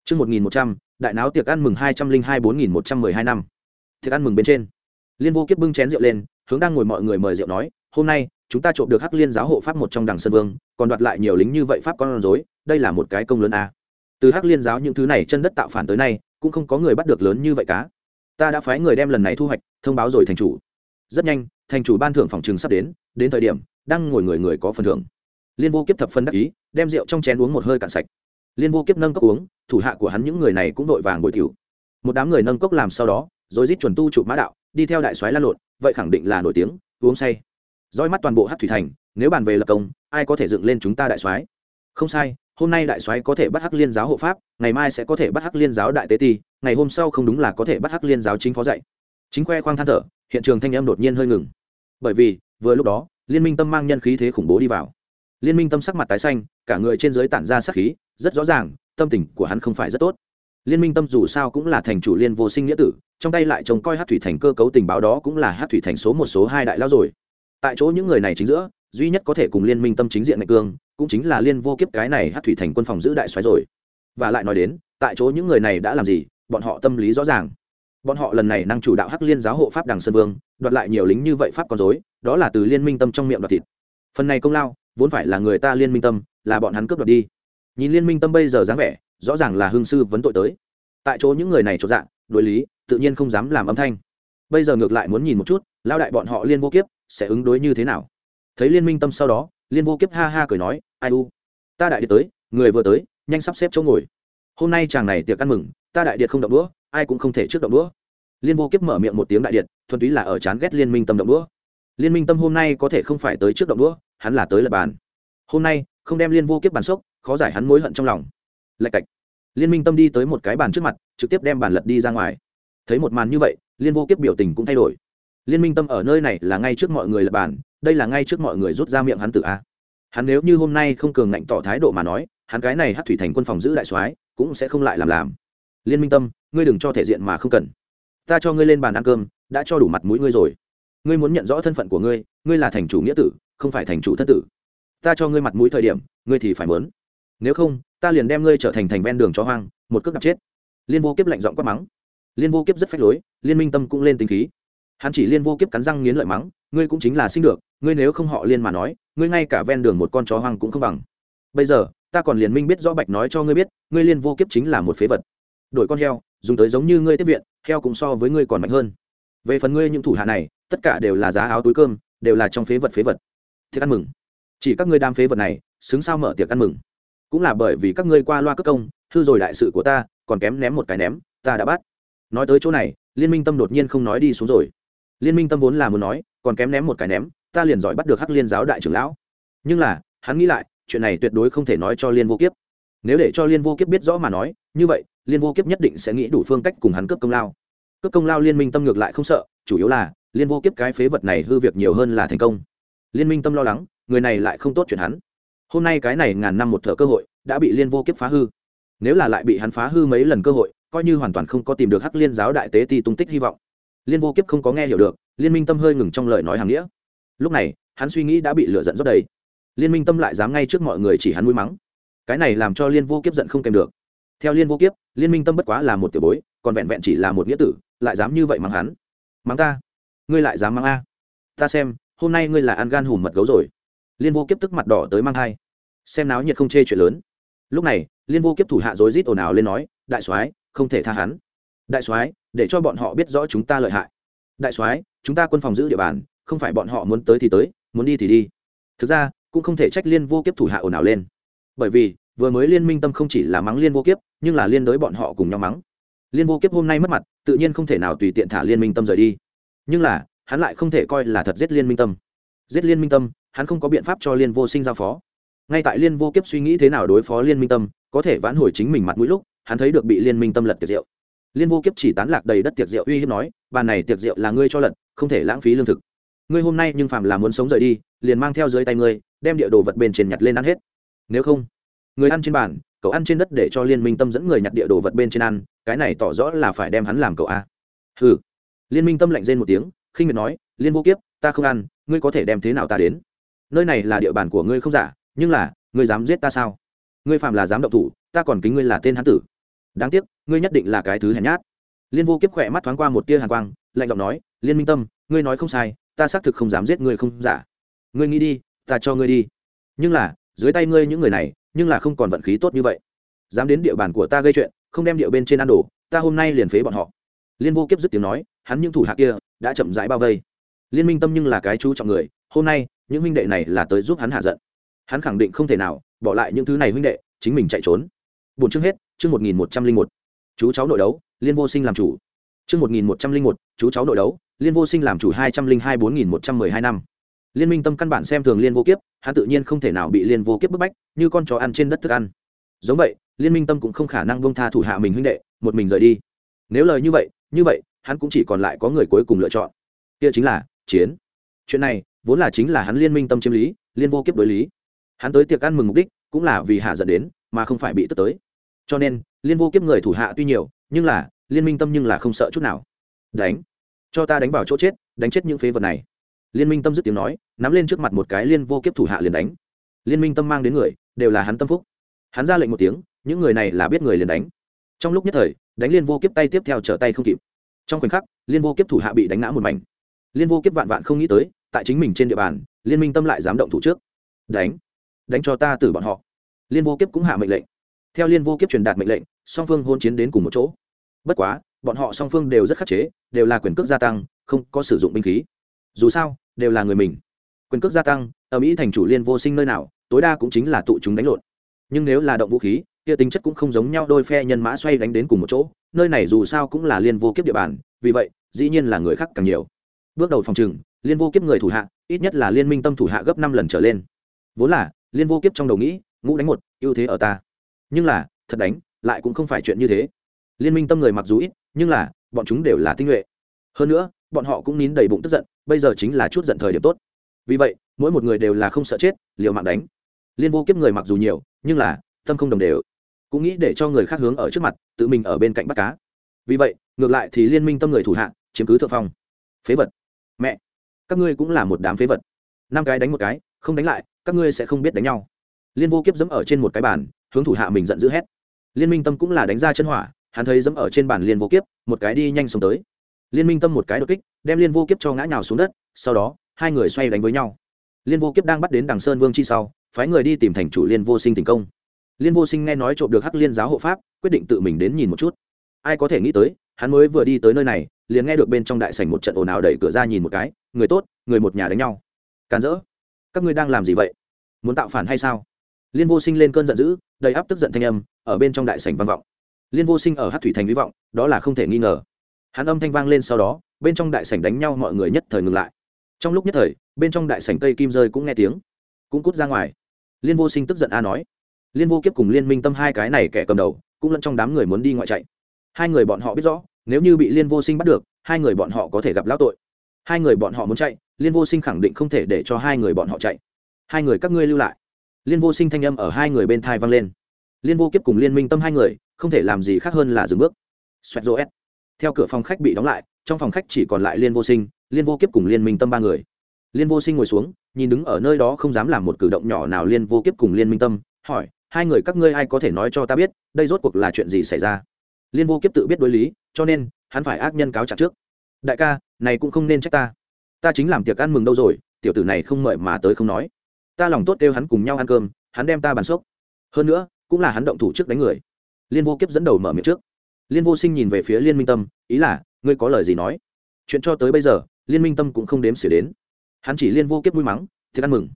Chương một nghìn một trăm, đại náo tiệc ăn mừng hai trăm linh hai bốn nghìn một trăm mười hai năm. Tiệc ăn mừng bên trên, liên vô kiếp bưng chén rượu lên, hướng đang ngồi mọi người mời rượu nói, hôm nay, chúng ta trộm được hắc liên giáo hộ pháp một trong đằng sơn vương, còn đoạt lại nhiều lính như vậy pháp con rối, đây là một cái công lớn a. Từ hắc liên giáo những thứ này chân đất tạo phản tới nay, cũng không có người bắt được lớn như vậy cá ta đã phái người đem lần này thu hoạch thông báo rồi thành chủ. Rất nhanh, thành chủ ban thưởng phòng trường sắp đến đến thời điểm, đang ngồi người người có phần thưởng. Liên vô kiếp thập phân đắc ý, đem rượu trong chén uống một hơi cạn sạch. Liên vô kiếp nâng cốc uống, thủ hạ của hắn những người này cũng vội vàng bội tiểu. Một đám người nâng cốc làm sau đó, rồi rít chuẩn tu chụp mã đạo, đi theo đại soái lan lộn, vậy khẳng định là nổi tiếng, uống say. Roi mắt toàn bộ hát thủy thành, nếu bàn về lập công, ai có thể dựng lên chúng ta đại soái? Không sai hôm nay đại soái có thể bắt hắc liên giáo hộ pháp, ngày mai sẽ có thể bắt hắc liên giáo đại tế ti, ngày hôm sau không đúng là có thể bắt hắc liên giáo chính phó dạy. Chính khoe khoang than thở, hiện trường thanh âm đột nhiên hơi ngừng. Bởi vì, vừa lúc đó, liên minh tâm mang nhân khí thế khủng bố đi vào. Liên minh tâm sắc mặt tái xanh, cả người trên dưới tản ra sắc khí, rất rõ ràng, tâm tình của hắn không phải rất tốt. Liên minh tâm dù sao cũng là thành chủ liên vô sinh nghĩa tử, trong tay lại trông coi hát thủy thành cơ cấu tình báo đó cũng là hát thủy thành số một số hai đại lao rồi. Tại chỗ những người này chính giữa, duy nhất có thể cùng liên minh tâm chính diện mạnh cương cũng chính là liên vô kiếp cái này hát thủy thành quân phòng giữ đại xoáy rồi. Và lại nói đến, tại chỗ những người này đã làm gì, bọn họ tâm lý rõ ràng. Bọn họ lần này năng chủ đạo hắc liên giáo hộ pháp đằng sơn vương, đoạt lại nhiều lính như vậy pháp con dối đó là từ liên minh tâm trong miệng đoạt thịt. Phần này công lao, vốn phải là người ta liên minh tâm, là bọn hắn cướp đoạt đi. Nhìn liên minh tâm bây giờ dáng vẻ, rõ ràng là hương sư vấn tội tới. Tại chỗ những người này chỗ dạng đối lý, tự nhiên không dám làm âm thanh. Bây giờ ngược lại muốn nhìn một chút lao đại bọn họ liên vô kiếp, sẽ ứng đối như thế nào? Thấy liên minh tâm sau đó liên vô kiếp ha ha cười nói, ai u, ta đại điện tới, người vừa tới, nhanh sắp xếp chỗ ngồi. Hôm nay chàng này tiệc ăn mừng, ta đại điện không động đũa, ai cũng không thể trước động đũa. Liên vô kiếp mở miệng một tiếng đại điện, thuần túy là ở chán ghét liên minh tâm động đũa. Liên minh tâm hôm nay có thể không phải tới trước động đũa, hắn là tới lập bàn. Hôm nay, không đem liên vô kiếp bàn sốc, khó giải hắn mối hận trong lòng. Lạch cạch. Liên minh tâm đi tới một cái bàn trước mặt, trực tiếp đem bàn lật đi ra ngoài. Thấy một màn như vậy, liên vô kiếp biểu tình cũng thay đổi. Liên minh tâm ở nơi này là ngay trước mọi người lập bàn đây là ngay trước mọi người rút ra miệng hắn tự a. Hắn nếu như hôm nay không cường ngạnh tỏ thái độ mà nói, hắn cái này hát thủy thành quân phòng giữ đại soái cũng sẽ không lại làm làm. Liên minh tâm, ngươi đừng cho thể diện mà không cần. Ta cho ngươi lên bàn ăn cơm, đã cho đủ mặt mũi ngươi rồi. Ngươi muốn nhận rõ thân phận của ngươi ngươi là thành chủ nghĩa tử, không phải thành chủ thân tử. Ta cho ngươi mặt mũi thời điểm, ngươi thì phải mớn nếu không, ta liền đem ngươi trở thành thành ven đường cho hoang, một cước đập chết. Liên vô kiếp lạnh giọng quát mắng. Liên vô kiếp rất phách lối, liên minh tâm cũng lên tính khí hắn chỉ liên vô kiếp cắn răng nghiến lợi mắng, ngươi cũng chính là sinh được, ngươi nếu không họ liên mà nói, ngươi ngay cả ven đường một con chó hoang cũng không bằng. Bây giờ, ta còn liền minh biết rõ bạch nói cho ngươi biết, ngươi liên vô kiếp chính là một phế vật. Đổi con heo, dùng tới giống như ngươi tiếp viện, heo cũng so với ngươi còn mạnh hơn. Về phần ngươi những thủ hạ này, tất cả đều là giá áo túi cơm, đều là trong phế vật phế vật. Thiệt ăn mừng. Chỉ các ngươi đam phế vật này, xứng sao mở tiệc ăn mừng. Cũng là bởi vì các ngươi qua loa cất công, hư rồi đại sự của ta, còn kém ném một cái ném, ta đã bắt. Nói tới chỗ này, liên minh tâm đột nhiên không nói đi xuống rồi liên minh tâm vốn là muốn nói, còn kém ném một cái ném, ta liền giỏi bắt được hắc liên giáo đại trưởng lão. Nhưng là, hắn nghĩ lại, chuyện này tuyệt đối không thể nói cho liên vô kiếp. Nếu để cho liên vô kiếp biết rõ mà nói, như vậy, liên vô kiếp nhất định sẽ nghĩ đủ phương cách cùng hắn cướp công lao. Cướp công lao liên minh tâm ngược lại không sợ, chủ yếu là, liên vô kiếp cái phế vật này hư việc nhiều hơn là thành công. Liên minh tâm lo lắng, người này lại không tốt chuyện hắn. Hôm nay cái này ngàn năm một thợ cơ hội, đã bị liên vô kiếp phá hư. Nếu là lại bị hắn phá hư mấy lần cơ hội, coi như hoàn toàn không có tìm được hắc liên giáo đại tế ti tung tích hy vọng liên vô kiếp không có nghe hiểu được, liên minh tâm hơi ngừng trong lời nói hàng nghĩa. Lúc này, hắn suy nghĩ đã bị lựa giận rất đầy. Liên minh tâm lại dám ngay trước mọi người chỉ hắn mũi mắng. Cái này làm cho liên vô kiếp giận không kèm được. Theo liên vô kiếp, liên minh tâm bất quá là một tiểu bối, còn vẹn vẹn chỉ là một nghĩa tử, lại dám như vậy mắng hắn. Mắng ta? Ngươi lại dám mắng a? Ta xem, hôm nay ngươi là ăn gan hùm mật gấu rồi. Liên vô kiếp tức mặt đỏ tới mang hai xem náo nhiệt không chê chuyện lớn. Lúc này, liên vô kiếp thủ hạ rối rít ồn ào lên nói, đại soái, không thể tha hắn. Đại soái để cho bọn họ biết rõ chúng ta lợi hại. Đại soái, chúng ta quân phòng giữ địa bàn, không phải bọn họ muốn tới thì tới, muốn đi thì đi. Thực ra, cũng không thể trách liên vô kiếp thủ hạ ồn ào lên. Bởi vì, vừa mới liên minh tâm không chỉ là mắng liên vô kiếp, nhưng là liên đối bọn họ cùng nhau mắng. Liên vô kiếp hôm nay mất mặt, tự nhiên không thể nào tùy tiện thả liên minh tâm rời đi. Nhưng là, hắn lại không thể coi là thật giết liên minh tâm. Giết liên minh tâm, hắn không có biện pháp cho liên vô sinh giao phó. Ngay tại liên vô kiếp suy nghĩ thế nào đối phó liên minh tâm, có thể vãn hồi chính mình mặt mũi lúc, hắn thấy được bị liên minh tâm lật tiệt rượu liên vô kiếp chỉ tán lạc đầy đất tiệc rượu uy hiếp nói bàn này tiệc rượu là ngươi cho lật, không thể lãng phí lương thực. Ngươi hôm nay nhưng phàm là muốn sống rời đi, liền mang theo dưới tay ngươi, đem địa đồ vật bên trên nhặt lên ăn hết. Nếu không, người ăn trên bàn, cậu ăn trên đất để cho liên minh tâm dẫn người nhặt địa đồ vật bên trên ăn, cái này tỏ rõ là phải đem hắn làm cậu a. Ừ liên minh tâm lạnh rên một tiếng, khinh miệt nói, liên vô kiếp, ta không ăn, ngươi có thể đem thế nào ta đến? Nơi này là địa bàn của ngươi không giả, nhưng là, ngươi dám giết ta sao? Ngươi phạm là dám động thủ, ta còn kính ngươi là tên hán tử đáng tiếc, ngươi nhất định là cái thứ hèn nhát. Liên vô kiếp khỏe mắt thoáng qua một tia hàn quang, lạnh giọng nói, liên minh tâm, ngươi nói không sai, ta xác thực không dám giết ngươi không giả. Ngươi nghĩ đi, ta cho ngươi đi. Nhưng là, dưới tay ngươi những người này, nhưng là không còn vận khí tốt như vậy. Dám đến địa bàn của ta gây chuyện, không đem địa bên trên ăn đồ, ta hôm nay liền phế bọn họ. Liên vô kiếp dứt tiếng nói, hắn những thủ hạ kia đã chậm rãi bao vây. Liên minh tâm nhưng là cái chú trọng người, hôm nay, những huynh đệ này là tới giúp hắn hạ giận. Hắn khẳng định không thể nào bỏ lại những thứ này huynh đệ, chính mình chạy trốn. Buồn chương hết chương một nghìn một trăm linh một, chú cháu nội đấu, liên vô sinh làm chủ. Chương một nghìn một trăm linh một, chú cháu nội đấu, liên vô sinh làm chủ hai trăm linh hai bốn nghìn một trăm mười hai năm. Liên minh tâm căn bản xem thường liên vô kiếp, hắn tự nhiên không thể nào bị liên vô kiếp bức bách, như con chó ăn trên đất thức ăn. Giống vậy, liên minh tâm cũng không khả năng bông tha thủ hạ mình huynh đệ, một mình rời đi. Nếu lời như vậy như vậy, hắn cũng chỉ còn lại có người cuối cùng lựa chọn. Kia chính là chiến. Chuyện này, vốn là chính là hắn liên minh tâm chiếm lý, liên vô kiếp đối lý. Hắn tới tiệc ăn mừng mục đích, cũng là vì hạ dẫn đến, mà không phải bị tức tới cho nên, liên vô kiếp người thủ hạ tuy nhiều, nhưng là, liên minh tâm nhưng là không sợ chút nào. Đánh. Cho ta đánh vào chỗ chết, đánh chết những phế vật này. Liên minh tâm dứt tiếng nói, nắm lên trước mặt một cái liên vô kiếp thủ hạ liền đánh. Liên minh tâm mang đến người, đều là hắn tâm phúc. Hắn ra lệnh một tiếng, những người này là biết người liền đánh. Trong lúc nhất thời, đánh liên vô kiếp tay tiếp theo trở tay không kịp. Trong khoảnh khắc, liên vô kiếp thủ hạ bị đánh ngã một mảnh. Liên vô kiếp vạn vạn không nghĩ tới, tại chính mình trên địa bàn, liên minh tâm lại dám động thủ trước. Đánh. Đánh cho ta từ bọn họ. Liên vô kiếp cũng hạ mệnh lệnh theo liên vô kiếp truyền đạt mệnh lệnh, song phương hôn chiến đến cùng một chỗ. Bất quá, bọn họ song phương đều rất khắc chế, đều là quyền cước gia tăng, không có sử dụng binh khí. Dù sao, đều là người mình. Quyền cước gia tăng, ở mỹ thành chủ liên vô sinh nơi nào, tối đa cũng chính là tụ chúng đánh lộn. Nhưng nếu là động vũ khí, kia tính chất cũng không giống nhau, đôi phe nhân mã xoay đánh đến cùng một chỗ, nơi này dù sao cũng là liên vô kiếp địa bàn, vì vậy, dĩ nhiên là người khác càng nhiều. Bước đầu phòng trừng, liên vô kiếp người thủ hạ, ít nhất là liên minh tâm thủ hạ gấp năm lần trở lên. Vốn là, liên vô kiếp trong đầu nghĩ, ngũ đánh một, ưu thế ở ta nhưng là, thật đánh, lại cũng không phải chuyện như thế. Liên minh tâm người mặc dù ít, nhưng là, bọn chúng đều là tinh nhuệ. Hơn nữa, bọn họ cũng nín đầy bụng tức giận, bây giờ chính là chút giận thời điểm tốt. Vì vậy, mỗi một người đều là không sợ chết, liều mạng đánh. Liên vô kiếp người mặc dù nhiều, nhưng là, tâm không đồng đều. Cũng nghĩ để cho người khác hướng ở trước mặt, tự mình ở bên cạnh bắt cá. Vì vậy, ngược lại thì liên minh tâm người thủ hạ, chiếm cứ thượng phong. Phế vật. Mẹ. Các ngươi cũng là một đám phế vật. Năm cái đánh một cái, không đánh lại, các ngươi sẽ không biết đánh nhau. Liên vô kiếp dẫm ở trên một cái bàn hướng thủ hạ mình giận dữ hét. Liên minh tâm cũng là đánh ra chân hỏa, hắn thấy dẫm ở trên bàn liên vô kiếp, một cái đi nhanh xuống tới. Liên minh tâm một cái đột kích, đem liên vô kiếp cho ngã nhào xuống đất, sau đó, hai người xoay đánh với nhau. Liên vô kiếp đang bắt đến đằng sơn vương chi sau, phái người đi tìm thành chủ liên vô sinh thành công. Liên vô sinh nghe nói trộm được hắc liên giáo hộ pháp, quyết định tự mình đến nhìn một chút. Ai có thể nghĩ tới, hắn mới vừa đi tới nơi này, liền nghe được bên trong đại sảnh một trận ồn ào đẩy cửa ra nhìn một cái, người tốt, người một nhà đánh nhau. Càn rỡ. Các ngươi đang làm gì vậy? Muốn tạo phản hay sao? Liên vô sinh lên cơn giận dữ, đầy áp tức giận thanh âm, ở bên trong đại sảnh vang vọng. Liên vô sinh ở hát thủy thành hy vọng, đó là không thể nghi ngờ. Hắn âm thanh vang lên sau đó, bên trong đại sảnh đánh nhau mọi người nhất thời ngừng lại. Trong lúc nhất thời, bên trong đại sảnh cây kim rơi cũng nghe tiếng, cũng cút ra ngoài. Liên vô sinh tức giận a nói. Liên vô kiếp cùng liên minh tâm hai cái này kẻ cầm đầu, cũng lẫn trong đám người muốn đi ngoại chạy. Hai người bọn họ biết rõ, nếu như bị liên vô sinh bắt được, hai người bọn họ có thể gặp lão tội. Hai người bọn họ muốn chạy, liên vô sinh khẳng định không thể để cho hai người bọn họ chạy. Hai người các ngươi lưu lại liên vô sinh thanh âm ở hai người bên thai vang lên. Liên vô kiếp cùng liên minh tâm hai người, không thể làm gì khác hơn là dừng bước. Xoẹt rô s theo cửa phòng khách bị đóng lại, trong phòng khách chỉ còn lại liên vô sinh, liên vô kiếp cùng liên minh tâm ba người. Liên vô sinh ngồi xuống, nhìn đứng ở nơi đó không dám làm một cử động nhỏ nào liên vô kiếp cùng liên minh tâm, hỏi, hai người các ngươi ai có thể nói cho ta biết, đây rốt cuộc là chuyện gì xảy ra? Liên vô kiếp tự biết đối lý, cho nên, hắn phải ác nhân cáo trạng trước. Đại ca, này cũng không nên trách ta. Ta chính làm tiệc ăn mừng đâu rồi, tiểu tử này không mời mà tới không nói ta lòng tốt kêu hắn cùng nhau ăn cơm, hắn đem ta bàn sốc hơn nữa, cũng là hắn động thủ trước đánh người. Liên vô kiếp dẫn đầu mở miệng trước. Liên vô sinh nhìn về phía liên minh tâm, ý là, ngươi có lời gì nói? Chuyện cho tới bây giờ, liên minh tâm cũng không đếm xỉa đến. Hắn chỉ liên vô kiếp vui mắng thiệt ăn mừng.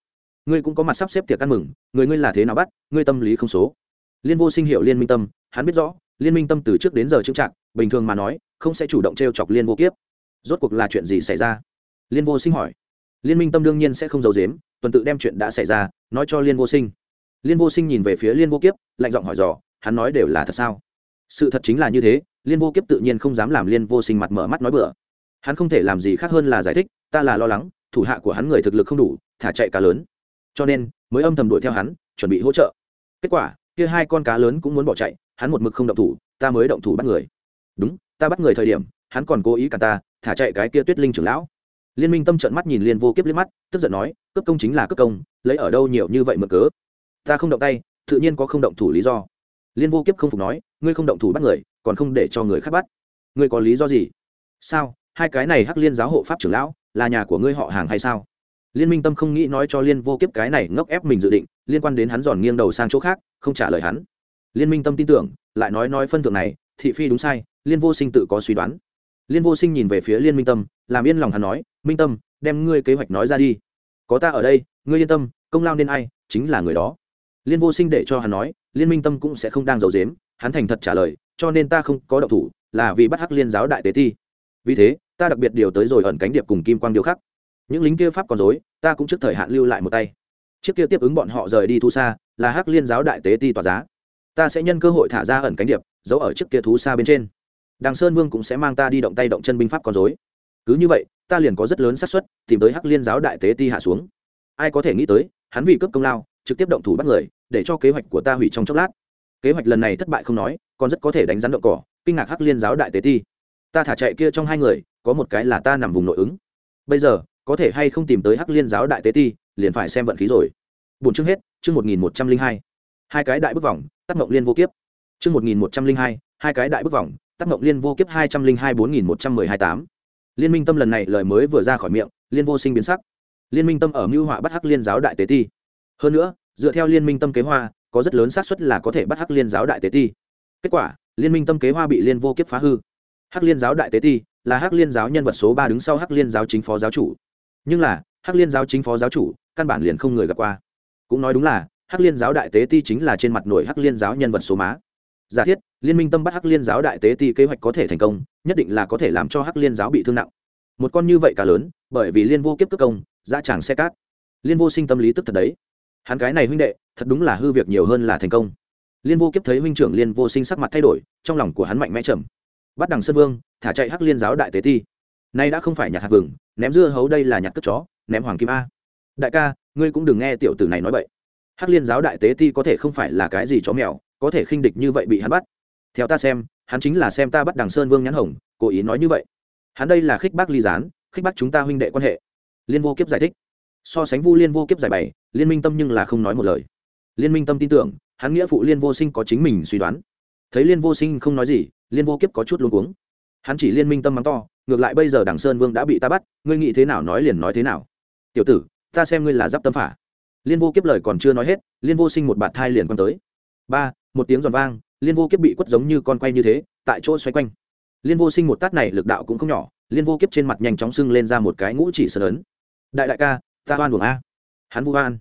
Ngươi cũng có mặt sắp xếp tiệc ăn mừng, người ngươi là thế nào bắt, ngươi tâm lý không số. Liên vô sinh hiệu liên minh tâm, hắn biết rõ, liên minh tâm từ trước đến giờ trưng trạng bình thường mà nói, không sẽ chủ động t r e o chọc liên vô kiếp. Rốt cuộc là chuyện gì xảy ra? Liên vô sinh hỏi. Liên minh tâm đương nhiên sẽ không giấu dếm tuần tự đem chuyện đã xảy ra, nói cho liên vô sinh. Liên vô sinh nhìn về phía liên vô kiếp, lạnh giọng hỏi dò, hắn nói đều là thật sao? Sự thật chính là như thế, liên vô kiếp tự nhiên không dám làm liên vô sinh mặt mở mắt nói bừa. Hắn không thể làm gì khác hơn là giải thích, ta là lo lắng, thủ hạ của hắn người thực lực không đủ, thả chạy cá lớn. Cho nên, mới âm thầm đuổi theo hắn, chuẩn bị hỗ trợ. Kết quả, kia hai con cá lớn cũng muốn bỏ chạy, hắn một mực không động thủ, ta mới động thủ bắt người. Đúng, ta bắt người thời điểm, hắn còn cố ý cả ta, thả chạy cái kia tuyết linh trưởng lão liên minh tâm trận mắt nhìn liên vô kiếp liếc mắt, tức giận nói cấp công chính là cấp công, lấy ở đâu nhiều như vậy mượn cớ? Ta không động tay, tự nhiên có không động thủ lý do. Liên vô kiếp không phục nói, ngươi không động thủ bắt người, còn không để cho người khác bắt. Ngươi có lý do gì? Sao? Hai cái này hắc liên giáo hộ pháp trưởng lão, là nhà của ngươi họ hàng hay sao? Liên minh tâm không nghĩ nói cho liên vô kiếp cái này ngốc ép mình dự định, liên quan đến hắn giòn nghiêng đầu sang chỗ khác, không trả lời hắn. Liên minh tâm tin tưởng, lại nói nói phân thượng này, thị phi đúng sai, liên vô sinh tự có suy đoán. Liên vô sinh nhìn về phía liên minh tâm làm yên lòng hắn nói, minh tâm, đem ngươi kế hoạch nói ra đi. Có ta ở đây, ngươi yên tâm, công lao nên ai, chính là người đó. Liên vô sinh để cho hắn nói, liên minh tâm cũng sẽ không đang giấu dếm hắn thành thật trả lời, cho nên ta không có động thủ, là vì bắt hắc liên giáo đại tế ti vì thế, ta đặc biệt điều tới rồi ẩn cánh điệp cùng kim quang điêu khắc. Những lính kia pháp còn dối, ta cũng trước thời hạn lưu lại một tay. Trước kia tiếp ứng bọn họ rời đi thu xa là hắc liên giáo đại tế ti tòa giá. Ta sẽ nhân cơ hội thả ra ẩn cánh điệp, giấu ở trước kia thú xa bên trên. Đằng sơn vương cũng sẽ mang ta đi động tay động chân binh pháp còn dối cứ như vậy, ta liền có rất lớn xác suất tìm tới hắc liên giáo đại tế ti hạ xuống. Ai có thể nghĩ tới, hắn vì cướp công lao, trực tiếp động thủ bắt người, để cho kế hoạch của ta hủy trong chốc lát. Kế hoạch lần này thất bại không nói, còn rất có thể đánh rắn động cỏ, kinh ngạc hắc liên giáo đại tế ti. Ta thả chạy kia trong hai người, có một cái là ta nằm vùng nội ứng. Bây giờ, có thể hay không tìm tới hắc liên giáo đại tế ti, liền phải xem vận khí rồi. Bốn chương hết, chương một nghìn một trăm linh hai. Hai cái đại bức vòng tác mộng liên vô kiếp. Chương một nghìn một trăm linh hai hai cái đại bức vòng tác mộng liên vô kiếp hai trăm linh hai bốn nghìn một trăm mười hai tám liên minh tâm lần này lời mới vừa ra khỏi miệng, liên vô sinh biến sắc. Liên minh tâm ở mưu họa bắt hắc liên giáo đại tế ti. Hơn nữa, dựa theo liên minh tâm kế hoa có rất lớn xác suất là có thể bắt hắc liên giáo đại tế ti. Kết quả, liên minh tâm kế hoa bị liên vô kiếp phá hư. Hắc liên giáo đại tế ti là hắc liên giáo nhân vật số ba đứng sau hắc liên giáo chính phó giáo chủ. Nhưng là, hắc liên giáo chính phó giáo chủ căn bản liền không người gặp qua. Cũng nói đúng là, hắc liên giáo đại tế ti chính là trên mặt nổi hắc liên giáo nhân vật số má giả thiết, liên minh tâm bắt hắc liên giáo đại tế ti kế hoạch có thể thành công, nhất định là có thể làm cho hắc liên giáo bị thương nặng. Một con như vậy cả lớn, bởi vì liên vô kiếp cất công ra tràng xe cát. Liên vô sinh tâm lý tức thật đấy. Hắn cái này huynh đệ, thật đúng là hư việc nhiều hơn là thành công. Liên vô kiếp thấy huynh trưởng liên vô sinh sắc mặt thay đổi, trong lòng của hắn mạnh mẽ trầm. Bắt đằng sơn vương, thả chạy hắc liên giáo đại tế ti. Nay đã không phải nhặt hạt vừng, ném dưa hấu đây là nhặt cất chó, ném hoàng kim a. Đại ca, ngươi cũng đừng nghe tiểu tử này nói vậy hắc liên giáo đại tế ti có thể không phải là cái gì chó mèo có thể khinh địch như vậy bị hắn bắt. Theo ta xem, hắn chính là xem ta bắt đằng sơn vương nhãn hồng, cố ý nói như vậy. Hắn đây là khích bác ly gián, khích bác chúng ta huynh đệ quan hệ. Liên vô kiếp giải thích. So sánh vu liên vô kiếp giải bày, liên minh tâm nhưng là không nói một lời. Liên minh tâm tin tưởng, hắn nghĩa phụ liên vô sinh có chính mình suy đoán. Thấy liên vô sinh không nói gì, liên vô kiếp có chút luôn cuống. Hắn chỉ liên minh tâm mắng to, ngược lại bây giờ đằng sơn vương đã bị ta bắt, ngươi nghĩ thế nào nói liền nói thế nào. Tiểu tử, ta xem ngươi là giáp tâm phả. Liên vô kiếp lời còn chưa nói hết, liên vô sinh một bạt thai liền quăng tới. Ba một tiếng giòn vang, liên vô kiếp bị quất giống như con quay như thế, tại chỗ xoay quanh. Liên vô sinh một tát này lực đạo cũng không nhỏ, liên vô kiếp trên mặt nhanh chóng sưng lên ra một cái ngũ chỉ sơn ấn đại đại ca, ta oan buồng a. Hắn vu oan.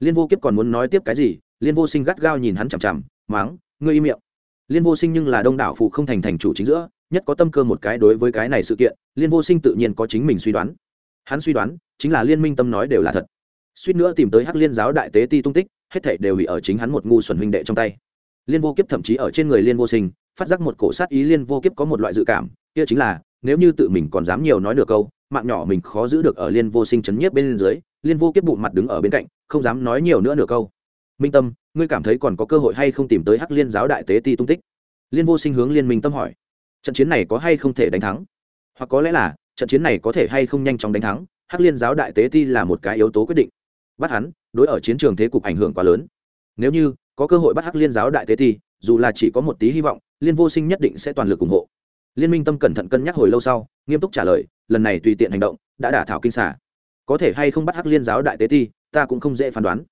Liên vô kiếp còn muốn nói tiếp cái gì, liên vô sinh gắt gao nhìn hắn chằm chằm máng ngươi im miệng. Liên vô sinh nhưng là đông đảo phụ không thành thành chủ chính giữa, nhất có tâm cơ một cái đối với cái này sự kiện, liên vô sinh tự nhiên có chính mình suy đoán. Hắn suy đoán, chính là liên minh tâm nói đều là thật. Suýt nữa tìm tới hắc liên giáo đại tế ti tung tích, hết thảy đều bị ở chính hắn một ngu xuẩn huynh đệ trong tay liên vô kiếp thậm chí ở trên người liên vô sinh, phát giác một cổ sát ý liên vô kiếp có một loại dự cảm, kia chính là, nếu như tự mình còn dám nhiều nói nửa câu, mạng nhỏ mình khó giữ được ở liên vô sinh chấn nhiếp bên dưới, liên vô kiếp bụng mặt đứng ở bên cạnh, không dám nói nhiều nữa nửa câu. Minh tâm, ngươi cảm thấy còn có cơ hội hay không tìm tới hắc liên giáo đại tế ti tung tích? Liên vô sinh hướng liên minh tâm hỏi. Trận chiến này có hay không thể đánh thắng? Hoặc có lẽ là, trận chiến này có thể hay không nhanh chóng đánh thắng? Hắc liên giáo đại tế ti là một cái yếu tố quyết định. Bắt hắn, đối ở chiến trường thế cục ảnh hưởng quá lớn. Nếu như có cơ hội bắt hắc liên giáo đại tế thi, dù là chỉ có một tí hy vọng, liên vô sinh nhất định sẽ toàn lực ủng hộ. Liên minh tâm cẩn thận cân nhắc hồi lâu sau, nghiêm túc trả lời, lần này tùy tiện hành động, đã đả thảo kinh xả có thể hay không bắt hắc liên giáo đại tế thi, ta cũng không dễ phán đoán.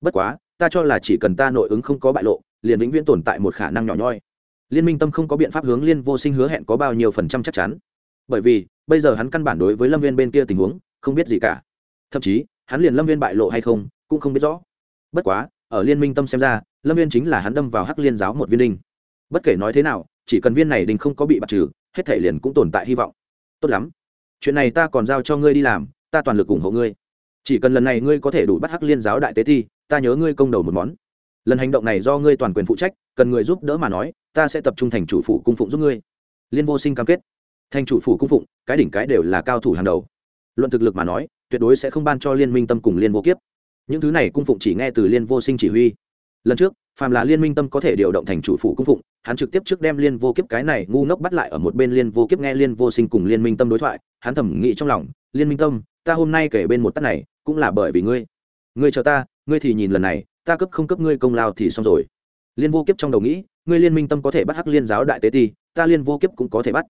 Bất quá, ta cho là chỉ cần ta nội ứng không có bại lộ, liền vĩnh viễn tồn tại một khả năng nhỏ nhoi. Liên minh tâm không có biện pháp hướng liên vô sinh hứa hẹn có bao nhiêu phần trăm chắc chắn. Bởi vì, bây giờ hắn căn bản đối với lâm viên bên kia tình huống, không biết gì cả. Thậm chí, hắn liền lâm viên bại lộ hay không, cũng không biết rõ. Bất quá, ở liên minh tâm xem ra lâm viên chính là hắn đâm vào hắc liên giáo một viên đinh. Bất kể nói thế nào, chỉ cần viên này đinh không có bị bạt trừ, hết thể liền cũng tồn tại hy vọng. Tốt lắm. Chuyện này ta còn giao cho ngươi đi làm, ta toàn lực ủng hộ ngươi. Chỉ cần lần này ngươi có thể đủ bắt hắc liên giáo đại tế thi, ta nhớ ngươi công đầu một món. Lần hành động này do ngươi toàn quyền phụ trách, cần người giúp đỡ mà nói, ta sẽ tập trung thành chủ phủ cung phụng giúp ngươi. Liên vô sinh cam kết. Thành chủ phủ cung phụng, cái đỉnh cái đều là cao thủ hàng đầu. Luận thực lực mà nói, tuyệt đối sẽ không ban cho liên minh tâm cùng liên vô kiếp. Những thứ này cung phụng chỉ nghe từ liên vô sinh chỉ huy lần trước, phàm là liên minh tâm có thể điều động thành chủ phủ cung phụng, hắn trực tiếp trước đem liên vô kiếp cái này ngu ngốc bắt lại ở một bên liên vô kiếp nghe liên vô sinh cùng liên minh tâm đối thoại, hắn thẩm nghĩ trong lòng, liên minh tâm, ta hôm nay kể bên một tắt này, cũng là bởi vì ngươi. Ngươi chờ ta, ngươi thì nhìn lần này, ta cấp không cấp ngươi công lao thì xong rồi. Liên vô kiếp trong đầu nghĩ, ngươi liên minh tâm có thể bắt hắc liên giáo đại tế ti, ta liên vô kiếp cũng có thể bắt.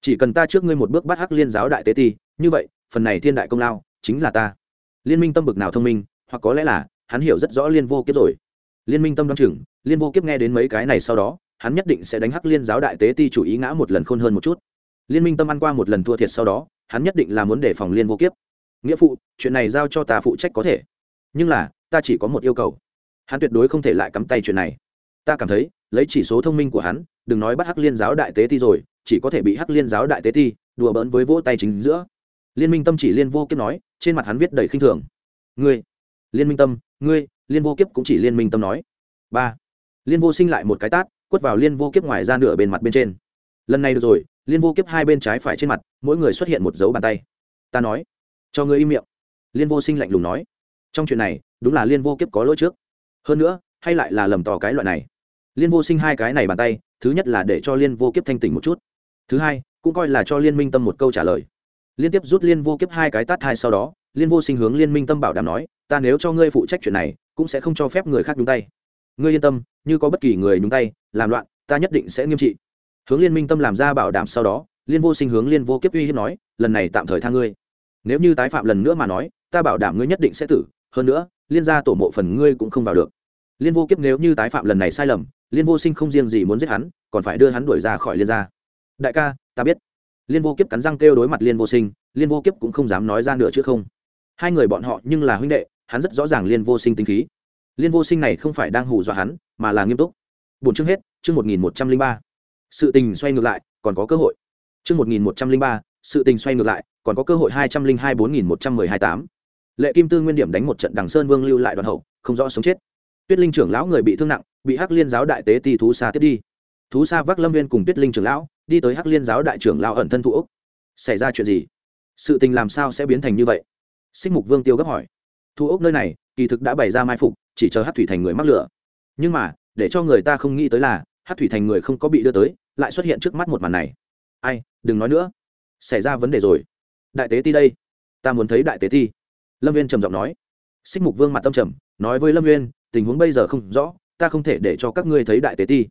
Chỉ cần ta trước ngươi một bước bắt hắc liên giáo đại tế ti, như vậy, phần này thiên đại công lao chính là ta. Liên minh tâm bực nào thông minh, hoặc có lẽ là, hắn hiểu rất rõ liên vô kiếp rồi liên minh tâm đoán chừng, liên vô kiếp nghe đến mấy cái này sau đó, hắn nhất định sẽ đánh hắc liên giáo đại tế ti chủ ý ngã một lần khôn hơn một chút. Liên minh tâm ăn qua một lần thua thiệt sau đó, hắn nhất định là muốn đề phòng liên vô kiếp. Nghĩa phụ, chuyện này giao cho ta phụ trách có thể. Nhưng là, ta chỉ có một yêu cầu. Hắn tuyệt đối không thể lại cắm tay chuyện này. Ta cảm thấy, lấy chỉ số thông minh của hắn, đừng nói bắt hắc liên giáo đại tế ti rồi, chỉ có thể bị hắc liên giáo đại tế ti đùa bỡn với vỗ tay chính giữa. Liên minh tâm chỉ liên vô kiếp nói, trên mặt hắn viết đầy khinh thường. Ngươi, liên minh tâm, ngươi liên vô kiếp cũng chỉ liên minh tâm nói ba liên vô sinh lại một cái tát quất vào liên vô kiếp ngoài ra nửa bên mặt bên trên lần này được rồi liên vô kiếp hai bên trái phải trên mặt mỗi người xuất hiện một dấu bàn tay ta nói cho ngươi im miệng liên vô sinh lạnh lùng nói trong chuyện này đúng là liên vô kiếp có lỗi trước hơn nữa hay lại là lầm tỏ cái loại này liên vô sinh hai cái này bàn tay thứ nhất là để cho liên vô kiếp thanh tỉnh một chút thứ hai cũng coi là cho liên minh tâm một câu trả lời liên tiếp rút liên vô kiếp hai cái tát hai sau đó liên vô sinh hướng liên minh tâm bảo đảm nói ta nếu cho ngươi phụ trách chuyện này cũng sẽ không cho phép người khác nhúng tay. Ngươi yên tâm, như có bất kỳ người nhúng tay, làm loạn, ta nhất định sẽ nghiêm trị. Hướng liên minh tâm làm ra bảo đảm sau đó, liên vô sinh hướng liên vô kiếp uy hiếp nói, lần này tạm thời tha ngươi. Nếu như tái phạm lần nữa mà nói, ta bảo đảm ngươi nhất định sẽ tử, hơn nữa, liên gia tổ mộ phần ngươi cũng không vào được. Liên vô kiếp nếu như tái phạm lần này sai lầm, liên vô sinh không riêng gì muốn giết hắn, còn phải đưa hắn đuổi ra khỏi liên gia. Đại ca, ta biết. Liên vô kiếp cắn răng kêu đối mặt liên vô sinh, liên vô kiếp cũng không dám nói ra nữa chứ không. Hai người bọn họ nhưng là huynh đệ hắn rất rõ ràng liên vô sinh tính khí. Liên vô sinh này không phải đang hù dọa hắn, mà là nghiêm túc. Bốn chương hết, chương một nghìn một trăm linh ba. Sự tình xoay ngược lại, còn có cơ hội. Chương một nghìn một trăm linh ba, sự tình xoay ngược lại, còn có cơ hội hai trăm linh hai bốn nghìn một trăm mười hai tám. Lệ kim tư nguyên điểm đánh một trận đằng sơn vương lưu lại đoàn hậu, không rõ sống chết. Tuyết linh trưởng lão người bị thương nặng, bị hắc liên giáo đại tế ti thú xa tiếp đi. Thú xa vác lâm viên cùng tuyết linh trưởng lão, đi tới hắc liên giáo đại trưởng lão ẩn thân thủ úc xảy ra chuyện gì? Sự tình làm sao sẽ biến thành như vậy? Xích mục vương tiêu gấp hỏi thu ốc nơi này, kỳ thực đã bày ra mai phục, chỉ chờ hát thủy thành người mắc lửa. Nhưng mà, để cho người ta không nghĩ tới là hát thủy thành người không có bị đưa tới, lại xuất hiện trước mắt một màn này. Ai, đừng nói nữa. Xảy ra vấn đề rồi. Đại tế ti đây. Ta muốn thấy đại tế ti. Lâm viên trầm giọng nói. Xích mục vương mặt tâm trầm, nói với lâm viên tình huống bây giờ không rõ, ta không thể để cho các ngươi thấy đại tế ti.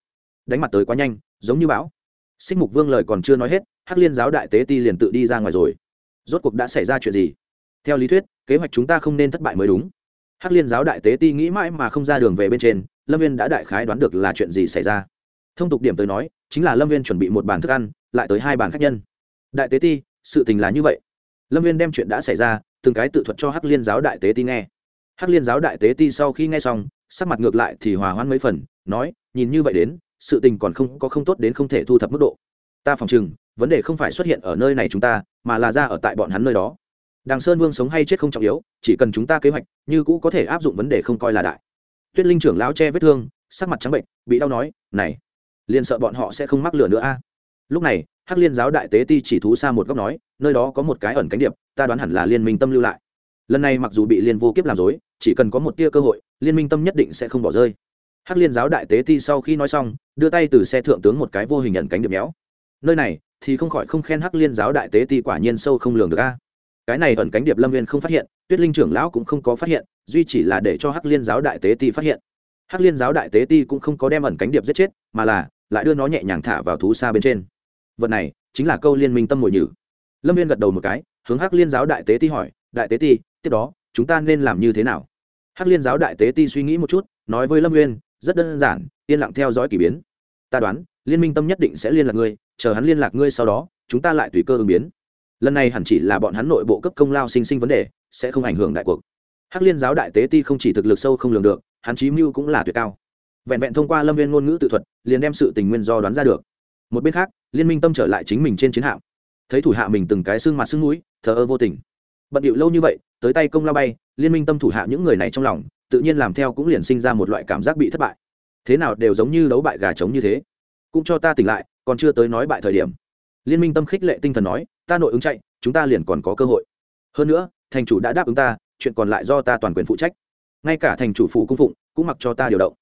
Đánh mặt tới quá nhanh, giống như bão. Xích mục vương lời còn chưa nói hết, hắc liên giáo đại tế ti liền tự đi ra ngoài rồi. Rốt cuộc đã xảy ra chuyện gì? Theo lý thuyết, kế hoạch chúng ta không nên thất bại mới đúng. Hắc liên giáo đại tế ti nghĩ mãi mà không ra đường về bên trên, lâm viên đã đại khái đoán được là chuyện gì xảy ra. Thông tục điểm tới nói, chính là lâm viên chuẩn bị một bàn thức ăn, lại tới hai bàn khách nhân. Đại tế ti, sự tình là như vậy. Lâm viên đem chuyện đã xảy ra, từng cái tự thuật cho hắc liên giáo đại tế ti nghe. Hắc liên giáo đại tế ti sau khi nghe xong, sắc mặt ngược lại thì hòa hoãn mấy phần, nói, nhìn như vậy đến, sự tình còn không có không tốt đến không thể thu thập mức độ. Ta phòng chừng vấn đề không phải xuất hiện ở nơi này chúng ta, mà là ra ở tại bọn hắn nơi đó đàng sơn vương sống hay chết không trọng yếu, chỉ cần chúng ta kế hoạch, như cũ có thể áp dụng vấn đề không coi là đại. Tuyết linh trưởng lão che vết thương, sắc mặt trắng bệnh, bị đau nói, này, liền sợ bọn họ sẽ không mắc lửa nữa a. Lúc này, hắc liên giáo đại tế ti chỉ thú xa một góc nói, nơi đó có một cái ẩn cánh điệp, ta đoán hẳn là liên minh tâm lưu lại. Lần này mặc dù bị liên vô kiếp làm dối chỉ cần có một tia cơ hội, liên minh tâm nhất định sẽ không bỏ rơi. Hắc liên giáo đại tế ti sau khi nói xong, đưa tay từ xe thượng tướng một cái vô hình ẩn cánh điệp méo. Nơi này thì không khỏi không khen hắc liên giáo đại tế ti quả nhiên sâu không lường được a cái này ẩn cánh điệp lâm viên không phát hiện, tuyết linh trưởng lão cũng không có phát hiện, duy chỉ là để cho hắc liên giáo đại tế ti phát hiện. Hắc liên giáo đại tế ti cũng không có đem ẩn cánh điệp giết chết, mà là lại đưa nó nhẹ nhàng thả vào thú xa bên trên. Vật này chính là câu liên minh tâm mồi nhử. Lâm viên gật đầu một cái, hướng hắc liên giáo đại tế ti hỏi, đại tế ti, tiếp đó, chúng ta nên làm như thế nào? Hắc liên giáo đại tế ti suy nghĩ một chút, nói với lâm viên rất đơn giản, yên lặng theo dõi k ỳ biến. Ta đoán, liên minh tâm nhất định sẽ liên lạc ngươi, chờ hắn liên lạc ngươi sau đó, chúng ta lại tùy cơ ứng biến lần này hẳn chỉ là bọn hắn nội bộ cấp công lao sinh sinh vấn đề, sẽ không ảnh hưởng đại cuộc. Hắc liên giáo đại tế ti không chỉ thực lực sâu không lường được, hắn chí mưu cũng là tuyệt cao. Vẹn vẹn thông qua lâm viên ngôn ngữ tự thuật, liền đem sự tình nguyên do đoán ra được. Một bên khác, liên minh tâm trở lại chính mình trên chiến hạm. Thấy thủ hạ mình từng cái xương mặt xương núi thờ ơ vô tình. Bận điệu lâu như vậy, tới tay công lao bay, liên minh tâm thủ hạ những người này trong lòng, tự nhiên làm theo cũng liền sinh ra một loại cảm giác bị thất bại. Thế nào đều giống như đấu bại gà trống như thế. Cũng cho ta tỉnh lại, còn chưa tới nói bại thời điểm. Liên minh tâm khích lệ tinh thần nói ta nội ứng chạy, chúng ta liền còn có cơ hội. Hơn nữa, thành chủ đã đáp ứng ta, chuyện còn lại do ta toàn quyền phụ trách. Ngay cả thành chủ phụ cung phụng cũng mặc cho ta điều động.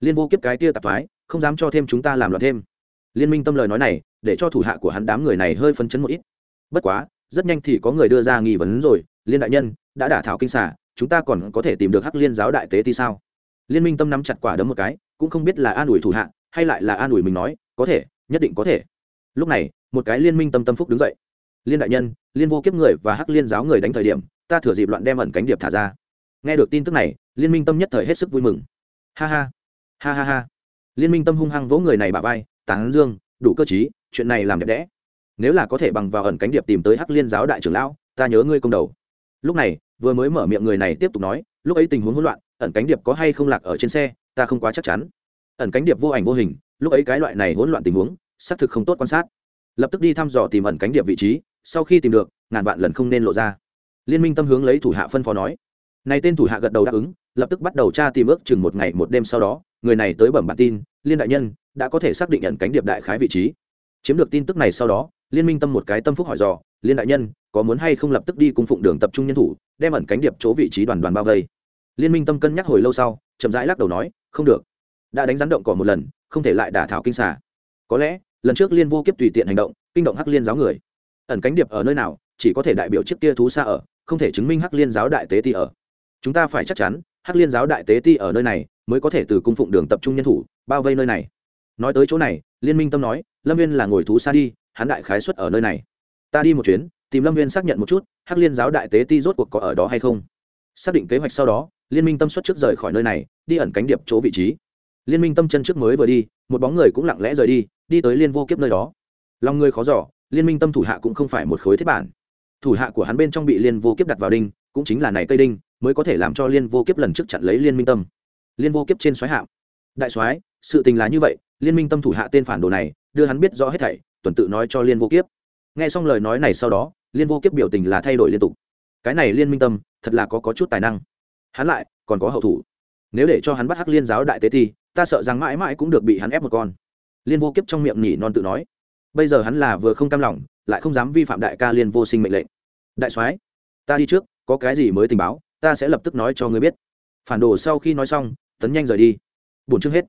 Liên vô kiếp cái kia tạp thoái, không dám cho thêm chúng ta làm loạn thêm. Liên minh tâm lời nói này, để cho thủ hạ của hắn đám người này hơi phấn chấn một ít. Bất quá, rất nhanh thì có người đưa ra nghi vấn rồi, liên đại nhân, đã đả thảo kinh xả chúng ta còn có thể tìm được hắc liên giáo đại tế ti sao? Liên minh tâm nắm chặt quả đấm một cái, cũng không biết là an ủi thủ hạ, hay lại là an ủi mình nói, có thể, nhất định có thể. Lúc này, một cái liên minh tâm tâm phúc đứng dậy liên đại nhân, liên vô kiếp người và hắc liên giáo người đánh thời điểm, ta thừa dịp loạn đem ẩn cánh điệp thả ra. Nghe được tin tức này, liên minh tâm nhất thời hết sức vui mừng. Ha ha ha ha ha. Liên minh tâm hung hăng vỗ người này bà vai, tán dương, đủ cơ chí chuyện này làm đẹp đẽ. Nếu là có thể bằng vào ẩn cánh điệp tìm tới hắc liên giáo đại trưởng lão, ta nhớ ngươi công đầu. Lúc này, vừa mới mở miệng người này tiếp tục nói, lúc ấy tình huống hỗn loạn, ẩn cánh điệp có hay không lạc ở trên xe, ta không quá chắc chắn. Ẩn cánh điệp vô ảnh vô hình, lúc ấy cái loại này hỗn loạn tình huống, xác thực không tốt quan sát. Lập tức đi thăm dò tìm ẩn cánh điệp vị trí sau khi tìm được, ngàn vạn lần không nên lộ ra. Liên minh tâm hướng lấy thủ hạ phân phó nói. Này tên thủ hạ gật đầu đáp ứng, lập tức bắt đầu tra tìm ước chừng một ngày một đêm sau đó, người này tới bẩm bản tin, liên đại nhân đã có thể xác định nhận cánh điệp đại khái vị trí. Chiếm được tin tức này sau đó, liên minh tâm một cái tâm phúc hỏi dò, liên đại nhân, có muốn hay không lập tức đi cung phụng đường tập trung nhân thủ, đem ẩn cánh điệp chỗ vị trí đoàn đoàn bao vây? Liên minh tâm cân nhắc hồi lâu sau, chậm rãi lắc đầu nói, không được. Đã đánh rắn động cỏ một lần, không thể lại đả thảo kinh xà. Có lẽ, lần trước liên vô kiếp tùy tiện hành động, kinh động hắc liên giáo người ẩn cánh điệp ở nơi nào, chỉ có thể đại biểu chiếc kia thú xa ở, không thể chứng minh hắc liên giáo đại tế ti ở. Chúng ta phải chắc chắn, hắc liên giáo đại tế ti ở nơi này, mới có thể từ cung phụng đường tập trung nhân thủ, bao vây nơi này. Nói tới chỗ này, liên minh tâm nói, lâm viên là ngồi thú xa đi, hắn đại khái xuất ở nơi này. Ta đi một chuyến, tìm lâm viên xác nhận một chút, hắc liên giáo đại tế ti rốt cuộc có ở đó hay không. Xác định kế hoạch sau đó, liên minh tâm xuất trước rời khỏi nơi này, đi ẩn cánh điệp chỗ vị trí. Liên minh tâm chân trước mới vừa đi, một bóng người cũng lặng lẽ rời đi đi tới liên vô kiếp nơi đó. Lòng người khó giỏ liên minh tâm thủ hạ cũng không phải một khối thiết bản. Thủ hạ của hắn bên trong bị liên vô kiếp đặt vào đinh cũng chính là này cây đinh mới có thể làm cho liên vô kiếp lần trước chặn lấy liên minh tâm. Liên vô kiếp trên xoáy hạm. Đại soái sự tình là như vậy liên minh tâm thủ hạ tên phản đồ này đưa hắn biết rõ hết thảy tuần tự nói cho liên vô kiếp. Nghe xong lời nói này sau đó liên vô kiếp biểu tình là thay đổi liên tục. Cái này liên minh tâm thật là có, có chút tài năng. Hắn lại còn có hậu thủ. Nếu để cho hắn bắt hắc liên giáo đại tế thì ta sợ rằng mãi mãi cũng được bị hắn ép một con. Liên vô kiếp trong miệng nhỉ non tự nói bây giờ hắn là vừa không cam lòng, lại không dám vi phạm đại ca liên vô sinh mệnh lệnh. Đại soái, ta đi trước, có cái gì mới tình báo, ta sẽ lập tức nói cho ngươi biết. Phản đồ sau khi nói xong, tấn nhanh rời đi. Bốn chương hết.